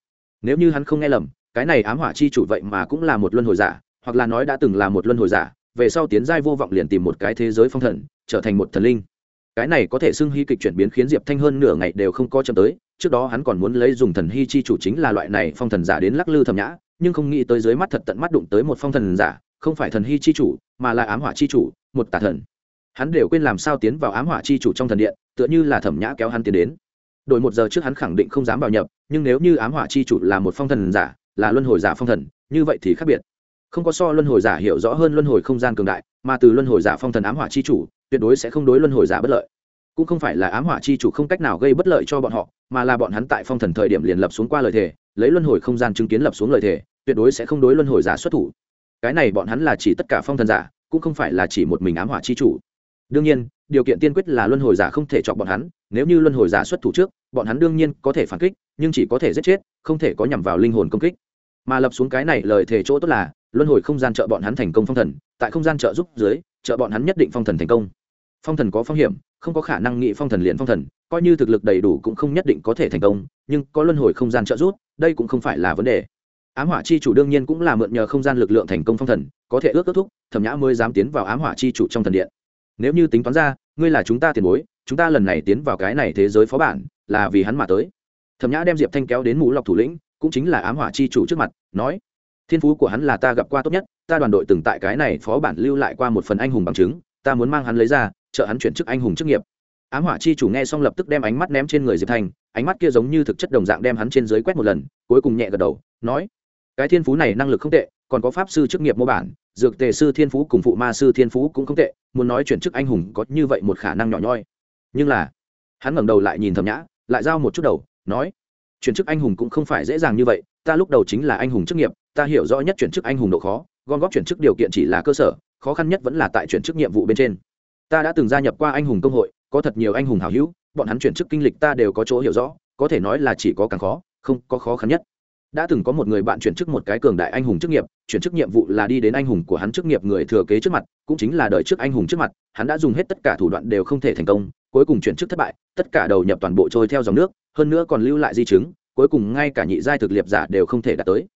Nếu như hắn không nghe lầm, cái này ám hỏa chi chủ vậy mà cũng là một luân hồi giả, hoặc là nói đã từng là một luân hồi giả, về sau tiến giai vô vọng liền tìm một cái thế giới phong thần, trở thành một thần linh. Cái này có thể xưng hy kịch chuyển biến khiến diệp thanh hơn nửa ngày đều không có chậm tới, trước đó hắn còn muốn lấy dùng thần hy chi chủ chính là loại này phong thần giả đến lắc lư thầm nhã, nhưng không nghĩ tới dưới mắt thật tận mắt đụng tới một phong thần giả không phải thần hy chi chủ, mà là ám hỏa chi chủ, một tà thần. Hắn đều quên làm sao tiến vào ám hỏa chi chủ trong thần điện, tựa như là thẩm nhã kéo hắn tiến đến. Đổi một giờ trước hắn khẳng định không dám vào nhập, nhưng nếu như ám hỏa chi chủ là một phong thần giả, là luân hồi giả phong thần, như vậy thì khác biệt. Không có so luân hồi giả hiểu rõ hơn luân hồi không gian cường đại, mà từ luân hồi giả phong thần ám hỏa chi chủ, tuyệt đối sẽ không đối luân hồi giả bất lợi. Cũng không phải là ám hỏa chi chủ không cách nào gây bất lợi cho bọn họ, mà là bọn hắn tại phong thần thời điểm liền lập xuống qua lời thề, lấy luân hồi không gian chứng kiến lập xuống lời thề, tuyệt đối sẽ không đối luân hồi giả xuất thủ cái này bọn hắn là chỉ tất cả phong thần giả, cũng không phải là chỉ một mình ám hỏa chi chủ. Đương nhiên, điều kiện tiên quyết là luân hồi giả không thể chọn bọn hắn, nếu như luân hồi giả xuất thủ trước, bọn hắn đương nhiên có thể phản kích, nhưng chỉ có thể giết chết, không thể có nhằm vào linh hồn công kích. Mà lập xuống cái này lời thề chỗ tốt là, luân hồi không gian trợ bọn hắn thành công phong thần, tại không gian trợ giúp dưới, trợ bọn hắn nhất định phong thần thành công. Phong thần có phong hiểm, không có khả năng nghị phong thần liền phong thần, coi như thực lực đầy đủ cũng không nhất định có thể thành công, nhưng có luân hồi không gian trợ giúp, đây cũng không phải là vấn đề ám hỏa chi chủ đương nhiên cũng là mượn nhờ không gian lực lượng thành công phong thần, có thể ước kết thúc, thẩm nhã mới dám tiến vào ám hỏa chi chủ trong thần điện. Nếu như tính toán ra, ngươi là chúng ta tiền bối, chúng ta lần này tiến vào cái này thế giới phó bản, là vì hắn mà tới. Thẩm nhã đem diệp thanh kéo đến mũ lọc thủ lĩnh, cũng chính là ám hỏa chi chủ trước mặt, nói, thiên phú của hắn là ta gặp qua tốt nhất, ta đoàn đội từng tại cái này phó bản lưu lại qua một phần anh hùng bằng chứng, ta muốn mang hắn lấy ra, trợ hắn chuyển chức anh hùng chức nghiệp. Ám hỏa chi chủ nghe xong lập tức đem ánh mắt ném trên người diệp thanh, ánh mắt kia giống như thực chất đồng dạng đem hắn trên dưới quét một lần, cuối cùng nhẹ gật đầu, nói cái thiên phú này năng lực không tệ, còn có pháp sư chức nghiệp mô bản, dược tề sư thiên phú cùng phụ ma sư thiên phú cũng không tệ, muốn nói chuyển chức anh hùng có như vậy một khả năng nhỏ nhoi. Nhưng là, hắn ngẩng đầu lại nhìn thầm nhã, lại giao một chút đầu, nói, chuyển chức anh hùng cũng không phải dễ dàng như vậy, ta lúc đầu chính là anh hùng chức nghiệp, ta hiểu rõ nhất chuyển chức anh hùng độ khó, gom góp chuyển chức điều kiện chỉ là cơ sở, khó khăn nhất vẫn là tại chuyển chức nhiệm vụ bên trên. Ta đã từng gia nhập qua anh hùng công hội, có thật nhiều anh hùng hảo hữu, bọn hắn chuyển chức kinh lịch ta đều có chỗ hiểu rõ, có thể nói là chỉ có càng khó, không có khó khăn nhất đã từng có một người bạn chuyển chức một cái cường đại anh hùng chức nghiệp, chuyển chức nhiệm vụ là đi đến anh hùng của hắn chức nghiệp người thừa kế trước mặt, cũng chính là đợi trước anh hùng trước mặt, hắn đã dùng hết tất cả thủ đoạn đều không thể thành công, cuối cùng chuyển chức thất bại, tất cả đầu nhập toàn bộ trôi theo dòng nước, hơn nữa còn lưu lại di chứng, cuối cùng ngay cả nhị giai thực liệp giả đều không thể đạt tới.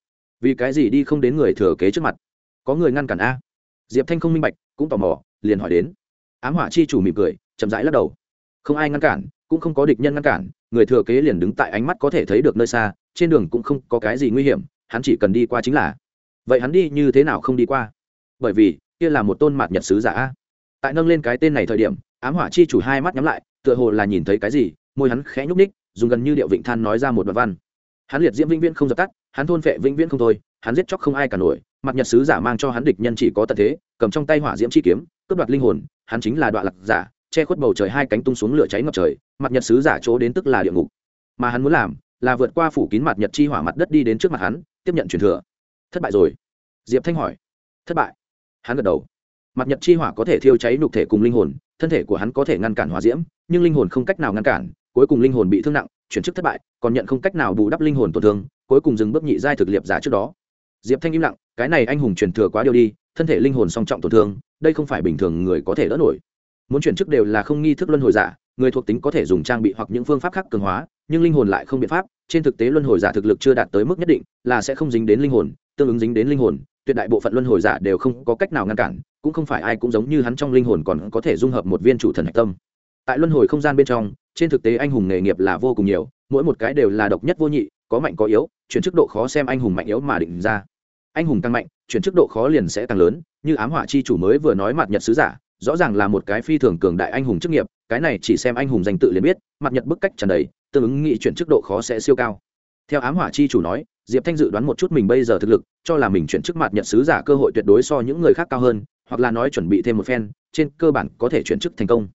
Vì cái gì đi không đến người thừa kế trước mặt? Có người ngăn cản a. Diệp thanh không minh bạch, cũng tò mò, liền hỏi đến. Ám hỏa chi chủ mỉm cười, chậm rãi lắc đầu. Không ai ngăn cản cũng không có địch nhân ngăn cản, người thừa kế liền đứng tại ánh mắt có thể thấy được nơi xa, trên đường cũng không có cái gì nguy hiểm, hắn chỉ cần đi qua chính là. Vậy hắn đi như thế nào không đi qua? Bởi vì, kia là một tôn mạt nhật sứ giả tại nâng lên cái tên này thời điểm, ám hỏa chi chủ hai mắt nhắm lại, tựa hồ là nhìn thấy cái gì, môi hắn khẽ nhúc ních dùng gần như điệu vịnh than nói ra một đoạn văn. Hắn liệt diễm vĩnh viễn không dập tắt, hắn thôn phệ vĩnh viễn không thôi, hắn giết chóc không ai cả nổi mặt nhật sứ giả mang cho hắn địch nhân chỉ có tật thế, cầm trong tay hỏa diễm chi kiếm, cướp đoạt linh hồn, hắn chính là đoạn lạc giả che khuất bầu trời hai cánh tung xuống lửa cháy ngập trời, mặt nhật sứ giả chỗ đến tức là địa ngục. Mà hắn muốn làm là vượt qua phủ kín mặt nhật chi hỏa mặt đất đi đến trước mặt hắn, tiếp nhận truyền thừa. Thất bại rồi. Diệp thanh hỏi. Thất bại. Hắn gật đầu. Mặt nhật chi hỏa có thể thiêu cháy nhục thể cùng linh hồn, thân thể của hắn có thể ngăn cản hỏa diễm, nhưng linh hồn không cách nào ngăn cản, cuối cùng linh hồn bị thương nặng, chuyển chức thất bại, còn nhận không cách nào bù đắp linh hồn tổn thương, cuối cùng dừng bước nhị giai thực liệp giả trước đó. Diệp thanh im lặng, cái này anh hùng truyền thừa quá điều đi, thân thể linh hồn song trọng tổn thương, đây không phải bình thường người có thể đỡ nổi muốn chuyển chức đều là không nghi thức luân hồi giả, người thuộc tính có thể dùng trang bị hoặc những phương pháp khác cường hóa, nhưng linh hồn lại không biện pháp, trên thực tế luân hồi giả thực lực chưa đạt tới mức nhất định, là sẽ không dính đến linh hồn, tương ứng dính đến linh hồn, tuyệt đại bộ phận luân hồi giả đều không có cách nào ngăn cản, cũng không phải ai cũng giống như hắn trong linh hồn còn có thể dung hợp một viên chủ thần hạch tâm. Tại luân hồi không gian bên trong, trên thực tế anh hùng nghề nghiệp là vô cùng nhiều, mỗi một cái đều là độc nhất vô nhị, có mạnh có yếu, chuyển chức độ khó xem anh hùng mạnh yếu mà định ra. Anh hùng tăng mạnh, chuyển chức độ khó liền sẽ tăng lớn, như ám họa chi chủ mới vừa nói mặt nhật sứ giả rõ ràng là một cái phi thường cường đại anh hùng chức nghiệp, cái này chỉ xem anh hùng danh tự liền biết, mặt nhật bức cách trần đầy, tương ứng nghị chuyển chức độ khó sẽ siêu cao. Theo ám hỏa chi chủ nói, diệp thanh dự đoán một chút mình bây giờ thực lực, cho là mình chuyển chức mặt nhật sứ giả cơ hội tuyệt đối so những người khác cao hơn, hoặc là nói chuẩn bị thêm một phen, trên cơ bản có thể chuyển chức thành công.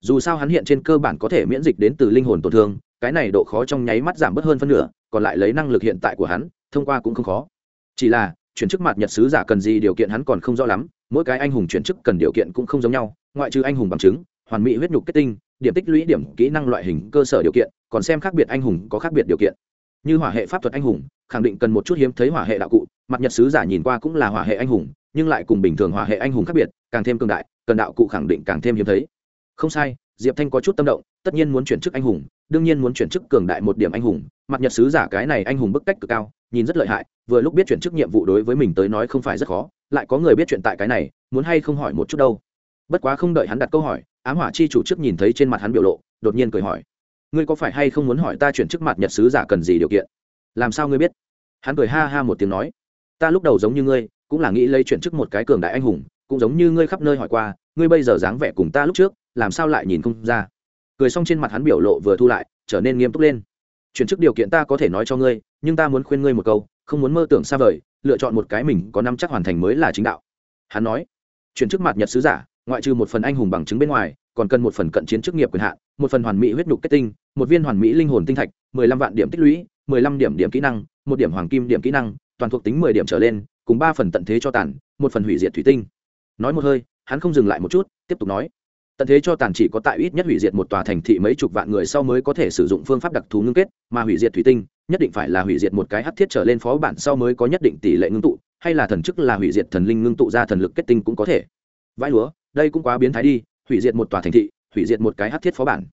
Dù sao hắn hiện trên cơ bản có thể miễn dịch đến từ linh hồn tổn thương, cái này độ khó trong nháy mắt giảm bớt hơn phân nửa, còn lại lấy năng lực hiện tại của hắn, thông qua cũng không khó. Chỉ là chuyển chức mặt nhật sứ giả cần gì điều kiện hắn còn không rõ lắm, mỗi cái anh hùng chuyển chức cần điều kiện cũng không giống nhau, ngoại trừ anh hùng bằng chứng, hoàn mỹ huyết nhục kết tinh, điểm tích lũy điểm kỹ năng loại hình cơ sở điều kiện, còn xem khác biệt anh hùng có khác biệt điều kiện. Như hỏa hệ pháp thuật anh hùng, khẳng định cần một chút hiếm thấy hỏa hệ đạo cụ mặt nhật sứ giả nhìn qua cũng là hỏa hệ anh hùng, nhưng lại cùng bình thường hỏa hệ anh hùng khác biệt, càng thêm cường đại, cần đạo cụ khẳng định càng thêm hiếm thấy. Không sai diệp thanh có chút tâm động, tất nhiên muốn chuyển chức anh hùng, đương nhiên muốn chuyển chức cường đại một điểm anh hùng, mặt nhật sứ giả cái này anh hùng bức cách cực cao, nhìn rất lợi hại, vừa lúc biết chuyển chức nhiệm vụ đối với mình tới nói không phải rất khó, lại có người biết chuyện tại cái này, muốn hay không hỏi một chút đâu. Bất quá không đợi hắn đặt câu hỏi, ám hỏa chi chủ trước nhìn thấy trên mặt hắn biểu lộ, đột nhiên cười hỏi, ngươi có phải hay không muốn hỏi ta chuyển chức mặt nhật sứ giả cần gì điều kiện? Làm sao ngươi biết? Hắn cười ha ha một tiếng nói, ta lúc đầu giống như ngươi, cũng là nghĩ lấy chuyển chức một cái cường đại anh hùng, cũng giống như ngươi khắp nơi hỏi qua, ngươi bây giờ dáng vẻ cùng ta lúc trước làm sao lại nhìn không ra? Cười xong trên mặt hắn biểu lộ vừa thu lại trở nên nghiêm túc lên. Chuyển chức điều kiện ta có thể nói cho ngươi nhưng ta muốn khuyên ngươi một câu không muốn mơ tưởng xa vời lựa chọn một cái mình có năm chắc hoàn thành mới là chính đạo. Hắn nói chuyển chức mặt nhật sứ giả ngoại trừ một phần anh hùng bằng chứng bên ngoài còn cần một phần cận chiến chức nghiệp quyền hạn một phần hoàn mỹ huyết nhục kết tinh một viên hoàn mỹ linh hồn tinh thạch mười lăm vạn điểm tích lũy mười lăm điểm điểm kỹ năng một điểm hoàng kim điểm kỹ năng toàn thuộc tính mười điểm trở lên cùng ba phần tận thế cho tản, một phần hủy diệt thủy tinh. Nói một hơi hắn không dừng lại một chút tiếp tục nói tận thế cho tàn chỉ có tại ít nhất hủy diệt một tòa thành thị mấy chục vạn người sau mới có thể sử dụng phương pháp đặc thù ngưng kết, mà hủy diệt thủy tinh, nhất định phải là hủy diệt một cái hắc thiết trở lên phó bản sau mới có nhất định tỷ lệ ngưng tụ, hay là thần chức là hủy diệt thần linh ngưng tụ ra thần lực kết tinh cũng có thể. Vãi lúa, đây cũng quá biến thái đi, hủy diệt một tòa thành thị, hủy diệt một cái hắc thiết phó bản.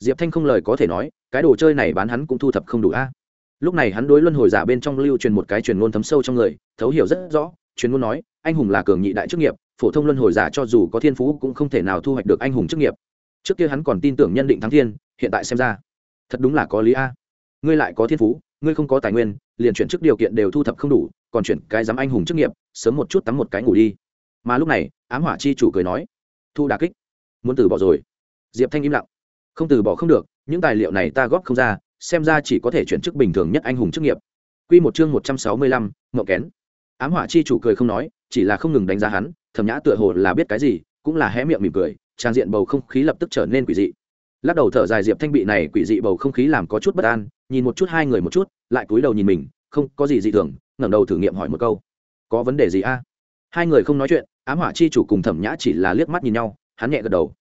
Diệp thanh không lời có thể nói, cái đồ chơi này bán hắn cũng thu thập không đủ a. Lúc này hắn đối luân hồi giả bên trong lưu truyền một cái truyền ngôn thấm sâu trong người, thấu hiểu rất rõ, truyền ngôn nói, anh hùng là cường nhị đại chức nghiệp phổ thông luân hồi giả cho dù có thiên phú cũng không thể nào thu hoạch được anh hùng chức nghiệp. Trước kia hắn còn tin tưởng nhân định thắng thiên hiện tại xem ra thật đúng là có lý a. Ngươi lại có thiên phú ngươi không có tài nguyên liền chuyển chức điều kiện đều thu thập không đủ còn chuyển cái dám anh hùng chức nghiệp sớm một chút tắm một cái ngủ đi. Mà lúc này ám hỏa chi chủ cười nói thu đà kích muốn từ bỏ rồi. Diệp thanh im lặng không từ bỏ không được những tài liệu này ta góp không ra xem ra chỉ có thể chuyển chức bình thường nhất anh hùng chức nghiệp. Quy một chương một trăm sáu mươi lăm, ngộ kén. Ám hỏa chi chủ cười không nói, chỉ là không ngừng đánh giá hắn, Thẩm Nhã tựa hồ là biết cái gì, cũng là hé miệng mỉm cười, trang diện bầu không khí lập tức trở nên quỷ dị. Lắc đầu thở dài Diệp Thanh bị này quỷ dị bầu không khí làm có chút bất an, nhìn một chút hai người một chút, lại cúi đầu nhìn mình, không có gì dị thường, ngẩng đầu thử nghiệm hỏi một câu. Có vấn đề gì a? Hai người không nói chuyện, Ám hỏa chi chủ cùng Thẩm Nhã chỉ là liếc mắt nhìn nhau, hắn nhẹ gật đầu.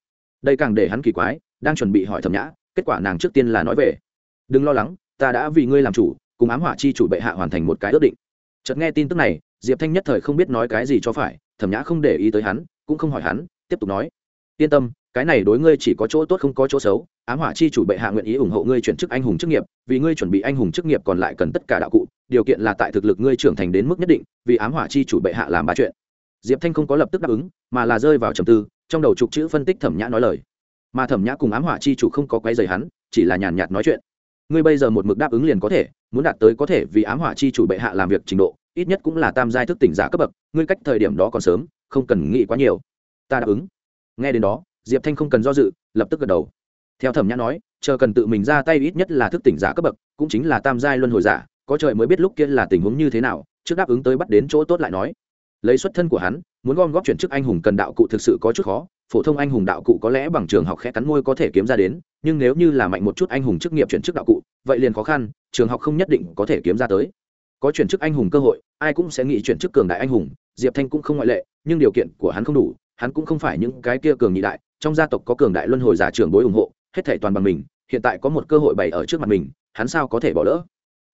Đây càng để hắn kỳ quái, đang chuẩn bị hỏi Thẩm Nhã, kết quả nàng trước tiên là nói về đừng lo lắng ta đã vì ngươi làm chủ cùng ám hỏa chi chủ bệ hạ hoàn thành một cái ước định chợt nghe tin tức này diệp thanh nhất thời không biết nói cái gì cho phải, thẩm nhã không để ý tới hắn, cũng không hỏi hắn, tiếp tục nói, yên tâm, cái này đối ngươi chỉ có chỗ tốt không có chỗ xấu, ám hỏa chi chủ bệ hạ nguyện ý ủng hộ ngươi chuyển chức anh hùng chức nghiệp, vì ngươi chuẩn bị anh hùng chức nghiệp còn lại cần tất cả đạo cụ, điều kiện là tại thực lực ngươi trưởng thành đến mức nhất định, vì ám hỏa chi chủ bệ hạ làm ba chuyện. Diệp thanh không có lập tức đáp ứng, mà là rơi vào trầm tư, trong đầu trục chữ phân tích thẩm nhã nói lời. Mà thẩm nhã cùng ám hỏa chi chủ không có quấy dày hắn, chỉ là nhàn nhạt nói chuyện ngươi bây giờ một mực đáp ứng liền có thể, muốn đạt tới có thể vì ám hỏa chi chủ bệ hạ làm việc trình độ, ít nhất cũng là tam giai thức tỉnh giả cấp bậc, ngươi cách thời điểm đó còn sớm, không cần nghĩ quá nhiều. Ta đáp ứng. Nghe đến đó, diệp thanh không cần do dự, lập tức gật đầu. Theo thẩm nhã nói, chờ cần tự mình ra tay ít nhất là thức tỉnh giả cấp bậc, cũng chính là tam giai luân hồi giả, có trời mới biết lúc kia là tình huống như thế nào, trước đáp ứng tới bắt đến chỗ tốt lại nói. Lấy xuất thân của hắn, muốn gom góp chuyển chức anh hùng cần đạo cụ thực sự có chút khó phổ thông anh hùng đạo cụ có lẽ bằng trường học khẽ cắn môi có thể kiếm ra đến, nhưng nếu như là mạnh một chút anh hùng chức nghiệp chuyển chức đạo cụ, vậy liền khó khăn, trường học không nhất định có thể kiếm ra tới. Có chuyển chức anh hùng cơ hội, ai cũng sẽ nghĩ chuyển chức cường đại anh hùng, diệp thanh cũng không ngoại lệ, nhưng điều kiện của hắn không đủ, hắn cũng không phải những cái kia cường nhị đại, trong gia tộc có cường đại luân hồi giả trưởng bối ủng hộ, hết thể toàn bằng mình, hiện tại có một cơ hội bày ở trước mặt mình, hắn sao có thể bỏ lỡ?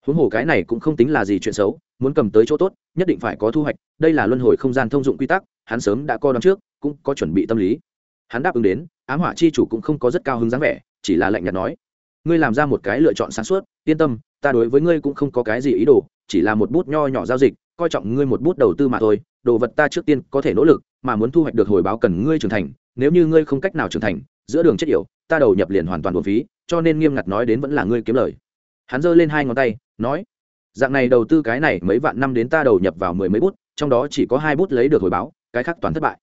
Huống hồ cái này cũng không tính là gì chuyện xấu, muốn cầm tới chỗ tốt, nhất định phải có thu hoạch, đây là luân hồi không gian thông dụng quy tắc, hắn sớm đã co đón trước, cũng có chuẩn bị tâm lý hắn đáp ứng đến, ám hỏa chi chủ cũng không có rất cao hứng dáng vẻ, chỉ là lạnh nhạt nói. Ngươi làm ra một cái lựa chọn sáng suốt, yên tâm, ta đối với ngươi cũng không có cái gì ý đồ, chỉ là một bút nho nhỏ giao dịch, coi trọng ngươi một bút đầu tư mà thôi, đồ vật ta trước tiên có thể nỗ lực, mà muốn thu hoạch được hồi báo cần ngươi trưởng thành, nếu như ngươi không cách nào trưởng thành, giữa đường chết yểu, ta đầu nhập liền hoàn toàn buồn phí, cho nên nghiêm ngặt nói đến vẫn là ngươi kiếm lời. Hắn giơ lên hai ngón tay, nói, dạng này đầu tư cái này mấy vạn năm đến ta đầu nhập vào mười mấy bút, trong đó chỉ có hai bút lấy được hồi báo, cái khác toàn thất bại.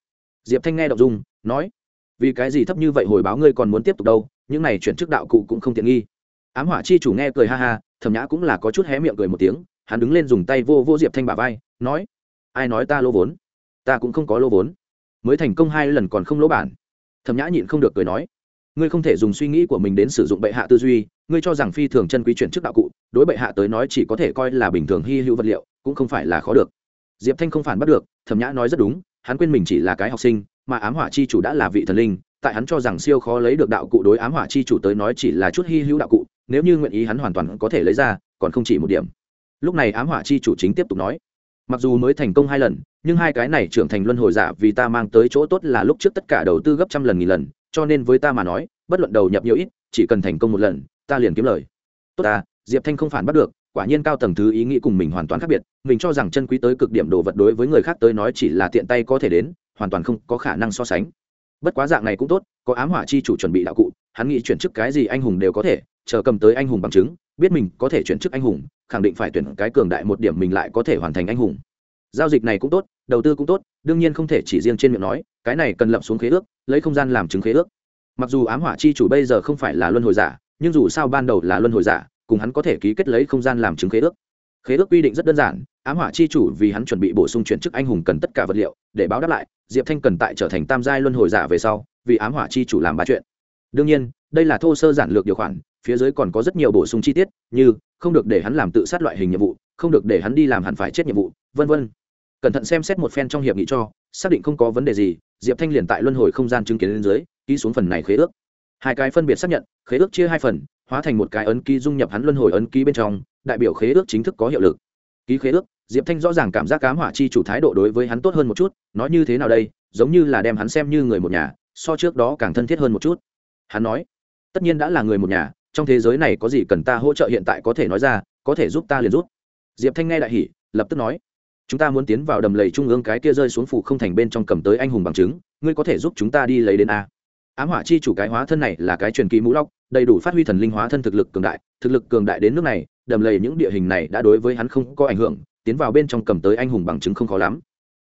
Diệp thanh nghe đọc dung, nói vì cái gì thấp như vậy hồi báo ngươi còn muốn tiếp tục đâu, những này chuyển chức đạo cụ cũng không tiện nghi. Ám hỏa chi chủ nghe cười ha ha, thẩm nhã cũng là có chút hé miệng cười một tiếng, hắn đứng lên dùng tay vô vô diệp thanh bà vai, nói, ai nói ta lô vốn? Ta cũng không có lô vốn. Mới thành công hai lần còn không lỗ bản. Thẩm nhã nhịn không được cười nói, ngươi không thể dùng suy nghĩ của mình đến sử dụng bệ hạ tư duy, ngươi cho rằng phi thường chân quý chuyển chức đạo cụ, đối bệ hạ tới nói chỉ có thể coi là bình thường hy hữu vật liệu, cũng không phải là khó được. Diệp thanh không phản bắt được, thẩm nhã nói rất đúng, hắn quên mình chỉ là cái học sinh mà ám hỏa chi chủ đã là vị thần linh, tại hắn cho rằng siêu khó lấy được đạo cụ đối ám hỏa chi chủ tới nói chỉ là chút hy hữu đạo cụ, nếu như nguyện ý hắn hoàn toàn có thể lấy ra, còn không chỉ một điểm. Lúc này ám hỏa chi chủ chính tiếp tục nói, mặc dù mới thành công hai lần, nhưng hai cái này trưởng thành luân hồi giả vì ta mang tới chỗ tốt là lúc trước tất cả đầu tư gấp trăm lần nghìn lần, cho nên với ta mà nói, bất luận đầu nhập nhiều ít, chỉ cần thành công một lần, ta liền kiếm lời. Tốt ta, diệp thanh không phản bắt được, quả nhiên cao tầng thứ ý nghĩ cùng mình hoàn toàn khác biệt, mình cho rằng chân quý tới cực điểm đồ vật đối với người khác tới nói chỉ là tiện tay có thể đến hoàn toàn không có khả năng so sánh. Bất quá dạng này cũng tốt, có ám hỏa chi chủ chuẩn bị đạo cụ, hắn nghĩ chuyển chức cái gì anh hùng đều có thể, chờ cầm tới anh hùng bằng chứng, biết mình có thể chuyển chức anh hùng, khẳng định phải tuyển cái cường đại một điểm mình lại có thể hoàn thành anh hùng. Giao dịch này cũng tốt, đầu tư cũng tốt, đương nhiên không thể chỉ riêng trên miệng nói, cái này cần lập xuống khế ước, lấy không gian làm chứng khế ước. Mặc dù ám hỏa chi chủ bây giờ không phải là luân hồi giả, nhưng dù sao ban đầu là luân hồi giả, cùng hắn có thể ký kết lấy không gian làm chứng khế ước. Khế ước quy định rất đơn giản, ám hỏa chi chủ vì hắn chuẩn bị bổ sung chuyển chức anh hùng cần tất cả vật liệu, để báo đáp lại diệp thanh cần tại trở thành tam giai luân hồi giả về sau, vì ám hỏa chi chủ làm ba chuyện. Đương nhiên, đây là thô sơ giản lược điều khoản, phía dưới còn có rất nhiều bổ sung chi tiết như không được để hắn làm tự sát loại hình nhiệm vụ, không được để hắn đi làm hẳn phải chết nhiệm vụ, vân vân. Cẩn thận xem xét một phen trong hiệp nghị cho, xác định không có vấn đề gì, diệp thanh liền tại luân hồi không gian chứng kiến lên dưới, ký xuống phần này khế ước. Hai cái phân biệt xác nhận, khế ước chia hai phần, hóa thành một cái ấn ký dung nhập hắn luân hồi ấn ký bên trong, đại biểu khế ước chính thức có hiệu lực. Ký khế ước diệp thanh rõ ràng cảm giác cám hỏa chi chủ thái độ đối với hắn tốt hơn một chút, nói như thế nào đây, giống như là đem hắn xem như người một nhà, so trước đó càng thân thiết hơn một chút. Hắn nói, tất nhiên đã là người một nhà, trong thế giới này có gì cần ta hỗ trợ hiện tại có thể nói ra, có thể giúp ta liền giúp. Diệp thanh nghe đại hỉ, lập tức nói, chúng ta muốn tiến vào đầm lầy trung ương cái kia rơi xuống phủ không thành bên trong cầm tới anh hùng bằng chứng, ngươi có thể giúp chúng ta đi lấy đến a. Ám hỏa chi chủ cái hóa thân này là cái truyền kỳ mũ lóc đầy đủ phát huy thần linh hóa thân thực lực cường đại, thực lực cường đại đến nước này, đầm lầy những địa hình này đã đối với hắn không có ảnh hưởng tiến vào bên trong cầm tới anh hùng bằng chứng không khó lắm.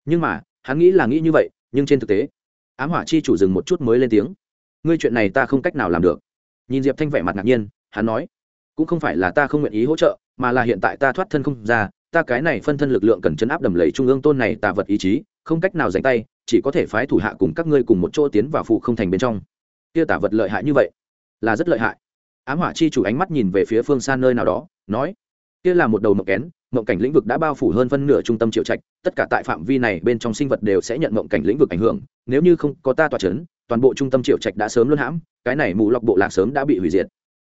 Nhưng mà, hắn nghĩ là nghĩ như vậy, nhưng trên thực tế, ám hỏa chi chủ dừng một chút mới lên tiếng. Ngươi chuyện này ta không cách nào làm được. Nhìn diệp thanh vẻ mặt ngạc nhiên, hắn nói, cũng không phải là ta không nguyện ý hỗ trợ, mà là hiện tại ta thoát thân không ra, ta cái này phân thân lực lượng cần chấn áp đầm lầy trung ương tôn này tà vật ý chí, không cách nào dành tay, chỉ có thể phái thủ hạ cùng các ngươi cùng một chỗ tiến vào phụ không thành bên trong. Kia tà vật lợi hại như vậy, là rất lợi hại. Ám hỏa chi chủ ánh mắt nhìn về phía phương xa nơi nào đó, nói, kia là một đầu mộc kén mộng cảnh lĩnh vực đã bao phủ hơn phân nửa trung tâm triệu trạch, tất cả tại phạm vi này bên trong sinh vật đều sẽ nhận mộng cảnh lĩnh vực ảnh hưởng, nếu như không có ta tỏa c h ấ n toàn bộ trung tâm triệu trạch đã sớm luân hãm, cái này mù lọc bộ lạc sớm đã bị hủy diệt.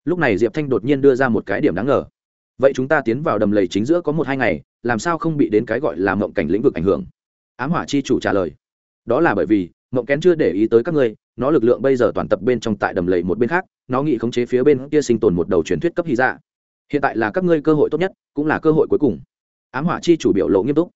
Lúc này diệp thanh đột nhiên đưa ra một cái điểm đáng ngờ. Vậy chúng ta tiến vào đầm lầy chính giữa có một hai ngày, làm sao không bị đến cái gọi là mộng cảnh lĩnh vực ảnh hưởng? Ám hỏa chi chủ trả lời. Đó là bởi vì, mộng kén chưa để ý tới các ngươi, nó lực lượng bây giờ toàn tập bên trong tại đầm lầy một bên khác, nó nghĩ khống chế phía bên kia sinh tồn một đầu truyền thuyết cấp hy dạ hiện tại là các ngươi cơ hội tốt nhất, cũng là cơ hội cuối cùng. Ám hỏa chi chủ biểu lộ nghiêm túc.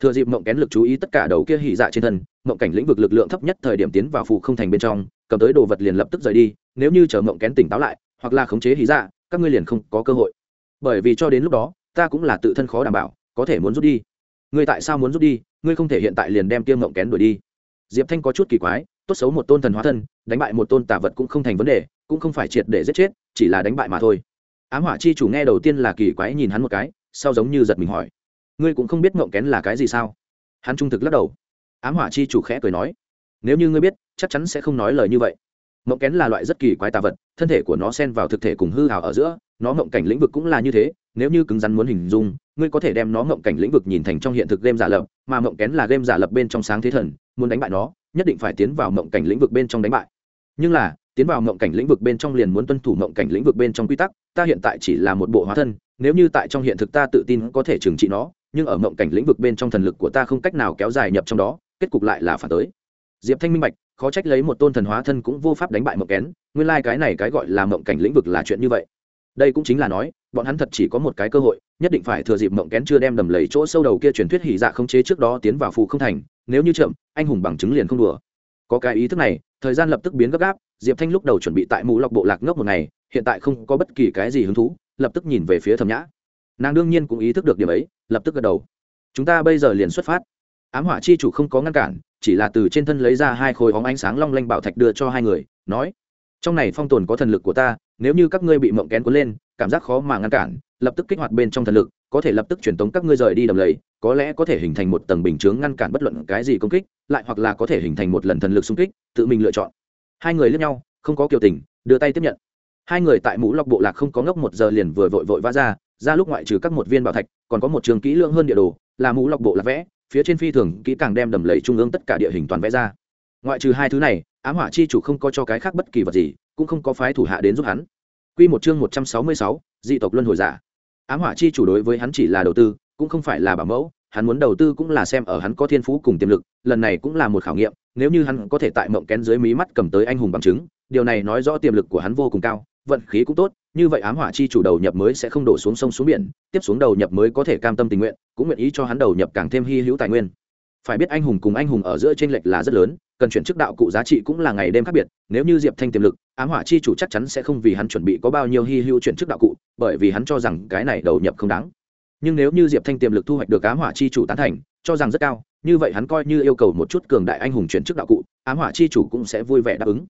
Thừa dịp mộng kén lực chú ý tất cả đầu kia hỉ dạ trên thân, mộng cảnh lĩnh vực lực lượng thấp nhất thời điểm tiến vào phù không thành bên trong, cầm tới đồ vật liền lập tức rời đi, nếu như chờ mộng kén tỉnh táo lại, hoặc là khống chế hỉ dạ các ngươi liền không có cơ hội. Bởi vì cho đến lúc đó, ta cũng là tự thân khó đảm bảo, có thể muốn rút đi. Ngươi tại sao muốn rút đi? Ngươi không thể hiện tại liền đem tiêm mộng kén đuổi đi. Diệp thanh có chút kỳ quái, tốt xấu một tôn thần hóa thân, đánh bại một tôn tà vật cũng không thành vấn đề, cũng không phải triệt để giết chết, chỉ là đánh bại mà thôi ám hỏa chi chủ nghe đầu tiên là kỳ quái nhìn hắn một cái, sau giống như giật mình hỏi, ngươi cũng không biết ngộng kén là cái gì sao? Hắn trung thực lắc đầu. Ám hỏa chi chủ khẽ cười nói, nếu như ngươi biết, chắc chắn sẽ không nói lời như vậy. Mộng kén là loại rất kỳ quái tà vật, thân thể của nó xen vào thực thể cùng hư hào ở giữa, nó mộng cảnh lĩnh vực cũng là như thế, nếu như cứng rắn muốn hình dung, ngươi có thể đem nó mộng cảnh lĩnh vực nhìn thành trong hiện thực game giả lập, mà mộng kén là game giả lập bên trong sáng thế thần, muốn đánh bại nó, nhất định phải tiến vào mộng cảnh lĩnh vực bên trong đánh bại. Nhưng là, tiến vào mộng cảnh lĩnh vực bên trong liền muốn tuân thủ mộng cảnh lĩnh vực bên trong quy tắc ta hiện tại chỉ là một bộ hóa thân, nếu như tại trong hiện thực ta tự tin có thể trừng trị nó, nhưng ở mộng cảnh lĩnh vực bên trong thần lực của ta không cách nào kéo dài nhập trong đó, kết cục lại là phản tới. Diệp thanh minh bạch, khó trách lấy một tôn thần hóa thân cũng vô pháp đánh bại mộng kén, nguyên lai、like、cái này cái gọi là mộng cảnh lĩnh vực là chuyện như vậy. Đây cũng chính là nói, bọn hắn thật chỉ có một cái cơ hội, nhất định phải thừa dịp mộng kén chưa đem đầm lầy chỗ sâu đầu kia truyền thuyết hỉ dạ không chế trước đó tiến vào phù không thành, nếu như chậm, anh hùng bằng chứng liền không đùa có cái ý thức này, thời gian lập tức biến gấp gáp, diệp thanh lúc đầu chuẩn bị tại mũ lọc bộ lạc ngốc một ngày, hiện tại không có bất kỳ cái gì hứng thú, lập tức nhìn về phía thẩm nhã. Nàng đương nhiên cũng ý thức được điểm ấy, lập tức gật đầu. Chúng ta bây giờ liền xuất phát. Ám hỏa chi chủ không có ngăn cản, chỉ là từ trên thân lấy ra hai khối hóng ánh sáng long lanh bảo thạch đưa cho hai người, nói, trong này phong tồn có thần lực của ta, nếu như các ngươi bị mộng kén cuốn lên, cảm giác khó mà ngăn cản, lập tức kích hoạt bên trong thần lực có thể lập tức truyền tống các ngươi rời đi đầm lầy có lẽ có thể hình thành một tầng bình chướng ngăn cản bất luận cái gì công kích lại hoặc là có thể hình thành một lần thần lực xung kích tự mình lựa chọn. Hai người lướt nhau không có kiều tình đưa tay tiếp nhận. Hai người tại mũ lọc bộ lạc không có ngốc một giờ liền vừa vội vội vã ra ra lúc ngoại trừ các một viên bảo thạch còn có một trường kỹ lượng hơn địa đồ là mũ lọc bộ lạc vẽ phía trên phi thường kỹ càng đem đầm lầy trung ương tất cả địa hình toàn vẽ ra. Ngoại trừ hai thứ này ám hỏa chi chủ không có cho cái khác bất kỳ vật gì cũng không có phái thủ hạ đến giúp hắn. Quy một chương một trăm sáu mươi sáu, dị tộc luân hồi giả. Ám hỏa chi chủ đối với hắn chỉ là đầu tư, cũng không phải là bảo mẫu, hắn muốn đầu tư cũng là xem ở hắn có thiên phú cùng tiềm lực, lần này cũng là một khảo nghiệm, nếu như hắn có thể tại mộng kén dưới mí mắt cầm tới anh hùng bằng chứng, điều này nói rõ tiềm lực của hắn vô cùng cao, vận khí cũng tốt, như vậy ám hỏa chi chủ đầu nhập mới sẽ không đổ xuống sông xuống biển, tiếp xuống đầu nhập mới có thể cam tâm tình nguyện, cũng nguyện ý cho hắn đầu nhập càng thêm hy hữu tài nguyên. Phải biết anh hùng cùng anh hùng ở giữa chênh lệch là rất lớn, cần chuyển chức đạo cụ giá trị cũng là ngày đêm khác biệt, nếu như Diệp Thanh tiềm lực, ám hỏa chi chủ chắc chắn sẽ không vì hắn chuẩn bị có bao nhiêu hy hữu chuyển chức đạo cụ, bởi vì hắn cho rằng cái này đầu nhập không đáng. Nhưng nếu như Diệp Thanh tiềm lực thu hoạch được ám hỏa chi chủ tán thành, cho rằng rất cao, như vậy hắn coi như yêu cầu một chút cường đại anh hùng chuyển chức đạo cụ, ám hỏa chi chủ cũng sẽ vui vẻ đáp ứng.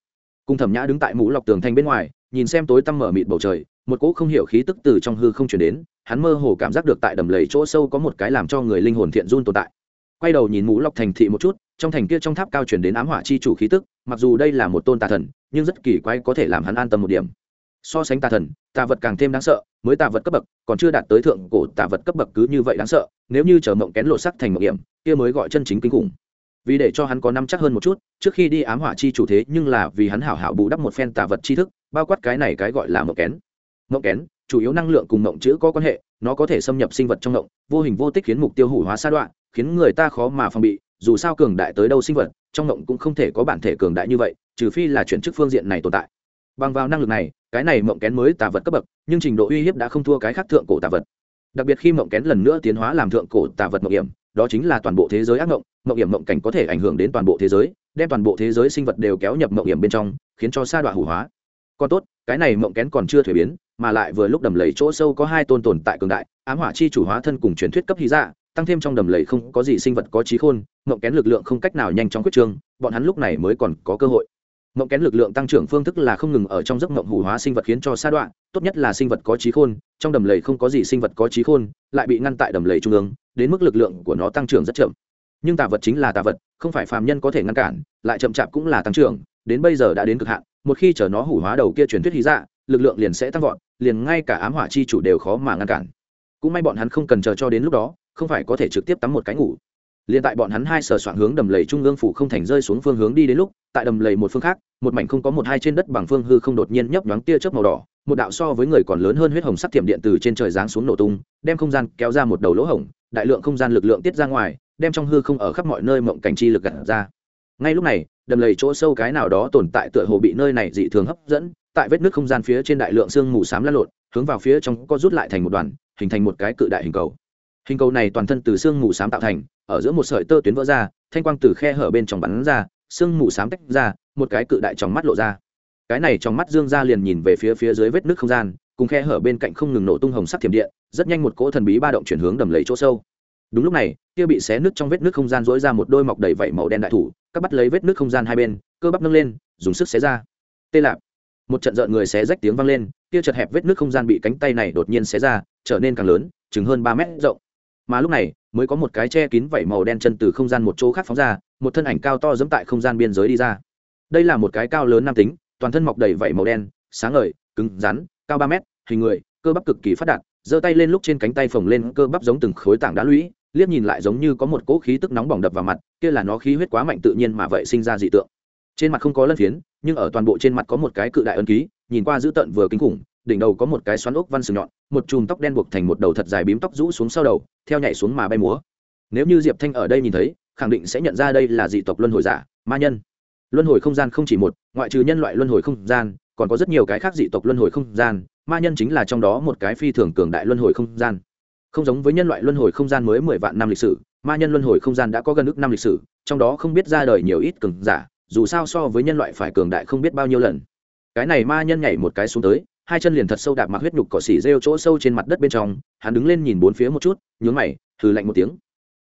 Cung Thẩm Nhã đứng tại mũ lọc tường thành bên ngoài, nhìn xem tối tăm mở mịt bầu trời, một cỗ không hiểu khí tức từ trong hư không truyền đến, hắn mơ hồ cảm giác được tại đầm lầy chỗ sâu có một cái làm cho người linh hồn thiện run tồn tại. Quay đầu nhìn mũ lọc thành thị một chút, trong thành kia trong tháp cao chuyển đến ám hỏa chi chủ khí tức mặc dù đây là một tôn tà thần nhưng rất kỳ quái có thể làm hắn an tâm một điểm. So sánh tà thần tà vật càng thêm đáng sợ mới tà vật cấp bậc còn chưa đạt tới thượng cổ tà vật cấp bậc cứ như vậy đáng sợ nếu như chờ mộng kén lộ sắc thành mộng hiểm kia mới gọi chân chính kinh khủng. Vì để cho hắn có năm chắc hơn một chút trước khi đi ám hỏa chi chủ thế nhưng là vì hắn hảo hảo bù đắp một phen tà vật chi thức bao quát cái này cái gọi là mộng kén. Mộng kén chủ yếu năng lượng cùng mộng chữ có quan hệ nó có thể xâm nhập sinh vật trong mộng vô hình vô tích khiến mục tiêu hủ hóa sa đoạn khiến người ta khó mà phòng bị, dù sao cường đại tới đâu sinh vật, trong mộng cũng không thể có bản thể cường đại như vậy, trừ phi là chuyển chức phương diện này tồn tại. Bằng vào năng lực này, cái này mộng kén mới tà vật cấp bậc, nhưng trình độ uy hiếp đã không thua cái khác thượng cổ tà vật. Đặc biệt khi mộng kén lần nữa tiến hóa làm thượng cổ tà vật mộng hiểm, đó chính là toàn bộ thế giới ác mộng mộng hiểm mộng cảnh có thể ảnh hưởng đến toàn bộ thế giới, đem toàn bộ thế giới sinh vật đều kéo nhập mộng hiểm bên trong, khiến cho sa đọa hủ hóa. Còn tốt, cái này mộng kén còn chưa thuế biến, mà lại vừa lúc đầm lầy chỗ sâu có hai tôn tồn tại cường đại, ám hỏa chi chủ hóa thân cùng truyền thuyết cấp hí dạ tăng thêm trong đầm lầy không có gì sinh vật có trí khôn, mộng kén lực lượng không cách nào nhanh chóng quyết trương, bọn hắn lúc này mới còn có cơ hội. Mộng kén lực lượng tăng trưởng phương thức là không ngừng ở trong giấc mộng hủ hóa sinh vật khiến cho sa đoạn tốt nhất là sinh vật có trí khôn, trong đầm lầy không có gì sinh vật có trí khôn, lại bị ngăn tại đầm lầy trung ương, đến mức lực lượng của nó tăng trưởng rất chậm. Nhưng tà vật chính là tà vật, không phải phàm nhân có thể ngăn cản, lại chậm chạp cũng là tăng trưởng, đến bây giờ đã đến cực hạn, một khi chở nó hủ hóa đầu kia truyền thuyết hí dạ lực lượng liền sẽ tăng vọt, liền ngay cả ám hỏa chi chủ đều khó mà ngăn cản. Cũng may bọn hắn không cần chờ cho đến lúc đó không phải có thể trực tiếp tắm một cái ngủ. Liền tại bọn hắn hai sở soạn hướng đầm lầy trung ương phủ không thành rơi xuống phương hướng đi đến lúc, tại đầm lầy một phương khác, một mảnh không có một hai trên đất bằng phương hư không đột nhiên nhấp nhoáng tia chớp màu đỏ, một đạo so với người còn lớn hơn huyết hồng sắc tiệm điện từ trên trời giáng xuống nổ tung, đem không gian kéo ra một đầu lỗ hổng, đại lượng không gian lực lượng tiết ra ngoài, đem trong hư không ở khắp mọi nơi mộng cảnh chi lực gạt ra. Ngay lúc này, đầm lầy chỗ sâu cái nào đó tồn tại tựa hồ bị nơi này dị thường hấp dẫn, tại vết nước không gian phía trên đại lượng xương mù xám lăn lộn, hướng vào phía trong có rút lại thành một đoàn, hình thành một cái cự đại hình cầu hình cầu này toàn thân từ xương mù xám tạo thành, ở giữa một sợi tơ tuyến vỡ ra, thanh quang từ khe hở bên trong bắn ra, xương mù xám tách ra, một cái cự đại trong mắt lộ ra. Cái này trong mắt dương ra liền nhìn về phía phía dưới vết nước không gian, cùng khe hở bên cạnh không ngừng nổ tung hồng sắc thiểm điện, rất nhanh một cỗ thần bí ba động chuyển hướng đầm lấy chỗ sâu. Đúng lúc này, kia bị xé nước trong vết nước không gian dỗi ra một đôi mọc đầy vảy màu đen đại thủ, các bắt lấy vết nước không gian hai bên, cơ bắp nâng lên, dùng sức xé ra. Tê lạp. Một trận rợn người xé rách tiếng vang lên, kia chật hẹp vết nước không gian bị cánh tay này đột nhiên xé ra, trở nên càng lớn, chừng hơn ba mét rộng mà lúc này mới có một cái che kín vảy màu đen chân từ không gian một chỗ khác phóng ra, một thân ảnh cao to dẫm tại không gian biên giới đi ra. Đây là một cái cao lớn nam tính, toàn thân mọc đầy vảy màu đen, sáng ngời, cứng rắn, cao ba mét, hình người, cơ bắp cực kỳ phát đạt, giơ tay lên lúc trên cánh tay phồng lên cơ bắp giống từng khối tảng đá lũy, liếc nhìn lại giống như có một cỗ khí tức nóng bỏng đập vào mặt, kia là nó khí huyết quá mạnh tự nhiên mà vậy sinh ra dị tượng. Trên mặt không có lân phiến, nhưng ở toàn bộ trên mặt có một cái cự đại ân ký, nhìn qua dữ tợn vừa kinh khủng đỉnh đầu có một cái xoắn ốc văn sừng nhọn, một chùm tóc đen buộc thành một đầu thật dài bím tóc rũ xuống sau đầu, theo nhảy xuống mà bay múa. Nếu như diệp thanh ở đây nhìn thấy, khẳng định sẽ nhận ra đây là dị tộc luân hồi giả, ma nhân. Luân hồi không gian không chỉ một, ngoại trừ nhân loại luân hồi không gian, còn có rất nhiều cái khác dị tộc luân hồi không gian, ma nhân chính là trong đó một cái phi thường cường đại luân hồi không gian. Không giống với nhân loại luân hồi không gian mới mười vạn năm lịch sử, ma nhân luân hồi không gian đã có gần ước năm lịch sử, trong đó không biết ra đời nhiều ít cường giả, dù sao so với nhân loại phải cường đại không biết bao nhiêu lần. Cái này ma nhân nhảy một cái xuống tới hai chân liền thật sâu đạp mặc huyết nhục cỏ xỉ rêu chỗ sâu trên mặt đất bên trong, hắn đứng lên nhìn bốn phía một chút, nhướng mày thử lạnh một tiếng.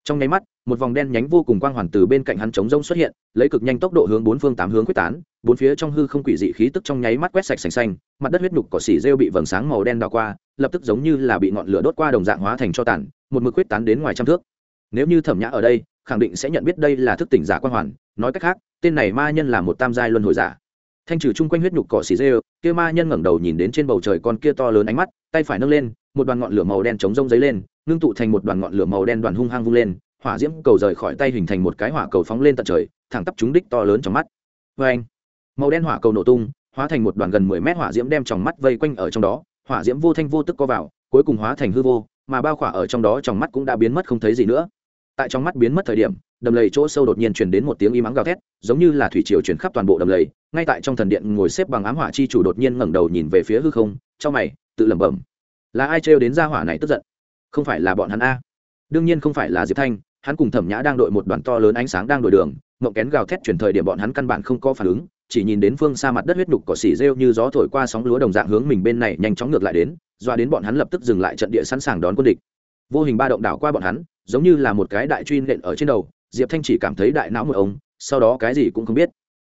Trong nháy mắt, một vòng đen nhánh vô cùng quang hoàn từ bên cạnh hắn chống rông xuất hiện, lấy cực nhanh tốc độ hướng bốn phương tám hướng quyết tán, bốn phía trong hư không quỷ dị khí tức trong nháy mắt quét sạch sành xanh, mặt đất huyết nhục cỏ xỉ rêu bị vầng sáng màu đen đào qua, lập tức giống như là bị ngọn lửa đốt qua đồng dạng hóa thành cho tàn, một mực quyết tán đến ngoài trăm thước. Nếu như thẩm nhã ở đây, khẳng định sẽ nhận biết đây là thức tỉnh giả quang hoàn, nói cách khác, tên này ma nhân là một tam giai luân hồi giả thanh trừ chung quanh huyết nhục cỏ xì rêu kia ma nhân ngẩng đầu nhìn đến trên bầu trời con kia to lớn ánh mắt, tay phải nâng lên, một đoàn ngọn lửa màu đen chống rông giấy lên, ngưng tụ thành một đoàn ngọn lửa màu đen đoàn hung hăng vung lên, hỏa diễm cầu rời khỏi tay hình thành một cái hỏa cầu phóng lên tận trời, thẳng tắp trúng đích to lớn trong mắt. Vê anh, màu đen hỏa cầu nổ tung, hóa thành một đoàn gần mười mét hỏa diễm đem trong mắt vây quanh ở trong đó, hỏa diễm vô thanh vô tức co vào, cuối cùng hóa thành hư vô, mà bao khỏa ở trong đó trong mắt cũng đã biến mất không thấy gì nữa. Tại trong mắt biến mất thời điểm đầm lầy chỗ sâu đột nhiên truyền đến một tiếng y mắng gào thét, giống như là thủy triều chuyển khắp toàn bộ đầm lầy, ngay tại trong thần điện ngồi xếp bằng ám hỏa chi chủ đột nhiên ngẩng đầu nhìn về phía hư không, trong mày, tự lẩm bẩm. Là ai trêu đến gia hỏa này tức giận? Không phải là bọn hắn a? Đương nhiên không phải là diệp thanh, hắn cùng thẩm nhã đang đội một đoàn to lớn ánh sáng đang đổi đường, mộng kén gào thét chuyển thời điểm bọn hắn căn bản không có phản ứng, chỉ nhìn đến phương xa mặt đất huyết đục cỏ xỉ rêu như gió thổi qua sóng lúa đồng dạng hướng mình bên này nhanh chóng ngược lại đến, doa đến bọn hắn lập tức dừng lại trận địa sẵn sàng đón quân địch. Vô hình ba động đảo qua bọn hắn, giống như là một cái đại truy nện ở trên đầu diệp thanh chỉ cảm thấy đại não một ông, sau đó cái gì cũng không biết.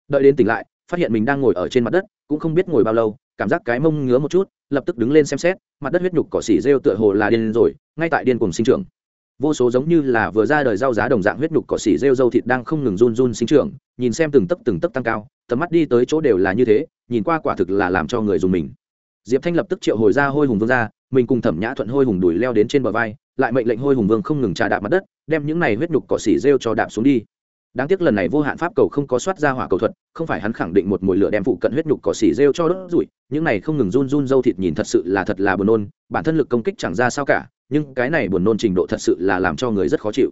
Đợi đến tỉnh lại, phát hiện mình đang ngồi ở trên mặt đất, cũng không biết ngồi bao lâu, cảm giác cái mông ngứa một chút, lập tức đứng lên xem xét, mặt đất huyết nhục cỏ xỉ rêu tựa hồ là điên rồi, ngay tại điên cùng sinh trưởng. Vô số giống như là vừa ra đời rau giá đồng dạng huyết nhục cỏ xỉ rêu dâu thịt đang không ngừng run run sinh trưởng, nhìn xem từng tấc từng tấc tăng cao, tầm mắt đi tới chỗ đều là như thế, nhìn qua quả thực là làm cho người dùng mình. Diệp thanh lập tức triệu hồi ra hôi hùng vương ra, mình cùng thẩm nhã thuận hôi hùng đùi leo đến trên bờ vai lại mệnh lệnh hôi hùng vương không ngừng trà đạp mặt đất, đem những này huyết nhục cỏ xỉ rêu cho đạp xuống đi. Đáng tiếc lần này vô hạn pháp cầu không có soát ra hỏa cầu thuật, không phải hắn khẳng định một mùi lửa đem phụ cận huyết nhục cỏ xỉ rêu cho đốt rủi những này không ngừng run run dâu thịt nhìn thật sự là thật là buồn nôn, bản thân lực công kích chẳng ra sao cả, nhưng cái này buồn nôn trình độ thật sự là làm cho người rất khó chịu.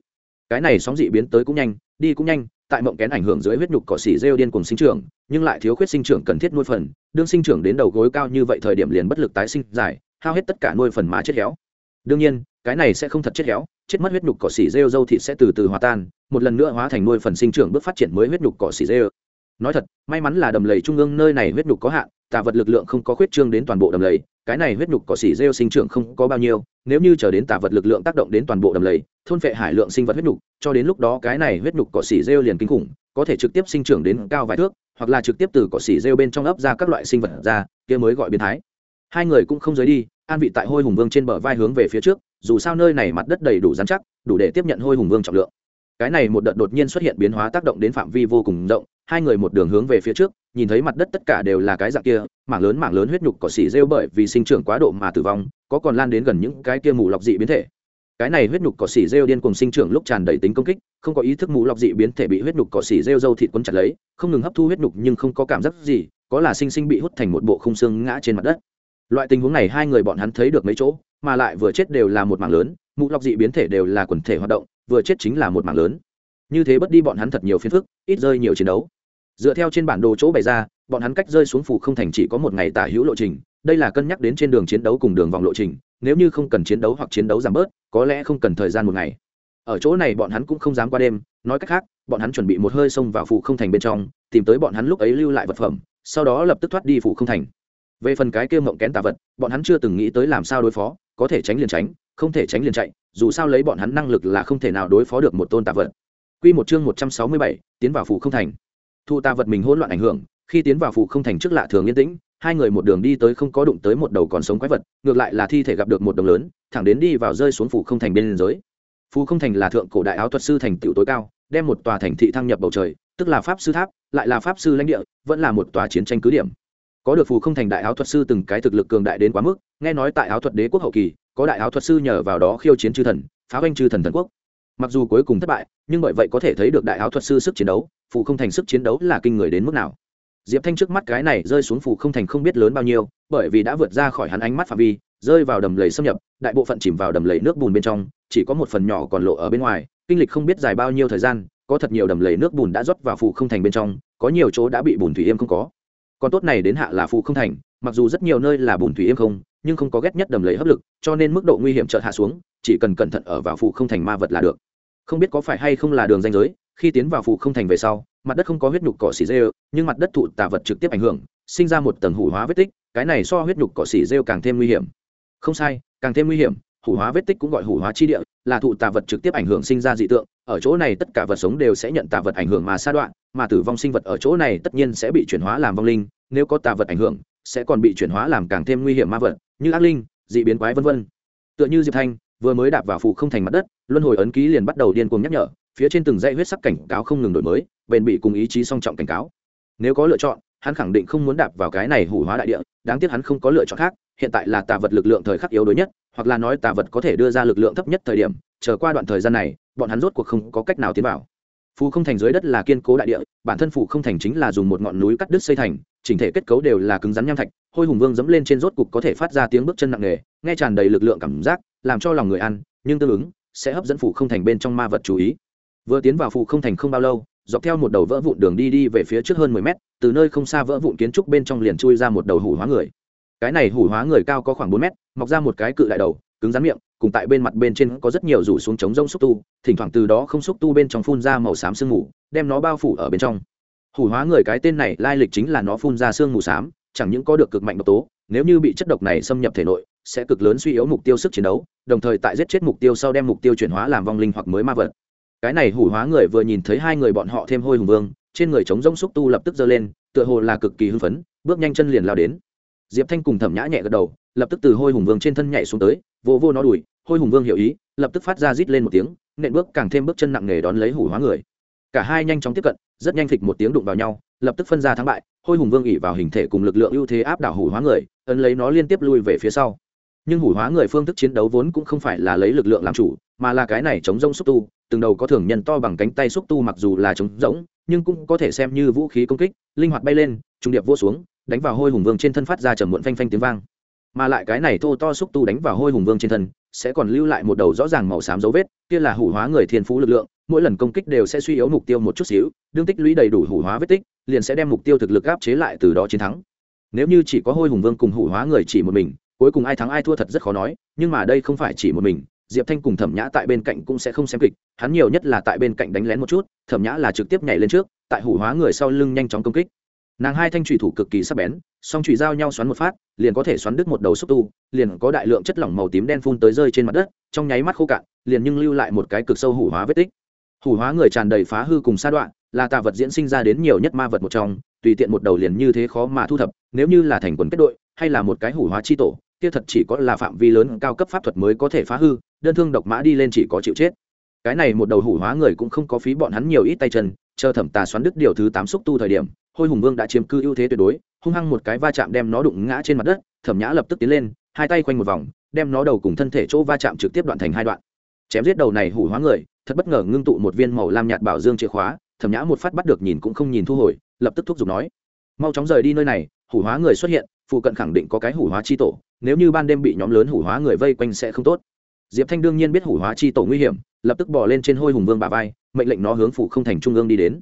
Cái này sóng dị biến tới cũng nhanh, đi cũng nhanh, tại mộng kén ảnh hưởng dưới huyết nhục cỏ xỉ rêu điên cùng sinh trưởng, nhưng lại thiếu khuyết sinh trưởng cần thiết nuôi phần, đương sinh trưởng đến đầu gối cao như vậy thời điểm liền bất lực tái sinh dài, hao hết tất cả nuôi phần mà chết héo. Đương nhiên cái này sẽ không thật chết héo, chết mất huyết nhục cỏ xỉ rêu dâu thịt sẽ từ từ hòa tan, một lần nữa hóa thành nuôi phần sinh trưởng bước phát triển mới huyết nhục cỏ xỉ rêu. Nói thật, may mắn là đầm lầy trung ương nơi này huyết nhục có hạn, tà vật lực lượng không có khuyết trương đến toàn bộ đầm lầy, cái này huyết nhục cỏ xỉ rêu sinh trưởng không có bao nhiêu, nếu như chờ đến tà vật lực lượng tác động đến toàn bộ đầm lầy, thôn phệ hải lượng sinh vật huyết nhục, cho đến lúc đó cái này huyết nhục cỏ xỉ rêu liền kinh khủng, có thể trực tiếp sinh trưởng đến cao vài thước, hoặc là trực tiếp từ cỏ xỉ rêu bên trong ấp ra các loại sinh vật ra, kia mới gọi biến thái. Hai người cũng không rời đi, an vị tại hôi hùng vương trên bờ vai hướng về phía trước dù sao nơi này mặt đất đầy đủ dán chắc, đủ để tiếp nhận hôi hùng vương trọng lượng. Cái này một đợt đột nhiên xuất hiện biến hóa tác động đến phạm vi vô cùng rộng, hai người một đường hướng về phía trước, nhìn thấy mặt đất tất cả đều là cái dạng kia, mảng lớn mảng lớn huyết nhục cỏ xỉ rêu bởi vì sinh trưởng quá độ mà tử vong, có còn lan đến gần những cái kia mù lọc dị biến thể. Cái này huyết nhục cỏ xỉ rêu điên cùng sinh trưởng lúc tràn đầy tính công kích, không có ý thức mù lọc dị biến thể bị huyết nhục cỏ xỉ rêu dâu thịt quấn chặt lấy, không ngừng hấp thu huyết nhục nhưng không có cảm giác gì, có là sinh sinh bị hút thành một bộ khung xương ngã trên mặt đất. Loại tình huống này hai người bọn hắn thấy được mấy chỗ mà lại vừa chết đều là một mảng lớn mụ lọc dị biến thể đều là quần thể hoạt động, vừa chết chính là một mảng lớn. Như thế bất đi bọn hắn thật nhiều phiền phức, ít rơi nhiều chiến đấu. Dựa theo trên bản đồ chỗ bày ra, bọn hắn cách rơi xuống phủ không thành chỉ có một ngày tả hữu lộ trình, đây là cân nhắc đến trên đường chiến đấu cùng đường vòng lộ trình, nếu như không cần chiến đấu hoặc chiến đấu giảm bớt, có lẽ không cần thời gian một ngày. Ở chỗ này bọn hắn cũng không dám qua đêm, nói cách khác, bọn hắn chuẩn bị một hơi xông vào phủ không thành bên trong, tìm tới bọn hắn lúc ấy lưu lại vật phẩm, sau đó lập tức thoát đi phủ không thành. Về phần cái kia mộng kén tà vật, bọn hắn chưa từng nghĩ tới làm sao đối phó có thể tránh liền tránh không thể tránh liền chạy dù sao lấy bọn hắn năng lực là không thể nào đối phó được một tôn tà vật Quy một chương một trăm sáu mươi bảy, tiến vào phủ không thành. Thu tà vật mình hỗn loạn ảnh hưởng, khi tiến vào phủ không thành trước lạ thường yên tĩnh, hai người một đường đi tới không có đụng tới một đầu còn sống quái vật, ngược lại là thi thể gặp được một đồng lớn, thẳng đến đi vào rơi xuống phủ không thành bên dưới. Phủ không thành là thượng cổ đại áo thuật sư thành tiểu tối cao, đem một tòa thành thị thăng nhập bầu trời, tức là pháp sư tháp, lại là pháp sư lãnh địa, vẫn là một tòa chiến tranh cứ điểm có được phù không thành đại áo thuật sư từng cái thực lực cường đại đến quá mức nghe nói tại áo thuật đế quốc hậu kỳ, có đại áo thuật sư nhờ vào đó khiêu chiến chư thần, phá hoanh chư thần thần quốc. Mặc dù cuối cùng thất bại, nhưng bởi vậy có thể thấy được đại áo thuật sư sức chiến đấu, phù không thành sức chiến đấu là kinh người đến mức nào. Diệp thanh trước mắt cái này rơi xuống phù không thành không biết lớn bao nhiêu, bởi vì đã vượt ra khỏi hắn ánh mắt phạm vi, rơi vào đầm lầy xâm nhập, đại bộ phận chìm vào đầm lầy nước bùn bên trong, chỉ có một phần nhỏ còn lộ ở bên ngoài, kinh lịch không biết dài bao nhiêu thời gian, có thật nhiều đầm lầy nước bùn đã rót vào phù không thành bên trong, có nhiều chỗ đã bị bùn thủy yêm không có. Còn tốt này đến hạ là phụ không thành, mặc dù rất nhiều nơi là bùn thủy im không nhưng không có ghét nhất đầm lầy hấp lực, cho nên mức độ nguy hiểm chợt hạ xuống, chỉ cần cẩn thận ở vào phụ không thành ma vật là được. Không biết có phải hay không là đường danh giới, khi tiến vào phụ không thành về sau, mặt đất không có huyết nhục cỏ xỉ rêu, nhưng mặt đất thụ tà vật trực tiếp ảnh hưởng, sinh ra một tầng hủ hóa vết tích, cái này so huyết nhục cỏ xỉ rêu càng thêm nguy hiểm. Không sai, càng thêm nguy hiểm, hủ hóa vết tích cũng gọi hủ hóa chi địa, là thụ tà vật trực tiếp ảnh hưởng sinh ra dị tượng, ở chỗ này tất cả vật sống đều sẽ nhận tà vật ảnh hưởng mà sa đoạn, mà tử vong sinh vật ở chỗ này tất nhiên sẽ bị chuyển hóa làm vong linh, nếu có tà vật ảnh hưởng sẽ còn bị chuyển hóa làm càng thêm nguy hiểm ma vật, như ác linh dị biến quái vân vân. Tựa như diệp thanh, vừa mới đạp vào phụ không thành mặt đất, luân hồi ấn ký liền bắt đầu điên cuồng nhắc nhở, phía trên từng dãy huyết sắc cảnh cáo không ngừng đổi mới, bền bị cùng ý chí song trọng cảnh cáo. Nếu có lựa chọn, hắn khẳng định không muốn đạp vào cái này hủ hóa đại địa, đáng tiếc hắn không có lựa chọn khác, hiện tại là tà vật lực lượng thời khắc yếu đuối nhất, hoặc là nói tà vật có thể đưa ra lực lượng thấp nhất thời điểm, chờ qua đoạn thời gian này, bọn hắn rốt cuộc không có cách nào tiến vào phù không thành dưới đất là kiên cố đại địa, bản thân phù không thành chính là dùng một ngọn núi cắt đứt xây thành, chỉnh thể kết cấu đều là cứng rắn nham thạch, hôi hùng vương dẫm lên trên rốt cục có thể phát ra tiếng bước chân nặng nề, nghe tràn đầy lực lượng cảm giác, làm cho lòng người ăn, nhưng tương ứng, sẽ hấp dẫn phù không thành bên trong ma vật chú ý. Vừa tiến vào phù không thành không bao lâu, dọc theo một đầu vỡ vụn đường đi đi về phía trước hơn mười mét, từ nơi không xa vỡ vụn kiến trúc bên trong liền chui ra một đầu hủ hóa người. Cái này hủ hóa người cao có khoảng bốn mét, mọc ra một cái cự đại đầu cứng rắn miệng, cùng tại bên mặt bên trên có rất nhiều rủ xuống trống rông xúc tu, thỉnh thoảng từ đó không xúc tu bên trong phun ra màu xám sương mù, đem nó bao phủ ở bên trong. Hủ hóa người cái tên này lai lịch chính là nó phun ra sương mù xám, chẳng những có được cực mạnh độc tố, nếu như bị chất độc này xâm nhập thể nội, sẽ cực lớn suy yếu mục tiêu sức chiến đấu, đồng thời tại giết chết mục tiêu sau đem mục tiêu chuyển hóa làm vong linh hoặc mới ma vật. Cái này hủ hóa người vừa nhìn thấy hai người bọn họ thêm hôi hùng vương, trên người chống rông xúc tu lập tức giơ lên, tựa hồ là cực kỳ hưng phấn, bước nhanh chân liền lao đến diệp thanh cùng thẩm nhã nhẹ gật đầu, lập tức từ hôi hùng vương trên thân nhảy xuống tới vô vô nó đùi. Hôi hùng vương hiểu ý, lập tức phát ra rít lên một tiếng, nện bước càng thêm bước chân nặng nề đón lấy hủ hóa người. Cả hai nhanh chóng tiếp cận, rất nhanh thịt một tiếng đụng vào nhau, lập tức phân ra thắng bại, hôi hùng vương ỉ vào hình thể cùng lực lượng ưu thế áp đảo hủ hóa người, ấn lấy nó liên tiếp lui về phía sau. Nhưng hủ hóa người phương thức chiến đấu vốn cũng không phải là lấy lực lượng làm chủ, mà là cái này chống rông xúc tu, từng đầu có thường nhân to bằng cánh tay xúc tu mặc dù là chống rỗng, nhưng cũng có thể xem như vũ khí công kích, linh hoạt bay lên trung điệp vô xuống đánh vào hôi hùng vương trên thân phát ra trầm muộn phanh phanh tiếng vang. Mà lại cái này thô to xúc tu đánh vào hôi hùng vương trên thân, sẽ còn lưu lại một đầu rõ ràng màu xám dấu vết, kia là hủ hóa người thiên phú lực lượng, mỗi lần công kích đều sẽ suy yếu mục tiêu một chút xíu, đương tích lũy đầy đủ hủ hóa vết tích, liền sẽ đem mục tiêu thực lực áp chế lại từ đó chiến thắng. Nếu như chỉ có hôi hùng vương cùng hủ hóa người chỉ một mình, cuối cùng ai thắng ai thua thật rất khó nói, nhưng mà đây không phải chỉ một mình, diệp thanh cùng thẩm nhã tại bên cạnh cũng sẽ không xem kịch, hắn nhiều nhất là tại bên cạnh đánh lén một chút, thẩm nhã là trực tiếp nhảy lên trước, tại hủ hóa người sau lưng nhanh chóng công kích nàng hai thanh trùy thủ cực kỳ sắc bén, song trùy giao nhau xoắn một phát, liền có thể xoắn đứt một đầu xúc tu, liền có đại lượng chất lỏng màu tím đen phun tới rơi trên mặt đất, trong nháy mắt khô cạn, liền nhưng lưu lại một cái cực sâu hủ hóa vết tích. Hủ hóa người tràn đầy phá hư cùng sa đoạn, là tà vật diễn sinh ra đến nhiều nhất ma vật một trong, tùy tiện một đầu liền như thế khó mà thu thập, nếu như là thành quần kết đội, hay là một cái hủ hóa chi tổ, kia thật chỉ có là phạm vi lớn cao cấp pháp thuật mới có thể phá hư, đơn thương độc mã đi lên chỉ có chịu chết. Cái này một đầu hủ hóa người cũng không có phí bọn hắn nhiều ít tay chân, chờ thẩm tà xoắn đứt điều thứ tám xúc tu thời điểm hôi hùng vương đã chiếm cư ưu thế tuyệt đối, hung hăng một cái va chạm đem nó đụng ngã trên mặt đất, thẩm nhã lập tức tiến lên, hai tay quanh một vòng, đem nó đầu cùng thân thể chỗ va chạm trực tiếp đoạn thành hai đoạn. Chém giết đầu này hủ hóa người, thật bất ngờ ngưng tụ một viên màu lam nhạt bảo dương chìa khóa, thẩm nhã một phát bắt được nhìn cũng không nhìn thu hồi, lập tức thúc giục nói, mau chóng rời đi nơi này, hủ hóa người xuất hiện, phụ cận khẳng định có cái hủ hóa chi tổ, nếu như ban đêm bị nhóm lớn hủ hóa người vây quanh sẽ không tốt. Diệp thanh đương nhiên biết hủ hóa chi tổ nguy hiểm, lập tức bỏ lên trên hôi hùng vương bà vai, mệnh lệnh nó hướng phụ không thành trung ương đi đến.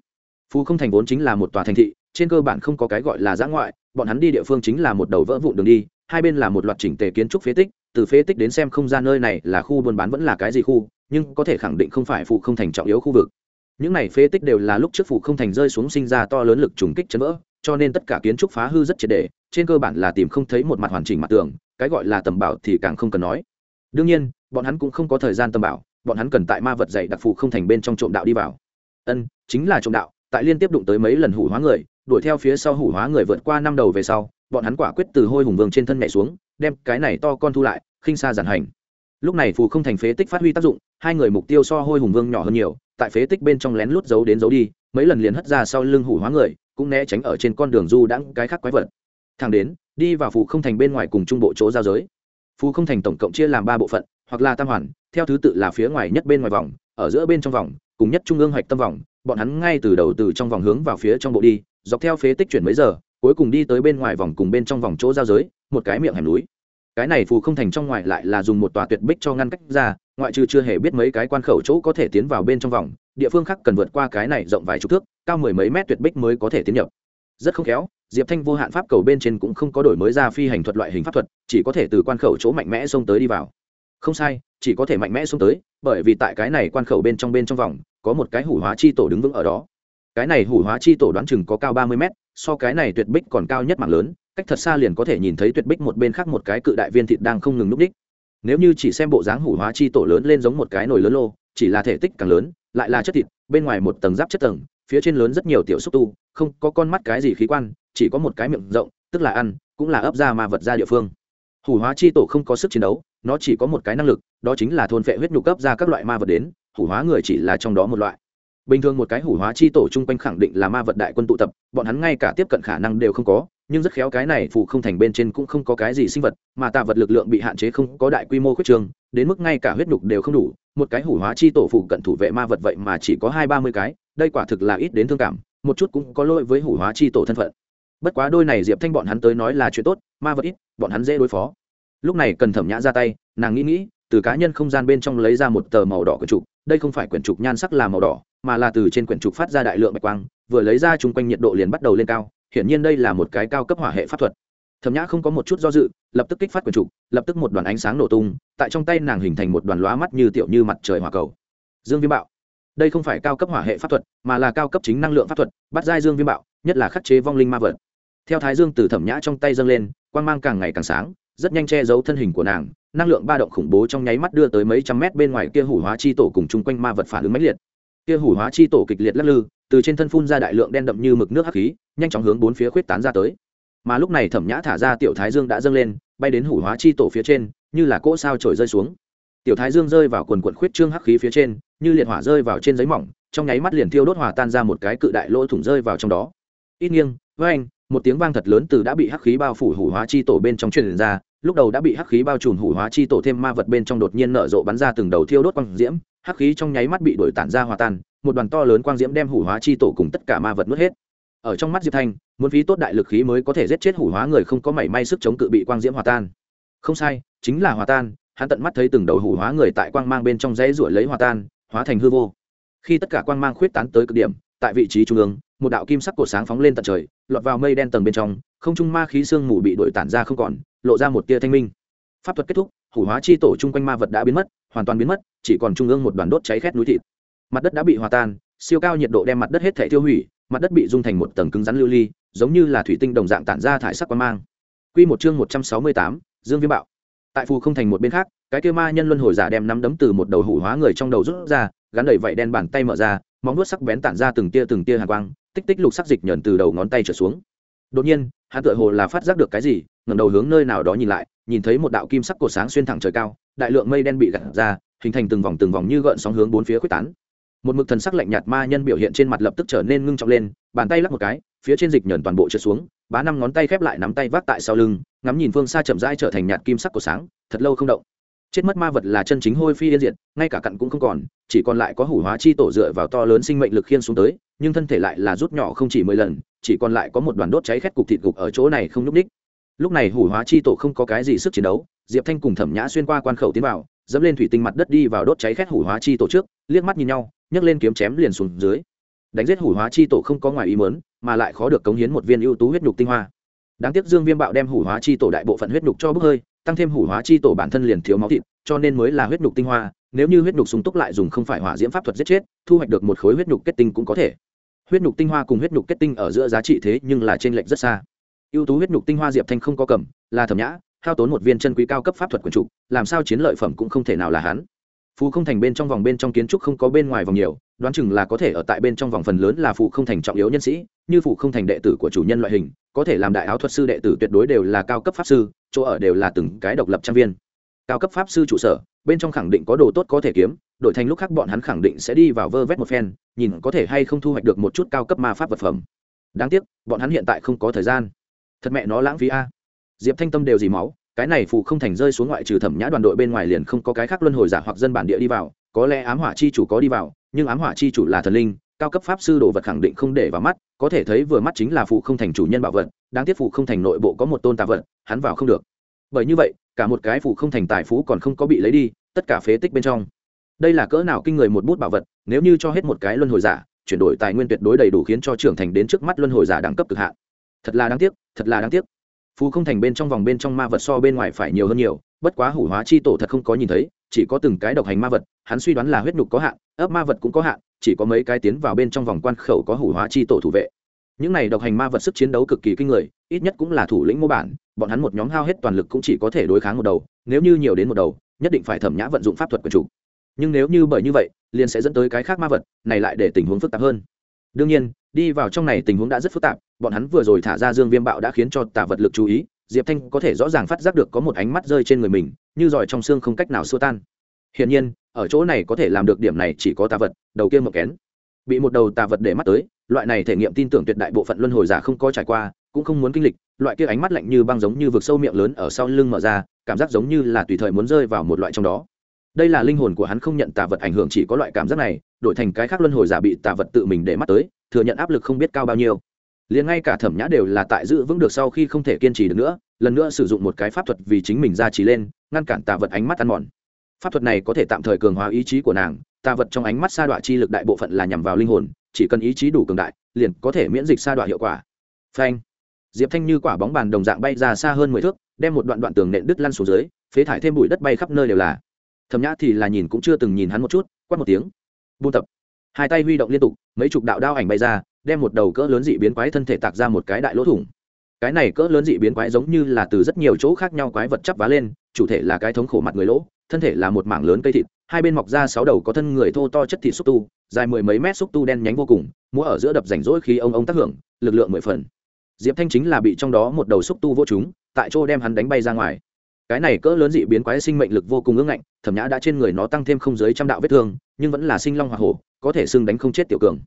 Phú không thành vốn chính là một tòa thành thị trên cơ bản không có cái gọi là giã ngoại, bọn hắn đi địa phương chính là một đầu vỡ vụn đường đi, hai bên là một loạt chỉnh tề kiến trúc phế tích, từ phế tích đến xem không gian nơi này là khu buôn bán vẫn là cái gì khu, nhưng có thể khẳng định không phải phụ không thành trọng yếu khu vực. Những này phế tích đều là lúc trước phụ không thành rơi xuống sinh ra to lớn lực trùng kích chấn vỡ, cho nên tất cả kiến trúc phá hư rất triệt đề trên cơ bản là tìm không thấy một mặt hoàn chỉnh mặt tường, cái gọi là tầm bảo thì càng không cần nói. Đương nhiên, bọn hắn cũng không có thời gian tầm bảo, bọn hắn cần tại ma vật dạy đặc phụ không thành bên trong trộm đạo đi vào. Ân, chính là trộm đạo, tại liên tiếp đụng tới mấy lần hủ hóa người đuổi theo phía sau hủ hóa người vượt qua năm đầu về sau, bọn hắn quả quyết từ hôi hùng vương trên thân nhảy xuống, đem cái này to con thu lại, khinh xa giản hành. Lúc này phù không thành phế tích phát huy tác dụng, hai người mục tiêu so hôi hùng vương nhỏ hơn nhiều, tại phế tích bên trong lén lút giấu đến giấu đi, mấy lần liền hất ra sau lưng hủ hóa người, cũng né tránh ở trên con đường du đãng cái khác quái vật. Thang đến, đi vào phù không thành bên ngoài cùng trung bộ chỗ giao giới. Phù không thành tổng cộng chia làm ba bộ phận, hoặc là tam hoàn, theo thứ tự là phía ngoài nhất bên ngoài vòng, ở giữa bên trong vòng, cùng nhất trung ương hạch tâm vòng, bọn hắn ngay từ đầu từ trong vòng hướng vào phía trong bộ đi dọc theo phế tích chuyển mấy giờ, cuối cùng đi tới bên ngoài vòng cùng bên trong vòng chỗ giao giới, một cái miệng hẻm núi. Cái này phù không thành trong ngoài lại là dùng một tòa tuyệt bích cho ngăn cách ra, ngoại trừ chưa hề biết mấy cái quan khẩu chỗ có thể tiến vào bên trong vòng, địa phương khác cần vượt qua cái này rộng vài chục thước, cao mười mấy mét tuyệt bích mới có thể tiến nhập. Rất không khéo, diệp thanh vô hạn pháp cầu bên trên cũng không có đổi mới ra phi hành thuật loại hình pháp thuật, chỉ có thể từ quan khẩu chỗ mạnh mẽ xông tới đi vào. Không sai, chỉ có thể mạnh mẽ xông tới, bởi vì tại cái này quan khẩu bên trong bên trong vòng, có một cái hủ hóa chi tổ đứng vững ở đó cái này hủ hóa chi tổ đoán chừng có cao ba mươi mét, so cái này tuyệt bích còn cao nhất mạng lớn, cách thật xa liền có thể nhìn thấy tuyệt bích một bên khác một cái cự đại viên thịt đang không ngừng núp đích. Nếu như chỉ xem bộ dáng hủ hóa chi tổ lớn lên giống một cái nồi lớn lô, chỉ là thể tích càng lớn, lại là chất thịt, bên ngoài một tầng giáp chất tầng, phía trên lớn rất nhiều tiểu xúc tu, không có con mắt cái gì khí quan, chỉ có một cái miệng rộng, tức là ăn, cũng là ấp ra ma vật ra địa phương. Hủ hóa chi tổ không có sức chiến đấu, nó chỉ có một cái năng lực, đó chính là thôn phệ huyết nhục cấp ra các loại ma vật đến, hủ hóa người chỉ là trong đó một loại bình thường một cái hủ hóa chi tổ chung quanh khẳng định là ma vật đại quân tụ tập, bọn hắn ngay cả tiếp cận khả năng đều không có, nhưng rất khéo cái này phù không thành bên trên cũng không có cái gì sinh vật, mà tạ vật lực lượng bị hạn chế không có đại quy mô khuyết trường, đến mức ngay cả huyết nhục đều không đủ. Một cái hủ hóa chi tổ phụ cận thủ vệ ma vật vậy mà chỉ có hai ba mươi cái, đây quả thực là ít đến thương cảm, một chút cũng có lỗi với hủ hóa chi tổ thân phận. Bất quá đôi này diệp thanh bọn hắn tới nói là chuyện tốt, ma vật ít, bọn hắn dễ đối phó. Lúc này cần thẩm nhã ra tay, nàng nghĩ nghĩ, từ cá nhân không gian bên trong lấy ra một tờ màu đỏ của trục đây không phải quyển trục nhan sắc là màu đỏ, mà là từ trên quyển trục phát ra đại lượng bạch quang, vừa lấy ra chung quanh nhiệt độ liền bắt đầu lên cao, hiển nhiên đây là một cái cao cấp hỏa hệ pháp thuật. Thẩm nhã không có một chút do dự, lập tức kích phát quyển trục, lập tức một đoàn ánh sáng nổ tung, tại trong tay nàng hình thành một đoàn lóa mắt như tiểu như mặt trời hỏa cầu. Dương viêm bạo. Đây không phải cao cấp hỏa hệ pháp thuật, mà là cao cấp chính năng lượng pháp thuật, bắt giai dương viêm bạo, nhất là khắc chế vong linh ma vật. Theo thái dương từ thẩm nhã trong tay dâng lên, quang mang càng ngày càng sáng rất nhanh che giấu thân hình của nàng, năng lượng ba động khủng bố trong nháy mắt đưa tới mấy trăm mét bên ngoài kia hủ hóa chi tổ cùng chung quanh ma vật phản ứng mãnh liệt. Kia hủ hóa chi tổ kịch liệt lắc lư, từ trên thân phun ra đại lượng đen đậm như mực nước hắc khí, nhanh chóng hướng bốn phía khuyết tán ra tới. Mà lúc này thẩm nhã thả ra tiểu thái dương đã dâng lên, bay đến hủ hóa chi tổ phía trên, như là cỗ sao trổi rơi xuống. Tiểu thái dương rơi vào quần quận khuyết trương hắc khí phía trên, như liệt hỏa rơi vào trên giấy mỏng, trong nháy mắt liền thiêu đốt hòa tan ra một cái cự đại lỗ thủng rơi vào trong đó. Ít nghiêng với anh một tiếng vang thật lớn từ đã bị hắc khí bao phủ hủ hóa chi tổ bên trong truyền ra, lúc đầu đã bị hắc khí bao trùm hủ hóa chi tổ thêm ma vật bên trong đột nhiên nở rộ bắn ra từng đầu thiêu đốt quang diễm, hắc khí trong nháy mắt bị đổi tản ra hòa tan, một đoàn to lớn quang diễm đem hủ hóa chi tổ cùng tất cả ma vật nuốt hết. Ở trong mắt diệp thanh, muốn phí tốt đại lực khí mới có thể giết chết hủ hóa người không có mảy may sức chống cự bị quang diễm hòa tan. Không sai, chính là hòa tan, hắn tận mắt thấy từng đầu hủ hóa người tại quang mang bên trong dãy ruổi lấy hòa tan, hóa thành hư vô. Khi tất cả quang mang khuyết tán tới cực điểm, tại vị trí trung ương một đạo kim sắc cột sáng phóng lên tận trời lọt vào mây đen tầng bên trong không trung ma khí sương mù bị đội tản ra không còn lộ ra một tia thanh minh. Pháp thuật kết thúc hủ hóa chi tổ chung quanh ma vật đã biến mất hoàn toàn biến mất chỉ còn trung ương một đoàn đốt cháy khét núi thịt. Mặt đất đã bị hòa tan siêu cao nhiệt độ đem mặt đất hết thể tiêu hủy mặt đất bị dung thành một tầng cứng rắn lưu ly giống như là thủy tinh đồng dạng tản ra thải sắc quang mang. Quy một chương một trăm sáu mươi tám, Dương Viêm Bạo. Tại phù không thành một bên khác, cái kia ma nhân luân hồi giả đem nắm đấm từ một đầu hủ hóa người trong đầu rút ra, gắn đầy vậy đen bàn tay mở ra, móng vuốt sắc bén tản ra từng tia từng tia hàn quang, tích tích lục sắc dịch nhẫn từ đầu ngón tay trở xuống. Đột nhiên, hắn tựa hồ là phát giác được cái gì, ngẩng đầu hướng nơi nào đó nhìn lại, nhìn thấy một đạo kim sắc cột sáng xuyên thẳng trời cao, đại lượng mây đen bị gạt ra, hình thành từng vòng từng vòng như gợn sóng hướng bốn phía khuếch tán một mực thần sắc lạnh nhạt ma nhân biểu hiện trên mặt lập tức trở nên ngưng trọng lên bàn tay lắc một cái phía trên dịch nhờn toàn bộ trượt xuống bá năm ngón tay khép lại nắm tay vác tại sau lưng ngắm nhìn phương xa chậm rãi trở thành nhạt kim sắc của sáng thật lâu không động chết mất ma vật là chân chính hôi phi yên diệt, ngay cả cặn cũng không còn, chỉ còn lại có hủ hóa chi tổ dựa vào to lớn sinh mệnh lực khiên xuống tới, nhưng thân thể lại là rút nhỏ không chỉ mười lần, chỉ còn lại có một đoàn đốt cháy khét cục thịt cục ở chỗ này không nhúc ních lúc này hủ hóa chi tổ không có cái gì sức chiến đấu, diệp thanh cùng thẩm nhã xuyên qua quan khẩu tiến vào, dẫm lên thủy tinh mặt đất đi vào đốt cháy khét hủ hóa chi tổ trước, liếc mắt nhìn nhau, nhấc lên kiếm chém liền xuống dưới. Đánh giết hủ hóa chi tổ không có ngoài ý mớn mà lại khó được cống hiến một viên ưu tú huyết nhục tinh hoa. Đáng tiếc dương viêm bạo đem hủ hóa chi tổ đại bộ phận huyết nhục cho bốc hơi tăng thêm hủ hóa chi tổ bản thân liền thiếu máu thịt, cho nên mới là huyết nhục tinh hoa, nếu như huyết nhục súng túc lại dùng không phải hỏa diễm pháp thuật giết chết, thu hoạch được một khối huyết nhục kết tinh cũng có thể. Huyết nhục tinh hoa cùng huyết nhục kết tinh ở giữa giá trị thế nhưng là trên lệnh rất xa. Ưu tú huyết nhục tinh hoa diệp thanh không có cầm, là thẩm nhã, hao tốn một viên chân quý cao cấp pháp thuật quần trục làm sao chiến lợi phẩm cũng không thể nào là hắn phù không thành bên trong vòng bên trong kiến trúc không có bên ngoài vòng nhiều, đoán chừng là có thể ở tại bên trong vòng phần lớn là phụ không thành trọng yếu nhân sĩ, như phụ không thành đệ tử của chủ nhân loại hình, có thể làm đại áo thuật sư đệ tử tuyệt đối đều là cao cấp pháp sư, chỗ ở đều là từng cái độc lập trang viên. Cao cấp pháp sư trụ sở, bên trong khẳng định có đồ tốt có thể kiếm, đổi thành lúc khác bọn hắn khẳng định sẽ đi vào vơ vét một phen, nhìn có thể hay không thu hoạch được một chút cao cấp ma pháp vật phẩm. Đáng tiếc, bọn hắn hiện tại không có thời gian. Thật mẹ nó lãng phí a. Diệp thanh tâm đều dì máu cái này phụ không thành rơi xuống ngoại trừ thẩm nhã đoàn đội bên ngoài liền không có cái khác luân hồi giả hoặc dân bản địa đi vào, có lẽ ám hỏa chi chủ có đi vào, nhưng ám hỏa chi chủ là thần linh, cao cấp pháp sư đồ vật khẳng định không để vào mắt, có thể thấy vừa mắt chính là phụ không thành chủ nhân bảo vật, đáng tiếc phụ không thành nội bộ có một tôn tà vật, hắn vào không được. Bởi như vậy, cả một cái phụ không thành tài phú còn không có bị lấy đi, tất cả phế tích bên trong. Đây là cỡ nào kinh người một bút bảo vật, nếu như cho hết một cái luân hồi giả, chuyển đổi tài nguyên tuyệt đối đầy đủ khiến cho trưởng thành đến trước mắt luân hồi giả đẳng cấp cực hạn. Thật là đáng tiếc, thật là đáng tiếc phù không thành bên trong vòng bên trong ma vật so bên ngoài phải nhiều hơn nhiều, bất quá hủ hóa chi tổ thật không có nhìn thấy, chỉ có từng cái độc hành ma vật, hắn suy đoán là huyết nhục có hạn, ấp ma vật cũng có hạn, chỉ có mấy cái tiến vào bên trong vòng quan khẩu có hủ hóa chi tổ thủ vệ. Những này độc hành ma vật sức chiến đấu cực kỳ kinh người, ít nhất cũng là thủ lĩnh mô bản, bọn hắn một nhóm hao hết toàn lực cũng chỉ có thể đối kháng một đầu, nếu như nhiều đến một đầu, nhất định phải thẩm nhã vận dụng pháp thuật của chủ. Nhưng nếu như bởi như vậy, liền sẽ dẫn tới cái khác ma vật, này lại để tình huống phức tạp hơn đương nhiên, đi vào trong này tình huống đã rất phức tạp, bọn hắn vừa rồi thả ra dương viêm bạo đã khiến cho tả vật lực chú ý, diệp thanh có thể rõ ràng phát giác được có một ánh mắt rơi trên người mình, như giỏi trong xương không cách nào xua tan. Hiển nhiên, ở chỗ này có thể làm được điểm này chỉ có tà vật, đầu kia một kén. Bị một đầu tà vật để mắt tới, loại này thể nghiệm tin tưởng tuyệt đại bộ phận luân hồi giả không có trải qua, cũng không muốn kinh lịch, loại kia ánh mắt lạnh như băng giống như vực sâu miệng lớn ở sau lưng mở ra, cảm giác giống như là tùy thời muốn rơi vào một loại trong đó. Đây là linh hồn của hắn không nhận tà vật ảnh hưởng chỉ có loại cảm giác này đổi thành cái khác luân hồi giả bị tà vật tự mình để mắt tới, thừa nhận áp lực không biết cao bao nhiêu. Liền ngay cả thẩm nhã đều là tại giữ vững được sau khi không thể kiên trì được nữa, lần nữa sử dụng một cái pháp thuật vì chính mình ra trí lên, ngăn cản tà vật ánh mắt ăn mòn. Pháp thuật này có thể tạm thời cường hóa ý chí của nàng, tà vật trong ánh mắt sa đọa chi lực đại bộ phận là nhằm vào linh hồn, chỉ cần ý chí đủ cường đại, liền có thể miễn dịch sa đọa hiệu quả. Phanh. Diệp thanh như quả bóng bàn đồng dạng bay ra xa hơn mười thước, đem một đoạn đoạn tường nện đứt lăn xuống dưới, phế thải thêm bụi đất bay khắp nơi đều là. Thẩm nhã thì là nhìn cũng chưa từng nhìn hắn một chút, quát một tiếng buôn tập. Hai tay huy động liên tục, mấy chục đạo đao ảnh bay ra, đem một đầu cỡ lớn dị biến quái thân thể tạc ra một cái đại lỗ thủng. Cái này cỡ lớn dị biến quái giống như là từ rất nhiều chỗ khác nhau quái vật chắp vá lên, chủ thể là cái thống khổ mặt người lỗ, thân thể là một mảng lớn cây thịt, hai bên mọc ra sáu đầu có thân người thô to chất thịt xúc tu, dài mười mấy mét xúc tu đen nhánh vô cùng, múa ở giữa đập rảnh rỗi khi ông ông tác hưởng, lực lượng mười phần. Diệp thanh chính là bị trong đó một đầu xúc tu vô chúng tại chỗ đem hắn đánh bay ra ngoài cái này cỡ lớn dị biến quái sinh mệnh lực vô cùng ưng ngạnh, thẩm nhã đã trên người nó tăng thêm không dưới trăm đạo vết thương, nhưng vẫn là sinh long hoa hổ, có thể xưng đánh không chết tiểu cường.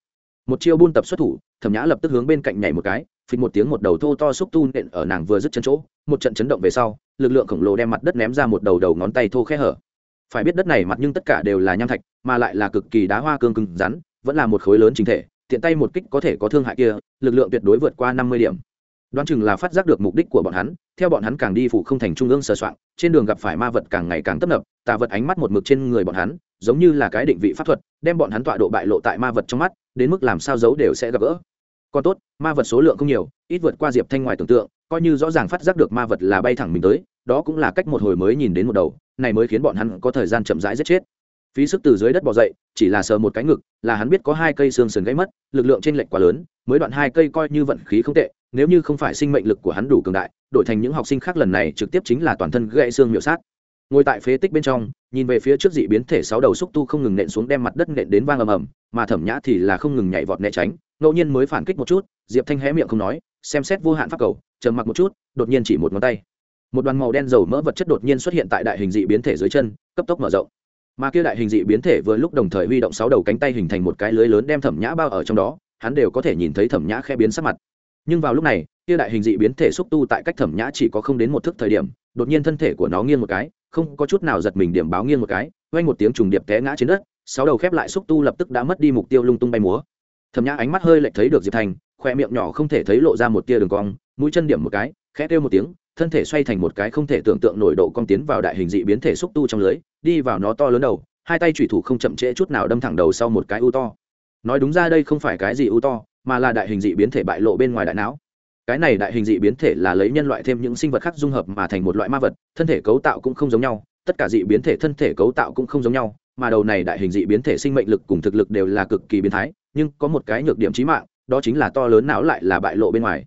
Một chiêu buôn tập xuất thủ, thẩm nhã lập tức hướng bên cạnh nhảy một cái, phịch một tiếng một đầu thô to xúc tu nện ở nàng vừa dứt chân chỗ, một trận chấn động về sau, lực lượng khổng lồ đem mặt đất ném ra một đầu đầu ngón tay thô khe hở. Phải biết đất này mặt nhưng tất cả đều là nham thạch, mà lại là cực kỳ đá hoa cương cứng rắn, vẫn là một khối lớn chính thể, tiện tay một kích có thể có thương hại kia, lực lượng tuyệt đối vượt qua năm mươi điểm đoán chừng là phát giác được mục đích của bọn hắn, theo bọn hắn càng đi phủ không thành trung ương sờ soạn trên đường gặp phải ma vật càng ngày càng tấp nập, tà vật ánh mắt một mực trên người bọn hắn, giống như là cái định vị pháp thuật, đem bọn hắn tọa độ bại lộ tại ma vật trong mắt, đến mức làm sao giấu đều sẽ gặp gỡ. Còn tốt, ma vật số lượng không nhiều, ít vượt qua diệp thanh ngoài tưởng tượng, coi như rõ ràng phát giác được ma vật là bay thẳng mình tới, đó cũng là cách một hồi mới nhìn đến một đầu, này mới khiến bọn hắn có thời gian chậm rãi giết chết phí sức từ dưới đất bỏ dậy, chỉ là sờ một cái ngực, là hắn biết có hai cây xương sườn gãy mất, lực lượng trên lệch quá lớn, mới đoạn hai cây coi như vận khí không tệ, nếu như không phải sinh mệnh lực của hắn đủ cường đại, đổi thành những học sinh khác lần này trực tiếp chính là toàn thân gãy xương miểu sát. Ngồi tại phế tích bên trong, nhìn về phía trước dị biến thể sáu đầu xúc tu không ngừng nện xuống đem mặt đất nện đến vang ầm ầm, mà thẩm nhã thì là không ngừng nhảy vọt né tránh, ngẫu nhiên mới phản kích một chút, diệp thanh hé miệng không nói, xem xét vô hạn pháp cầu, trầm mặc một chút, đột nhiên chỉ một ngón tay. Một đoàn màu đen dầu mỡ vật chất đột nhiên xuất hiện tại đại hình dị biến thể dưới chân, cấp tốc mở rộng mà kia đại hình dị biến thể vừa lúc đồng thời huy động sáu đầu cánh tay hình thành một cái lưới lớn đem thẩm nhã bao ở trong đó, hắn đều có thể nhìn thấy thẩm nhã khe biến sắc mặt. Nhưng vào lúc này, kia đại hình dị biến thể xúc tu tại cách thẩm nhã chỉ có không đến một thước thời điểm, đột nhiên thân thể của nó nghiêng một cái, không có chút nào giật mình điểm báo nghiêng một cái quanh một tiếng trùng điệp té ngã trên đất, sáu đầu khép lại xúc tu lập tức đã mất đi mục tiêu lung tung bay múa. Thẩm nhã ánh mắt hơi lệch thấy được diệp thành, khoe miệng nhỏ không thể thấy lộ ra một tia đường cong, mũi chân điểm một cái, khẽ kêu một tiếng thân thể xoay thành một cái không thể tưởng tượng nổi độ cong tiến vào đại hình dị biến thể xúc tu trong lưới, đi vào nó to lớn đầu, hai tay thủy thủ không chậm trễ chút nào đâm thẳng đầu sau một cái u to. Nói đúng ra đây không phải cái gì u to, mà là đại hình dị biến thể bại lộ bên ngoài đại não. Cái này đại hình dị biến thể là lấy nhân loại thêm những sinh vật khác dung hợp mà thành một loại ma vật, thân thể cấu tạo cũng không giống nhau, tất cả dị biến thể thân thể cấu tạo cũng không giống nhau, mà đầu này đại hình dị biến thể sinh mệnh lực cùng thực lực đều là cực kỳ biến thái, nhưng có một cái nhược điểm chí mạng, đó chính là to lớn não lại là bại lộ bên ngoài.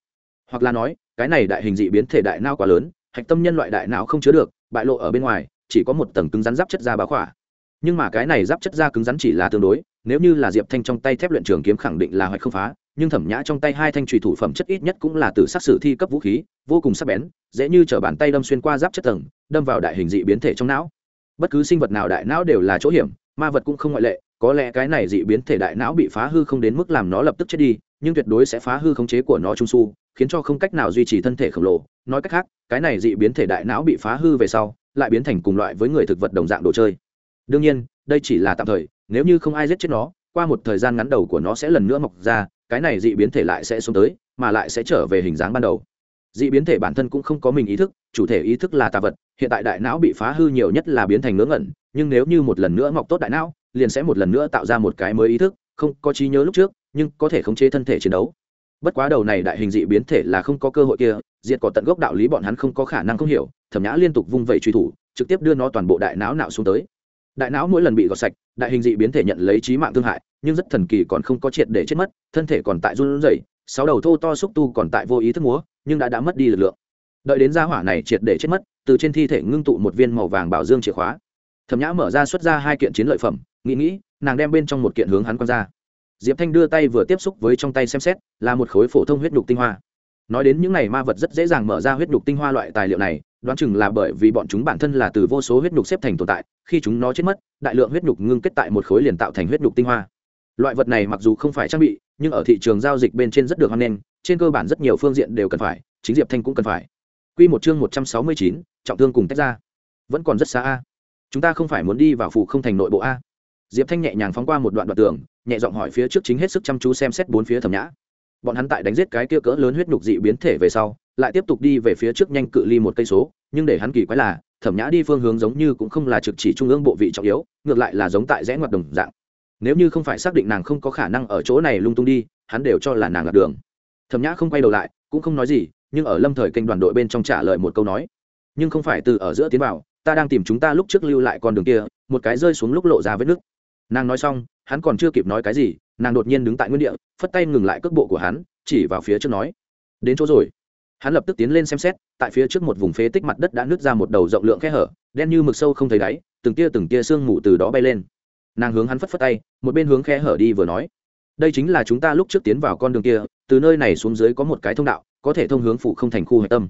Hoặc là nói cái này đại hình dị biến thể đại não quá lớn, hạch tâm nhân loại đại não không chứa được, bại lộ ở bên ngoài, chỉ có một tầng cứng rắn giáp chất da bá khỏa. Nhưng mà cái này giáp chất da cứng rắn chỉ là tương đối, nếu như là diệp thanh trong tay thép luyện trường kiếm khẳng định là hoạch không phá, nhưng thẩm nhã trong tay hai thanh trùy thủ phẩm chất ít nhất cũng là từ sắc sử thi cấp vũ khí, vô cùng sắc bén, dễ như t bàn tay đâm xuyên qua giáp chất tầng, đâm vào đại hình dị biến thể trong não. Bất cứ sinh vật nào đại não đều là chỗ hiểm, ma vật cũng không ngoại lệ, có lẽ cái này dị biến thể đại não bị phá hư không đến mức làm nó lập tức chết đi, nhưng tuyệt đối sẽ phá hư khống chế của nó trung su khiến cho không cách nào duy trì thân thể khổng lồ. Nói cách khác, cái này dị biến thể đại não bị phá hư về sau, lại biến thành cùng loại với người thực vật đồng dạng đồ chơi. Đương nhiên, đây chỉ là tạm thời, nếu như không ai giết chết nó, qua một thời gian ngắn đầu của nó sẽ lần nữa mọc ra, cái này dị biến thể lại sẽ xuống tới, mà lại sẽ trở về hình dáng ban đầu. Dị biến thể bản thân cũng không có mình ý thức, chủ thể ý thức là tà vật, hiện tại đại não bị phá hư nhiều nhất là biến thành ngớ ngẩn, nhưng nếu như một lần nữa mọc tốt đại não, liền sẽ một lần nữa tạo ra một cái mới ý thức, không có trí nhớ lúc trước, nhưng có thể khống chế thân thể chiến đấu bất quá đầu này đại hình dị biến thể là không có cơ hội kia, diệt có tận gốc đạo lý bọn hắn không có khả năng không hiểu, thẩm nhã liên tục vung vẩy truy thủ, trực tiếp đưa nó toàn bộ đại não nạo xuống tới. Đại não mỗi lần bị gọt sạch, đại hình dị biến thể nhận lấy trí mạng thương hại, nhưng rất thần kỳ còn không có triệt để chết mất, thân thể còn tại run rẩy, sáu đầu thô to xúc tu còn tại vô ý thức múa, nhưng đã đã mất đi lực lượng. Đợi đến gia hỏa này triệt để chết mất, từ trên thi thể ngưng tụ một viên màu vàng bảo dương chìa khóa. Thẩm nhã mở ra xuất ra hai kiện chiến lợi phẩm, nghĩ nghĩ, nàng đem bên trong một kiện hướng hắn quăng ra diệp thanh đưa tay vừa tiếp xúc với trong tay xem xét, là một khối phổ thông huyết nhục tinh hoa. Nói đến những này ma vật rất dễ dàng mở ra huyết nhục tinh hoa loại tài liệu này, đoán chừng là bởi vì bọn chúng bản thân là từ vô số huyết nhục xếp thành tồn tại, khi chúng nó chết mất, đại lượng huyết nhục ngưng kết tại một khối liền tạo thành huyết nhục tinh hoa. Loại vật này mặc dù không phải trang bị, nhưng ở thị trường giao dịch bên trên rất được hoan nghênh, trên cơ bản rất nhiều phương diện đều cần phải, chính diệp thanh cũng cần phải. Q một chương một trăm sáu mươi chín, trọng thương cùng tách ra. Vẫn còn rất xa a. Chúng ta không phải muốn đi vào phủ không thành nội bộ a diệp thanh nhẹ nhàng phóng qua một đoạn đoạn tường, nhẹ giọng hỏi phía trước chính hết sức chăm chú xem xét bốn phía thẩm nhã. Bọn hắn tại đánh giết cái kia cỡ lớn huyết nhục dị biến thể về sau, lại tiếp tục đi về phía trước nhanh cự ly một cây số, nhưng để hắn kỳ quái là, thẩm nhã đi phương hướng giống như cũng không là trực chỉ trung ương bộ vị trọng yếu, ngược lại là giống tại rẽ ngoặt đồng dạng. Nếu như không phải xác định nàng không có khả năng ở chỗ này lung tung đi, hắn đều cho là nàng lạc đường. Thẩm nhã không quay đầu lại, cũng không nói gì, nhưng ở lâm thời kênh đoàn đội bên trong trả lời một câu nói. Nhưng không phải từ ở giữa tiến vào, ta đang tìm chúng ta lúc trước lưu lại con đường kia, một cái rơi xuống lúc lộ ra vết nước nàng nói xong, hắn còn chưa kịp nói cái gì, nàng đột nhiên đứng tại nguyên địa, phất tay ngừng lại cước bộ của hắn, chỉ vào phía trước nói, đến chỗ rồi. Hắn lập tức tiến lên xem xét, tại phía trước một vùng phế tích mặt đất đã nứt ra một đầu rộng lượng khe hở, đen như mực sâu không thấy đáy, từng tia từng tia sương mù từ đó bay lên. Nàng hướng hắn phất phất tay, một bên hướng khe hở đi vừa nói, đây chính là chúng ta lúc trước tiến vào con đường kia, từ nơi này xuống dưới có một cái thông đạo, có thể thông hướng phụ không thành khu hạch tâm.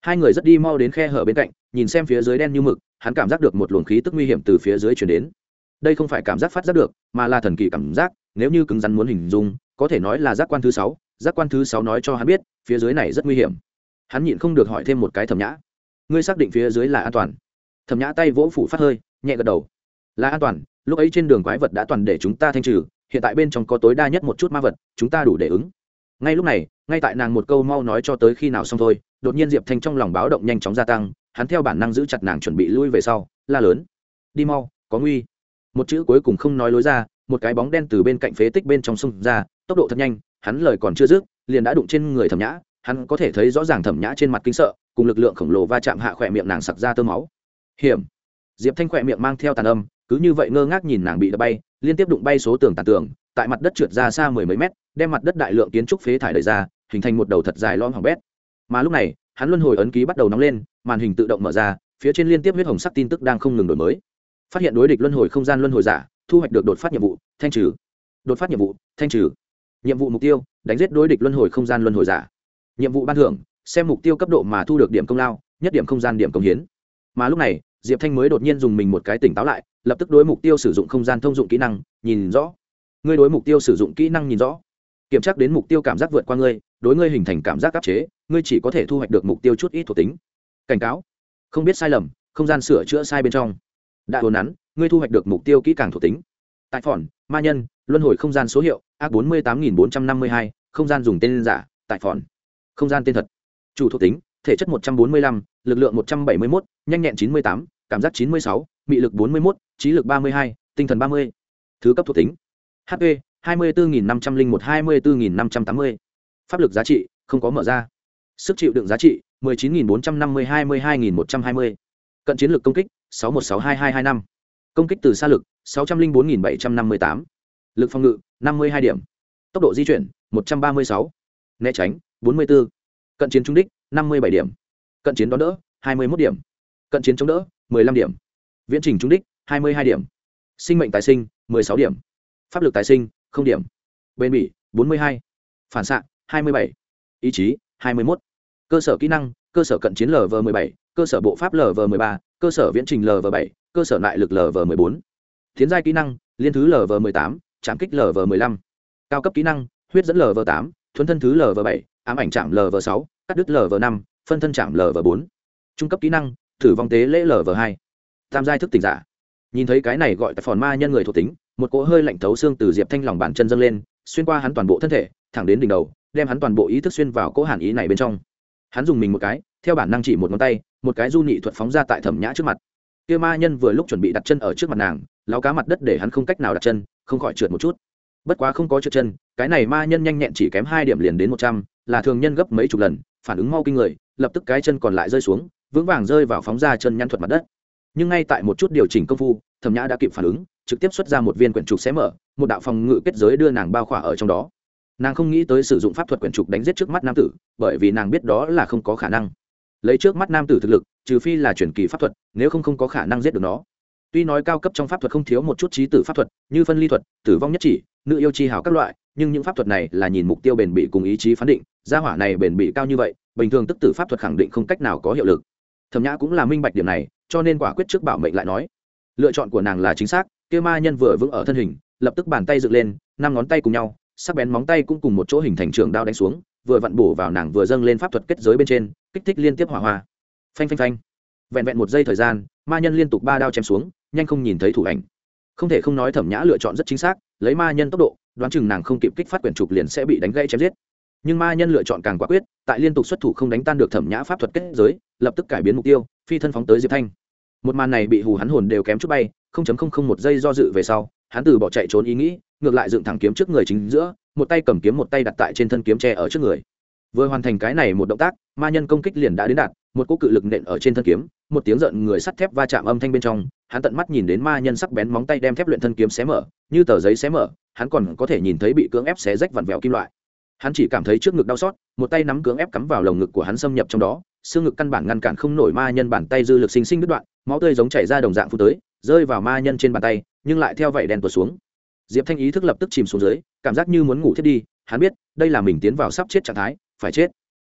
Hai người rất đi mau đến khe hở bên cạnh, nhìn xem phía dưới đen như mực, hắn cảm giác được một luồng khí tức nguy hiểm từ phía dưới chuyển đến đây không phải cảm giác phát giác được, mà là thần kỳ cảm giác, nếu như cứng rắn muốn hình dung, có thể nói là giác quan thứ sáu, giác quan thứ sáu nói cho hắn biết, phía dưới này rất nguy hiểm. Hắn nhịn không được hỏi thêm một cái thẩm nhã. Ngươi xác định phía dưới là an toàn? Thẩm nhã tay vỗ phủ phát hơi, nhẹ gật đầu. Là an toàn, lúc ấy trên đường quái vật đã toàn để chúng ta thanh trừ, hiện tại bên trong có tối đa nhất một chút ma vật, chúng ta đủ để ứng. Ngay lúc này, ngay tại nàng một câu mau nói cho tới khi nào xong thôi, đột nhiên diệp thanh trong lòng báo động nhanh chóng gia tăng, hắn theo bản năng giữ chặt nàng chuẩn bị lui về sau, la lớn. Đi mau, có nguy một chữ cuối cùng không nói lối ra, một cái bóng đen từ bên cạnh phế tích bên trong sông ra, tốc độ thật nhanh, hắn lời còn chưa dứt, liền đã đụng trên người thẩm nhã, hắn có thể thấy rõ ràng thẩm nhã trên mặt kinh sợ, cùng lực lượng khổng lồ va chạm hạ khỏe miệng nàng sặc ra tơ máu. Hiểm. Diệp thanh khỏe miệng mang theo tàn âm, cứ như vậy ngơ ngác nhìn nàng bị đập bay, liên tiếp đụng bay số tường tàn tường, tại mặt đất trượt ra xa mười mấy mét, đem mặt đất đại lượng kiến trúc phế thải đời ra, hình thành một đầu thật dài lom hỏng bét. Mà lúc này, hắn luân hồi ấn ký bắt đầu nóng lên, màn hình tự động mở ra, phía trên liên tiếp huyết hồng sắc tin tức đang không ngừng đổi mới phát hiện đối địch luân hồi không gian luân hồi giả, thu hoạch được đột phát nhiệm vụ, thanh trừ. Đột phát nhiệm vụ, thanh trừ. Nhiệm vụ mục tiêu, đánh giết đối địch luân hồi không gian luân hồi giả. Nhiệm vụ ban thưởng, xem mục tiêu cấp độ mà thu được điểm công lao, nhất điểm không gian điểm công hiến. Mà lúc này, diệp thanh mới đột nhiên dùng mình một cái tỉnh táo lại, lập tức đối mục tiêu sử dụng không gian thông dụng kỹ năng, nhìn rõ. Ngươi đối mục tiêu sử dụng kỹ năng nhìn rõ. Kiểm tra đến mục tiêu cảm giác vượt qua ngươi, đối ngươi hình thành cảm giác áp chế, ngươi chỉ có thể thu hoạch được mục tiêu chút ít thuộc tính. Cảnh cáo. Không biết sai lầm, không gian sửa chữa sai bên trong đã hồn nắn, ngươi thu hoạch được mục tiêu kỹ càng thuộc tính. Tại phòn, ma nhân, luân hồi không gian số hiệu a bốn mươi tám nghìn bốn trăm năm mươi hai, không gian dùng tên giả, tại phòn. Không gian tên thật. Chủ thuộc tính, thể chất một trăm bốn mươi lăm, lực lượng một trăm bảy mươi mốt, nhanh nhẹn chín mươi tám, cảm giác chín mươi sáu, mị lực bốn mươi mốt, trí lực ba mươi hai, tinh thần ba mươi. Thứ cấp thuộc tính. Hp hai mươi bốn nghìn năm trăm linh một hai mươi bốn nghìn năm trăm tám mươi. Pháp lực giá trị, không có mở ra. Sức chịu đựng giá trị 19.450-22.120 cận chiến lược công kích, sáu một sáu hai hai hai năm. Công kích từ xa lực, sáu trăm linh bốn nghìn bảy trăm năm mươi tám. Lực phòng ngự, năm mươi hai điểm. Tốc độ di chuyển, một trăm ba mươi sáu. Né tránh, bốn mươi bốn cận chiến trung đích, năm mươi bảy điểm. Cận chiến đón đỡ, hai mươi một điểm. Cận chiến chống đỡ, mười lăm điểm. Viễn trình trung đích, hai mươi hai điểm. Sinh mệnh tái sinh, mười sáu điểm. Pháp lực tái sinh, không điểm. Bền bỉ, bốn mươi hai. Phản xạ, hai mươi bảy. Ý chí, hai mươi một cơ sở kỹ năng cơ sở cận chiến lv m ộ bảy cơ sở bộ pháp lv m ộ ba cơ sở viễn trình lv bảy cơ sở lại lực lv m ộ bốn tiến giai kỹ năng liên thứ lv m ộ tám trạm kích lv m ộ năm cao cấp kỹ năng huyết dẫn lv tám thuấn thân thứ lv bảy ám ảnh chạm lv sáu cắt đứt lv năm phân thân chạm lv bốn trung cấp kỹ năng thử vong tế lễ lv hai tam giai thức tỉnh giả nhìn thấy cái này gọi tại phòn ma nhân người thuộc tính một cỗ hơi lạnh thấu xương từ diệp thanh lòng bàn chân dâng lên xuyên qua hắn toàn bộ thân thể thẳng đến đỉnh đầu đem hắn toàn bộ ý thức xuyên vào cỗ hàn ý này bên trong hắn dùng mình một cái, theo bản năng chỉ một ngón tay, một cái du nhị thuật phóng ra tại thẩm nhã trước mặt. Kia ma nhân vừa lúc chuẩn bị đặt chân ở trước mặt nàng lao cá mặt đất để hắn không cách nào đặt chân, không khỏi trượt một chút. Bất quá không có trượt chân, cái này ma nhân nhanh nhẹn chỉ kém hai điểm liền đến một trăm, là thường nhân gấp mấy chục lần, phản ứng mau kinh người, lập tức cái chân còn lại rơi xuống, vững vàng rơi vào phóng ra chân nhăn thuật mặt đất. Nhưng ngay tại một chút điều chỉnh công phu, thẩm nhã đã kịp phản ứng, trực tiếp xuất ra một viên quyển trục xé mở, một đạo phòng ngự kết giới đưa nàng bao khỏa ở trong đó nàng không nghĩ tới sử dụng pháp thuật quyển trục đánh giết trước mắt nam tử, bởi vì nàng biết đó là không có khả năng. Lấy trước mắt nam tử thực lực, trừ phi là chuyển kỳ pháp thuật, nếu không không có khả năng giết được nó. Tuy nói cao cấp trong pháp thuật không thiếu một chút trí tử pháp thuật, như phân ly thuật, tử vong nhất chỉ, nữ yêu chi hào các loại, nhưng những pháp thuật này là nhìn mục tiêu bền bỉ cùng ý chí phán định, gia hỏa này bền bỉ cao như vậy, bình thường tức tử pháp thuật khẳng định không cách nào có hiệu lực. Thẩm nhã cũng là minh bạch điểm này, cho nên quả quyết trước bảo mệnh lại nói. Lựa chọn của nàng là chính xác, kia ma nhân vừa vững ở thân hình, lập tức bàn tay dựng lên, năm ngón tay cùng nhau sắc bén móng tay cũng cùng một chỗ hình thành trường đao đánh xuống, vừa vặn bổ vào nàng vừa dâng lên pháp thuật kết giới bên trên, kích thích liên tiếp hỏa hoa. Phanh phanh phanh. Vẹn vẹn một giây thời gian, ma nhân liên tục ba đao chém xuống, nhanh không nhìn thấy thủ ảnh. Không thể không nói thẩm nhã lựa chọn rất chính xác, lấy ma nhân tốc độ, đoán chừng nàng không kịp kích phát quyển trục liền sẽ bị đánh gãy chém giết. Nhưng ma nhân lựa chọn càng quả quyết, tại liên tục xuất thủ không đánh tan được thẩm nhã pháp thuật kết giới, lập tức cải biến mục tiêu, phi thân phóng tới diệp thanh. Một màn này bị hù hắn hồn đều kém chút bay, không chấm không không một giây do dự về sau hắn từ bỏ chạy trốn ý nghĩ, ngược lại dựng thẳng kiếm trước người chính giữa, một tay cầm kiếm một tay đặt tại trên thân kiếm tre ở trước người. Vừa hoàn thành cái này một động tác, ma nhân công kích liền đã đến đạt, một cỗ cự lực nện ở trên thân kiếm, một tiếng giận người sắt thép va chạm âm thanh bên trong, hắn tận mắt nhìn đến ma nhân sắc bén móng tay đem thép luyện thân kiếm xé mở, như tờ giấy xé mở, hắn còn có thể nhìn thấy bị cưỡng ép xé rách vặn vẹo kim loại. Hắn chỉ cảm thấy trước ngực đau xót, một tay nắm cưỡng ép cắm vào lồng ngực của hắn xâm nhập trong đó, xương ngực căn bản ngăn cản không nổi ma nhân bàn tay dư lực sinh sinh đứt đoạn, máu tươi giống chảy ra đồng dạng phu tới rơi vào ma nhân trên bàn tay, nhưng lại theo vậy đèn tuột xuống. Diệp thanh ý thức lập tức chìm xuống dưới, cảm giác như muốn ngủ thiết đi, hắn biết, đây là mình tiến vào sắp chết trạng thái, phải chết.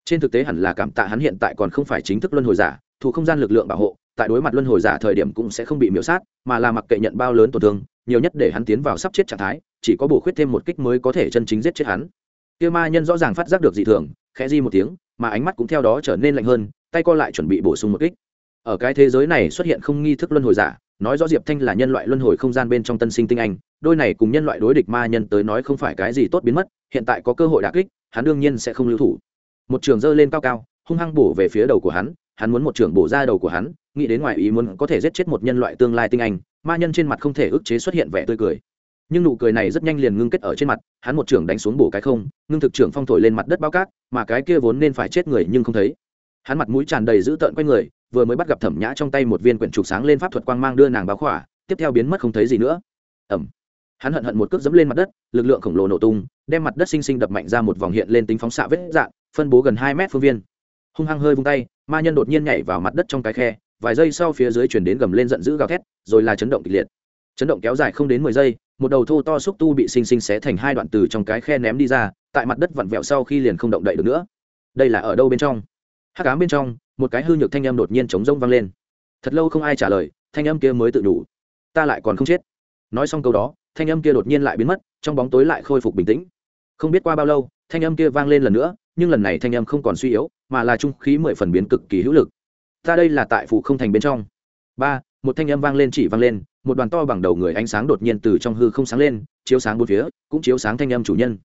Trên thực tế hẳn là cảm tạ hắn hiện tại còn không phải chính thức luân hồi giả thủ không gian lực lượng bảo hộ, tại đối mặt luân hồi giả thời điểm cũng sẽ không bị miễu sát, mà là mặc kệ nhận bao lớn tổn thương, nhiều nhất để hắn tiến vào sắp chết trạng thái, chỉ có bổ khuyết thêm một kích mới có thể chân chính giết chết hắn. Kia ma nhân rõ ràng phát giác được dị thường, khẽ di một tiếng, mà ánh mắt cũng theo đó trở nên lạnh hơn, tay co lại chuẩn bị bổ sung một kích. Ở cái thế giới này xuất hiện không nghi thức luân hồi giả nói rõ diệp thanh là nhân loại luân hồi không gian bên trong tân sinh tinh anh, đôi này cùng nhân loại đối địch ma nhân tới nói không phải cái gì tốt biến mất, hiện tại có cơ hội đà kích, hắn đương nhiên sẽ không lưu thủ. Một trường dơ lên cao cao, hung hăng bổ về phía đầu của hắn hắn muốn một trường bổ ra đầu của hắn, nghĩ đến ngoài ý muốn có thể giết chết một nhân loại tương lai tinh anh, ma nhân trên mặt không thể ức chế xuất hiện vẻ tươi cười. Nhưng nụ cười này rất nhanh liền ngưng kết ở trên mặt, hắn một trưởng đánh xuống bổ cái không, ngưng thực trưởng phong thổi lên mặt đất bao cát, mà cái kia vốn nên phải chết người nhưng không thấy hắn mặt mũi tràn đầy dữ tợn quanh người, vừa mới bắt gặp thẩm nhã trong tay một viên quyển trục sáng lên pháp thuật quang mang đưa nàng báo khỏa, tiếp theo biến mất không thấy gì nữa. Ẩm. Hắn hận hận một cước dẫm lên mặt đất, lực lượng khổng lồ nổ tung, đem mặt đất xinh xinh đập mạnh ra một vòng hiện lên tính phóng xạ vết dạng, phân bố gần hai mét phương viên. Hung hăng hơi vung tay, ma nhân đột nhiên nhảy vào mặt đất trong cái khe, vài giây sau phía dưới chuyển đến gầm lên giận dữ gào thét, rồi là chấn động kịch liệt. Chấn động kéo dài không đến mười giây, một đầu thô to xúc tu bị xinh xinh xé thành hai đoạn từ trong cái khe ném đi ra, tại mặt đất vặn vẹo sau khi liền không động đậy được nữa. Đây là ở đâu bên trong? Hát cám bên trong, một cái hư nhược thanh âm đột nhiên chống rông vang lên. Thật lâu không ai trả lời, thanh âm kia mới tự đủ. Ta lại còn không chết. Nói xong câu đó, thanh âm kia đột nhiên lại biến mất, trong bóng tối lại khôi phục bình tĩnh. Không biết qua bao lâu, thanh âm kia vang lên lần nữa, nhưng lần này thanh âm không còn suy yếu, mà là trung khí mười phần biến cực kỳ hữu lực. Ta đây là tại phủ không thành bên trong. Ba, một thanh âm vang lên chỉ vang lên, một đoàn to bằng đầu người ánh sáng đột nhiên từ trong hư không sáng lên, chiếu sáng bốn phía, cũng chiếu sáng thanh âm chủ nhân.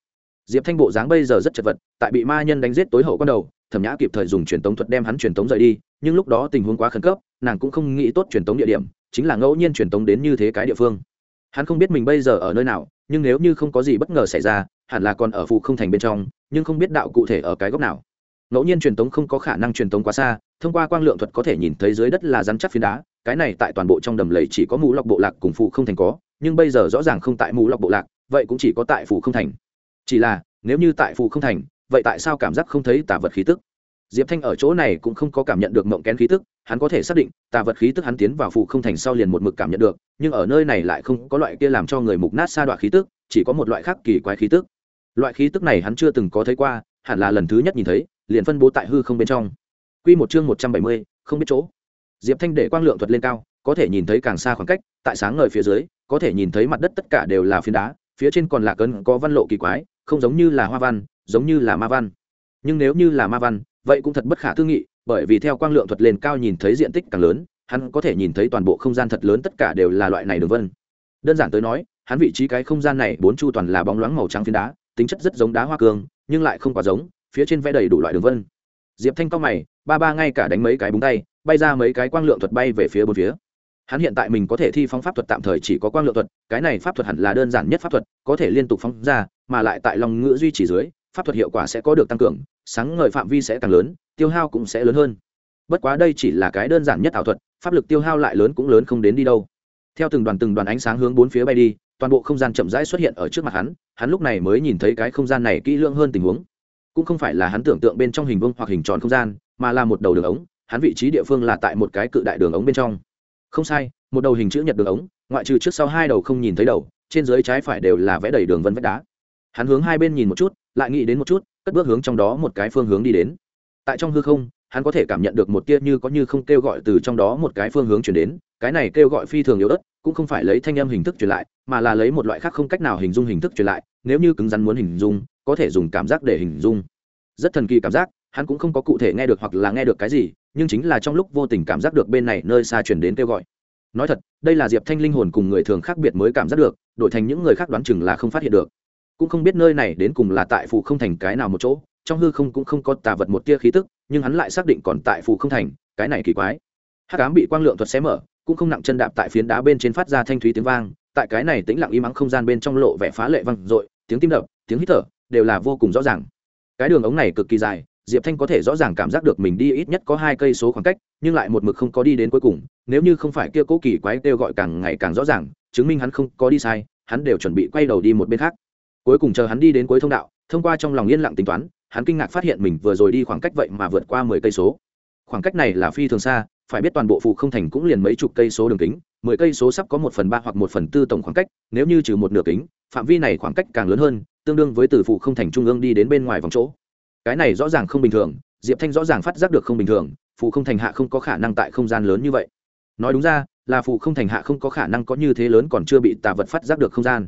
Diệp thanh bộ dáng bây giờ rất chật vật, tại bị ma nhân đánh giết tối hậu con đầu thẩm nhã kịp thời dùng truyền tống thuật đem hắn truyền tống rời đi, nhưng lúc đó tình huống quá khẩn cấp, nàng cũng không nghĩ tốt truyền tống địa điểm, chính là ngẫu nhiên truyền tống đến như thế cái địa phương. Hắn không biết mình bây giờ ở nơi nào, nhưng nếu như không có gì bất ngờ xảy ra, hẳn là còn ở phụ không thành bên trong, nhưng không biết đạo cụ thể ở cái góc nào. Ngẫu nhiên truyền tống không có khả năng truyền tống quá xa, thông qua quang lượng thuật có thể nhìn thấy dưới đất là rắn chắc phiến đá, cái này tại toàn bộ trong đầm lầy chỉ có mũ lọc bộ lạc cùng phụ không thành có, nhưng bây giờ rõ ràng không tại mũ lọc bộ lạc, vậy cũng chỉ có tại phụ không thành. Chỉ là, nếu như tại phụ không thành vậy tại sao cảm giác không thấy tà vật khí tức? Diệp thanh ở chỗ này cũng không có cảm nhận được mộng kén khí tức, hắn có thể xác định, tà vật khí tức hắn tiến vào phụ không thành sau liền một mực cảm nhận được, nhưng ở nơi này lại không có loại kia làm cho người mục nát sa đoạn khí tức, chỉ có một loại khác kỳ quái khí tức. Loại khí tức này hắn chưa từng có thấy qua, hẳn là lần thứ nhất nhìn thấy, liền phân bố tại hư không bên trong. Q một chương một trăm bảy mươi, không biết chỗ. Diệp thanh để quang lượng thuật lên cao, có thể nhìn thấy càng xa khoảng cách, tại sáng ngời phía dưới, có thể nhìn thấy mặt đất tất cả đều là phiến đá, phía trên còn là cấn, có văn lộ kỳ quái, không giống như là hoa văn giống như là ma văn. Nhưng nếu như là ma văn, vậy cũng thật bất khả tư nghị, bởi vì theo quang lượng thuật lên cao nhìn thấy diện tích càng lớn, hắn có thể nhìn thấy toàn bộ không gian thật lớn tất cả đều là loại này đường vân. Đơn giản tới nói, hắn vị trí cái không gian này bốn chu toàn là bóng loáng màu trắng phiến đá, tính chất rất giống đá hoa cương, nhưng lại không quá giống, phía trên vẽ đầy đủ loại đường vân. Diệp thanh cao mày, ba ba ngay cả đánh mấy cái búng tay, bay ra mấy cái quang lượng thuật bay về phía bốn phía. Hắn hiện tại mình có thể thi phóng pháp thuật tạm thời chỉ có quang lượng thuật, cái này pháp thuật hẳn là đơn giản nhất pháp thuật, có thể liên tục phóng ra, mà lại tại lòng ngữ duy trì dưới pháp thuật hiệu quả sẽ có được tăng cường, sáng ngời phạm vi sẽ càng lớn, tiêu hao cũng sẽ lớn hơn. Bất quá đây chỉ là cái đơn giản nhất ảo thuật, pháp lực tiêu hao lại lớn cũng lớn không đến đi đâu. Theo từng đoàn từng đoàn ánh sáng hướng bốn phía bay đi, toàn bộ không gian chậm rãi xuất hiện ở trước mặt hắn hắn lúc này mới nhìn thấy cái không gian này kỹ lưỡng hơn tình huống. Cũng không phải là hắn tưởng tượng bên trong hình vuông hoặc hình tròn không gian, mà là một đầu đường ống, hắn vị trí địa phương là tại một cái cự đại đường ống bên trong. Không sai, một đầu hình chữ nhật đường ống, ngoại trừ trước sau hai đầu không nhìn thấy đầu, trên dưới trái phải đều là vẽ đầy đường vân vách đá. Hắn hướng hai bên nhìn một chút lại nghĩ đến một chút, cất bước hướng trong đó một cái phương hướng đi đến. Tại trong hư không, hắn có thể cảm nhận được một tia như có như không kêu gọi từ trong đó một cái phương hướng chuyển đến, cái này kêu gọi phi thường yếu ớt, cũng không phải lấy thanh âm hình thức truyền lại, mà là lấy một loại khác không cách nào hình dung hình thức truyền lại, nếu như cứng rắn muốn hình dung, có thể dùng cảm giác để hình dung. Rất thần kỳ cảm giác, hắn cũng không có cụ thể nghe được hoặc là nghe được cái gì, nhưng chính là trong lúc vô tình cảm giác được bên này nơi xa chuyển đến kêu gọi. Nói thật, đây là diệp thanh linh hồn cùng người thường khác biệt mới cảm giác được, đổi thành những người khác đoán chừng là không phát hiện được cũng không biết nơi này đến cùng là tại phủ không thành cái nào một chỗ, trong hư không cũng không có tà vật một tia khí tức, nhưng hắn lại xác định còn tại phủ không thành, cái này kỳ quái. Hát cám bị quang lượng thuật xé mở, cũng không nặng chân đạp tại phiến đá bên trên phát ra thanh thúy tiếng vang, tại cái này tĩnh lặng im ắng không gian bên trong lộ vẻ phá lệ vang dội, tiếng tim đập, tiếng hít thở, đều là vô cùng rõ ràng. Cái đường ống này cực kỳ dài, diệp thanh có thể rõ ràng cảm giác được mình đi ít nhất có hai cây số khoảng cách, nhưng lại một mực không có đi đến cuối cùng, nếu như không phải kia cố kỳ quái kêu gọi càng ngày càng rõ ràng, chứng minh hắn không có đi sai, hắn đều chuẩn bị quay đầu đi một bên khác cuối cùng chờ hắn đi đến cuối thông đạo, thông qua trong lòng yên lặng tính toán, hắn kinh ngạc phát hiện mình vừa rồi đi khoảng cách vậy mà vượt qua mười cây số. Khoảng cách này là phi thường xa, phải biết toàn bộ phụ không thành cũng liền mấy chục cây số đường kính, mười cây số sắp có một phần ba hoặc một phần tư tổng khoảng cách, nếu như trừ một nửa kính, phạm vi này khoảng cách càng lớn hơn, tương đương với từ phụ không thành trung ương đi đến bên ngoài vòng chỗ. Cái này rõ ràng không bình thường, diệp thanh rõ ràng phát giác được không bình thường phụ không thành hạ không có khả năng tại không gian lớn như vậy. Nói đúng ra, là phụ không thành hạ không có khả năng có như thế lớn còn chưa bị tà vật phát giác được không gian.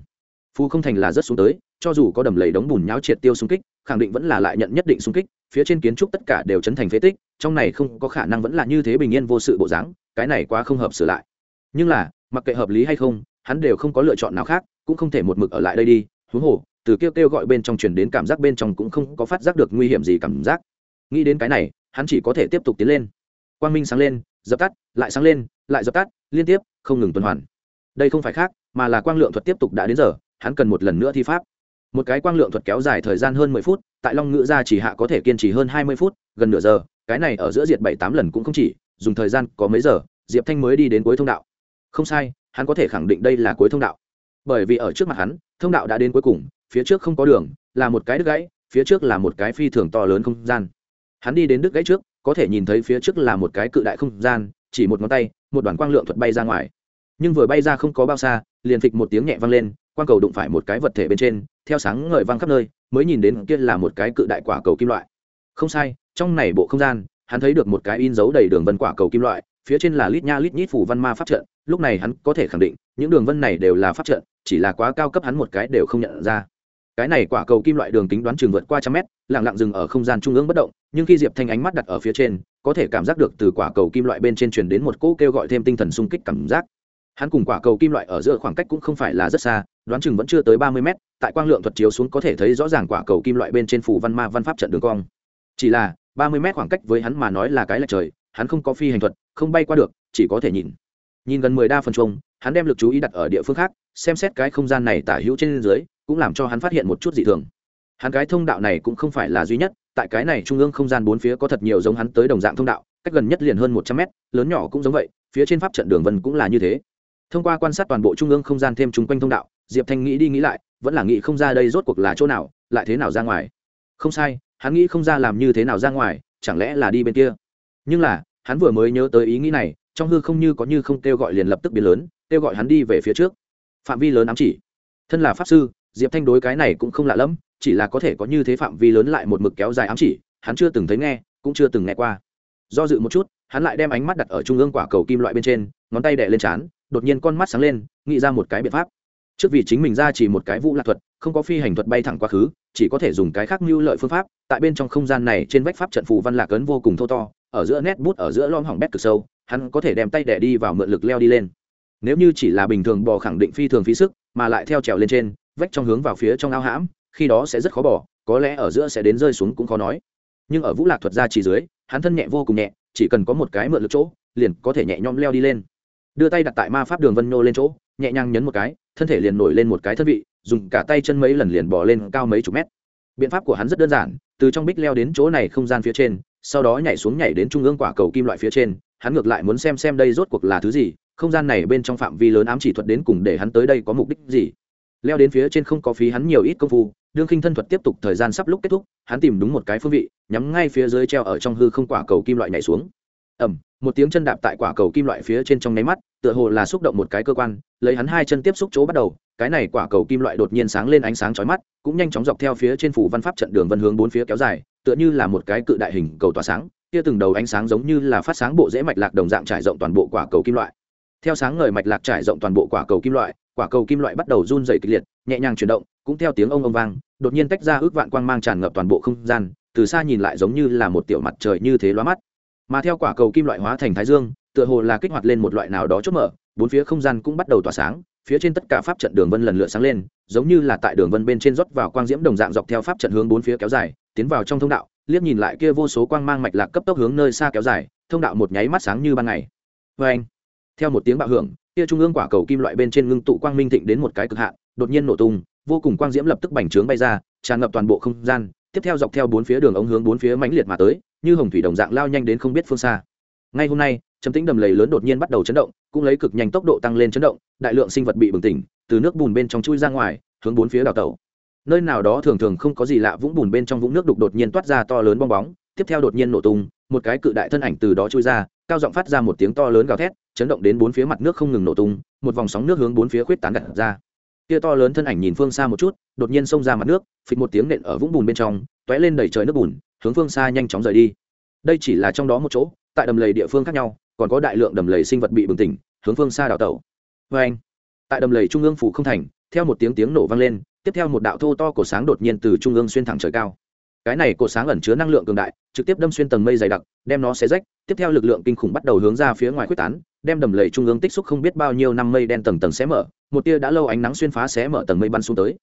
Phụ không thành là rất xuống tới cho dù có đầm lầy đống bùn nháo triệt tiêu xung kích, khẳng định vẫn là lại nhận nhất định xung kích, phía trên kiến trúc tất cả đều chấn thành phế tích, trong này không có khả năng vẫn là như thế bình yên vô sự bộ dáng, cái này quá không hợp sửa lại. Nhưng là, mặc kệ hợp lý hay không, hắn đều không có lựa chọn nào khác, cũng không thể một mực ở lại đây đi, huống hồ, từ kêu kêu gọi bên trong truyền đến cảm giác bên trong cũng không có phát giác được nguy hiểm gì cảm giác. Nghĩ đến cái này, hắn chỉ có thể tiếp tục tiến lên. Quang minh sáng lên, dập tắt, lại sáng lên, lại dập tắt, liên tiếp, không ngừng tuần hoàn. Đây không phải khác, mà là quang lượng thuật tiếp tục đã đến giờ, hắn cần một lần nữa thi pháp một cái quang lượng thuật kéo dài thời gian hơn mười phút, tại long ngữ gia chỉ hạ có thể kiên trì hơn hai mươi phút, gần nửa giờ, cái này ở giữa diệt bảy tám lần cũng không chỉ, dùng thời gian có mấy giờ, diệp thanh mới đi đến cuối thông đạo. Không sai, hắn có thể khẳng định đây là cuối thông đạo. Bởi vì ở trước mặt hắn, thông đạo đã đến cuối cùng, phía trước không có đường, là một cái đứt gãy, phía trước là một cái phi thường to lớn không gian. Hắn đi đến đứt gãy trước, có thể nhìn thấy phía trước là một cái cự đại không gian, chỉ một ngón tay, một đoàn quang lượng thuật bay ra ngoài. Nhưng vừa bay ra không có bao xa, liền phịch một tiếng nhẹ vang lên, quang cầu đụng phải một cái vật thể bên trên theo sáng ngời vang khắp nơi, mới nhìn đến kia là một cái cự đại quả cầu kim loại. Không sai, trong này bộ không gian, hắn thấy được một cái in dấu đầy đường vân quả cầu kim loại, phía trên là lít nha lít nhít phủ văn ma pháp trận, lúc này hắn có thể khẳng định, những đường vân này đều là pháp trận, chỉ là quá cao cấp hắn một cái đều không nhận ra. Cái này quả cầu kim loại đường kính đoán chừng vượt qua trăm mét lẳng lặng dừng ở không gian trung ương bất động, nhưng khi diệp thanh ánh mắt đặt ở phía trên, có thể cảm giác được từ quả cầu kim loại bên trên truyền đến một cỗ kêu gọi thêm tinh thần sung kích cảm giác. Hắn cùng quả cầu kim loại ở giữa khoảng cách cũng không phải là rất xa đoán chừng vẫn chưa tới ba mươi mét, tại quang lượng thuật chiếu xuống có thể thấy rõ ràng quả cầu kim loại bên trên phủ văn ma văn pháp trận đường cong. Chỉ là, ba mươi mét khoảng cách với hắn mà nói là cái lệch trời, hắn không có phi hành thuật, không bay qua được, chỉ có thể nhìn. Nhìn gần mười đa phần chung hắn đem lực chú ý đặt ở địa phương khác, xem xét cái không gian này tả hữu trên dưới, cũng làm cho hắn phát hiện một chút dị thường. Hắn cái thông đạo này cũng không phải là duy nhất, tại cái này trung ương không gian bốn phía có thật nhiều giống hắn tới đồng dạng thông đạo, cách gần nhất liền hơn một trăm mét, lớn nhỏ cũng giống vậy, phía trên pháp trận đường vân cũng là như thế thông qua quan sát toàn bộ trung ương không gian thêm chung quanh thông đạo, diệp thanh nghĩ đi nghĩ lại, vẫn là nghĩ không ra đây rốt cuộc là chỗ nào, lại thế nào ra ngoài. Không sai, hắn nghĩ không ra làm như thế nào ra ngoài, chẳng lẽ là đi bên kia. Nhưng là, hắn vừa mới nhớ tới ý nghĩ này, trong hư không như có như không kêu gọi liền lập tức biến lớn, kêu gọi hắn đi về phía trước. Phạm vi lớn ám chỉ. Thân là pháp sư, diệp thanh đối cái này cũng không lạ lẫm, chỉ là có thể có như thế phạm vi lớn lại một mực kéo dài ám chỉ, hắn chưa từng thấy nghe, cũng chưa từng nghe qua. Do dự một chút, hắn lại đem ánh mắt đặt ở trung ương quả cầu kim loại bên trên, ngón tay đẻ lên trán đột nhiên con mắt sáng lên, nghĩ ra một cái biện pháp. Trước vì chính mình ra chỉ một cái vũ lạc thuật, không có phi hành thuật bay thẳng quá khứ, chỉ có thể dùng cái khác mưu lợi phương pháp, tại bên trong không gian này trên vách pháp trận phù văn lạc ấn vô cùng thô to, ở giữa nét bút ở giữa lom hỏng bét cực sâu, hắn có thể đem tay đẻ đi vào mượn lực leo đi lên. Nếu như chỉ là bình thường bò khẳng định phi thường phí sức, mà lại theo trèo lên trên, vách trong hướng vào phía trong ao hãm, khi đó sẽ rất khó bỏ có lẽ ở giữa sẽ đến rơi xuống cũng khó nói. Nhưng ở vũ lạc thuật ra chỉ dưới, hắn thân nhẹ vô cùng nhẹ, chỉ cần có một cái mượn lực chỗ, liền có thể nhẹ nhõm leo đi lên đưa tay đặt tại ma pháp đường vân Nô lên chỗ, nhẹ nhàng nhấn một cái, thân thể liền nổi lên một cái thân vị, dùng cả tay chân mấy lần liền bỏ lên cao mấy chục mét. Biện pháp của hắn rất đơn giản, từ trong bích leo đến chỗ này không gian phía trên, sau đó nhảy xuống nhảy đến trung ương quả cầu kim loại phía trên, hắn ngược lại muốn xem xem đây rốt cuộc là thứ gì, không gian này bên trong phạm vi lớn ám chỉ thuật đến cùng để hắn tới đây có mục đích gì. Leo đến phía trên không có phí hắn nhiều ít công phu, đương khinh thân thuật tiếp tục thời gian sắp lúc kết thúc, hắn tìm đúng một cái phương vị, nhắm ngay phía dưới treo ở trong hư không quả cầu kim loại nhảy xuống. Ẩm một tiếng chân đạp tại quả cầu kim loại phía trên trong nháy mắt, tựa hồ là xúc động một cái cơ quan, lấy hắn hai chân tiếp xúc chỗ bắt đầu, cái này quả cầu kim loại đột nhiên sáng lên ánh sáng chói mắt, cũng nhanh chóng dọc theo phía trên phủ văn pháp trận đường vân hướng bốn phía kéo dài, tựa như là một cái cự đại hình cầu tỏa sáng, kia từng đầu ánh sáng giống như là phát sáng bộ rễ mạch lạc đồng dạng trải rộng toàn bộ quả cầu kim loại. Theo sáng ngời mạch lạc trải rộng toàn bộ quả cầu kim loại, quả cầu kim loại bắt đầu run dày kịch liệt, nhẹ nhàng chuyển động, cũng theo tiếng ông ông vang, đột nhiên tách ra ước vạn quang mang tràn ngập toàn bộ không gian, từ xa nhìn lại giống như là một tiểu mặt trời như thế lóa mắt mà theo quả cầu kim loại hóa thành thái dương, tựa hồ là kích hoạt lên một loại nào đó chốt mở, bốn phía không gian cũng bắt đầu tỏa sáng, phía trên tất cả pháp trận đường vân lần lượt sáng lên, giống như là tại đường vân bên trên rót vào quang diễm đồng dạng dọc theo pháp trận hướng bốn phía kéo dài, tiến vào trong thông đạo, liếc nhìn lại kia vô số quang mang mạch lạc cấp tốc hướng nơi xa kéo dài, thông đạo một nháy mắt sáng như ban ngày. Vê anh, theo một tiếng bạo hưởng, kia trung ương quả cầu kim loại bên trên ngưng tụ quang minh thịnh đến một cái cực hạn, đột nhiên nổ tung, vô cùng quang diễm lập tức bành trướng bay ra, tràn ngập toàn bộ không gian, tiếp theo dọc theo bốn phía đường ống hướng bốn phía mãnh liệt mà tới như hồng thủy đồng dạng lao nhanh đến không biết phương xa. Ngay hôm nay, Trầm Tĩnh đầm lầy lớn đột nhiên bắt đầu chấn động, cũng lấy cực nhanh tốc độ tăng lên chấn động, đại lượng sinh vật bị bừng tỉnh, từ nước bùn bên trong chui ra ngoài, hướng bốn phía đào tẩu. Nơi nào đó thường thường không có gì lạ, vũng bùn bên trong vũng nước đục đột nhiên toát ra to lớn bong bóng, tiếp theo đột nhiên nổ tung, một cái cự đại thân ảnh từ đó chui ra, cao giọng phát ra một tiếng to lớn gào thét, chấn động đến bốn phía mặt nước không ngừng nổ tung, một vòng sóng nước hướng bốn phía khuyết tán gặt ra. Kia to lớn thân ảnh nhìn phương xa một chút, đột nhiên xông ra mặt nước, phịch một tiếng nện ở vũng bùn bên trong t ó é lên đẩy trời nước bùn hướng phương xa nhanh chóng rời đi. Đây chỉ là trong đó một chỗ, tại đầm lầy địa phương khác nhau, còn có đại lượng đầm lầy sinh vật bị bừng tỉnh, hướng phương xa đào tẩu. Vê anh, tại đầm lầy trung ương phủ không thành, theo một tiếng tiếng nổ vang lên, tiếp theo một đạo thô to của sáng đột nhiên từ trung ương xuyên thẳng trời cao. Cái này cổ sáng ẩn chứa năng lượng cường đại, trực tiếp đâm xuyên tầng mây dày đặc, đem nó xé rách, tiếp theo lực lượng kinh khủng bắt đầu hướng ra phía ngoài quyết tán, đem đầm lầy trung ương tích xúc không biết bao nhiêu năm mây đen tầng tầng xé mở, một tia đã lâu ánh nắng xuyên phá xé mở tầng mây bắn xuống tới.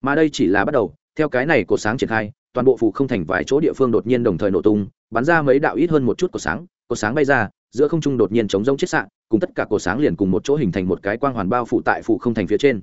Mà đây chỉ là bắt đầu, theo cái này cổ sáng triển khai toàn bộ phủ không thành vài chỗ địa phương đột nhiên đồng thời nổ tung, bắn ra mấy đạo ít hơn một chút cột sáng cột sáng bay ra, giữa không trung đột nhiên chống rông chết sạn cùng tất cả cột sáng liền cùng một chỗ hình thành một cái quang hoàn bao phủ tại phủ không thành phía trên.